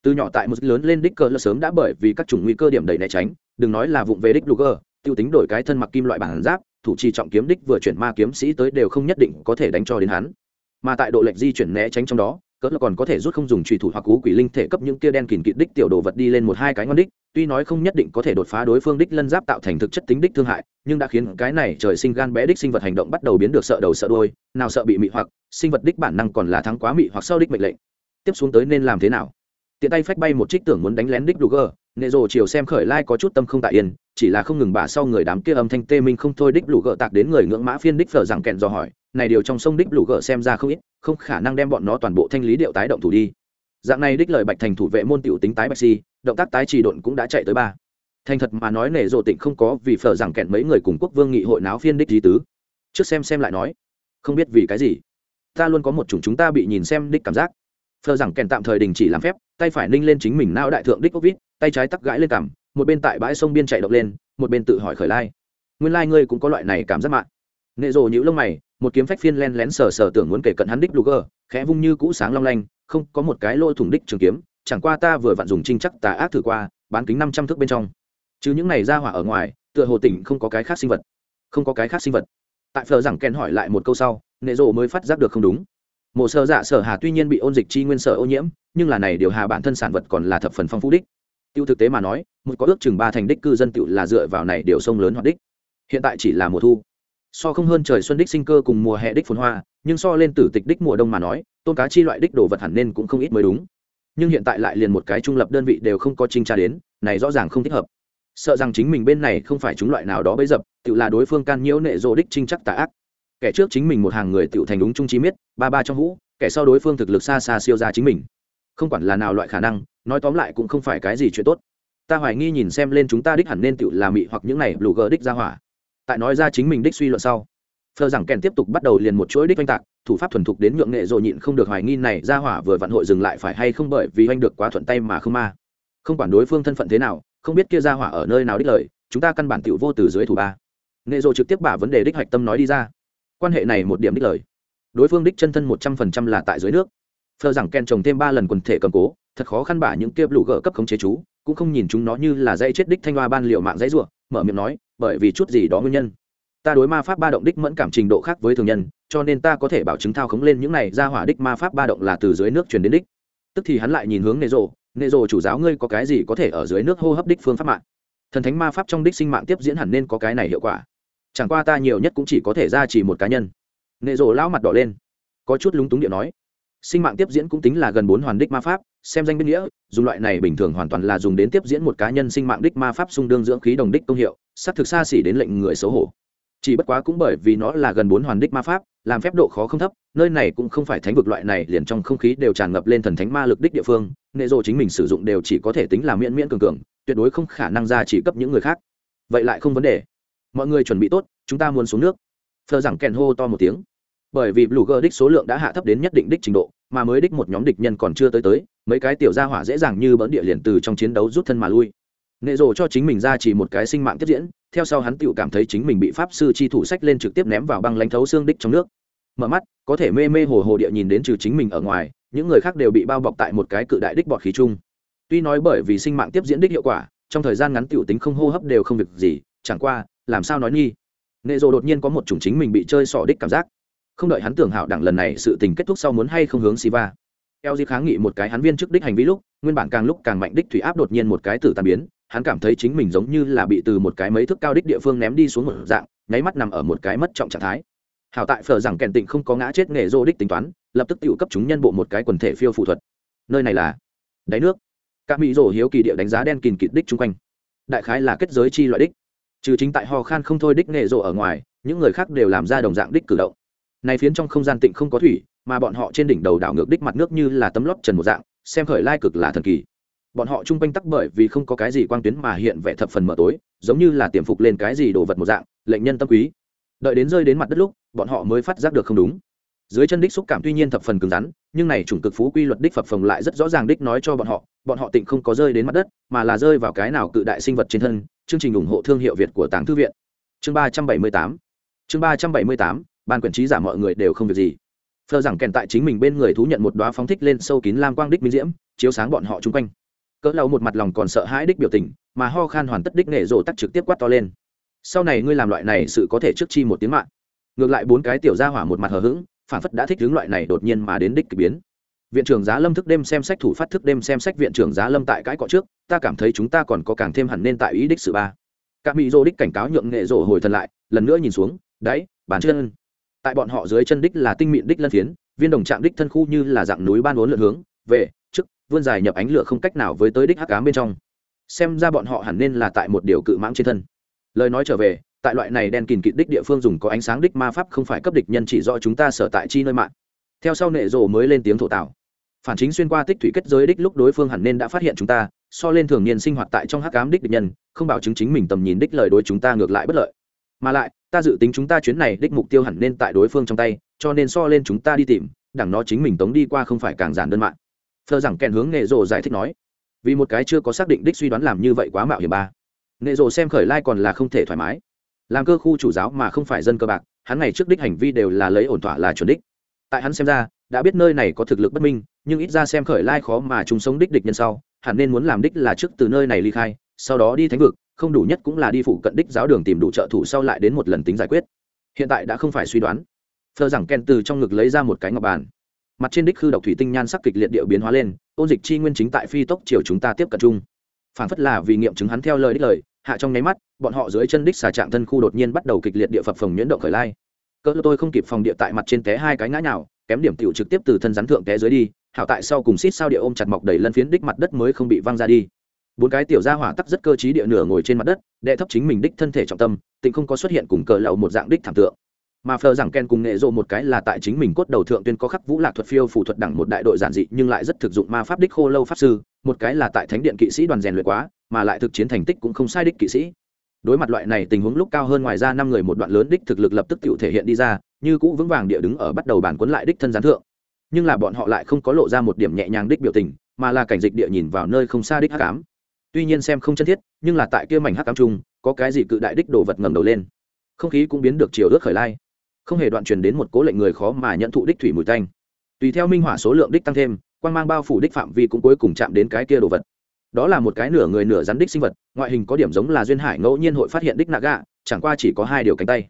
Từ nhỏ tại một lớn lên đích cỡ là sớm đã bởi vì các chủng nguy cơ điểm đầy né tránh, đừng nói là vụng về đích lũ gờ tiêu tính đổi cái thân mặc kim loại bản giáp, thủ trì trọng kiếm đích vừa chuyển ma kiếm sĩ tới đều không nhất định có thể đánh cho đến hắn mà tại độ lệch di chuyển né tránh trong đó, cỡ là còn có thể rút không dùng trùy thủ hoặc cú quỷ linh thể cấp những kia đen kìn kịt đích tiểu đồ vật đi lên một hai cái ngon đích. Tuy nói không nhất định có thể đột phá đối phương đích lân giáp tạo thành thực chất tính đích thương hại, nhưng đã khiến cái này trời sinh gan bé đích sinh vật hành động bắt đầu biến được sợ đầu sợ đôi nào sợ bị mị hoặc, sinh vật đích bản năng còn là thắng quá mị hoặc sau đích mệnh lệnh. Tiếp xuống tới nên làm thế nào? Tiện tay phách bay một trích tưởng muốn đánh lén đích đủ gờ nệ rồ chiều xem khởi lai có chút tâm không tại yên, chỉ là không ngừng bà sau người đám kia âm thanh tê minh không thôi đích lũ gờ tạc đến người ngưỡng mã phiên đích phở rằng kẹn dò hỏi này điều trong sông đích lũ gờ xem ra không ít, không khả năng đem bọn nó toàn bộ thanh lý điệu tái động thủ đi. Dạng này đích lời bạch thành thủ vệ môn tiểu tính tái bạch si động tác tái trì độn cũng đã chạy tới ba. Thành thật mà nói nể rộ tịnh không có vì phở rằng kẹn mấy người cùng quốc vương nghị hội náo phiên đích di tứ. Trước xem xem lại nói, không biết vì cái gì, ta luôn có một chủng chúng ta bị nhìn xem đích cảm giác. Phờ rằng kèn tạm thời đình chỉ làm phép, tay phải ninh lên chính mình nao đại thượng đích ốc vít tay trái tắc gãi lên cằm, một bên tại bãi sông biên chạy động lên, một bên tự hỏi khởi lai. Nguyên lai ngươi cũng có loại này cảm giác mạng nệ rồ nhữ lông mày một kiếm phách phiên len lén sờ sờ tưởng muốn kể cận hắn đích lục khẽ vung như cũ sáng long lanh, không, có một cái lỗ thủng đích trường kiếm, chẳng qua ta vừa vặn dùng trinh chắc tà ác thử qua, bán kính năm trăm thước bên trong. Chứ những này ra hỏa ở ngoài, tựa hồ tỉnh không có cái khác sinh vật. Không có cái khác sinh vật. Tại phờ rằng ken hỏi lại một câu sau, nệ rộ mới phát giác được không đúng. Mộ sơ dạ sở hà tuy nhiên bị ôn dịch chi nguyên sở ô nhiễm, nhưng là này điều hà bản thân sản vật còn là thập phần phong phú đích. Tiêu thực tế mà nói, một có ước chừng ba thành đích cư dân tự là dựa vào này điều sông lớn hoặc đích. Hiện tại chỉ là mùa thu so không hơn trời xuân đích sinh cơ cùng mùa hè đích phồn hoa, nhưng so lên tử tịch đích mùa đông mà nói tôn cá chi loại đích đồ vật hẳn nên cũng không ít mới đúng. Nhưng hiện tại lại liền một cái trung lập đơn vị đều không có trinh tra đến, này rõ ràng không thích hợp. Sợ rằng chính mình bên này không phải chúng loại nào đó bấy dập, tự là đối phương can nhiễu nệ rô đích trinh chắc tà ác. Kẻ trước chính mình một hàng người tự thành đúng trung trí miết, ba ba trong hũ, kẻ sau đối phương thực lực xa xa siêu ra chính mình. Không quản là nào loại khả năng, nói tóm lại cũng không phải cái gì chuyện tốt. Ta hoài nghi nhìn xem lên chúng ta đích hẳn nên tự là mị hoặc những này lù gờ đích ra hỏa tại nói ra chính mình đích suy luận sau. Phờ rằng kèn tiếp tục bắt đầu liền một chuỗi đích oanh tạc, thủ pháp thuần thục đến nhượng nghệ rồi nhịn không được hoài nghi này ra hỏa vừa vặn hội dừng lại phải hay không bởi vì oanh được quá thuận tay mà không ma. Không quản đối phương thân phận thế nào, không biết kia ra hỏa ở nơi nào đích lợi chúng ta căn bản tiểu vô từ dưới thủ ba. Nghệ rồi trực tiếp bả vấn đề đích hạch tâm nói đi ra. Quan hệ này một điểm đích lời. Đối phương đích chân thân một trăm phần trăm là tại dưới nước. Phờ rằng ken trồng thêm ba lần quần thể cầm cố, thật khó khăn bả những kia lũ gỡ cấp khống chế chú, cũng không nhìn chúng nó như là dây chết đích thanh hoa ban liệu mạng dãy ruộng mở miệng nói, bởi vì chút gì đó nguyên nhân. Ta đối ma pháp ba động đích mẫn cảm trình độ khác với thường nhân, cho nên ta có thể bảo chứng thao khống lên những này ra hỏa đích ma pháp ba động là từ dưới nước truyền đến đích. Tức thì hắn lại nhìn hướng nệ rộ nệ rộ chủ giáo ngươi có cái gì có thể ở dưới nước hô hấp đích phương pháp mạng? Thần thánh ma pháp trong đích sinh mạng tiếp diễn hẳn nên có cái này hiệu quả. Chẳng qua ta nhiều nhất cũng chỉ có thể ra chỉ một cá nhân. Nệ rộ lão mặt đỏ lên, có chút lúng túng điện nói sinh mạng tiếp diễn cũng tính là gần bốn hoàn đích ma pháp, xem danh bên nghĩa, dùng loại này bình thường hoàn toàn là dùng đến tiếp diễn một cá nhân sinh mạng đích ma pháp xung đương dưỡng khí đồng đích công hiệu s ắ c thực xa xỉ đến lệnh người xấu hổ. Chỉ bất quá cũng bởi vì nó là gần bốn hoàn đích ma pháp, làm phép độ khó không thấp, nơi này cũng không phải thánh vực loại này liền trong không khí đều tràn ngập lên thần thánh ma lực đích địa phương, nệ rộ chính mình sử dụng đều chỉ có thể tính là miễn miễn cường cường, tuyệt đối không khả năng ra chỉ cấp những người khác. Vậy lại không vấn đề. Mọi người chuẩn bị tốt, chúng ta muốn xuống nước. Thơ rằng kèn hô to một tiếng bởi vì blue đích số lượng đã hạ thấp đến nhất định đích trình độ, mà mới đích một nhóm địch nhân còn chưa tới tới, mấy cái tiểu gia hỏa dễ dàng như bỡn địa liền từ trong chiến đấu rút thân mà lui. Nệ rồ cho chính mình ra chỉ một cái sinh mạng tiếp diễn, theo sau hắn tự cảm thấy chính mình bị pháp sư chi thủ sách lên trực tiếp ném vào băng lãnh thấu xương đích trong nước. Mở mắt, có thể mê mê hồ hồ địa nhìn đến trừ chính mình ở ngoài, những người khác đều bị bao bọc tại một cái cự đại đích bọt khí chung. Tuy nói bởi vì sinh mạng tiếp diễn đích hiệu quả, trong thời gian ngắn tiểu tính không hô hấp đều không việc gì, chẳng qua, làm sao nói nghi? Nệ rồ đột nhiên có một chủng chính mình bị chơi sỏ đích cảm giác không đợi hắn tưởng hảo đẳng lần này sự tình kết thúc sau muốn hay không hướng siva. Eo di kháng nghị một cái hắn viên trước đích hành vi lúc, nguyên bản càng lúc càng mạnh đích thủy áp đột nhiên một cái tử tàn biến, hắn cảm thấy chính mình giống như là bị từ một cái mấy thước cao đích địa phương ném đi xuống một dạng, nháy mắt nằm ở một cái mất trọng trạng thái. Hảo tại phở rằng kèn tịnh không có ngã chết nghề rô đích tính toán, lập tức tự cấp chúng nhân bộ một cái quần thể phiêu phụ thuật. Nơi này là đáy nước. Các mỹ rổ hiếu kỳ địa đánh giá đen kìn kịt đích chung quanh. Đại khái là kết giới chi loại đích. Trừ chính tại ho khan không thôi đích nghề rộ ở ngoài, những người khác đều làm ra đồng dạng đích cử động này phiến trong không gian tịnh không có thủy, mà bọn họ trên đỉnh đầu đảo ngược đích mặt nước như là tấm lót trần một dạng, xem khởi lai cực là thần kỳ. Bọn họ chung quanh tắc bởi vì không có cái gì quang tuyến mà hiện vẻ thập phần mở tối, giống như là tiềm phục lên cái gì đồ vật một dạng, lệnh nhân tâm quý. Đợi đến rơi đến mặt đất lúc, bọn họ mới phát giác được không đúng. Dưới chân đích xúc cảm tuy nhiên thập phần cứng rắn, nhưng này chủng cực phú quy luật đích phập phồng lại rất rõ ràng đích nói cho bọn họ bọn họ tịnh không có rơi đến mặt đất, mà là rơi vào cái nào cự đại sinh vật trên thân. Chương trình ủng hộ thương hiệu việt của tàng thư viện. Chương ba trăm bảy mươi tám. Chương ba trăm bảy mươi tám ban quyển trí giả mọi người đều không việc gì. Phờ rằng kèn tại chính mình bên người thú nhận một đoá phóng thích lên sâu kín lam quang đích minh diễm, chiếu sáng bọn họ chung quanh. Cỡ lâu một mặt lòng còn sợ hãi đích biểu tình, mà ho khan hoàn tất đích nghệ rộ tắt trực tiếp quát to lên. Sau này ngươi làm loại này sự có thể trước chi một tiếng mạng. Ngược lại bốn cái tiểu gia hỏa một mặt hờ hững, phản phất đã thích hướng loại này đột nhiên mà đến đích k ỳ biến. Viện trưởng giá lâm thức đêm xem sách thủ phát thức đêm xem sách viện trưởng giá lâm tại cãi cọ trước, ta cảm thấy chúng ta còn có càng thêm hẳn nên tại ý đích sự ba. Các mỹ dô đích cảnh cáo nhượng nghệ rộ hồi thần lại, lần nữa nhìn xuống, đáy, bàn chân tại bọn họ dưới chân đích là tinh mịn đích lân phiến, viên đồng chạm đích thân khu như là dạng núi ban vốn lượn hướng, về, trước, vươn dài nhập ánh lửa không cách nào với tới đích hắc ám bên trong. Xem ra bọn họ hẳn nên là tại một điều cự mãng trên thân. Lời nói trở về, tại loại này đen kìn kịt đích địa phương dùng có ánh sáng đích ma pháp không phải cấp địch nhân chỉ do chúng ta sở tại chi nơi mạng. Theo sau nệ rồ mới lên tiếng thổ tạo. Phản chính xuyên qua tích thủy kết giới đích lúc đối phương hẳn nên đã phát hiện chúng ta, so lên thường niên sinh hoạt tại trong hắc ám đích địch nhân, không bảo chứng chính mình tầm nhìn đích lời đối chúng ta ngược lại bất lợi. Mà lại ta dự tính chúng ta chuyến này đích mục tiêu hẳn nên tại đối phương trong tay, cho nên so lên chúng ta đi tìm, đẳng nó chính mình tống đi qua không phải càng giản đơn mạng. Thơ rằng kèn hướng nghệ rồ giải thích nói. Vì một cái chưa có xác định đích suy đoán làm như vậy quá mạo hiểm ba. Nghệ rồ xem khởi lai còn là không thể thoải mái. Làm cơ khu chủ giáo mà không phải dân cơ bạc, hắn ngày trước đích hành vi đều là lấy ổn thỏa là chuẩn đích. Tại hắn xem ra, đã biết nơi này có thực lực bất minh, nhưng ít ra xem khởi lai khó mà chúng sống đích địch nhân sau, hẳn nên muốn làm đích là trước từ nơi này ly khai, sau đó đi thánh vực không đủ nhất cũng là đi phụ cận đích giáo đường tìm đủ trợ thủ sau lại đến một lần tính giải quyết. Hiện tại đã không phải suy đoán. Thờ rằng ken từ trong ngực lấy ra một cái ngọc bàn. Mặt trên đích khư độc thủy tinh nhan sắc kịch liệt điệu biến hóa lên, ôn dịch chi nguyên chính tại phi tốc chiều chúng ta tiếp cận chung. Phản phất là vì nghiệm chứng hắn theo lời đích lời, hạ trong nháy mắt, bọn họ dưới chân đích xà trạng thân khu đột nhiên bắt đầu kịch liệt địa phập phồng nhuyễn động khởi lai. Cỡ tôi không kịp phòng địa tại mặt trên té hai cái ngã nhào, kém điểm tiểu trực tiếp từ thân rắn thượng té dưới đi, hảo tại sau cùng xít sao địa ôm chặt mọc đầy lân phiến đích mặt đất mới không bị văng ra đi bốn cái tiểu gia hỏa tắc rất cơ trí địa nửa ngồi trên mặt đất, đệ thấp chính mình đích thân thể trọng tâm, tịnh không có xuất hiện cùng cờ lậu một dạng đích thảm tượng. Mà phờ rằng ken cùng nghệ rộ một cái là tại chính mình cốt đầu thượng tuyên có khắc vũ lạc thuật phiêu phủ thuật đẳng một đại đội giản dị, nhưng lại rất thực dụng ma pháp đích khô lâu pháp sư, một cái là tại thánh điện kỵ sĩ đoàn rèn luyện quá, mà lại thực chiến thành tích cũng không sai đích kỵ sĩ. Đối mặt loại này tình huống lúc cao hơn ngoài ra năm người một đoạn lớn đích thực lực lập tức tự thể hiện đi ra, như cũ vững vàng địa đứng ở bắt đầu bàn quấn lại đích thân gián thượng. Nhưng là bọn họ lại không có lộ ra một điểm nhẹ nhàng đích biểu tình, mà là cảnh dịch địa nhìn vào nơi không xa đích hắc ám tuy nhiên xem không chân thiết, nhưng là tại kia mảnh hắc ám trung có cái gì cự đại đích đồ vật ngẩng đầu lên. Không khí cũng biến được chiều ướt khởi lai. Không hề đoạn truyền đến một cố lệnh người khó mà nhận thụ đích thủy mùi tanh. Tùy theo minh hỏa số lượng đích tăng thêm quan mang bao phủ đích phạm vi cũng cuối cùng chạm đến cái kia đồ vật. Đó là một cái nửa người nửa rắn đích sinh vật, ngoại hình có điểm giống là duyên hải ngẫu nhiên hội phát hiện đích nạ gạ, chẳng qua chỉ có hai điều cánh tay.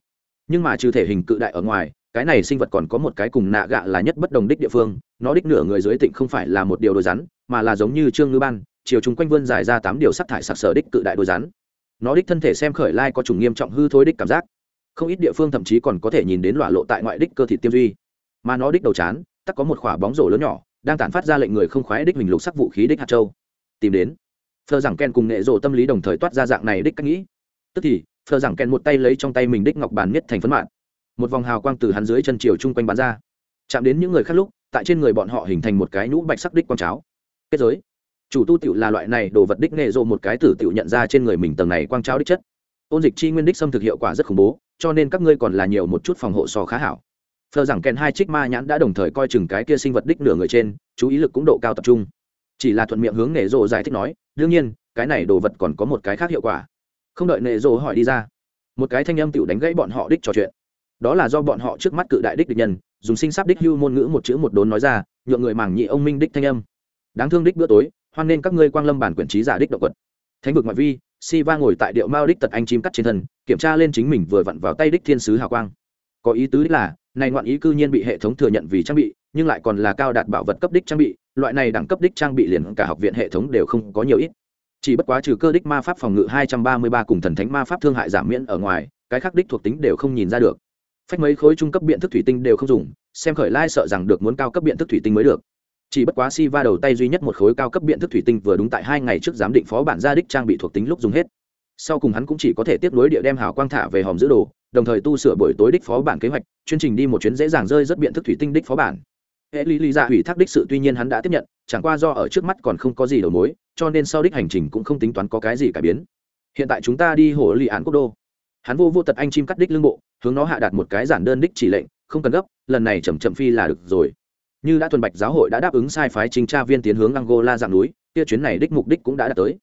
Nhưng mà trừ thể hình cự đại ở ngoài, cái này sinh vật còn có một cái cùng nạ gạ là nhất bất đồng đích địa phương, nó đích nửa người dưới tịnh không phải là một điều đôi rắn, mà là giống như trương ngư ban chiều chúng quanh vươn dài ra tám điều sắc thải sặc sở đích cự đại đôi rắn. Nó đích thân thể xem khởi lai có chủng nghiêm trọng hư thối đích cảm giác. Không ít địa phương thậm chí còn có thể nhìn đến lọa lộ tại ngoại đích cơ thị tiêm duy. Mà nó đích đầu chán, tắc có một khỏa bóng rổ lớn nhỏ, đang tản phát ra lệnh người không khoái đích hình lục sắc vũ khí đích hạt châu. Tìm đến. Thơ rằng ken cùng nghệ rộ tâm lý đồng thời toát ra dạng này đích cách nghĩ. Tức thì, phờ rằng ken một tay lấy trong tay mình đích ngọc bàn miết thành phấn mạng một vòng hào quang từ hắn dưới chân chiều chung quanh bắn ra. Chạm đến những người khác lúc, tại trên người bọn họ hình thành một cái nhũ bạch sắc đích quang cháo. Kết giới chủ tu tiểu là loại này đồ vật đích nghệ dồ một cái tử tiểu nhận ra trên người mình tầng này quang trao đích chất. Ôn dịch chi nguyên đích xâm thực hiệu quả rất khủng bố, cho nên các ngươi còn là nhiều một chút phòng hộ sò khá hảo. Phờ rằng kèn hai trích ma nhãn đã đồng thời coi chừng cái kia sinh vật đích nửa người trên, chú ý lực cũng độ cao tập trung. Chỉ là thuận miệng hướng nệ rộ giải thích nói, đương nhiên, cái này đồ vật còn có một cái khác hiệu quả. Không đợi nệ rộ hỏi đi ra, một cái thanh âm tựu đánh gãy bọn họ đích trò chuyện. Đó là do bọn họ trước mắt cự đại đích địch nhân, dùng sinh sắp đích hưu ngôn ngữ một chữ một đốn nói ra, nhượng người màng nhị ông minh đích thanh âm. Đáng thương đích bữa tối hoan nên các ngươi quang lâm bản quyển trí giả đích động quật. Thánh vực ngoại vi si va ngồi tại điệu mao đích tật anh chim cắt trên thân, kiểm tra lên chính mình vừa vặn vào tay đích thiên sứ hào quang. Có ý tứ đích là, này ngoạn ý cư nhiên bị hệ thống thừa nhận vì trang bị, nhưng lại còn là cao đạt bảo vật cấp đích trang bị, loại này đẳng cấp đích trang bị liền cả học viện hệ thống đều không có nhiều ít. Chỉ bất quá trừ cơ đích ma pháp phòng ngự hai trăm ba mươi ba cùng thần thánh ma pháp thương hại giảm miễn ở ngoài, cái khác đích thuộc tính đều không nhìn ra được. Phách mấy khối trung cấp biện thức thủy tinh đều không dùng, xem khởi lai sợ rằng được muốn cao cấp biện thức thủy tinh mới được chỉ bất quá si va đầu tay duy nhất một khối cao cấp biện thức thủy tinh vừa đúng tại hai ngày trước giám định phó bản gia đích trang bị thuộc tính lúc dùng hết. Sau cùng hắn cũng chỉ có thể tiếp nối địa đem hào quang thả về hòm giữ đồ, đồng thời tu sửa buổi tối đích phó bản kế hoạch, chương trình đi một chuyến dễ dàng rơi rất biện thức thủy tinh đích phó bản. Hệ lý lý dạ ra hủy thác đích sự tuy nhiên hắn đã tiếp nhận, chẳng qua do ở trước mắt còn không có gì đầu mối, cho nên sau đích hành trình cũng không tính toán có cái gì cải biến. Hiện tại chúng ta đi hồ lì án quốc đô. Hắn vô vô tật anh chim cắt đích lưng bộ, hướng nó hạ đạt một cái giản đơn đích chỉ lệnh, không cần gấp, lần này chậm chậm phi là được rồi như đã thuần bạch giáo hội đã đáp ứng sai phái trình tra viên tiến hướng angola dạng núi, kia chuyến này đích mục đích cũng đã đạt tới.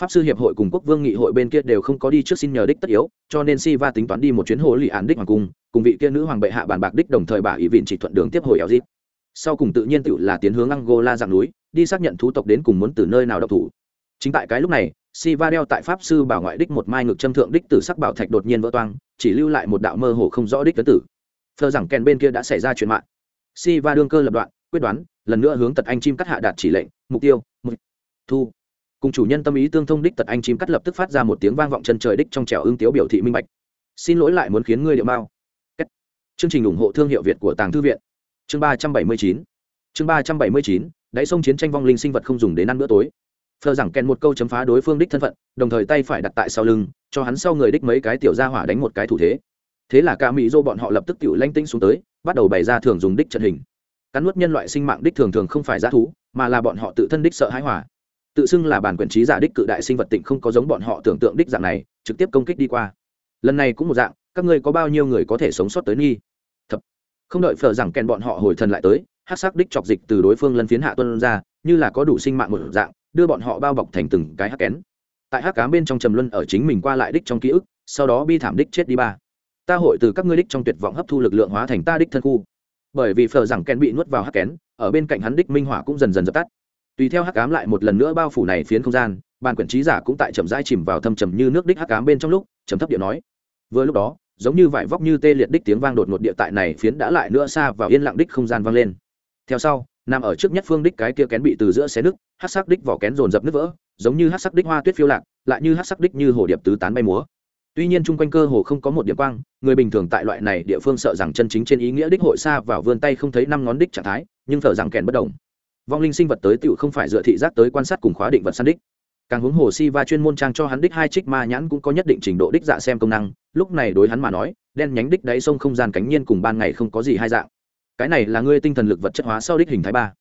Pháp sư hiệp hội cùng quốc vương nghị hội bên kia đều không có đi trước xin nhờ đích tất yếu, cho nên si va tính toán đi một chuyến hồ lì án đích hoàng cung, cùng vị kia nữ hoàng bệ hạ bàn bạc đích đồng thời bà ý vịn chỉ thuận đường tiếp hồi eo dịp sau cùng tự nhiên tự là tiến hướng angola dạng núi, đi xác nhận thú tộc đến cùng muốn từ nơi nào độc thủ. Chính tại cái lúc này, si va đeo tại pháp sư bảo ngoại đích một mai ngực châm thượng đích tử sắc bảo thạch đột nhiên vỡ toang, chỉ lưu lại một đạo mơ hồ không rõ đích tấn tử. Thơ rằng kèn bên kia đã xảy ra chuyện mạng si va đương cơ lập đoạn, quyết đoán, lần nữa hướng tật anh chim cắt hạ đạt chỉ lệnh, mục tiêu, mục thu. Cùng chủ nhân tâm ý tương thông đích tật anh chim cắt lập tức phát ra một tiếng vang vọng chân trời đích trong trèo ưng tiếu biểu thị minh bạch. Xin lỗi lại muốn khiến ngươi điệu mao chương trình ủng hộ thương hiệu việt của tàng thư viện. Chương ba trăm bảy mươi chín. Chương ba trăm bảy mươi chín, đáy sông chiến tranh vong linh sinh vật không dùng đến ăn bữa tối. Phờ rằng kèn một câu chấm phá đối phương đích thân phận, đồng thời tay phải đặt tại sau lưng, cho hắn sau người đích mấy cái tiểu ra hỏa đánh một cái thủ thế. Thế là cả mỹ dô bọn họ lập tức tự lanh tinh xuống tới bắt đầu bày ra thường dùng đích trận hình. Cắn nuốt nhân loại sinh mạng đích thường thường không phải g thú, mà là bọn họ tự thân đích sợ hãi hòa. Tự xưng là bản quyền trí giả đích cự đại sinh vật tịnh không có giống bọn họ tưởng tượng đích dạng này, trực tiếp công kích đi qua. Lần này cũng một dạng, các ngươi có bao nhiêu người có thể sống sót tới nghi? Thật không đợi phở rằng kèn bọn họ hồi thần lại tới hát sắc đích chọc dịch từ đối phương lân phiến hạ tuân ra, như là có đủ sinh mạng một dạng, đưa bọn họ bao bọc thành từng cái hắc kén. Tại hắc cám bên trong trầm luân ở chính mình qua lại đích trong ký ức, sau đó bi thảm đích chết đi ba ta hội từ các ngươi đích trong tuyệt vọng hấp thu lực lượng hóa thành ta đích thân khu. Bởi vì phở rằng kén bị nuốt vào hắc kén, ở bên cạnh hắn đích minh hỏa cũng dần dần dập tắt. Tùy theo hắc cám lại một lần nữa bao phủ này phiến không gian, bàn quyển trí giả cũng tại chậm rãi chìm vào thâm trầm như nước đích hắc cám bên trong lúc, trầm thấp điện nói. Vừa lúc đó, giống như vải vóc như tê liệt đích tiếng vang đột ngột địa tại này phiến đã lại nữa xa vào yên lặng đích không gian vang lên. Theo sau, nằm ở trước nhất phương đích cái kia kén bị từ giữa xé nứt, hắc sắc đích vỏ kén dồn dập nứt vỡ, giống như hắc sắc đích hoa tuyết phiêu lạc, lại như hắc sắc đích như hồ điệp tứ tán bay múa tuy nhiên chung quanh cơ hồ không có một điểm quang, người bình thường tại loại này địa phương sợ rằng chân chính trên ý nghĩa đích hội xa vào vươn tay không thấy năm ngón đích trạng thái, nhưng thở rằng kèn bất đồng vong linh sinh vật tới tựu không phải dựa thị giác tới quan sát cùng khóa định vật săn đích. Càng hướng hồ si và chuyên môn trang cho hắn đích hai trích ma nhãn cũng có nhất định trình độ đích dạ xem công năng, lúc này đối hắn mà nói, đen nhánh đích đáy sông không gian cánh nhiên cùng ban ngày không có gì hai dạng. Cái này là ngươi tinh thần lực vật chất hóa sau đích hình thái ba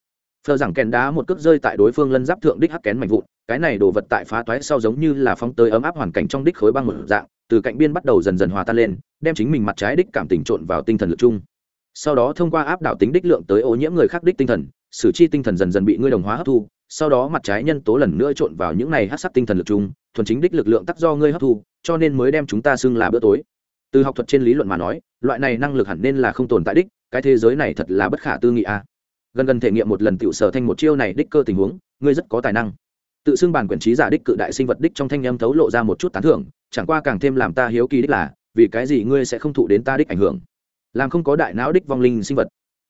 phờ rằng kèn đá một cước rơi tại đối phương lân giáp thượng đích hắc kén mạnh vụn, cái này đồ vật tại phá toái sau giống như là phóng tới ấm áp hoàn cảnh trong đích khối băng một dạng, từ cạnh biên bắt đầu dần dần hòa tan lên, đem chính mình mặt trái đích cảm tình trộn vào tinh thần lực chung. Sau đó thông qua áp đảo tính đích lượng tới ô nhiễm người khác đích tinh thần sử chi tinh thần dần dần bị ngươi đồng hóa hấp thu, sau đó mặt trái nhân tố lần nữa trộn vào những này hát sắc tinh thần lực chung, thuần chính đích lực lượng tắc do ngươi hấp thu, cho nên mới đem chúng ta xưng là bữa tối. Từ học thuật trên lý luận mà nói, loại này năng lực hẳn nên là không tồn tại đích, cái thế giới này thật là bất khả tư nghị a gần gần thể nghiệm một lần tiểu sở thanh một chiêu này đích cơ tình huống, ngươi rất có tài năng. Tự xưng bản quyền trí giả đích cự đại sinh vật đích trong thanh âm thấu lộ ra một chút tán thưởng, chẳng qua càng thêm làm ta hiếu kỳ đích là, vì cái gì ngươi sẽ không thụ đến ta đích ảnh hưởng? Làm không có đại não đích vong linh sinh vật.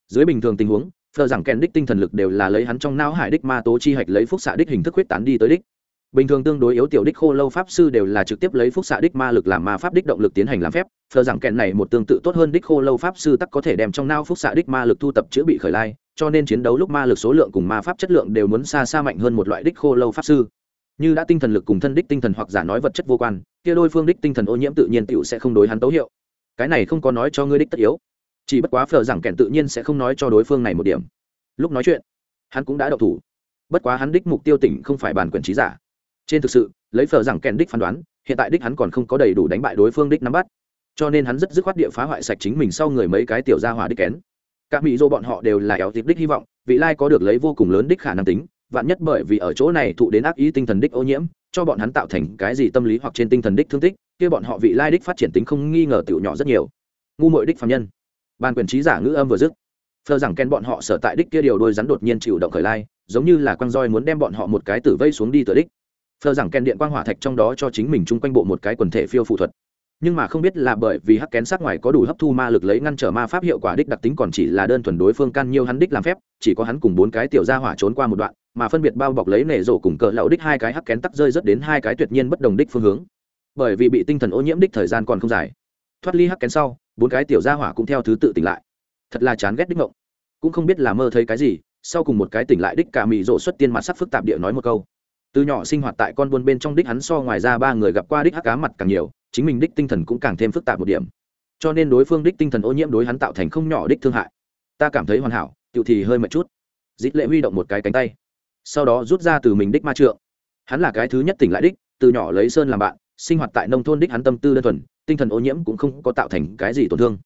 Dưới bình thường tình huống phờ rằng kèn đích tinh thần lực đều là lấy hắn trong não hải đích ma tố chi hạch lấy phúc xạ đích hình thức huyết tán đi tới đích bình thường tương đối yếu tiểu đích khô lâu pháp sư đều là trực tiếp lấy phúc xạ đích ma lực làm ma pháp đích động lực tiến hành làm phép, thờ rằng kèn này một tương tự tốt hơn đích khô lâu pháp sư tắc có thể đem trong não phúc xạ đích ma lực thu tập chữa bị khởi lai, cho nên chiến đấu lúc ma lực số lượng cùng ma pháp chất lượng đều muốn xa xa mạnh hơn một loại đích khô lâu pháp sư. Như đã tinh thần lực cùng thân đích tinh thần hoặc giả nói vật chất vô quan, kia đôi phương đích tinh thần ô nhiễm tự nhiên tựu sẽ không đối hắn tấu hiệu. Cái này không có nói cho ngươi đích tất yếu. Chỉ bất quá phờ rằng kèn tự nhiên sẽ không nói cho đối phương này một điểm. Lúc nói chuyện, hắn cũng đã đậu thủ. Bất quá hắn đích mục tiêu tỉnh không phải bản quyền trí giả trên thực sự, lấy phờ rằng kèn đích phán đoán, hiện tại đích hắn còn không có đầy đủ đánh bại đối phương đích nắm bắt. Cho nên hắn rất dứt khoát địa phá hoại sạch chính mình sau người mấy cái tiểu gia hỏa đích kén. Các mỹ dô bọn họ đều là éo tịp đích hy vọng, vị lai có được lấy vô cùng lớn đích khả năng tính, vạn nhất bởi vì ở chỗ này thụ đến ác ý tinh thần đích ô nhiễm, cho bọn hắn tạo thành cái gì tâm lý hoặc trên tinh thần đích thương tích, kia bọn họ vị lai đích phát triển tính không nghi ngờ tiểu nhỏ rất nhiều. Ngu mội đích phạm nhân. Ban quyền trí giả ngữ âm vừa dứt. Phờ rằng ken bọn họ sở tại đích kia điều đôi rắn đột nhiên chịu động khởi lai, giống như là quăng roi muốn đem bọn họ một cái tử vây xuống đi từ đích phờ rằng ken điện quang hỏa thạch trong đó cho chính mình chung quanh bộ một cái quần thể phiêu phụ thuật. Nhưng mà không biết là bởi vì hắc kén sát ngoài có đủ hấp thu ma lực lấy ngăn trở ma pháp hiệu quả đích đặc tính còn chỉ là đơn thuần đối phương can nhiêu hắn đích làm phép, chỉ có hắn cùng bốn cái tiểu gia hỏa trốn qua một đoạn, mà phân biệt bao bọc lấy nể rổ cùng cỡ lậu đích hai cái hắc kén tắc rơi rất đến hai cái tuyệt nhiên bất đồng đích phương hướng. Bởi vì bị tinh thần ô nhiễm đích thời gian còn không dài. Thoát ly hắc kén sau, bốn cái tiểu gia hỏa cũng theo thứ tự tỉnh lại. Thật là chán ghét đích ngộng. Cũng không biết là mơ thấy cái gì, sau cùng một cái tỉnh lại đích cả mị rổ xuất tiên mặt sắc phức tạp địa nói một câu từ nhỏ sinh hoạt tại con buôn bên trong đích hắn so ngoài ra ba người gặp qua đích hắc cá mặt càng nhiều, chính mình đích tinh thần cũng càng thêm phức tạp một điểm. Cho nên đối phương đích tinh thần ô nhiễm đối hắn tạo thành không nhỏ đích thương hại. Ta cảm thấy hoàn hảo tự thì hơi mệt chút. Dít lệ huy động một cái cánh tay, sau đó rút ra từ mình đích ma trượng. Hắn là cái thứ nhất tỉnh lại đích, từ nhỏ lấy sơn làm bạn, sinh hoạt tại nông thôn đích hắn tâm tư đơn thuần, tinh thần ô nhiễm cũng không có tạo thành cái gì tổn thương.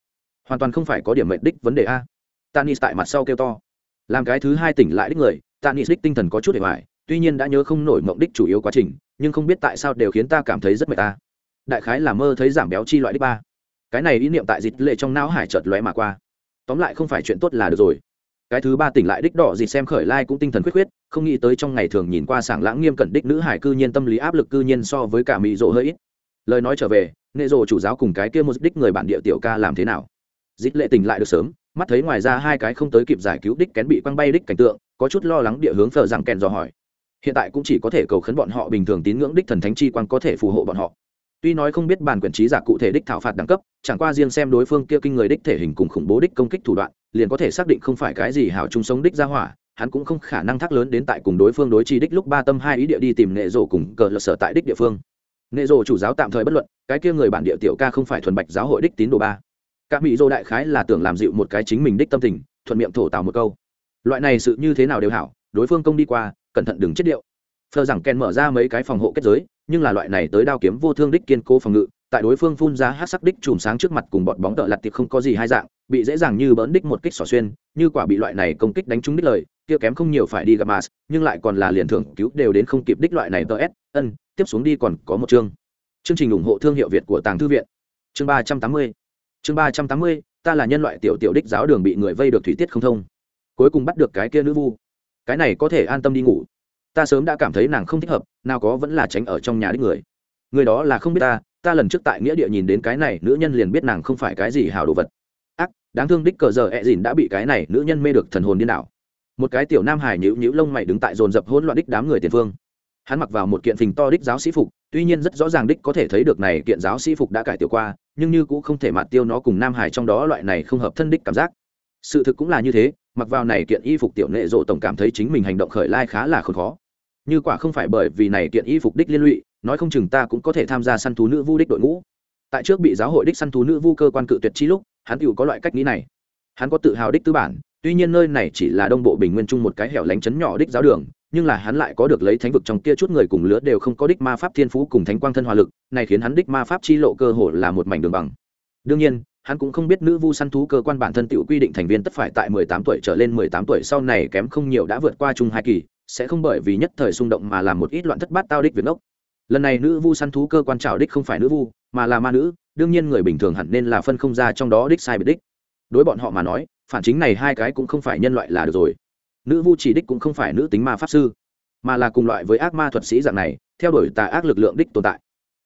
Hoàn toàn không phải có điểm mệnh đích vấn đề a. Tanis tại mặt sau kêu to. Làm cái thứ hai tỉnh lại đích người, tanis đích tinh thần có chút để hoài tuy nhiên đã nhớ không nổi mộng đích chủ yếu quá trình, nhưng không biết tại sao đều khiến ta cảm thấy rất mệt ta. Đại khái là mơ thấy giảm béo chi loại đích ba. Cái này ý niệm tại dịch lệ trong não hải chợt lóe mà qua. Tóm lại không phải chuyện tốt là được rồi. Cái thứ ba tỉnh lại đích đỏ dịt xem khởi lai cũng tinh thần khuyết khuyết, không nghĩ tới trong ngày thường nhìn qua sảng lãng nghiêm cẩn đích nữ hải cư nhiên tâm lý áp lực cư nhiên so với cả mỹ rộ hơi ít. Lời nói trở về, nghệ rộ chủ giáo cùng cái kia một đích người bản địa tiểu ca làm thế nào? Dít lệ tỉnh lại được sớm, mắt thấy ngoài ra hai cái không tới kịp giải cứu đích kén bị quăng bay đích cảnh tượng, có chút lo lắng địa hướng phờ rằng kèn dò hỏi hiện tại cũng chỉ có thể cầu khấn bọn họ bình thường tín ngưỡng đích thần thánh chi quan có thể phù hộ bọn họ. Tuy nói không biết bản quyền trí giả cụ thể đích thảo phạt đẳng cấp, chẳng qua riêng xem đối phương kia kinh người đích thể hình cùng khủng bố đích công kích thủ đoạn, liền có thể xác định không phải cái gì hảo chung sống đích ra hỏa, hắn cũng không khả năng thác lớn đến tại cùng đối phương đối chi đích lúc ba tâm hai ý địa đi tìm nệ rổ cùng cờ lật sở tại đích địa phương. Nệ rổ chủ giáo tạm thời bất luận, cái kia người bản địa tiểu ca không phải thuần bạch giáo hội đích tín đồ ba. Các mỹ dô đại khái là tưởng làm dịu một cái chính mình đích tâm tình, thuận miệng thổ tào một câu. Loại này sự như thế nào đều hảo, đối phương công đi qua cẩn thận đừng chết điệu. Phờ rằng ken mở ra mấy cái phòng hộ kết giới, nhưng là loại này tới đao kiếm vô thương đích kiên cố phòng ngự, tại đối phương phun ra hát sắc đích chùm sáng trước mặt cùng bọn bóng tợ lặt thì không có gì hai dạng, bị dễ dàng như bỡn đích một kích xỏ xuyên, như quả bị loại này công kích đánh trúng đích lời, kia kém không nhiều phải đi gặp mas, nhưng lại còn là liền thưởng cứu đều đến không kịp đích loại này tờ s, ân, tiếp xuống đi còn có một chương. Chương trình ủng hộ thương hiệu việt của tàng thư viện. Chương ba trăm tám mươi. Chương ba trăm tám mươi, ta là nhân loại tiểu tiểu đích giáo đường bị người vây được thủy tiết không thông. Cuối cùng bắt được cái kia nữ vu cái này có thể an tâm đi ngủ. Ta sớm đã cảm thấy nàng không thích hợp, nào có vẫn là tránh ở trong nhà đích người. Người đó là không biết ta ta lần trước tại nghĩa địa nhìn đến cái này, nữ nhân liền biết nàng không phải cái gì hào đồ vật. Ác, đáng thương đích cờ giờ ẹ dìn đã bị cái này nữ nhân mê được thần hồn điên đảo. Một cái tiểu nam hải nhữ nhữ lông mày đứng tại dồn dập hỗn loạn đích đám người tiền phương. Hắn mặc vào một kiện phình to đích giáo sĩ phục, tuy nhiên rất rõ ràng đích có thể thấy được này kiện giáo sĩ phục đã cải tiểu qua, nhưng như cũng không thể mạt tiêu nó cùng nam hải trong đó loại này không hợp thân đích cảm giác. Sự thực cũng là như thế mặc vào này kiện y phục tiểu nệ rộ tổng cảm thấy chính mình hành động khởi lai khá là khốn khó. Như quả không phải bởi vì này kiện y phục đích liên lụy, nói không chừng ta cũng có thể tham gia săn thú nữ vu đích đội ngũ. Tại trước bị giáo hội đích săn thú nữ vu cơ quan cự tuyệt chi lúc, hắn tự có loại cách nghĩ này. Hắn có tự hào đích tư bản, tuy nhiên nơi này chỉ là đông bộ bình nguyên chung một cái hẻo lánh chấn nhỏ đích giáo đường, nhưng là hắn lại có được lấy thánh vực trong kia chút người cùng lứa đều không có đích ma pháp thiên phú cùng thánh quang thân hòa lực, này khiến hắn đích ma pháp chi lộ cơ hồ là một mảnh đường bằng. Đương nhiên hắn cũng không biết nữ vu săn thú cơ quan bản thân tự quy định thành viên tất phải tại mười tám tuổi trở lên mười tám tuổi sau này kém không nhiều đã vượt qua chung hai kỳ, sẽ không bởi vì nhất thời xung động mà làm một ít loạn thất bát tao đích việc ngốc. Lần này nữ vu săn thú cơ quan trảo đích không phải nữ vu, mà là ma nữ, đương nhiên người bình thường hẳn nên là phân không ra trong đó đích sai biệt đích. Đối bọn họ mà nói, phản chính này hai cái cũng không phải nhân loại là được rồi. Nữ vu chỉ đích cũng không phải nữ tính ma pháp sư, mà là cùng loại với ác ma thuật sĩ dạng này, theo đuổi tà ác lực lượng đích tồn tại.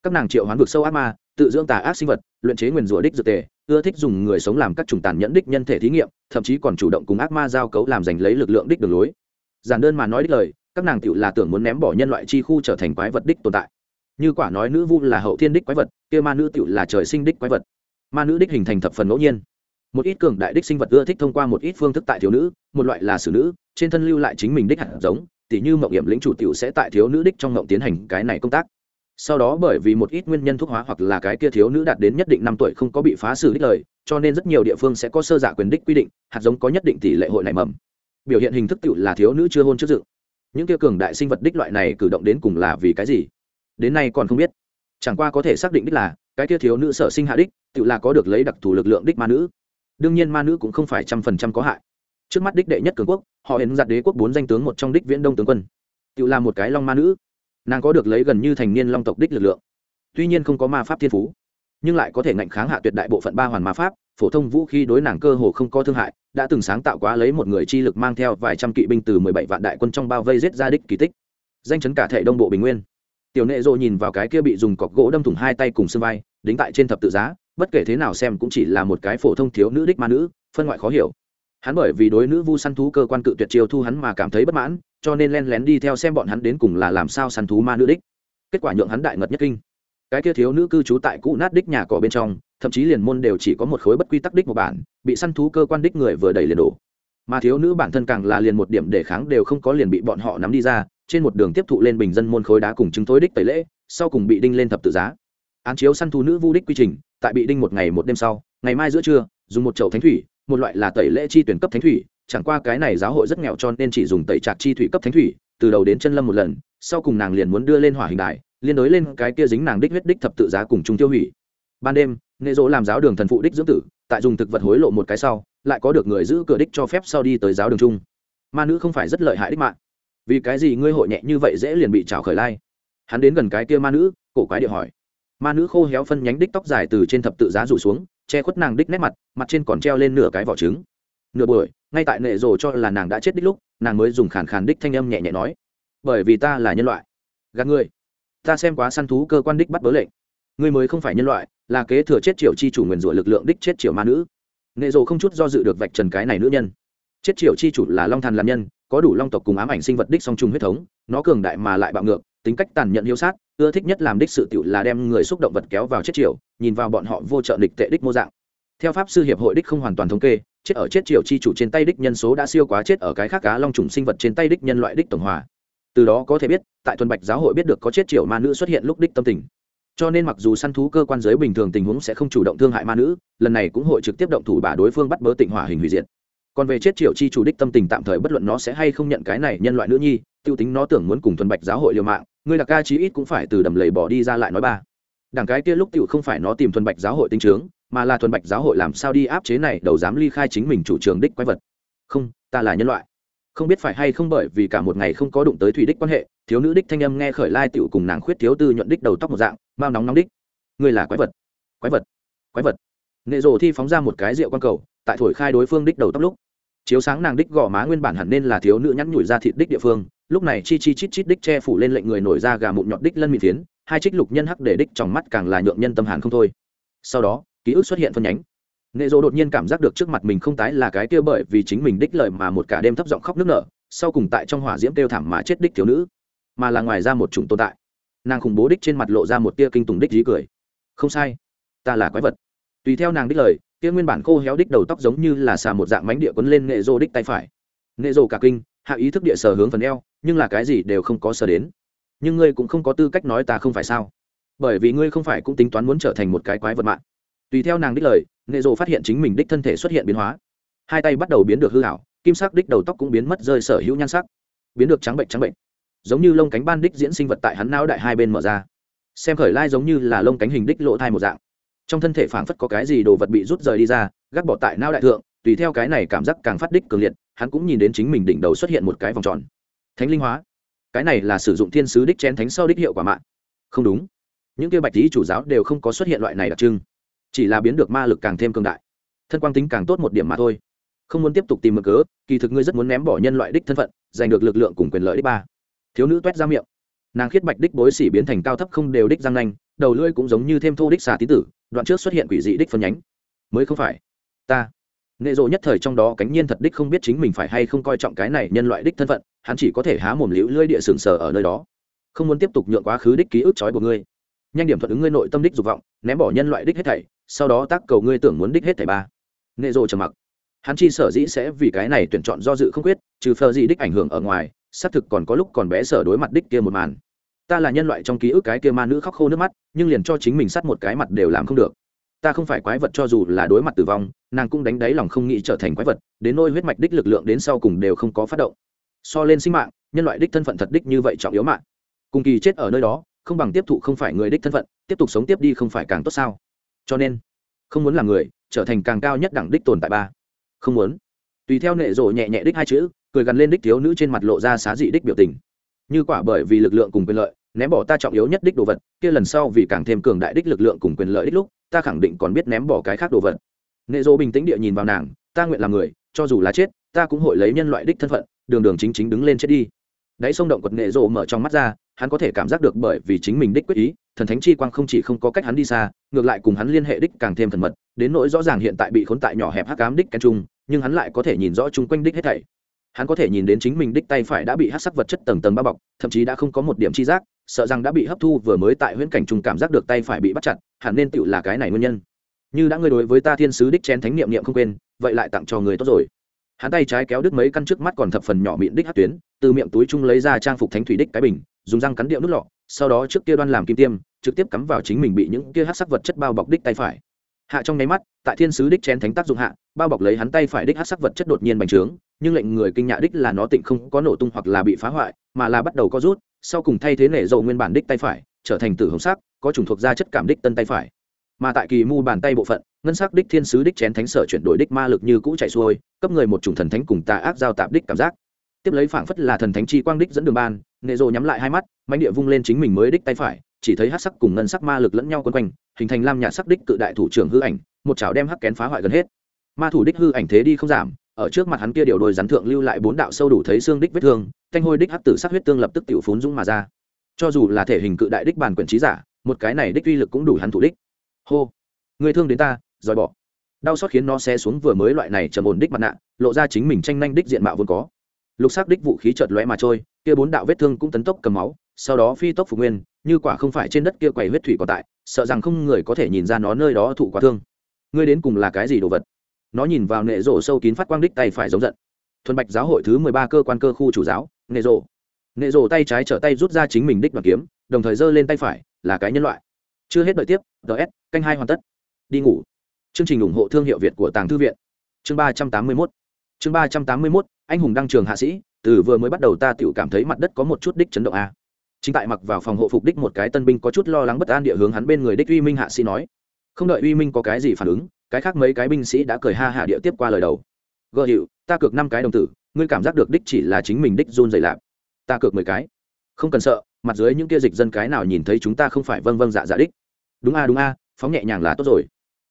Các nàng triệu hoán vực sâu ác ma, tự dưỡng tà ác sinh vật, luyện chế nguyên rủa đích dược tề ưa thích dùng người sống làm các chủng tàn nhẫn đích nhân thể thí nghiệm, thậm chí còn chủ động cùng ác ma giao cấu làm giành lấy lực lượng đích đường lối. Giản đơn mà nói đích lời, các nàng tựu là tưởng muốn ném bỏ nhân loại chi khu trở thành quái vật đích tồn tại. Như quả nói nữ vu là hậu thiên đích quái vật, kia ma nữ tựu là trời sinh đích quái vật. Ma nữ đích hình thành thập phần ngẫu nhiên. Một ít cường đại đích sinh vật ưa thích thông qua một ít phương thức tại thiếu nữ, một loại là xử nữ, trên thân lưu lại chính mình đích hạt giống, tỉ như mộng hiểm lĩnh chủ tiểu sẽ tại thiếu nữ đích trong mộng tiến hành cái này công tác sau đó bởi vì một ít nguyên nhân thuốc hóa hoặc là cái kia thiếu nữ đạt đến nhất định năm tuổi không có bị phá xử đích lời, cho nên rất nhiều địa phương sẽ có sơ giả quyền đích quy định, hạt giống có nhất định tỷ lệ hội nảy mầm. Biểu hiện hình thức tự là thiếu nữ chưa hôn trước dự. Những kia cường đại sinh vật đích loại này cử động đến cùng là vì cái gì? Đến nay còn không biết. Chẳng qua có thể xác định đích là, cái kia thiếu nữ sở sinh hạ đích tự là có được lấy đặc thù lực lượng đích ma nữ. Đương nhiên ma nữ cũng không phải trăm phần trăm có hại. Trước mắt đích đệ nhất cường quốc, họ hiến giặt đế quốc bốn danh tướng một trong đích viễn đông tướng quân. Tự là một cái long ma nữ nàng có được lấy gần như thành niên long tộc đích lực lượng. Tuy nhiên không có ma pháp thiên phú, nhưng lại có thể ngạnh kháng hạ tuyệt đại bộ phận ba hoàn ma pháp, phổ thông vũ khí đối nàng cơ hồ không có thương hại, đã từng sáng tạo quá lấy một người chi lực mang theo vài trăm kỵ binh từ mười bảy vạn đại quân trong bao vây giết ra đích kỳ tích. Danh chấn cả thể đông bộ bình nguyên. Tiểu nệ dội nhìn vào cái kia bị dùng cọc gỗ đâm thủng hai tay cùng sân vai, đính tại trên thập tự giá, bất kể thế nào xem cũng chỉ là một cái phổ thông thiếu nữ đích ma nữ, phân ngoại khó hiểu. Hắn bởi vì đối nữ vu săn thú cơ quan cự tuyệt chiêu thu hắn mà cảm thấy bất mãn cho nên len lén đi theo xem bọn hắn đến cùng là làm sao săn thú ma nữ đích. Kết quả nhượng hắn đại ngật nhất kinh. Cái kia thiếu nữ cư trú tại cũ nát đích nhà cỏ bên trong, thậm chí liền môn đều chỉ có một khối bất quy tắc đích một bản, bị săn thú cơ quan đích người vừa đẩy liền đổ. Mà thiếu nữ bản thân càng là liền một điểm để kháng đều không có liền bị bọn họ nắm đi ra, trên một đường tiếp thụ lên bình dân môn khối đá cùng chứng thối đích tẩy lễ, sau cùng bị đinh lên thập tự giá. Án chiếu săn thú nữ vu đích quy trình, tại bị đinh một ngày một đêm sau, ngày mai giữa trưa, dùng một chậu thánh thủy một loại là tẩy lễ chi tuyển cấp thánh thủy, chẳng qua cái này giáo hội rất nghèo cho nên chỉ dùng tẩy trạc chi thủy cấp thánh thủy, từ đầu đến chân lâm một lần, sau cùng nàng liền muốn đưa lên hỏa hình đại liên đối lên cái kia dính nàng đích huyết đích thập tự giá cùng chung tiêu hủy. Ban đêm nghệ dỗ làm giáo đường thần phụ đích dưỡng tử, tại dùng thực vật hối lộ một cái sau, lại có được người giữ cửa đích cho phép sau đi tới giáo đường chung. Ma nữ không phải rất lợi hại đích mạng vì cái gì ngươi hội nhẹ như vậy dễ liền bị trào khởi lai? Hắn đến gần cái kia ma nữ, cổ quái địa hỏi. Ma nữ khô héo phân nhánh đích tóc dài từ trên thập tự giá rủ xuống che khuất nàng đích nét mặt mặt trên còn treo lên nửa cái vỏ trứng. Nửa buổi, ngay tại nệ rồ cho là nàng đã chết đích lúc, nàng mới dùng khàn khàn đích thanh âm nhẹ nhẹ nói, bởi vì ta là nhân loại. Gạt ngươi, ta xem quá săn thú cơ quan đích bắt bớ lệnh. Ngươi mới không phải nhân loại, là kế thừa chết triệu chi chủ nguyền rủa lực lượng đích chết triệu ma nữ. Nệ rồ không chút do dự được vạch trần cái này nữ nhân. Chết triệu chi chủ là long thần làm nhân, có đủ long tộc cùng ám ảnh sinh vật đích song trùng huyết thống, nó cường đại mà lại bạo ngược tính cách tàn nhẫn hiếu sát, ưa thích nhất làm đích sự tiểu là đem người xúc động vật kéo vào chết triều, nhìn vào bọn họ vô trợ địch tệ đích mô dạng. Theo pháp sư hiệp hội đích không hoàn toàn thống kê, chết ở chết triều chi chủ trên tay đích nhân số đã siêu quá chết ở cái khác cá long trùng sinh vật trên tay đích nhân loại đích tổng hòa. Từ đó có thể biết, tại thuần bạch giáo hội biết được có chết triều ma nữ xuất hiện lúc đích tâm tình. Cho nên mặc dù săn thú cơ quan giới bình thường tình huống sẽ không chủ động thương hại ma nữ, lần này cũng hội trực tiếp động thủ bả đối phương bắt bớ tịnh hỏa hình hủy diệt. Còn về chết triều chi chủ đích tâm tình tạm thời bất luận nó sẽ hay không nhận cái này nhân loại nữ nhi, tiêu tính nó tưởng muốn cùng thuần bạch giáo hội liều mạng ngươi là ca chí ít cũng phải từ đầm lầy bỏ đi ra lại nói ba. Đảng cái kia lúc tiểu không phải nó tìm thuần bạch giáo hội tinh trướng, mà là thuần bạch giáo hội làm sao đi áp chế này, đầu dám ly khai chính mình chủ trường đích quái vật. Không, ta là nhân loại. Không biết phải hay không bởi vì cả một ngày không có đụng tới thủy đích quan hệ, thiếu nữ đích thanh âm nghe khởi lai tiểu cùng nàng khuyết thiếu tư nhuận đích đầu tóc một dạng bao nóng nóng đích. Ngươi là quái vật. Quái vật. Quái vật. Nệ rồ thi phóng ra một cái rượu quan cầu, tại thổi khai đối phương đích đầu tóc lúc. Chiếu sáng nàng đích gò má nguyên bản hẳn nên là thiếu nữ nhắn nhủi ra thịt đích địa phương lúc này chi chi chít chít đích che phủ lên lệnh người nổi ra gà mụn nhọt đích lân mịn phiến, hai trích lục nhân hắc để đích trong mắt càng là nhượng nhân tâm hàn không thôi. Sau đó, ký ức xuất hiện phân nhánh. Nệ dỗ đột nhiên cảm giác được trước mặt mình không tái là cái kia bởi vì chính mình đích lợi mà một cả đêm thấp giọng khóc nức nở, sau cùng tại trong hỏa diễm kêu thảm mà chết đích thiếu nữ. Mà là ngoài ra một chủng tồn tại. Nàng khủng bố đích trên mặt lộ ra một tia kinh tùng đích dí cười. Không sai, ta là quái vật. Tùy theo nàng đích lời, kia nguyên bản khô héo đích đầu tóc giống như là xà một dạng mánh địa quấn lên nghệ dô đích tay phải. Nghệ dô cả kinh hạ ý thức địa sở hướng phần eo, nhưng là cái gì đều không có sở đến. Nhưng ngươi cũng không có tư cách nói ta không phải sao? Bởi vì ngươi không phải cũng tính toán muốn trở thành một cái quái vật mạng. Tùy theo nàng đích lời, nghệ rộ phát hiện chính mình đích thân thể xuất hiện biến hóa. Hai tay bắt đầu biến được hư hảo, kim sắc đích đầu tóc cũng biến mất rơi sở hữu nhan sắc. Biến được trắng bệnh trắng bệnh. Giống như lông cánh ban đích diễn sinh vật tại hắn não đại hai bên mở ra. Xem khởi lai giống như là lông cánh hình đích lộ thai một dạng. Trong thân thể phảng phất có cái gì đồ vật bị rút rời đi ra, gác bỏ tại não đại thượng, tùy theo cái này cảm giác càng phát đích cường liệt hắn cũng nhìn đến chính mình đỉnh đầu xuất hiện một cái vòng tròn. Thánh linh hóa. Cái này là sử dụng thiên sứ đích chén thánh sau đích hiệu quả mạng. Không đúng. Những kia bạch lý chủ giáo đều không có xuất hiện loại này đặc trưng. Chỉ là biến được ma lực càng thêm cường đại. Thân quang tính càng tốt một điểm mà thôi. Không muốn tiếp tục tìm mực cớ, kỳ thực ngươi rất muốn ném bỏ nhân loại đích thân phận, giành được lực lượng cùng quyền lợi đích ba. Thiếu nữ t u é t ra miệng. Nàng khiết bạch đích bối xỉ biến thành cao thấp không đều đích giang nanh, đầu lưỡi cũng giống như thêm thô đích xà tí tử, đoạn trước xuất hiện quỷ dị đích phân nhánh. Mới không phải. Ta nệ rộ nhất thời trong đó cánh nhiên thật đích không biết chính mình phải hay không coi trọng cái này nhân loại đích thân phận, hắn chỉ có thể há mồm liễu lưỡi địa sừng sờ ở nơi đó. Không muốn tiếp tục nhượng quá khứ đích ký ức trói của ngươi. Nhanh điểm thuận ứng ngươi nội tâm đích dục vọng, ném bỏ nhân loại đích hết thảy, sau đó tác cầu ngươi tưởng muốn đích hết thảy ba. Nệ rộ trầm mặc. Hắn chi sở dĩ sẽ vì cái này tuyển chọn do dự không quyết, trừ phờ gì đích ảnh hưởng ở ngoài, xác thực còn có lúc còn bé sở đối mặt đích kia một màn. Ta là nhân loại trong ký ức cái kia ma nữ khóc khô nước mắt, nhưng liền cho chính mình sắt một cái mặt đều làm không được ta không phải quái vật cho dù là đối mặt tử vong, nàng cũng đánh đáy lòng không nghĩ trở thành quái vật, đến nôi huyết mạch đích lực lượng đến sau cùng đều không có phát động. So lên sinh mạng, nhân loại đích thân phận thật đích như vậy trọng yếu mạng cùng kỳ chết ở nơi đó, không bằng tiếp thụ không phải người đích thân phận, tiếp tục sống tiếp đi không phải càng tốt sao? Cho nên, không muốn làm người, trở thành càng cao nhất đẳng đích tồn tại ba. Không muốn. Tùy theo nệ rộ nhẹ nhẹ đích hai chữ, cười gắn lên đích thiếu nữ trên mặt lộ ra xá dị đích biểu tình. Như quả bởi vì lực lượng cùng quyền lợi ném bỏ ta trọng yếu nhất đích đồ vật, kia lần sau vì càng thêm cường đại đích lực lượng cùng quyền lợi đích lúc, ta khẳng định còn biết ném bỏ cái khác đồ vật. Nệ dỗ bình tĩnh địa nhìn vào nàng, ta nguyện làm người, cho dù là chết, ta cũng hội lấy nhân loại đích thân phận, đường đường chính chính đứng lên chết đi. Đáy sông động quật nệ dỗ mở trong mắt ra, hắn có thể cảm giác được bởi vì chính mình đích quyết ý, thần thánh chi quang không chỉ không có cách hắn đi xa, ngược lại cùng hắn liên hệ đích càng thêm thần mật, đến nỗi rõ ràng hiện tại bị khốn tại nhỏ hẹp hắc cám đích kén trung nhưng hắn lại có thể nhìn rõ chung quanh đích hết thảy hắn có thể nhìn đến chính mình đích tay phải đã bị hát sắc vật chất tầng tầng bao bọc, thậm chí đã không có một điểm chi giác, sợ rằng đã bị hấp thu vừa mới tại huyễn cảnh trùng cảm giác được tay phải bị bắt chặt, hẳn nên tựu là cái này nguyên nhân. Như đã ngươi đối với ta thiên sứ đích chén thánh niệm niệm không quên, vậy lại tặng cho người tốt rồi. Hắn tay trái kéo đứt mấy căn trước mắt còn thập phần nhỏ miệng đích hát tuyến, từ miệng túi trung lấy ra trang phục thánh thủy đích cái bình, dùng răng cắn điệu nút lọ, sau đó trước kia đoan làm kim tiêm, trực tiếp cắm vào chính mình bị những kia hát sắc vật chất bao bọc đích tay phải hạ trong nháy mắt, tại thiên sứ đích chén thánh tác dụng hạ, bao bọc lấy hắn tay phải đích hát sắc vật chất đột nhiên bành trướng, nhưng lệnh người kinh nhạ đích là nó tịnh không có nổ tung hoặc là bị phá hoại, mà là bắt đầu có rút, sau cùng thay thế nể dầu nguyên bản đích tay phải, trở thành tử hồng sắc, có chủng thuộc da chất cảm đích tân tay phải. Mà tại kỳ mu bàn tay bộ phận, ngân sắc đích thiên sứ đích chén thánh sở chuyển đổi đích ma lực như cũ chạy xuôi, cấp người một chủng thần thánh cùng tà ác giao tạp đích cảm giác. Tiếp lấy phảng phất là thần thánh chi quang đích dẫn đường ban nệ rồ nhắm lại hai mắt mánh địa vung lên chính mình mới đích tay phải chỉ thấy hắc sắc cùng ngân sắc ma lực lẫn nhau quấn quanh, hình thành lam nhạt sắc đích cự đại thủ trưởng hư ảnh, một chảo đem hắc kén phá hoại gần hết. Ma thủ đích hư ảnh thế đi không giảm, ở trước mặt hắn kia điều đôi rắn thượng lưu lại bốn đạo sâu đủ thấy xương đích vết thương, thanh hôi đích hắc tử sắc huyết tương lập tức tiểu phún dũng mà ra. Cho dù là thể hình cự đại đích bản quyền trí giả, một cái này đích uy lực cũng đủ hắn thủ đích. Hô, người thương đến ta, dòi bỏ. Đau xót khiến nó xé xuống vừa mới loại này trầm ổn đích mặt nạ, lộ ra chính mình tranh nhanh đích diện mạo vốn có. Lục sắc đích vũ khí chợt lóe mà trôi, kia bốn đạo vết thương cũng tấn tốc cầm máu, sau đó phi tốc phục nguyên như quả không phải trên đất kia quầy huyết thủy còn tại, sợ rằng không người có thể nhìn ra nó nơi đó thụ quá thương. Ngươi đến cùng là cái gì đồ vật? Nó nhìn vào nệ rổ sâu kín phát quang đích tay phải giống giận. Thuần bạch giáo hội thứ mười ba cơ quan cơ khu chủ giáo, nệ rổ. Nệ rổ tay trái trở tay rút ra chính mình đích đoàn kiếm, đồng thời giơ lên tay phải, là cái nhân loại. Chưa hết đợi tiếp ts canh hai hoàn tất. Đi ngủ. Chương trình ủng hộ thương hiệu việt của tàng thư viện. Chương ba trăm tám mươi mốt. Chương ba trăm tám mươi mốt, anh hùng đăng trường hạ sĩ, từ vừa mới bắt đầu ta tự cảm thấy mặt đất có một chút đích chấn động a chính tại mặc vào phòng hộ phục đích một cái tân binh có chút lo lắng bất an địa hướng hắn bên người đích uy minh hạ sĩ nói không đợi uy minh có cái gì phản ứng cái khác mấy cái binh sĩ đã cười ha hạ địa tiếp qua lời đầu gợ hiệu ta cược năm cái đồng tử ngươi cảm giác được đích chỉ là chính mình đích run dày lạp ta cược mười cái không cần sợ mặt dưới những kia dịch dân cái nào nhìn thấy chúng ta không phải vâng vâng dạ dạ đích đúng a đúng a phóng nhẹ nhàng là tốt rồi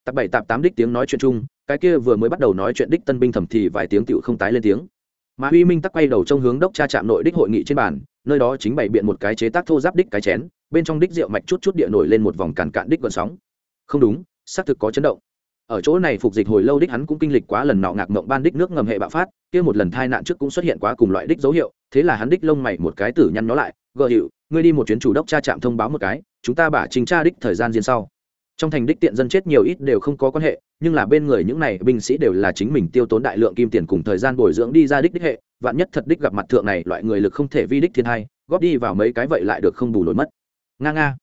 tập bảy tạp tám đích tiếng nói chuyện chung, cái kia vừa mới bắt đầu nói chuyện đích tân binh thầm thì vài tiếng tựu không tái lên tiếng mà uy minh tắc quay đầu trong hướng đốc cha chạm nội đích hội nghị trên bàn, nơi đó chính bày biện một cái chế tác thô giáp đích cái chén, bên trong đích rượu mạch chút chút địa nổi lên một vòng càn cạn đích gọn sóng. Không đúng, xác thực có chấn động. Ở chỗ này phục dịch hồi lâu đích hắn cũng kinh lịch quá lần nọ ngạc mộng ban đích nước ngầm hệ bạo phát, kia một lần thai nạn trước cũng xuất hiện quá cùng loại đích dấu hiệu, thế là hắn đích lông mày một cái tử nhăn nó lại gợ hiệu ngươi đi một chuyến chủ đốc cha chạm thông báo một cái, chúng ta bả trình tra đích thời gian riêng sau. Trong thành đích tiện dân chết nhiều ít đều không có quan hệ nhưng là bên người những này binh sĩ đều là chính mình tiêu tốn đại lượng kim tiền cùng thời gian bồi dưỡng đi ra đích đích hệ, vạn nhất thật đích gặp mặt thượng này, loại người lực không thể vi đích thiên hai, góp đi vào mấy cái vậy lại được không bù nổi mất. Nga nga.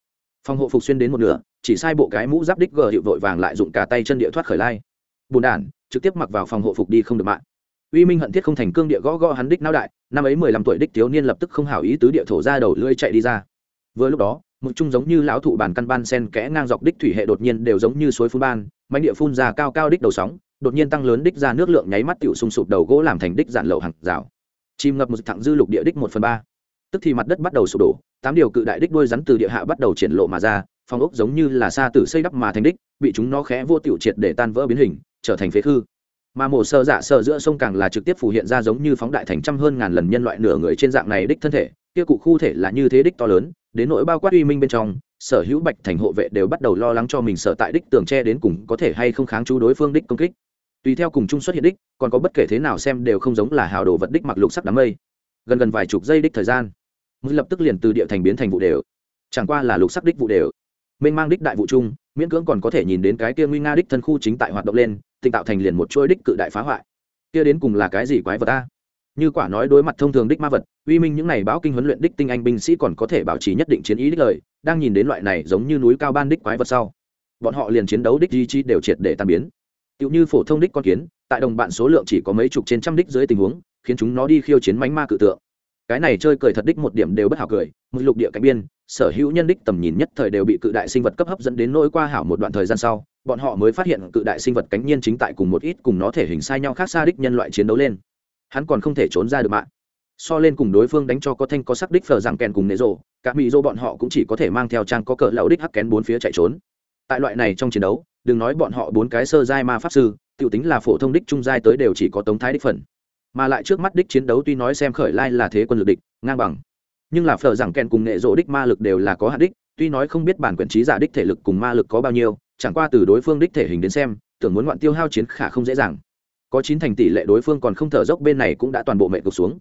Phòng hộ phục xuyên đến một nửa, chỉ sai bộ cái mũ giáp đích gờ hiệu vội vàng lại dụng cả tay chân địa thoát khởi lai. Bùn đản, trực tiếp mặc vào phòng hộ phục đi không được mạng. Uy minh hận thiết không thành cương địa gõ gõ hắn đích não đại, năm ấy mười lăm tuổi đích thiếu niên lập tức không hảo ý tứ địa thổ ra đầu lưỡi chạy đi ra. Vừa lúc đó một chung giống như lão thụ bản căn ban sen kẽ ngang dọc đích thủy hệ đột nhiên đều giống như suối phun ban mạnh địa phun ra cao cao đích đầu sóng, đột nhiên tăng lớn đích ra nước lượng nháy mắt tiểu sung sụp đầu gỗ làm thành đích giản lậu hàng rào. Chìm ngập một thẳng dư lục địa đích một phần ba. Tức thì mặt đất bắt đầu sụp đổ, tám điều cự đại đích đuôi rắn từ địa hạ bắt đầu triển lộ mà ra, phong ốc giống như là xa tử xây đắp mà thành đích, bị chúng nó khẽ vô tiểu triệt để tan vỡ biến hình, trở thành phế khư. Mà mổ sơ dạ sơ giữa sông càng là trực tiếp phủ hiện ra giống như phóng đại thành trăm hơn ngàn lần nhân loại nửa người trên dạng này đích thân thể, kia cụ khu thể là như thế đích to lớn đến nỗi bao quát uy minh bên trong, sở hữu bạch thành hộ vệ đều bắt đầu lo lắng cho mình sở tại đích tường tre đến cùng có thể hay không kháng chú đối phương đích công kích. Tùy theo cùng chung xuất hiện đích, còn có bất kể thế nào xem đều không giống là hào đồ vật đích mặc lục sắc đám mây. Gần gần vài chục giây đích thời gian mới lập tức liền từ địa thành biến thành vụ đều. Chẳng qua là lục sắc đích vụ đều. Mênh mang đích đại vụ chung, miễn cưỡng còn có thể nhìn đến cái kia nguy nga đích thân khu chính tại hoạt động lên tịnh tạo thành liền một chuỗi đích cự đại phá hoại. Kia đến cùng là cái gì quái vật ta? Như quả nói đối mặt thông thường đích ma vật, uy minh những này báo kinh huấn luyện đích tinh anh binh sĩ còn có thể bảo trì nhất định chiến ý đích lời, đang nhìn đến loại này giống như núi cao ban đích quái vật sau. Bọn họ liền chiến đấu đích di chi đều triệt để tan biến. Tựu như phổ thông đích con kiến, tại đồng bạn số lượng chỉ có mấy chục trên trăm đích dưới tình huống, khiến chúng nó đi khiêu chiến mánh ma cự tượng. Cái này chơi cười thật đích một điểm đều bất hảo cười, một lục địa cạnh biên, sở hữu nhân đích tầm nhìn nhất thời đều bị cự đại sinh vật cấp hấp dẫn đến nỗi qua hảo một đoạn thời gian sau, bọn họ mới phát hiện cự đại sinh vật cánh nhiên chính tại cùng một ít cùng nó thể hình sai nhau khác xa đích nhân loại chiến đấu lên hắn còn không thể trốn ra được mạng. So lên cùng đối phương đánh cho có thanh có sắc đích phờ rằng kèn cùng nệ rộ, cả mỹ rô bọn họ cũng chỉ có thể mang theo trang có cỡ lão đích hắc kén bốn phía chạy trốn. Tại loại này trong chiến đấu, đừng nói bọn họ bốn cái sơ giai ma pháp sư, tiểu tính là phổ thông đích trung giai tới đều chỉ có tống thái đích phần. Mà lại trước mắt đích chiến đấu tuy nói xem khởi lai là thế quân lực địch, ngang bằng. Nhưng là phở rằng kèn cùng nệ rộ đích ma lực đều là có hạt đích, tuy nói không biết bản quyền trí giả đích thể lực cùng ma lực có bao nhiêu, chẳng qua từ đối phương đích thể hình đến xem, tưởng muốn ngoạn tiêu hao chiến khả không dễ dàng có chín thành tỷ lệ đối phương còn không thở dốc bên này cũng đã toàn bộ mệnh cục xuống.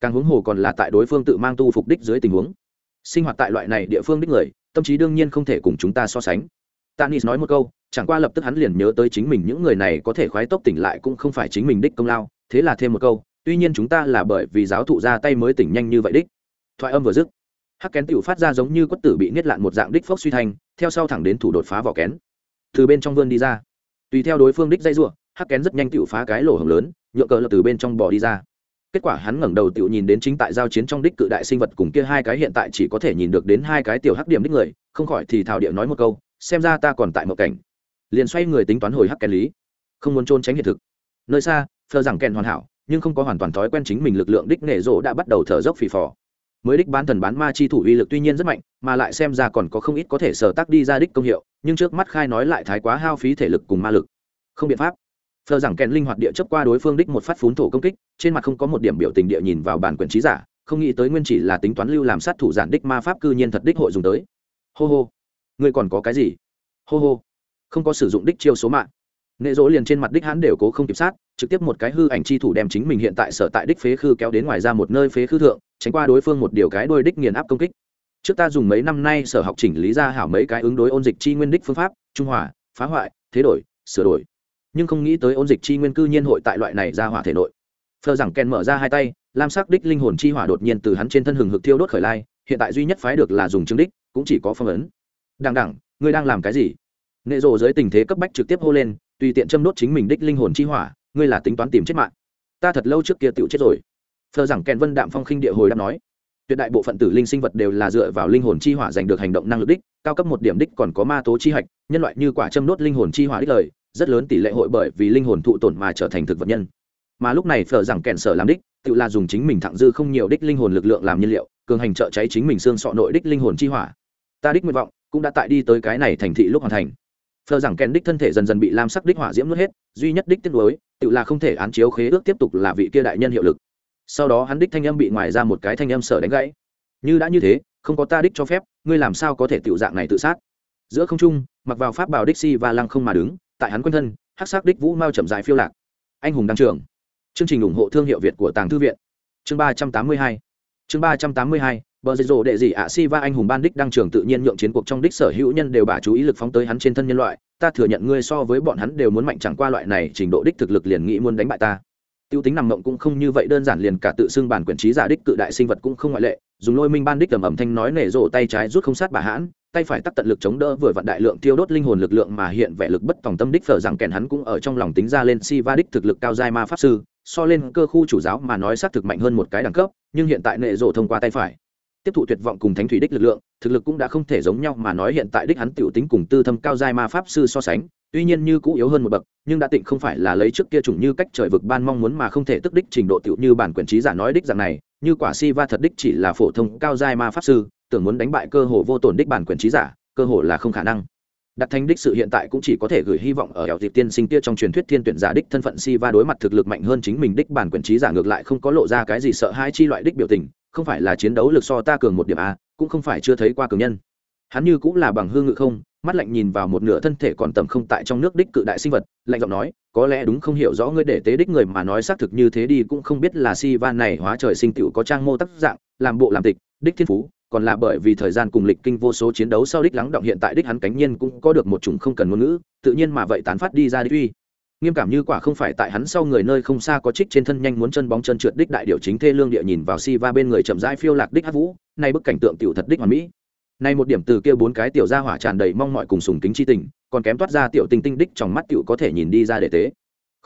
Càng huống hồ còn là tại đối phương tự mang tu phục đích dưới tình huống. Sinh hoạt tại loại này địa phương đích người, tâm trí đương nhiên không thể cùng chúng ta so sánh. Tanis nói một câu, chẳng qua lập tức hắn liền nhớ tới chính mình những người này có thể khoái tốc tỉnh lại cũng không phải chính mình đích công lao, thế là thêm một câu, tuy nhiên chúng ta là bởi vì giáo thụ ra tay mới tỉnh nhanh như vậy đích. Thoại âm vừa dứt, hắc kén tựu phát ra giống như quất tử bị niết lạn một dạng đích phốc suy thanh, theo sau thẳng đến thủ đột phá vỏ kén. Từ bên trong vươn đi ra, tùy theo đối phương đích dây ruộng hắc kén rất nhanh tựu phá cái lỗ hồng lớn nhựa cờ lập từ bên trong bò đi ra. Kết quả hắn ngẩng đầu tựu nhìn đến chính tại giao chiến trong đích cự đại sinh vật cùng kia hai cái hiện tại chỉ có thể nhìn được đến hai cái tiểu hắc điểm đích người, không khỏi thì thảo điệu nói một câu, xem ra ta còn tại một cảnh. Liền xoay người tính toán hồi hắc kén lý. Không muốn trôn tránh hiện thực. Nơi xa, phờ rằng kèn hoàn hảo, nhưng không có hoàn toàn thói quen chính mình lực lượng đích nể rộ đã bắt đầu thở dốc phì phò. Mới đích bán thần bán ma chi thủ uy lực tuy nhiên rất mạnh, mà lại xem ra còn có không ít có thể sở tác đi ra đích công hiệu, nhưng trước mắt khai nói lại thái quá hao phí thể lực cùng ma lực. Không biện pháp phờ rằng kèn linh hoạt địa chấp qua đối phương đích một phát phún thổ công kích, trên mặt không có một điểm biểu tình địa nhìn vào bản quyền trí giả, không nghĩ tới nguyên chỉ là tính toán lưu làm sát thủ giản đích ma pháp cư nhiên thật đích hội dùng tới. Hô hô. Ngươi còn có cái gì? Hô hô. Không có sử dụng đích chiêu số mạng. Nệ dỗ liền trên mặt đích hắn đều cố không kịp sát, trực tiếp một cái hư ảnh chi thủ đem chính mình hiện tại sở tại đích phế khư kéo đến ngoài ra một nơi phế khư thượng, tránh qua đối phương một điều cái đôi đích nghiền áp công kích. Trước ta dùng mấy năm nay sở học chỉnh lý ra hảo mấy cái ứng đối ôn dịch chi nguyên đích phương pháp, trung hòa, phá hoại, thế đổi, sửa đổi nhưng không nghĩ tới ôn dịch chi nguyên cư nhiên hội tại loại này ra hỏa thể nội. Phờ rằng ken mở ra hai tay, lam sắc đích linh hồn chi hỏa đột nhiên từ hắn trên thân hừng hực thiêu đốt khởi lai, hiện tại duy nhất phái được là dùng chứng đích, cũng chỉ có phong ấn. Đằng đẳng ngươi đang làm cái gì? Nệ rộ dưới tình thế cấp bách trực tiếp hô lên, tùy tiện châm đốt chính mình đích linh hồn chi hỏa, ngươi là tính toán tìm chết mạng. Ta thật lâu trước kia tựu chết rồi. Phờ rằng kèn vân đạm phong khinh địa hồi đáp nói, tuyệt đại bộ phận tử linh sinh vật đều là dựa vào linh hồn chi hỏa giành được hành động năng lực đích, cao cấp một điểm đích còn có ma tố chi hạch, nhân loại như quả châm đốt linh hồn chi hỏa đích lời rất lớn tỷ lệ hội bởi vì linh hồn thụ tổn mà trở thành thực vật nhân. Mà lúc này phở rằng kèn sở làm đích, tự là dùng chính mình thẳng dư không nhiều đích linh hồn lực lượng làm nhiên liệu, cường hành trợ cháy chính mình xương sọ nội đích linh hồn chi hỏa. Ta đích nguyện vọng cũng đã tại đi tới cái này thành thị lúc hoàn thành. Phờ rằng kèn đích thân thể dần dần bị lam sắc đích hỏa diễm nuốt hết, duy nhất đích tiết lối tự là không thể án chiếu khế ước tiếp tục là vị kia đại nhân hiệu lực. Sau đó hắn đích thanh âm bị ngoài ra một cái thanh âm sở đánh gãy. Như đã như thế, không có ta đích cho phép, ngươi làm sao có thể tiểu dạng này tự sát? Giữa không trung, mặc vào pháp bào đích si và lăng không mà đứng tại hắn quanh thân hắc sắc đích vũ mao chậm dài phiêu lạc. Anh hùng đăng trường chương trình ủng hộ thương hiệu việt của tàng thư viện. Chương ba trăm tám mươi hai. Chương ba trăm tám mươi hai Bờ dây rộ đệ dị ạ si va anh hùng ban đích đăng trường tự nhiên nhượng chiến cuộc trong đích sở hữu nhân đều bả chú ý lực phóng tới hắn trên thân nhân loại, ta thừa nhận ngươi so với bọn hắn đều muốn mạnh chẳng qua loại này trình độ đích thực lực liền nghĩ muốn đánh bại ta. Tiêu tính nằm mộng cũng không như vậy đơn giản liền cả tự xưng bản quyền trí giả đích cự đại sinh vật cũng không ngoại lệ, dùng lôi minh ban đích tầm ẩm thanh nói nể rộ tay trái rút không sát bà hãn, tay phải tắt tận lực chống đỡ vừa vặn đại lượng tiêu đốt linh hồn lực lượng mà hiện vẻ lực bất tòng tâm đích phở rằng kèn hắn cũng ở trong lòng tính ra lên si va đích thực lực cao giai ma pháp sư, so lên cơ khu chủ giáo mà nói xác thực mạnh hơn một cái đẳng cấp, nhưng hiện tại nệ rộ thông qua tay phải. Tiếp thụ tuyệt vọng cùng thánh thủy đích lực lượng thực lực cũng đã không thể giống nhau mà nói hiện tại đích hắn tiểu tính cùng tư thâm cao giai ma pháp sư so sánh tuy nhiên như cũ yếu hơn một bậc nhưng đã tịnh không phải là lấy trước kia chủng như cách trời vực ban mong muốn mà không thể tức đích trình độ tiểu như bản quyền trí giả nói đích rằng này như quả si va thật đích chỉ là phổ thông cao giai ma pháp sư tưởng muốn đánh bại cơ hồ vô tổn đích bản quyền trí giả, cơ hồ là không khả năng. Đặt thành đích sự hiện tại cũng chỉ có thể gửi hy vọng ở ẻo dịp tiên sinh kia trong truyền thuyết thiên tuyển giả đích thân phận si va đối mặt thực lực mạnh hơn chính mình đích bản quyền trí giả ngược lại không có lộ ra cái gì sợ hai chi loại đích biểu tình, không phải là chiến đấu lực so ta cường một điểm a cũng không phải chưa thấy qua cường nhân. Hắn như cũng là bằng hương ngự không, mắt lạnh nhìn vào một nửa thân thể còn tầm không tại trong nước đích cự đại sinh vật, lạnh giọng nói, có lẽ đúng không hiểu rõ ngươi để tế đích người mà nói xác thực như thế đi, cũng không biết là si van này hóa trời sinh tựu có trang mô tác dạng, làm bộ làm tịch, đích thiên phú còn là bởi vì thời gian cùng lịch kinh vô số chiến đấu sau đích lắng động hiện tại đích hắn cánh nhiên cũng có được một chủng không cần ngôn ngữ, tự nhiên mà vậy tán phát đi ra đích uy. Nghiêm cảm như quả không phải tại hắn sau người nơi không xa có trích trên thân nhanh muốn chân bóng chân trượt đích đại điều chính thê lương địa nhìn vào si va bên người chậm rãi phiêu lạc đích hát vũ, nay bức cảnh tượng tiểu thật đích hoàn mỹ. Nay một điểm từ kia bốn cái tiểu gia hỏa tràn đầy mong mọi cùng sùng kính chi tình, còn kém toát ra tiểu tinh tinh đích trong mắt tiểu có thể nhìn đi ra để tế.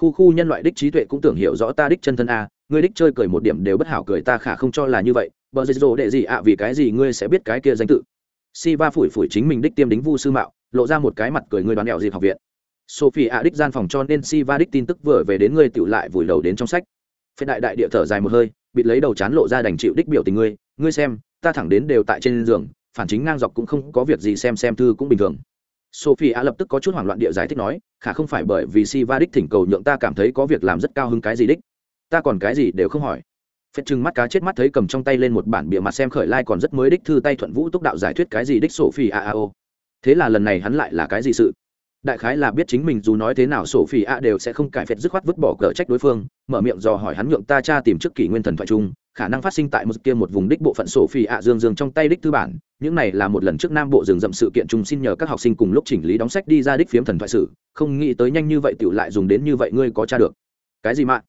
Khu khu nhân loại đích trí tuệ cũng tưởng hiểu rõ ta đích chân thân a, ngươi đích chơi cười một điểm đều bất hảo cười ta khả không cho là như vậy bờ dây dỗ đệ gì ạ, vì cái gì ngươi sẽ biết cái kia danh tự? Si va phủi phủi chính mình đích tiêm đính vu sư mạo, lộ ra một cái mặt cười ngươi đoán đẹo dịp học viện. Sophie ạ đích gian phòng cho nên si va đích tin tức vừa về đến ngươi tựu lại vùi đầu đến trong sách. Phết đại đại địa thở dài một hơi, bịt lấy đầu chán lộ ra đành chịu đích biểu tình ngươi ngươi xem, ta thẳng đến đều tại trên giường, phản chính ngang dọc cũng không có việc gì xem xem thư cũng bình thường. Sophie ạ lập tức có chút hoảng loạn địa giải thích nói, khả không phải bởi vì si va đích thỉnh cầu nhượng ta cảm thấy có việc làm rất cao hứng cái gì đích. Ta còn cái gì đều không hỏi phết chừng mắt cá chết mắt thấy cầm trong tay lên một bản bìa mặt xem khởi lai còn rất mới đích thư tay thuận vũ túc đạo giải thuyết cái gì đích sổ phi a a o. Thế là lần này hắn lại là cái gì sự? Đại khái là biết chính mình dù nói thế nào sổ phi a đều sẽ không cải phết dứt khoát vứt bỏ cờ trách đối phương, mở miệng dò hỏi hắn nhượng ta cha tìm trước kỷ nguyên thần thoại chung, khả năng phát sinh tại một kia một vùng đích bộ phận sổ phi a dương dương trong tay đích tư bản, những này là một lần trước nam bộ rừng rậm sự kiện chung xin nhờ các học sinh cùng lúc chỉnh lý đóng sách đi ra đích phiếm thần thoại sử không nghĩ tới nhanh như vậy tiểu lại dùng đến như vậy, ngươi có tra được. Cái gì mà?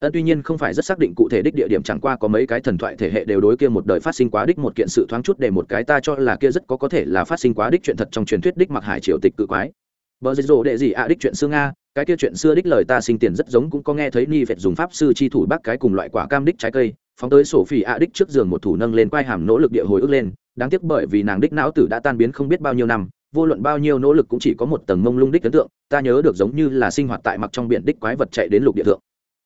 Ân tuy nhiên không phải rất xác định cụ thể đích địa điểm chẳng qua có mấy cái thần thoại thể hệ đều đối kia một đời phát sinh quá đích một kiện sự thoáng chút để một cái ta cho là kia rất có có thể là phát sinh quá đích chuyện thật trong truyền thuyết đích mặc hải triều tịch cự quái Bờ dịch rồ đệ gì ạ đích chuyện xưa nga, cái kia chuyện xưa đích lời ta sinh tiền rất giống cũng có nghe thấy ni vẹt dùng pháp sư chi thủ bác cái cùng loại quả cam đích trái cây, phóng tới sổ phỉ ạ đích trước giường một thủ nâng lên quai hàm nỗ lực địa hồi ức lên, đáng tiếc bởi vì nàng đích não tử đã tan biến không biết bao nhiêu năm, vô luận bao nhiêu nỗ lực cũng chỉ có một tầng mông lung đích ấn tượng, ta nhớ được giống như là sinh hoạt tại mặc trong biển đích quái vật chạy đến lục địa thượng.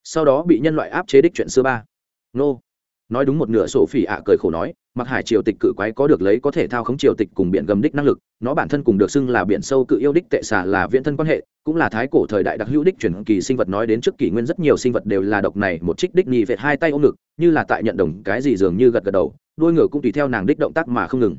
Sau đó bị nhân loại áp chế đích chuyện xưa ba. Nô nói đúng một nửa sổ phỉ ạ cười khổ nói, mặc hải triều tịch cự quái có được lấy có thể thao khống triều tịch cùng biển gầm đích năng lực, nó bản thân cùng được xưng là biển sâu cự yêu đích tệ xả là viễn thân quan hệ, cũng là thái cổ thời đại đặc hữu đích chuyển kỳ sinh vật nói đến trước kỷ nguyên rất nhiều sinh vật đều là độc này, một trích đích nhị vệt hai tay ôm ngực, như là tại nhận đồng cái gì dường như gật gật đầu đuôi ngựa cũng tùy theo nàng đích động tác mà không ngừng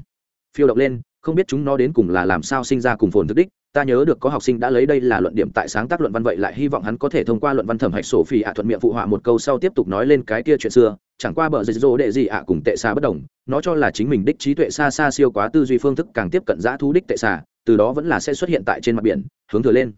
phiêu động lên, không biết chúng nó đến cùng là làm sao sinh ra cùng phồn thực đích ta nhớ được có học sinh đã lấy đây là luận điểm tại sáng tác luận văn vậy lại hy vọng hắn có thể thông qua luận văn thẩm hạch sổ phi ạ thuận miệng phụ họa một câu sau tiếp tục nói lên cái kia chuyện xưa, chẳng qua bờ dịch rô đệ gì ạ cùng tệ xa bất đồng, nó cho là chính mình đích trí tuệ xa xa siêu quá tư duy phương thức càng tiếp cận giã thú đích tệ xa từ đó vẫn là sẽ xuất hiện tại trên mặt biển, hướng thừa lên.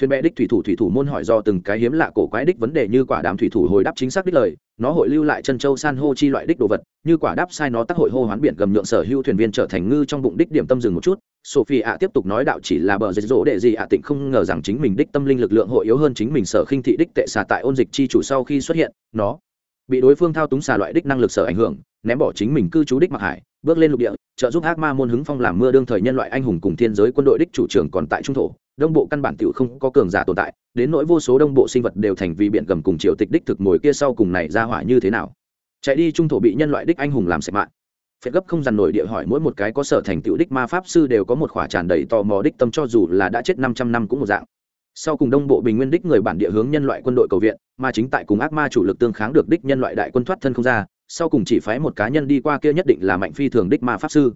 Thuyền bè đích thủy thủ thủy thủ môn hỏi do từng cái hiếm lạ cổ quái đích vấn đề như quả đám thủy thủ hồi đáp chính xác đích lời, nó hội lưu lại chân châu san hô chi loại đích đồ vật, như quả đáp sai nó tác hội hô hoán biển gầm nhượng sở hữu thuyền viên trở thành ngư trong bụng đích điểm tâm dừng một chút sophie ạ tiếp tục nói đạo chỉ là bờ dịch dỗ đệ gì ạ tịnh không ngờ rằng chính mình đích tâm linh lực lượng hội yếu hơn chính mình sở khinh thị đích tệ xà tại ôn dịch chi chủ sau khi xuất hiện, nó bị đối phương thao túng xà loại đích năng lực sở ảnh hưởng, ném bỏ chính mình cư trú đích mặc hải, bước lên lục địa, trợ giúp ác ma môn hứng phong làm mưa đương thời nhân loại anh hùng cùng thiên giới quân đội đích chủ trưởng còn tại trung thổ. Đông bộ căn bản tiểu không có cường giả tồn tại, đến nỗi vô số đông bộ sinh vật đều thành vì biển gầm cùng triều tịch đích thực ngồi kia sau cùng này ra hỏa như thế nào. Chạy đi trung thổ bị nhân loại đích anh hùng làm sạch mạng phết gấp không dằn nổi địa hỏi mỗi một cái có sở thành tựu đích ma pháp sư đều có một khỏa tràn đầy tò mò đích tâm cho dù là đã chết năm trăm năm cũng một dạng. Sau cùng đông bộ bình nguyên đích người bản địa hướng nhân loại quân đội cầu viện mà chính tại cùng ác ma chủ lực tương kháng được đích nhân loại đại quân thoát thân không ra, sau cùng chỉ phái một cá nhân đi qua kia nhất định là mạnh phi thường đích ma pháp sư.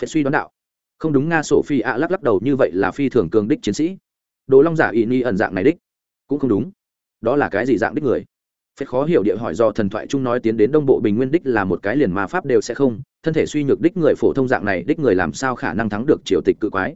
Phải suy đoán đạo. Không đúng nga sổ phi ạ lắc lắc đầu như vậy là phi thường cường đích chiến sĩ. Đồ long giả ỵ ni ẩn dạng này đích. Cũng không đúng. Đó là cái gì dạng đích người? Phải khó hiểu địa hỏi do thần thoại chung nói tiến đến đông bộ bình nguyên đích là một cái liền ma pháp đều sẽ không thân thể suy nhược đích người phổ thông dạng này, đích người làm sao khả năng thắng được triều tịch cự quái?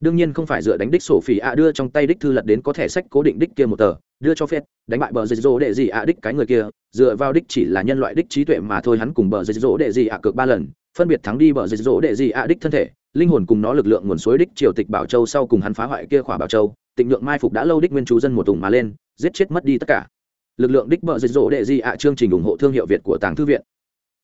Đương nhiên không phải dựa đánh đích sổ phỉ ạ đưa trong tay đích thư lật đến có thể sách cố định đích kia một tờ, đưa cho phép đánh bại bờ dây dỗ đệ gì ạ đích cái người kia, dựa vào đích chỉ là nhân loại đích trí tuệ mà thôi, hắn cùng bờ dây dỗ đệ gì ạ cược ba lần, phân biệt thắng đi bờ dây dỗ đệ gì ạ đích thân thể, linh hồn cùng nó lực lượng nguồn suối đích triều tịch bảo châu sau cùng hắn phá hoại kia khỏa bảo châu, tịnh lượng mai phục đã lâu đích nguyên chú dân một tùng mà lên, giết chết mất đi tất cả. Lực lượng đích bờ dây dỗ đệ gì ạ chương trình ủng hộ thương hiệu việt của tàng thư viện.